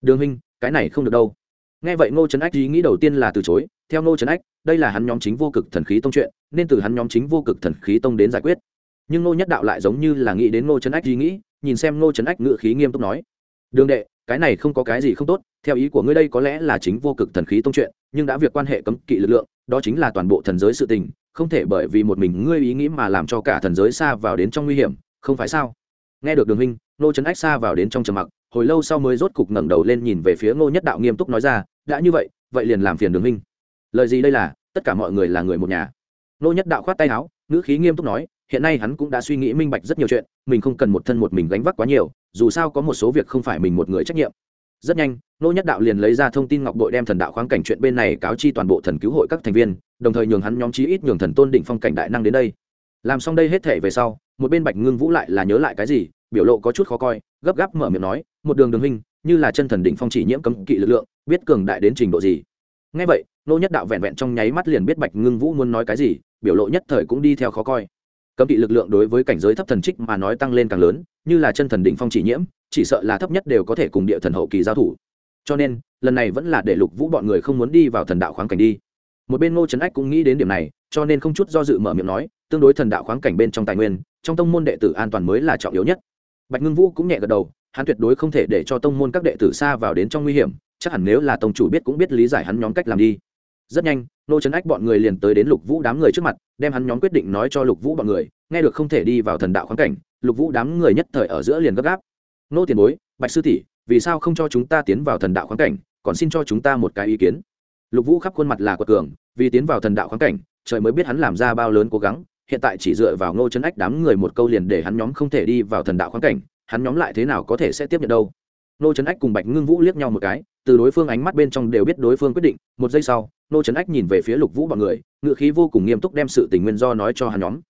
Đường huynh, cái này không được đâu. Nghe vậy ngô trấn ách ý nghĩ đầu tiên là từ chối, theo ngô trấn ách, đây là hắn nhóm chính vô cực thần khí tông chuyện nên từ hắn nhóm chính vô cực thần khí tông đến giải quyết. Nhưng ngô nhất đạo lại giống như là nghĩ đến ngô trấn ách ý nghĩ, nhìn xem ngô trấn ách ngự khí nghiêm túc nói, đường đệ, cái này không có cái gì không tốt, theo ý của ngươi đây có lẽ là chính vô cực thần khí tông chuyện, nhưng đã việc quan hệ cấm kỵ lực lượng, đó chính là toàn bộ thần giới sự tình, không thể bởi vì một mình ngươi ý nghĩ mà làm cho cả thần giới xa vào đến trong nguy hiểm, không phải sao? Nghe được đường huynh, ngô trấn ách xa vào đến trong trầm mặc, hồi lâu sau mới rốt cục ngẩng đầu lên nhìn về phía ngô nhất đạo nghiêm túc nói ra, đã như vậy vậy liền làm phiền đường huynh. Lời gì đây là? Tất cả mọi người là người một nhà. Nô nhất đạo khoát tay áo, ngữ khí nghiêm túc nói, hiện nay hắn cũng đã suy nghĩ minh bạch rất nhiều chuyện, mình không cần một thân một mình gánh vác quá nhiều, dù sao có một số việc không phải mình một người trách nhiệm. Rất nhanh, nô nhất đạo liền lấy ra thông tin ngọc bội đem thần đạo khoáng cảnh chuyện bên này cáo chi toàn bộ thần cứu hội các thành viên, đồng thời nhường hắn nhóm chí ít nhường thần tôn đỉnh phong cảnh đại năng đến đây. Làm xong đây hết thể về sau, một bên bạch ngưng vũ lại là nhớ lại cái gì, biểu lộ có chút khó coi, gấp gáp mở miệng nói, một đường đường hình như là chân thần đỉnh phong chỉ nhiễm cấm kỵ lực lượng, biết cường đại đến trình độ gì? Ngay vậy, nô nhất đạo vẹn vẹn trong nháy mắt liền biết bạch ngưng vũ muốn nói cái gì biểu lộ nhất thời cũng đi theo khó coi. Cấm kỵ lực lượng đối với cảnh giới thấp thần trích mà nói tăng lên càng lớn, như là chân thần đỉnh phong chỉ nhiễm, chỉ sợ là thấp nhất đều có thể cùng địa thần hậu kỳ giao thủ. Cho nên, lần này vẫn là để lục vũ bọn người không muốn đi vào thần đạo khoáng cảnh đi. Một bên ngô trấn ách cũng nghĩ đến điểm này, cho nên không chút do dự mở miệng nói, tương đối thần đạo khoáng cảnh bên trong tài nguyên, trong tông môn đệ tử an toàn mới là trọng yếu nhất. Bạch ngưng vũ cũng nhẹ gật đầu, hắn tuyệt đối không thể để cho tông môn các đệ tử xa vào đến trong nguy hiểm, chắc hẳn nếu là tông chủ biết cũng biết lý giải hắn nhóm cách làm đi rất nhanh, nô trấn ách bọn người liền tới đến lục vũ đám người trước mặt, đem hắn nhóm quyết định nói cho lục vũ bọn người, nghe được không thể đi vào thần đạo khoáng cảnh, lục vũ đám người nhất thời ở giữa liền gấp gáp. Nô tiền bối, bạch sư tỷ, vì sao không cho chúng ta tiến vào thần đạo khoáng cảnh, còn xin cho chúng ta một cái ý kiến? Lục vũ khắp khuôn mặt là quật cường, vì tiến vào thần đạo khoáng cảnh, trời mới biết hắn làm ra bao lớn cố gắng, hiện tại chỉ dựa vào ngô Trấn ách đám người một câu liền để hắn nhóm không thể đi vào thần đạo khoáng cảnh, hắn nhóm lại thế nào có thể sẽ tiếp nhận đâu? Nô trấn ách cùng bạch ngưng vũ liếc nhau một cái, từ đối phương ánh mắt bên trong đều biết đối phương quyết định. Một giây sau, Nô trấn ách nhìn về phía lục vũ bọn người, ngựa khí vô cùng nghiêm túc đem sự tình nguyên do nói cho hắn nhóm.